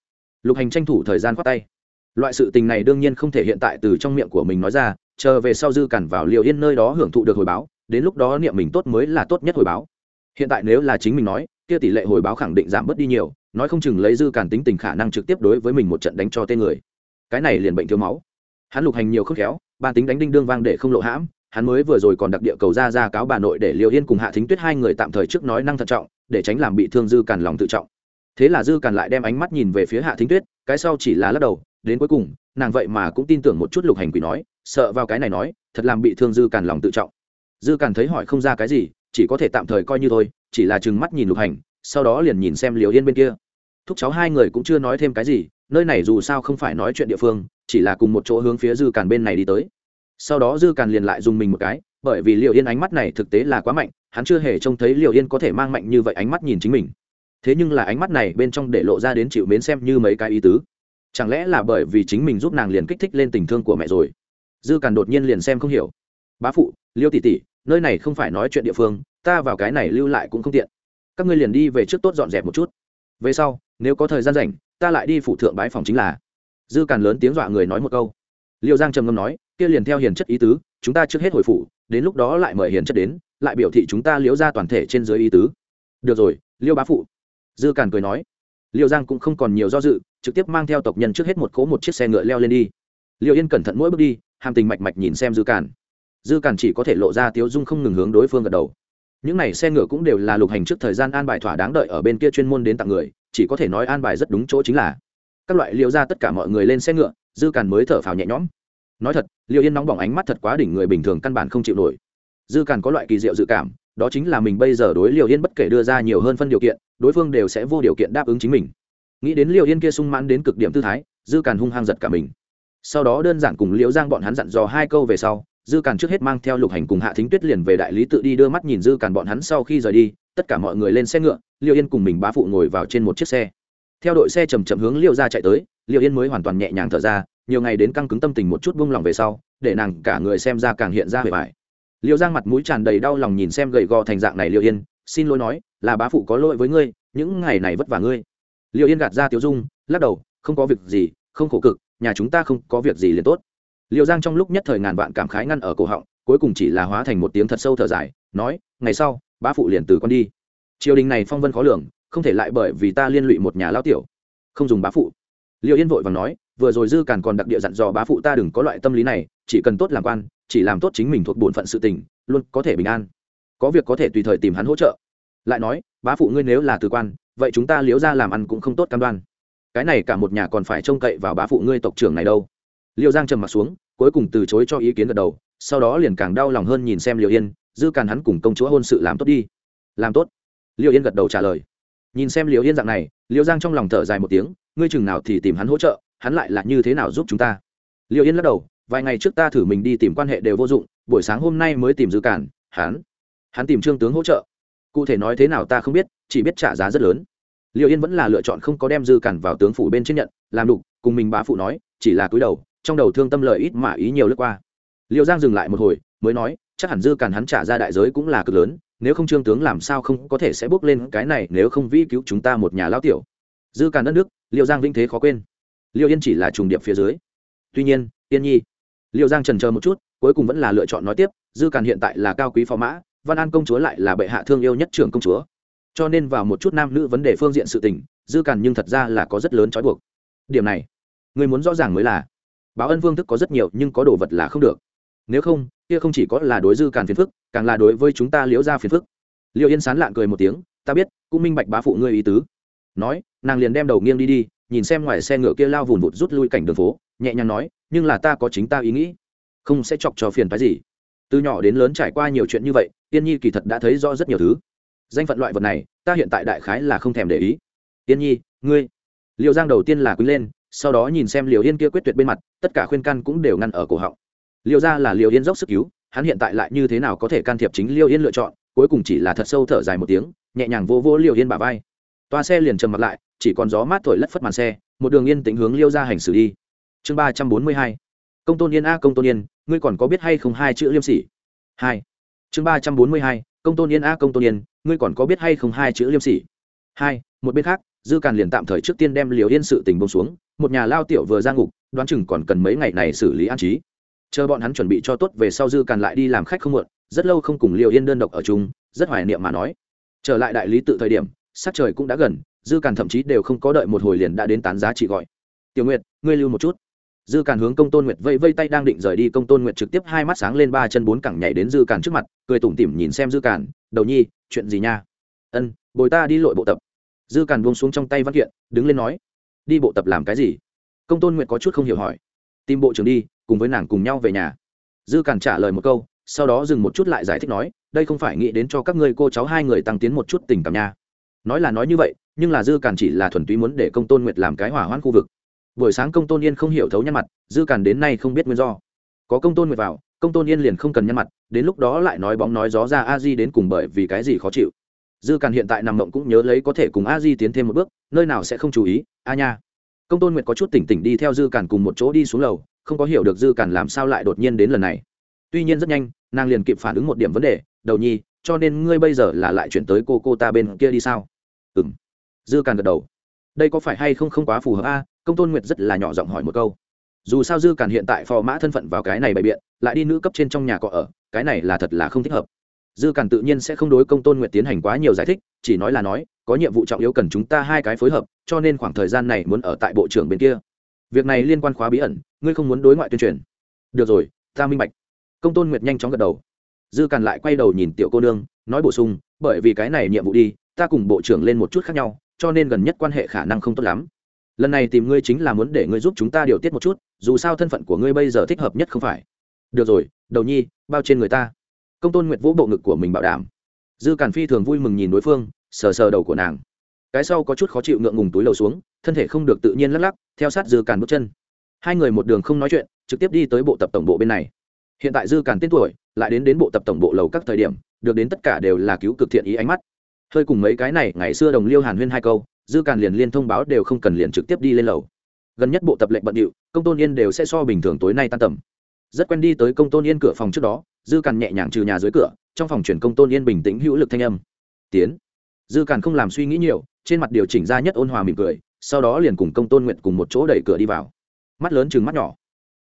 Lục hành tranh thủ thời gian khoát tay. Loại sự tình này đương nhiên không thể hiện tại từ trong miệng của mình nói ra, chờ về sau dư cản vào liều yên nơi đó hưởng thụ được hồi báo, đến lúc đó niệm mình tốt mới là tốt nhất hồi báo. Hiện tại nếu là chính mình nói, kia tỷ lệ hồi báo khẳng định giảm bớt đi nhiều, nói không chừng lấy dư cản tính tình khả năng trực tiếp đối với mình một trận đánh cho tên người. Cái này liền bệnh thiếu máu. Hắn lục hành nhiều khớp khéo ban tính đánh đinh đương vang để không lộ hãm, hắn mới vừa rồi còn đặc địa cầu ra ra cáo bà nội để liều yên cùng hạ thính tuyết hai người tạm thời trước nói năng thận trọng, để tránh làm bị thương dư Càn lòng tự trọng. Thế là dư Càn lại đem ánh mắt nhìn về phía hạ thính tuyết, cái sau chỉ là lắc đầu, đến cuối cùng, nàng vậy mà cũng tin tưởng một chút lục hành quỷ nói, sợ vào cái này nói, thật làm bị thương dư Càn lòng tự trọng. Dư Càn thấy hỏi không ra cái gì, chỉ có thể tạm thời coi như thôi, chỉ là chừng mắt nhìn lục hành, sau đó liền nhìn xem liều yên bên kia. Thúc cháu hai người cũng chưa nói thêm cái gì, nơi này dù sao không phải nói chuyện địa phương chỉ là cùng một chỗ hướng phía dư càn bên này đi tới. Sau đó dư càn liền lại dùng mình một cái, bởi vì liều yên ánh mắt này thực tế là quá mạnh, hắn chưa hề trông thấy liều yên có thể mang mạnh như vậy ánh mắt nhìn chính mình. Thế nhưng là ánh mắt này bên trong để lộ ra đến chịu mến xem như mấy cái ý tứ. Chẳng lẽ là bởi vì chính mình giúp nàng liền kích thích lên tình thương của mẹ rồi? Dư càn đột nhiên liền xem không hiểu. Bá phụ, liêu tỷ tỷ, nơi này không phải nói chuyện địa phương, ta vào cái này lưu lại cũng không tiện. Các ngươi liền đi về trước tốt dọn dẹp một chút. Về sau, nếu có thời gian rảnh, ta lại đi phụ thượng bái phòng chính là dư càn lớn tiếng dọa người nói một câu. Liệu giang trầm ngâm nói, kia liền theo hiền chất ý tứ, chúng ta trước hết hồi phụ đến lúc đó lại mời hiền chất đến, lại biểu thị chúng ta liễu ra toàn thể trên dưới ý tứ. Được rồi, liêu bá phụ. Dư càn cười nói. Liệu giang cũng không còn nhiều do dự, trực tiếp mang theo tộc nhân trước hết một cỗ một chiếc xe ngựa leo lên đi. Liệu yên cẩn thận mỗi bước đi, hàm tình mạch mạch nhìn xem dư càn. Dư càn chỉ có thể lộ ra tiếu dung không ngừng hướng đối phương gật đầu. Những này xe ngựa cũng đều là lục hành trước thời gian an bài thỏa đáng đợi ở bên kia chuyên môn đến tặng người, chỉ có thể nói an bài rất đúng chỗ chính là các loại liều ra tất cả mọi người lên xe ngựa, dư càn mới thở phào nhẹ nhõm. Nói thật liều yên nóng bỏng ánh mắt thật quá đỉnh người bình thường căn bản không chịu nổi. Dư càn có loại kỳ diệu dự cảm, đó chính là mình bây giờ đối liều yên bất kể đưa ra nhiều hơn phân điều kiện, đối phương đều sẽ vô điều kiện đáp ứng chính mình. Nghĩ đến liều yên kia sung mãn đến cực điểm tư thái, dư càn hung hăng giật cả mình. Sau đó đơn giản cùng liễu giang bọn hắn dặn dò hai câu về sau, dư càn trước hết mang theo lục hành cùng hạ thính tuyết liền về đại lý tự đi đưa mắt nhìn dư càn bọn hắn sau khi rời đi, tất cả mọi người lên xe ngựa liều yên cùng mình bá phụ ngồi vào trên một chiếc xe theo đội xe chầm chậm hướng liệu ra chạy tới liệu yên mới hoàn toàn nhẹ nhàng thở ra, nhiều ngày đến căng cứng tâm tình một chút buông lòng về sau, để nàng cả người xem ra càng hiện ra hề vải. Liệu giang mặt mũi tràn đầy đau lòng nhìn xem gầy gò thành dạng này liệu yên, xin lỗi nói, là bá phụ có lỗi với ngươi, những ngày này vất vả ngươi. Liệu yên gạt ra tiếu dung, lắc đầu, không có việc gì, không khổ cực, nhà chúng ta không có việc gì liền tốt. Liệu giang trong lúc nhất thời ngàn vạn cảm khái ngăn ở cổ họng, cuối cùng chỉ là hóa thành một tiếng thật sâu thở dài, nói, ngày sau, bá phụ liền từ con đi. Triều đình này phong vân khó lường không thể lại bởi vì ta liên lụy một nhà lao tiểu. Không dùng bá phụ. Liệu yên vội và nói, vừa rồi dư càn còn đặc địa dặn dò bá phụ ta đừng có loại tâm lý này, chỉ cần tốt làm quan, chỉ làm tốt chính mình thuộc bổn phận sự tình, luôn có thể bình an. Có việc có thể tùy thời tìm hắn hỗ trợ. Lại nói, bá phụ ngươi nếu là từ quan, vậy chúng ta liếu ra làm ăn cũng không tốt cam đoan. Cái này cả một nhà còn phải trông cậy vào bá phụ ngươi tộc trưởng này đâu. Liêu giang trầm m ặ t xuống, cuối cùng từ chối cho ý kiến gật đầu, sau đó liền càng đau lòng hơn nhìn xem liệu yên, dư càn hắn cùng công chúa hôn sự làm tốt đi. Làm tốt. Liệu yên gật đầu trả lời nhìn xem liều yên dạng này liều giang trong lòng thở dài một tiếng, ngươi chừng nào thì tìm hắn hỗ trợ, hắn lại là như thế nào giúp chúng ta? Liều yên lắc đầu, vài ngày trước ta thử mình đi tìm quan hệ đều vô dụng, buổi sáng hôm nay mới tìm dư cản, hắn hắn tìm trương tướng hỗ trợ. Cụ thể nói thế nào ta không biết, chỉ biết trả giá rất lớn. Liệu yên vẫn là lựa chọn không có đem dư cản vào tướng phủ bên trên nhận, làm đục, cùng mình bá phụ nói, chỉ là cúi đầu, trong đầu thương tâm lợi ít mà ý nhiều lướt qua. Liệu giang dừng lại một hồi, mới nói, chắc hẳn dư cản hắn trả ra đại giới cũng là cực lớn nếu không trương tướng làm sao không có thể sẽ bước lên cái này nếu không vi cứu chúng ta một nhà lao tiểu. Dư càn đất nước liệu giang vinh thế khó quên. Liệu yên chỉ là trùng điệp phía dưới. Tuy nhiên, yên nhi liệu giang trần chờ một chút, cuối cùng vẫn là lựa chọn nói tiếp, dư càn hiện tại là cao quý phó mã, văn an công chúa lại là bệ hạ thương yêu nhất trưởng công chúa. Cho nên vào một chút nam nữ vấn đề phương diện sự tình, dư càn nhưng thật ra là có rất lớn trói buộc. Điểm này, người muốn rõ ràng mới là, báo ân vương thức có rất nhiều nhưng có đồ vật là không được. Nếu không kia không chỉ có là đối dư càn phiền phức, càng là đối với chúng ta liễu ra phiền phức. Liệu yên sán lạn cười một tiếng, ta biết, cũng minh bạch bá phụ ngươi ý tứ. Nói, nàng liền đem đầu nghiêng đi đi, nhìn xem ngoài xe ngựa kia lao vùn vụt rút lui cảnh đường phố, nhẹ nhàng nói, nhưng là ta có chính ta ý nghĩ, không sẽ chọc cho phiền phái gì. Từ nhỏ đến lớn trải qua nhiều chuyện như vậy tiên nhi kỳ thật đã thấy rõ rất nhiều thứ. Danh phận loại vật này, ta hiện tại đại khái là không thèm để ý. Tiên nhi, ngươi. Liệu giang đầu tiên là quý lên, sau đó nhìn xem liều yên kia quyết tuyệt bên mặt, tất cả khuyên căn cũng đều ngăn ở cổ họng liệu ra là liệu yên dốc sức cứu, hắn hiện tại lại như thế nào có thể can thiệp chính liêu yên lựa chọn, cuối cùng chỉ là thật sâu thở dài một tiếng, nhẹ nhàng vô vô Liêu yên bà vai. Toa xe liền trầm mặt lại, chỉ còn gió mát thổi lất phất màn xe, một đường yên tĩnh hướng liêu ra hành xử đi. Chương ba trăm bốn mươi hai. Công tôn yên a, công tôn yên, ngươi còn có biết hay không hai chữ liêm sỉ? Hai. Chương ba trăm bốn mươi hai, công tôn yên a, công tôn yên, ngươi còn có biết hay không hai chữ liêm sỉ? Hai, một bên khác, dư càn liền tạm thời trước tiên đem liều yên sự tình bông xuống, một nhà lao tiểu vừa ra ngục, đoán chừng còn cần mấy ngày này xử lý an trí chờ bọn hắn chuẩn bị cho tốt về sau dư càn lại đi làm khách không muộn, rất lâu không cùng liều yên đơn độc ở chung, rất hoài niệm mà nói. Trở lại đại lý tự thời điểm, sắc trời cũng đã gần, dư càn thậm chí đều không có đợi một hồi liền đã đến tán giá trị gọi. Tiểu nguyệt, ngươi lưu một chút. Dư càn hướng công tôn nguyệt vây vây tay đang định rời đi, công tôn nguyệt trực tiếp hai mắt sáng lên ba chân bốn cẳng nhảy đến dư càn trước mặt, cười tủm tỉm nhìn xem dư càn, đầu nhi, chuyện gì nha? Ân, bồi ta đi lội bộ tập. Dư càn buông xuống trong tay văn kiện, đứng lên nói, đi bộ tập làm cái gì? Công tôn nguyệt có chút không hiểu hỏi, tìm bộ trưởng đi cùng với nàng cùng nhau về nhà. Dư càn trả lời một câu, sau đó dừng một chút lại giải thích nói, đây không phải nghĩ đến cho các ngươi cô cháu hai người tăng tiến một chút tình cảm nha. Nói là nói như vậy, nhưng là dư càn chỉ là thuần túy muốn để công tôn nguyệt làm cái hỏa hoãn khu vực. Buổi sáng công tôn yên không hiểu thấu nhăn mặt, dư càn đến nay không biết nguyên do. Có công tôn nguyệt vào, công tôn yên liền không cần nhăn mặt, đến lúc đó lại nói bóng nói gió ra a di đến cùng bởi vì cái gì khó chịu. Dư càn hiện tại nằm mộng cũng nhớ lấy có thể cùng a di tiến thêm một bước, nơi nào sẽ không chú ý, a nha. Công tôn nguyệt có chút tỉnh tỉnh đi theo dư càn cùng một chỗ đi xuống lầu không có hiểu được dư càn làm sao lại đột nhiên đến lần này. Tuy nhiên rất nhanh, nàng liền kịp phản ứng một điểm vấn đề, đầu nhi, cho nên ngươi bây giờ là lại chuyển tới cô cô ta bên kia đi sao? Ừ m dư càn gật đầu. Đây có phải hay không không quá phù hợp a? Công tôn nguyệt rất là nhỏ giọng hỏi một câu. Dù sao dư càn hiện tại phò mã thân phận vào cái này bày biện, lại đi nữ cấp trên trong nhà cọ ở, cái này là thật là không thích hợp. Dư càn tự nhiên sẽ không đối công tôn nguyệt tiến hành quá nhiều giải thích, chỉ nói là nói, có nhiệm vụ trọng yếu cần chúng ta hai cái phối hợp, cho nên khoảng thời gian này muốn ở tại bộ trưởng bên kia. Việc này liên quan khóa bí ẩn ngươi không muốn đối ngoại tuyên truyền. Được rồi, ta minh bạch. Công tôn nguyệt nhanh chóng gật đầu. Dư càn lại quay đầu nhìn tiểu cô nương, nói bổ sung, bởi vì cái này nhiệm vụ đi, ta cùng bộ trưởng lên một chút khác nhau, cho nên gần nhất quan hệ khả năng không tốt lắm. Lần này tìm ngươi chính là muốn để ngươi giúp chúng ta điều tiết một chút, dù sao thân phận của ngươi bây giờ thích hợp nhất không phải. Được rồi, đầu nhi, bao trên người ta. Công tôn nguyệt vỗ bộ ngực của mình bảo đảm. Dư càn phi thường vui mừng nhìn đối phương, sờ sờ đầu của nàng. Cái sau có chút khó chịu ngượng ngùng túi lầu xuống, thân thể không được tự nhiên lắc lắc, theo sát dư càn bước chân hai người một đường không nói chuyện, trực tiếp đi tới bộ tập tổng bộ bên này. Hiện tại dư càn tên tuổi, lại đến đến bộ tập tổng bộ lầu các thời điểm, được đến tất cả đều là cứu cực thiện ý ánh mắt. Hơi cùng mấy cái này, ngày xưa đồng liêu hàn huyên hai câu, dư càn liền liên thông báo đều không cần liền trực tiếp đi lên lầu. Gần nhất bộ tập lệnh bận điệu, công tôn yên đều sẽ so bình thường tối nay tan tầm. Rất quen đi tới công tôn yên cửa phòng trước đó, dư càn nhẹ nhàng trừ nhà dưới cửa, trong phòng chuyển công tôn yên bình tĩnh hữu lực thanh âm. Tiến. Dư càn không làm suy nghĩ nhiều, trên mặt điều chỉnh ra nhất ôn hòa mỉm cười, sau đó liền cùng công tôn nguyện cùng một chỗ đẩy cửa đi vào mắt lớn chừng mắt nhỏ.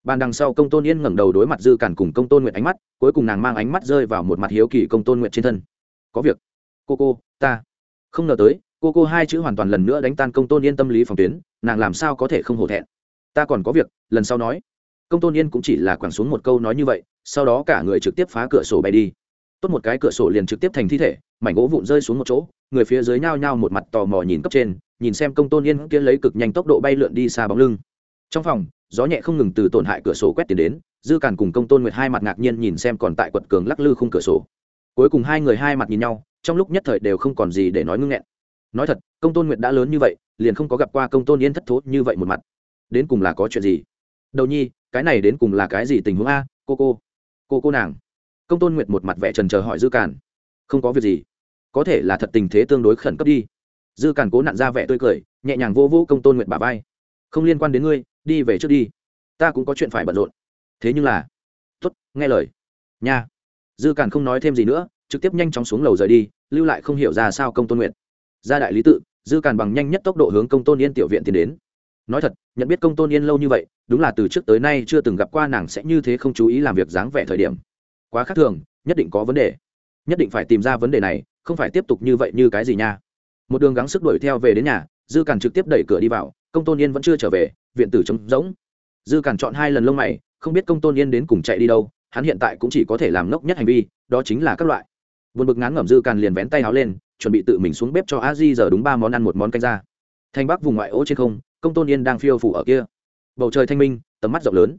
Bàn đằng sau công tôn yên ngẩng đầu đối mặt dư cản cùng công tôn nguyện ánh mắt, cuối cùng nàng mang ánh mắt rơi vào một mặt hiếu kỳ công tôn nguyện trên thân. Có việc. Cô cô, ta. Không ngờ tới, cô cô hai chữ hoàn toàn lần nữa đánh tan công tôn yên tâm lý phòng tuyến, nàng làm sao có thể không hổ thẹn? Ta còn có việc, lần sau nói. Công tôn yên cũng chỉ là quẳng xuống một câu nói như vậy, sau đó cả người trực tiếp phá cửa sổ bay đi. Tốt một cái cửa sổ liền trực tiếp thành thi thể, mảnh gỗ vụn rơi xuống một chỗ, người phía dưới nhao nhao một mặt tò mò nhìn cấp trên, nhìn xem công tôn yên kia lấy cực nhanh tốc độ bay lượn đi xa bóng lưng trong phòng, gió nhẹ không ngừng từ tổn hại cửa sổ quét tiền đến, dư càn cùng công tôn nguyệt hai mặt ngạc nhiên nhìn xem còn tại quật cường lắc lư khung cửa sổ. Cuối cùng hai người hai mặt nhìn nhau, trong lúc nhất thời đều không còn gì để nói ngưng nghẹn. Nói thật, công tôn nguyệt đã lớn như vậy, liền không có gặp qua công tôn yên thất thố như vậy một mặt. Đến cùng là có chuyện gì? Đầu nhi, cái này đến cùng là cái gì tình huống a? Cô cô cô cô nàng. Công tôn nguyệt một mặt vẻ trần chờ hỏi dư càn. Không có việc gì. Có thể là thật tình thế tương đối khẩn cấp đi. Dư càn cố nặn ra vẻ tươi cười, nhẹ nhàng vô vô công tôn nguyệt bà vai. Không liên quan đến ngươi đi về trước đi. Ta cũng có chuyện phải bận rộn. Thế nhưng là, tốt, nghe lời. Nha. Dư càn không nói thêm gì nữa, trực tiếp nhanh chóng xuống lầu rời đi, lưu lại không hiểu ra sao công tôn nguyện ra đại lý tự, dư càn bằng nhanh nhất tốc độ hướng công tôn yên tiểu viện tiến đến. Nói thật, nhận biết công tôn yên lâu như vậy, đúng là từ trước tới nay chưa từng gặp qua nàng sẽ như thế không chú ý làm việc dáng vẻ thời điểm. Quá khác thường, nhất định có vấn đề. Nhất định phải tìm ra vấn đề này, không phải tiếp tục như vậy như cái gì nha. Một đường gắng sức đuổi theo về đến nhà, dư càn trực tiếp đẩy cửa đi vào, công tôn yên vẫn chưa trở về viện tử trống rỗng. Dư càn chọn hai lần lông mày, không biết công tôn yên đến cùng chạy đi đâu, hắn hiện tại cũng chỉ có thể làm ngốc nhất hành vi, đó chính là các loại. Vượt bực ngán ngẩm dư càn liền vén tay áo lên, chuẩn bị tự mình xuống bếp cho a di giờ đúng ba món ăn, một món canh ra. Thành bắc vùng ngoại ô trên không, công tôn yên đang phiêu phủ ở kia. Bầu trời thanh minh, tầm mắt rộng lớn.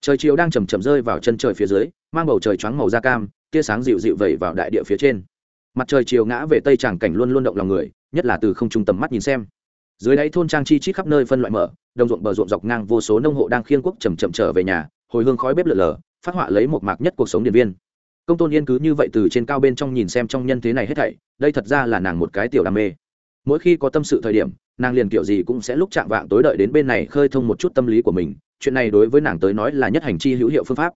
Trời chiều đang chầm chậm rơi vào chân trời phía dưới, mang bầu trời choáng màu da cam, tia sáng dịu dịu vẩy vào đại địa phía trên. Mặt trời chiều ngã về tây tràng cảnh luôn luôn động lòng người, nhất là từ không trung tầm mắt nhìn xem dưới đáy thôn trang chi chít khắp nơi phân loại mở, đồng ruộng bờ ruộng dọc ngang vô số nông hộ đang khiêng quốc chầm chậm trở về nhà, hồi hương khói bếp lửa lở, phát họa lấy một mạc nhất cuộc sống điện viên. Công tôn yên cứ như vậy từ trên cao bên trong nhìn xem trong nhân thế này hết thảy, đây thật ra là nàng một cái tiểu đam mê. Mỗi khi có tâm sự thời điểm, nàng liền kiểu gì cũng sẽ lúc chạm vạng tối đợi đến bên này khơi thông một chút tâm lý của mình, chuyện này đối với nàng tới nói là nhất hành chi hữu hiệu phương pháp.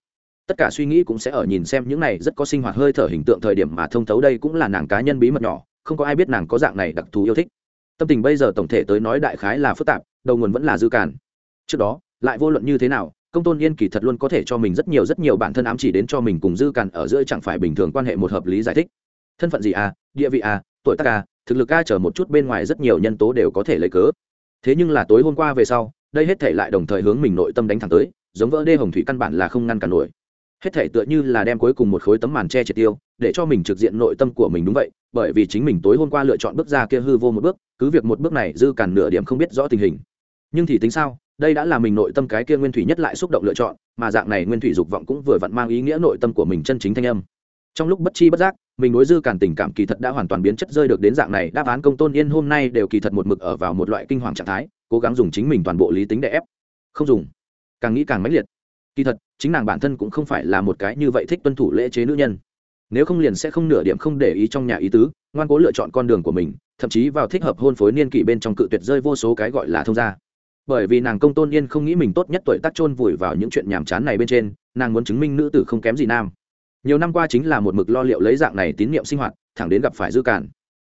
Tất cả suy nghĩ cũng sẽ ở nhìn xem những này rất có sinh hoạt hơi thở hình tượng thời điểm mà thông thấu, đây cũng là nàng cá nhân bí mật nhỏ, không có ai biết nàng có dạng này đặc thù yêu thích tâm tình bây giờ tổng thể tới nói đại khái là phức tạp, đầu nguồn vẫn là dư cản trước đó, lại vô luận như thế nào, công tôn yên kỳ thật luôn có thể cho mình rất nhiều rất nhiều bản thân ám chỉ đến cho mình cùng dư cản ở giữa chẳng phải bình thường quan hệ một hợp lý giải thích. Thân phận gì à địa vị à tuổi tác à thực lực à, a chở một chút bên ngoài rất nhiều nhân tố đều có thể lấy cớ. Thế nhưng là tối hôm qua về sau, đây hết thể lại đồng thời hướng mình nội tâm đánh thẳng tới, giống vỡ đê hồng thủy căn bản là không ngăn cản nổi hết thể tựa như là đem cuối cùng một khối tấm màn che triệt tiêu, để cho mình trực diện nội tâm của mình đúng vậy, bởi vì chính mình tối hôm qua lựa chọn bước ra kia hư vô một bước, cứ việc một bước này dư cản nửa điểm không biết rõ tình hình. Nhưng thì tính sao, đây đã là mình nội tâm cái kia nguyên thủy nhất lại xúc động lựa chọn, mà dạng này nguyên thủy dục vọng cũng vừa vặn mang ý nghĩa nội tâm của mình chân chính thanh âm. Trong lúc bất chi bất giác, mình đối dư cản tình cảm kỳ thật đã hoàn toàn biến chất rơi được đến dạng này, đáp án công tôn yên hôm nay đều kỳ thật một mực ở vào một loại kinh hoàng trạng thái, cố gắng dùng chính mình toàn bộ lý tính để ép. Không dùng. Càng nghĩ càng mãnh liệt kỳ thật, chính nàng bản thân cũng không phải là một cái như vậy thích tuân thủ lễ chế nữ nhân. Nếu không liền sẽ không nửa điểm không để ý trong nhà ý tứ, ngoan cố lựa chọn con đường của mình, thậm chí vào thích hợp hôn phối niên kỷ bên trong cự tuyệt rơi vô số cái gọi là thông gia. Bởi vì nàng công tôn yên không nghĩ mình tốt nhất tuổi tác chôn vùi vào những chuyện nhàm chán này bên trên, nàng muốn chứng minh nữ tử không kém gì nam. Nhiều năm qua chính là một mực lo liệu lấy dạng này tín nhiệm sinh hoạt, thẳng đến gặp phải dư cản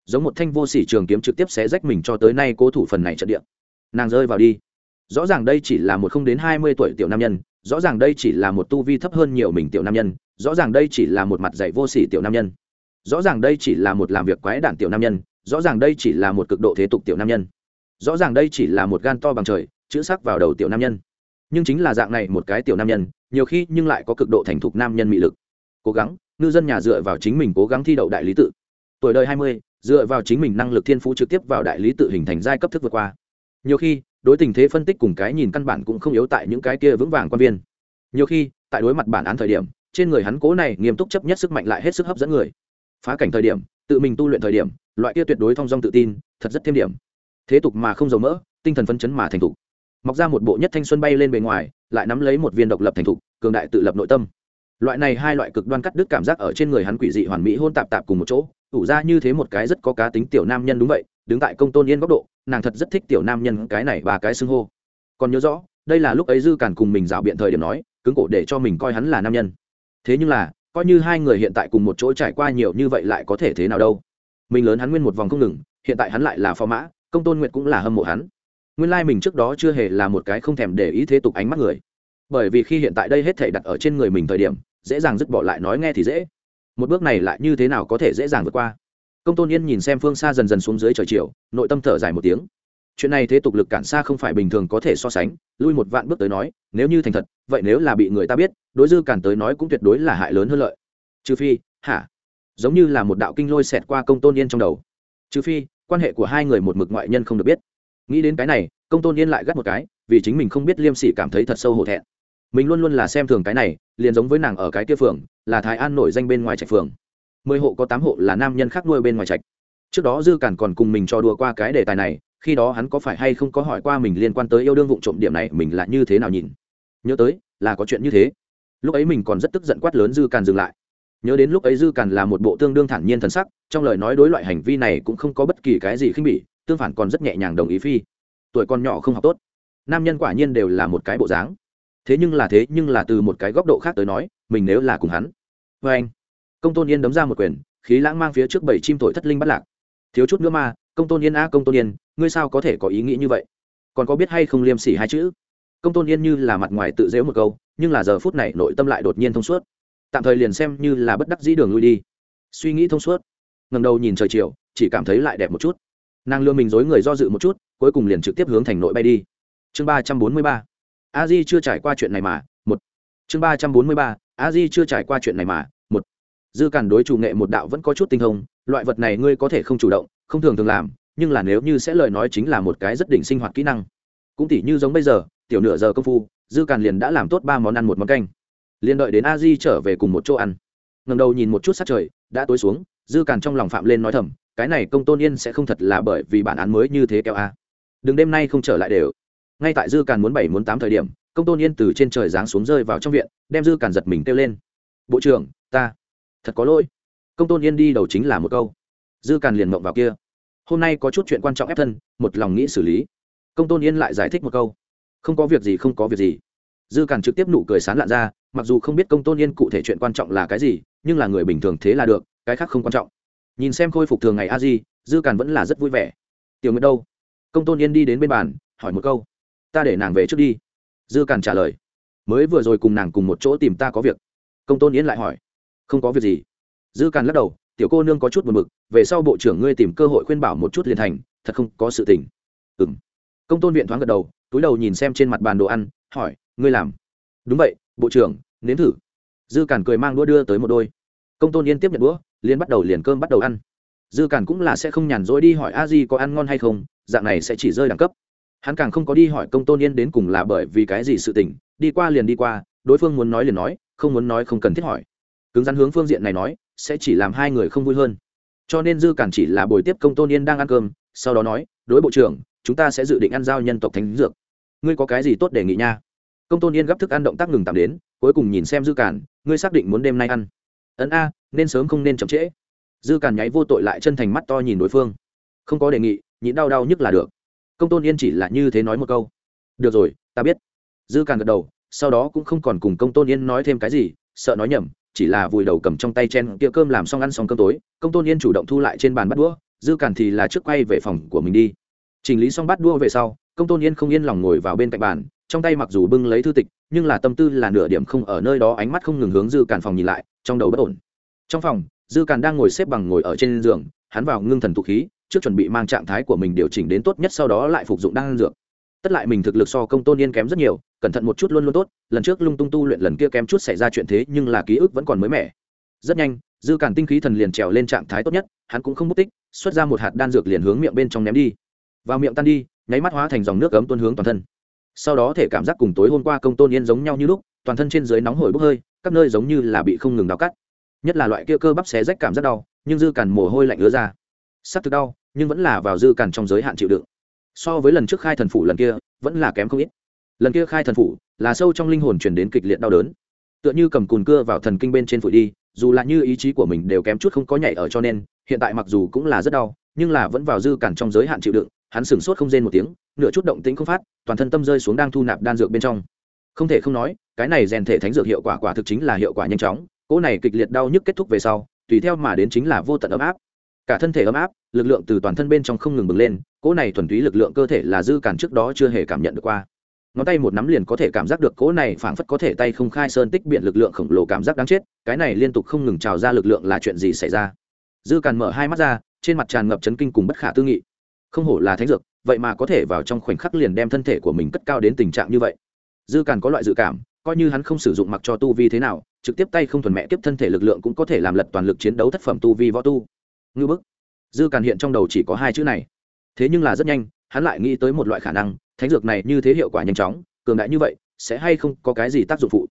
giống một thanh vô sỉ trường kiếm trực tiếp xé rách mình cho tới nay cố thủ phần này trận địa. Nàng rơi vào đi. Rõ ràng đây chỉ là một không đến hai mươi tuổi tiểu nam nhân rõ ràng đây chỉ là một tu vi thấp hơn nhiều mình tiểu nam nhân, rõ ràng đây chỉ là một mặt dạy vô sỉ tiểu nam nhân. Rõ ràng đây chỉ là một làm việc quái đản tiểu nam nhân, rõ ràng đây chỉ là một cực độ thế tục tiểu nam nhân. Rõ ràng đây chỉ là một gan to bằng trời, chữ sắc vào đầu tiểu nam nhân. Nhưng chính là dạng này một cái tiểu nam nhân, nhiều khi nhưng lại có cực độ thành thục nam nhân mị lực. Cố gắng, ngư dân nhà dựa vào chính mình cố gắng thi đậu đại lý tự. Tuổi đời hai mươi, dựa vào chính mình năng lực thiên phú trực tiếp vào đại lý tự hình thành giai cấp thức vượt qua. Nhiều khi đối tình thế phân tích cùng cái nhìn căn bản cũng không yếu tại những cái kia vững vàng quan viên. Nhiều khi, tại đối mặt bản án thời điểm, trên người hắn cố này nghiêm túc chấp nhất sức mạnh lại hết sức hấp dẫn người. Phá cảnh thời điểm, tự mình tu luyện thời điểm, loại kia tuyệt đối thong dong tự tin, thật rất thêm điểm. Thế tục mà không dầu mỡ, tinh thần phấn chấn mà thành thục. Mọc ra một bộ nhất thanh xuân bay lên bề ngoài, lại nắm lấy một viên độc lập thành thục, cường đại tự lập nội tâm. Loại này hai loại cực đoan cắt đứt cảm giác ở trên người hắn quỷ dị hoàn mỹ hôn tạp tạp cùng một chỗ, ủ ra như thế một cái rất có cá tính tiểu nam nhân đúng vậy đứng tại công tôn yên góc độ, nàng thật rất thích tiểu nam nhân cái này và cái xưng hô. Còn nhớ rõ, đây là lúc ấy dư càn cùng mình rào biện thời điểm nói, cứng cổ để cho mình coi hắn là nam nhân. Thế nhưng là, coi như hai người hiện tại cùng một chỗ trải qua nhiều như vậy lại có thể thế nào đâu. Mình lớn hắn nguyên một vòng không ngừng, hiện tại hắn lại là phò mã, công tôn nguyệt cũng là hâm mộ hắn. Nguyên lai、like、mình trước đó chưa hề là một cái không thèm để ý thế tục ánh mắt người. Bởi vì khi hiện tại đây hết thể đặt ở trên người mình thời điểm, dễ dàng dứt bỏ lại nói nghe thì dễ. Một bước này lại như thế nào có thể dễ dàng vượt qua? Công tôn yên nhìn xem phương xa dần dần xuống dưới trời chiều, nội tâm thở dài một tiếng. Chuyện này thế tục lực cản xa không phải bình thường có thể so sánh, lui một vạn bước tới nói, nếu như thành thật, vậy nếu là bị người ta biết, đối dư cản tới nói cũng tuyệt đối là hại lớn hơn lợi. Trừ phi, hả? Giống như là một đạo kinh lôi xẹt qua công tôn yên trong đầu. Trừ phi, quan hệ của hai người một mực ngoại nhân không được biết. Nghĩ đến cái này, công tôn yên lại gắt một cái, vì chính mình không biết liêm sỉ cảm thấy thật sâu hổ thẹn. Mình luôn luôn là xem thường cái này, liền giống với nàng ở cái kia phường, là thái an nổi danh bên ngoài trạch phường mười hộ có tám hộ là nam nhân khác nuôi bên ngoài trạch. Trước đó dư cản còn cùng mình cho đùa qua cái đề tài này, khi đó hắn có phải hay không có hỏi qua mình liên quan tới yêu đương vụ trộm điểm này, mình là như thế nào nhìn? Nhớ tới, là có chuyện như thế. Lúc ấy mình còn rất tức giận quát lớn dư càn dừng lại. Nhớ đến lúc ấy dư càn là một bộ tương đương thản nhiên thần sắc, trong lời nói đối loại hành vi này cũng không có bất kỳ cái gì khinh bỉ, tương phản còn rất nhẹ nhàng đồng ý phi. Tuổi con nhỏ không học tốt. Nam nhân quả nhiên đều là một cái bộ dáng. Thế nhưng là thế nhưng là từ một cái góc độ khác tới nói, mình nếu là cùng hắn. Vê anh công tôn yên đấm ra một quyền, khí lãng mang phía trước bảy chim thổi thất linh bắt lạc. Thiếu chút nữa mà, công tôn yên a, công tôn yên, ngươi sao có thể có ý nghĩ như vậy? Còn có biết hay không liêm sỉ hai chữ? Công tôn yên như là mặt ngoài tự dễu một câu, nhưng là giờ phút này nội tâm lại đột nhiên thông suốt. Tạm thời liền xem như là bất đắc dĩ đường lui đi. Suy nghĩ thông suốt. Ngầm đầu nhìn trời chiều, chỉ cảm thấy lại đẹp một chút. Nàng lừa mình dối người do dự một chút, cuối cùng liền trực tiếp hướng thành nội bay đi. Chương ba trăm bốn mươi ba. A di chưa trải qua chuyện này mà, một. Chương ba trăm bốn mươi ba. A di chưa trải qua chuyện này mà dư cản đối chủ nghệ một đạo vẫn có chút tinh thông, loại vật này ngươi có thể không chủ động, không thường thường làm, nhưng là nếu như sẽ lời nói chính là một cái rất đỉnh sinh hoạt kỹ năng. Cũng tỉ như giống bây giờ, tiểu nửa giờ công phu, dư càn liền đã làm tốt ba món ăn một món canh. Liền đợi đến a di trở về cùng một chỗ ăn. Ngầm đầu nhìn một chút sát trời, đã tối xuống, dư càn trong lòng phạm lên nói thầm, cái này công tôn yên sẽ không thật là bởi vì bản án mới như thế kéo a. Đừng đêm nay không trở lại đều. Ngay tại dư càn muốn bảy muốn tám thời điểm, công tôn yên từ trên trời giáng xuống rơi vào trong viện, đem dư càn giật mình kêu lên. Bộ trưởng, ta thật có lỗi. Công tôn yên đi đầu chính là một câu. Dư càn liền mộng vào kia. Hôm nay có chút chuyện quan trọng ép thân, một lòng nghĩ xử lý. Công tôn yên lại giải thích một câu. Không có việc gì, không có việc gì. Dư càn trực tiếp nụ cười sán lạn ra, mặc dù không biết công tôn yên cụ thể chuyện quan trọng là cái gì, nhưng là người bình thường thế là được, cái khác không quan trọng. Nhìn xem khôi phục thường ngày a di, dư càn vẫn là rất vui vẻ. Tiểu nguyệt đâu? Công tôn yên đi đến bên bàn, hỏi một câu. Ta để nàng về trước đi. Dư càn trả lời. Mới vừa rồi cùng nàng cùng một chỗ tìm ta có việc. Công tôn yên lại hỏi không có việc gì. Dư càn lắc đầu, tiểu cô nương có chút buồn b ự c về sau bộ trưởng ngươi tìm cơ hội khuyên bảo một chút liền thành, thật không có sự tình. Ừ m công tôn viện thoáng gật đầu, túi đầu nhìn xem trên mặt bàn đồ ăn, hỏi, ngươi làm? Đúng vậy, bộ trưởng, nếm thử. Dư càn cười mang đũa đưa tới một đôi. Công tôn yên tiếp nhận đũa, liền bắt đầu liền cơm bắt đầu ăn. Dư càn cũng là sẽ không nhàn rỗi đi hỏi a di có ăn ngon hay không, dạng này sẽ chỉ rơi đẳng cấp. Hắn càng không có đi hỏi công tôn yên đến cùng là bởi vì cái gì sự tình, đi qua liền đi qua, đối phương muốn nói liền nói, không muốn nói không cần thiết hỏi cứng rắn hướng phương diện này nói, sẽ chỉ làm hai người không vui hơn. Cho nên dư cản chỉ là buổi tiếp công tôn yên đang ăn cơm, sau đó nói, đối bộ trưởng, chúng ta sẽ dự định ăn giao nhân tộc thánh dược. Ngươi có cái gì tốt đề nghị nha? Công tôn yên gấp thức ăn động tác ngừng tạm đến, cuối cùng nhìn xem dư cản, ngươi xác định muốn đêm nay ăn? Ấn a, nên sớm không nên chậm trễ. Dư cản nháy vô tội lại chân thành mắt to nhìn đối phương. Không có đề nghị nhịn đau đau nhức là được. Công tôn yên chỉ là như thế nói một câu. Được rồi, ta biết. Dư cản gật đầu, sau đó cũng không còn cùng công tôn yên nói thêm cái gì, sợ nói nhầm chỉ là vùi đầu cầm trong tay chen kia cơm làm xong ăn xong cơm tối, công tôn yên chủ động thu lại trên bàn bắt đũa, dư cản thì là trước quay về phòng của mình đi. Chỉnh lý xong bắt đũa về sau, công tôn yên không yên lòng ngồi vào bên cạnh bàn, trong tay mặc dù bưng lấy thư tịch, nhưng là tâm tư là nửa điểm không ở nơi đó, ánh mắt không ngừng hướng dư cản phòng nhìn lại, trong đầu bất ổn. Trong phòng, dư cản đang ngồi xếp bằng ngồi ở trên giường, hắn vào ngưng thần tụ khí, trước chuẩn bị mang trạng thái của mình điều chỉnh đến tốt nhất sau đó lại phục dụng đan dược. Tất lại mình thực lực so công tôn yên kém rất nhiều cẩn thận một chút luôn luôn tốt, lần trước lung tung tu luyện lần kia kém chút xảy ra chuyện thế nhưng là ký ức vẫn còn mới mẻ. Rất nhanh, dư cản tinh khí thần liền trèo lên trạng thái tốt nhất, hắn cũng không mất tích, xuất ra một hạt đan dược liền hướng miệng bên trong ném đi. Vào miệng tan đi, nháy mắt hóa thành dòng nước ấm tuôn hướng toàn thân. Sau đó thể cảm giác cùng tối hôm qua công tôn yên giống nhau như lúc, toàn thân trên dưới nóng hổi bốc hơi, các nơi giống như là bị không ngừng đau cắt. Nhất là loại kia cơ bắp xé rách cảm rất đau, nhưng dư cản mồ hôi lạnh ứa ra. Sắc thực đau, nhưng vẫn là vào dư càn trong giới hạn chịu đựng. So với lần trước khai thần phủ lần kia, vẫn là kém không ít lần kia khai thần phủ là sâu trong linh hồn chuyển đến kịch liệt đau đớn. Tựa như cầm cùn cưa vào thần kinh bên trên phủi đi, dù là như ý chí của mình đều kém chút không có nhảy ở cho nên, hiện tại mặc dù cũng là rất đau, nhưng là vẫn vào dư cản trong giới hạn chịu đựng, hắn sửng sốt không rên một tiếng, nửa chút động tĩnh không phát, toàn thân tâm rơi xuống đang thu nạp đan dược bên trong. Không thể không nói, cái này rèn thể thánh dược hiệu quả quả thực chính là hiệu quả nhanh chóng, cỗ này kịch liệt đau nhức kết thúc về sau, tùy theo mà đến chính là vô tận ấm áp. Cả thân thể ấm áp, lực lượng từ toàn thân bên trong không ngừng bừng lên, cỗ này thuần túy lực lượng cơ thể là dư cản trước đó chưa hề cảm nhận được qua ngón tay một nắm liền có thể cảm giác được cỗ này phảng phất có thể tay không khai sơn tích biện lực lượng khổng lồ cảm giác đáng chết, cái này liên tục không ngừng trào ra lực lượng là chuyện gì xảy ra? Dư càn mở hai mắt ra, trên mặt tràn ngập chấn kinh cùng bất khả tư nghị. Không hổ là thánh dược, vậy mà có thể vào trong khoảnh khắc liền đem thân thể của mình cất cao đến tình trạng như vậy. Dư càn có loại dự cảm, coi như hắn không sử dụng mặc cho tu vi thế nào, trực tiếp tay không thuần mẹ tiếp thân thể lực lượng cũng có thể làm lật toàn lực chiến đấu thất phẩm tu vi võ tu. Ngư bức. Dư càn hiện trong đầu chỉ có hai chữ này. Thế nhưng là rất nhanh hắn lại nghĩ tới một loại khả năng, thánh dược này như thế hiệu quả nhanh chóng, cường đại như vậy, sẽ hay không có cái gì tác dụng phụ?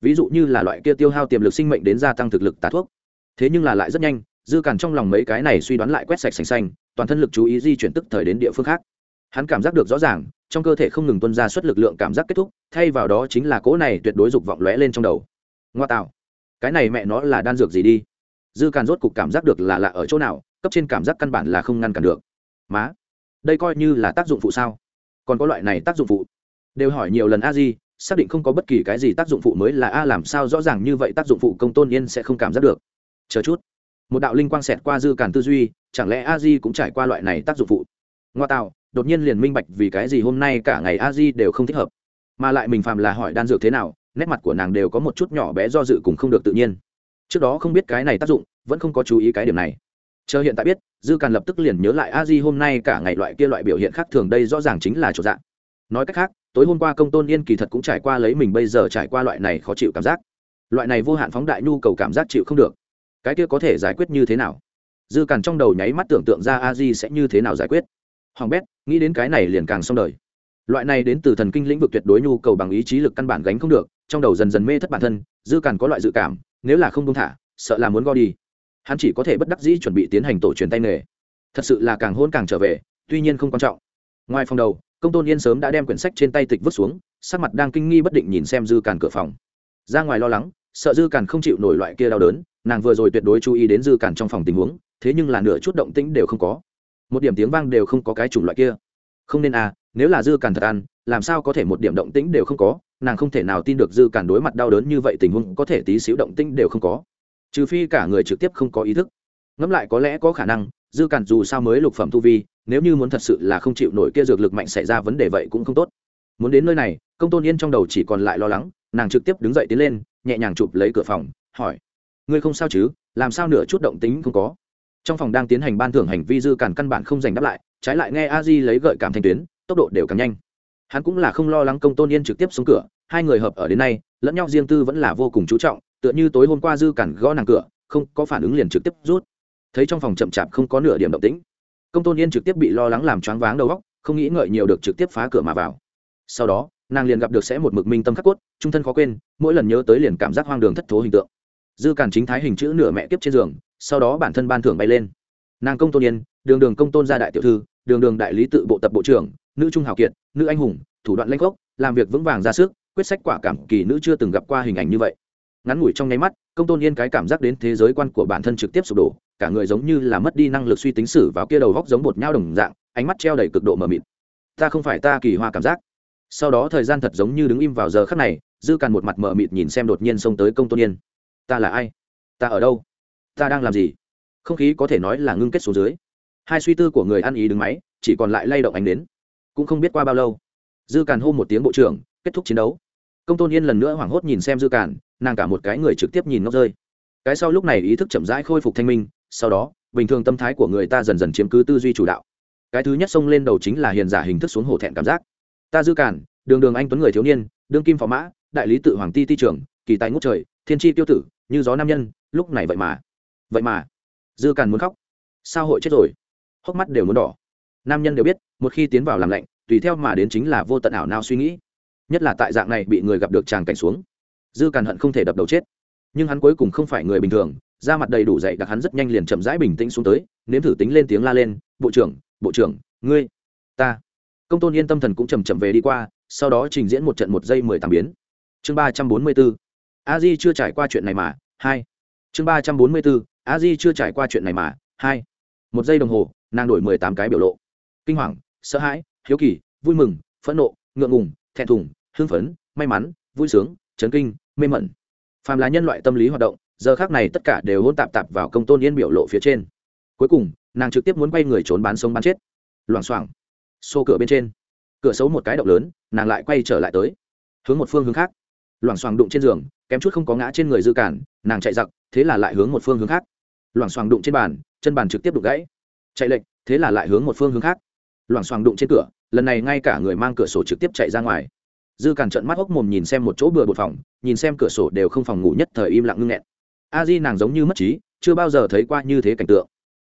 Ví dụ như là loại kia tiêu hao tiềm lực sinh mệnh đến gia tăng thực lực tà thuốc. Thế nhưng là lại rất nhanh, dư cản trong lòng mấy cái này suy đoán lại quét sạch sành xanh, toàn thân lực chú ý di chuyển tức thời đến địa phương khác. Hắn cảm giác được rõ ràng, trong cơ thể không ngừng tuân ra suất lực lượng cảm giác kết thúc, thay vào đó chính là cỗ này tuyệt đối dục vọng lóe lên trong đầu. Ngoa tạo. Cái này mẹ nó là đan dược gì đi? Dư càn rốt cục cảm giác được là lạ ở chỗ nào, cấp trên cảm giác căn bản là không ngăn cản được. Má đây coi như là tác dụng phụ sao? Còn có loại này tác dụng phụ? Đều hỏi nhiều lần a di, xác định không có bất kỳ cái gì tác dụng phụ mới là a làm sao rõ ràng như vậy tác dụng phụ công tôn yên sẽ không cảm giác được. Chờ chút. Một đạo linh quang xẹt qua dư cản tư duy, chẳng lẽ a di cũng trải qua loại này tác dụng phụ? Ngoa tạo, đột nhiên liền minh bạch vì cái gì hôm nay cả ngày a di đều không thích hợp. Mà lại mình phàm là hỏi đan dược thế nào, nét mặt của nàng đều có một chút nhỏ bé do dự cùng không được tự nhiên. Trước đó không biết cái này tác dụng, vẫn không có chú ý cái điểm này. Chờ hiện tại biết dư càn lập tức liền nhớ lại a di hôm nay cả ngày loại kia loại biểu hiện khác thường đây rõ ràng chính là chỗ dạng nói cách khác, tối hôm qua công tôn yên kỳ thật cũng trải qua lấy mình bây giờ trải qua loại này khó chịu cảm giác. Loại này vô hạn phóng đại nhu cầu cảm giác chịu không được. Cái kia có thể giải quyết như thế nào? Dư càn trong đầu nháy mắt tưởng tượng ra a di sẽ như thế nào giải quyết. Hoàng bét, nghĩ đến cái này liền càng xong đời. Loại này đến từ thần kinh lĩnh vực tuyệt đối nhu cầu bằng ý chí lực căn bản gánh không được, trong đầu dần dần mê thất bản thân, dư càn có loại dự cảm, nếu là không đông thả, sợ là muốn go đi hắn chỉ có thể bất đắc dĩ chuẩn bị tiến hành tổ truyền tay nghề. Thật sự là càng hôn càng trở về, tuy nhiên không quan trọng. Ngoài phòng đầu, công tôn yên sớm đã đem quyển sách trên tay tịch vứt xuống, sắc mặt đang kinh nghi bất định nhìn xem dư càn cửa phòng. Ra ngoài lo lắng, sợ dư càn không chịu nổi loại kia đau đớn, nàng vừa rồi tuyệt đối chú ý đến dư càn trong phòng tình huống, thế nhưng là nửa chút động tĩnh đều không có. Một điểm tiếng vang đều không có cái chủng loại kia. Không nên à nếu là dư càn thật ăn, làm sao có thể một điểm động tĩnh đều không có, nàng không thể nào tin được dư càn đối mặt đau đớn như vậy tình huống có thể tí xíu động tĩnh đều không có trừ phi cả người trực tiếp không có ý thức. Ngẫm lại có lẽ có khả năng, dư cản dù sao mới lục phẩm tu vi, nếu như muốn thật sự là không chịu nổi kia dược lực mạnh xảy ra vấn đề vậy cũng không tốt. Muốn đến nơi này, công tôn yên trong đầu chỉ còn lại lo lắng, nàng trực tiếp đứng dậy tiến lên, nhẹ nhàng chụp lấy cửa phòng, hỏi, ngươi không sao chứ? Làm sao nửa chút động tính không có? Trong phòng đang tiến hành ban thưởng hành vi, dư cản căn bản không giành đáp lại, trái lại nghe a di lấy gợi cảm thanh tuyến, tốc độ đều càng nhanh. Hắn cũng là không lo lắng công tôn yên trực tiếp xuống cửa, hai người hợp ở đến nay, lẫn nhau riêng tư vẫn là vô cùng chú trọng tựa như tối hôm qua dư cản gõ nàng cửa, không có phản ứng liền trực tiếp rút. Thấy trong phòng chậm chạp không có nửa điểm động tĩnh, công tôn yên trực tiếp bị lo lắng làm choáng váng đầu óc, không nghĩ ngợi nhiều được trực tiếp phá cửa mà vào. Sau đó, nàng liền gặp được sẽ một mực minh tâm khắc cốt, trung thân khó quên, mỗi lần nhớ tới liền cảm giác hoang đường thất thố hình tượng. Dư cản chính thái hình chữ nửa mẹ kiếp trên giường, sau đó bản thân ban thưởng bay lên. Nàng công tôn yên, đường đường công tôn gia đại tiểu thư, đường đường đại lý tự bộ tập bộ trưởng, nữ trung hào kiệt, nữ anh hùng, thủ đoạn lanh gốc làm việc vững vàng ra sức, quyết sách quả cảm kỳ nữ chưa từng gặp qua hình ảnh như vậy ngắn ngủi trong nháy mắt, công tôn yên cái cảm giác đến thế giới quan của bản thân trực tiếp sụp đổ, cả người giống như là mất đi năng lực suy tính xử vào kia đầu góc giống bột nhau đồng dạng, ánh mắt treo đầy cực độ mờ mịt. Ta không phải ta kỳ hoa cảm giác. Sau đó thời gian thật giống như đứng im vào giờ khắc này, dư càn một mặt mờ mịt nhìn xem đột nhiên xông tới công tôn yên. Ta là ai? Ta ở đâu? Ta đang làm gì? Không khí có thể nói là ngưng kết xuống dưới. Hai suy tư của người ăn ý đứng máy, chỉ còn lại lay động ánh đến cũng không biết qua bao lâu, dư càn hô một tiếng bộ trưởng, kết thúc chiến đấu công tôn yên lần nữa hoảng hốt nhìn xem dư cản, nàng cả một cái người trực tiếp nhìn ngốc rơi. Cái sau lúc này ý thức chậm rãi khôi phục thanh minh sau đó bình thường tâm thái của người ta dần dần chiếm cứ tư duy chủ đạo. Cái thứ nhất xông lên đầu chính là hiền giả hình thức xuống hổ thẹn cảm giác. Ta dư cản đường đường anh tuấn người thiếu niên đương kim phó mã đại lý tự hoàng ti ti trưởng kỳ tài ngút trời thiên tri tiêu tử như gió nam nhân lúc này vậy mà. Vậy mà. Dư cản muốn khóc. Sao hội chết rồi? Hốc mắt đều muốn đỏ. Nam nhân đều biết một khi tiến vào làm lạnh tùy theo mà đến chính là vô tận ảo nào suy nghĩ nhất là tại dạng này bị người gặp được tràng cảnh xuống. Dư càn hận không thể đập đầu chết. Nhưng hắn cuối cùng không phải người bình thường, da mặt đầy đủ dậy đặc hắn rất nhanh liền chậm rãi bình tĩnh xuống tới, nếm thử tính lên tiếng la lên, bộ trưởng bộ trưởng, ngươi, ta. Công tôn yên tâm thần cũng chầm chậm về đi qua, sau đó trình diễn một trận một giây mười tám biến. Chương ba trăm bốn mươi bốn a di chưa trải qua chuyện này mà, hai. Chương ba trăm bốn mươi bốn a di chưa trải qua chuyện này mà, hai. Một giây đồng hồ, nàng đổi mười tám cái biểu lộ. Kinh hoàng, sợ hãi, hiếu kỳ, vui mừng, phẫn nộ, ngượng ngùng, thẹn thùng hưng phấn, may mắn, vui sướng, chấn kinh, mê mẩn. Phàm là nhân loại tâm lý hoạt động, giờ khác này tất cả đều hôn tạp tạp vào công tôn yên biểu lộ phía trên. Cuối cùng, nàng trực tiếp muốn quay người trốn bán sống bán chết. Loảng xoảng. Xô cửa bên trên. Cửa xấu một cái động lớn, nàng lại quay trở lại tới. Hướng một phương hướng khác. Loảng xoảng đụng trên giường, kém chút không có ngã trên người dư cản, nàng chạy giặc, thế là lại hướng một phương hướng khác. Loảng xoảng đụng trên bàn, chân bàn trực tiếp đục gãy. Chạy lệnh thế là lại hướng một phương hướng khác. Loảng xoảng đụng trên cửa, lần này ngay cả người mang cửa sổ trực tiếp chạy ra ngoài dư càn trận mắt hốc mồm nhìn xem một chỗ bừa bột phòng, nhìn xem cửa sổ đều không phòng ngủ nhất thời im lặng ngưng nghẹn. A di nàng giống như mất trí, chưa bao giờ thấy qua như thế cảnh tượng.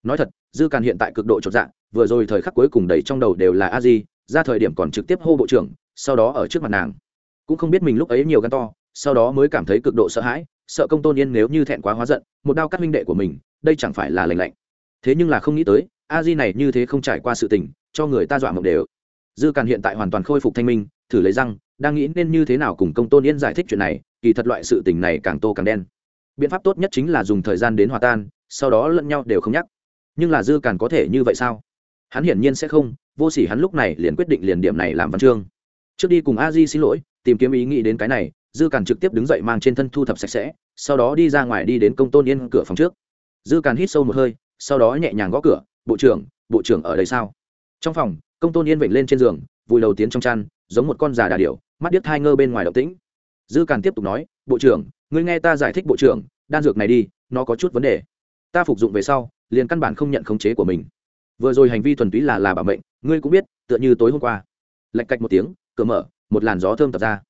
Nói thật, dư càn hiện tại cực độ chột dạng vừa rồi thời khắc cuối cùng đầy trong đầu đều là a di, ra thời điểm còn trực tiếp hô bộ trưởng, sau đó ở trước mặt nàng. Cũng không biết mình lúc ấy nhiều gan to, sau đó mới cảm thấy cực độ sợ hãi, sợ công tôn yên nếu như thẹn quá hóa giận, một đao cắt minh đệ của mình, đây chẳng phải là lành lạnh. Thế nhưng là không nghĩ tới, a di này như thế không trải qua sự tình, cho người ta dọa mộng đều. Dư càn hiện tại hoàn toàn khôi phục thanh minh, thử lấy răng đang nghĩ nên như thế nào cùng công tôn yên giải thích chuyện này, kỳ thật loại sự tình này càng tô càng đen. Biện pháp tốt nhất chính là dùng thời gian đến hòa tan, sau đó lẫn nhau đều không nhắc. Nhưng là dư càn có thể như vậy sao? Hắn hiển nhiên sẽ không, vô s ỉ hắn lúc này liền quyết định liền điểm này làm văn chương. Trước đi cùng a di xin lỗi, tìm kiếm ý nghĩ đến cái này, dư càn trực tiếp đứng dậy mang trên thân thu thập sạch sẽ, sau đó đi ra ngoài đi đến công tôn yên cửa phòng trước. Dư càn hít sâu một hơi, sau đó nhẹ nhàng gõ cửa, bộ trưởng bộ trưởng ở đây sao? Trong phòng, công tôn yên vịnh lên trên giường, vùi đầu tiến trong chăn, giống một con già đà điểu mắt điếc hai ngơ bên ngoài động tĩnh. Dư càn tiếp tục nói, bộ trưởng, ngươi nghe ta giải thích bộ trưởng, đan dược này đi, nó có chút vấn đề. Ta phục dụng về sau, liền căn bản không nhận khống chế của mình. Vừa rồi hành vi thuần túy là là bảo mệnh, ngươi cũng biết, tựa như tối hôm qua. Lạch cạch một tiếng, cửa mở, một làn gió thơm tập ra.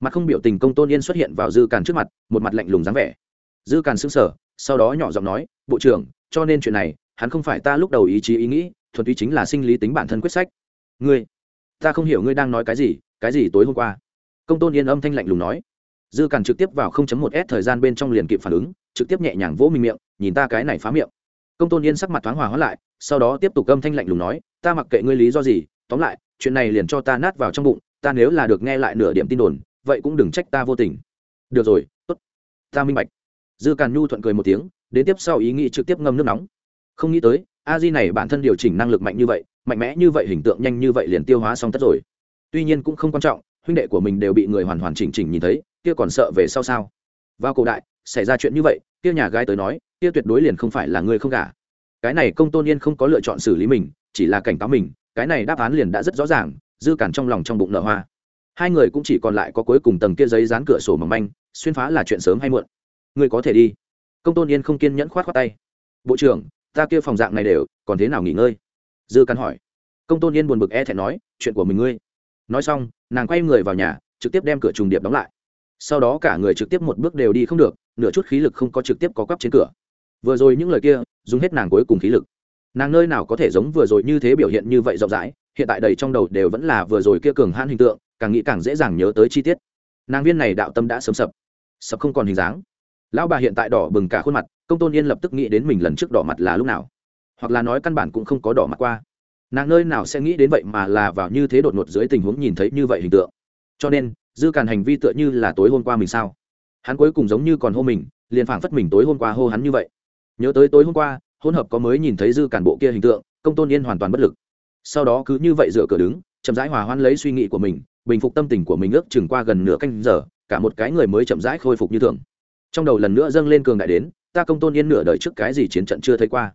Mặt không biểu tình công tôn yên xuất hiện vào dư càn trước mặt, một mặt lạnh lùng dáng vẻ. Dư càn sững sờ, sau đó nhỏ giọng nói, bộ trưởng, cho nên chuyện này, hắn không phải ta lúc đầu ý chí ý nghĩ, thuần túy chính là sinh lý tính bản thân quyết sách. Ngươi, ta không hiểu ngươi đang nói cái gì cái gì tối hôm qua? Công tôn yên âm thanh lạnh lùng nói. Dư càn trực tiếp vào 0.1 s thời gian bên trong liền kịp phản ứng, trực tiếp nhẹ nhàng vỗ mình miệng, nhìn ta cái này phá miệng. Công tôn yên sắc mặt thoáng hòa hóa lại, sau đó tiếp tục âm thanh lạnh lùng nói, ta mặc kệ ngươi lý do gì, tóm lại, chuyện này liền cho ta nát vào trong bụng, ta nếu là được nghe lại nửa điểm tin đồn, vậy cũng đừng trách ta vô tình. Được rồi, tốt. Ta minh bạch. Dư càn nhu thuận cười một tiếng, đến tiếp sau ý nghĩ trực tiếp ngâm nước nóng. Không nghĩ tới, a di này bản thân điều chỉnh năng lực mạnh như vậy, mạnh mẽ như vậy, hình tượng nhanh như vậy liền tiêu hóa xong tất rồi tuy nhiên cũng không quan trọng, huynh đệ của mình đều bị người hoàn hoàn chỉnh chỉnh nhìn thấy, kia còn sợ về sau sao? Vào cổ đại, xảy ra chuyện như vậy, kia nhà gái tới nói, kia tuyệt đối liền không phải là người không cả cái này công tôn yên không có lựa chọn xử lý mình, chỉ là cảnh cáo mình, cái này đáp án liền đã rất rõ ràng, dư cản trong lòng trong bụng nở hoa. Hai người cũng chỉ còn lại có cuối cùng tầng kia giấy dán cửa sổ mỏng manh, xuyên phá là chuyện sớm hay muộn. Người có thể đi. Công tôn yên không kiên nhẫn khoát khoát tay. Bộ trưởng, ta kia phòng dạng này đều, còn thế nào nghỉ ngơi? Dư cản hỏi. Công tôn yên buồn bực e thẹn nói, chuyện của mình ngươi nói xong, nàng quay người vào nhà, trực tiếp đem cửa trùng điệp đóng lại. Sau đó cả người trực tiếp một bước đều đi không được, nửa chút khí lực không có trực tiếp có cắp trên cửa. Vừa rồi những lời kia, dùng hết nàng cuối cùng khí lực. Nàng nơi nào có thể giống vừa rồi như thế biểu hiện như vậy rộng rãi, hiện tại đầy trong đầu đều vẫn là vừa rồi kia cường hãn hình tượng, càng nghĩ càng dễ dàng nhớ tới chi tiết. Nàng viên này đạo tâm đã sớm sập. Sập không còn hình dáng. Lão bà hiện tại đỏ bừng cả khuôn mặt, công tôn yên lập tức nghĩ đến mình lần trước đỏ mặt là lúc nào. Hoặc là nói căn bản cũng không có đỏ mặt qua nàng nơi nào sẽ nghĩ đến vậy mà là vào như thế đột ngột dưới tình huống nhìn thấy như vậy hình tượng. Cho nên, dư càn hành vi tựa như là tối hôm qua mình sao? Hắn cuối cùng giống như còn hô mình, liền phảng phất mình tối hôm qua hô hắn như vậy. Nhớ tới tối hôm qua, hỗn hợp có mới nhìn thấy dư cản bộ kia hình tượng, công tôn yên hoàn toàn bất lực. Sau đó cứ như vậy dựa cửa đứng, chậm rãi hòa hoan lấy suy nghĩ của mình, bình phục tâm tình của mình ước chừng qua gần nửa canh giờ, cả một cái người mới chậm rãi khôi phục như thường. Trong đầu lần nữa dâng lên cường đại đến, ta công tôn yên nửa đời trước cái gì chiến trận chưa thấy qua.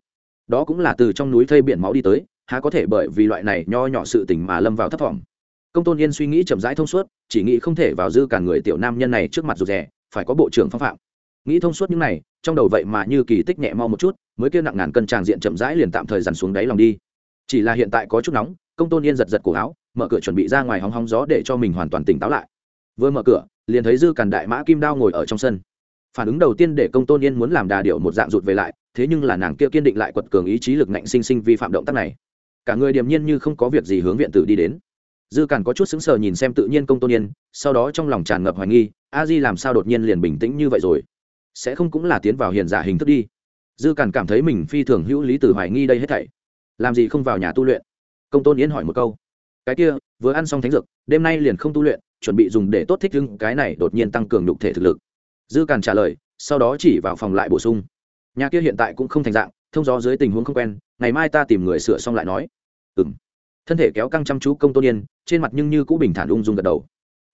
Đó cũng là từ trong núi thây biển máu đi tới há có thể bởi vì loại này nho nhỏ sự tình mà lâm vào thất vọng công tôn yên suy nghĩ chậm rãi thông suốt, chỉ nghĩ không thể vào dư cả người tiểu nam nhân này trước mặt rụt rè, phải có bộ trưởng phong phạm. Nghĩ thông suốt những này, trong đầu vậy mà như kỳ tích nhẹ mau một chút, mới kia nặng ngàn cân tràng diện chậm rãi liền tạm thời dằn xuống đáy lòng đi. Chỉ là hiện tại có chút nóng, công tôn yên giật giật cổ áo, mở cửa chuẩn bị ra ngoài hóng hóng gió để cho mình hoàn toàn tỉnh táo lại. Vừa mở cửa, liền thấy dư càn đại mã kim đao ngồi ở trong sân. Phản ứng đầu tiên để công tôn yên muốn làm đà điệu một dạng rụt về lại, thế nhưng là nàng kia kiên định lại quật cường ý chí lực ngạnh sinh sinh vi phạm động tác này cả người điềm nhiên như không có việc gì hướng viện tử đi đến. Dư càn có chút sững sờ nhìn xem tự nhiên công tôn yên, sau đó trong lòng tràn ngập hoài nghi, a di làm sao đột nhiên liền bình tĩnh như vậy rồi? Sẽ không cũng là tiến vào hiền giả hình thức đi? Dư càn cảm thấy mình phi thường hữu lý từ hoài nghi đây hết thảy. Làm gì không vào nhà tu luyện? Công tôn yên hỏi một câu. Cái kia, vừa ăn xong thánh dược, đêm nay liền không tu luyện, chuẩn bị dùng để tốt thích lưng cái này đột nhiên tăng cường nhục thể thực lực. Dư càn trả lời, sau đó chỉ vào phòng lại bổ sung. Nhà kia hiện tại cũng không thành dạng thông gió dưới tình huống không quen, ngày mai ta tìm người sửa xong lại nói. Ừ m thân thể kéo căng chăm chú công tôn yên, trên mặt nhưng như cũ bình thản ung dung gật đầu.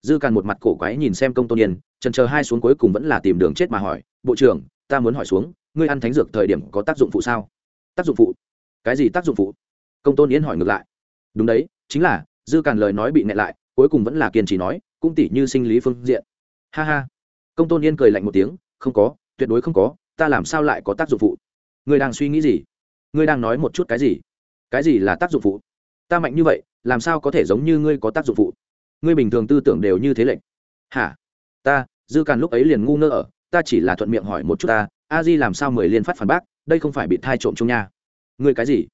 Dư càn một mặt cổ quái nhìn xem công tôn yên trần chờ hai xuống cuối cùng vẫn là tìm đường chết mà hỏi, bộ trưởng, ta muốn hỏi xuống, ngươi ăn thánh dược thời điểm có tác dụng phụ sao? Tác dụng phụ? Cái gì tác dụng phụ? Công tôn yên hỏi ngược lại. Đúng đấy, chính là, dư càn lời nói bị nẹ lại, cuối cùng vẫn là kiên trì nói, cũng tỉ như sinh lý phương diện. Ha ha. Công tôn yên cười lạnh một tiếng, không có, tuyệt đối không có, ta làm sao lại có tác dụng phụ? Ngươi đang suy nghĩ gì? Ngươi đang nói một chút cái gì? Cái gì là tác dụng phụ? Ta mạnh như vậy, làm sao có thể giống như ngươi có tác dụng phụ? Ngươi bình thường tư tưởng đều như thế lệnh. Hả? Ta, dư càn lúc ấy liền ngu ngơ ở, ta chỉ là thuận miệng hỏi một chút ta, a di làm sao mười liên phát phản bác, đây không phải bị thai trộm chung nha. Ngươi cái gì?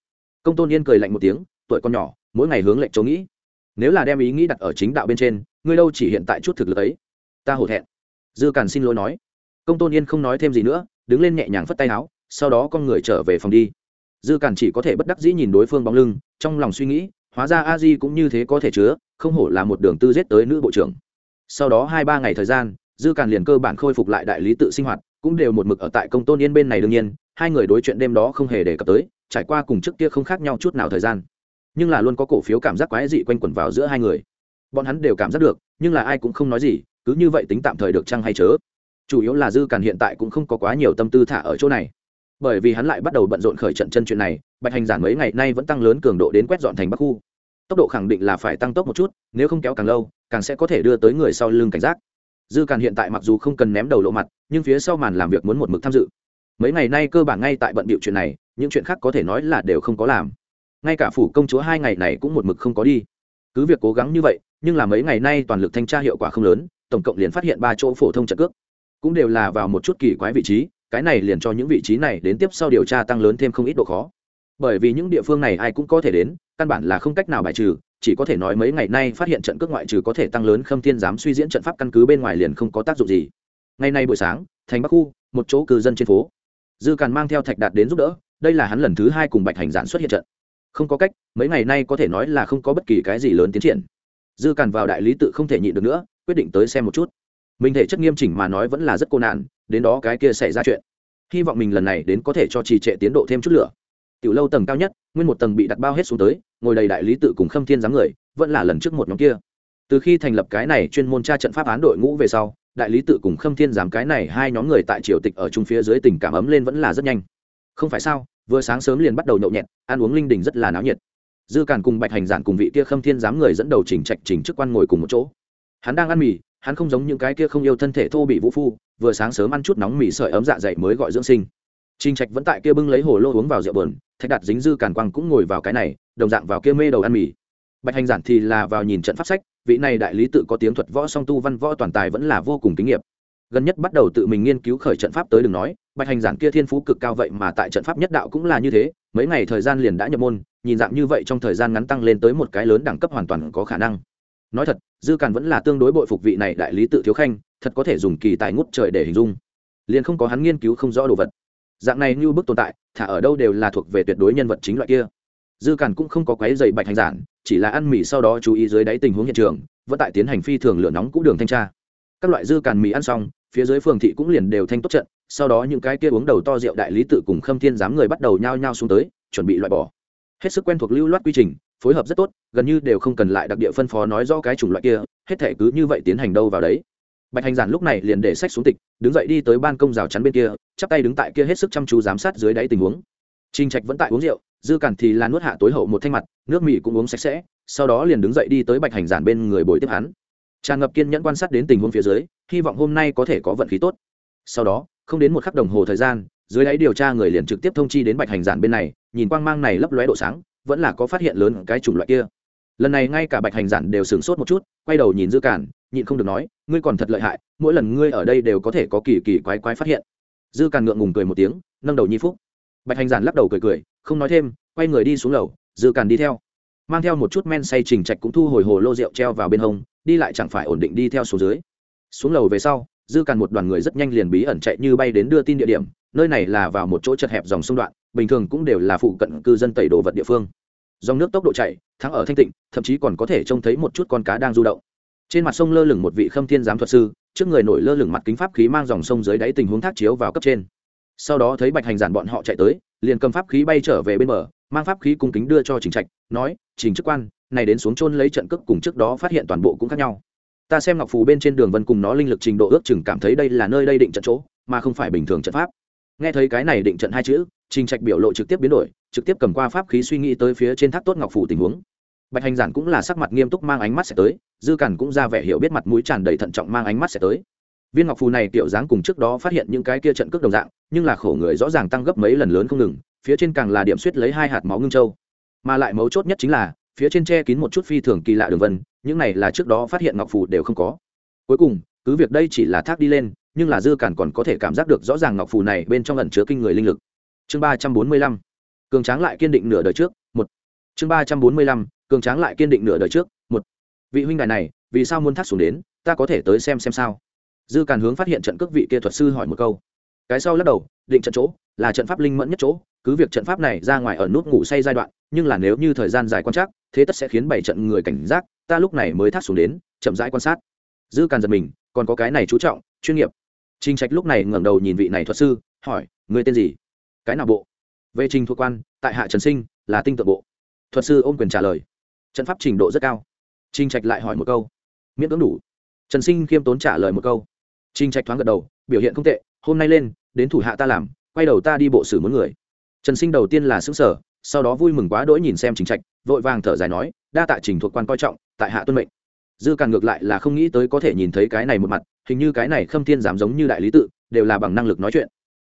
Công tôn yên cười lạnh một tiếng, tuổi con nhỏ, mỗi ngày hướng lệnh chỗ nghĩ. Nếu là đem ý nghĩ đặt ở chính đạo bên trên, ngươi đâu chỉ hiện tại chút thực lực ấy. Ta hổ thẹn. Dư càn xin lỗi nói. Công tôn yên không nói thêm gì nữa, đứng lên nhẹ nhàng phất tay áo sau đó con người trở về phòng đi. Dư càn chỉ có thể bất đắc dĩ nhìn đối phương bóng lưng, trong lòng suy nghĩ, hóa ra a di cũng như thế có thể chứa, không hổ là một đường tư giết tới nữ bộ trưởng. Sau đó hai ba ngày thời gian, dư càn liền cơ bản khôi phục lại đại lý tự sinh hoạt, cũng đều một mực ở tại công tôn yên bên này đương nhiên, hai người đối chuyện đêm đó không hề đề cập tới, trải qua cùng trước kia không khác nhau chút nào thời gian. Nhưng là luôn có cổ phiếu cảm giác quái dị quanh quẩn vào giữa hai người. Bọn hắn đều cảm giác được, nhưng là ai cũng không nói gì, cứ như vậy tính tạm thời được chăng hay chớ. Chủ yếu là dư càn hiện tại cũng không có quá nhiều tâm tư thả ở chỗ này bởi vì hắn lại bắt đầu bận rộn khởi trận chân chuyện này, bạch hành giản mấy ngày nay vẫn tăng lớn cường độ đến quét dọn thành bắc khu. Tốc độ khẳng định là phải tăng tốc một chút, nếu không kéo càng lâu, càng sẽ có thể đưa tới người sau lưng cảnh giác. Dư càn hiện tại mặc dù không cần ném đầu lộ mặt, nhưng phía sau màn làm việc muốn một mực tham dự. Mấy ngày nay cơ bản ngay tại bận bịu chuyện này, những chuyện khác có thể nói là đều không có làm. Ngay cả phủ công chúa hai ngày này cũng một mực không có đi. Cứ việc cố gắng như vậy, nhưng là mấy ngày nay toàn lực thanh tra hiệu quả không lớn, tổng cộng liền phát hiện ba chỗ phổ thông trận cước. Cũng đều là vào một chút kỳ quái vị trí cái này liền cho những vị trí này đến tiếp sau điều tra tăng lớn thêm không ít độ khó. Bởi vì những địa phương này ai cũng có thể đến, căn bản là không cách nào bài trừ, chỉ có thể nói mấy ngày nay phát hiện trận cước ngoại trừ có thể tăng lớn khâm thiên dám suy diễn trận pháp căn cứ bên ngoài liền không có tác dụng gì. Ngày nay buổi sáng, thành bắc khu, một chỗ cư dân trên phố. Dư càn mang theo thạch đạt đến giúp đỡ, đây là hắn lần thứ hai cùng bạch hành giản xuất hiện trận. Không có cách, mấy ngày nay có thể nói là không có bất kỳ cái gì lớn tiến triển. Dư càn vào đại lý tự không thể nhịn được nữa, quyết định tới xem một chút mình thể chất nghiêm chỉnh mà nói vẫn là rất cô nạn, đến đó cái kia xảy ra chuyện. Hy vọng mình lần này đến có thể cho trì trệ tiến độ thêm chút lửa. Tiểu lâu tầng cao nhất, nguyên một tầng bị đặt bao hết xuống tới, ngồi đầy đại lý tự cùng khâm thiên giám người, vẫn là lần trước một nhóm kia. Từ khi thành lập cái này chuyên môn tra trận pháp án đội ngũ về sau, đại lý tự cùng khâm thiên giám cái này hai nhóm người tại triều tịch ở trung phía dưới tình cảm ấm lên vẫn là rất nhanh. Không phải sao, vừa sáng sớm liền bắt đầu nhậu nhẹt, ăn uống linh đình rất là náo nhiệt. Dư càn cùng bạch hành giản cùng vị kia khâm thiên giám người dẫn đầu chỉnh trạch chỉnh chức quan ngồi cùng một chỗ. Hắn đang ăn mì hắn không giống những cái kia không yêu thân thể thô bị vũ phu vừa sáng sớm ăn chút nóng mì sợi ấm dạ dày mới gọi dưỡng sinh Trình Trạch vẫn tại kia bưng lấy hồ lô uống vào rượu bờn, Thạch Đạt dính dư càn quang cũng ngồi vào cái này, đồng dạng vào kia mê đầu ăn mì. Bạch Hành giản thì là vào nhìn trận pháp sách, vị này đại lý tự có tiếng thuật võ song tu văn võ toàn tài vẫn là vô cùng kinh nghiệm. Gần nhất bắt đầu tự mình nghiên cứu khởi trận pháp tới đừng nói, Bạch Hành giản kia thiên phú cực cao vậy mà tại trận pháp nhất đạo cũng là như thế, mấy ngày thời gian liền đã nhập môn, nhìn dạng như vậy trong thời gian ngắn tăng lên tới một cái lớn đẳng cấp hoàn toàn có khả năng. Nói thật, Dư Càn vẫn là tương đối bội phục vị này đại lý tự thiếu khanh, thật có thể dùng kỳ tài ngút trời để hình dung. Liền không có hắn nghiên cứu không rõ đồ vật. Dạng này như bức tồn tại thả ở đâu đều là thuộc về tuyệt đối nhân vật chính loại kia. Dư càn cũng không có quấy dày bạch hành giản chỉ là ăn mì sau đó chú ý dưới đáy tình huống hiện trường vẫn tại tiến hành phi thường lửa nóng cũng đường thanh tra. Các loại dư càn mì ăn xong phía dưới phường thị cũng liền đều thanh tốt trận sau đó những cái kia uống đầu to rượu đại lý tự cùng khâm thiên giám người bắt đầu nhao nhao xuống tới chuẩn bị loại bỏ. Hết sức quen thuộc lưu loát quy trình phối hợp rất tốt, gần như đều không cần lại đặc địa phân phó nói rõ cái chủng loại kia, hết thể cứ như vậy tiến hành đâu vào đấy. Bạch hành giản lúc này liền để sách xuống tịch, đứng dậy đi tới ban công rào chắn bên kia, chắp tay đứng tại kia hết sức chăm chú giám sát dưới đáy tình huống. Trinh trạch vẫn tại uống rượu, dư cản thì là nuốt hạ tối hậu một thanh mặt, nước mì cũng uống sạch sẽ, sau đó liền đứng dậy đi tới bạch hành giản bên người bồi tiếp hắn. Tràn ngập kiên nhẫn quan sát đến tình huống phía dưới, hy vọng hôm nay có thể có vận khí tốt. Sau đó, không đến một khắc đồng hồ thời gian, dưới đáy điều tra người liền trực tiếp thông chi đến bạch hành giản bên này, nhìn quang mang này lấp lóe độ sáng vẫn là có phát hiện lớn cái chủng loại kia. Lần này ngay cả bạch hành giản đều sửng sốt một chút, quay đầu nhìn dư cản nhịn không được nói, ngươi còn thật lợi hại, mỗi lần ngươi ở đây đều có thể có kỳ kỳ quái quái phát hiện. Dư cản ngượng ngùng cười một tiếng, nâng đầu nhi phúc. Bạch hành giản lắc đầu cười cười, không nói thêm, quay người đi xuống lầu, dư cản đi theo. Mang theo một chút men say trình trạch cũng thu hồi hồ lô rượu treo vào bên hông, đi lại chẳng phải ổn định đi theo số dưới. Xuống lầu về sau, dư cản một đoàn người rất nhanh liền bí ẩn chạy như bay đến đưa tin địa điểm nơi này là vào một chỗ chật hẹp dòng sông đoạn, bình thường cũng đều là phụ cận cư dân tẩy đồ vật địa phương. Dòng nước tốc độ chạy, thắng ở thanh tịnh, thậm chí còn có thể trông thấy một chút con cá đang du động. Trên mặt sông lơ lửng một vị khâm thiên giám thuật sư, trước người nổi lơ lửng mặt kính pháp khí mang dòng sông dưới đáy tình huống thác chiếu vào cấp trên. Sau đó thấy bạch hành giản bọn họ chạy tới, liền cầm pháp khí bay trở về bên bờ, mang pháp khí cung kính đưa cho trình trạch, nói, trình chức quan, này đến xuống chôn lấy trận cước cùng trước đó phát hiện toàn bộ cũng khác nhau. Ta xem ngọc phù bên trên đường vân cùng nó linh lực trình độ ước chừng cảm thấy đây là nơi đây định trận chỗ, mà không phải bình thường trận pháp nghe thấy cái này định trận hai chữ, trình trạch biểu lộ trực tiếp biến đổi, trực tiếp cầm qua pháp khí suy nghĩ tới phía trên thác tốt ngọc phù tình huống. Bạch hành giản cũng là sắc mặt nghiêm túc mang ánh mắt sẽ tới, dư cản cũng ra vẻ hiểu biết mặt mũi tràn đầy thận trọng mang ánh mắt sẽ tới. Viên ngọc phù này tiểu dáng cùng trước đó phát hiện những cái kia trận cước đồng dạng, nhưng là khổ người rõ ràng tăng gấp mấy lần lớn không ngừng, phía trên càng là điểm suýt lấy hai hạt máu ngưng châu. Mà lại mấu chốt nhất chính là, phía trên che kín một chút phi thường kỳ lạ đường vân, những này là trước đó phát hiện ngọc phù đều không có. Cuối cùng, cứ việc đây chỉ là thác đi lên nhưng là dư cản còn có thể cảm giác được rõ ràng ngọc phù này bên trong ẩn chứa kinh người linh lực. Chương ba trăm bốn mươi lăm, cường tráng lại kiên định nửa đời trước, một. Chương ba trăm bốn mươi lăm, cường tráng lại kiên định nửa đời trước, một. Vị huynh đài này, vì sao muốn thác xuống đến, ta có thể tới xem xem sao? Dư càn hướng phát hiện trận cước vị kia thuật sư hỏi một câu. Cái sau lắc đầu, định trận chỗ, là trận pháp linh mẫn nhất chỗ, cứ việc trận pháp này ra ngoài ở nút ngủ say giai đoạn, nhưng là nếu như thời gian dài quan trắc, thế tất sẽ khiến bảy trận người cảnh giác, ta lúc này mới thác xuống đến, chậm rãi quan sát. Dư càn giật mình, còn có cái này chú trọng, chuyên nghiệp trình trạch lúc này ngẩng đầu nhìn vị này thuật sư, hỏi người tên gì? Cái nào bộ? Về trình thuộc quan, tại hạ trần sinh, là tinh tượng bộ. Thuật sư ôm quyền trả lời, trận pháp trình độ rất cao. Trình trạch lại hỏi một câu, miễn cưỡng đủ. Trần sinh khiêm tốn trả lời một câu. Trình trạch thoáng gật đầu, biểu hiện không tệ, hôm nay lên, đến thủ hạ ta làm, quay đầu ta đi bộ xử muốn người. Trần sinh đầu tiên là sững sở sau đó vui mừng quá đỗi nhìn xem trình trạch, vội vàng thở dài nói, đa tạ trình thuộc quan coi trọng, tại hạ tuân mệnh. Dư càn ngược lại là không nghĩ tới có thể nhìn thấy cái này một mặt hình như cái này khâm thiên Giảm giống như đại lý tự, đều là bằng năng lực nói chuyện.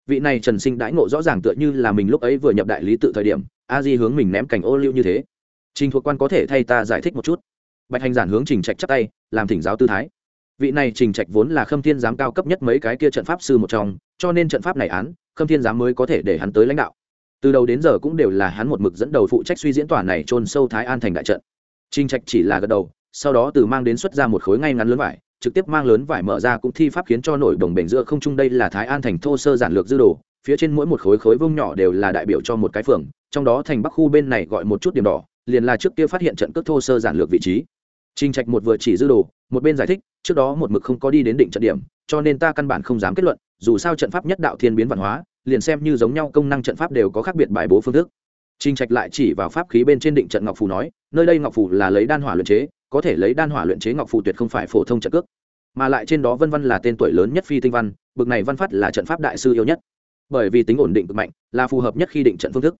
Vị này trần sinh đãi ngộ rõ ràng tựa như là mình lúc ấy vừa nhập đại lý tự thời điểm, a di hướng mình ném cảnh ô liu như thế. Trình thuộc quan có thể thay ta giải thích một chút. Bạch hành giản hướng trình trạch chắp tay, làm thỉnh giáo tư thái. Vị này trình trạch vốn là khâm thiên giám cao cấp nhất mấy cái kia trận pháp sư một trong, cho nên trận pháp này án, khâm thiên giám mới có thể để hắn tới lãnh đạo. Từ đầu đến giờ cũng đều là hắn một mực dẫn đầu phụ trách suy diễn tòa này trôn sâu thái an thành đại trận. Trình trạch chỉ là gật đầu, sau đó từ mang đến xuất ra một khối ngay ngắn lớn vải trực tiếp mang lớn vải mở ra cũng thi pháp khiến cho nổi đồng bể giữa không trung đây là thái an thành thô sơ giản lược dư đồ phía trên mỗi một khối khối vông nhỏ đều là đại biểu cho một cái phường trong đó thành bắc khu bên này gọi một chút điểm đỏ liền là trước kia phát hiện trận cước thô sơ giản lược vị trí Trình Trạch một vừa chỉ dư đồ, một bên giải thích, trước đó một mực không có đi đến định trận điểm, cho nên ta căn bản không dám kết luận, dù sao trận pháp nhất đạo thiên biến văn hóa, liền xem như giống nhau công năng trận pháp đều có khác biệt bài bố phương thức. Trình Trạch lại chỉ vào pháp khí bên trên định trận ngọc phù nói, nơi đây ngọc phù là lấy đan hỏa luyện chế, có thể lấy đan hỏa luyện chế ngọc phù tuyệt không phải phổ thông trận cước, mà lại trên đó vân vân là tên tuổi lớn nhất phi tinh văn, bực này văn phát là trận pháp đại sư yêu nhất. Bởi vì tính ổn định cực mạnh, là phù hợp nhất khi định trận phương thức.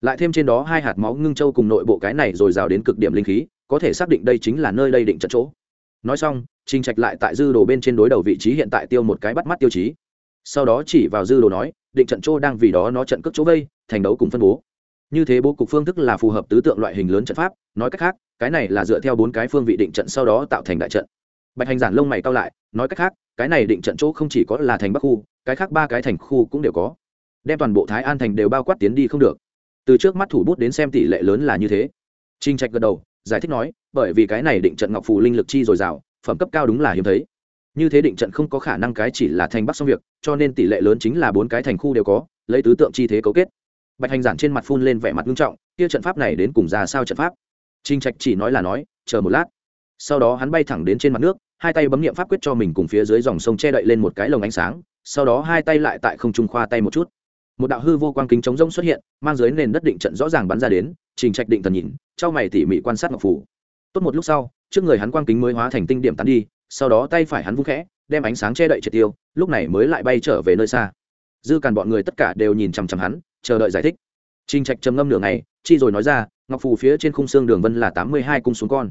Lại thêm trên đó hai hạt máu ngưng châu cùng nội bộ cái này rồi rào đến cực điểm linh khí, có thể xác định đây chính là nơi đây định trận chỗ nói xong trình trạch lại tại dư đồ bên trên đối đầu vị trí hiện tại tiêu một cái bắt mắt tiêu chí sau đó chỉ vào dư đồ nói định trận chỗ đang vì đó nó trận cước chỗ vây thành đấu cùng phân bố như thế bố cục phương thức là phù hợp tứ tượng loại hình lớn trận pháp, nói cách khác, cái này là dựa theo bốn cái phương vị định trận sau đó tạo thành đại trận. Bạch hành giản lông mày cao lại, nói cách khác, cái này định trận chỗ không chỉ có là thành bắc khu, cái khác ba cái thành khu cũng đều có. Đem toàn bộ thái an thành đều bao quát tiến đi không được. Từ trước mắt thủ bút đến xem tỷ lệ lớn là như thế. Trinh trạch gật đầu, giải thích nói, bởi vì cái này định trận ngọc phù linh lực chi dồi dào, phẩm cấp cao đúng là hiếm thấy. Như thế định trận không có khả năng cái chỉ là thành bắc xong việc, cho nên tỷ lệ lớn chính là bốn cái thành khu đều có, lấy tứ tượng chi thế cấu kết bạch hành giản trên mặt phun lên vẻ mặt nghiêm trọng, kia trận pháp này đến cùng ra sao trận pháp? Trinh trạch chỉ nói là nói, chờ một lát. Sau đó hắn bay thẳng đến trên mặt nước, hai tay bấm nghiệm pháp quyết cho mình cùng phía dưới dòng sông che đậy lên một cái lồng ánh sáng, sau đó hai tay lại tại không trung khoa tay một chút. Một đạo hư vô quang kính chống rông xuất hiện, mang dưới nền đất định trận rõ ràng bắn ra đến, trình trạch định thần nhìn trao mày tỉ mỉ quan sát ngọc phủ. Tốt một lúc sau, trước người hắn quang kính mới hóa thành tinh điểm tán đi, sau đó tay phải hắn vung khẽ, đem ánh sáng che đậy triệt tiêu, lúc này mới lại bay trở về nơi xa. Dư càn bọn người tất cả đều nhìn chằm chằm hắn chờ đợi giải thích. Trình trạch trầm ngâm nửa ngày, chi rồi nói ra, ngọc phù phía trên khung xương đường vân là tám mươi hai cung xuống con.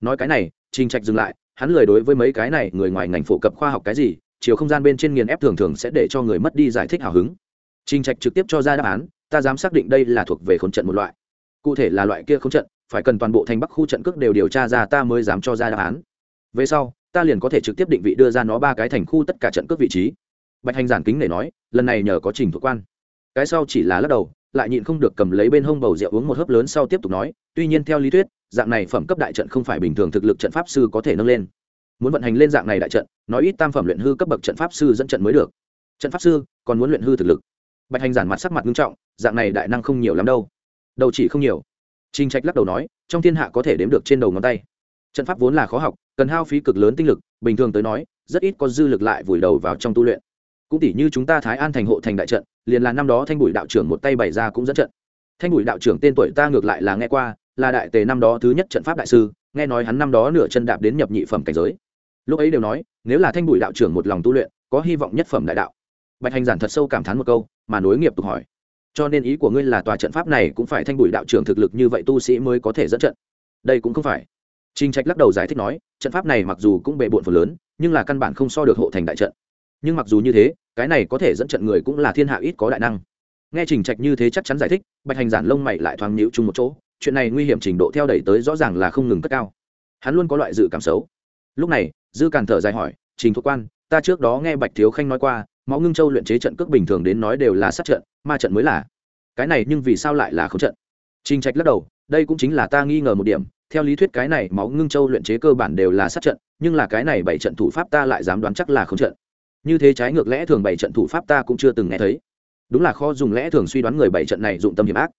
Nói cái này, trình trạch dừng lại, hắn lười đối với mấy cái này, người ngoài ngành phổ cập khoa học cái gì, chiều không gian bên trên nghiền ép thường thường sẽ để cho người mất đi giải thích hào hứng. Trình trạch trực tiếp cho ra đáp án, ta dám xác định đây là thuộc về khốn trận một loại. Cụ thể là loại kia khốn trận, phải cần toàn bộ thành bắc khu trận cước đều điều tra ra ta mới dám cho ra đáp án. Về sau, ta liền có thể trực tiếp định vị đưa ra nó ba cái thành khu tất cả trận cước vị trí. Bạch hành giản kính để nói, lần này nhờ có trình thuộc quan cái sau chỉ là lắc đầu lại nhịn không được cầm lấy bên hông bầu rượu uống một hớp lớn sau tiếp tục nói tuy nhiên theo lý thuyết dạng này phẩm cấp đại trận không phải bình thường thực lực trận pháp sư có thể nâng lên. Muốn vận hành lên dạng này đại trận nói ít tam phẩm luyện hư cấp bậc trận pháp sư dẫn trận mới được. Trận pháp sư còn muốn luyện hư thực lực. Bạch hành giản mặt sắc mặt nghiêm trọng dạng này đại năng không nhiều lắm đâu. Đầu chỉ không nhiều. Trình Trạch lắc đầu nói, trong thiên hạ có thể đếm được trên đầu ngón tay. Trận pháp vốn là khó học, cần hao phí cực lớn tinh lực, bình thường tới nói, rất ít có dư lực lại vùi đầu vào trong tu luyện. Cũng tỉ như chúng ta Thái An thành hộ thành đại trận, liền là năm đó Thanh Bùi đạo trưởng một tay bày ra cũng dẫn trận. Thanh Bùi đạo trưởng tên tuổi ta ngược lại là nghe qua, là đại tề năm đó thứ nhất trận pháp đại sư, nghe nói hắn năm đó nửa chân đạp đến nhập nhị phẩm cảnh giới. Lúc ấy đều nói, nếu là Thanh Bùi đạo trưởng một lòng tu luyện, có hy vọng nhất phẩm đại đạo. Bạch Hành giản thật sâu cảm thán một câu, mà nối nghiệp tục hỏi: cho nên ý của ngươi là tòa trận pháp này cũng phải thanh bùi đạo trưởng thực lực như vậy tu sĩ mới có thể dẫn trận đây cũng không phải trinh trạch lắc đầu giải thích nói trận pháp này mặc dù cũng bề bộn phần lớn nhưng là căn bản không so được hộ thành đại trận nhưng mặc dù như thế cái này có thể dẫn trận người cũng là thiên hạ ít có đại năng. Nghe trình trạch như thế chắc chắn giải thích, bạch hành giản lông mày lại thoáng nhíu chung một chỗ, chuyện này nguy hiểm trình độ theo đẩy tới rõ ràng là không ngừng cất cao. Hắn luôn có loại dự cảm xấu. Lúc này, dư càn thở dài hỏi, trình thuộc quan, ta trước đó nghe bạch thiếu khanh nói qua, máu ngưng châu luyện chế trận cước bình thường đến nói đều là sát trận, ma trận mới là. Cái này nhưng vì sao lại là không trận? Trình trạch lắc đầu, đây cũng chính là ta nghi ngờ một điểm, theo lý thuyết cái này máu ngưng châu luyện chế cơ bản đều là sát trận, nhưng là cái này bảy trận thủ pháp ta lại dám đoán chắc là không trận như thế trái ngược lẽ thường bảy trận thủ pháp ta cũng chưa từng nghe thấy. Đúng là kho dùng lẽ thường suy đoán người bảy trận này dụng tâm hiểm ác.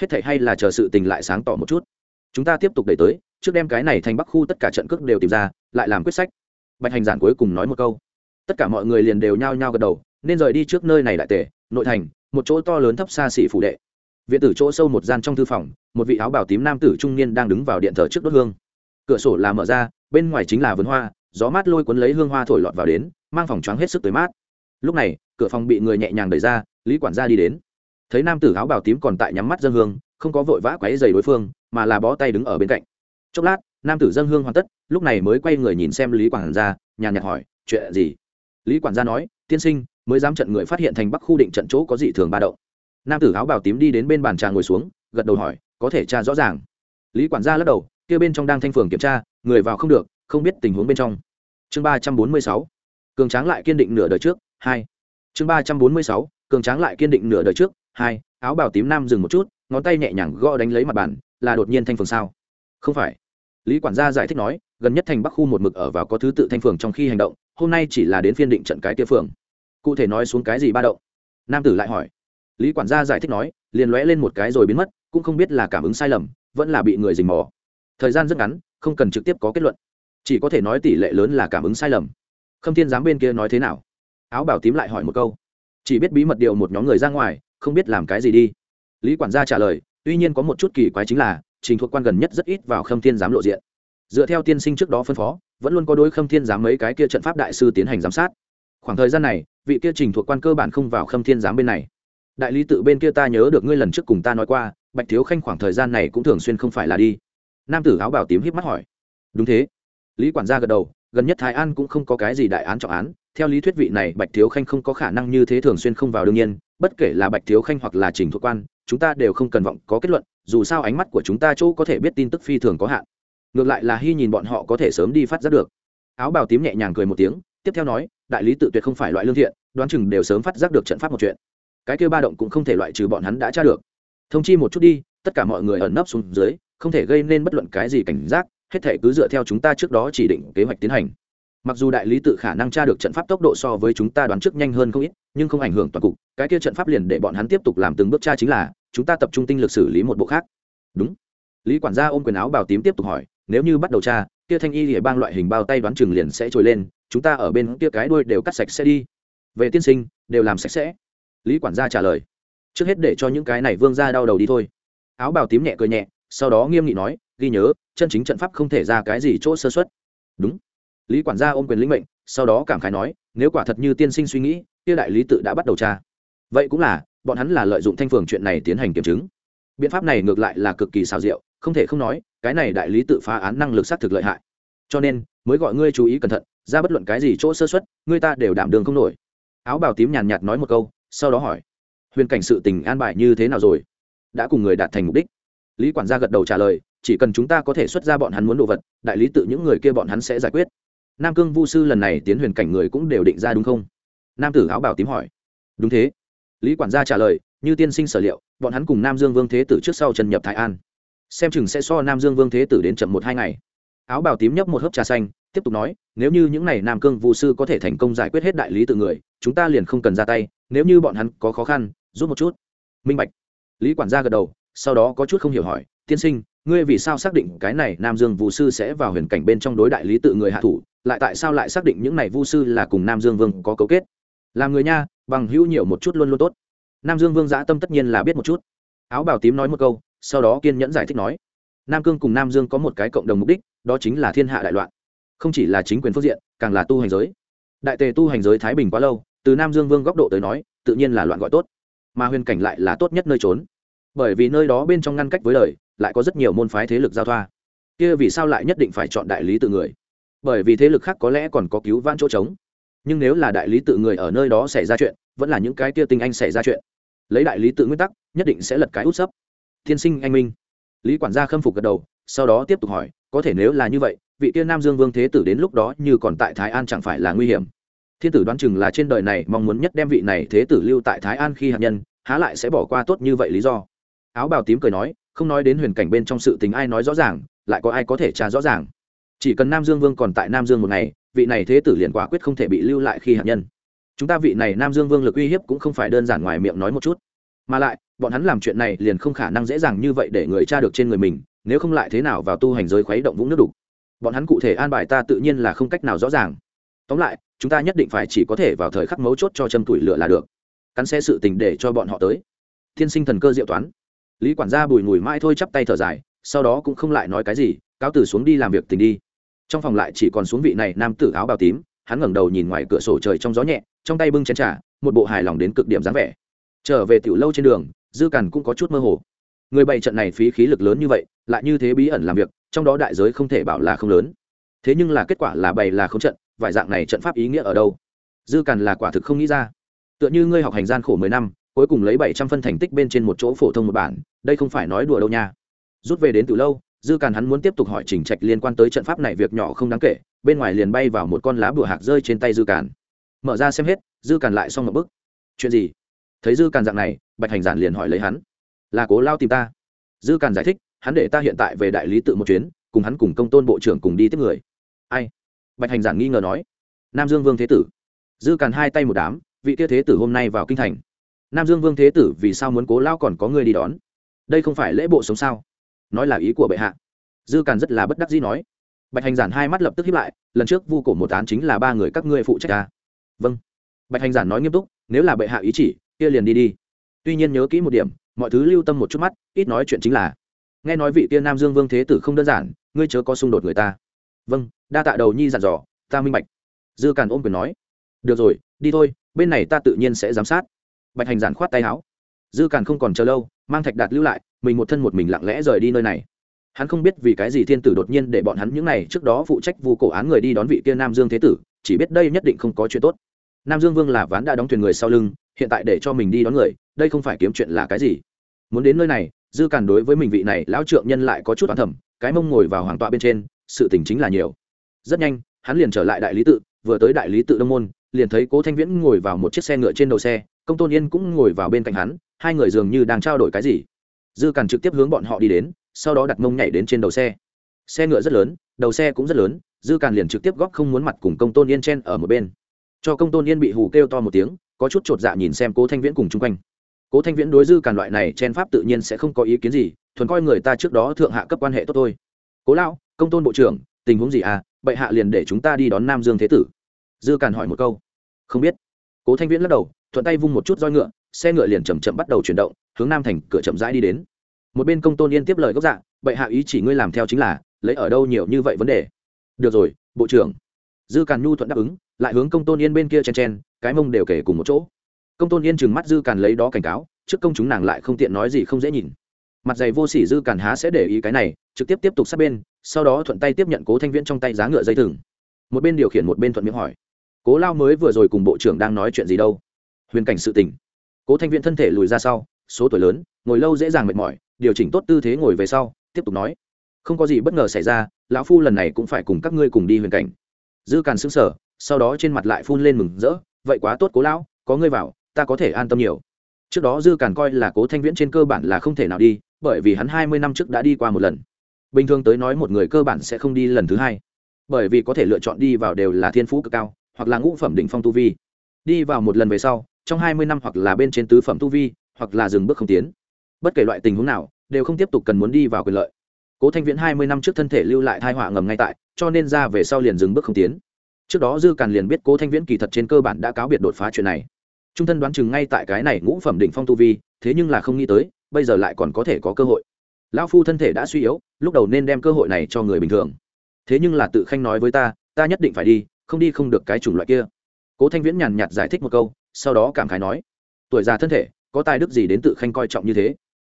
Hết thảy hay là chờ sự tình lại sáng tỏ một chút. Chúng ta tiếp tục đẩy tới, trước đem cái này thành bắc khu tất cả trận cước đều tìm ra, lại làm quyết sách. Bạch hành giản cuối cùng nói một câu. Tất cả mọi người liền đều nhao nhao gật đầu, nên rời đi trước nơi này đại tề, nội thành, một chỗ to lớn thấp xa xỉ phủ đệ. Viện tử chỗ sâu một gian trong thư phòng, một vị áo bào tím nam tử trung niên đang đứng vào điện thờ trước đốt hương. Cửa sổ là mở ra, bên ngoài chính là vườn hoa, gió mát lôi cuốn lấy hương hoa thổi lọt vào đến mang phòng choáng hết sức tới mát. Lúc này, cửa phòng bị người nhẹ nhàng đẩy ra, lý quản gia đi đến. Thấy nam tử áo bào tím còn tại nhắm mắt dân hương, không có vội vã quáy dày đối phương, mà là bó tay đứng ở bên cạnh. Chốc lát, nam tử dân hương hoàn tất, lúc này mới quay người nhìn xem lý quản gia, nhàn nhạt hỏi, chuyện gì? Lý quản gia nói, tiên sinh, mới dám trận người phát hiện thành bắc khu định trận chỗ có dị thường ba động. Nam tử áo bào tím đi đến bên bàn trà ngồi xuống, gật đầu hỏi, có thể tra rõ ràng. Lý quản gia lắc đầu, kia bên trong đang thanh phường kiểm tra, người vào không được, không biết tình huống bên trong. Chương ba trăm bốn mươi sáu cường tráng lại kiên định nửa đời trước, hai. Chương ba trăm bốn mươi sáu, cường tráng lại kiên định nửa đời trước, hai. Áo bào tím nam dừng một chút, ngón tay nhẹ nhàng gõ đánh lấy mặt bàn, là đột nhiên thanh phường sao? Không phải. Lý quản gia giải thích nói, gần nhất thành bắc khu một mực ở vào có thứ tự thanh phường trong khi hành động, hôm nay chỉ là đến phiên định trận cái tia phường. Cụ thể nói xuống cái gì ba động? Nam tử lại hỏi. Lý quản gia giải thích nói, liền lóe lên một cái rồi biến mất, cũng không biết là cảm ứng sai lầm, vẫn là bị người dình mò. Thời gian rất ngắn, không cần trực tiếp có kết luận. Chỉ có thể nói tỷ lệ lớn là cảm ứng sai lầm khâm thiên giám bên kia nói thế nào? Áo bảo tím lại hỏi một câu. Chỉ biết bí mật điều một nhóm người ra ngoài, không biết làm cái gì đi. Lý quản gia trả lời, tuy nhiên có một chút kỳ quái chính là, trình thuộc quan gần nhất rất ít vào khâm thiên giám lộ diện. Dựa theo tiên sinh trước đó phân phó, vẫn luôn có đối khâm thiên giám mấy cái kia trận pháp đại sư tiến hành giám sát. Khoảng thời gian này, vị kia trình thuộc quan cơ bản không vào khâm thiên giám bên này. Đại lý tự bên kia ta nhớ được ngươi lần trước cùng ta nói qua, bạch thiếu khanh khoảng thời gian này cũng thường xuyên không phải là đi. Nam tử áo bảo tím híp mắt hỏi. Đúng thế. Lý quản gia gật đầu gần nhất thái an cũng không có cái gì đại án trọng án, theo lý thuyết vị này bạch thiếu khanh không có khả năng như thế thường xuyên không vào đương nhiên, bất kể là bạch thiếu khanh hoặc là trình thuộc quan, chúng ta đều không cần vọng có kết luận, dù sao ánh mắt của chúng ta chỗ có thể biết tin tức phi thường có hạn. Ngược lại là hy nhìn bọn họ có thể sớm đi phát giác được. Áo bào tím nhẹ nhàng cười một tiếng, tiếp theo nói, đại lý tự tuyệt không phải loại lương thiện, đoán chừng đều sớm phát giác được trận pháp một chuyện. Cái kêu ba động cũng không thể loại trừ bọn hắn đã tra được. Thông chi một chút đi, tất cả mọi người ẩn nấp xuống dưới, không thể gây nên bất luận cái gì cảnh giác hết thể cứ dựa theo chúng ta trước đó chỉ định kế hoạch tiến hành. Mặc dù đại lý tự khả năng tra được trận pháp tốc độ so với chúng ta đoán trước nhanh hơn không ít, nhưng không ảnh hưởng toàn cục, cái kia trận pháp liền để bọn hắn tiếp tục làm từng bước tra chính là, chúng ta tập trung tinh lực xử lý một bộ khác. Đúng. Lý quản gia ôm quần áo bào tím tiếp tục hỏi, nếu như bắt đầu tra, kia thanh y thì bang loại hình bao tay đoán chừng liền sẽ trồi lên, chúng ta ở bên kia cái đuôi đều cắt sạch sẽ đi. Về tiên sinh, đều làm sạch sẽ. Lý quản gia trả lời. Trước hết để cho những cái này vương ra đau đầu đi thôi. Áo bào tím nhẹ cười nhẹ, sau đó nghiêm nghị nói ghi nhớ, chân chính trận pháp không thể ra cái gì chỗ sơ xuất đúng. Lý quản gia ôm quyền lĩnh mệnh, sau đó cảm khái nói, nếu quả thật như tiên sinh suy nghĩ, kia đại lý tự đã bắt đầu tra. Vậy cũng là, bọn hắn là lợi dụng thanh phường chuyện này tiến hành kiểm chứng. Biện pháp này ngược lại là cực kỳ xào rượu không thể không nói, cái này đại lý tự phá án năng lực xác thực lợi hại. Cho nên, mới gọi ngươi chú ý cẩn thận, ra bất luận cái gì chỗ sơ xuất ngươi ta đều đảm đường không nổi. Áo bào tím nhàn nhạt nói một câu, sau đó hỏi, huyền cảnh sự tình an bài như thế nào rồi? Đã cùng người đạt thành mục đích lý quản gia gật đầu trả lời, chỉ cần chúng ta có thể xuất ra bọn hắn muốn đồ vật, đại lý tự những người kia bọn hắn sẽ giải quyết. Nam cương vu sư lần này tiến huyền cảnh người cũng đều định ra đúng không? Nam tử áo bảo tím hỏi. Đúng thế. Lý quản gia trả lời, như tiên sinh sở liệu, bọn hắn cùng nam dương vương thế tử trước sau trần nhập thái an. Xem chừng sẽ so nam dương vương thế tử đến chậm một hai ngày. Áo bào tím nhấp một hớp trà xanh, tiếp tục nói, nếu như những n à y nam cương vụ sư có thể thành công giải quyết hết đại lý tự người, chúng ta liền không cần ra tay, nếu như bọn hắn có khó khăn rút một chút. Minh bạch. Lý quản gia gật đầu sau đó có chút không hiểu hỏi, tiên sinh, ngươi vì sao xác định cái này nam dương vũ sư sẽ vào huyền cảnh bên trong đối đại lý tự người hạ thủ? Lại tại sao lại xác định những này vu sư là cùng nam dương vương có cấu kết? Làm người nha, bằng hữu nhiều một chút luôn luôn tốt. Nam dương vương giã tâm tất nhiên là biết một chút. Áo bào tím nói một câu, sau đó kiên nhẫn giải thích nói, nam cương cùng nam dương có một cái cộng đồng mục đích, đó chính là thiên hạ đại loạn. Không chỉ là chính quyền phương diện, càng là tu hành giới. Đại tề tu hành giới thái bình quá lâu, từ nam dương vương góc độ tới nói, tự nhiên là loạn gọi tốt. Mà huyền cảnh lại là tốt nhất nơi trốn bởi vì nơi đó bên trong ngăn cách với lời lại có rất nhiều môn phái thế lực giao thoa. Kia vì sao lại nhất định phải chọn đại lý tự người? Bởi vì thế lực khác có lẽ còn có cứu vãn chỗ trống. Nhưng nếu là đại lý tự người ở nơi đó xảy ra chuyện, vẫn là những cái kia tinh anh xảy ra chuyện. Lấy đại lý tự nguyên tắc, nhất định sẽ lật cái út sấp. Thiên sinh anh minh. Lý quản gia khâm phục gật đầu, sau đó tiếp tục hỏi, có thể nếu là như vậy, vị tiên nam dương vương thế tử đến lúc đó như còn tại thái an chẳng phải là nguy hiểm? Thiên tử đoán chừng là trên đời này mong muốn nhất đem vị này thế tử lưu tại thái an khi hạt nhân, há lại sẽ bỏ qua tốt như vậy lý do áo bào tím cười nói, không nói đến huyền cảnh bên trong sự tình ai nói rõ ràng, lại có ai có thể tra rõ ràng. Chỉ cần nam dương vương còn tại nam dương một ngày, vị này thế tử liền quả quyết không thể bị lưu lại khi hạt nhân. Chúng ta vị này nam dương vương lực uy hiếp cũng không phải đơn giản ngoài miệng nói một chút. Mà lại, bọn hắn làm chuyện này liền không khả năng dễ dàng như vậy để người cha được trên người mình, nếu không lại thế nào vào tu hành giới khuấy động vũng nước đục. Bọn hắn cụ thể an bài ta tự nhiên là không cách nào rõ ràng. Tóm lại, chúng ta nhất định phải chỉ có thể vào thời khắc mấu chốt cho châm tuổi lửa là được. Cắn xe sự tình để cho bọn họ tới. Thiên sinh thần cơ diệu toán lý quản gia bùi ngùi mãi thôi chắp tay thở dài, sau đó cũng không lại nói cái gì, cáo từ xuống đi làm việc tình đi. Trong phòng lại chỉ còn xuống vị này nam tử áo bào tím, hắn ngẩng đầu nhìn ngoài cửa sổ trời trong gió nhẹ, trong tay bưng chén trà, một bộ hài lòng đến cực điểm dáng vẻ. Trở về tiểu lâu trên đường, dư cằn cũng có chút mơ hồ. Người bày trận này phí khí lực lớn như vậy, lại như thế bí ẩn làm việc, trong đó đại giới không thể bảo là không lớn. Thế nhưng là kết quả là bày là không trận, vài dạng này trận pháp ý nghĩa ở đâu? Dư cằn là quả thực không nghĩ ra. Tựa như ngươi học hành gian khổ mười năm cuối cùng lấy bảy trăm phân thành tích bên trên một chỗ phổ thông một bản, đây không phải nói đùa đâu nha. Rút về đến từ lâu, dư càn hắn muốn tiếp tục hỏi trình trạch liên quan tới trận pháp này việc nhỏ không đáng kể, bên ngoài liền bay vào một con lá bùa hạc rơi trên tay dư càn. Mở ra xem hết, dư càn lại xong một bức chuyện gì? Thấy dư càn dạng này, bạch hành giản liền hỏi lấy hắn. Là cố lao tìm ta. Dư càn giải thích, hắn để ta hiện tại về đại lý tự một chuyến, cùng hắn cùng công tôn bộ trưởng cùng đi tiếp người. Ai? Bạch hành giản nghi ngờ nói. Nam dương vương thế tử. Dư càn hai tay một đám, vị kia thế tử hôm nay vào kinh thành nam dương vương thế tử vì sao muốn cố lao còn có người đi đón? Đây không phải lễ bộ sống sao? Nói là ý của bệ hạ. Dư càn rất là bất đắc dĩ nói. Bạch hành giản hai mắt lập tức hiếp lại, lần trước vu cổ một án chính là ba người các ngươi phụ trách ta. Vâng. Bạch hành giản nói nghiêm túc, nếu là bệ hạ ý chỉ, kia liền đi đi. Tuy nhiên nhớ kỹ một điểm, mọi thứ lưu tâm một chút mắt, ít nói chuyện chính là, nghe nói vị tiên nam dương vương thế tử không đơn giản, ngươi chớ có xung đột người ta. Vâng đa tạ đầu nhi dặn dò, ta minh bạch. Dư càn ôm quyền nói. Được rồi, đi thôi, bên này ta tự nhiên sẽ giám sát bạch hành giản khoát tay áo. Dư càn không còn chờ lâu, mang thạch đạt lưu lại, mình một thân một mình lặng lẽ rời đi nơi này. Hắn không biết vì cái gì thiên tử đột nhiên để bọn hắn những n à y trước đó phụ trách vu cổ án người đi đón vị kia nam dương thế tử, chỉ biết đây nhất định không có chuyện tốt. Nam dương vương là ván đã đóng thuyền người sau lưng, hiện tại để cho mình đi đón người, đây không phải kiếm chuyện là cái gì. Muốn đến nơi này, dư càn đối với mình vị này lão trượng nhân lại có chút oán thẩm cái mông ngồi vào hoàng tọa bên trên, sự tình chính là nhiều. Rất nhanh, hắn liền trở lại đại lý tự, vừa tới đại lý tự đông môn liền thấy cố thanh viễn ngồi vào một chiếc xe ngựa trên đầu xe công tôn yên cũng ngồi vào bên cạnh hắn hai người dường như đang trao đổi cái gì dư càn trực tiếp hướng bọn họ đi đến sau đó đặt mông nhảy đến trên đầu xe xe ngựa rất lớn đầu xe cũng rất lớn dư càn liền trực tiếp góp không muốn mặt cùng công tôn yên chen ở một bên cho công tôn yên bị hù kêu to một tiếng có chút chột dạ nhìn xem cố thanh viễn cùng chung quanh cố thanh viễn đối dư càn loại này chen pháp tự nhiên sẽ không có ý kiến gì thuần coi người ta trước đó thượng hạ cấp quan hệ tốt thôi cố lão công tôn bộ trưởng tình huống gì à bệ hạ liền để chúng ta đi đón nam dương thế tử dư càn hỏi một câu. Không biết. Cố thanh viễn lắc đầu, thuận tay vung một chút roi ngựa, xe ngựa liền chầm chậm bắt đầu chuyển động, hướng nam thành cửa chậm rãi đi đến. Một bên công tôn yên tiếp lời gốc dạ bệ hạ ý chỉ ngươi làm theo chính là, lấy ở đâu nhiều như vậy vấn đề? Được rồi, bộ trưởng. Dư càn nhu thuận đáp ứng, lại hướng công tôn yên bên kia chen chen, cái mông đều kể cùng một chỗ. Công tôn yên trừng mắt dư càn lấy đó cảnh cáo, trước công chúng nàng lại không tiện nói gì không dễ nhìn. Mặt dày vô sỉ dư càn há sẽ để ý cái này, trực tiếp tiếp tục sát bên, sau đó thuận tay tiếp nhận cố thanh viễn trong tay giá ngựa dây thừng. Một bên điều khiển một bên thuận miệng hỏi cố lao mới vừa rồi cùng bộ trưởng đang nói chuyện gì đâu? Huyền cảnh sự tình. Cố thanh viện thân thể lùi ra sau, số tuổi lớn, ngồi lâu dễ dàng mệt mỏi, điều chỉnh tốt tư thế ngồi về sau, tiếp tục nói. Không có gì bất ngờ xảy ra, lão phu lần này cũng phải cùng các ngươi cùng đi huyền cảnh. Dư càn xứng sở sau đó trên mặt lại phun lên mừng rỡ, vậy quá tốt cố lão, có ngươi vào, ta có thể an tâm nhiều. Trước đó dư càn coi là cố thanh viễn trên cơ bản là không thể nào đi, bởi vì hắn hai mươi năm trước đã đi qua một lần. Bình thường tới nói một người cơ bản sẽ không đi lần thứ hai. Bởi vì có thể lựa chọn đi vào đều là thiên phú cực cao hoặc là ngũ phẩm đỉnh phong tu vi. Đi vào một lần về sau, trong hai mươi năm hoặc là bên trên tứ phẩm tu vi, hoặc là dừng bước không tiến. Bất kể loại tình huống nào, đều không tiếp tục cần muốn đi vào quyền lợi. Cố thanh viễn hai mươi năm trước thân thể lưu lại thai họa ngầm ngay tại, cho nên ra về sau liền dừng bước không tiến. Trước đó dư càn liền biết cố thanh viễn kỳ thật trên cơ bản đã cáo biệt đột phá chuyện này. Trung thân đoán chừng ngay tại cái này ngũ phẩm đỉnh phong tu vi, thế nhưng là không nghĩ tới, bây giờ lại còn có thể có cơ hội. Lão phu thân thể đã suy yếu, lúc đầu nên đem cơ hội này cho người bình thường. Thế nhưng là tự khanh nói với ta ta nhất định phải đi không đi không được cái chủng loại kia. Cố thanh viễn nhàn nhạt giải thích một câu, sau đó cảm khái nói, tuổi già thân thể, có tài đức gì đến tự khanh coi trọng như thế?